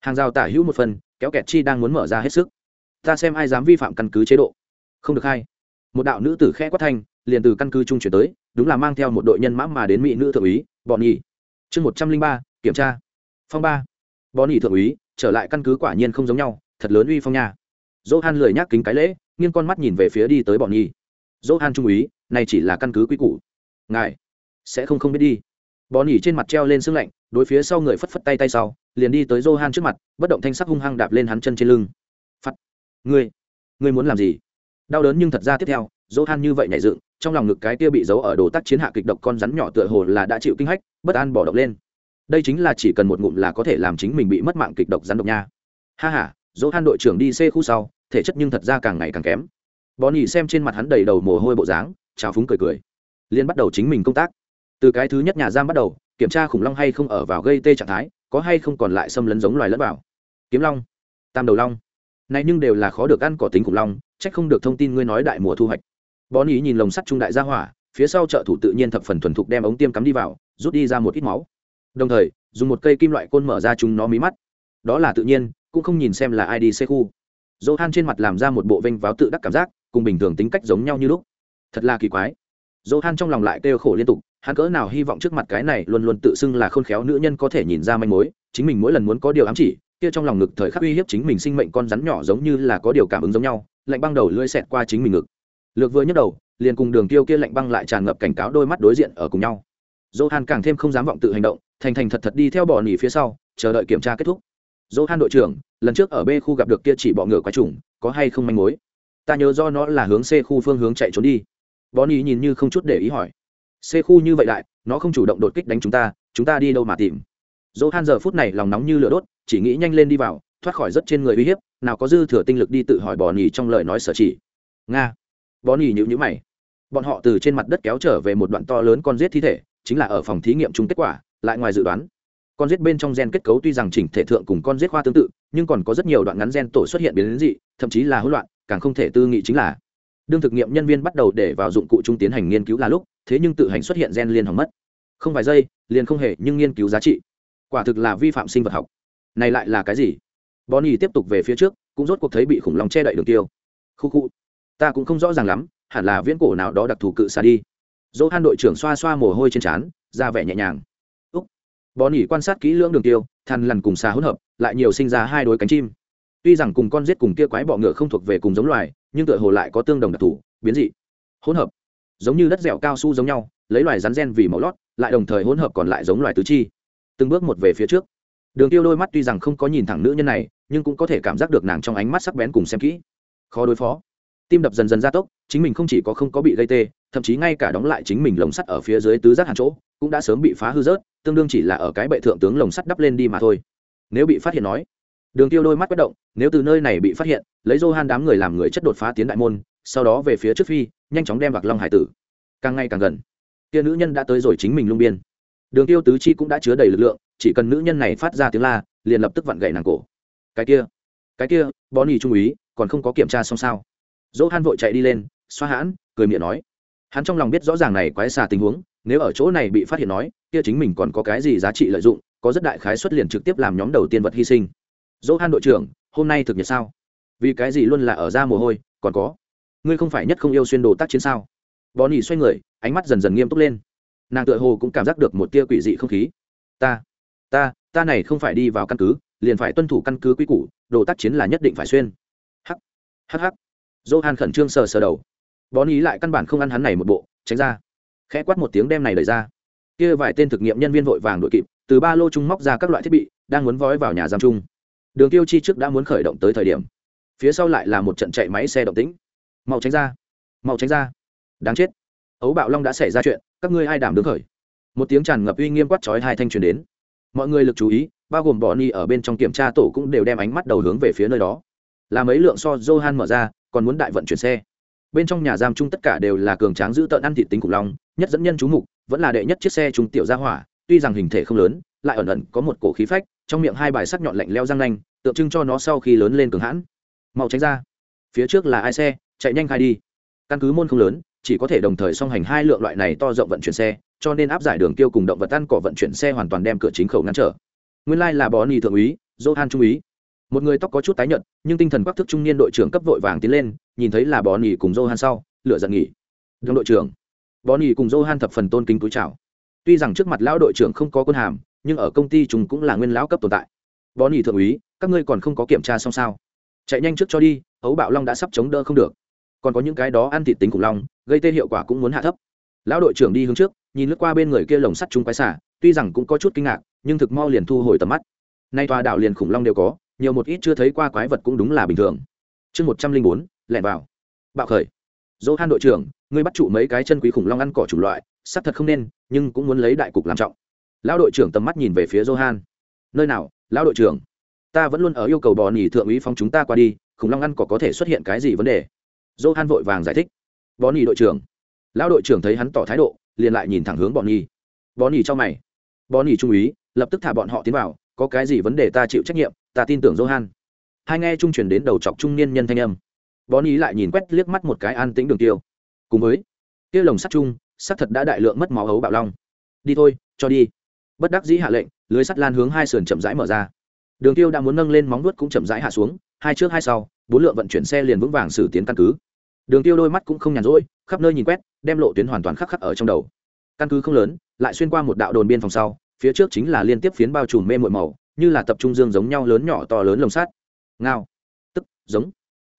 Hàng rào tả hữu một phần kéo kẹt chi đang muốn mở ra hết sức. Ta xem ai dám vi phạm căn cứ chế độ. Không được hay. Một đạo nữ tử khẽ quát thanh, liền từ căn cứ trung chuyển tới, đúng là mang theo một đội nhân mã mà đến mỹ nữ thượng úy bọn nhì chương một trăm linh ba, kiểm tra. Phong ba. Bọn nhì thượng úy, trở lại căn cứ quả nhiên không giống nhau, thật lớn uy phong nha. Dỗ han lười nhắc kính cái lễ, nghiêng con mắt nhìn về phía đi tới bọn nhì dỗ han trung úy, này chỉ là căn cứ quy củ. Ngài sẽ không không biết đi. Bọn nhì trên mặt treo lên sưng lạnh đối phía sau người phất phất tay tay sau, liền đi tới johan trước mặt, bất động thanh sắc hung hăng đạp lên hắn chân trên lưng. Phắt ngươi ngươi muốn làm gì? Đau đớn nhưng thật ra tiếp theo, johan như vậy nhảy dựng, trong lòng ngực cái kia bị giấu ở đồ tác chiến hạ kịch độc con rắn nhỏ tựa hồ là đã chịu kinh hách, bất an bỏ độc lên. Đây chính là chỉ cần một ngụm là có thể làm chính mình bị mất mạng kịch độc rắn độc nha. Ha ha, johan đội trưởng đi c khu sau, thể chất nhưng thật ra càng ngày càng kém. Bò nhỉ xem trên mặt hắn đầy đầu mồ hôi bộ dáng chào phúng cười cười. Liên bắt đầu chính mình công tác. Từ cái thứ nhất nhà giam bắt đầu kiểm tra khủng long hay không ở vào gây tê trạng thái, có hay không còn lại xâm lấn giống loài lẫn vào. Kiếm long, tam đầu long. Này nhưng đều là khó được ăn cỏ tính khủng long trách không được thông tin ngươi nói đại mùa thu hoạch. Bón ý nhìn lồng sắt trung đại gia hỏa, phía sau trợ thủ tự nhiên thập phần thuần thục đem ống tiêm cắm đi vào, rút đi ra một ít máu. Đồng thời, dùng một cây kim loại côn mở ra chúng nó mí mắt. Đó là tự nhiên, cũng không nhìn xem là ai đi xe khu. Dỗ han trên mặt làm ra một bộ vênh váo tự đắc cảm giác, cùng bình thường tính cách giống nhau như lúc. Thật là kỳ quái. Dỗ han trong lòng lại kêu khổ liên tục hắn cỡ nào hy vọng trước mặt cái này luôn luôn tự xưng là khôn khéo nữ nhân có thể nhìn ra manh mối chính mình mỗi lần muốn có điều ám chỉ kia trong lòng ngực thời khắc uy hiếp chính mình sinh mệnh con rắn nhỏ giống như là có điều cảm ứng giống nhau lạnh băng đầu lưỡi xẹt qua chính mình ngực lược vừa nhấc đầu liền cùng đường tiêu kia lạnh băng lại tràn ngập cảnh cáo đôi mắt đối diện ở cùng nhau Johan càng thêm không dám vọng tự hành động, thành thành thật thật đi theo bò nỉ phía sau, chờ đợi kiểm tra kết thúc. Johan đội trưởng, lần trước ở B khu gặp được kia chỉ bọ ngựa quái trùng, có hay không manh mối? Ta nhớ do nó là hướng C khu phương hướng chạy trốn đi. Bonnie nhìn như không chút để ý hỏi. C khu như vậy đại, nó không chủ động đột kích đánh chúng ta, chúng ta đi đâu mà tìm? Johan giờ phút này lòng nóng như lửa đốt, chỉ nghĩ nhanh lên đi vào, thoát khỏi rất trên người uy hiếp, nào có dư thừa tinh lực đi tự hỏi Bonnie trong lời nói sở chỉ. Nga. Bonnie nhíu nhíu mày. Bọn họ từ trên mặt đất kéo trở về một đoạn to lớn con giết thi thể, chính là ở phòng thí nghiệm chung kết quả lại ngoài dự đoán con giết bên trong gen kết cấu tuy rằng chỉnh thể thượng cùng con giết khoa tương tự nhưng còn có rất nhiều đoạn ngắn gen tổ xuất hiện biến đến dị thậm chí là hỗn loạn càng không thể tư nghị chính là đương thực nghiệm nhân viên bắt đầu để vào dụng cụ chung tiến hành nghiên cứu là lúc thế nhưng tự hành xuất hiện gen liên hỏng mất. Không vài giây, liền không hề nhưng nghiên cứu giá trị. Quả thực là vi phạm sinh vật học. Này lại là cái gì? Bonnie tiếp tục về phía trước, cũng rốt cuộc thấy bị khủng long che đậy đường tiêu. Khu khu. Ta cũng không rõ ràng lắm, hẳn là viễn cổ nào đó đặc thù cự xa đi. Dỗ han đội trưởng xoa xoa mồ hôi trên trán, ra vẻ nhẹ nhàng. Úc. Bò quan sát kỹ lưỡng đường tiêu, thằn lằn cùng xa hỗn hợp, lại nhiều sinh ra hai đôi cánh chim. Tuy rằng cùng con giết cùng kia quái bọ ngựa không thuộc về cùng giống loài, nhưng tựa hồ lại có tương đồng đặc thù, biến dị. Hỗn hợp giống như đất dẻo cao su giống nhau, lấy loài rắn gen vì màu lót, lại đồng thời hỗn hợp còn lại giống loài tứ chi. Từng bước một về phía trước. Đường tiêu đôi mắt tuy rằng không có nhìn thẳng nữ nhân này, nhưng cũng có thể cảm giác được nàng trong ánh mắt sắc bén cùng xem kỹ. Khó đối phó. Tim đập dần dần gia tốc, chính mình không chỉ có không có bị gây tê, thậm chí ngay cả đóng lại chính mình lồng sắt ở phía dưới tứ giác hàn chỗ, cũng đã sớm bị phá hư rớt, tương đương chỉ là ở cái bệ thượng tướng lồng sắt đắp lên đi mà thôi. Nếu bị phát hiện nói, đường tiêu đôi mắt bất động, nếu từ nơi này bị phát hiện, lấy johan han đám người làm người chất đột phá tiến đại môn, sau đó về phía trước phi nhanh chóng đem vạc long hải tử. Càng ngày càng gần kia nữ nhân đã tới rồi chính mình lung biên. Đường tiêu tứ chi cũng đã chứa đầy lực lượng, chỉ cần nữ nhân này phát ra tiếng la, liền lập tức vặn gậy nàng cổ. Cái kia cái kia, bó nỉ trung úy, còn không có kiểm tra xong sao? Dỗ han vội chạy đi lên, xoa hãn, cười miệng nói. Hắn trong lòng biết rõ ràng này quái xà tình huống, nếu ở chỗ này bị phát hiện nói, kia chính mình còn có cái gì giá trị lợi dụng, có rất đại khái xuất liền trực tiếp làm nhóm đầu tiên vật hy sinh. Dỗ han đội trưởng, hôm nay thực nhật sao? Vì cái gì luôn là ở ra mồ hôi, còn có? Ngươi không phải nhất không yêu xuyên đồ tác chiến sao bò nỉ xoay người ánh mắt dần dần nghiêm túc lên nàng tựa hồ cũng cảm giác được một tia quỷ dị không khí ta ta ta này không phải đi vào căn cứ liền phải tuân thủ căn cứ quy củ đồ tác chiến là nhất định phải xuyên hắc hắc hắc Johan khẩn trương sờ sờ đầu. Bó ý lại căn bản không ăn hắn này một bộ, tránh ra. Khẽ quát một tiếng đem này lời ra. Kia vài tên thực nghiệm nhân viên vội vàng đội kịp, từ ba lô trung móc ra các loại thiết bị, đang muốn vói vào nhà giam chung. Đường Tiêu Chi trước đã muốn khởi động tới thời điểm, phía sau lại là một trận chạy máy xe động tĩnh. Mau tránh ra, mau tránh ra. Đáng chết. Ấu Bạo Long đã xảy ra chuyện, các ngươi ai đảm đứng khởi? Một tiếng tràn ngập uy nghiêm quát chói hai thanh truyền đến. Mọi người lực chú ý, bao gồm Bonnie ở bên trong kiểm tra tổ cũng đều đem ánh mắt đầu hướng về phía nơi đó. Là mấy lượng so Johan mở ra, còn muốn đại vận chuyển xe bên trong nhà giam chung tất cả đều là cường tráng giữ tợn ăn thịt tính khủng long nhất dẫn nhân chú mục vẫn là đệ nhất chiếc xe trung tiểu gia hỏa tuy rằng hình thể không lớn lại ẩn ẩn có một cổ khí phách trong miệng hai bài sắc nhọn lạnh leo răng nanh tượng trưng cho nó sau khi lớn lên cường hãn mau tránh ra phía trước là ai xe chạy nhanh khai đi. Căn cứ môn không lớn, chỉ có thể đồng thời song hành hai lượng loại này to rộng vận chuyển xe, cho nên áp giải đường tiêu cùng động vật ăn cỏ vận chuyển xe hoàn toàn đem cửa chính khẩu ngăn trở. Nguyên lai là bó ni thượng úy, johan trung úy. Một người tóc có chút tái nhợt, nhưng tinh thần quắc thức trung niên đội trưởng cấp vội vàng tiến lên, nhìn thấy là bò nhì cùng johan sau lựa giận nghỉ. Đồng đội trưởng. Bò nhì cùng johan thập phần tôn kính túi chào. Tuy rằng trước mặt lão đội trưởng không có quân hàm, nhưng ở công ty chúng cũng là nguyên lão cấp tồn tại. Bò nhì thượng úy, các ngươi còn không có kiểm tra xong sao? Chạy nhanh trước cho đi ấu bạo long đã sắp chống đỡ không được còn có những cái đó ăn thịt tính khủng long, gây tê hiệu quả cũng muốn hạ thấp. Lão đội trưởng đi hướng trước, nhìn lướt qua bên người kia lồng sắt chung quái xả tuy rằng cũng có chút kinh ngạc, nhưng thực mau liền thu hồi tầm mắt. Nay tòa đảo liền khủng long đều có, nhiều một ít chưa thấy qua quái vật cũng đúng là bình thường. Chương một trăm linh bốn, lẻn vào. Bạo khởi. Dỗ han đội trưởng, ngươi bắt trụ mấy cái chân quý khủng long ăn cỏ chủng loại sắc thật không nên, nhưng cũng muốn lấy đại cục làm trọng. Lão đội trưởng tầm mắt nhìn về phía johan. Nơi nào, lão đội trưởng? Ta vẫn luôn ở yêu cầu bò nỉ thượng úy phong chúng ta qua đi, khủng long ăn cỏ có thể xuất hiện cái gì vấn đề? Johan vội vàng giải thích. Bó Nhi đội trưởng. Lão đội trưởng thấy hắn tỏ thái độ, liền lại nhìn thẳng hướng bọn nhi bọn nhi cho mày. Bọn nhi trung úy, lập tức thả bọn họ tiến vào, có cái gì vấn đề ta chịu trách nhiệm, ta tin tưởng johan. Hai nghe trung truyền đến đầu chọc trung niên nhân thanh âm. Bọn nhi lại nhìn quét liếc mắt một cái an tĩnh đường tiêu. Cùng với, kia lồng sắt chung sắt thật đã đại lượng mất máu ấu bạo long. Đi thôi, cho đi. Bất đắc dĩ hạ lệnh, lưới sắt lan hướng hai sườn chậm rãi mở ra. Đường tiêu đã muốn nâng lên móng nuốt cũng chậm rãi hạ xuống hai trước hai sau, bốn lượng vận chuyển xe liền vững vàng xử tiến căn cứ. Đường tiêu đôi mắt cũng không nhàn rỗi, khắp nơi nhìn quét, đem lộ tuyến hoàn toàn khắc khắc ở trong đầu. Căn cứ không lớn, lại xuyên qua một đạo đồn biên phòng sau, phía trước chính là liên tiếp phiến bao trùm mê muội màu, như là tập trung dương giống nhau lớn nhỏ to lớn lồng sắt. Ngao, tức, giống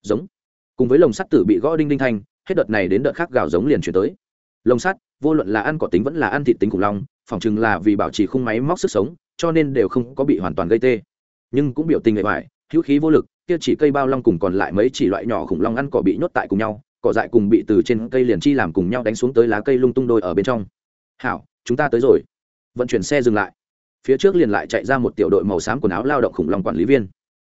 giống. Cùng với lồng sắt tử bị gõ đinh đinh thanh, hết đợt này đến đợt khác gào giống liền chuyển tới. Lồng sắt, vô luận là ăn cỏ tính vẫn là ăn thịt tính khủng long, phỏng chừng là vì bảo trì khung máy móc sức sống, cho nên đều không có bị hoàn toàn gây tê. Nhưng cũng biểu tình hệ hoại hữu khí vô lực kia chỉ cây bao long cùng còn lại mấy chỉ loại nhỏ khủng long ăn cỏ bị nhốt tại cùng nhau, cỏ dại cùng bị từ trên cây liền chi làm cùng nhau đánh xuống tới lá cây lung tung đôi ở bên trong. Hảo, chúng ta tới rồi. Vận chuyển xe dừng lại. Phía trước liền lại chạy ra một tiểu đội màu xám quần áo lao động khủng long quản lý viên.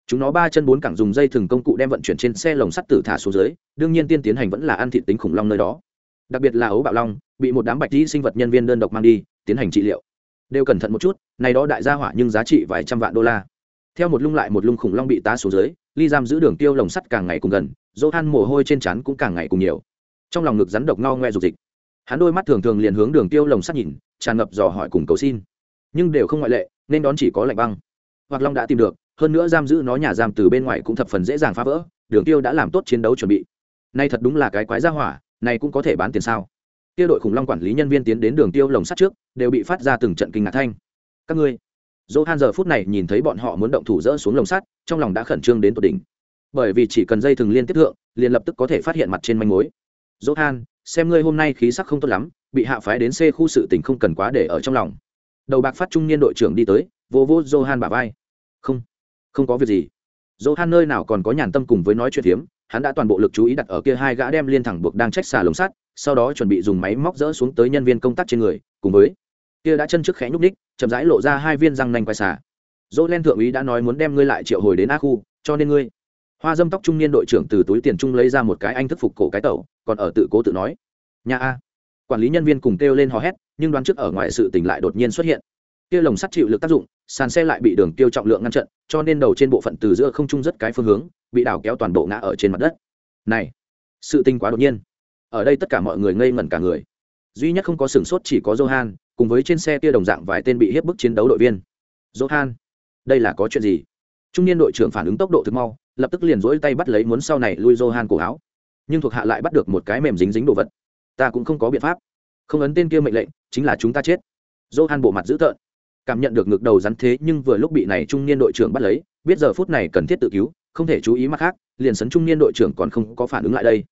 Chúng nó ba chân bốn cẳng dùng dây thừng công cụ đem vận chuyển trên xe lồng sắt tử thả xuống dưới, đương nhiên tiên tiến hành vẫn là ăn thịt tính khủng long nơi đó. Đặc biệt là ấu bạo long, bị một đám bạch dĩ sinh vật nhân viên đơn độc mang đi, tiến hành trị liệu. Đều cẩn thận một chút, này đó đại gia hỏa nhưng giá trị vài trăm vạn đô la theo một lung lại một lung khủng long bị tá xuống dưới, ly giam giữ đường tiêu lồng sắt càng ngày cùng gần dỗ han mồ hôi trên trán cũng càng ngày cùng nhiều. Trong lòng ngực rắn độc ngao ngoe dục dịch. Hắn đôi mắt thường thường liền hướng đường tiêu lồng sắt nhìn, tràn ngập dò hỏi cùng cầu xin. Nhưng đều không ngoại lệ, nên đón chỉ có lạnh băng. Hoặc long đã tìm được, hơn nữa giam giữ nó nhà giam từ bên ngoài cũng thập phần dễ dàng phá vỡ, đường tiêu đã làm tốt chiến đấu chuẩn bị. Nay thật đúng là cái quái gia hỏa, này cũng có thể bán tiền sao? Kia đội khủng long quản lý nhân viên tiến đến đường tiêu lồng sắt trước, đều bị phát ra từng trận kinh ngạc thanh. Các ngươi Johan giờ phút này nhìn thấy bọn họ muốn động thủ dỡ xuống lồng sắt trong lòng đã khẩn trương đến tột đỉnh. Bởi vì chỉ cần dây thừng liên tiếp thượng liền lập tức có thể phát hiện mặt trên manh mối. Johan, xem ngươi hôm nay khí sắc không tốt lắm bị hạ phái đến c khu sự tình không cần quá để ở trong lòng. Đầu bạc phát trung niên đội trưởng đi tới vô vô johan bả vai. Không không có việc gì. Johan nơi nào còn có nhàn tâm cùng với nói chuyện phiếm hắn đã toàn bộ lực chú ý đặt ở kia hai gã đem liên thẳng buộc đang trách xả lồng sắt sau đó chuẩn bị dùng máy móc dỡ xuống tới nhân viên công tác trên người cùng với kia đã chân trước khẽ nhúc ních chậm rãi lộ ra hai viên răng nanh quai xà. Dỗ len thượng úy đã nói muốn đem ngươi lại triệu hồi đến a khu, cho nên ngươi. Hoa dâm tóc trung niên đội trưởng từ túi tiền trung lấy ra một cái anh thức phục cổ cái tẩu, còn ở tự cố tự nói. Nhà a. Quản lý nhân viên cùng kêu lên hò hét, nhưng đoán trước ở ngoài sự tình lại đột nhiên xuất hiện. Kia lồng sắt chịu lực tác dụng, sàn xe lại bị đường tiêu trọng lượng ngăn trận cho nên đầu trên bộ phận từ giữa không trung rất cái phương hướng, bị đào kéo toàn bộ ngã ở trên mặt đất. Này, sự tình quá đột nhiên. Ở đây tất cả mọi người ngây ngẩn cả người. Duy nhất không có sửng sốt chỉ có johan cùng với trên xe kia đồng dạng vài tên bị hiếp bức chiến đấu đội viên. Johan, đây là có chuyện gì? Trung niên đội trưởng phản ứng tốc độ thực mau, lập tức liền rỗi tay bắt lấy muốn sau này lui johan cổ áo. Nhưng thuộc hạ lại bắt được một cái mềm dính dính đồ vật. Ta cũng không có biện pháp. Không ấn tên kia mệnh lệnh, chính là chúng ta chết. Johan bộ mặt dữ tợn. Cảm nhận được ngực đầu rắn thế nhưng vừa lúc bị này trung niên đội trưởng bắt lấy, biết giờ phút này cần thiết tự cứu, không thể chú ý mặt khác, liền sấn trung niên đội trưởng còn không có phản ứng lại đây.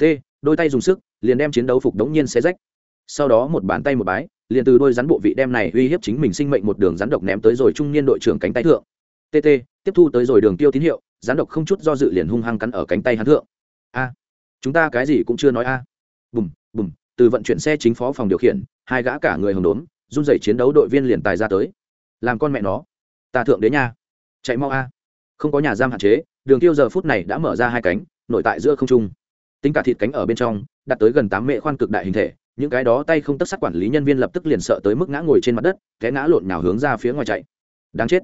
T đôi tay dùng sức, liền đem chiến đấu phục đống nhiên xé rách. Sau đó một bàn tay một bái liền từ đôi rắn bộ vị đem này uy hiếp chính mình sinh mệnh một đường rắn độc ném tới rồi trung niên đội trưởng cánh tay thượng. Tt tiếp thu tới rồi đường tiêu tín hiệu, rắn độc không chút do dự liền hung hăng cắn ở cánh tay hắn thượng. A, chúng ta cái gì cũng chưa nói a. À. bùm bùm, từ vận chuyển xe chính phó phòng điều khiển, hai gã cả người hồng đốn run rẩy chiến đấu đội viên liền tài ra tới. Làm con mẹ nó, ta thượng đến nha. Chạy mau a. Không có nhà giam hạn chế, đường tiêu giờ phút này đã mở ra hai cánh, nội tại giữa không trung. Tính cả thịt cánh ở bên trong, đặt tới gần tám mệ khoan cực đại hình thể những cái đó tay không tất sát quản lý nhân viên lập tức liền sợ tới mức ngã ngồi trên mặt đất, té ngã lộn nào hướng ra phía ngoài chạy. Đáng chết.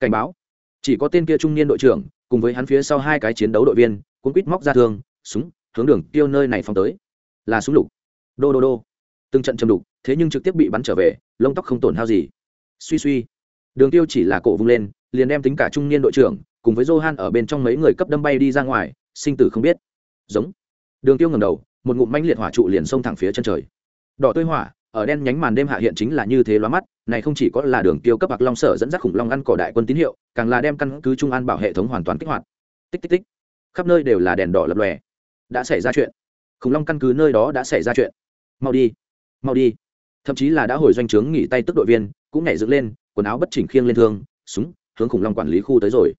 Cảnh báo. Chỉ có tên kia trung niên đội trưởng, cùng với hắn phía sau hai cái chiến đấu đội viên, cuốn quýt móc ra thương, súng, hướng đường tiêu nơi này phóng tới. Là súng lục. Đô đô đô. Từng trận châm đục, thế nhưng trực tiếp bị bắn trở về, lông tóc không tổn hao gì. Suy suy. Đường tiêu chỉ là cổ vung lên, liền đem tính cả trung niên đội trưởng, cùng với johan ở bên trong mấy người cấp đâm bay đi ra ngoài, sinh tử không biết. Giống. Đường tiêu ngẩng đầu một ngụm manh liệt hỏa trụ liền xông thẳng phía chân trời. Đỏ tươi hỏa, ở đen nhánh màn đêm hạ hiện chính là như thế loa mắt, này không chỉ có là đường tiêu cấp bạc long sở dẫn dắt khủng long ăn cỏ đại quân tín hiệu, càng là đem căn cứ trung an bảo hệ thống hoàn toàn kích hoạt. Tích tích tích. Khắp nơi đều là đèn đỏ lập lòe. Đã xảy ra chuyện. Khủng long căn cứ nơi đó đã xảy ra chuyện. Mau đi. Mau đi. Thậm chí là đã hồi doanh trướng nghỉ tay tức đội viên, cũng nhảy dựng lên, quần áo bất chỉnh khiêng lên thương, súng, hướng khủng long quản lý khu tới rồi.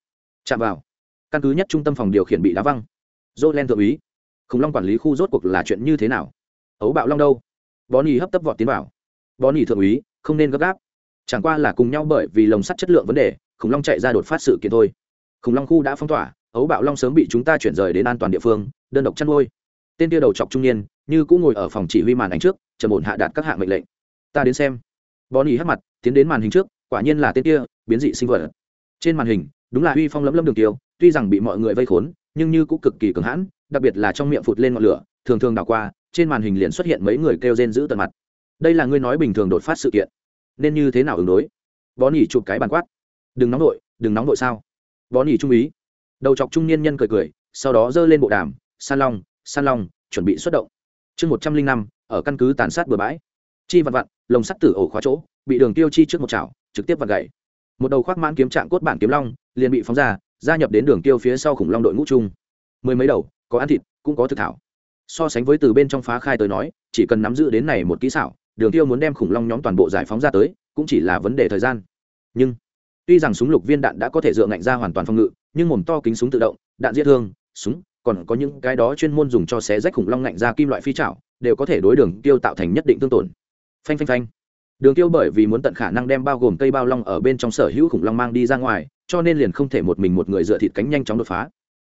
Chạm vào. Căn cứ nhất trung tâm phòng điều khiển bị đá văng. Dô len thượng úy khủng long quản lý khu rốt cuộc là chuyện như thế nào? Ấu bạo long đâu? Bó nỉ hấp tấp vọt tiến vào. Bó nỉ thượng úy, không nên gấp gáp. Chẳng qua là cùng nhau bởi vì lồng sắt chất lượng vấn đề, khủng long chạy ra đột phát sự kiện thôi. Khủng long khu đã phong tỏa, ấu bạo long sớm bị chúng ta chuyển rời đến an toàn địa phương, đơn độc chăn nuôi. Tên tia đầu chọc trung niên, như cũng ngồi ở phòng chỉ huy màn ảnh trước, trầm ổn hạ đạt các hạng mệnh lệnh. Ta đến xem. Bó nỉ hấp mặt, tiến đến màn hình trước, quả nhiên là tên kia, biến dị sinh vật. Trên màn hình, đúng là uy phong lấm lâm đường tiêu, tuy rằng bị mọi người vây khốn, nhưng như cũng cực kỳ cứng hãn đặc biệt là trong miệng phụt lên ngọn lửa, thường thường đảo qua, trên màn hình liền xuất hiện mấy người kêu rên giữ tận mặt. Đây là ngươi nói bình thường đột phát sự kiện, nên như thế nào ứng đối? Bó nỉ chụp cái bàn quát. Đừng nóng đội đừng nóng đội sao? Bó nỉ trung ý. Đầu chọc trung niên nhân cười cười, sau đó giơ lên bộ đàm, san long san long, chuẩn bị xuất động. Chương một trăm linh năm, ở căn cứ tàn sát bừa bãi. Chi vặn vặn lồng sắt tử ổ khóa chỗ, bị đường tiêu chi trước một chảo, trực tiếp vặn gậy. Một đầu khoác mãn kiếm trạng cốt bản kiếm long, liền bị phóng ra, gia nhập đến đường tiêu phía sau khủng long đội ngũ chung. Mười mấy đầu có ăn thịt, cũng có thực thảo. So sánh với từ bên trong phá khai tới nói, chỉ cần nắm giữ đến này một kỹ xảo, đường tiêu muốn đem khủng long nhóm toàn bộ giải phóng ra tới, cũng chỉ là vấn đề thời gian. Nhưng, tuy rằng súng lục viên đạn đã có thể dựa ngạnh ra hoàn toàn phòng ngự, nhưng mồm to kính súng tự động, đạn giết thương, súng, còn có những cái đó chuyên môn dùng cho xé rách khủng long ngạnh ra kim loại phi chảo, đều có thể đối đường tiêu tạo thành nhất định tương tổn. Phanh phanh phanh. Đường tiêu bởi vì muốn tận khả năng đem bao gồm cây bao long ở bên trong sở hữu khủng long mang đi ra ngoài, cho nên liền không thể một mình một người dựa thịt cánh nhanh chóng đột phá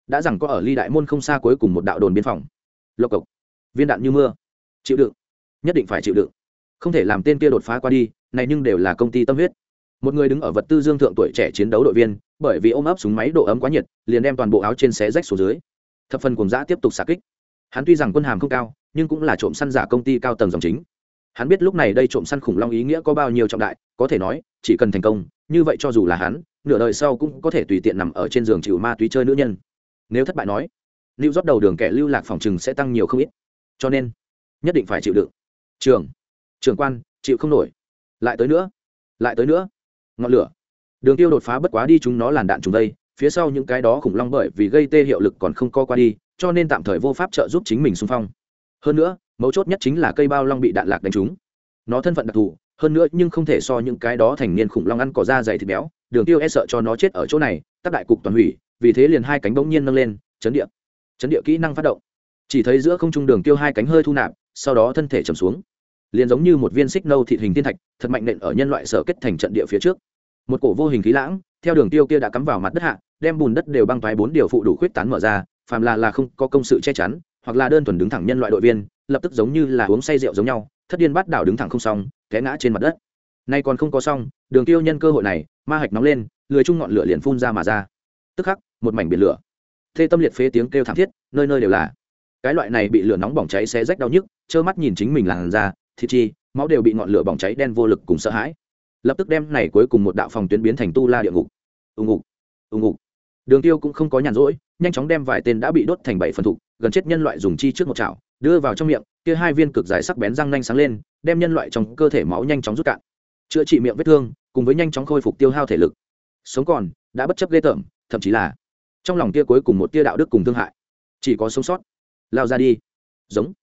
đã rằng có ở ly đại môn không xa cuối cùng một đạo đồn biên phòng. Lộc cộc, viên đạn như mưa. Chịu đựng, nhất định phải chịu đựng. Không thể làm tên kia đột phá qua đi, này nhưng đều là công ty tâm huyết. Một người đứng ở vật tư dương thượng tuổi trẻ chiến đấu đội viên, bởi vì ôm ấp súng máy độ ấm quá nhiệt, liền đem toàn bộ áo trên xé rách xuống dưới. Thập phần cùng giã tiếp tục xạ kích. Hắn tuy rằng quân hàm không cao, nhưng cũng là trộm săn giả công ty cao tầng dòng chính. Hắn biết lúc này đây trộm săn khủng long ý nghĩa có bao nhiêu trọng đại, có thể nói, chỉ cần thành công, như vậy cho dù là hắn, nửa đời sau cũng có thể tùy tiện nằm ở trên giường chịu ma túy chơi nữ nhân nếu thất bại nói lưu rót đầu đường kẻ lưu lạc phòng chừng sẽ tăng nhiều không ít. Cho nên, nhất định phải chịu đựng. Trường trường quan, chịu không nổi. Lại tới nữa, lại tới nữa. Ngọn lửa. Đường tiêu đột phá bất quá đi chúng nó làn đạn trùng đây, phía sau những cái đó khủng long bởi vì gây tê hiệu lực còn không co qua đi, cho nên tạm thời vô pháp trợ giúp chính mình xung phong. Hơn nữa, mấu chốt nhất chính là cây bao long bị đạn lạc đánh trúng. Nó thân phận đặc thù hơn nữa, nhưng không thể so những cái đó thành niên khủng long ăn cỏ da dày thịt béo. Đường tiêu e sợ cho nó chết ở chỗ này tác đại cục toàn hủy, vì thế liền hai cánh bỗng nhiên nâng lên, chấn địa. Chấn địa kỹ năng phát động. Chỉ thấy giữa không trung đường tiêu hai cánh hơi thu nạp, sau đó thân thể trầm xuống. Liền giống như một viên xích nâu thịt hình thiên thạch, thật mạnh nện ở nhân loại sở kết thành trận địa phía trước. Một cổ vô hình khí lãng, theo đường tiêu kia đã cắm vào mặt đất hạ, đem bùn đất đều băng thoái bốn điều phụ đủ khuyết tán mở ra, phàm là là không có công sự che chắn, hoặc là đơn thuần đứng thẳng nhân loại đội viên, lập tức giống như là uống say rượu giống nhau, thất điên bắt đảo đứng thẳng không xong té ngã trên mặt đất. Nay còn không có xong, đường tiêu nhân cơ hội này, ma hạch nóng lên, lười chung ngọn lửa liền phun ra mà ra. Tức khắc, một mảnh biển lửa. Thê tâm liệt phế tiếng kêu thảm thiết, nơi nơi đều là. Cái loại này bị lửa nóng bỏng cháy xé rách đau nhức, trơ mắt nhìn chính mình làn ra thịt chi, máu đều bị ngọn lửa bỏng cháy đen vô lực cùng sợ hãi. Lập tức đem này cuối cùng một đạo phòng tuyến biến thành tu la địa ngục. Ù ngục ù ngục. Đường tiêu cũng không có nhàn rỗi, nhanh chóng đem vài tên đã bị đốt thành bảy phần thục, gần chết nhân loại dùng chi trước một chảo, đưa vào trong miệng kia hai viên cực dài sắc bén răng nhanh sáng lên, đem nhân loại trong cơ thể máu nhanh chóng rút cạn. Chữa trị miệng vết thương, cùng với nhanh chóng khôi phục tiêu hao thể lực. Sống còn, đã bất chấp ghê tởm, thậm chí là trong lòng kia cuối cùng một tia đạo đức cùng thương hại. Chỉ có sống sót. Lao ra đi. Giống.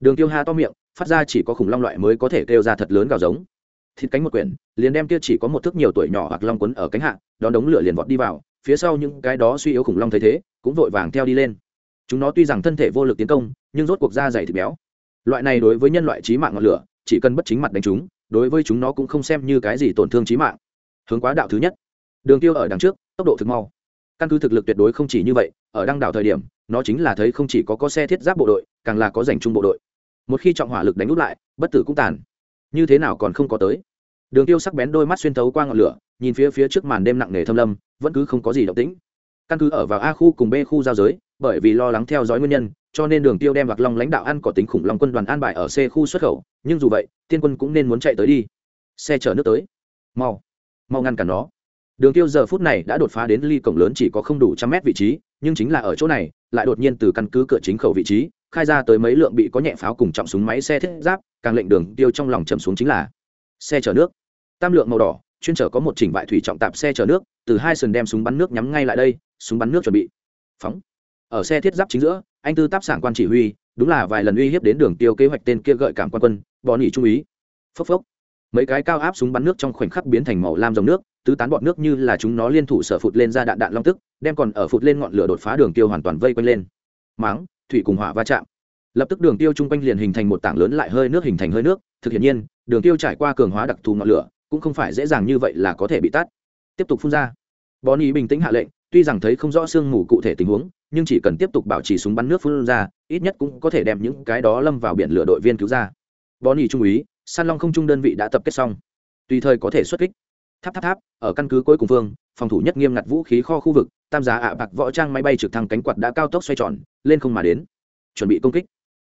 Đường tiêu ha to miệng, phát ra chỉ có khủng long loại mới có thể kêu ra thật lớn gào giống. Thịt cánh một quyển, liền đem kia chỉ có một thước nhiều tuổi nhỏ hoặc long quấn ở cánh hạ, đón đống lửa liền vọt đi vào, phía sau những cái đó suy yếu khủng long thấy thế, cũng vội vàng theo đi lên. Chúng nó tuy rằng thân thể vô lực tiến công, nhưng rốt cuộc da dày thịt béo loại này đối với nhân loại trí mạng ngọn lửa, chỉ cần bất chính mặt đánh chúng, đối với chúng nó cũng không xem như cái gì tổn thương trí mạng. Hướng quá đạo thứ nhất. Đường tiêu ở đằng trước, tốc độ thực mau. Căn cứ thực lực tuyệt đối không chỉ như vậy, ở đăng đảo thời điểm, nó chính là thấy không chỉ có có xe thiết giáp bộ đội, càng là có giành chung bộ đội. Một khi trọng hỏa lực đánh úp lại, bất tử cũng tàn. Như thế nào còn không có tới? Đường tiêu sắc bén đôi mắt xuyên thấu qua ngọn lửa, nhìn phía phía trước màn đêm nặng nề thâm lâm, vẫn cứ không có gì động tĩnh. Căn cứ ở vào a khu cùng b khu giao giới, bởi vì lo lắng theo dõi nguyên nhân cho nên đường tiêu đem vạc long lãnh đạo ăn có tính khủng long quân đoàn an bài ở c khu xuất khẩu, nhưng dù vậy, tiên quân cũng nên muốn chạy tới đi. Xe chở nước tới. Mau mau ngăn cản nó. Đường tiêu giờ phút này đã đột phá đến ly cổng lớn chỉ có không đủ trăm mét vị trí, nhưng chính là ở chỗ này, lại đột nhiên từ căn cứ cửa chính khẩu vị trí, khai ra tới mấy lượng bị có nhẹ pháo cùng trọng súng máy xe thiết giáp, càng lệnh đường tiêu trong lòng chầm xuống chính là xe chở nước. Tam lượng màu đỏ, chuyên chở có một chỉnh vại thủy trọng tạp xe chở nước, từ hai sườn đem súng bắn nước nhắm ngay lại đây, súng bắn nước chuẩn bị. Phóng ở xe thiết giáp chính giữa, anh tư táp sản quan chỉ huy, đúng là vài lần uy hiếp đến đường tiêu kế hoạch tên kia gợi cảm quan quân bò nỉ trung ý. Phốc phốc. Mấy cái cao áp súng bắn nước trong khoảnh khắc biến thành màu lam dòng nước, tứ tán bọn nước như là chúng nó liên thủ sở phụt lên ra đạn đạn long tức, đem còn ở phụt lên ngọn lửa đột phá đường tiêu hoàn toàn vây quanh lên. Máng, thủy cùng hỏa va chạm. Lập tức đường tiêu chung quanh liền hình thành một tảng lớn lại hơi nước hình thành hơi nước, thực hiện nhiên, đường tiêu trải qua cường hóa đặc thù ngọn lửa, cũng không phải dễ dàng như vậy là có thể bị tắt. Tiếp tục phun ra. Bón bình tĩnh hạ lệnh tuy rằng thấy không rõ sương mù cụ thể tình huống, nhưng chỉ cần tiếp tục bảo trì súng bắn nước phun ra, ít nhất cũng có thể đem những cái đó lâm vào biển lửa đội viên cứu ra. Bó nhì trung úy, san long không trung đơn vị đã tập kết xong. Tùy thời có thể xuất kích. Tháp tháp tháp, ở căn cứ cuối cùng phương phòng thủ nhất nghiêm ngặt vũ khí kho khu vực, tam giá ạ bạc võ trang máy bay trực thăng cánh quạt đã cao tốc xoay tròn, lên không mà đến. Chuẩn bị công kích.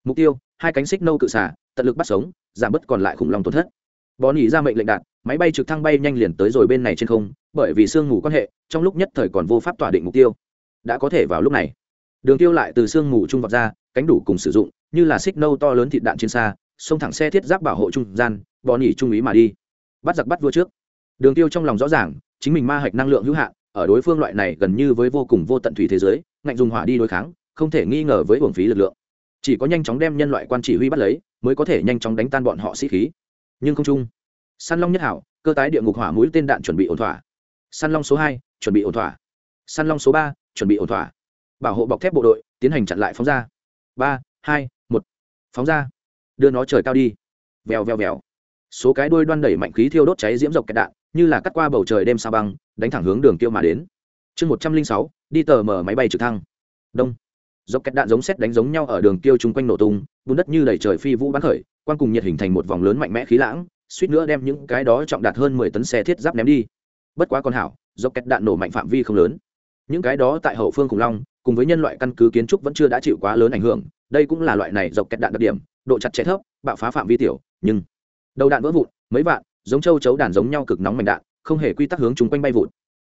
Mục tiêu, hai cánh xích nâu cự xả, tận lực bắt sống, giảm bớt còn lại khủng long tổn thất. Bó nhì ra mệnh lệnh đạt máy bay trực thăng bay nhanh liền tới rồi bên này trên không, bởi vì sương mù quan hệ, trong lúc nhất thời còn vô pháp tỏa định mục tiêu. Đã có thể vào lúc này. Đường tiêu lại từ sương mù trung vọt ra, cánh đủ cùng sử dụng, như là xích nâu to lớn thịt đạn trên xa, xông thẳng xe thiết giáp bảo hộ trung gian bò nỉ trung ý mà đi. Bắt giặc bắt vua trước. Đường tiêu trong lòng rõ ràng, chính mình ma hạch năng lượng hữu hạn, ở đối phương loại này gần như với vô cùng vô tận thủy thế giới, ngạnh dùng hỏa đi đối kháng, không thể nghi ngờ với hưởng phí lực lượng. Chỉ có nhanh chóng đem nhân loại quan chỉ huy bắt lấy, mới có thể nhanh chóng đánh tan bọn họ sĩ khí. Nhưng không chung săn long nhất hảo, cơ tái địa ngục hỏa mũi tên đạn chuẩn bị ổn thỏa. Săn long số hai, chuẩn bị ổn thỏa. Săn long số ba, chuẩn bị ổn thỏa. Bảo hộ bọc thép bộ đội, tiến hành chặn lại phóng ra. Ba, hai, một, phóng ra. Đưa nó trời cao đi. Vèo vèo vèo. Số cái đuôi đoan đẩy mạnh khí thiêu đốt cháy diễm dọc kẹt đạn, như là cắt qua bầu trời đêm Sa băng, đánh thẳng hướng đường tiêu mà đến. Chương một trăm linh sáu, đi tờ mở máy bay trực thăng. Đông. Dọc kẹt đạn giống xét đánh giống nhau ở đường tiêu chung quanh nổ tung, bùn đất như đẩy trời phi vũ bắn khởi quan cùng nhiệt hình thành một vòng lớn mạnh mẽ khí lãng suýt nữa đem những cái đó trọng đạt hơn mười tấn xe thiết giáp ném đi. Bất quá con hảo dọc kẹt đạn nổ mạnh phạm vi không lớn. Những cái đó tại hậu phương khủng long, cùng với nhân loại căn cứ kiến trúc vẫn chưa đã chịu quá lớn ảnh hưởng, đây cũng là loại này dọc kẹt đạn đặc điểm, độ chặt chẽ thấp, bạo phá phạm vi tiểu, nhưng đầu đạn vỡ vụn, mấy vạn, giống châu chấu đàn giống nhau cực nóng mạnh đạn, không hề quy tắc hướng chúng quanh bay vụn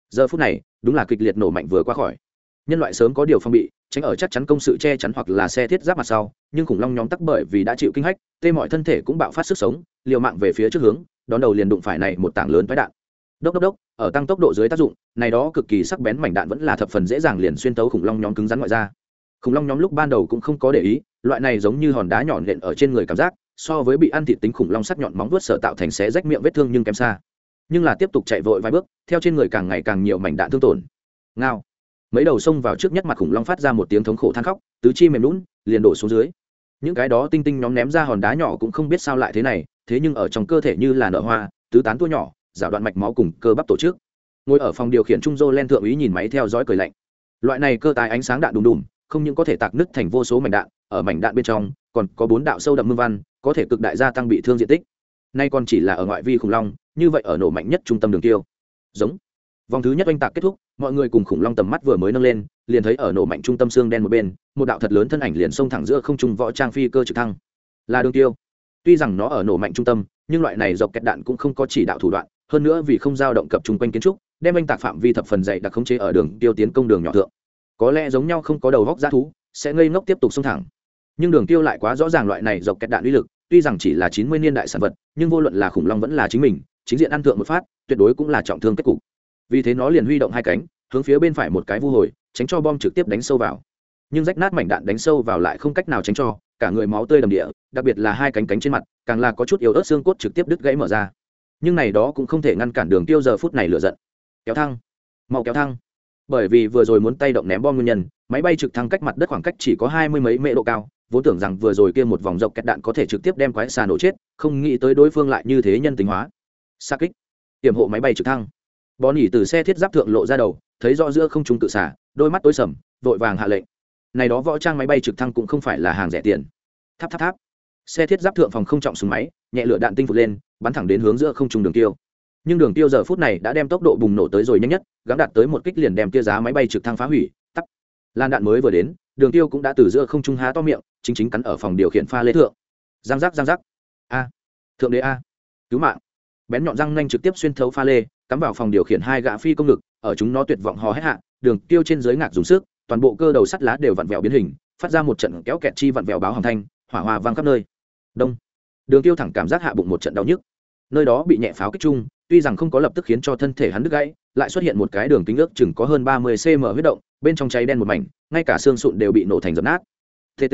giờ phút này, đúng là kịch liệt nổ mạnh vừa qua khỏi. Nhân loại sớm có điều phong bị, tránh ở chắc chắn công sự che chắn hoặc là xe thiết giáp mặt sau, nhưng khủng long nhóm tắc bởi vì đã chịu kinh hách, tê mọi thân thể cũng bạo phát sức sống liều mạng về phía trước hướng, đón đầu liền đụng phải này một tảng lớn phái đạn. Đốc đốc đốc, ở tăng tốc độ dưới tác dụng, này đó cực kỳ sắc bén mảnh đạn vẫn là thập phần dễ dàng liền xuyên tấu khủng long nhóm cứng rắn ngoại ra. Khủng long nhóm lúc ban đầu cũng không có để ý, loại này giống như hòn đá nhọn nện ở trên người cảm giác, so với bị ăn thịt tính khủng long sắc nhọn móng vuốt sở tạo thành xé rách miệng vết thương nhưng kém xa. Nhưng là tiếp tục chạy vội vài bước, theo trên người càng ngày càng nhiều mảnh đạn thương tổn. Ngao. Mấy đầu xông vào trước nhất mặt khủng long phát ra một tiếng thống khổ than khóc, tứ chi mềm lún liền đổ xuống dưới. Những cái đó tinh tinh nhóm ném ra hòn đá nhỏ cũng không biết sao lại thế này thế nhưng ở trong cơ thể như là nở hoa, tứ tán tua nhỏ giả đoạn mạch máu cùng cơ bắp tổ chức. Ngồi ở phòng điều khiển trung dô len thượng úy nhìn máy theo dõi cười lạnh. Loại này cơ tài ánh sáng đạn đùng đùng không những có thể tạc nứt thành vô số mảnh đạn, ở mảnh đạn bên trong, còn có bốn đạo sâu đậm mương văn, có thể cực đại gia tăng bị thương diện tích. Nay còn chỉ là ở ngoại vi khủng long, như vậy ở nổ mạnh nhất trung tâm đường tiêu. Giống. Vòng thứ nhất oanh tạc kết thúc, mọi người cùng khủng long tầm mắt vừa mới nâng lên, liền thấy ở nổ mạnh trung tâm xương đen một bên, một đạo thật lớn thân ảnh liền xông thẳng giữa không trung võ trang phi cơ trực thăng. Là đường tiêu tuy rằng nó ở nổ mạnh trung tâm, nhưng loại này dọc kẹt đạn cũng không có chỉ đạo thủ đoạn, hơn nữa vì không dao động cập chung quanh kiến trúc, đem anh tạc phạm vi thập phần dày đặc khống chế ở đường tiêu tiến công đường nhỏ thượng. Có lẽ giống nhau không có đầu góc g thú, sẽ ngây ngốc tiếp tục xông thẳng. Nhưng đường tiêu lại quá rõ ràng loại này dọc kẹt đạn uy lực, tuy rằng chỉ là chín mươi niên đại sản vật, nhưng vô luận là khủng long vẫn là chính mình, chính diện ăn thượng một phát, tuyệt đối cũng là trọng thương kết cục. Vì thế nó liền huy động hai cánh, hướng phía bên phải một cái vu hồi, tránh cho bom trực tiếp đánh sâu vào. Nhưng rách nát mảnh đạn đánh sâu vào lại không cách nào tránh cho cả người máu tươi đầm địa, đặc biệt là hai cánh cánh trên mặt, càng là có chút yếu ớt xương cốt trực tiếp đứt gãy mở ra. Nhưng này đó cũng không thể ngăn cản đường tiêu giờ phút này lựa giận. Kéo thăng. Mau kéo thăng. Bởi vì vừa rồi muốn tay động ném bom nguyên nhân, máy bay trực thăng cách mặt đất khoảng cách chỉ có hai mươi mấy mệ độ cao, vốn tưởng rằng vừa rồi kia một vòng dọc kẹt đạn có thể trực tiếp đem quái xà nổ chết, không nghĩ tới đối phương lại như thế nhân tính hóa. Xa kích. Hiểm hộ máy bay trực thăng. Bò nỉ từ xe thiết giáp thượng lộ ra đầu, thấy rõ giữa không trung tự xả đôi mắt tối sầm, vội vàng hạ lệnh này đó võ trang máy bay trực thăng cũng không phải là hàng rẻ tiền. Tháp tháp tháp. Xe thiết giáp thượng phòng không trọng súng máy, nhẹ lửa đạn tinh vụt lên, bắn thẳng đến hướng giữa không trung đường tiêu. Nhưng đường tiêu giờ phút này đã đem tốc độ bùng nổ tới rồi nhanh nhất, gắng đạt tới một kích liền đem tia giá máy bay trực thăng phá hủy, tắt. Lan đạn mới vừa đến, đường tiêu cũng đã từ giữa không trung há to miệng, chính chính cắn ở phòng điều khiển pha lê thượng. Giang giác giang giác. A. Thượng đế a. Cứu mạng. Bén nhọn răng nhanh trực tiếp xuyên thấu pha lê, cắm vào phòng điều khiển hai gã phi công lực ở chúng nó tuyệt vọng hò hét hạ, đường tiêu trên dưới ngạc dùng sức toàn bộ cơ đầu sắt lá đều vặn vẹo biến hình, phát ra một trận kéo kẹt chi vặn vẹo báo hồng thanh, hỏa hoa vang khắp nơi. Đông. Đường tiêu thẳng cảm giác hạ bụng một trận đau nhức. Nơi đó bị nhẹ pháo kích chung, tuy rằng không có lập tức khiến cho thân thể hắn đứt gãy, lại xuất hiện một cái đường kính ước chừng có hơn ba mươi cm huyết động, bên trong cháy đen một mảnh, ngay cả xương sụn đều bị nổ thành dập nát. Tt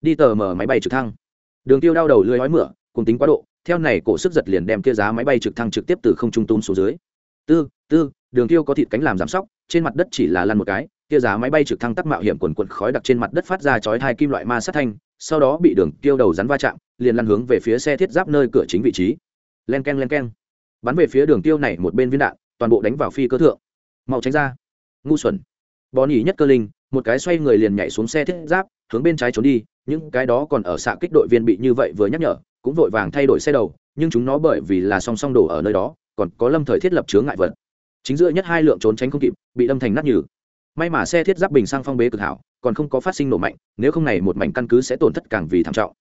đi tờ mở máy bay trực thăng. Đường tiêu đau đầu lưới hói mửa, cùng tính quá độ, theo này cổ sức giật liền đem kia giá máy bay trực thăng trực tiếp từ không trung túm xuống dưới. Tư tư, đường tiêu có thịt cánh làm giảm sóc, trên mặt đất chỉ là lăn một cái kia giá máy bay trực thăng tắc mạo hiểm quần quần khói đặc trên mặt đất phát ra chói hai kim loại ma sát thanh, sau đó bị đường tiêu đầu rắn va chạm, liền lăn hướng về phía xe thiết giáp nơi cửa chính vị trí. Len keng len keng. Bắn về phía đường tiêu này một bên viên đạn, toàn bộ đánh vào phi cơ thượng. Mau tránh ra. Ngu xuẩn. Bò nhỉ nhất cơ linh, một cái xoay người liền nhảy xuống xe thiết giáp, hướng bên trái trốn đi, những cái đó còn ở xạ kích đội viên bị như vậy vừa nhắc nhở, cũng vội vàng thay đổi xe đầu, nhưng chúng nó bởi vì là song song đổ ở nơi đó, còn có lâm thời thiết lập chướng ngại vật. Chính giữa nhất hai lượng trốn tránh không kịp, bị đâm thành nát nhừ may mà xe thiết giáp bình sang phong bế cực hảo, còn không có phát sinh nổ mạnh, nếu không này một mảnh căn cứ sẽ tổn thất càng vì thảm trọng.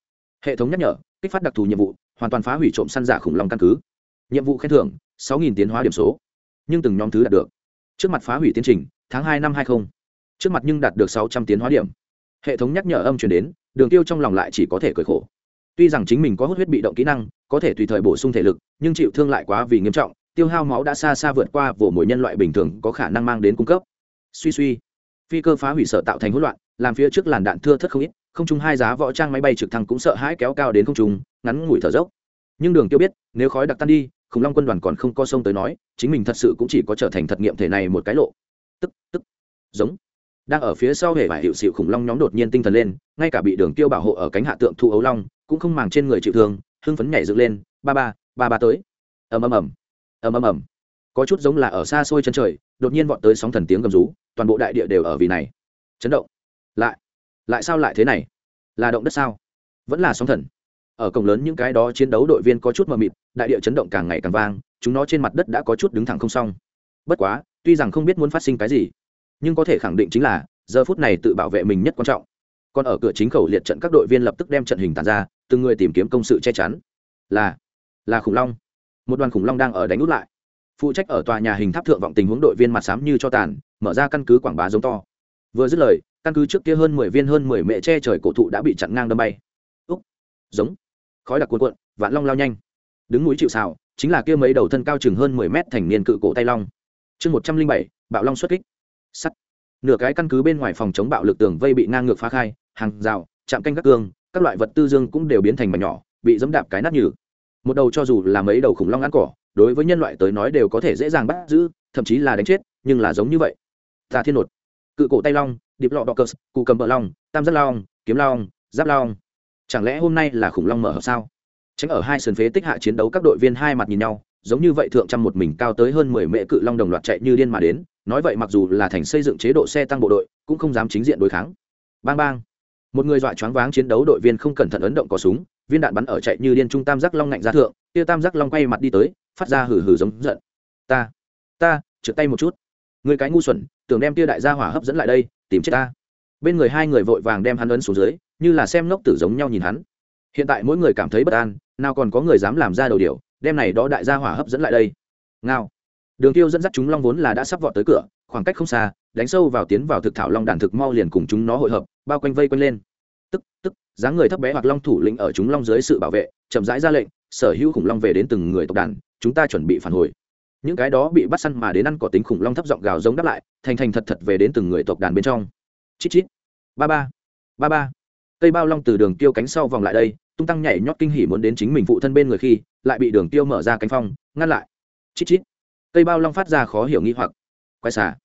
Hệ thống nhắc nhở, kích phát đặc thù nhiệm vụ, hoàn toàn phá hủy trộm săn giả khủng long căn cứ. Nhiệm vụ khen thưởng, sáu tiến hóa điểm số. Nhưng từng nhóm thứ đạt được. Trước mặt phá hủy tiến trình, tháng hai năm hai mươi trước mặt nhưng đạt được sáu trăm tiến hóa điểm. Hệ thống nhắc nhở âm truyền đến, đường tiêu trong lòng lại chỉ có thể cười khổ. Tuy rằng chính mình có hút huyết bị động kỹ năng, có thể tùy thời bổ sung thể lực, nhưng chịu thương lại quá vì nghiêm trọng, tiêu hao máu đã xa xa vượt qua vỗ mỗi nhân loại bình thường có khả năng mang đến cung cấp suy suy. Phi cơ phá hủy sợ tạo thành hỗn loạn, làm phía trước làn đạn thưa thất không ít, không trung hai giá võ trang máy bay trực thăng cũng sợ hãi kéo cao đến không trung, ngắn ngủi thở dốc. Nhưng đường tiêu biết, nếu khói đặc tan đi, khủng long quân đoàn còn không co sông tới nói, chính mình thật sự cũng chỉ có trở thành thật nghiệm thể này một cái lộ. Tức tức, giống. Đang ở phía sau hệ vải hiệu xịu khủng long nhóm đột nhiên tinh thần lên, ngay cả bị đường tiêu bảo hộ ở cánh hạ tượng thu ấu long, cũng không màng trên người chịu thương, hưng phấn nhảy dựng lên, ba ba ba ba tới. Ầm ầm ầm. Ầm ầm ầm có chút giống là ở xa xôi chân trời, đột nhiên vọt tới sóng thần tiếng gầm rú, toàn bộ đại địa đều ở vì này. Chấn động. Lại lại sao lại thế này? Là động đất sao? Vẫn là sóng thần. Ở cổng lớn những cái đó chiến đấu đội viên có chút mờ mịt, đại địa chấn động càng ngày càng vang, chúng nó trên mặt đất đã có chút đứng thẳng không xong. Bất quá, tuy rằng không biết muốn phát sinh cái gì, nhưng có thể khẳng định chính là, giờ phút này tự bảo vệ mình nhất quan trọng. Còn ở cửa chính khẩu liệt trận các đội viên lập tức đem trận hình tàn ra, từng người tìm kiếm công sự che chắn. Là là khủng long. Một đoàn khủng long đang ở đánh út lại phụ trách ở tòa nhà hình tháp thượng vọng tình huống đội viên mặt xám như cho tàn, mở ra căn cứ quảng bá giống to. Vừa dứt lời, căn cứ trước kia hơn mười viên hơn mười mẹ che trời cổ thụ đã bị chặn ngang đâm bay. Úc, giống, khói đặc cuộn cuộn, vạn long lao nhanh. Đứng núi chịu xào chính là kia mấy đầu thân cao chừng hơn mười mét thành niên cự cổ tay long. Chương một trăm linh bảy, bạo long xuất kích. Sắt. Nửa cái căn cứ bên ngoài phòng chống bạo lực tường vây bị ngang ngược phá khai, hàng rào, chạm canh các cương các loại vật tư dương cũng đều biến thành mảnh nhỏ, bị dẫm đạp cái nát nhừ. Một đầu cho dù là mấy đầu khủng long ăn cỏ đối với nhân loại tới nói đều có thể dễ dàng bắt giữ, thậm chí là đánh chết, nhưng là giống như vậy. Tà thiên nột, cự cổ tay long, điệp lọ đọ cờ cụ cầm bờ long, tam giác long, kiếm long, giáp long. Chẳng lẽ hôm nay là khủng long mở hợp sao? Tránh ở hai sườn phế tích hạ chiến đấu các đội viên hai mặt nhìn nhau, giống như vậy thượng trăm một mình cao tới hơn mười mễ cự long đồng loạt chạy như điên mà đến, nói vậy mặc dù là thành xây dựng chế độ xe tăng bộ đội, cũng không dám chính diện đối kháng. Bang bang. Một người dọa choáng váng chiến đấu đội viên không cẩn thận ấn động cò súng, viên đạn bắn ở chạy như điên trung tam giác long ngạnh ra thượng, kia tam giác long quay mặt đi tới phát ra hử hử giống giận. Ta ta, trượt tay một chút. Người cái ngu xuẩn, tưởng đem tia đại gia hỏa hấp dẫn lại đây, tìm chết ta. Bên người hai người vội vàng đem hắn ấn xuống dưới, như là xem ngốc tử giống nhau nhìn hắn. Hiện tại mỗi người cảm thấy bất an, nào còn có người dám làm ra đầu điều đem này đó đại gia hỏa hấp dẫn lại đây. Ngao. Đường tiêu dẫn dắt chúng long vốn là đã sắp vọt tới cửa, khoảng cách không xa, đánh sâu vào tiến vào thực thảo long đàn thực mau liền cùng chúng nó hội hợp, bao quanh vây quanh lên. Tức tức, dáng người thấp bé hoặc long thủ lĩnh ở chúng long dưới sự bảo vệ, chậm rãi ra lệnh sở hữu khủng long về đến từng người tộc đàn, chúng ta chuẩn bị phản hồi. Những cái đó bị bắt săn mà đến ăn có tính khủng long thấp giọng gào giống đáp lại, thành thành thật thật về đến từng người tộc đàn bên trong. Chít chít. Ba ba. Ba ba. Cây bao long từ đường tiêu cánh sau vòng lại đây, tung tăng nhảy nhót kinh hỉ muốn đến chính mình phụ thân bên người khi, lại bị đường tiêu mở ra cánh phong, ngăn lại. Chít chít. Cây bao long phát ra khó hiểu nghi hoặc. Quay xả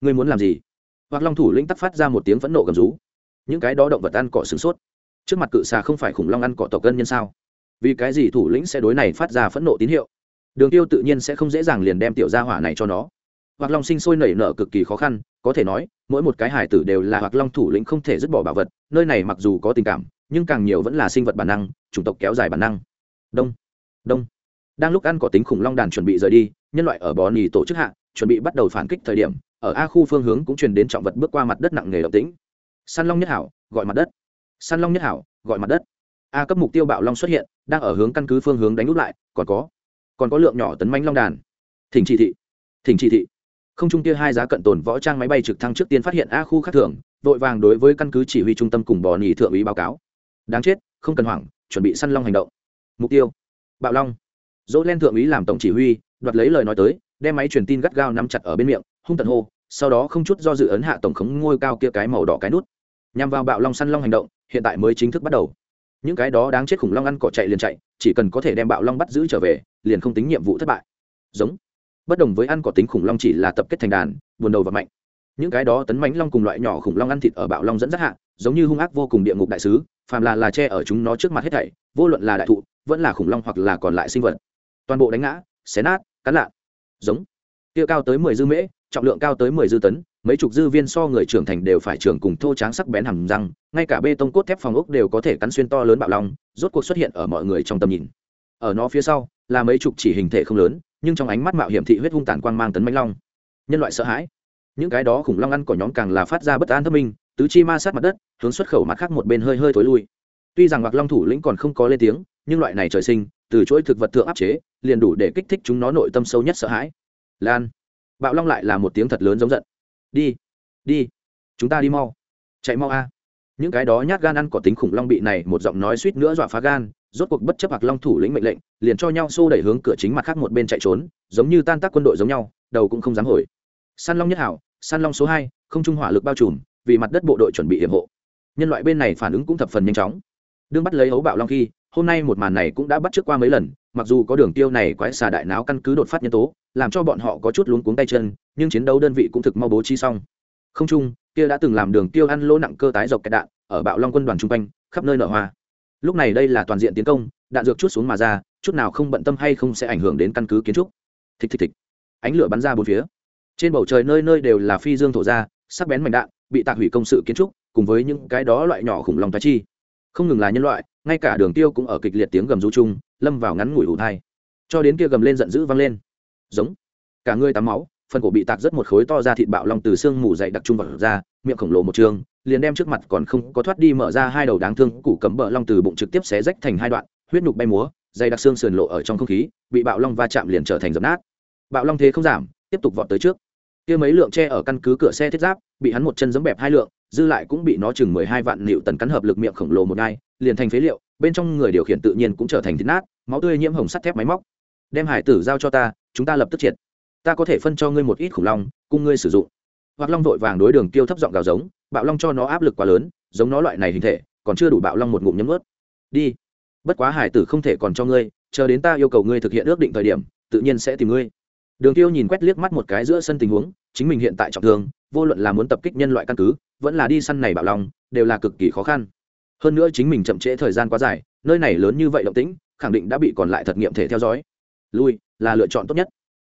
ngươi muốn làm gì? Hoặc long thủ lĩnh tắc phát ra một tiếng phẫn nộ gầm rú. Những cái đó động vật ăn cỏ sửng sốt. Trước mặt cự xà không phải khủng long ăn cỏ tộc gân nhân sao? Vì cái gì thủ lĩnh sẽ đối này phát ra phẫn nộ tín hiệu? Đường tiêu tự nhiên sẽ không dễ dàng liền đem tiểu gia hỏa này cho nó. Hoặc long sinh sôi nảy nở cực kỳ khó khăn, có thể nói, mỗi một cái hải tử đều là hoặc long thủ lĩnh không thể dứt bỏ bảo vật, nơi này mặc dù có tình cảm, nhưng càng nhiều vẫn là sinh vật bản năng, chủng tộc kéo dài bản năng. Đông đông. Đang lúc ăn có tính khủng long đàn chuẩn bị rời đi, nhân loại ở bò nì tổ chức hạ, chuẩn bị bắt đầu phản kích thời điểm, ở a khu phương hướng cũng truyền đến trọng vật bước qua mặt đất nặng nghề động tĩnh. Săn long nhất hảo, gọi mặt đất. Săn long nhất hảo, gọi mặt đất. A cấp mục tiêu bạo long xuất hiện đang ở hướng căn cứ phương hướng đánh úp lại, còn có còn có lượng nhỏ tấn manh long đàn. Thỉnh chỉ thị, thỉnh chỉ thị. Không trung kia hai giá cận tồn võ trang máy bay trực thăng trước tiên phát hiện a khu khác thường, vội vàng đối với căn cứ chỉ huy trung tâm cùng bò nhì thượng úy báo cáo. Đáng chết, không cần hoảng, chuẩn bị săn long hành động. Mục tiêu, bạo long. Dỗ len thượng úy làm tổng chỉ huy, đoạt lấy lời nói tới, đem máy truyền tin gắt gao nắm chặt ở bên miệng, hung tận hô, sau đó không chút do dự ấn hạ tổng khống ngôi cao kia cái màu đỏ cái nút. Nhằm vào bạo long săn long hành động, hiện tại mới chính thức bắt đầu những cái đó đáng chết khủng long ăn cỏ chạy liền chạy, chỉ cần có thể đem bạo long bắt giữ trở về, liền không tính nhiệm vụ thất bại. Giống. Bất đồng với ăn cỏ tính khủng long chỉ là tập kết thành đàn, buồn đầu và mạnh. Những cái đó tấn mánh long cùng loại nhỏ khủng long ăn thịt ở bạo long dẫn dắt hạ, giống như hung ác vô cùng địa ngục đại sứ, phàm là là che ở chúng nó trước mặt hết thảy, vô luận là đại thụ, vẫn là khủng long hoặc là còn lại sinh vật. Toàn bộ đánh ngã, xé nát, cắn lạ. Giống. Tiêu cao tới mười dư mễ, trọng lượng cao tới mười dư tấn mấy chục dư viên so người trưởng thành đều phải trưởng cùng thô tráng sắc bén hầm răng, ngay cả bê tông cốt thép phòng ốc đều có thể cắn xuyên to lớn bạo long, rốt cuộc xuất hiện ở mọi người trong tầm nhìn. Ở nó phía sau, là mấy chục chỉ hình thể không lớn, nhưng trong ánh mắt mạo hiểm thị huyết hung tàn quang mang tấn mãnh long. Nhân loại sợ hãi. Những cái đó khủng long ăn cỏ nhóm càng là phát ra bất an thất minh, tứ chi ma sát mặt đất, hướng xuất khẩu mặt khác một bên hơi hơi thối lui. Tuy rằng mặc long thủ lĩnh còn không có lên tiếng, nhưng loại này trời sinh, từ chuỗi thực vật thượng áp chế, liền đủ để kích thích chúng nó nội tâm sâu nhất sợ hãi. Lan. Bạo long lại là một tiếng thật lớn giống giận đi. Đi. Chúng ta đi mau. Chạy mau a. Những cái đó nhát gan ăn có tính khủng long bị này một giọng nói suýt nữa dọa phá gan, rốt cuộc bất chấp hoặc long thủ lĩnh mệnh lệnh, liền cho nhau xô đẩy hướng cửa chính mặt khác một bên chạy trốn, giống như tan tác quân đội giống nhau, đầu cũng không dám hồi. Săn long nhất hảo săn long số hai, không trung hỏa lực bao trùm, vì mặt đất bộ đội chuẩn bị hiểm hộ. Nhân loại bên này phản ứng cũng thập phần nhanh chóng. Đương bắt lấy ấu bạo long khi hôm nay một màn này cũng đã bắt trước qua mấy lần, mặc dù có đường tiêu này quái xà đại não căn cứ đột phát nhân tố, làm cho bọn họ có chút luống cuống tay chân, nhưng chiến đấu đơn vị cũng thực mau bố trí xong. Không chung, kia đã từng làm đường tiêu ăn lỗ nặng cơ tái dọc kẹt đạn, ở bạo long quân đoàn trung quanh, khắp nơi nở hoa. Lúc này đây là toàn diện tiến công, đạn dược chút xuống mà ra, chút nào không bận tâm hay không sẽ ảnh hưởng đến căn cứ kiến trúc. Thịch thịch thịch. Ánh lửa bắn ra bốn phía. Trên bầu trời nơi nơi đều là phi dương thổ ra, sắc bén mảnh đạn, bị tạc hủy công sự kiến trúc, cùng với những cái đó loại nhỏ khủng long tái chi. Không ngừng là nhân loại ngay cả đường tiêu cũng ở kịch liệt tiếng gầm rú chung, lâm vào ngắn ngủi ủ thai. Cho đến kia gầm lên giận dữ vang lên. Giống. Cả người tắm máu, phần cổ bị tạc rất một khối to ra thịt bạo long từ xương mù dày đặc trung vào ra, miệng khổng lồ một trường, liền đem trước mặt còn không có thoát đi mở ra hai đầu đáng thương củ cấm bờ long từ bụng trực tiếp xé rách thành hai đoạn, huyết nhục bay múa, dày đặc xương sườn lộ ở trong không khí, bị bạo long va chạm liền trở thành dập nát. Bạo long thế không giảm, tiếp tục vọt tới trước. Kia mấy lượng tre ở căn cứ cửa xe thiết giáp, bị hắn một chân giẫm bẹp hai lượng dư lại cũng bị nó chừng mười hai vạn liệu tần cắn hợp lực miệng khổng lồ một ngai, liền thành phế liệu, bên trong người điều khiển tự nhiên cũng trở thành thịt nát, máu tươi nhiễm hồng sắt thép máy móc. Đem hải tử giao cho ta, chúng ta lập tức triệt. Ta có thể phân cho ngươi một ít khủng long, cùng ngươi sử dụng. Hoặc long vội vàng đối đường tiêu thấp giọng gào giống, bạo long cho nó áp lực quá lớn, giống nó loại này hình thể, còn chưa đủ bạo long một ngụm nhấm ướt đi. Bất quá hải tử không thể còn cho ngươi, chờ đến ta yêu cầu ngươi thực hiện ước định thời điểm, tự nhiên sẽ tìm ngươi. Đường tiêu nhìn quét liếc mắt một cái giữa sân tình huống, chính mình hiện tại trọng thương vô luận là muốn tập kích nhân loại căn cứ, vẫn là đi săn này bạo long, đều là cực kỳ khó khăn. Hơn nữa chính mình chậm trễ thời gian quá dài, nơi này lớn như vậy động tĩnh, khẳng định đã bị còn lại thật nghiệm thể theo dõi. Lui, là lựa chọn tốt nhất.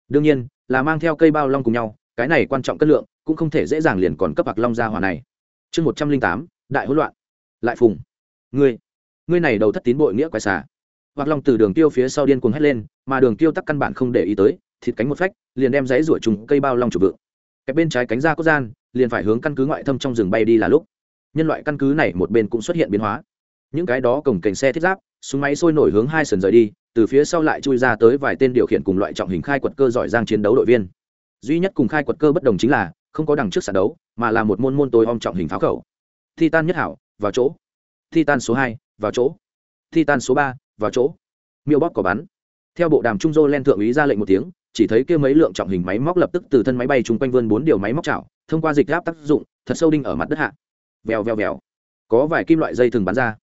Đương nhiên, là mang theo cây bao long cùng nhau, cái này quan trọng cất lượng, cũng không thể dễ dàng liền còn cấp bạc long ra hòa này. Chương một trăm linh tám, đại hỗn loạn. Lại phùng. Ngươi ngươi này đầu thất tín bội nghĩa quái xả hoặc long từ đường tiêu phía sau điên cuồng hét lên, mà đường tiêu tắc căn bản không để ý tới, thịt cánh một phách, liền đem giấy rủa trùng cây bao long chủ vượng cái bên trái cánh ra cốt gian, liền phải hướng căn cứ ngoại thâm trong rừng bay đi là lúc. Nhân loại căn cứ này một bên cũng xuất hiện biến hóa. Những cái đó cổng cảnh xe thiết giáp, súng máy sôi nổi hướng hai sườn rời đi, từ phía sau lại chui ra tới vài tên điều khiển cùng loại trọng hình khai quật cơ giỏi giang chiến đấu đội viên. Duy nhất cùng khai quật cơ bất đồng chính là, không có đằng trước sàn đấu, mà là một môn môn tối om trọng hình pháo khẩu. Titan nhất hảo, vào chỗ. Titan số hai, vào chỗ. Titan số ba, vào chỗ. Miêu bóp có bắn. Theo bộ đàm trung dô len thượng úy ra lệnh một tiếng chỉ thấy kia mấy lượng trọng hình máy móc lập tức từ thân máy bay chung quanh vươn bốn điều máy móc chảo, thông qua dịch áp tác dụng, thật sâu đinh ở mặt đất hạ. Vèo vèo vèo. Có vài kim loại dây thường bắn ra.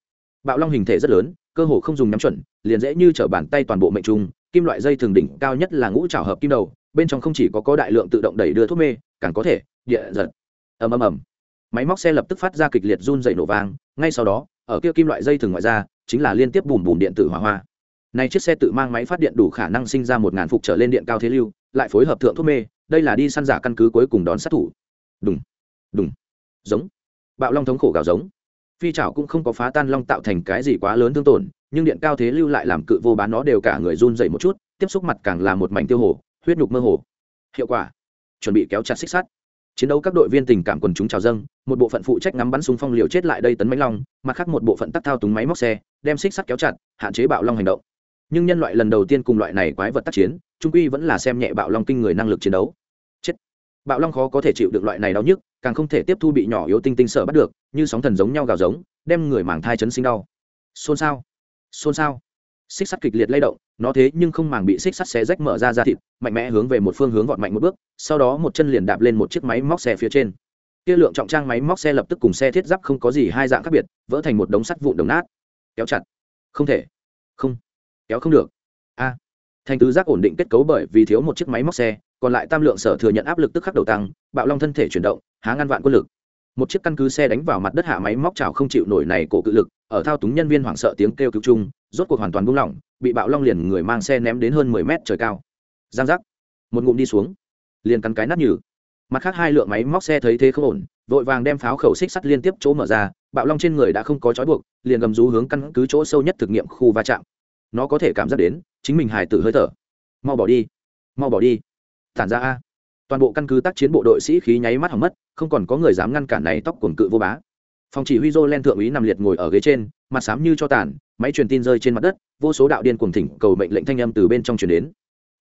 Bạo long hình thể rất lớn, cơ hồ không dùng nhắm chuẩn, liền dễ như t bàn tay toàn bộ mệnh trung kim loại dây thường đỉnh cao nhất là ngũ trào hợp kim đầu, bên trong không chỉ có có đại lượng tự động đẩy đưa thuốc mê, càng có thể địa giật. Ầm ầm ầm. Máy móc xe lập tức phát ra kịch liệt run dày nổ vang, ngay sau đó, ở kia kim loại dây thường ngoại ra, chính là liên tiếp bùm bùm điện tử hỏa hoa này chiếc xe tự mang máy phát điện đủ khả năng sinh ra một ngàn phục trở lên điện cao thế lưu, lại phối hợp thượng thuốc mê, đây là đi săn giả căn cứ cuối cùng đón sát thủ. Đúng đúng giống. Bạo long thống khổ gào giống. Phi chảo cũng không có phá tan long tạo thành cái gì quá lớn thương tổn, nhưng điện cao thế lưu lại làm cự vô bán nó đều cả người run dậy một chút, tiếp xúc mặt càng là một mảnh tiêu hồ, huyết nhục mơ hồ. Hiệu quả. Chuẩn bị kéo chặt xích sắt. Chiến đấu các đội viên tình cảm quần chúng trào dâng, một bộ phận phụ trách ngắm bắn súng phong liều chết lại đây tấn mãnh long, mặt khác một bộ phận tắc thao túng máy móc xe, đem xích sắt kéo chặt, hạn chế bạo long hành động nhưng nhân loại lần đầu tiên cùng loại này quái vật tác chiến, trung quy vẫn là xem nhẹ bạo long kinh người năng lực chiến đấu. Chết. Bạo long khó có thể chịu được loại này đau nhức, càng không thể tiếp thu bị nhỏ yếu tinh tinh sợ bắt được, như sóng thần giống nhau gào giống, đem người màng thai chấn sinh đau. Xôn xao. Xôn xao. Xích sắt kịch liệt lay động, nó thế nhưng không màng bị xích sắt xé rách mở ra ra thịt, mạnh mẽ hướng về một phương hướng vọt mạnh một bước, sau đó một chân liền đạp lên một chiếc máy móc xe phía trên. Kia lượng trọng trang máy móc xe lập tức cùng xe thiết giáp không có gì hai dạng khác biệt, vỡ thành một đống sắt vụn đồng nát. Kéo chặt. Không thể. Không kéo không được. A. Thành tứ giác ổn định kết cấu bởi vì thiếu một chiếc máy móc xe, còn lại tam lượng sở thừa nhận áp lực tức khắc đầu tăng, bạo long thân thể chuyển động, há ngăn vạn quân lực. Một chiếc căn cứ xe đánh vào mặt đất hạ máy móc chảo không chịu nổi này cổ cự lực, ở thao túng nhân viên hoảng sợ tiếng kêu cứu chung, rốt cuộc hoàn toàn buông lỏng, bị bạo long liền người mang xe ném đến hơn mười mét trời cao. Giang giác. Một ngụm đi xuống. Liền cắn cái nát nhừ. Mặt khác hai lượng máy móc xe thấy thế không ổn, vội vàng đem pháo khẩu xích sắt liên tiếp chỗ mở ra, bạo long trên người đã không có trói buộc, liền gầm rú hướng căn cứ chỗ sâu nhất thực nghiệm khu va chạm nó có thể cảm giác đến chính mình hài tử hơi thở. Mau bỏ đi. Mau bỏ đi. Tản ra a. Toàn bộ căn cứ tác chiến bộ đội sĩ khí nháy mắt hỏng mất, không còn có người dám ngăn cản này tóc cuồng cự vô bá. Phòng chỉ huy dô len thượng úy nằm liệt ngồi ở ghế trên, mặt xám như cho tàn, máy truyền tin rơi trên mặt đất, vô số đạo điên cuồng thỉnh cầu mệnh lệnh thanh âm từ bên trong truyền đến.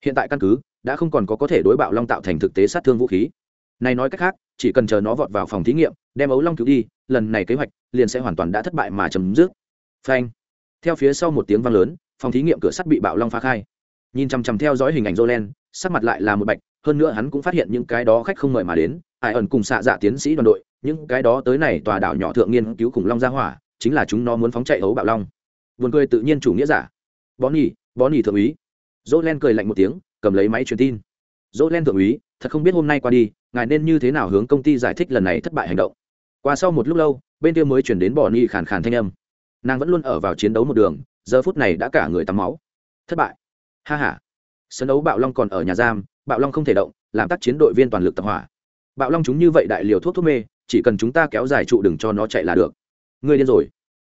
Hiện tại căn cứ đã không còn có có thể đối bạo long tạo thành thực tế sát thương vũ khí. Này nói cách khác, chỉ cần chờ nó vọt vào phòng thí nghiệm, đem ấu long cứu đi, lần này kế hoạch liền sẽ hoàn toàn đã thất bại mà chấm dứt. Phanh. Theo phía sau một tiếng vang lớn phòng thí nghiệm cửa sắt bị bạo long phá khai. Nhìn chằm chằm theo dõi hình ảnh jolen sắc mặt lại là một bạch, hơn nữa hắn cũng phát hiện những cái đó khách không mời mà đến, ai ẩn cùng xạ dạ tiến sĩ đoàn đội, những cái đó tới này tòa đảo nhỏ thượng nghiên cứu khủng long ra hỏa, chính là chúng nó muốn phóng chạy ấu bạo long. Vườn cười tự nhiên chủ nghĩa giả. Bón nhỉ bón nhỉ thượng úy. Dỗ len cười lạnh một tiếng, cầm lấy máy truyền tin. Dỗ len thượng úy, thật không biết hôm nay qua đi, ngài nên như thế nào hướng công ty giải thích lần này thất bại hành động. Qua sau một lúc lâu, bên kia mới chuyển đến bỏ ni khàn khàn thanh âm. Nàng vẫn luôn ở vào chiến đấu một đường giờ phút này đã cả người tắm máu. Thất bại. Ha h a sân đấu bạo long còn ở nhà giam, bạo long không thể động, làm tác chiến đội viên toàn lực tập hỏa. Bạo long chúng như vậy đại liều thuốc thuốc mê, chỉ cần chúng ta kéo dài trụ đừng cho nó chạy là được. Ngươi điên rồi.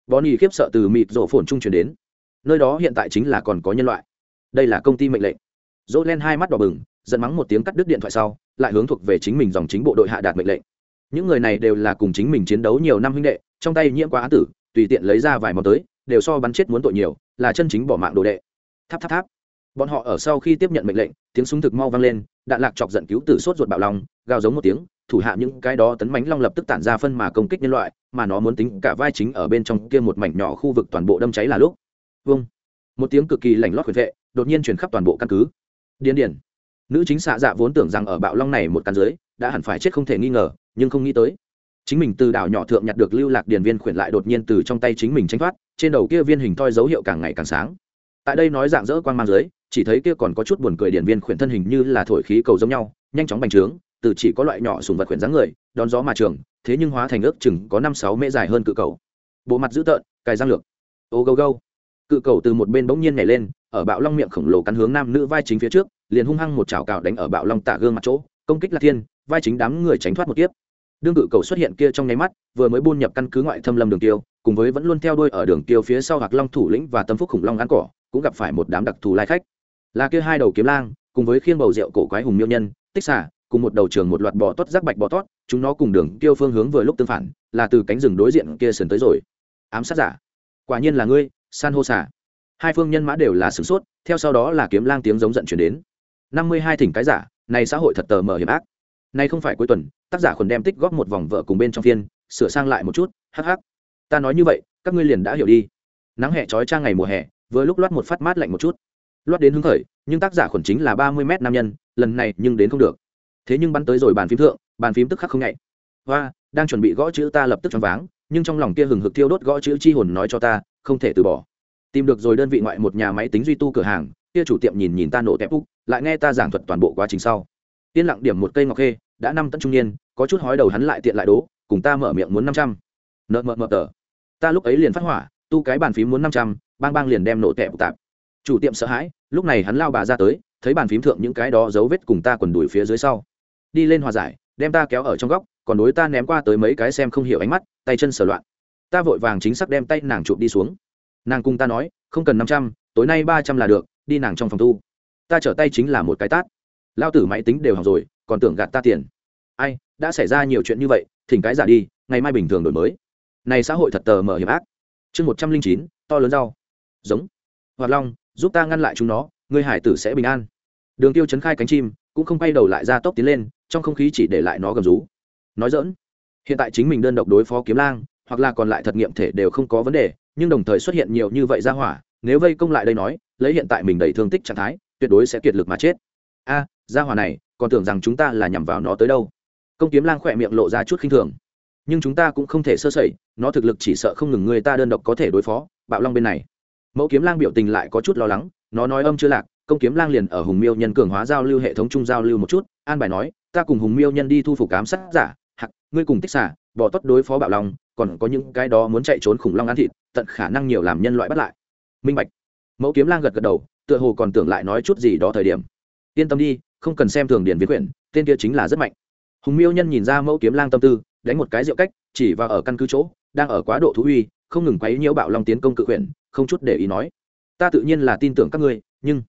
Bonnie khiếp sợ từ mịt rổ phồn trung chuyển đến. Nơi đó hiện tại chính là còn có nhân loại. Đây là công ty mệnh lệnh. Dỗ len hai mắt đỏ bừng dẫn mắng một tiếng cắt đứt điện thoại sau, lại hướng thuộc về chính mình dòng chính bộ đội hạ đạt mệnh lệnh. Những người này đều là cùng chính mình chiến đấu nhiều năm huynh đệ, trong tay nhiễm quá á tử, tùy tiện lấy ra vài món tới đều so bắn chết muốn tội nhiều, là chân chính bỏ mạng đồ đệ. Tháp tháp tháp. Bọn họ ở sau khi tiếp nhận mệnh lệnh, tiếng súng thực mau vang lên, đạn lạc chọc giận cứu tử sốt ruột bạo long gào giống một tiếng, thủ hạ những cái đó tấn mánh long lập tức tản ra phân mà công kích nhân loại, mà nó muốn tính cả vai chính ở bên trong kia một mảnh nhỏ khu vực toàn bộ đâm cháy là lúc. Vâng một tiếng cực kỳ lạnh lót khuyển vệ, đột nhiên chuyển khắp toàn bộ căn cứ. Điên điển. Nữ chính xạ dạ vốn tưởng rằng ở bạo long này một căn dưới, đã hẳn phải chết không thể nghi ngờ, nhưng không nghĩ tới. Chính mình từ đảo nhỏ thượng nhặt được lưu lạc điền viên khuyển lại đột nhiên từ trong tay chính mình tranh thoát trên đầu kia viên hình toi dấu hiệu càng ngày càng sáng. Tại đây nói dạng dỡ quang mang dưới, chỉ thấy kia còn có chút buồn cười điển viên khuyển thân hình như là thổi khí cầu giống nhau, nhanh chóng bành trướng, từ chỉ có loại nhỏ sùng vật khuyển dáng người, đón gió mà trường, thế nhưng hóa thành ước chừng có năm sáu mễ dài hơn cự cầu. Bộ mặt dữ tợn, cài giang lược. Ô gâu gâu. Cự cầu từ một bên bỗng nhiên nhảy lên, ở bạo long miệng khổng lồ cắn hướng nam nữ vai chính phía trước, liền hung hăng một chảo cào đánh ở bạo long tả gương mặt chỗ, công kích là thiên, vai chính đám người tránh thoát một kiếp. Đương cự cầu xuất hiện kia trong nháy mắt, vừa mới buôn nhập căn cứ ngoại thâm lâm đường tiêu cùng với vẫn luôn theo đuôi ở đường tiêu phía sau hạc long thủ lĩnh và tâm phúc khủng long ăn cỏ, cũng gặp phải một đám đặc thù lai khách. Là kia hai đầu kiếm lang, cùng với khiên bầu rượu cổ quái hùng miêu nhân, tích xả cùng một đầu trường một loạt bò tót rác bạch bò tót, chúng nó cùng đường tiêu phương hướng vừa lúc tương phản, là từ cánh rừng đối diện kia sườn tới rồi. Ám sát giả, quả nhiên là ngươi, san hô xả hai phương nhân mã đều là sửng sốt, theo sau đó là kiếm lang tiếng giống giận chuyển đến. Năm mươi hai thỉnh cái giả, này xã hội thật tờ mờ hiểm ác. Nay không phải cuối tuần, tác giả khuẩn đem tích góp một vòng vợ cùng bên trong phiên, sửa sang lại một chút, hắc hắc ta nói như vậy, các ngươi liền đã hiểu đi. Nắng hè trói trang ngày mùa hè, vừa lúc loát một phát mát lạnh một chút. Loát đến hứng khởi, nhưng tác giả khuẩn chính là ba mươi m nam nhân, lần này nhưng đến không được. Thế nhưng bắn tới rồi bàn phím thượng, bàn phím tức khắc không nhạy. Và đang chuẩn bị gõ chữ ta lập tức choáng váng, nhưng trong lòng kia hừng hực thiêu đốt gõ chữ chi hồn nói cho ta, không thể từ bỏ. Tìm được rồi đơn vị ngoại một nhà máy tính duy tu cửa hàng, kia chủ tiệm nhìn nhìn ta nổ tép úc, lại nghe ta giảng thuật toàn bộ quá trình sau. Yên lặng điểm một cây ngọc khê, đã năm tận trung niên, có chút hói đầu hắn lại tiện lại đố, cùng ta mở miệng muốn năm trăm nợ mợ mợ tờ. Ta lúc ấy liền phát hỏa, tu cái bàn phím muốn năm trăm, bang bang liền đem nổ tẹp tạp. Chủ tiệm sợ hãi, lúc này hắn lao bà ra tới, thấy bàn phím thượng những cái đó dấu vết cùng ta quần đùi phía dưới sau. Đi lên hòa giải, đem ta kéo ở trong góc, còn đối ta ném qua tới mấy cái xem không hiểu ánh mắt, tay chân sờ loạn. Ta vội vàng chính xác đem tay nàng chụp đi xuống. Nàng cùng ta nói, không cần năm trăm, tối nay ba trăm là được, đi nàng trong phòng thu. ta trở tay chính là một cái tát. Lao tử máy tính đều hỏng rồi, còn tưởng gạt ta tiền. Ai, đã xảy ra nhiều chuyện như vậy, thỉnh cái giả đi, ngày mai bình thường đổi mới này xã hội thật tờ mở hiểm ác. Chương một trăm linh chín to lớn rau. Giống. Hoạt long giúp ta ngăn lại chúng nó người hải tử sẽ bình an. Đường tiêu chấn khai cánh chim cũng không quay đầu lại ra tốc tiến lên trong không khí chỉ để lại nó gầm rú. Nói dỡn hiện tại chính mình đơn độc đối phó kiếm lang hoặc là còn lại thật nghiệm thể đều không có vấn đề nhưng đồng thời xuất hiện nhiều như vậy ra hỏa nếu vây công lại đây nói lấy hiện tại mình đầy thương tích trạng thái tuyệt đối sẽ kiệt lực mà chết. A à, ra hỏa này còn tưởng rằng chúng ta là nhằm vào nó tới đâu. Công kiếm lang khỏe miệng lộ ra chút khinh thường nhưng chúng ta cũng không thể sơ sẩy, nó thực lực chỉ sợ không ngừng người ta đơn độc có thể đối phó, bạo long bên này. Mẫu kiếm lang biểu tình lại có chút lo lắng, nó nói âm chưa lạc, công kiếm lang liền ở hùng miêu nhân cường hóa giao lưu hệ thống chung giao lưu một chút, an bài nói, ta cùng hùng miêu nhân đi thu phục cám sát giả, hặc, ngươi cùng tích xả bỏ tốt đối phó bạo long, còn có những cái đó muốn chạy trốn khủng long ăn thịt, tận khả năng nhiều làm nhân loại bắt lại. Minh bạch. Mẫu kiếm lang gật gật đầu, tựa hồ còn tưởng lại nói chút gì đó thời điểm. Yên tâm đi, không cần xem thường điển viết quyển, tên kia chính là rất mạnh. Hùng miêu nhân nhìn ra mẫu kiếm lang tâm tư đánh một cái rượu cách, chỉ vào ở căn cứ chỗ, đang ở quá độ thú uy, không ngừng quấy nhiễu bạo long tiến công cự quyển không chút để ý nói. Ta tự nhiên là tin tưởng các ngươi, nhưng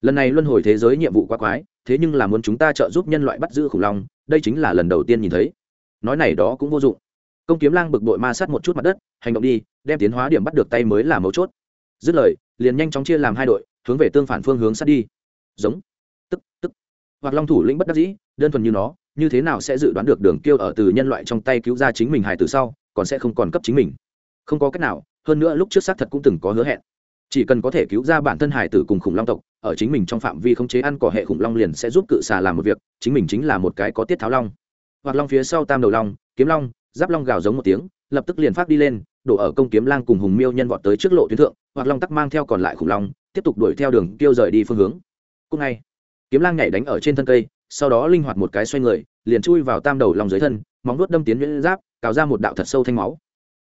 lần này luân hồi thế giới nhiệm vụ quá quái, thế nhưng là muốn chúng ta trợ giúp nhân loại bắt giữ khủng long, đây chính là lần đầu tiên nhìn thấy. Nói này đó cũng vô dụng. Công kiếm lang bực bội ma sát một chút mặt đất, hành động đi, đem tiến hóa điểm bắt được tay mới là mấu chốt. Dứt lời, liền nhanh chóng chia làm hai đội, hướng về tương phản phương hướng sát đi. Giống, tức tức. Hoặc long thủ lĩnh bất đắc dĩ, đơn thuần như nó như thế nào sẽ dự đoán được đường kiêu ở từ nhân loại trong tay cứu ra chính mình hài từ sau, còn sẽ không còn cấp chính mình. Không có cách nào, hơn nữa lúc trước xác thật cũng từng có hứa hẹn. Chỉ cần có thể cứu ra bản thân hải tử cùng khủng long tộc, ở chính mình trong phạm vi khống chế ăn cỏ hệ khủng long liền sẽ giúp cự xà làm một việc, chính mình chính là một cái có tiết tháo long. Hoặc long phía sau tam đầu long, kiếm long, giáp long gào giống một tiếng, lập tức liền phát đi lên, đổ ở công kiếm lang cùng hùng miêu nhân vọt tới trước lộ tuyến thượng, hoặc long tắc mang theo còn lại khủng long, tiếp tục đuổi theo đường kêu rời đi phương hướng. Cùng ngay, kiếm lang nhảy đánh ở trên thân cây sau đó linh hoạt một cái xoay người, liền chui vào tam đầu lòng dưới thân, móng nuốt đâm tiến nhuyễn giáp, cào ra một đạo thật sâu thanh máu.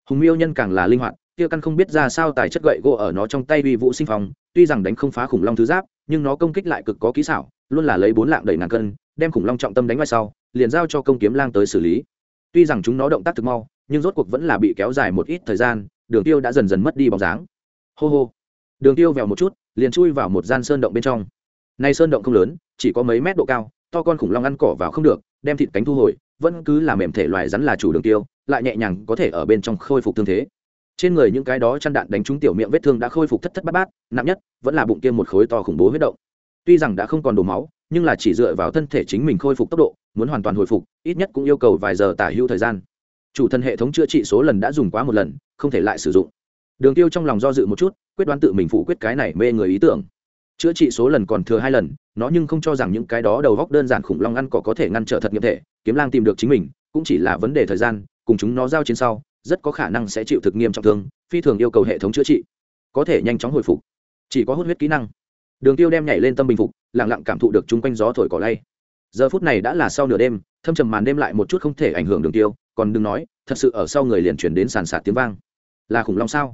Hùng miêu nhân càng là linh hoạt, kia căn không biết ra sao tài chất gậy gỗ ở nó trong tay uy vũ sinh phòng tuy rằng đánh không phá khủng long thứ giáp, nhưng nó công kích lại cực có kỹ xảo, luôn là lấy bốn lạng đầy ngàn cân, đem khủng long trọng tâm đánh ngoài sau, liền giao cho công kiếm lang tới xử lý. Tuy rằng chúng nó động tác thực mau, nhưng rốt cuộc vẫn là bị kéo dài một ít thời gian, đường tiêu đã dần dần mất đi bóng dáng. Hô hô. Đường tiêu vèo một chút, liền chui vào một gian sơn động bên trong. Nay sơn động không lớn, chỉ có mấy mét độ cao to con khủng long ăn cỏ vào không được, đem thịt cánh thu hồi, vẫn cứ là mềm thể loài rắn là chủ đường tiêu, lại nhẹ nhàng có thể ở bên trong khôi phục thương thế. Trên người những cái đó chăn đạn đánh trúng tiểu miệng vết thương đã khôi phục thất thất bát bát, nặng nhất vẫn là bụng kia một khối to khủng bố huyết động. Tuy rằng đã không còn đổ máu, nhưng là chỉ dựa vào thân thể chính mình khôi phục tốc độ, muốn hoàn toàn hồi phục, ít nhất cũng yêu cầu vài giờ tả hữu thời gian. Chủ thân hệ thống chữa trị số lần đã dùng quá một lần, không thể lại sử dụng. Đường tiêu trong lòng do dự một chút, quyết đoán tự mình phụ quyết cái này mê người ý tưởng chữa trị số lần còn thừa hai lần, nó nhưng không cho rằng những cái đó đầu góc đơn giản khủng long ăn cỏ có thể ngăn trở thật nghiệm thể, kiếm lang tìm được chính mình, cũng chỉ là vấn đề thời gian, cùng chúng nó giao chiến sau, rất có khả năng sẽ chịu thực nghiêm trọng thương, phi thường yêu cầu hệ thống chữa trị, có thể nhanh chóng hồi phục. Chỉ có hút huyết kỹ năng. Đường tiêu đem nhảy lên tâm bình phục, lặng lặng cảm thụ được chung quanh gió thổi cỏ lay. Giờ phút này đã là sau nửa đêm, thâm trầm màn đêm lại một chút không thể ảnh hưởng đường tiêu, còn đừng nói, thật sự ở sau người liền chuyển đến sàn sạt tiếng vang. Là khủng long sao?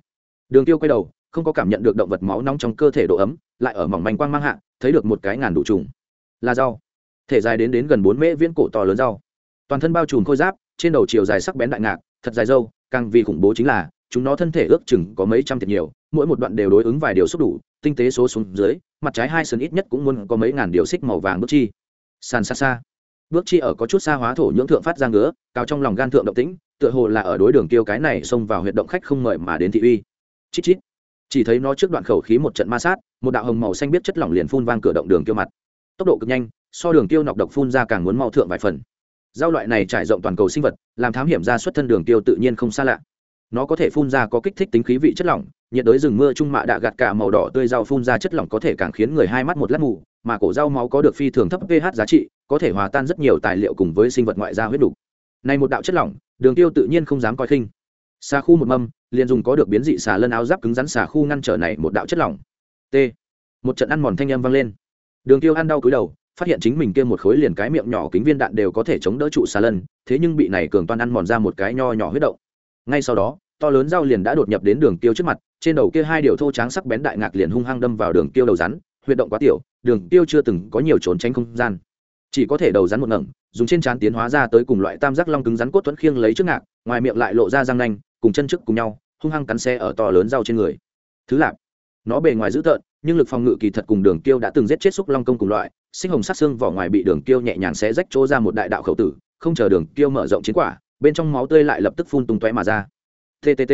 Đường tiêu quay đầu, không có cảm nhận được động vật máu nóng trong cơ thể độ ấm lại ở mỏng manh quang mang hạ, thấy được một cái ngàn đủ trùng. Là rau. Thể dài đến đến gần bốn mễ viễn cổ to lớn rau. Toàn thân bao trùm khôi giáp, trên đầu chiều dài sắc bén đại ngạc, thật dài dâu càng vì khủng bố chính là, chúng nó thân thể ước chừng có mấy trăm thiệt nhiều, mỗi một đoạn đều đối ứng vài điều xúc đủ, tinh tế số xuống dưới, mặt trái hai sân ít nhất cũng muốn có mấy ngàn điều xích màu vàng bước chi. Sàn xa xa. Bước chi ở có chút xa hóa thổ nhưỡng thượng phát ra ngứa cao trong lòng gan thượng động tĩnh, tựa hồ là ở đối đường tiêu cái này xông vào huyệt động khách không mời mà đến thị uy. Chít chít chỉ thấy nó trước đoạn khẩu khí một trận ma sát, một đạo hồng màu xanh biết chất lỏng liền phun vang cửa động đường tiêu mặt. Tốc độ cực nhanh, so đường tiêu nọc độc phun ra càng muốn mau thượng vài phần. Giao loại này trải rộng toàn cầu sinh vật, làm thám hiểm ra xuất thân đường tiêu tự nhiên không xa lạ. Nó có thể phun ra có kích thích tính khí vị chất lỏng, nhiệt đới rừng mưa trung mạ đạ gạt cả màu đỏ tươi rau phun ra chất lỏng có thể càng khiến người hai mắt một lát mù, mà cổ rau máu có được phi thường thấp ph giá trị, có thể hòa tan rất nhiều tài liệu cùng với sinh vật ngoại gia huyết đục. Này một đạo chất lỏng, đường tiêu tự nhiên không dám coi khinh. Xa khu một mâm liền dùng có được biến dị xà lân áo giáp cứng rắn xà khu ngăn trở này một đạo chất lỏng. T. Một trận ăn mòn thanh âm vang lên. Đường tiêu ăn đau cúi đầu, phát hiện chính mình kia một khối liền cái miệng nhỏ kính viên đạn đều có thể chống đỡ trụ xà lân, thế nhưng bị này cường toan ăn mòn ra một cái nho nhỏ huyết động. Ngay sau đó, to lớn dao liền đã đột nhập đến đường tiêu trước mặt, trên đầu kia hai điều thô tráng sắc bén đại ngạc liền hung hăng đâm vào đường tiêu đầu rắn huyệt động quá tiểu, đường tiêu chưa từng có nhiều trốn tránh không gian. Chỉ có thể đầu rắn một ngẩng, dùng trên trán tiến hóa ra tới cùng loại tam giác long cứng rắn cốt thuẫn khiêng lấy trước ngạc, ngoài miệng lại lộ ra răng nanh cùng chân trước cùng nhau, hung hăng cắn xe ở to lớn dao trên người. Thứ lạp nó bề ngoài dữ tợn, nhưng lực phòng ngự kỳ thật cùng đường tiêu đã từng giết chết xúc long công cùng loại, sinh hồng sát xương vỏ ngoài bị đường tiêu nhẹ nhàng xé rách chỗ ra một đại đạo khẩu tử, không chờ đường tiêu mở rộng chiến quả, bên trong máu tươi lại lập tức phun tung tóe mà ra. Ttt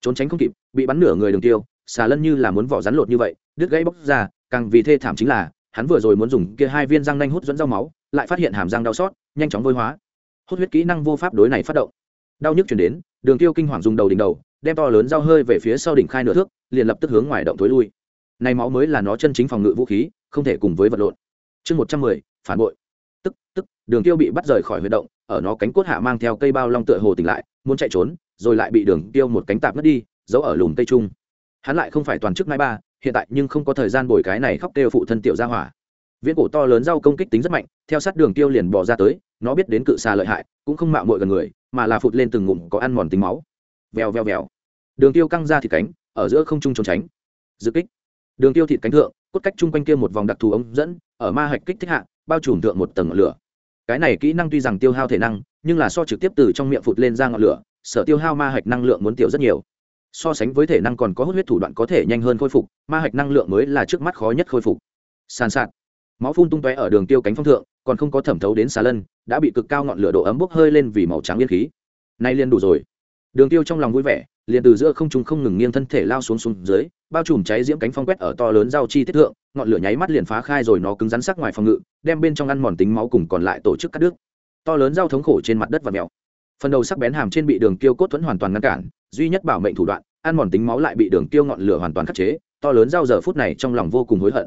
trốn tránh không kịp, bị bắn nửa người đường tiêu xà lân như là muốn vỏ rắn lột như vậy, đứt gãy bóc ra, càng vì thê thảm chính là, hắn vừa rồi muốn dùng kia hai viên răng nanh hút dẫn rau máu, lại phát hiện hàm răng đau xót, nhanh chóng vôi hóa. Hút huyết kỹ năng vô pháp đối này phát động đau nhức chuyển đến, đường tiêu kinh hoàng dùng đầu đỉnh đầu, đem to lớn dao hơi về phía sau đỉnh khai nửa thước, liền lập tức hướng ngoài động thối lui. Này máu mới là nó chân chính phòng ngự vũ khí, không thể cùng với vật lộn. Chương một trăm mười, phản bội. Tức tức, đường tiêu bị bắt rời khỏi huy động, ở nó cánh cốt hạ mang theo cây bao long tựa hồ tỉnh lại, muốn chạy trốn, rồi lại bị đường tiêu một cánh tạp mất đi, giấu ở lùm tây trung hắn lại không phải toàn chức mai ba, hiện tại nhưng không có thời gian bồi cái này khóc kêu phụ thân tiểu gia hỏa. Viễn cổ to lớn rau công kích tính rất mạnh, theo sát đường tiêu liền bỏ ra tới, nó biết đến cự xa lợi hại, cũng không mạo muội gần người mà là phụt lên từng ngụm có ăn mòn tính máu. Vèo vèo vèo. Đường tiêu căng ra thịt cánh, ở giữa không trung trốn tránh. Dự kích. Đường tiêu thịt cánh thượng, cốt cách chung quanh kia một vòng đặc thù ống dẫn, ở ma hạch kích thích hạ, bao trùm thượng một tầng lửa. Cái này kỹ năng tuy rằng tiêu hao thể năng, nhưng là so trực tiếp từ trong miệng phụt lên ra ngọn lửa, sở tiêu hao ma hạch năng lượng muốn tiểu rất nhiều. So sánh với thể năng còn có hút huyết thủ đoạn có thể nhanh hơn khôi phục, ma hạch năng lượng mới là trước mắt khó nhất khôi phục. Sàn sạt máu phun tung tóe ở đường tiêu cánh phong thượng, còn không có thẩm thấu đến xà lân, đã bị cực cao ngọn lửa độ ấm bốc hơi lên vì màu trắng liên khí. Nay liền đủ rồi. Đường tiêu trong lòng vui vẻ, liền từ giữa không trung không ngừng nghiêng thân thể lao xuống xuống dưới, bao trùm cháy diễm cánh phong quét ở to lớn giao chi tiết thượng, ngọn lửa nháy mắt liền phá khai rồi nó cứng rắn sắc ngoài phòng ngự, đem bên trong ăn mòn tính máu cùng còn lại tổ chức cắt đứt. To lớn giao thống khổ trên mặt đất và mèo. Phần đầu sắc bén hàm trên bị đường tiêu cốt thuẫn hoàn toàn ngăn cản, duy nhất bảo mệnh thủ đoạn, ăn mòn tính máu lại bị đường tiêu ngọn lửa hoàn toàn khắc chế, to lớn giao giờ phút này trong lòng vô cùng hối hận.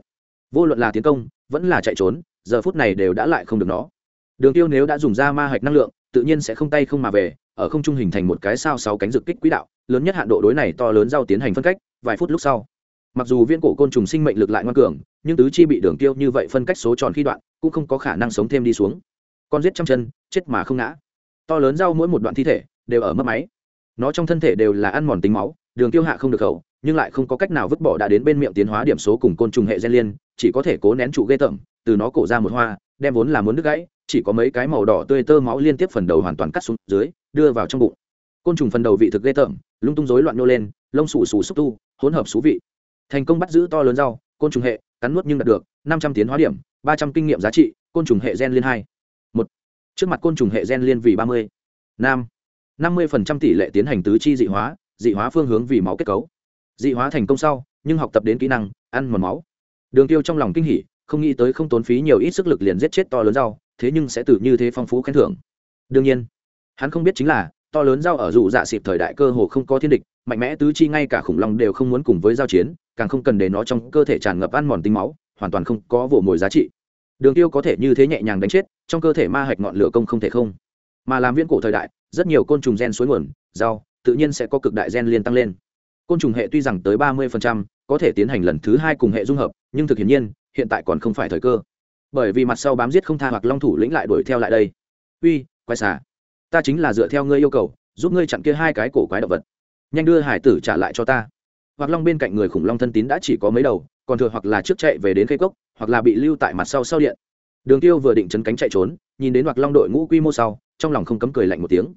Vô luận là tiến công vẫn là chạy trốn, giờ phút này đều đã lại không được nó. Đường tiêu nếu đã dùng ra ma hạch năng lượng, tự nhiên sẽ không tay không mà về, ở không trung hình thành một cái sao sáu cánh rực kích quỹ đạo, lớn nhất hạn độ đối này to lớn giao tiến hành phân cách, vài phút lúc sau. Mặc dù viên cổ côn trùng sinh mệnh lực lại ngoan cường, nhưng tứ chi bị đường tiêu như vậy phân cách số tròn khi đoạn, cũng không có khả năng sống thêm đi xuống. Con giết trăm chân, chết mà không ngã. To lớn rau mỗi một đoạn thi thể, đều ở mất máy. Nó trong thân thể đều là ăn mòn tính máu đường tiêu hạ không được khẩu, nhưng lại không có cách nào vứt bỏ đã đến bên miệng tiến hóa điểm số cùng côn trùng hệ gen liên, chỉ có thể cố nén trụ ghê tởm, từ nó cổ ra một hoa, đem vốn là muốn đứt gãy, chỉ có mấy cái màu đỏ tươi tơ máu liên tiếp phần đầu hoàn toàn cắt xuống dưới, đưa vào trong bụng. Côn trùng phần đầu vị thực ghê tởm, lung tung rối loạn nô lên, lông xù xù xúc tu, hỗn hợp xú vị. Thành công bắt giữ to lớn rau, côn trùng hệ, cắn nuốt nhưng đạt được, năm trăm tiến hóa điểm, ba trăm kinh nghiệm giá trị, côn trùng hệ gen liên hai. Một. Trước mặt côn trùng hệ gen liên vì ba mươi. Nam. Năm mươi tỷ lệ tiến hành tứ chi dị hóa dị hóa phương hướng vì máu kết cấu. Dị hóa thành công sau, nhưng học tập đến kỹ năng, ăn mòn máu. Đường tiêu trong lòng kinh hỉ, không nghĩ tới không tốn phí nhiều ít sức lực liền giết chết to lớn rau, thế nhưng sẽ tự như thế phong phú khen thưởng. Đương nhiên, hắn không biết chính là, to lớn rau ở dụ dạ xịp thời đại cơ hồ không có thiên địch, mạnh mẽ tứ chi ngay cả khủng long đều không muốn cùng với giao chiến, càng không cần để nó trong cơ thể tràn ngập ăn mòn tính máu, hoàn toàn không có vỗ mồi giá trị. Đường tiêu có thể như thế nhẹ nhàng đánh chết, trong cơ thể ma hạch ngọn lửa công không thể không. Mà làm viên cổ thời đại, rất nhiều côn trùng gen suối nguồn, rau tự nhiên sẽ có cực đại gen liên tăng lên. Côn trùng hệ tuy rằng tới ba mươi có thể tiến hành lần thứ hai cùng hệ dung hợp, nhưng thực hiện nhiên, hiện tại còn không phải thời cơ. Bởi vì mặt sau bám giết không tha hoặc long thủ lĩnh lại đuổi theo lại đây. Uy, quái xà. Ta chính là dựa theo ngươi yêu cầu, giúp ngươi chặn kia hai cái cổ quái động vật. Nhanh đưa hải tử trả lại cho ta. Hoặc long bên cạnh người khủng long thân tín đã chỉ có mấy đầu, còn thừa hoặc là trước chạy về đến cây cốc, hoặc là bị lưu tại mặt sau sau điện. Đường tiêu vừa định chấn cánh chạy trốn, nhìn đến hoặc long đội ngũ quy mô sau, trong lòng không cấm cười lạnh một tiếng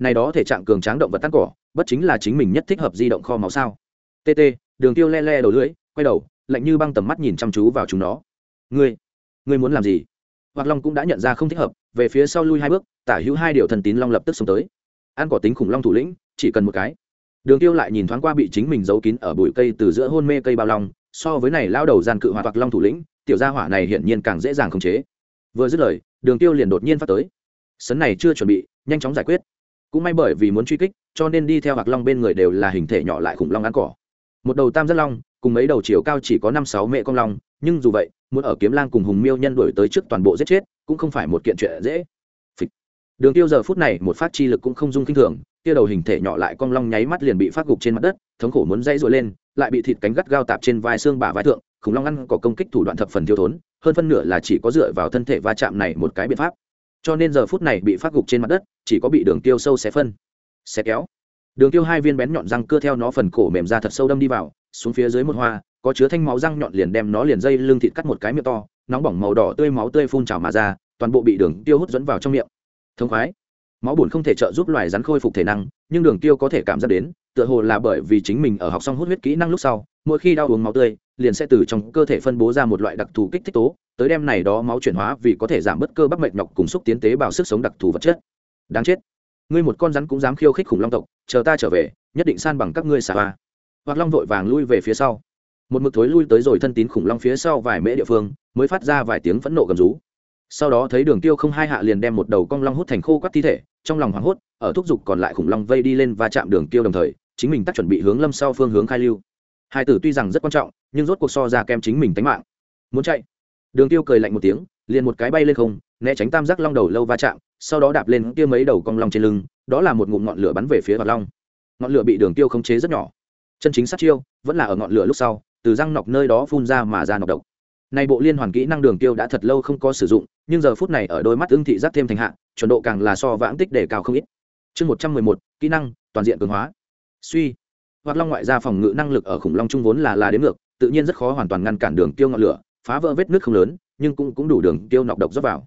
này đó thể trạng cường tráng động vật tắt cỏ, bất chính là chính mình nhất thích hợp di động kho máu sao? Tt đường tiêu le le đầu lưỡi, quay đầu, lạnh như băng tầm mắt nhìn chăm chú vào chúng nó. Ngươi ngươi muốn làm gì? Hoặc long cũng đã nhận ra không thích hợp, về phía sau lui hai bước, tả hữu hai điều thần tín long lập tức xông tới. Ăn cỏ tính khủng long thủ lĩnh, chỉ cần một cái. Đường tiêu lại nhìn thoáng qua bị chính mình giấu kín ở bụi cây từ giữa hôn mê cây bao long, so với này lao đầu gian cự hoạt hoặc long thủ lĩnh, tiểu gia hỏa này hiển nhiên càng dễ dàng khống chế. Vừa dứt lời, đường tiêu liền đột nhiên phát tới. Sấn này chưa chuẩn bị, nhanh chóng giải quyết cũng may bởi vì muốn truy kích, cho nên đi theo hạc long bên người đều là hình thể nhỏ lại khủng long ăn cỏ. Một đầu tam giác long, cùng mấy đầu chiều cao chỉ có năm sáu mẹ con long, nhưng dù vậy, muốn ở kiếm lang cùng hùng miêu nhân đuổi tới trước toàn bộ giết chết, cũng không phải một kiện chuyện dễ. Phịch. đường tiêu giờ phút này một phát chi lực cũng không dung kinh thường tiêu đầu hình thể nhỏ lại con long nháy mắt liền bị phát gục trên mặt đất, thống khổ muốn dãy rồi lên, lại bị thịt cánh gắt gao tạp trên vai xương bả vai thượng, khủng long ăn có công kích thủ đoạn thập phần thiếu thốn, hơn phân nửa là chỉ có dựa vào thân thể va chạm này một cái biện pháp cho nên giờ phút này bị phát gục trên mặt đất, chỉ có bị đường tiêu sâu xé phân, xé kéo. Đường tiêu hai viên bén nhọn răng cưa theo nó phần cổ mềm ra thật sâu đâm đi vào, xuống phía dưới một hoa, có chứa thanh máu răng nhọn liền đem nó liền dây lưng thịt cắt một cái miệng to, nóng bỏng màu đỏ tươi máu tươi phun trào mà ra, toàn bộ bị đường tiêu hút dẫn vào trong miệng. Thông khoái. Máu bùn không thể trợ giúp loài rắn khôi phục thể năng, nhưng đường tiêu có thể cảm giác đến, tựa hồ là bởi vì chính mình ở học xong hút huyết kỹ năng lúc sau, mỗi khi đau uống máu tươi liền sẽ từ trong cơ thể phân bố ra một loại đặc thù kích thích tố, tới đem này đó máu chuyển hóa vì có thể giảm bớt cơ bắp mệt nhọc cùng xúc tiến tế bào sức sống đặc thù vật chất. Đáng chết. Ngươi một con rắn cũng dám khiêu khích khủng long tộc, chờ ta trở về, nhất định san bằng các ngươi xà hoa. Hoặc long vội vàng lui về phía sau. Một mực thối lui tới rồi thân tín khủng long phía sau vài mễ địa phương, mới phát ra vài tiếng phẫn nộ gầm rú. Sau đó thấy đường tiêu không hai hạ liền đem một đầu cong long hút thành khô quắt thi thể, trong lòng hoảng hốt, ở thúc giục còn lại khủng long vây đi lên và chạm đường tiêu đồng thời, chính mình tắt chuẩn bị hướng lâm sau phương hướng khai lưu hai tử tuy rằng rất quan trọng, nhưng rốt cuộc so ra kem chính mình tánh mạng. Muốn chạy. Đường tiêu cười lạnh một tiếng, liền một cái bay lên không, né tránh tam giác long đầu lâu va chạm, sau đó đạp lên kia mấy đầu cong long trên lưng, đó là một ngụm ngọn lửa bắn về phía hoạt long. Ngọn lửa bị đường tiêu khống chế rất nhỏ. Chân chính sát chiêu, vẫn là ở ngọn lửa lúc sau, từ răng nọc nơi đó phun ra mà ra nọc độc. Này bộ liên hoàn kỹ năng đường tiêu đã thật lâu không có sử dụng, nhưng giờ phút này ở đôi mắt ưng thị giác thêm thành hạ, chuẩn độ càng là so vãng tích để cao không ít. Chương một trăm mười một, kỹ năng, toàn diện cường hóa. Suy hoặc long ngoại gia phòng ngự năng lực ở khủng long trung vốn là là đến ngược, tự nhiên rất khó hoàn toàn ngăn cản đường tiêu ngọn lửa, phá vỡ vết nước không lớn, nhưng cũng cũng đủ đường tiêu nọc độc dốc vào.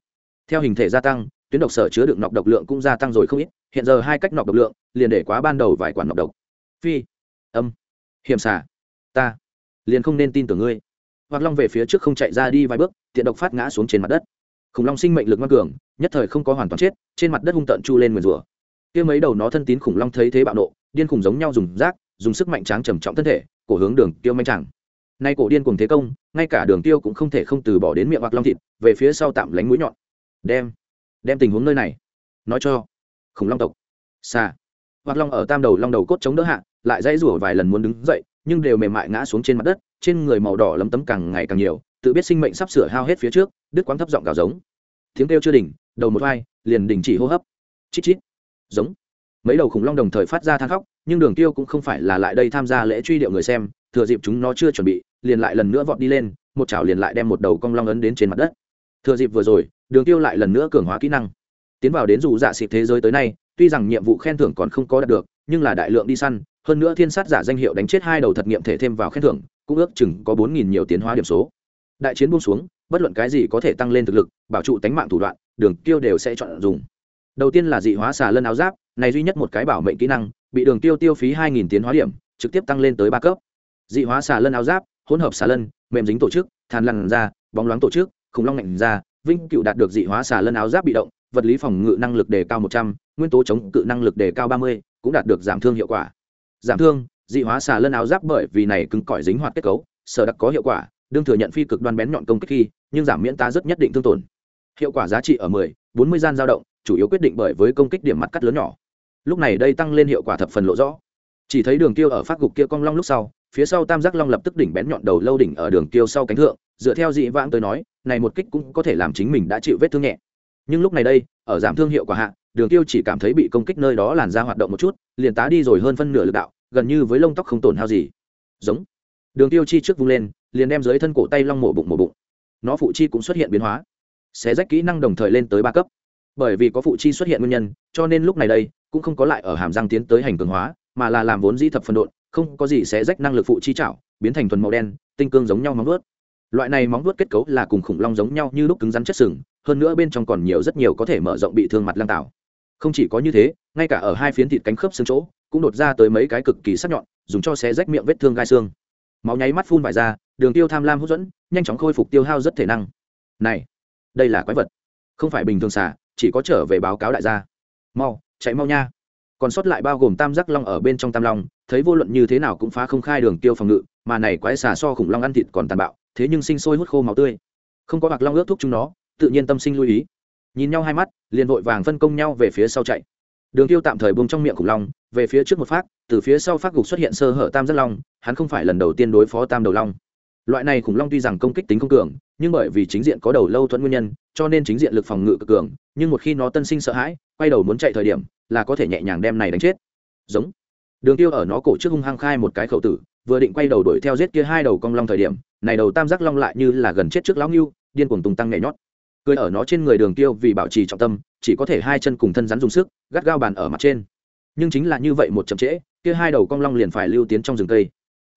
Theo hình thể gia tăng, tuyến độc sở chứa đựng nọc độc lượng cũng gia tăng rồi không ít, hiện giờ hai cách nọc độc lượng, liền để quá ban đầu vài quản nọc độc. Phi, âm, hiểm xả ta, liền không nên tin tưởng ngươi. Hoặc long về phía trước không chạy ra đi vài bước, tiện độc phát ngã xuống trên mặt đất. Khủng long sinh mệnh lực ngoan cường, nhất thời không có hoàn toàn chết, trên mặt đất hung tận chu lên nguyền rủa. Kia mấy đầu nó thân tín khủng long thấy thế bạo nộ, điên khủng giống nhau dùng rác dùng sức mạnh tráng trầm trọng thân thể, cổ hướng đường tiêu manh chẳng nay cổ điên cùng thế công, ngay cả đường tiêu cũng không thể không từ bỏ đến miệng hoặc long thịt, về phía sau tạm lánh mũi nhọn. Đem đem tình huống nơi này, nói cho khủng long tộc. Xa hoặc long ở tam đầu long đầu cốt chống đỡ hạ, lại dãy rủa vài lần muốn đứng dậy, nhưng đều mềm mại ngã xuống trên mặt đất, trên người màu đỏ lấm tấm càng ngày càng nhiều, tự biết sinh mệnh sắp sửa hao hết phía trước, đứt quãng thấp giọng gào giống. Tiếng kêu chưa đỉnh, đầu một vai, liền đình chỉ hô hấp. Chít chít. Giống mấy đầu khủng long đồng thời phát ra than khóc, nhưng đường tiêu cũng không phải là lại đây tham gia lễ truy điệu người xem, thừa dịp chúng nó chưa chuẩn bị, liền lại lần nữa vọt đi lên, một chảo liền lại đem một đầu cong long ấn đến trên mặt đất. Thừa dịp vừa rồi, đường tiêu lại lần nữa cường hóa kỹ năng. Tiến vào đến dù dạ xịt thế giới tới nay, tuy rằng nhiệm vụ khen thưởng còn không có đạt được, nhưng là đại lượng đi săn, hơn nữa thiên sát giả danh hiệu đánh chết hai đầu thật nghiệm thể thêm vào khen thưởng, cũng ước chừng có bốn nghìn nhiều tiến hóa điểm số. Đại chiến buông xuống, bất luận cái gì có thể tăng lên thực lực, bảo trụ tánh mạng thủ đoạn, đường tiêu đều sẽ chọn dùng. Đầu tiên là dị hóa xà lân áo giáp này duy nhất một cái bảo mệnh kỹ năng, bị đường tiêu tiêu phí hai nghìn tiến hóa điểm, trực tiếp tăng lên tới ba cấp. Dị hóa xà lân áo giáp, hỗn hợp xà lân, mềm dính tổ chức than lằn ra bóng loáng tổ chức, khủng long ngạnh ra vinh cựu đạt được dị hóa xà lân áo giáp bị động, vật lý phòng ngự năng lực đề cao một trăm, nguyên tố chống cự năng lực đề cao ba mươi, cũng đạt được giảm thương hiệu quả. Giảm thương, dị hóa xà lân áo giáp bởi vì này cứng cỏi dính hoạt kết cấu, sở đặc có hiệu quả, đương thừa nhận phi cực đoan bén nhọn công kích khi, nhưng giảm miễn ta rất nhất định thương tổn. Hiệu quả giá trị ở mười, bốn mươi gian dao động, chủ yếu quyết định bởi với công kích điểm mặt cắt lớn nhỏ lúc này đây tăng lên hiệu quả thập phần lộ rõ. Chỉ thấy đường tiêu ở phát gục kia cong long lúc sau, phía sau tam giác long lập tức đỉnh bén nhọn đầu lâu đỉnh ở đường tiêu sau cánh thượng, dựa theo dị vãng tới nói, này một kích cũng có thể làm chính mình đã chịu vết thương nhẹ. Nhưng lúc này đây, ở giảm thương hiệu quả hạ, đường tiêu chỉ cảm thấy bị công kích nơi đó làn ra hoạt động một chút, liền tá đi rồi hơn phân nửa lực đạo, gần như với lông tóc không tổn hao gì. Giống. Đường tiêu chi trước vung lên, liền đem dưới thân cổ tay long mổ bụng mổ bụng. Nó phụ chi cũng xuất hiện biến hóa. Xé rách kỹ năng đồng thời lên tới ba cấp. Bởi vì có phụ chi xuất hiện nguyên nhân, cho nên lúc này đây cũng không có lại ở hàm răng tiến tới hành cường hóa, mà là làm vốn di thập phân độn, không có gì xé rách năng lực phụ chi chảo biến thành thuần màu đen, tinh cương giống nhau móng vuốt. Loại này móng vuốt kết cấu là cùng khủng long giống nhau như lúc cứng rắn chất sừng, hơn nữa bên trong còn nhiều rất nhiều có thể mở rộng bị thương mặt lang tạo không chỉ có như thế, ngay cả ở hai phiến thịt cánh khớp xương chỗ, cũng đột ra tới mấy cái cực kỳ sắc nhọn, dùng cho xé rách miệng vết thương gai xương. Máu nháy mắt phun vải ra, đường tiêu tham lam hút dẫn, nhanh chóng khôi phục tiêu hao rất thể năng. Này, đây là quái vật. Không phải bình thường xả chỉ có trở về báo cáo đại gia. Mau chạy mau nha. Còn sót lại bao gồm tam giác long ở bên trong tam long, thấy vô luận như thế nào cũng phá không khai đường tiêu phòng ngự, mà này quái xà so khủng long ăn thịt còn tàn bạo, thế nhưng sinh sôi hút khô máu tươi. Không có bạc long ướt thuốc chúng nó, tự nhiên tâm sinh lưu ý. Nhìn nhau hai mắt, liền vội vàng phân công nhau về phía sau chạy. Đường tiêu tạm thời buông trong miệng khủng long, về phía trước một phát, từ phía sau phát gục xuất hiện sơ hở tam giác long, hắn không phải lần đầu tiên đối phó tam đầu long. Loại này khủng long tuy rằng công kích tính không cường, nhưng bởi vì chính diện có đầu lâu thuẫn nguyên nhân, cho nên chính diện lực phòng ngự cực cường, nhưng một khi nó tân sinh sợ hãi, quay đầu muốn chạy thời điểm là có thể nhẹ nhàng đem này đánh chết. Giống. Đường tiêu ở nó cổ trước hung hăng khai một cái khẩu tử, vừa định quay đầu đuổi theo giết kia hai đầu cong long thời điểm, này đầu tam giác long lại như là gần chết trước lão ngưu, điên cuồng tung tăng nhảy nhót. Cười ở nó trên người đường tiêu vì bảo trì trọng tâm, chỉ có thể hai chân cùng thân rắn dùng sức, gắt gao bàn ở mặt trên. Nhưng chính là như vậy một chậm trễ, kia hai đầu cong long liền phải lưu tiến trong rừng cây.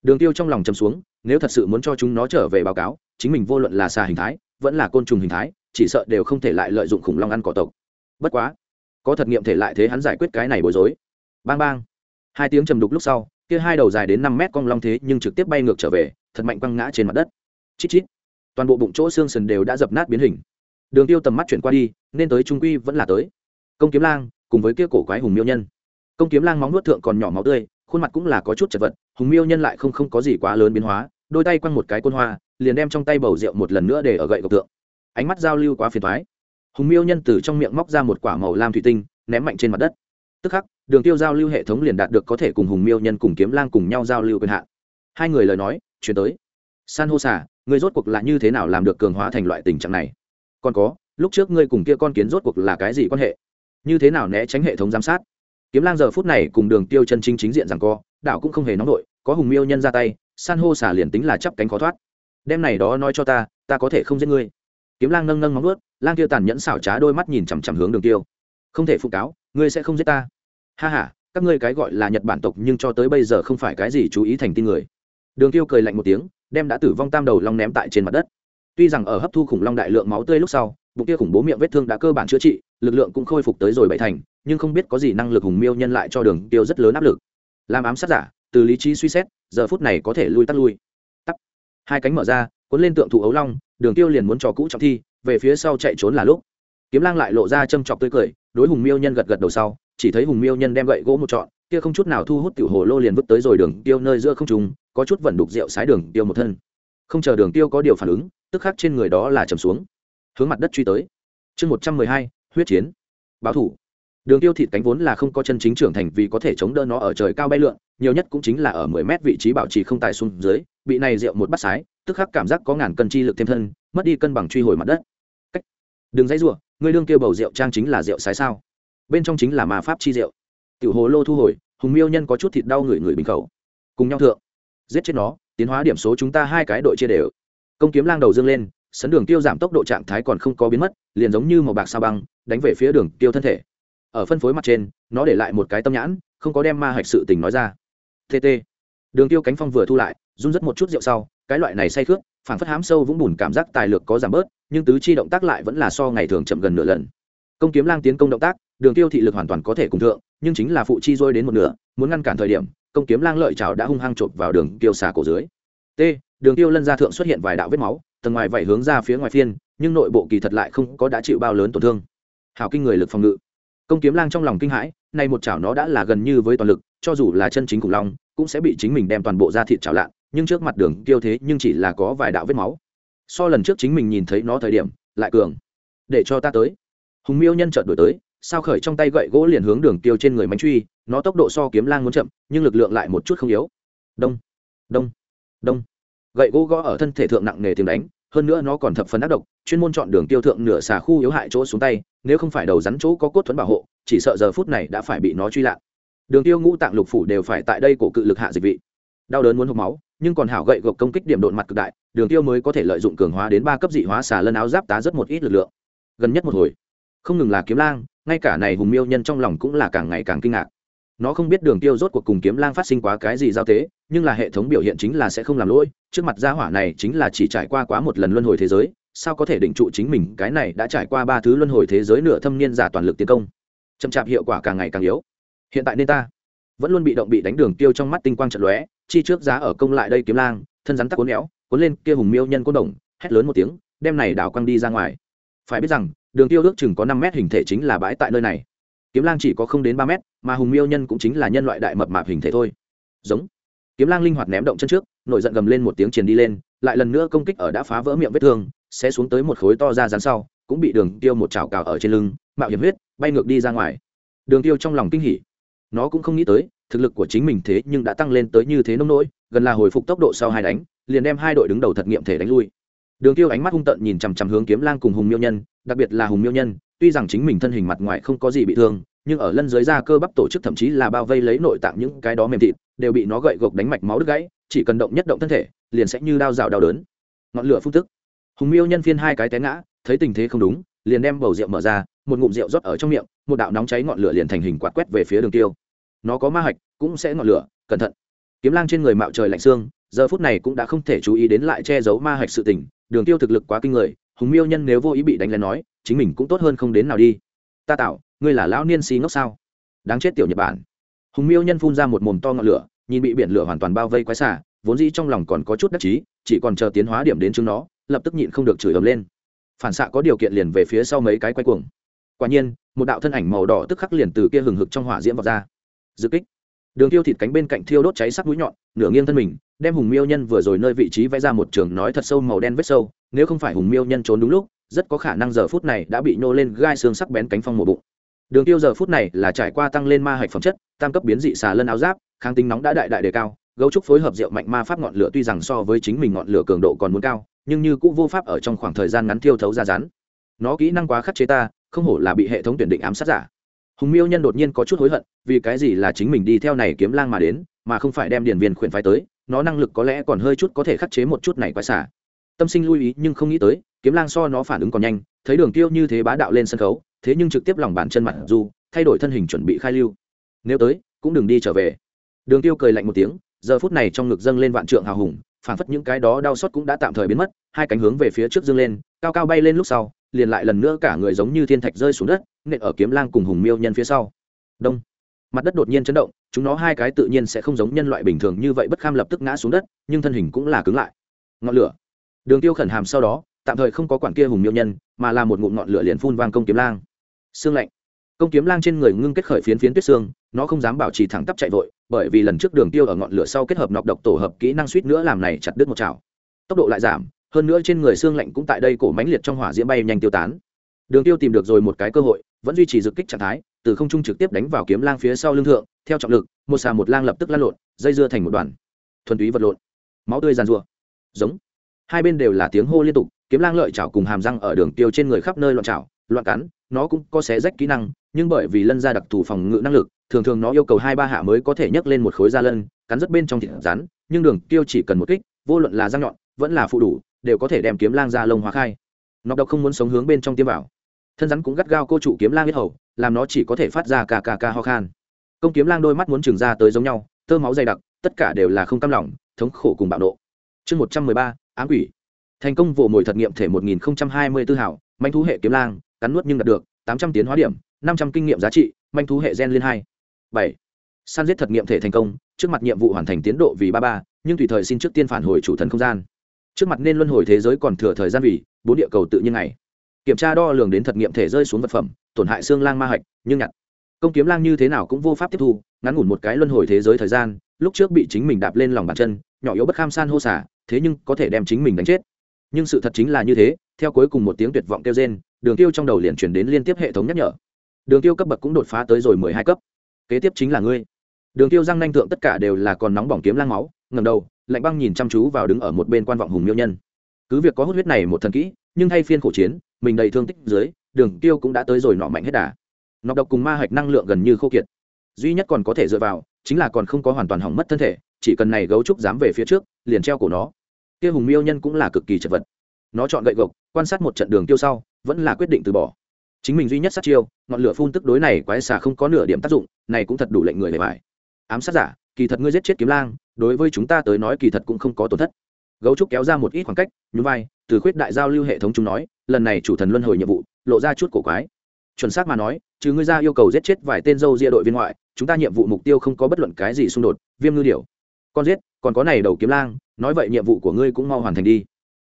Đường tiêu trong lòng chầm xuống, nếu thật sự muốn cho chúng nó trở về báo cáo, chính mình vô luận là xà hình thái, vẫn là côn trùng hình thái, chỉ sợ đều không thể lại lợi dụng khủng long ăn cỏ tộc. Bất quá có thật nghiệm thể lại thế hắn giải quyết cái này bối rối. Bang bang. Hai tiếng trầm đục lúc sau, kia hai đầu dài đến năm mét cong long thế nhưng trực tiếp bay ngược trở về, thật mạnh quăng ngã trên mặt đất. Chít chít. Toàn bộ bụng chỗ xương sần đều đã dập nát biến hình. Đường tiêu tầm mắt chuyển qua đi, nên tới trung quy vẫn là tới. Công kiếm lang, cùng với kia cổ quái hùng miêu nhân. Công kiếm lang móng nuốt thượng còn nhỏ máu tươi, khuôn mặt cũng là có chút chật vật, hùng miêu nhân lại không không có gì quá lớn biến hóa, đôi tay quăng một cái côn hoa, liền đem trong tay bầu rượu một lần nữa để ở gậy gộc tượng ánh mắt giao lưu quá phiền thoái hùng miêu nhân từ trong miệng móc ra một quả màu lam thủy tinh, ném mạnh trên mặt đất. Tức khắc, đường tiêu giao lưu hệ thống liền đạt được có thể cùng hùng miêu nhân cùng kiếm lang cùng nhau giao lưu quyền hạn. Hai người lời nói, chuyển tới. San hô xả ngươi rốt cuộc là như thế nào làm được cường hóa thành loại tình trạng này? Còn có, lúc trước ngươi cùng kia con kiến rốt cuộc là cái gì quan hệ? Như thế nào né tránh hệ thống giám sát? Kiếm lang giờ phút này cùng đường tiêu chân chính chính diện rằng co đạo cũng không hề nóng nổi, có hùng miêu nhân ra tay, san hô xả liền tính là chắp cánh khó thoát. Đem này đó nói cho ta ta có thể không giết ngươi. Kiếm lang nâng nâng móng vuốt lang tiêu tàn nhẫn xảo trá đôi mắt nhìn chằm chằm hướng đường tiêu. Không thể phụ cáo, ngươi sẽ không giết ta. Ha ha, các ngươi cái gọi là nhật bản tộc nhưng cho tới bây giờ không phải cái gì chú ý thành tin người. Đường tiêu cười lạnh một tiếng, đem đã tử vong tam đầu long ném tại trên mặt đất. Tuy rằng ở hấp thu khủng long đại lượng máu tươi lúc sau, bụng kia khủng bố miệng vết thương đã cơ bản chữa trị, lực lượng cũng khôi phục tới rồi bảy thành, nhưng không biết có gì năng lực hùng miêu nhân lại cho đường tiêu rất lớn áp lực. Làm ám sát giả, từ lý trí suy xét, giờ phút này có thể lui tắt lui. Tắt. Hai cánh mở ra, cuốn lên tượng thụ ấu long, đường tiêu liền muốn trò cũ trọng thi về phía sau chạy trốn là lúc. Kiếm lang lại lộ ra châm chọc tươi cười, đối hùng miêu nhân gật gật đầu sau, chỉ thấy hùng miêu nhân đem gậy gỗ một trọn, kia không chút nào thu hút tiểu hồ lô liền vứt tới rồi đường tiêu nơi giữa không trùng có chút vẩn đục rượu sái đường tiêu một thân. Không chờ đường tiêu có điều phản ứng, tức khắc trên người đó là trầm xuống. Hướng mặt đất truy tới. Chương một trăm mười hai, huyết chiến. Báo thủ. Đường tiêu thịt cánh vốn là không có chân chính trưởng thành vì có thể chống đỡ nó ở trời cao bay lượn, nhiều nhất cũng chính là ở mười mét vị trí bảo trì không tài xuống dưới, bị này rượu một bắt sái, tức khắc cảm giác có ngàn cân chi lực thêm thân, mất đi cân bằng truy hồi mặt đất đừng dãy rủa người đương kêu bầu rượu trang chính là rượu sái sao? Bên trong chính là ma pháp chi rượu. Tiểu hồ lô thu hồi, hùng miêu nhân có chút thịt đau người người bình khẩu. Cùng nhau thượng. Giết chết nó, tiến hóa điểm số chúng ta hai cái đội chia đều. Công kiếm lang đầu dương lên, sấn đường tiêu giảm tốc độ trạng thái còn không có biến mất, liền giống như màu bạc sao băng, đánh về phía đường tiêu thân thể. Ở phân phối mặt trên, nó để lại một cái tâm nhãn, không có đem ma hạch sự tình nói ra. Tt đường tiêu cánh phong vừa thu lại, run rất một chút rượu sau, cái loại này say khước phản phất hám sâu vũng bùn cảm giác tài lực có giảm bớt, nhưng tứ chi động tác lại vẫn là so ngày thường chậm gần nửa lần. Công kiếm lang tiến công động tác, đường tiêu thị lực hoàn toàn có thể cùng thượng, nhưng chính là phụ chi rôi đến một nửa, muốn ngăn cản thời điểm, công kiếm lang lợi chảo đã hung hăng chộp vào đường tiêu xà cổ dưới. T, đường tiêu lân ra thượng xuất hiện vài đạo vết máu, tầng ngoài vảy hướng ra phía ngoài phiên, nhưng nội bộ kỳ thật lại không có đã chịu bao lớn tổn thương. Hảo kinh người lực phòng ngự công kiếm lang trong lòng kinh hãi, nay một chảo nó đã là gần như với toàn lực, cho dù là chân chính khủng long, cũng sẽ bị chính mình đem toàn bộ ra thịt chảo lạ nhưng trước mặt đường tiêu thế nhưng chỉ là có vài đạo vết máu. So lần trước chính mình nhìn thấy nó thời điểm, lại cường. Để cho ta tới. Hùng miêu nhân chợt đổi tới, sao khởi trong tay gậy gỗ liền hướng đường tiêu trên người mánh truy, nó tốc độ so kiếm lang muốn chậm, nhưng lực lượng lại một chút không yếu. Đông đông đông. Gậy gỗ gõ ở thân thể thượng nặng nề tiếng đánh hơn nữa nó còn thập phần ác độc, chuyên môn chọn đường tiêu thượng nửa xà khu yếu hại chỗ xuống tay, nếu không phải đầu rắn chỗ có cốt thuẫn bảo hộ, chỉ sợ giờ phút này đã phải bị nó truy lạc đường tiêu ngũ tạng lục phủ đều phải tại đây cổ cự lực hạ dịch vị. Đau đớn muốn hộp máu, nhưng còn hảo gậy gộc công kích điểm độn mặt cực đại, đường tiêu mới có thể lợi dụng cường hóa đến ba cấp dị hóa xà lân áo giáp tá rất một ít lực lượng. Gần nhất một hồi. Không ngừng là kiếm lang, ngay cả này hùng miêu nhân trong lòng cũng là càng ngày càng kinh ngạc nó không biết đường tiêu rốt cuộc cùng kiếm lang phát sinh quá cái gì giao tế, nhưng là hệ thống biểu hiện chính là sẽ không làm lỗi, trước mặt gia hỏa này chính là chỉ trải qua quá một lần luân hồi thế giới, sao có thể định trụ chính mình, cái này đã trải qua ba thứ luân hồi thế giới nửa thâm niên giả toàn lực tiến công. Chậm chạp hiệu quả càng ngày càng yếu. Hiện tại nên ta vẫn luôn bị động bị đánh đường tiêu trong mắt tinh quang trận lóe, chi trước giá ở công lại đây kiếm lang, thân rắn tắc cuốn éo, cuốn lên kia hùng miêu nhân côn đồng, hét lớn một tiếng, đem này đào quăng đi ra ngoài. Phải biết rằng, đường tiêu ước chừng có năm mét hình thể chính là bãi tại nơi này kiếm lang chỉ có không đến ba mét, mà hùng miêu nhân cũng chính là nhân loại đại mập mạp hình thể thôi. Giống. Kiếm lang linh hoạt ném động chân trước, nổi giận gầm lên một tiếng truyền đi lên, lại lần nữa công kích ở đã phá vỡ miệng vết thương, sẽ xuống tới một khối to ra dán sau, cũng bị đường tiêu một chảo cào ở trên lưng, mạo hiểm huyết, bay ngược đi ra ngoài. Đường tiêu trong lòng kinh hỉ. Nó cũng không nghĩ tới, thực lực của chính mình thế nhưng đã tăng lên tới như thế nông nỗi, gần là hồi phục tốc độ sau hai đánh, liền đem hai đội đứng đầu thật nghiệm thể đánh lui. Đường tiêu ánh mắt hung tợn nhìn chằm chằm hướng kiếm lang cùng hùng miêu nhân, đặc biệt là hùng miêu nhân tuy rằng chính mình thân hình mặt ngoài không có gì bị thương, nhưng ở lân dưới da cơ bắp tổ chức thậm chí là bao vây lấy nội tạng những cái đó mềm thịt, đều bị nó gậy gộc đánh mạch máu đứt gãy, chỉ cần động nhất động thân thể, liền sẽ như đao rào đau đớn. Ngọn lửa phun tức. Hùng miêu nhân phiên hai cái té ngã, thấy tình thế không đúng, liền đem bầu rượu mở ra, một ngụm rượu rót ở trong miệng, một đạo nóng cháy ngọn lửa liền thành hình quạt quét về phía đường tiêu. Nó có ma hạch, cũng sẽ ngọn lửa, cẩn thận. Kiếm lang trên người mạo trời lạnh xương, giờ phút này cũng đã không thể chú ý đến lại che giấu ma hạch sự tình, đường tiêu thực lực quá kinh người hùng miêu nhân nếu vô ý bị đánh lên nói, chính mình cũng tốt hơn không đến nào đi. Ta tạo, ngươi là lão niên xí ngốc sao? Đáng chết tiểu nhật bản. Hùng miêu nhân phun ra một mồm to ngọn lửa, nhìn bị biển lửa hoàn toàn bao vây quái xả vốn dĩ trong lòng còn có chút đắc chí, chỉ còn chờ tiến hóa điểm đến chứng nó, lập tức nhịn không được chửi ấm lên. Phản xạ có điều kiện liền về phía sau mấy cái quay cuồng. Quả nhiên, một đạo thân ảnh màu đỏ tức khắc liền từ kia hừng hực trong hỏa diễm vào ra. Dự kích đường tiêu thịt cánh bên cạnh thiêu đốt cháy sắc mũi nhọn, nửa nghiêng thân mình, đem hùng miêu nhân vừa rồi nơi vị trí vẽ ra một trường nói thật sâu màu đen vết sâu, nếu không phải hùng miêu nhân trốn đúng lúc, rất có khả năng giờ phút này đã bị nhô lên gai xương sắc bén cánh phong mổ bụng. Đường tiêu giờ phút này là trải qua tăng lên ma hạch phẩm chất, tam cấp biến dị xà lân áo giáp, kháng tính nóng đã đại đại đề cao, gấu trúc phối hợp rượu mạnh ma pháp ngọn lửa tuy rằng so với chính mình ngọn lửa cường độ còn muốn cao, nhưng như cũng vô pháp ở trong khoảng thời gian ngắn tiêu thấu ra rán nó kỹ năng quá khắc chế ta, không hổ là bị hệ thống tuyển định ám sát giả hùng miêu nhân đột nhiên có chút hối hận, vì cái gì là chính mình đi theo này kiếm lang mà đến, mà không phải đem điển viên khuyển phái tới, nó năng lực có lẽ còn hơi chút có thể khắc chế một chút này quái xả. Tâm sinh lưu ý nhưng không nghĩ tới, kiếm lang so nó phản ứng còn nhanh, thấy đường tiêu như thế bá đạo lên sân khấu, thế nhưng trực tiếp lòng bàn chân mặt du thay đổi thân hình chuẩn bị khai lưu. Nếu tới, cũng đừng đi trở về. Đường tiêu cười lạnh một tiếng, giờ phút này trong ngực dâng lên vạn trượng hào hùng phản phất những cái đó đau xót cũng đã tạm thời biến mất, hai cánh hướng về phía trước dâng lên, cao cao bay lên lúc sau liền lại lần nữa cả người giống như thiên thạch rơi xuống đất, nện ở kiếm lang cùng hùng miêu nhân phía sau. Đông. Mặt đất đột nhiên chấn động, chúng nó hai cái tự nhiên sẽ không giống nhân loại bình thường như vậy bất kham lập tức ngã xuống đất, nhưng thân hình cũng là cứng lại. Ngọn lửa. Đường tiêu khẩn hàm sau đó, tạm thời không có quản kia hùng miêu nhân, mà là một ngụm ngọn lửa liền phun vang công kiếm lang. Xương lạnh. Công kiếm lang trên người ngưng kết khởi phiến phiến tuyết xương nó không dám bảo trì thẳng tắp chạy vội, bởi vì lần trước đường tiêu ở ngọn lửa sau kết hợp nọc độc tổ hợp kỹ năng suýt nữa làm này chặt đứt một chảo tốc độ lại giảm hơn nữa trên người xương lạnh cũng tại đây cổ mãnh liệt trong hỏa diễm bay nhanh tiêu tán. Đường tiêu tìm được rồi một cái cơ hội, vẫn duy trì dược kích trạng thái, từ không trung trực tiếp đánh vào kiếm lang phía sau lưng thượng, theo trọng lực, một xà một lang lập tức lăn lộn, dây dưa thành một đoàn. Thuần túy vật lộn. Máu tươi giàn rùa giống. Hai bên đều là tiếng hô liên tục, kiếm lang lợi chảo cùng hàm răng ở đường tiêu trên người khắp nơi loạn chảo, loạn cắn, nó cũng có xé rách kỹ năng, nhưng bởi vì lân ra đặc thù phòng ngự năng lực, thường thường nó yêu cầu hai ba hạ mới có thể nhấc lên một khối da lân, cắn rất bên trong thịt rắn, nhưng đường tiêu chỉ cần một kích, vô luận là răng nhọn, vẫn là phụ đủ đều có thể đem kiếm lang ra lông hóa khai. Nọc độc không muốn sống hướng bên trong tiêm vào. Thân rắn cũng gắt gao cô trụ kiếm lang biết hầu, làm nó chỉ có thể phát ra cà cà cà ho khan. Công kiếm lang đôi mắt muốn trừng ra tới giống nhau, tơ máu dày đặc, tất cả đều là không cam lòng, thống khổ cùng bạo nộ. Chương một trăm mười ba, ám quỷ. Thành công vồ mồi thật nghiệm thể một nghìn hai mươi tư hảo, manh thú hệ kiếm lang, cắn nuốt nhưng đạt được, tám trăm tiến hóa điểm, năm trăm kinh nghiệm giá trị, manh thú hệ gen liên hai. Bảy. Săn giết thật nghiệm thể thành công, trước mặt nhiệm vụ hoàn thành tiến độ vì ba ba, nhưng tùy thời xin trước tiên phản hồi chủ thần không gian trước mặt nên luân hồi thế giới còn thừa thời gian vì, bốn địa cầu tự nhiên này kiểm tra đo lường đến thật nghiệm thể rơi xuống vật phẩm, tổn hại xương lang ma hạch, nhưng nhặt. Công kiếm lang như thế nào cũng vô pháp tiếp thu, ngắn ngủn một cái luân hồi thế giới thời gian, lúc trước bị chính mình đạp lên lòng bàn chân, nhỏ yếu bất kham san hô xả, thế nhưng có thể đem chính mình đánh chết. Nhưng sự thật chính là như thế, theo cuối cùng một tiếng tuyệt vọng kêu trên đường tiêu trong đầu liền chuyển đến liên tiếp hệ thống nhắc nhở. Đường tiêu cấp bậc cũng đột phá tới rồi mười hai cấp. Kế tiếp chính là ngươi. Đường tiêu răng nanh thượng tất cả đều là còn nóng bỏng kiếm lang máu ngầm đầu lạnh băng nhìn chăm chú vào đứng ở một bên quan vọng hùng miêu nhân. Cứ việc có hút huyết này một thần kỹ, nhưng thay phiên khổ chiến, mình đầy thương tích dưới, đường tiêu cũng đã tới rồi nọ mạnh hết đà. Nọc độc cùng ma hạch năng lượng gần như khô kiệt. Duy nhất còn có thể dựa vào, chính là còn không có hoàn toàn hỏng mất thân thể, chỉ cần này gấu trúc dám về phía trước, liền treo cổ nó. Kia hùng miêu nhân cũng là cực kỳ chật vật. Nó chọn gậy gộc, quan sát một trận đường tiêu sau, vẫn là quyết định từ bỏ. Chính mình duy nhất sát chiêu, ngọn lửa phun tức đối này quái xà không có nửa điểm tác dụng, này cũng thật đủ lệnh người để bài ám sát giả kỳ thật ngươi giết chết kiếm lang, đối với chúng ta tới nói kỳ thật cũng không có tổn thất. Gấu trúc kéo ra một ít khoảng cách, nhún vai, từ khuyết đại giao lưu hệ thống chúng nói, lần này chủ thần luân hồi nhiệm vụ, lộ ra chút cổ quái. Chuẩn xác mà nói, trừ ngươi ra yêu cầu giết chết vài tên dâu ria đội viên ngoại, chúng ta nhiệm vụ mục tiêu không có bất luận cái gì xung đột, viêm ngư điều con giết, còn có này đầu kiếm lang, nói vậy nhiệm vụ của ngươi cũng mau hoàn thành đi.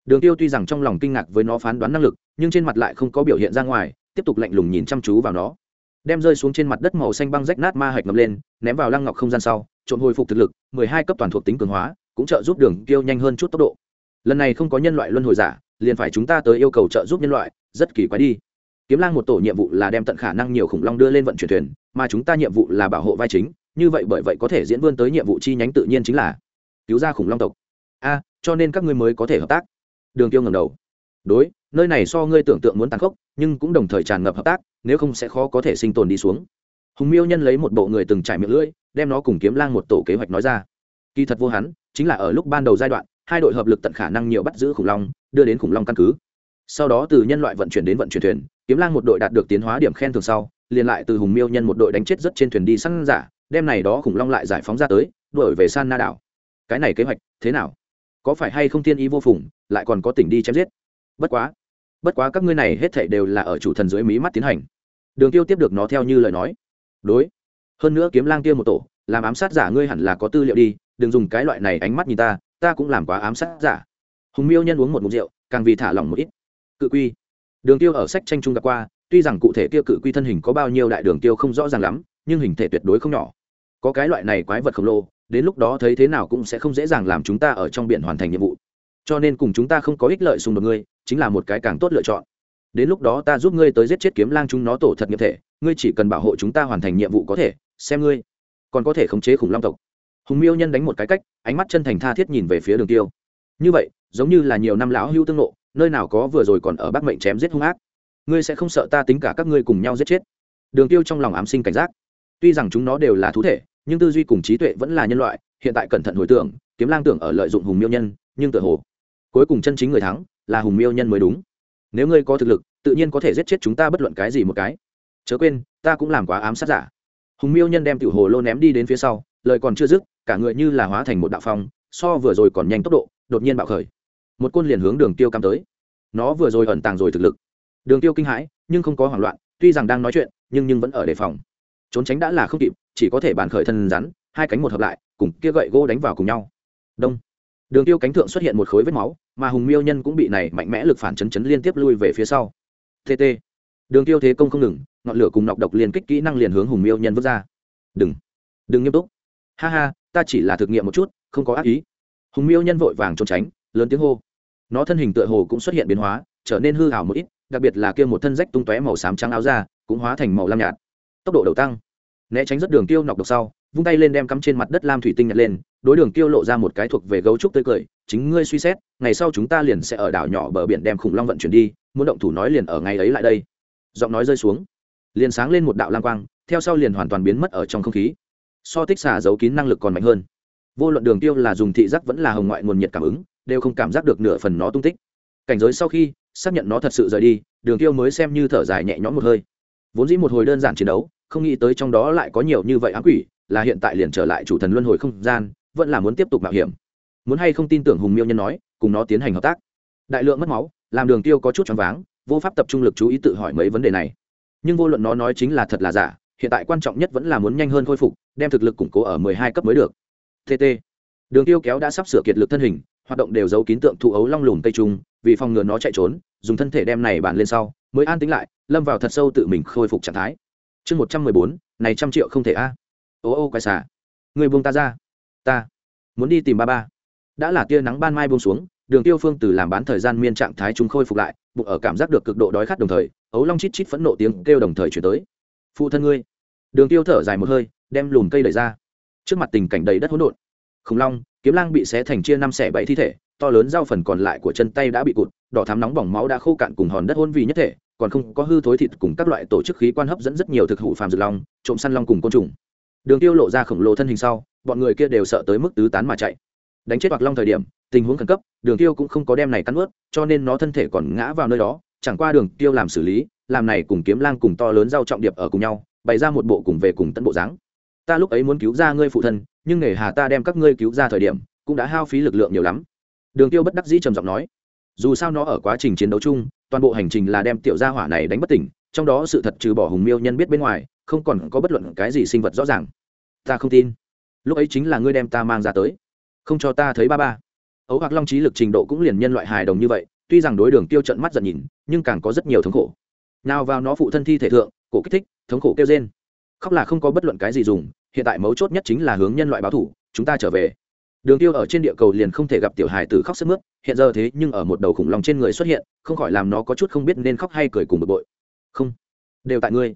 Đường tiêu tuy rằng trong lòng kinh ngạc với nó phán đoán năng lực, nhưng trên mặt lại không có biểu hiện ra ngoài, tiếp tục lạnh lùng nhìn chăm chú vào nó. Đem rơi xuống trên mặt đất màu xanh băng rách nát ma hạch ngập lên, ném vào lăng ngọc không gian sau trộm hồi phục thực lực, mười hai cấp toàn thuộc tính cường hóa, cũng trợ giúp đường tiêu nhanh hơn chút tốc độ. Lần này không có nhân loại luân hồi giả, liền phải chúng ta tới yêu cầu trợ giúp nhân loại, rất kỳ quái đi. Kiếm lang một tổ nhiệm vụ là đem tận khả năng nhiều khủng long đưa lên vận chuyển thuyền, mà chúng ta nhiệm vụ là bảo hộ vai chính, như vậy bởi vậy có thể diễn vươn tới nhiệm vụ chi nhánh tự nhiên chính là cứu ra khủng long tộc. A, cho nên các ngươi mới có thể hợp tác. Đường tiêu ngầm đầu. Đối, nơi này so ngươi tưởng tượng muốn tàn khốc, nhưng cũng đồng thời tràn ngập hợp tác, nếu không sẽ khó có thể sinh tồn đi xuống. Hùng miêu nhân lấy một bộ người từng trải miệng lưỡi đem nó cùng kiếm lang một tổ kế hoạch nói ra. Kỳ thật vô hắn, chính là ở lúc ban đầu giai đoạn, hai đội hợp lực tận khả năng nhiều bắt giữ khủng long, đưa đến khủng long căn cứ. Sau đó từ nhân loại vận chuyển đến vận chuyển thuyền, kiếm lang một đội đạt được tiến hóa điểm khen thường sau, liền lại từ hùng miêu nhân một đội đánh chết rất trên thuyền đi săn giả, đem này đó khủng long lại giải phóng ra tới, đuổi về san na đảo. Cái này kế hoạch, thế nào? Có phải hay không thiên ý vô phùng, lại còn có tỉnh đi chém giết? Bất quá bất quá các ngươi này hết thảy đều là ở chủ thần dưới mí mắt tiến hành. Đường tiêu tiếp được nó theo như lời nói. Đối hơn nữa kiếm lang kia một tổ, làm ám sát giả ngươi hẳn là có tư liệu đi, đừng dùng cái loại này ánh mắt nhìn ta ta cũng làm quá ám sát giả. Hùng miêu nhân uống một mục rượu, càng vì thả lỏng một ít. Cự quy. Đường tiêu ở sách tranh trung gặp qua, tuy rằng cụ thể kia cự quy thân hình có bao nhiêu đại đường tiêu không rõ ràng lắm, nhưng hình thể tuyệt đối không nhỏ. Có cái loại này quái vật khổng lồ, đến lúc đó thấy thế nào cũng sẽ không dễ dàng làm chúng ta ở trong biển hoàn thành nhiệm vụ. Cho nên cùng chúng ta không có ích lợi xung đột ngươi, chính là một cái càng tốt lựa chọn. Đến lúc đó ta giúp ngươi tới giết chết kiếm lang chúng nó tổ thật nghiệp thể, ngươi chỉ cần bảo hộ chúng ta hoàn thành nhiệm vụ có thể xem ngươi. Còn có thể khống chế khủng long tộc. Hùng miêu nhân đánh một cái cách, ánh mắt chân thành tha thiết nhìn về phía đường tiêu. Như vậy, giống như là nhiều năm lão hưu tương nộ nơi nào có vừa rồi còn ở bắc mệnh chém giết hung ác. Ngươi sẽ không sợ ta tính cả các ngươi cùng nhau giết chết. Đường tiêu trong lòng ám sinh cảnh giác. Tuy rằng chúng nó đều là thú thể, nhưng tư duy cùng trí tuệ vẫn là nhân loại, hiện tại cẩn thận hồi tưởng, kiếm lang tưởng ở lợi dụng hùng miêu nhân, nhưng tự hồ, cuối cùng chân chính người thắng là hùng miêu nhân mới đúng. Nếu ngươi có thực lực, tự nhiên có thể giết chết chúng ta bất luận cái gì một cái. Chớ quên, ta cũng làm quá ám sát giả hùng miêu nhân đem tiểu hồ lô ném đi đến phía sau, lời còn chưa dứt, cả người như là hóa thành một đạo phong, so vừa rồi còn nhanh tốc độ, đột nhiên bạo khởi. Một côn liền hướng đường tiêu cam tới. Nó vừa rồi ẩn tàng rồi thực lực. Đường tiêu kinh hãi, nhưng không có hoảng loạn, tuy rằng đang nói chuyện, nhưng nhưng vẫn ở đề phòng. Trốn tránh đã là không kịp, chỉ có thể bàn khởi thân rắn, hai cánh một hợp lại, cùng kia gậy gỗ đánh vào cùng nhau. Đông. Đường tiêu cánh thượng xuất hiện một khối vết máu, mà hùng miêu nhân cũng bị này mạnh mẽ lực phản chấn chấn liên tiếp lui về phía sau. Tt đường tiêu thế công không ngừng ngọn lửa cùng nọc độc liên kích kỹ năng liền hướng hùng miêu nhân vứt ra. Đừng đừng nghiêm túc. Ha ha ta chỉ là thực nghiệm một chút không có ác ý. Hùng miêu nhân vội vàng trốn tránh lớn tiếng hô. Nó thân hình tựa hồ cũng xuất hiện biến hóa trở nên hư hảo một ít đặc biệt là kia một thân rách tung tóe màu xám trắng áo ra, cũng hóa thành màu lam nhạt. Tốc độ đầu tăng. Né tránh rất đường tiêu nọc độc sau vung tay lên đem cắm trên mặt đất lam thủy tinh nhặt lên đối đường tiêu lộ ra một cái thuộc về gấu trúc tươi cười chính ngươi suy xét ngày sau chúng ta liền sẽ ở đảo nhỏ bờ biển đem khủng long vận chuyển đi muốn động thủ nói liền ở ngày ấy lại đây. Giọng nói rơi xuống liền sáng lên một đạo lam quang, theo sau liền hoàn toàn biến mất ở trong không khí. So tích xả giấu kín năng lực còn mạnh hơn. Vô luận đường tiêu là dùng thị giác vẫn là hồng ngoại nguồn nhiệt cảm ứng, đều không cảm giác được nửa phần nó tung tích. Cảnh giới sau khi, xác nhận nó thật sự rời đi, đường tiêu mới xem như thở dài nhẹ nhõm một hơi. Vốn dĩ một hồi đơn giản chiến đấu, không nghĩ tới trong đó lại có nhiều như vậy ám quỷ, là hiện tại liền trở lại chủ thần luân hồi không gian, vẫn là muốn tiếp tục mạo hiểm. Muốn hay không tin tưởng hùng miêu nhân nói, cùng nó tiến hành hợp tác. Đại lượng mất máu, làm đường tiêu có chút choáng váng, vô pháp tập trung lực chú ý tự hỏi mấy vấn đề này nhưng vô luận nó nói chính là thật là giả, hiện tại quan trọng nhất vẫn là muốn nhanh hơn khôi phục, đem thực lực củng cố ở mười hai cấp mới được. Tt đường tiêu kéo đã sắp sửa kiệt lực thân hình, hoạt động đều giấu kín tượng thụ ấu long lùm tây trung, vì phòng ngừa nó chạy trốn, dùng thân thể đem này bàn lên sau, mới an tính lại, lâm vào thật sâu tự mình khôi phục trạng thái. Chương một trăm mười bốn, này trăm triệu không thể a. Ô ô quái xả người buông ta ra. Ta muốn đi tìm ba ba. Đã là tia nắng ban mai buông xuống, đường tiêu phương từ làm bán thời gian miên trạng thái chúng khôi phục lại, bụng ở cảm giác được cực độ đói khát đồng thời ấu long chít chít phẫn nộ tiếng kêu đồng thời chuyển tới. Phụ thân ngươi. Đường tiêu thở dài một hơi, đem lùm cây đẩy ra. Trước mặt tình cảnh đầy đất hỗn độn. Khủng long, kiếm lang bị xé thành chia năm xẻ bảy thi thể, to lớn dao phần còn lại của chân tay đã bị cụt, đỏ thắm nóng bỏng máu đã khô cạn cùng hòn đất hôn vì nhất thể, còn không có hư thối thịt cùng các loại tổ chức khí quan hấp dẫn rất nhiều thực hủ phàm dược long, trộm săn long cùng côn trùng. Đường tiêu lộ ra khổng lồ thân hình sau, bọn người kia đều sợ tới mức tứ tán mà chạy. Đánh chết hoặc long thời điểm, tình huống khẩn cấp, đường tiêu cũng không có đem này cắn ướt cho nên nó thân thể còn ngã vào nơi đó chẳng qua đường tiêu làm xử lý, làm này cùng kiếm lang cùng to lớn giao trọng điệp ở cùng nhau, bày ra một bộ cùng về cùng tận bộ dáng. Ta lúc ấy muốn cứu ra ngươi phụ thân, nhưng nghề hà ta đem các ngươi cứu ra thời điểm, cũng đã hao phí lực lượng nhiều lắm. Đường tiêu bất đắc dĩ trầm giọng nói, dù sao nó ở quá trình chiến đấu chung, toàn bộ hành trình là đem tiểu gia hỏa này đánh bất tỉnh, trong đó sự thật trừ bỏ hùng miêu nhân biết bên ngoài, không còn có bất luận cái gì sinh vật rõ ràng. Ta không tin. Lúc ấy chính là ngươi đem ta mang ra tới. Không cho ta thấy ba ba. Ấu hoặc long trí lực trình độ cũng liền nhân loại hài đồng như vậy tuy rằng đối đường tiêu trận mắt giận nhìn, nhưng càng có rất nhiều thống khổ. Nào vào nó phụ thân thi thể thượng, cổ kích thích, thống khổ kêu trên khóc là không có bất luận cái gì dùng, hiện tại mấu chốt nhất chính là hướng nhân loại báo thủ, chúng ta trở về. Đường tiêu ở trên địa cầu liền không thể gặp tiểu hài tử khóc sức mướt, hiện giờ thế nhưng ở một đầu khủng long trên người xuất hiện, không khỏi làm nó có chút không biết nên khóc hay cười cùng bực bội. Không, đều tại ngươi.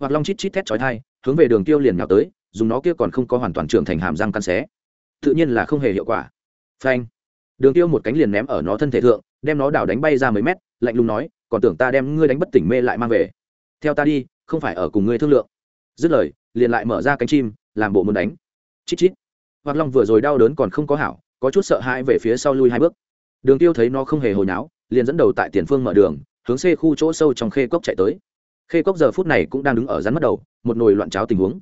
Hoặc long chít chít thét chói thai hướng về đường tiêu liền nhào tới, dùng nó kia còn không có hoàn toàn trưởng thành hàm răng căn xé. Tự nhiên là không hề hiệu quả. Phanh. Đường tiêu một cánh liền ném ở nó thân thể thượng đem nó đảo đánh bay ra mấy mét, lạnh lùng nói, còn tưởng ta đem ngươi đánh bất tỉnh mê lại mang về. Theo ta đi, không phải ở cùng ngươi thương lượng. Dứt lời, liền lại mở ra cánh chim, làm bộ muốn đánh. Chít chít. Hoặc long vừa rồi đau đớn còn không có hảo, có chút sợ hãi về phía sau lui hai bước. Đường tiêu thấy nó không hề hồi náo, liền dẫn đầu tại tiền phương mở đường, hướng xê khu chỗ sâu trong khê cốc chạy tới. Khê cốc giờ phút này cũng đang đứng ở rắn mất đầu, một nồi loạn cháo tình huống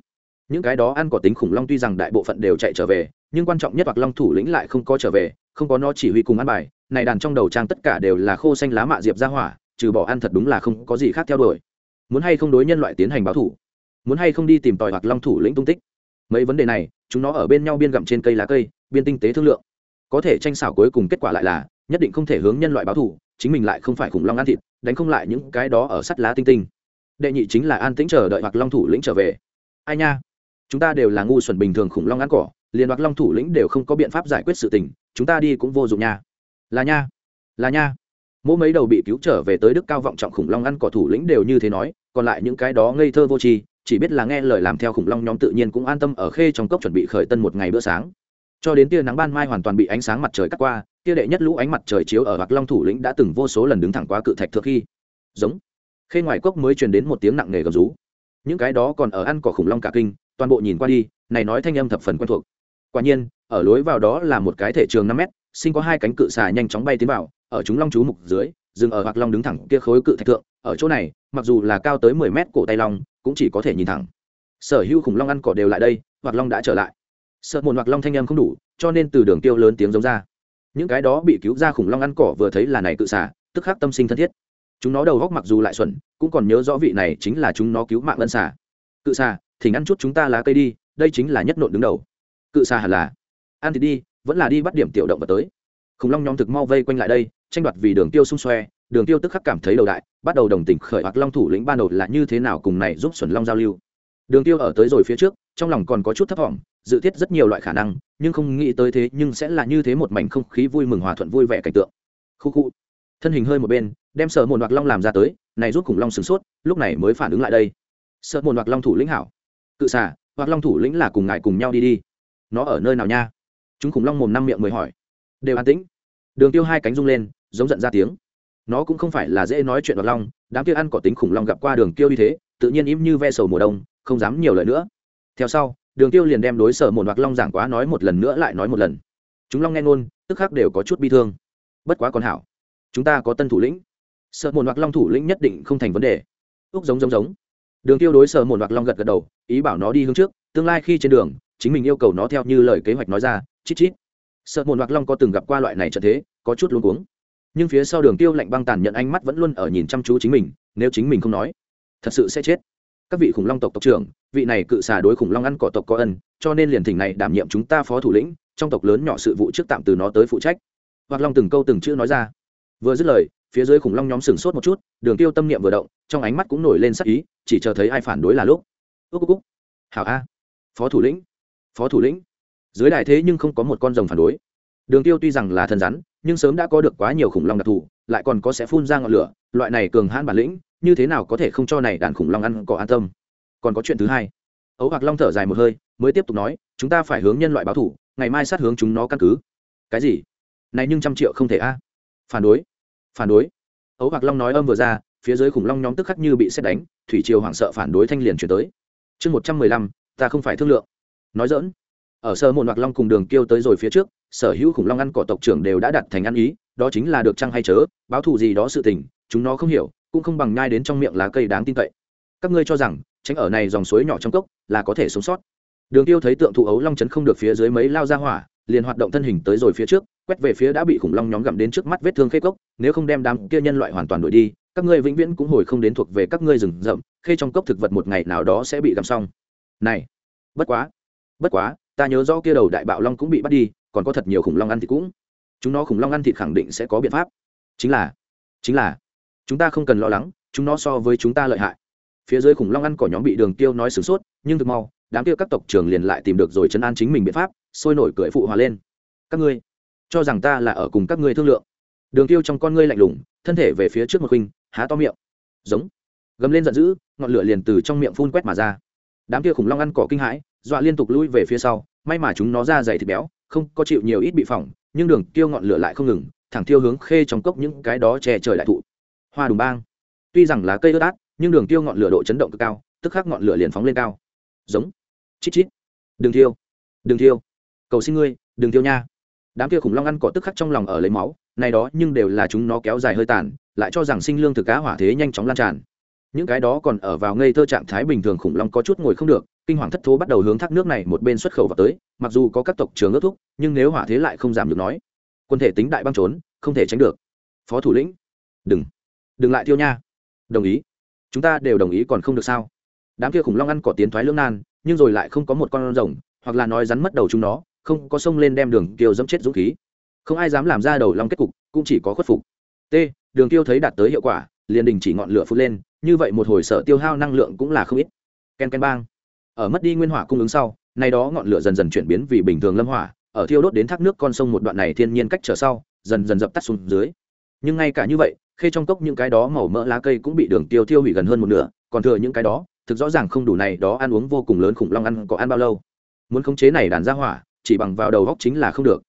những cái đó ăn có tính khủng long tuy rằng đại bộ phận đều chạy trở về, nhưng quan trọng nhất hoặc long thủ lĩnh lại không có trở về, không có nó chỉ huy cùng ăn bài. Này đàn trong đầu trang tất cả đều là khô xanh lá mạ diệp ra hỏa, trừ bỏ ăn thật đúng là không có gì khác theo đuổi. Muốn hay không đối nhân loại tiến hành báo thủ? Muốn hay không đi tìm tòi hoặc long thủ lĩnh tung tích? Mấy vấn đề này, chúng nó ở bên nhau biên gặm trên cây lá cây, biên tinh tế thương lượng. Có thể tranh xảo cuối cùng kết quả lại là, nhất định không thể hướng nhân loại báo thủ, chính mình lại không phải khủng long ăn thịt, đánh không lại những cái đó ở sắt lá tinh tinh. Đệ nhị chính là an tĩnh chờ đợi hoặc long thủ lĩnh trở về. Ai nha? Chúng ta đều là ngu xuẩn bình thường khủng long ăn cỏ, liền đoạt long thủ lĩnh đều không có biện pháp giải quyết sự tình, chúng ta đi cũng vô dụng nha. Là nha là nha. Mỗi mấy đầu bị cứu trở về tới đức cao vọng trọng khủng long ăn cỏ thủ lĩnh đều như thế nói, còn lại những cái đó ngây thơ vô tri, chỉ biết là nghe lời làm theo khủng long nhóm tự nhiên cũng an tâm ở khê trong cốc chuẩn bị khởi tân một ngày bữa sáng. Cho đến tia nắng ban mai hoàn toàn bị ánh sáng mặt trời cắt qua, tia đệ nhất lũ ánh mặt trời chiếu ở hoặc long thủ lĩnh đã từng vô số lần đứng thẳng qua cự thạch thượng khi. Giống. Khê ngoài cốc mới truyền đến một tiếng nặng nề gầm rú. Những cái đó còn ở ăn cỏ khủng long cả kinh toàn bộ nhìn qua đi này nói thanh âm thập phần quen thuộc. Quả nhiên ở lối vào đó là một cái thể trường năm mét sinh có hai cánh cự xà nhanh chóng bay tiến vào ở chúng long chú mục dưới dừng ở hoặc long đứng thẳng kia khối cự thạch thượng ở chỗ này mặc dù là cao tới mười mét cổ tay long cũng chỉ có thể nhìn thẳng. Sở hữu khủng long ăn cỏ đều lại đây hoặc long đã trở lại. Sợ một hoặc long thanh âm không đủ cho nên từ đường tiêu lớn tiếng giống ra. Những cái đó bị cứu ra khủng long ăn cỏ vừa thấy là này cự xà, tức khắc tâm sinh thân thiết. Chúng nó đầu góc mặc dù lại xuẩn cũng còn nhớ rõ vị này chính là chúng nó cứu mạng ân xà. Cự xà thỉnh ăn chút chúng ta lá cây đi, đây chính là nhất nộn đứng đầu. Cự xa hẳn là. Ăn thì đi, vẫn là đi bắt điểm tiểu động vật tới. Khủng long nhóm thực mau vây quanh lại đây, tranh đoạt vì đường tiêu xung xoe, đường tiêu tức khắc cảm thấy đầu đại, bắt đầu đồng tình khởi hoặc long thủ lĩnh ban đầu là như thế nào cùng này giúp xuẩn long giao lưu. Đường tiêu ở tới rồi phía trước, trong lòng còn có chút thấp thỏm, dự thiết rất nhiều loại khả năng, nhưng không nghĩ tới thế nhưng sẽ là như thế một mảnh không khí vui mừng hòa thuận vui vẻ cảnh tượng. Khu khu. Thân hình hơi một bên, đem sợ một hoặc long làm ra tới, này giúp khủng long sửng sốt, lúc này mới phản ứng lại đây. Sợ một hoặc long thủ lĩnh hảo cự xả hoặc long thủ lĩnh là cùng ngài cùng nhau đi đi. Nó ở nơi nào nha? Chúng khủng long mồm năm miệng mới hỏi. Đều an tĩnh. Đường tiêu hai cánh rung lên, giống giận ra tiếng. Nó cũng không phải là dễ nói chuyện hoặc long, đám kia ăn có tính khủng long gặp qua đường tiêu như thế, tự nhiên im như ve sầu mùa đông, không dám nhiều lời nữa. Theo sau, đường tiêu liền đem đối sở một hoặc long giảng quá nói một lần nữa lại nói một lần. Chúng long nghe ngôn, tức khắc đều có chút bi thương. Bất quá còn hảo. Chúng ta có tân thủ lĩnh. Sợ một hoặc long thủ lĩnh nhất định không thành vấn đề. Úc giống giống giống đường tiêu đối sở một hoặc long gật gật đầu, ý bảo nó đi hướng trước, tương lai khi trên đường, chính mình yêu cầu nó theo như lời kế hoạch nói ra, chít chít. Sợ một hoặc long có từng gặp qua loại này trận thế, có chút luống cuống. Nhưng phía sau đường tiêu lạnh băng tàn nhận ánh mắt vẫn luôn ở nhìn chăm chú chính mình, nếu chính mình không nói, thật sự sẽ chết. Các vị khủng long tộc tộc trưởng, vị này cự xà đối khủng long ăn cỏ tộc có ân, cho nên liền thỉnh này đảm nhiệm chúng ta phó thủ lĩnh, trong tộc lớn nhỏ sự vụ trước tạm từ nó tới phụ trách. Hoặc long từng câu từng chữ nói ra. Vừa dứt lời phía dưới khủng long nhóm sừng sốt một chút, đường tiêu tâm niệm vừa động, trong ánh mắt cũng nổi lên sắc ý, chỉ chờ thấy ai phản đối là lúc. Ước cúc hảo a. Phó thủ lĩnh. Phó thủ lĩnh. Dưới đại thế nhưng không có một con rồng phản đối. Đường tiêu tuy rằng là thần rắn, nhưng sớm đã có được quá nhiều khủng long đặc thù, lại còn có sẽ phun ra ngọn lửa, loại này cường hãn bản lĩnh, như thế nào có thể không cho này đàn khủng long ăn có an tâm. Còn có chuyện thứ hai. Ấu hoặc long thở dài một hơi, mới tiếp tục nói, chúng ta phải hướng nhân loại báo thủ, ngày mai sát hướng chúng nó căn cứ. Cái gì? Này nhưng trăm triệu không thể a. Phản đối phản đối. Ấu hoặc long nói âm vừa ra, phía dưới khủng long nhóm tức khắc như bị xét đánh, thủy triều hoảng sợ phản đối thanh liền chuyển tới. Chương một trăm mười lăm, ta không phải thương lượng. Nói dỡn ở sơ một hoặc long cùng đường kêu tới rồi phía trước, sở hữu khủng long ăn cỏ tộc trưởng đều đã đặt thành ăn ý, đó chính là được chăng hay chớ, báo thù gì đó sự tình, chúng nó không hiểu, cũng không bằng nhai đến trong miệng lá cây đáng tin cậy. Các ngươi cho rằng, tránh ở này dòng suối nhỏ trong cốc, là có thể sống sót. Đường tiêu thấy tượng thụ ấu long chấn không được phía dưới mấy lao ra hỏa, liền hoạt động thân hình tới rồi phía trước quét về phía đã bị khủng long nhóm gặm đến trước mắt vết thương khê cốc, nếu không đem đám kia nhân loại hoàn toàn đuổi đi, các ngươi vĩnh viễn cũng hồi không đến thuộc về các ngươi rừng rậm, khê trong cốc thực vật một ngày nào đó sẽ bị gặm xong. Này, bất quá bất quá, ta nhớ rõ kia đầu đại bạo long cũng bị bắt đi, còn có thật nhiều khủng long ăn thịt cũng, chúng nó khủng long ăn thịt khẳng định sẽ có biện pháp. Chính là chính là, chúng ta không cần lo lắng, chúng nó so với chúng ta lợi hại. Phía dưới khủng long ăn cỏ nhóm bị đường tiêu nói sửng sốt, nhưng thực mau, đám tiêu các tộc trưởng liền lại tìm được rồi chấn an chính mình biện pháp, sôi nổi cười phụ hòa lên. Các ngươi cho rằng ta là ở cùng các ngươi thương lượng. Đường tiêu trong con ngươi lạnh lùng, thân thể về phía trước một khuynh há to miệng. Giống. Gầm lên giận dữ, ngọn lửa liền từ trong miệng phun quét mà ra. Đám kia khủng long ăn cỏ kinh hãi, dọa liên tục lui về phía sau, may mà chúng nó ra dày thịt béo, không có chịu nhiều ít bị phỏng, nhưng đường tiêu ngọn lửa lại không ngừng, thẳng tiêu hướng khê trong cốc những cái đó che trời đại thụ. Hoa đùng bang. Tuy rằng lá cây ướt át, nhưng đường tiêu ngọn lửa độ chấn động cực cao, tức khắc ngọn lửa liền phóng lên cao. Giống. Chít chít. Đường tiêu đường tiêu cầu xin ngươi, đường tiêu nha đám kia khủng long ăn cỏ tức khắc trong lòng ở lấy máu, này đó nhưng đều là chúng nó kéo dài hơi tàn, lại cho rằng sinh lương thực cá hỏa thế nhanh chóng lan tràn. Những cái đó còn ở vào ngây thơ trạng thái bình thường khủng long có chút ngồi không được, kinh hoàng thất thố bắt đầu hướng thác nước này một bên xuất khẩu vào tới, mặc dù có các tộc trường ước thúc, nhưng nếu hỏa thế lại không giảm được nói, quân thể tính đại băng trốn, không thể tránh được. Phó thủ lĩnh, đừng đừng lại thiêu nha. Đồng ý. Chúng ta đều đồng ý còn không được sao? Đám kia khủng long ăn cỏ tiến thoái lưỡng nan, nhưng rồi lại không có một con rồng, hoặc là nói rắn mất đầu chúng nó không có sông lên đem đường tiêu dẫm chết dũng khí. Không ai dám làm ra đầu long kết cục, cũng chỉ có khuất phục. T, đường tiêu thấy đạt tới hiệu quả, liền đình chỉ ngọn lửa phun lên, như vậy một hồi sợ tiêu hao năng lượng cũng là không ít. Ken ken bang. Ở mất đi nguyên hỏa cung ứng sau, nay đó ngọn lửa dần dần chuyển biến vì bình thường lâm hỏa, ở thiêu đốt đến thác nước con sông một đoạn này thiên nhiên cách trở sau, dần dần dập tắt xuống dưới. Nhưng ngay cả như vậy, khê trong cốc những cái đó màu mỡ lá cây cũng bị đường tiêu thiêu hủy gần hơn một nửa, còn thừa những cái đó, thực rõ ràng không đủ này đó ăn uống vô cùng lớn khủng long ăn có ăn bao lâu. Muốn khống chế này đàn ra hỏa chỉ bằng vào đầu góc chính là không được.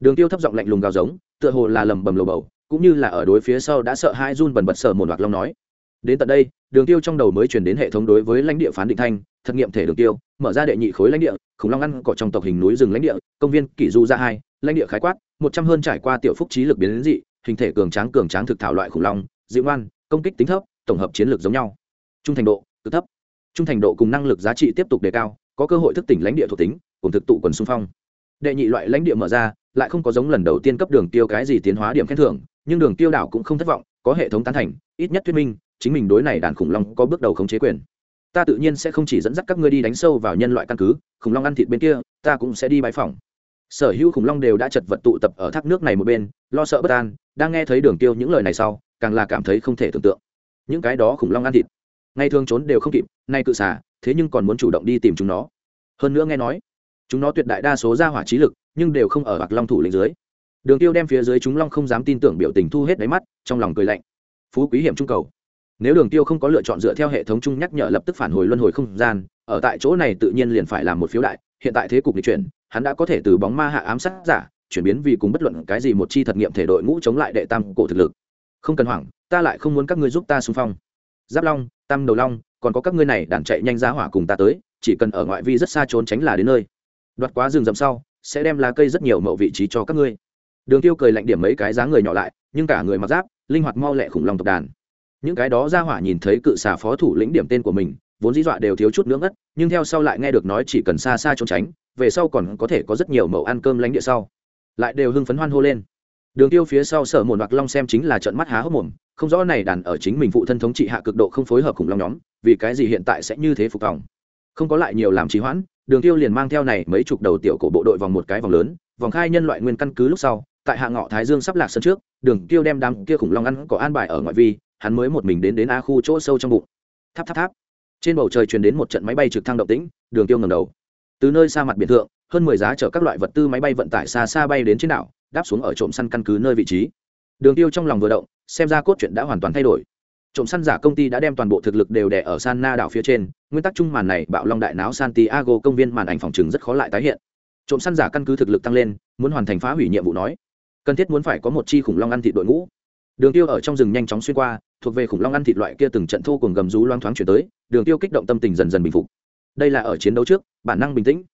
Đường tiêu thấp giọng lạnh lùng gào giống, tựa hồ là lầm bầm lầu bầu, cũng như là ở đối phía sau đã sợ hai run bần bật sợ một loạt long nói. Đến tận đây, đường tiêu trong đầu mới chuyển đến hệ thống đối với lãnh địa phán định thanh thực nghiệm thể đường tiêu, mở ra đệ nhị khối lãnh địa, khủng long ăn cỏ trong tộc hình núi rừng lãnh địa, công viên kỷ du ra hai, lãnh địa khái quát, một trăm hơn trải qua tiểu phúc trí lực biến đến dị, hình thể cường tráng cường tráng thực thảo loại khủng long dịu ngoan, công kích tính thấp, tổng hợp chiến lược giống nhau. Trung thành độ, cực thấp. Trung thành độ cùng năng lực giá trị tiếp tục đề cao, có cơ hội thức tỉnh lãnh địa thuộc tính, cùng thực tụ quần xung phong đệ nhị loại lãnh địa mở ra, lại không có giống lần đầu tiên cấp đường tiêu cái gì tiến hóa điểm khen thưởng, nhưng đường tiêu đảo cũng không thất vọng, có hệ thống tán thành, ít nhất thuyết minh, chính mình đối này đàn khủng long có bước đầu khống chế quyền. Ta tự nhiên sẽ không chỉ dẫn dắt các ngươi đi đánh sâu vào nhân loại căn cứ, khủng long ăn thịt bên kia, ta cũng sẽ đi bãi phòng sở hữu khủng long đều đã chật vật tụ tập ở thác nước này một bên, lo sợ bất an, đang nghe thấy đường tiêu những lời này sau, càng là cảm thấy không thể tưởng tượng. Những cái đó khủng long ăn thịt ngày thường trốn đều không kịp, nay cự xả, thế nhưng còn muốn chủ động đi tìm chúng nó. Hơn nữa nghe nói chúng nó tuyệt đại đa số ra hỏa trí lực, nhưng đều không ở bạc long thủ lĩnh dưới. Đường tiêu đem phía dưới chúng long không dám tin tưởng biểu tình thu hết đáy mắt, trong lòng cười lạnh. Phú quý hiểm trung cầu. Nếu đường tiêu không có lựa chọn dựa theo hệ thống chung nhắc nhở lập tức phản hồi luân hồi không gian, ở tại chỗ này tự nhiên liền phải làm một phiếu đại, hiện tại thế cục lịch chuyển, hắn đã có thể từ bóng ma hạ ám sát giả, chuyển biến vì cùng bất luận cái gì một chi thật nghiệm thể đội ngũ chống lại đệ tam cổ thực lực. Không cần hoảng, ta lại không muốn các ngươi giúp ta xung phong. Giáp long, tam đầu long, còn có các ngươi này đàn chạy nhanh ra hỏa cùng ta tới, chỉ cần ở ngoại vi rất xa trốn tránh là đến nơi đoạt quá rừng rậm sau sẽ đem lá cây rất nhiều mậu vị trí cho các ngươi. Đường tiêu cười lạnh điểm mấy cái dáng người nhỏ lại nhưng cả người mặc giáp linh hoạt mau lẹ khủng long tộc đàn. Những cái đó ra hỏa nhìn thấy cự xà phó thủ lĩnh điểm tên của mình vốn dĩ dọa đều thiếu chút nữa ngất nhưng theo sau lại nghe được nói chỉ cần xa xa trốn tránh về sau còn có thể có rất nhiều mẫu ăn cơm lánh địa sau. Lại đều hưng phấn hoan hô lên. Đường tiêu phía sau sở mồn hoặc long xem chính là trận mắt há hốc mồm không rõ này đàn ở chính mình phụ thân thống trị hạ cực độ không phối hợp khủng long nhóm vì cái gì hiện tại sẽ như thế phục phòng, không có lại nhiều làm trì hoãn đường tiêu liền mang theo này mấy chục đầu tiểu cổ bộ đội vòng một cái vòng lớn, vòng khai nhân loại nguyên căn cứ lúc sau, tại hạ ngọ thái dương sắp lạc sân trước, đường tiêu đem đám kia khủng long ăn có an bài ở ngoại vi, hắn mới một mình đến đến a khu chỗ sâu trong bụng. Tháp tháp tháp. Trên bầu trời truyền đến một trận máy bay trực thăng động tĩnh, đường tiêu ngẩng đầu. Từ nơi xa mặt biển thượng, hơn mười giá chở các loại vật tư máy bay vận tải xa xa bay đến trên đảo, đáp xuống ở trộm săn căn cứ nơi vị trí. Đường tiêu trong lòng vừa động, xem ra cốt truyện đã hoàn toàn thay đổi trộm săn giả công ty đã đem toàn bộ thực lực đều đè ở san na đảo phía trên. Nguyên tắc chung màn này, bạo long đại náo santiago công viên màn ảnh phòng chừng rất khó lại tái hiện. Trộm săn giả căn cứ thực lực tăng lên, muốn hoàn thành phá hủy nhiệm vụ nói, cần thiết muốn phải có một chi khủng long ăn thịt đội ngũ. Đường tiêu ở trong rừng nhanh chóng xuyên qua, thuộc về khủng long ăn thịt loại kia từng trận thô cùng gầm rú loang thoáng chuyển tới, đường tiêu kích động tâm tình dần dần bình phục. Đây là ở chiến đấu trước, bản năng bình tĩnh.